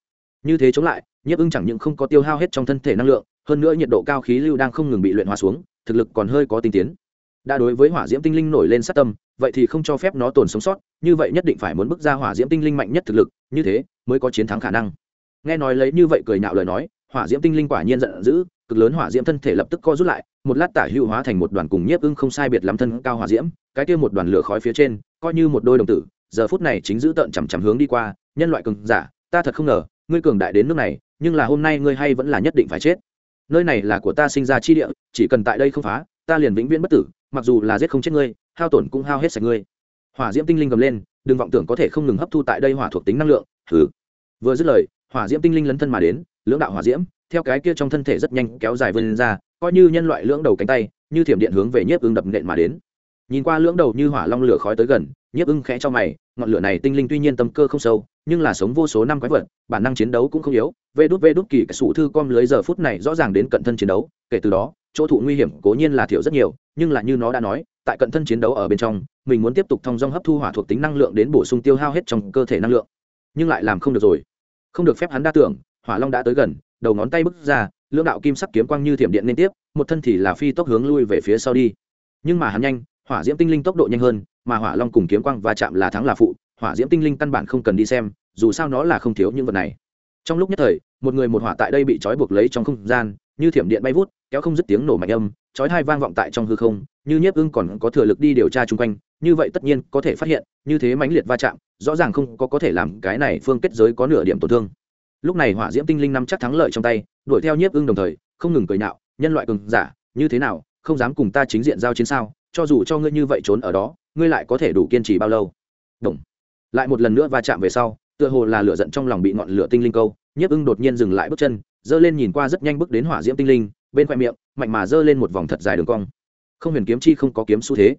Như thế chống lại, nhiếp ưng chẳng những không có tiêu hao hết trong thân thể năng lượng, hơn nữa nhiệt độ cao khí lưu đang không ngừng bị luyện hóa xuống, thực lực còn hơi có tinh tiến. Đã đối với hỏa diễm tinh linh nổi lên sát tâm, vậy thì không cho phép nó tồn sống sót, như vậy nhất định phải muốn bước ra hỏa diễm tinh linh mạnh nhất thực lực, như thế mới có chiến thắng khả năng. Nghe nói lấy như vậy cười nhạo lời nói, hỏa diễm tinh linh quả nhiên giận dữ, cực lớn hỏa diễm thân thể lập tức co rút lại, một lát tả hữu hóa thành một đoàn cùng nhiếp ưng không sai biệt lắm thân cao hỏa diễm, cái kia một đoàn lửa khói phía trên, coi như một đôi đồng tử, giờ phút này chính giữ tợn chằm chằm hướng đi qua, nhân loại cường giả, ta thật không ngờ ngươi cường đại đến nước này, nhưng là hôm nay ngươi hay vẫn là nhất định phải chết. Nơi này là của ta sinh ra chi địa, chỉ cần tại đây không phá, ta liền vĩnh viễn bất tử, mặc dù là giết không chết ngươi, hao tổn cũng hao hết sạch ngươi. Hỏa diễm tinh linh gầm lên, đừng vọng tưởng có thể không ngừng hấp thu tại đây hỏa thuộc tính năng lượng thử vừa dứt lời, hỏa diễm tinh linh lấn thân mà đến, lưỡng đạo hỏa diễm, theo cái kia trong thân thể rất nhanh kéo dài vươn ra, coi như nhân loại lưỡng đầu cánh tay, như thiểm điện hướng về nhiếp ưng đập nện mà đến. Nhìn qua lưỡng đầu như hỏa long lửa khói tới gần, nhiếp ưng khẽ cho mày ngọn lửa này tinh linh tuy nhiên tâm cơ không sâu, nhưng là sống vô số năm quái vật, bản năng chiến đấu cũng không yếu, vê đút vê đút kỳ cái sủ thư com lưới giờ phút này rõ ràng đến cận thân chiến đấu, kể từ đó, chỗ thụ nguy hiểm cố nhiên là thiểu rất nhiều, nhưng là như nó đã nói, tại cận thân chiến đấu ở bên trong, mình muốn tiếp tục thông dong hấp thu hỏa thuộc tính năng lượng đến bổ sung tiêu hao hết trong cơ thể năng lượng. Nhưng lại làm không được rồi. Không được phép hắn đa tưởng, hỏa long đã tới gần, đầu ngón tay bước ra, lưỡng đạo kim sắc kiếm quang như thiểm điện liên tiếp, một thân thì là phi tốc hướng lui về phía sau đi. Nhưng mà hắn nhanh, hỏa diễm tinh linh tốc độ nhanh hơn mà hỏa long cùng kiếm quang va chạm là thắng là phụ, hỏa diễm tinh linh căn bản không cần đi xem, dù sao nó là không thiếu những vật này. Trong lúc nhất thời, một người một hỏa tại đây bị trói buộc lấy trong không gian, như thiểm điện bay vút, kéo không dứt tiếng nổ mạnh âm, trói hai vang vọng tại trong hư không, như nhiếp ưng còn có thừa lực đi điều tra chung quanh, như vậy tất nhiên có thể phát hiện, như thế mãnh liệt va chạm, rõ ràng không có có thể làm cái này phương kết giới có nửa điểm tổn thương. Lúc này hỏa diễm tinh linh nắm chắc thắng lợi trong tay, đuổi theo nhiếp ưng đồng thời, không ngừng cười nạo, nhân loại cường giả, như thế nào, không dám cùng ta chính diện giao chiến sao? Cho dù cho ngươi như vậy trốn ở đó ngươi lại có thể đủ kiên trì bao lâu? Đồng. lại một lần nữa va chạm về sau, tựa hồ là lửa giận trong lòng bị ngọn lửa tinh linh câu, nhiếp ưng đột nhiên dừng lại bước chân giơ lên nhìn qua rất nhanh bước đến hỏa diễm tinh linh, bên khoe miệng, mạnh mà giơ lên một vòng thật dài đường cong. Không huyền kiếm chi không có kiếm xu thế.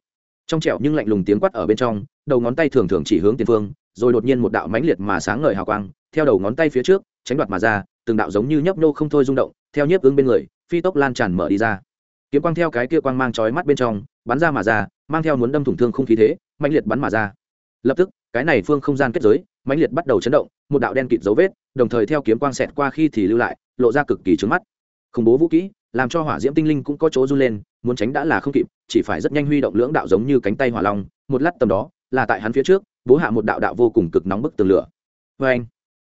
Trong trẹo nhưng lạnh lùng tiếng quát ở bên trong, đầu ngón tay thường thường chỉ hướng tiền phương, rồi đột nhiên một đạo mãnh liệt mà sáng ngời hào quang, theo đầu ngón tay phía trước, tránh đoạt mà ra, từng đạo giống như nhấp nô không thôi rung động, theo nhiếp ưng bên người, phi tốc lan tràn mở đi ra. Kiếm quang theo cái kia quang mang chói mắt bên trong, bắn ra mà ra mang theo muốn đâm thủng thương không khí thế, mãnh liệt bắn mà ra. Lập tức, cái này phương không gian kết giới, mãnh liệt bắt đầu chấn động, một đạo đen kịt dấu vết, đồng thời theo kiếm quang xẹt qua khi thì lưu lại, lộ ra cực kỳ trướng mắt. Khủng bố vũ kỹ, làm cho hỏa diễm tinh linh cũng có chỗ run lên, muốn tránh đã là không kịp, chỉ phải rất nhanh huy động lưỡng đạo giống như cánh tay hỏa long, một lát tầm đó, là tại hắn phía trước, bố hạ một đạo đạo vô cùng cực nóng bức tường lửa. Vê anh,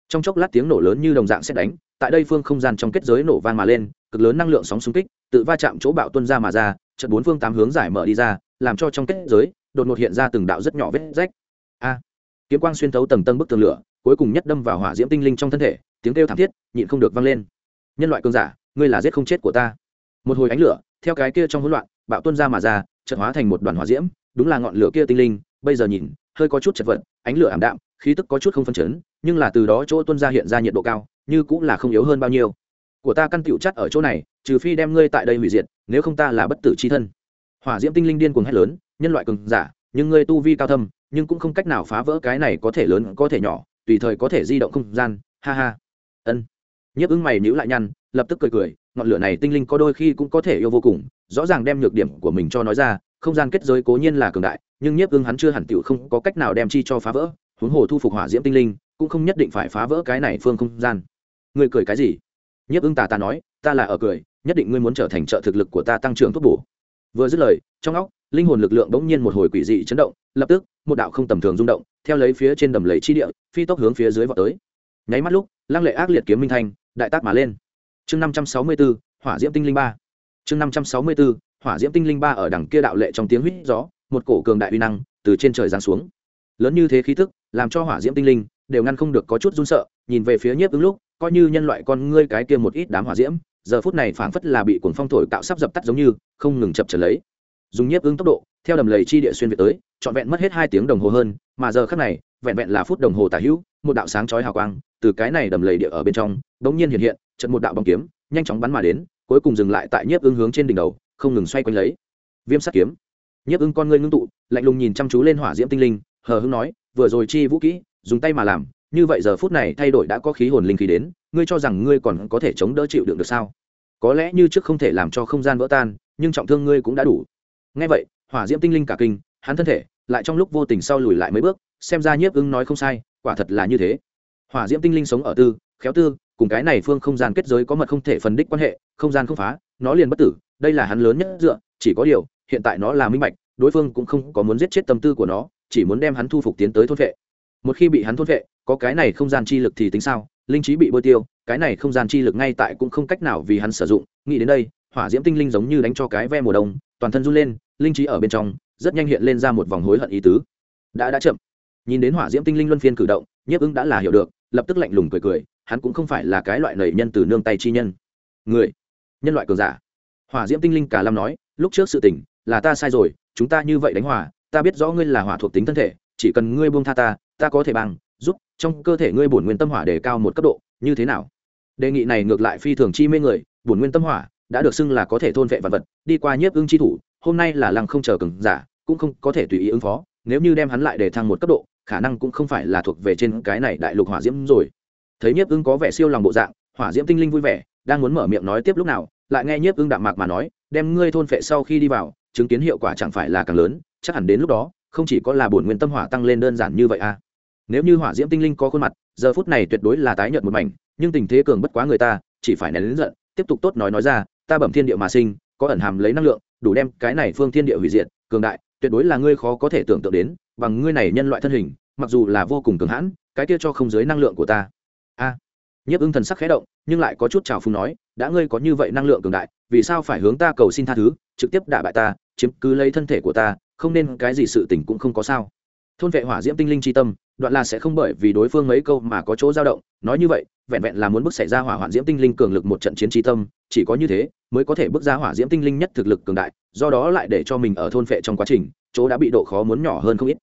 trong chốc lát tiếng nổ lớn như đồng dạng xét đánh, tại đây phương không gian trong kết giới nổ vang mà lên, cực lớn năng lượng sóng xung kích, tự va chạm chỗ bạo tuân ra mà ra trận bốn phương tám hướng giải mở đi ra làm cho trong kết giới, đột ngột hiện ra từng đạo rất nhỏ vết rách. A, kiếm quang xuyên thấu tầng tầng bức tường lửa, cuối cùng nhất đâm vào hỏa diễm tinh linh trong thân thể, tiếng kêu thảm thiết, nhịn không được vang lên. Nhân loại cường giả, ngươi là giết không chết của ta. Một hồi ánh lửa, theo cái kia trong hỗn loạn, bạo tuân ra mà ra, chợt hóa thành một đoàn hỏa diễm, đúng là ngọn lửa kia tinh linh, bây giờ nhìn, hơi có chút chật vật, ánh lửa ảm đạm, khí tức có chút không phân chấn, nhưng là từ đó chỗ tuân ra hiện ra nhiệt độ cao, như cũng là không yếu hơn bao nhiêu. Của ta căn tựu chắc ở chỗ này, trừ phi đem ngươi tại đây hủy diệt, nếu không ta là bất tử c h i thân hỏa diễm tinh linh điên cuồng hét lớn, nhân loại cường giả, nhưng ngươi tu vi cao thâm, nhưng cũng không cách nào phá vỡ cái này có thể lớn, có thể nhỏ, tùy thời có thể di động không gian. Ha ha. Ân. Nhấp ứng mày nhữ lại nhăn, lập tức cười cười, ngọn lửa này tinh linh có đôi khi cũng có thể yêu vô cùng, rõ ràng đem nhược điểm của mình cho nói ra, không gian kết giới cố nhiên là cường đại, nhưng nhiếp ưng hắn chưa hẳn tựu không có cách nào đem chi cho phá vỡ, huống hồ thu phục hỏa diễm tinh linh, cũng không nhất định phải phá vỡ cái này phương không gian. Ngươi cười cái gì? Nhiếp ưng tà ta nói, ta là ở cười, nhất định ngươi muốn trở thành trợ thực lực của ta tăng trưởng thuốc bổ vừa dứt lời, trong óc, linh hồn lực lượng bỗng nhiên một hồi quỷ dị chấn động, lập tức, một đạo không tầm thường rung động, theo lấy phía trên đầm lầy chi địa, phi tốc hướng phía dưới vọt tới. Nháy mắt lúc, lăng lệ ác liệt kiếm minh thanh, đại tác mà lên. Chương năm trăm sáu mươi b ố hỏa diễm tinh linh ba. Chương năm trăm sáu mươi b ố hỏa diễm tinh linh ba ở đằng kia đạo lệ trong tiếng huýt gió, một cổ cường đại uy năng từ trên trời giáng xuống. Lớn như thế khí thức làm cho hỏa diễm tinh linh đều ngăn không được có chút run sợ, nhìn về phía nhiếp ứng lúc, coi như nhân loại con ngươi cái kia một ít đám hỏa diễm giờ phút này phảng phất là bị cuồng phong thổi tạo sắp dập tắt giống như, không ngừng chập trở lấy. Dùng nhiếp ứng tốc độ, theo đầm lầy chi địa xuyên về tới, trọn vẹn mất hết hai tiếng đồng hồ hơn, mà giờ khắc này, vẹn vẹn là phút đồng hồ tả hữu, một đạo sáng chói hào quang, từ cái này đầm lầy địa ở bên trong, bỗng nhiên hiện hiện trận một đạo bóng kiếm, nhanh chóng bắn mà đến, cuối cùng dừng lại tại nhiếp ứng hướng trên đỉnh đầu, không ngừng xoay quanh lấy. Viêm sắt kiếm. Nhiếp ứng con ngươi ngưng tụ, lạnh lùng nhìn chăm chú lên hỏa diễm tinh linh, hờ hưng nói, vừa rồi chi vũ kỹ, dùng tay mà làm như vậy giờ phút này thay đổi đã có khí hồn linh khí đến, ngươi cho rằng ngươi còn có thể chống đỡ chịu đựng được sao? Có lẽ như trước không thể làm cho không gian vỡ tan, nhưng trọng thương ngươi cũng đã đủ. Ngay vậy, hỏa diễm tinh linh cả kinh, hắn thân thể lại trong lúc vô tình sau lùi lại mấy bước, xem ra nhiếp ưng nói không sai, quả thật là như thế. Hỏa diễm tinh linh sống ở tư, khéo tư, cùng cái này phương không gian kết giới có mật không thể phân đích quan hệ, không gian không phá, nó liền bất tử, đây là hắn lớn nhất dựa, chỉ có điều, hiện tại nó là minh bạch, đối phương cũng không có muốn giết chết tâm tư của nó, chỉ muốn đem hắn thu phục tiến tới thôn vệ. Một khi bị hắn thôn vệ có cái này không gian chi lực thì tính sao? Linh trí bị bôi tiêu, cái này không gian chi lực ngay tại cũng không cách nào vì hắn sử dụng. Nghĩ đến đây, hỏa diễm tinh linh giống như đánh cho cái ve mùa đông, toàn thân run lên, linh trí ở bên trong, rất nhanh hiện lên ra một vòng hối hận ý tứ. Đã đã chậm. Nhìn đến hỏa diễm tinh linh luân phiên cử động, nhiếp ứng đã là hiểu được, lập tức lạnh lùng cười cười, hắn cũng không phải là cái loại nầy nhân từ nương tay chi nhân. Người, nhân loại cường giả. Hỏa diễm tinh linh cả lam nói, lúc trước sự tình, là ta sai rồi, chúng ta như vậy đánh hỏa ta biết rõ ngươi là hỏa thuộc tính thân thể, chỉ cần ngươi buông tha ta ta có thể bằng giúp, trong cơ thể ngươi bổn nguyên tâm hỏa đề cao một cấp độ, như thế nào? Đề nghị này ngược lại phi thường chi mê người, bổn nguyên tâm hỏa đã được xưng là có thể thôn vệ vật vật, đi qua nhiếp ưng chi thủ, hôm nay là lăng không chờ cường giả, cũng không có thể tùy ý ứng phó, nếu như đem hắn lại để thăng một cấp độ, khả năng cũng không phải là thuộc về trên cái này đại lục hỏa diễm rồi. Thấy nhiếp ưng có vẻ siêu lòng bộ dạng, hỏa diễm tinh linh vui vẻ, đang muốn mở miệng nói tiếp lúc nào, lại nghe nhiếp ưng đạm mạc mà nói, đem ngươi thôn phệ sau khi đi vào, chứng kiến hiệu quả chẳng phải là càng lớn, chắc hẳn đến lúc đó, không chỉ có là bổn nguyên tâm hỏa tăng lên đơn giản như vậy à nếu như hỏa diễm tinh linh có khuôn mặt giờ phút này tuyệt đối là tái nhợt một mảnh nhưng tình thế cường bất quá người ta chỉ phải nén lớn giận tiếp tục tốt nói nói ra ta bẩm thiên địa mà sinh có ẩn hàm lấy năng lượng đủ đem cái này phương thiên địa hủy diệt cường đại tuyệt đối là ngươi khó có thể tưởng tượng đến bằng ngươi này nhân loại thân hình mặc dù là vô cùng cường hãn cái kia cho không dưới năng lượng của ta. A. À, nhiếp ưng thần sắc khẽ động nhưng lại có chút trào phung nói đã ngươi có như vậy năng lượng cường đại vì sao phải hướng ta cầu xin tha thứ trực tiếp đả bại ta chiếm cứ lấy thân thể của ta không nên cái gì sự tình cũng không có sao. Thôn vệ hỏa diễm tinh linh c tâm đoạn là sẽ không bởi vì đối phương mấy câu mà có chỗ dao động, nói như vậy, vẹn vẹn là muốn bước xảy ra hỏa hoạn diễm tinh linh cường lực một trận chiến tri tâm, chỉ có như thế mới có thể bước ra hỏa diễm tinh linh nhất thực lực cường đại, do đó lại để cho mình ở thôn phệ trong quá trình, chỗ đã bị độ khó muốn nhỏ hơn không ít.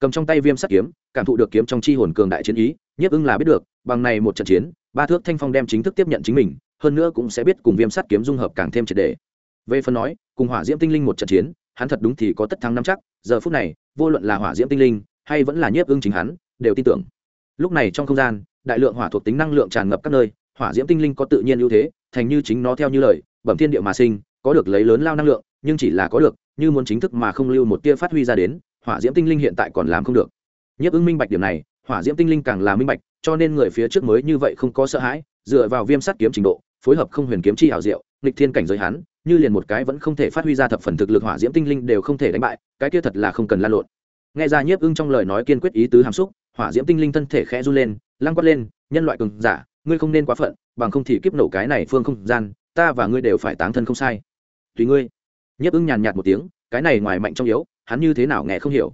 Cầm trong tay viêm sắt kiếm, cảm thụ được kiếm trong chi hồn cường đại chiến ý nhiếp ưng là biết được, bằng này một trận chiến, ba thước thanh phong đem chính thức tiếp nhận chính mình, hơn nữa cũng sẽ biết cùng viêm sắt kiếm dung hợp càng thêm triệt đề về phần nói, cùng hỏa diễm tinh linh một trận chiến, hắn thật đúng thì có tất thắng năm chắc, giờ phút này, vô luận là hỏa diễm tinh linh hay vẫn là nhiếp ưng chính hắn, đều tin tưởng. Lúc này trong không gian, đại lượng hỏa thuộc tính năng lượng tràn ngập các nơi, hỏa diễm tinh linh có tự nhiên ưu thế, thành như chính nó theo như lời, bẩm thiên địa mà sinh, có được lấy lớn lao năng lượng, nhưng chỉ là có được, như muốn chính thức mà không lưu một tia phát huy ra đến, hỏa diễm tinh linh hiện tại còn làm không được. Nhiếp ưng minh bạch điểm này, hỏa diễm tinh linh càng là minh bạch, cho nên người phía trước mới như vậy không có sợ hãi, dựa vào viêm sắt kiếm trình độ, phối hợp không huyền kiếm chi hảo diệu, nghịch thiên cảnh giới hắn, như liền một cái vẫn không thể phát huy ra thập phần thực lực hỏa diễm tinh linh đều không thể đánh bại, cái kia thật là không cần lan lộn nghe ra nhiếp ưng trong lời nói kiên quyết ý tứ hàm xúc, hỏa diễm tinh linh thân thể khẽ run lên, lăng quát lên, nhân loại cường giả, ngươi không nên quá phận, bằng không thì kiếp nổ cái này phương không gian, ta và ngươi đều phải tán thân không sai. Tùy ngươi. Nhiếp ưng nhàn nhạt một tiếng, cái này ngoài mạnh trong yếu, hắn như thế nào nghe không hiểu.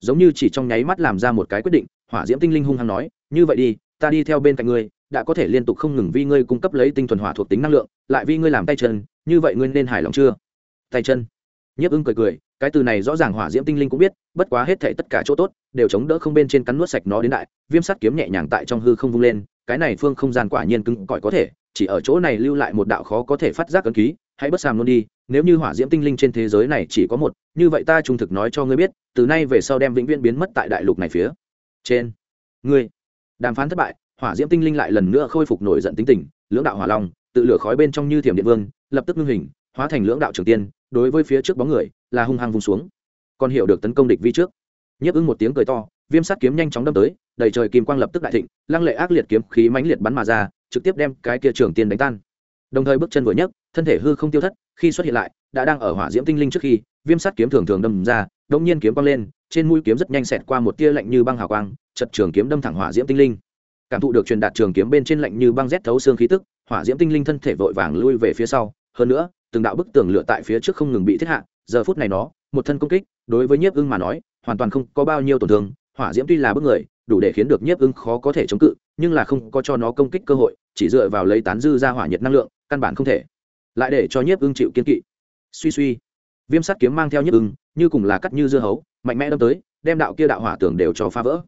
Giống như chỉ trong nháy mắt làm ra một cái quyết định, hỏa diễm tinh linh hung hăng nói, như vậy đi, ta đi theo bên cạnh ngươi, đã có thể liên tục không ngừng vi ngươi cung cấp lấy tinh thuần hỏa thuộc tính năng lượng, lại vi ngươi làm tay chân, như vậy ngươi nên hài lòng chưa? Tay chân. Nhiếp ưng cười cười cái từ này rõ ràng hỏa diễm tinh linh cũng biết, bất quá hết thể tất cả chỗ tốt, đều chống đỡ không bên trên cắn nuốt sạch nó đến đại, viêm sắt kiếm nhẹ nhàng tại trong hư không vung lên, cái này phương không gian quả nhiên cứng cỏi có thể, chỉ ở chỗ này lưu lại một đạo khó có thể phát giác ấn ký, hãy bất sàm luôn đi, nếu như hỏa diễm tinh linh trên thế giới này chỉ có một, như vậy ta trung thực nói cho ngươi biết, từ nay về sau đem vĩnh viễn biến mất tại đại lục này phía trên. Ngươi, đàm phán thất bại, hỏa diễm tinh linh lại lần nữa khôi phục nổi giận tính tình, lưỡng đạo hỏa long, tự lửa khói bên trong như thiểm điện vương, lập tức ngưng hình, hóa thành lưỡng đạo trường tiên, đối với phía trước bóng người là hung hăng vùng xuống. Còn hiểu được tấn công địch vi trước. Nhấp ứng một tiếng cười to, viêm sắt kiếm nhanh chóng đâm tới, đầy trời kim quang lập tức đại thịnh, lăng lệ ác liệt kiếm khí mãnh liệt bắn mà ra, trực tiếp đem cái kia trường tiên đánh tan. Đồng thời bước chân vừa nhấc, thân thể hư không tiêu thất, khi xuất hiện lại, đã đang ở hỏa diễm tinh linh trước khi, viêm sắt kiếm thường thường đâm ra, đống nhiên kiếm quang lên, trên mũi kiếm rất nhanh xẹt qua một tia lạnh như băng hào quang, chật trường kiếm đâm thẳng hỏa diễm tinh linh. Cảm thụ được truyền đạt trường kiếm bên trên lạnh như băng rét thấu xương khí tức, hỏa diễm tinh linh thân thể vội vàng lui về phía sau. Hơn nữa, từng đạo bức tường lửa tại phía trước không ngừng bị thiết hạ giờ phút này nó, một thân công kích, đối với nhiếp ưng mà nói, hoàn toàn không có bao nhiêu tổn thương, hỏa diễm tuy là bức người, đủ để khiến được nhiếp ưng khó có thể chống cự, nhưng là không có cho nó công kích cơ hội, chỉ dựa vào lấy tán dư ra hỏa nhiệt năng lượng, căn bản không thể. Lại để cho nhiếp ưng chịu kiên kỵ. Suy suy. Viêm sắt kiếm mang theo nhiếp ưng, như cùng là cắt như dưa hấu, mạnh mẽ đâm tới, đem đạo kia đạo hỏa tường đều cho phá vỡ.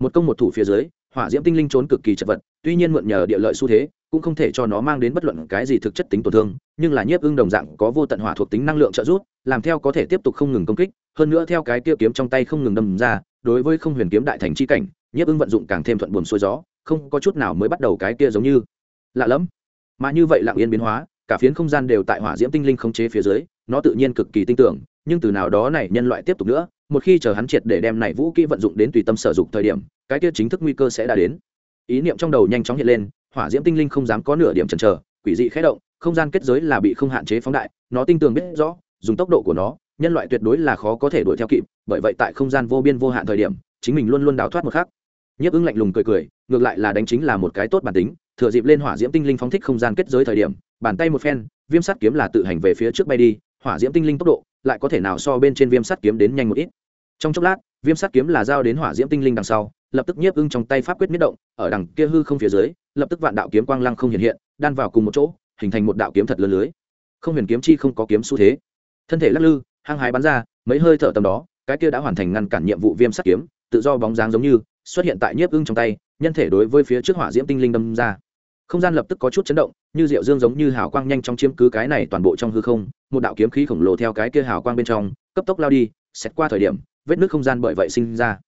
Một công một thủ phía dưới, hỏa diễm tinh linh trốn cực kỳ chật vật, tuy nhiên mượn nhờ địa lợi xu thế cũng không thể cho nó mang đến bất luận cái gì thực chất tính tổn thương, nhưng là nhiếp ưng đồng dạng có vô tận hỏa thuộc tính năng lượng trợ giúp, làm theo có thể tiếp tục không ngừng công kích, hơn nữa theo cái kia kiếm trong tay không ngừng đâm ra, đối với không huyền kiếm đại thành chi cảnh, nhiếp ưng vận dụng càng thêm thuận buồm xuôi gió, không có chút nào mới bắt đầu cái kia giống như lạ lẫm. Mà như vậy lặng yên biến hóa, cả phiến không gian đều tại hỏa diễm tinh linh khống chế phía dưới, nó tự nhiên cực kỳ tinh tưởng, nhưng từ nào đó này nhân loại tiếp tục nữa, một khi chờ hắn triệt để đem này vũ kỹ vận dụng đến tùy tâm sở dụng thời điểm, cái kia chính thức nguy cơ sẽ đã đến. Ý niệm trong đầu nhanh chóng hiện lên hỏa diễm tinh linh không dám có nửa điểm chần chờ, quỷ dị khẽ động, không gian kết giới là bị không hạn chế phóng đại, nó tinh tường biết rõ, dùng tốc độ của nó, nhân loại tuyệt đối là khó có thể đuổi theo kịp, bởi vậy tại không gian vô biên vô hạn thời điểm, chính mình luôn luôn đào thoát một khắc. Nhấp ứng lạnh lùng cười cười, ngược lại là đánh chính là một cái tốt bản tính, thừa dịp lên hỏa diễm tinh linh phóng thích không gian kết giới thời điểm, bàn tay một phen, viêm sắt kiếm là tự hành về phía trước bay đi, hỏa diễm tinh linh tốc độ lại có thể nào so bên trên viêm sắt kiếm đến nhanh một ít. Trong chốc lát, viêm sắt kiếm là giao đến hỏa diễm tinh linh đằng sau, lập tức nhiếp ưng trong tay pháp quyết miết động, ở đằng kia hư không phía dưới lập tức vạn đạo kiếm quang lăng không hiện hiện, đan vào cùng một chỗ, hình thành một đạo kiếm thật lớn lưới. Không huyền kiếm chi không có kiếm xu thế. Thân thể lắc lư, hăng hái bắn ra, mấy hơi thở tầm đó, cái kia đã hoàn thành ngăn cản nhiệm vụ viêm sắt kiếm, tự do bóng dáng giống như, xuất hiện tại nhiếp ưng trong tay, nhân thể đối với phía trước hỏa diễm tinh linh đâm ra. Không gian lập tức có chút chấn động, như rượu dương giống như hào quang nhanh trong chiếm cứ cái này toàn bộ trong hư không, một đạo kiếm khí khổng lồ theo cái kia hào quang bên trong, cấp tốc lao đi xét qua thời điểm, vết nước không gian bởi vậy sinh ra.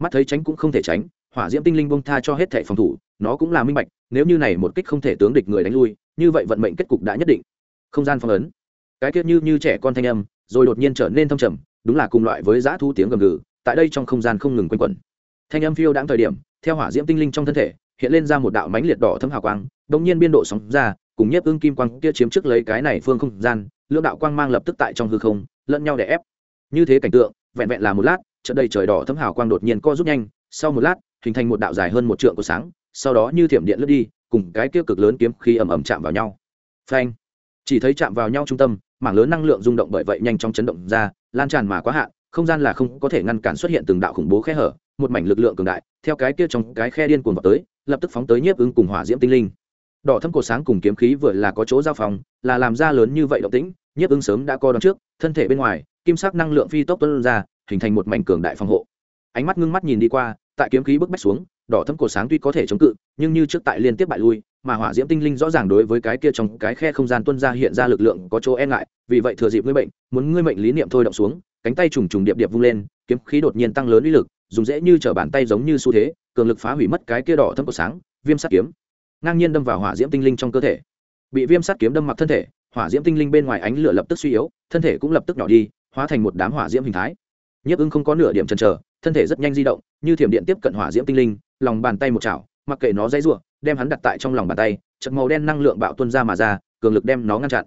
Mắt thấy tránh cũng không thể tránh hỏa diễm tinh linh bông tha cho hết thẻ phòng thủ, nó cũng là minh bạch, nếu như này một kích không thể tướng địch người đánh lui, như vậy vận mệnh kết cục đã nhất định. Không gian phong ấn. Cái tiết như như trẻ con thanh âm, rồi đột nhiên trở nên thâm trầm, đúng là cùng loại với giã thu tiếng gầm gừ, tại đây trong không gian không ngừng quanh quẩn. Thanh âm phiêu đáng thời điểm, theo hỏa diễm tinh linh trong thân thể, hiện lên ra một đạo mánh liệt đỏ thâm hào quang đông nhiên biên độ sóng ra, cùng nhiếp ưng kim quang kia chiếm trước lấy cái này phương không gian lưỡng đạo quang mang lập tức tại trong hư không, lẫn nhau để ép. Như thế cảnh tượng, vẹn vẹn là một lát trận đây trời đỏ thấm hào quang đột nhiên co rút nhanh, sau một lát hình thành một đạo dài hơn một trượng của sáng, sau đó như thiểm điện lướt đi, cùng cái kia cực lớn kiếm khí ầm ầm chạm vào nhau. Phanh! Chỉ thấy chạm vào nhau trung tâm, mảng lớn năng lượng rung động bởi vậy nhanh chóng chấn động ra, lan tràn mà quá hạn, không gian là không có thể ngăn cản xuất hiện từng đạo khủng bố khe hở, một mảnh lực lượng cường đại, theo cái kia trong cái khe điên cuồng vào tới, lập tức phóng tới nhiếp ứng cùng hỏa diễm tinh linh. Đỏ thâm cổ sáng cùng kiếm khí vừa là có chỗ giao phòng, là làm ra lớn như vậy động tĩnh, nhiếp ứng sớm đã co đón trước, thân thể bên ngoài, kim sắc năng lượng phi tốc tuân ra, hình thành một mảnh cường đại phòng hộ. Ánh mắt ngưng mắt nhìn đi qua tại kiếm khí bức bách xuống, đỏ thấm cổ sáng tuy có thể chống cự, nhưng như trước tại liên tiếp bại lui, mà hỏa diễm tinh linh rõ ràng đối với cái kia trong cái khe không gian tuân ra hiện ra lực lượng có chỗ e ngại, vì vậy thừa dịp ngươi bệnh, muốn ngươi mệnh lý niệm thôi động xuống, cánh tay trùng trùng điệp điệp vung lên, kiếm khí đột nhiên tăng lớn uy lực, dùng dễ như trở bàn tay giống như xu thế, cường lực phá hủy mất cái kia đỏ thâm cổ sáng, viêm sắt kiếm. Ngang nhiên đâm vào hỏa diễm tinh linh trong cơ thể. Bị viêm sắt kiếm đâm mặc thân thể, hỏa diễm tinh linh bên ngoài ánh lửa lập tức suy yếu, thân thể cũng lập tức nhỏ đi, hóa thành một đám hỏa diễm hình thái. Nhiếp ưng không có nửa điểm chần chờ thân thể rất nhanh di động, như thiểm điện tiếp cận hỏa diễm tinh linh, lòng bàn tay một chảo, mặc kệ nó dãy ruộng đem hắn đặt tại trong lòng bàn tay chật màu đen năng lượng bạo tuân ra mà ra, cường lực đem nó ngăn chặn.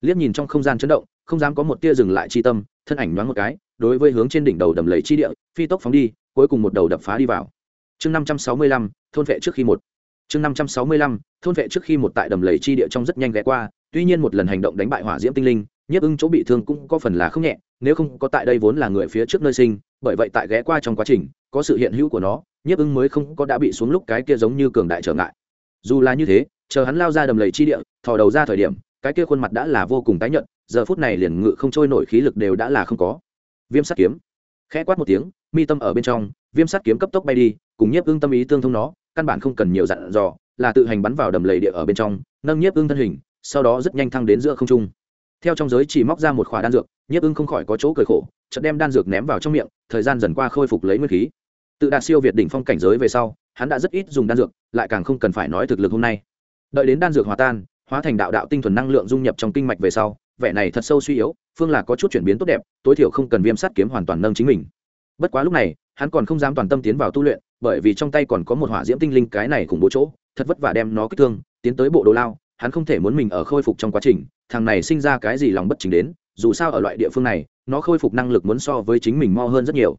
Liếc nhìn trong không gian chấn động, không dám có một tia dừng lại chi tâm, thân ảnh nhoáng một cái, đối với hướng trên đỉnh đầu đầm lầy chi địa, phi tốc phóng đi, cuối cùng một đầu đập phá đi vào. Chương năm trăm sáu mươi lăm, thôn vệ trước khi một. Chương năm trăm sáu mươi lăm, thôn vệ trước khi một tại đầm lầy chi địa trong rất nhanh ghé qua, tuy nhiên một lần hành động đánh bại hỏa diễm tinh linh nhiếp ưng chỗ bị thương cũng có phần là không nhẹ, nếu không có tại đây vốn là người phía trước nơi sinh, bởi vậy tại ghé qua trong quá trình, có sự hiện hữu của nó, nhiếp ưng mới không có đã bị xuống lúc cái kia giống như cường đại trở ngại. Dù là như thế, chờ hắn lao ra đầm lầy chi địa, thò đầu ra thời điểm, cái kia khuôn mặt đã là vô cùng tái nhợt, giờ phút này liền ngự không trôi nổi khí lực đều đã là không có. Viêm sắt kiếm. Khẽ quát một tiếng, mi tâm ở bên trong, viêm sắt kiếm cấp tốc bay đi, cùng nhiếp ưng tâm ý tương thông nó, căn bản không cần nhiều dặn dò, là tự hành bắn vào đầm lầy địa ở bên trong, nâng nhiếp ưng thân hình, sau đó rất nhanh thăng đến giữa không trung theo trong giới chỉ móc ra một khỏa đan dược, nhiếp ưng không khỏi có chỗ cười khổ, chợt đem đan dược ném vào trong miệng, thời gian dần qua khôi phục lấy nguyên khí. Tự đạt siêu việt đỉnh phong cảnh giới về sau, hắn đã rất ít dùng đan dược, lại càng không cần phải nói thực lực hôm nay. Đợi đến đan dược hòa tan, hóa thành đạo đạo tinh thuần năng lượng dung nhập trong kinh mạch về sau, vẻ này thật sâu suy yếu, phương là có chút chuyển biến tốt đẹp, tối thiểu không cần viêm sát kiếm hoàn toàn nâng chính mình. Bất quá lúc này, hắn còn không dám toàn tâm tiến vào tu luyện, bởi vì trong tay còn có một hỏa diễm tinh linh cái này khủng bố chỗ, thật vất vả đem nó kích thương, tiến tới bộ đồ lao hắn không thể muốn mình ở khôi phục trong quá trình, thằng này sinh ra cái gì lòng bất chính đến, dù sao ở loại địa phương này, nó khôi phục năng lực muốn so với chính mình mo hơn rất nhiều.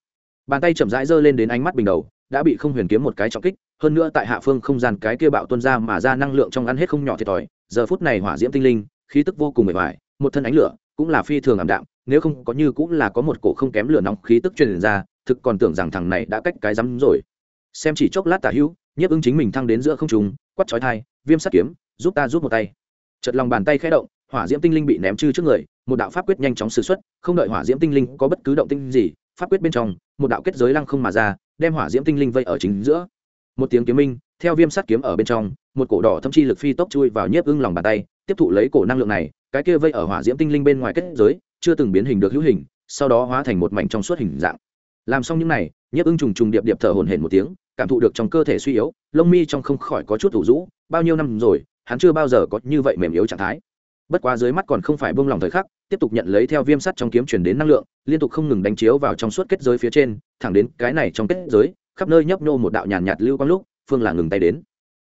Bàn tay chậm rãi giơ lên đến ánh mắt bình đầu, đã bị không huyền kiếm một cái trọng kích, hơn nữa tại hạ phương không gian cái kia bạo tuân ra mà ra năng lượng trong ăn hết không nhỏ thiệt thòi, giờ phút này hỏa diễm tinh linh, khí tức vô cùng mệt mỏi, một thân ánh lửa, cũng là phi thường ảm đạm, nếu không có như cũng là có một cổ không kém lửa nóng khí tức truyền ra, thực còn tưởng rằng thằng này đã cách cái rắm rồi. Xem chỉ chốc lát tả hữu, nhiếp ứng chính mình thăng đến giữa không trùng quắt chói thai viêm sắt kiếm giúp ta giúp một tay. Chật lòng bàn tay khẽ động, hỏa diễm tinh linh bị ném chư trước người, một đạo pháp quyết nhanh chóng xử xuất, không đợi hỏa diễm tinh linh có bất cứ động tinh gì, pháp quyết bên trong, một đạo kết giới lăng không mà ra, đem hỏa diễm tinh linh vây ở chính giữa. Một tiếng kiếm minh, theo viêm sắt kiếm ở bên trong, một cổ đỏ thâm chi lực phi tốc chui vào nhiếp ưng lòng bàn tay, tiếp thụ lấy cổ năng lượng này, cái kia vây ở hỏa diễm tinh linh bên ngoài kết giới, chưa từng biến hình được hữu hình, sau đó hóa thành một mảnh trong suốt hình dạng. Làm xong những này, nhiếp ưng trùng trùng điệp điệp thở hổn hển một tiếng, cảm thụ được trong cơ thể suy yếu, lông mi trong không khỏi có chút thủ rũ, bao nhiêu năm rồi hắn chưa bao giờ có như vậy mềm yếu trạng thái. Bất quá dưới mắt còn không phải bông lòng thời khắc tiếp tục nhận lấy theo viêm sắt trong kiếm chuyển đến năng lượng liên tục không ngừng đánh chiếu vào trong suốt kết giới phía trên thẳng đến cái này trong kết giới khắp nơi nhấp nhô một đạo nhàn nhạt, nhạt lưu quang lúc phương là ngừng tay đến.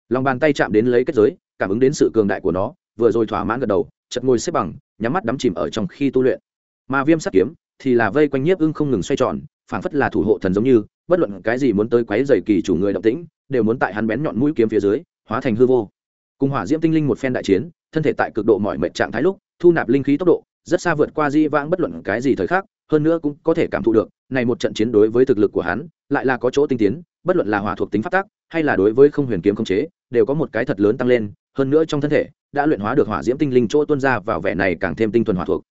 Lòng bàn tay chạm đến lấy kết giới cảm ứng đến sự cường đại của nó vừa rồi thỏa mãn gật đầu chật ngồi xếp bằng nhắm mắt đắm chìm ở trong khi tu luyện. Mà viêm sắt kiếm thì là vây quanh nhiếp ưng không ngừng xoay tròn phảng phất là thủ hộ thần giống như bất luận cái gì muốn tới quấy dày kỳ chủ người động tĩnh đều muốn tại hắn bén nhọn mũi kiếm phía dưới hóa thành hư vô cùng hỏa diễm tinh linh một phen đại chiến, thân thể tại cực độ mọi mệnh trạng thái lúc, thu nạp linh khí tốc độ, rất xa vượt qua di vãng bất luận cái gì thời khác hơn nữa cũng có thể cảm thụ được, này một trận chiến đối với thực lực của hắn, lại là có chỗ tinh tiến, bất luận là hỏa thuộc tính phát tác, hay là đối với không huyền kiếm không chế, đều có một cái thật lớn tăng lên, hơn nữa trong thân thể, đã luyện hóa được hỏa diễm tinh linh chỗ tuôn ra vào vẻ này càng thêm tinh thuần hỏa thuộc.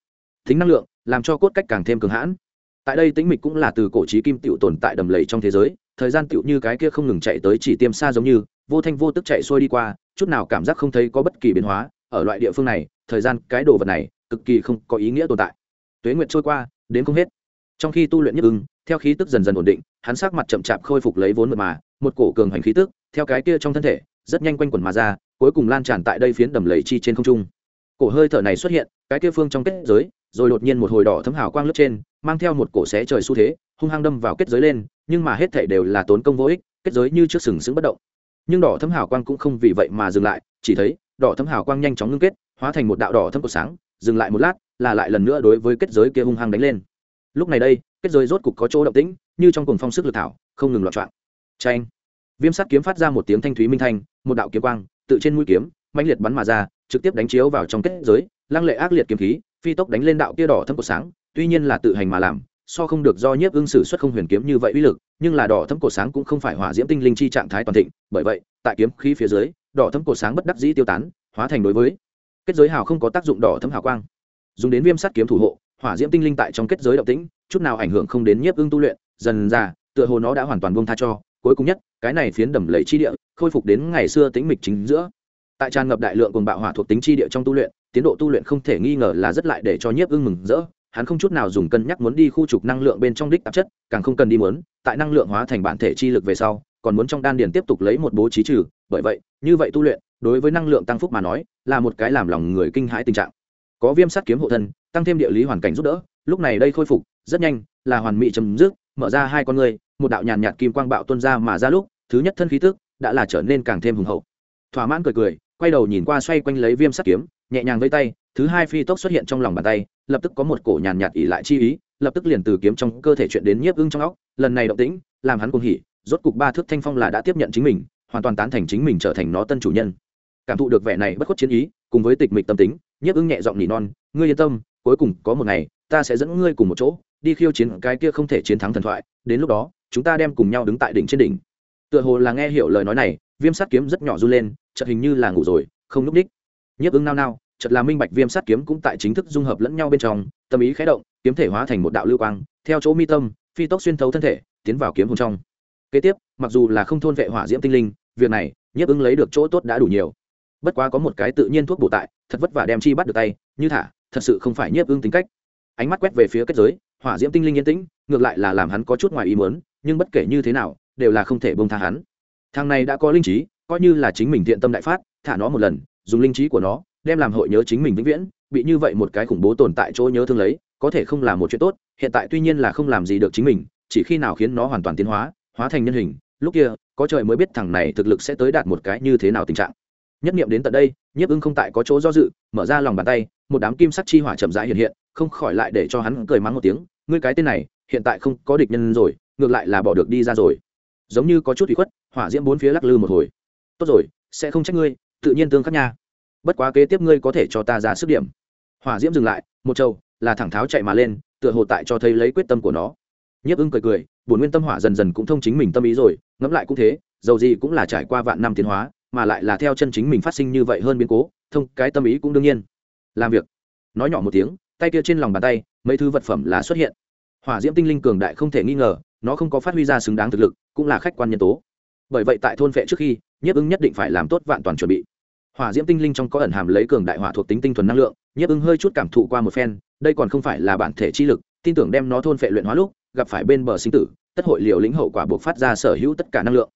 Tính năng lượng, làm cho cốt cách càng thêm cường hãn. Tại đây tính mịch cũng là từ cổ trí kim tựu tồn tại đầm lầy trong thế giới, thời gian tựu như cái kia không ngừng chạy tới chỉ tiêm xa giống như vô thanh vô tức chạy xuôi đi qua, chút nào cảm giác không thấy có bất kỳ biến hóa. Ở loại địa phương này, thời gian cái đồ vật này cực kỳ không có ý nghĩa tồn tại. Tuế nguyệt trôi qua, đến không hết. Trong khi tu luyện nhất ưng, theo khí tức dần dần ổn định, hắn sắc mặt chậm chạp khôi phục lấy vốn mượt mà, một cổ cường hành khí tức, theo cái kia trong thân thể, rất nhanh quanh quẩn mà ra, cuối cùng lan tràn tại đây phiến đầm lầy chi trên không trung. Cổ hơi thở này xuất hiện, cái kia phương trong kết giới, rồi đột nhiên một hồi đỏ thấm hào quang lướt trên, mang theo một cổ xé trời xu thế, hung hăng đâm vào kết giới lên, nhưng mà hết thể đều là tốn công vô ích, kết giới như trước sừng sững bất động nhưng đỏ thấm hào quang cũng không vì vậy mà dừng lại, chỉ thấy đỏ thấm hào quang nhanh chóng ngưng kết, hóa thành một đạo đỏ thấm cột sáng, dừng lại một lát, là lại lần nữa đối với kết giới kia hung hăng đánh lên. Lúc này đây, kết giới rốt cục có chỗ động tĩnh, như trong cùng phong sức lực thảo, không ngừng loạn trọn tranh viêm sắt kiếm phát ra một tiếng thanh thúy minh thanh, một đạo kiếm quang, tự trên mũi kiếm, mãnh liệt bắn mà ra, trực tiếp đánh chiếu vào trong kết giới, lăng lệ ác liệt kiếm khí, phi tốc đánh lên đạo kia đỏ thâm cột sáng, tuy nhiên là tự hành mà làm so không được do nhiếp ưng sử xuất không huyền kiếm như vậy uy lực, nhưng là đỏ thâm cổ sáng cũng không phải hỏa diễm tinh linh chi trạng thái toàn thịnh, bởi vậy, tại kiếm khí phía dưới, đỏ thâm cổ sáng bất đắc dĩ tiêu tán, hóa thành đối với kết giới hào không có tác dụng đỏ thâm hào quang. Dùng đến viêm sắt kiếm thủ hộ, hỏa diễm tinh linh tại trong kết giới động tĩnh, chút nào ảnh hưởng không đến nhiếp ưng tu luyện, dần ra, tựa hồ nó đã hoàn toàn buông tha cho, cuối cùng nhất, cái này phiến đầm lầy chi địa, khôi phục đến ngày xưa tính mịch chính giữa. Tại tràn ngập đại lượng cùng bạo hỏa thuộc tính chi địa trong tu luyện, tiến độ tu luyện không thể nghi ngờ là rất lại để cho nhiếp ưng mừng rỡ hắn không chút nào dùng cân nhắc muốn đi khu trục năng lượng bên trong đích tạp chất, càng không cần đi muốn, tại năng lượng hóa thành bản thể chi lực về sau, còn muốn trong đan điền tiếp tục lấy một bố trí trừ, bởi vậy, như vậy tu luyện, đối với năng lượng tăng phúc mà nói, là một cái làm lòng người kinh hãi tình trạng. Có viêm sắt kiếm hộ thân, tăng thêm địa lý hoàn cảnh giúp đỡ, lúc này đây khôi phục, rất nhanh, là hoàn mỹ chấm dứt, mở ra hai con người, một đạo nhàn nhạt kim quang bạo tuân ra mà ra lúc, thứ nhất thân khí tức đã là trở nên càng thêm hùng hậu. Thỏa mãn cười cười, quay đầu nhìn qua xoay quanh lấy viêm sắt kiếm, nhẹ nhàng vây tay thứ hai phi tốc xuất hiện trong lòng bàn tay, lập tức có một cổ nhàn nhạt ỉ lại chi ý, lập tức liền từ kiếm trong cơ thể chuyện đến nhiếp ưng trong óc, lần này động tĩnh, làm hắn cuồng hỉ, rốt cục ba thước thanh phong là đã tiếp nhận chính mình, hoàn toàn tán thành chính mình trở thành nó tân chủ nhân. Cảm thụ được vẻ này bất khuất chiến ý, cùng với tịch mịch tâm tính, nhiếp ưng nhẹ giọng nỉ non, ngươi yên tâm, cuối cùng có một ngày, ta sẽ dẫn ngươi cùng một chỗ, đi khiêu chiến cái kia không thể chiến thắng thần thoại, đến lúc đó, chúng ta đem cùng nhau đứng tại đỉnh trên đỉnh. Tựa hồ là nghe hiểu lời nói này, viêm sát kiếm rất nhỏ run lên, chợt hình như là ngủ rồi, không núp đích nhiếp ứng nao nao chợt là minh bạch viêm sát kiếm cũng tại chính thức dung hợp lẫn nhau bên trong, tâm ý khé động, kiếm thể hóa thành một đạo lưu quang, theo chỗ mi tâm, phi tốc xuyên thấu thân thể, tiến vào kiếm hồn trong. Kế tiếp, mặc dù là không thôn vệ hỏa diễm tinh linh, việc này, nhiếp ứng lấy được chỗ tốt đã đủ nhiều. Bất quá có một cái tự nhiên thuốc bổ tại, thật vất vả đem chi bắt được tay, như thả, thật sự không phải nhiếp ứng tính cách. Ánh mắt quét về phía kết giới, hỏa diễm tinh linh yên tĩnh, ngược lại là làm hắn có chút ngoài ý muốn, nhưng bất kể như thế nào, đều là không thể bông tha hắn. Thằng này đã có linh trí, coi như là chính mình thiện tâm đại phát, thả nó một lần, dùng linh trí của nó đem làm hội nhớ chính mình vĩnh viễn, bị như vậy một cái khủng bố tồn tại chỗ nhớ thương lấy, có thể không là một chuyện tốt, hiện tại tuy nhiên là không làm gì được chính mình, chỉ khi nào khiến nó hoàn toàn tiến hóa hóa thành nhân hình, lúc kia, có trời mới biết thằng này thực lực sẽ tới đạt một cái như thế nào tình trạng. Nhất nghiệm đến tận đây, nhiếp ưng không tại có chỗ do dự, mở ra lòng bàn tay, một đám kim sắc chi hỏa chậm rãi hiện hiện, không khỏi lại để cho hắn cười mắng một tiếng, ngươi cái tên này, hiện tại không có địch nhân rồi, ngược lại là bỏ được đi ra rồi. Giống như có chút bị khuất, hỏa diễm bốn phía lắc lư một hồi. Tốt rồi, sẽ không trách ngươi, tự nhiên tương khắc nha bất quá kế tiếp ngươi có thể cho ta ra sức điểm. Hỏa diễm dừng lại, một trâu là thẳng tháo chạy mà lên, tựa hồ tại cho thấy lấy quyết tâm của nó. Nhiếp ưng cười cười, bổn nguyên tâm hỏa dần dần cũng thông chính mình tâm ý rồi, ngẫm lại cũng thế, dầu gì cũng là trải qua vạn năm tiến hóa, mà lại là theo chân chính mình phát sinh như vậy hơn biến cố, thông cái tâm ý cũng đương nhiên. Làm việc. Nói nhỏ một tiếng, tay kia trên lòng bàn tay, mấy thứ vật phẩm là xuất hiện. Hỏa diễm tinh linh cường đại không thể nghi ngờ, nó không có phát huy ra xứng đáng thực lực, cũng là khách quan nhân tố. Bởi vậy tại thôn vệ trước khi, nhiếp ưng nhất định phải làm tốt vạn toàn chuẩn bị hỏa diễm tinh linh trong có ẩn hàm lấy cường đại hỏa thuộc tính tinh thuần năng lượng, nhiếp ưng hơi chút cảm thụ qua một phen, đây còn không phải là bản thể chi lực, tin tưởng đem nó thôn phệ luyện hóa lúc, gặp phải bên bờ sinh tử, tất hội liều lĩnh hậu quả buộc phát ra sở hữu tất cả năng lượng.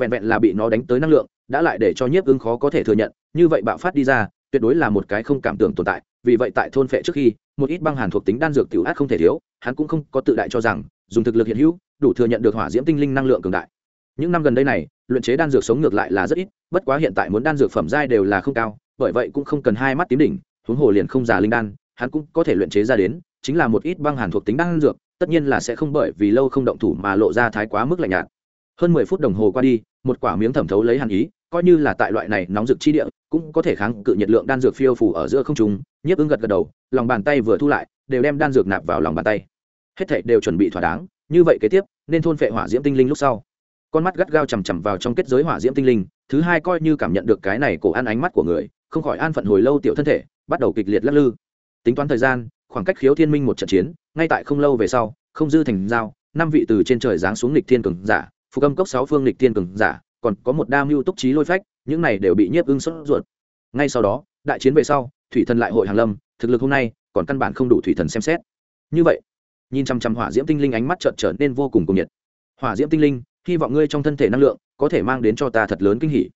Vẹn vẹn là bị nó đánh tới năng lượng, đã lại để cho nhiếp ưng khó có thể thừa nhận, như vậy bạo phát đi ra, tuyệt đối là một cái không cảm tưởng tồn tại, vì vậy tại thôn phệ trước khi, một ít băng hàn thuộc tính đan dược tiểu ác không thể thiếu, hắn cũng không có tự đại cho rằng, dùng thực lực hiện hữu, đủ thừa nhận được hỏa diễm tinh linh năng lượng cường đại. Những năm gần đây này luyện chế đan dược sống ngược lại là rất ít, bất quá hiện tại muốn đan dược phẩm giai đều là không cao, bởi vậy cũng không cần hai mắt tím đỉnh, huống hồ liền không giả linh đan, hắn cũng có thể luyện chế ra đến, chính là một ít băng hàn thuộc tính đan dược, tất nhiên là sẽ không bởi vì lâu không động thủ mà lộ ra thái quá mức lạnh nhạt. Hơn mười phút đồng hồ qua đi, một quả miếng thẩm thấu lấy hàn ý, coi như là tại loại này nóng rực chi địa, cũng có thể kháng cự nhiệt lượng đan dược phiêu phủ ở giữa không trung, nhiếp ứng gật gật đầu, lòng bàn tay vừa thu lại, đều đem đan dược nạp vào lòng bàn tay. Hết thảy đều chuẩn bị thỏa đáng, như vậy kế tiếp, nên thôn phệ hỏa diễm tinh linh lúc sau con mắt gắt gao chằm chằm vào trong kết giới hỏa diễm tinh linh, thứ hai coi như cảm nhận được cái này cổ ăn ánh mắt của người, không khỏi an phận hồi lâu tiểu thân thể, bắt đầu kịch liệt lắc lư. Tính toán thời gian, khoảng cách khiếu thiên minh một trận chiến, ngay tại không lâu về sau, không dư thành giao, năm vị từ trên trời giáng xuống lịch thiên cường giả phục âm cốc sáu phương lịch thiên cường giả, còn có một đa mưu túc trí lôi phách, những này đều bị nhiếp ưng sốt ruột. Ngay sau đó, đại chiến về sau, thủy thần lại hội hàn lâm, thực lực hôm nay còn căn bản không đủ thủy thần xem xét. Như vậy, nhìn chăm chăm hỏa diễm tinh linh ánh mắt trợn trở nên vô cùng cuồng nhiệt. Hỏa diễm tinh linh hy vọng ngươi trong thân thể năng lượng có thể mang đến cho ta thật lớn kinh hỉ.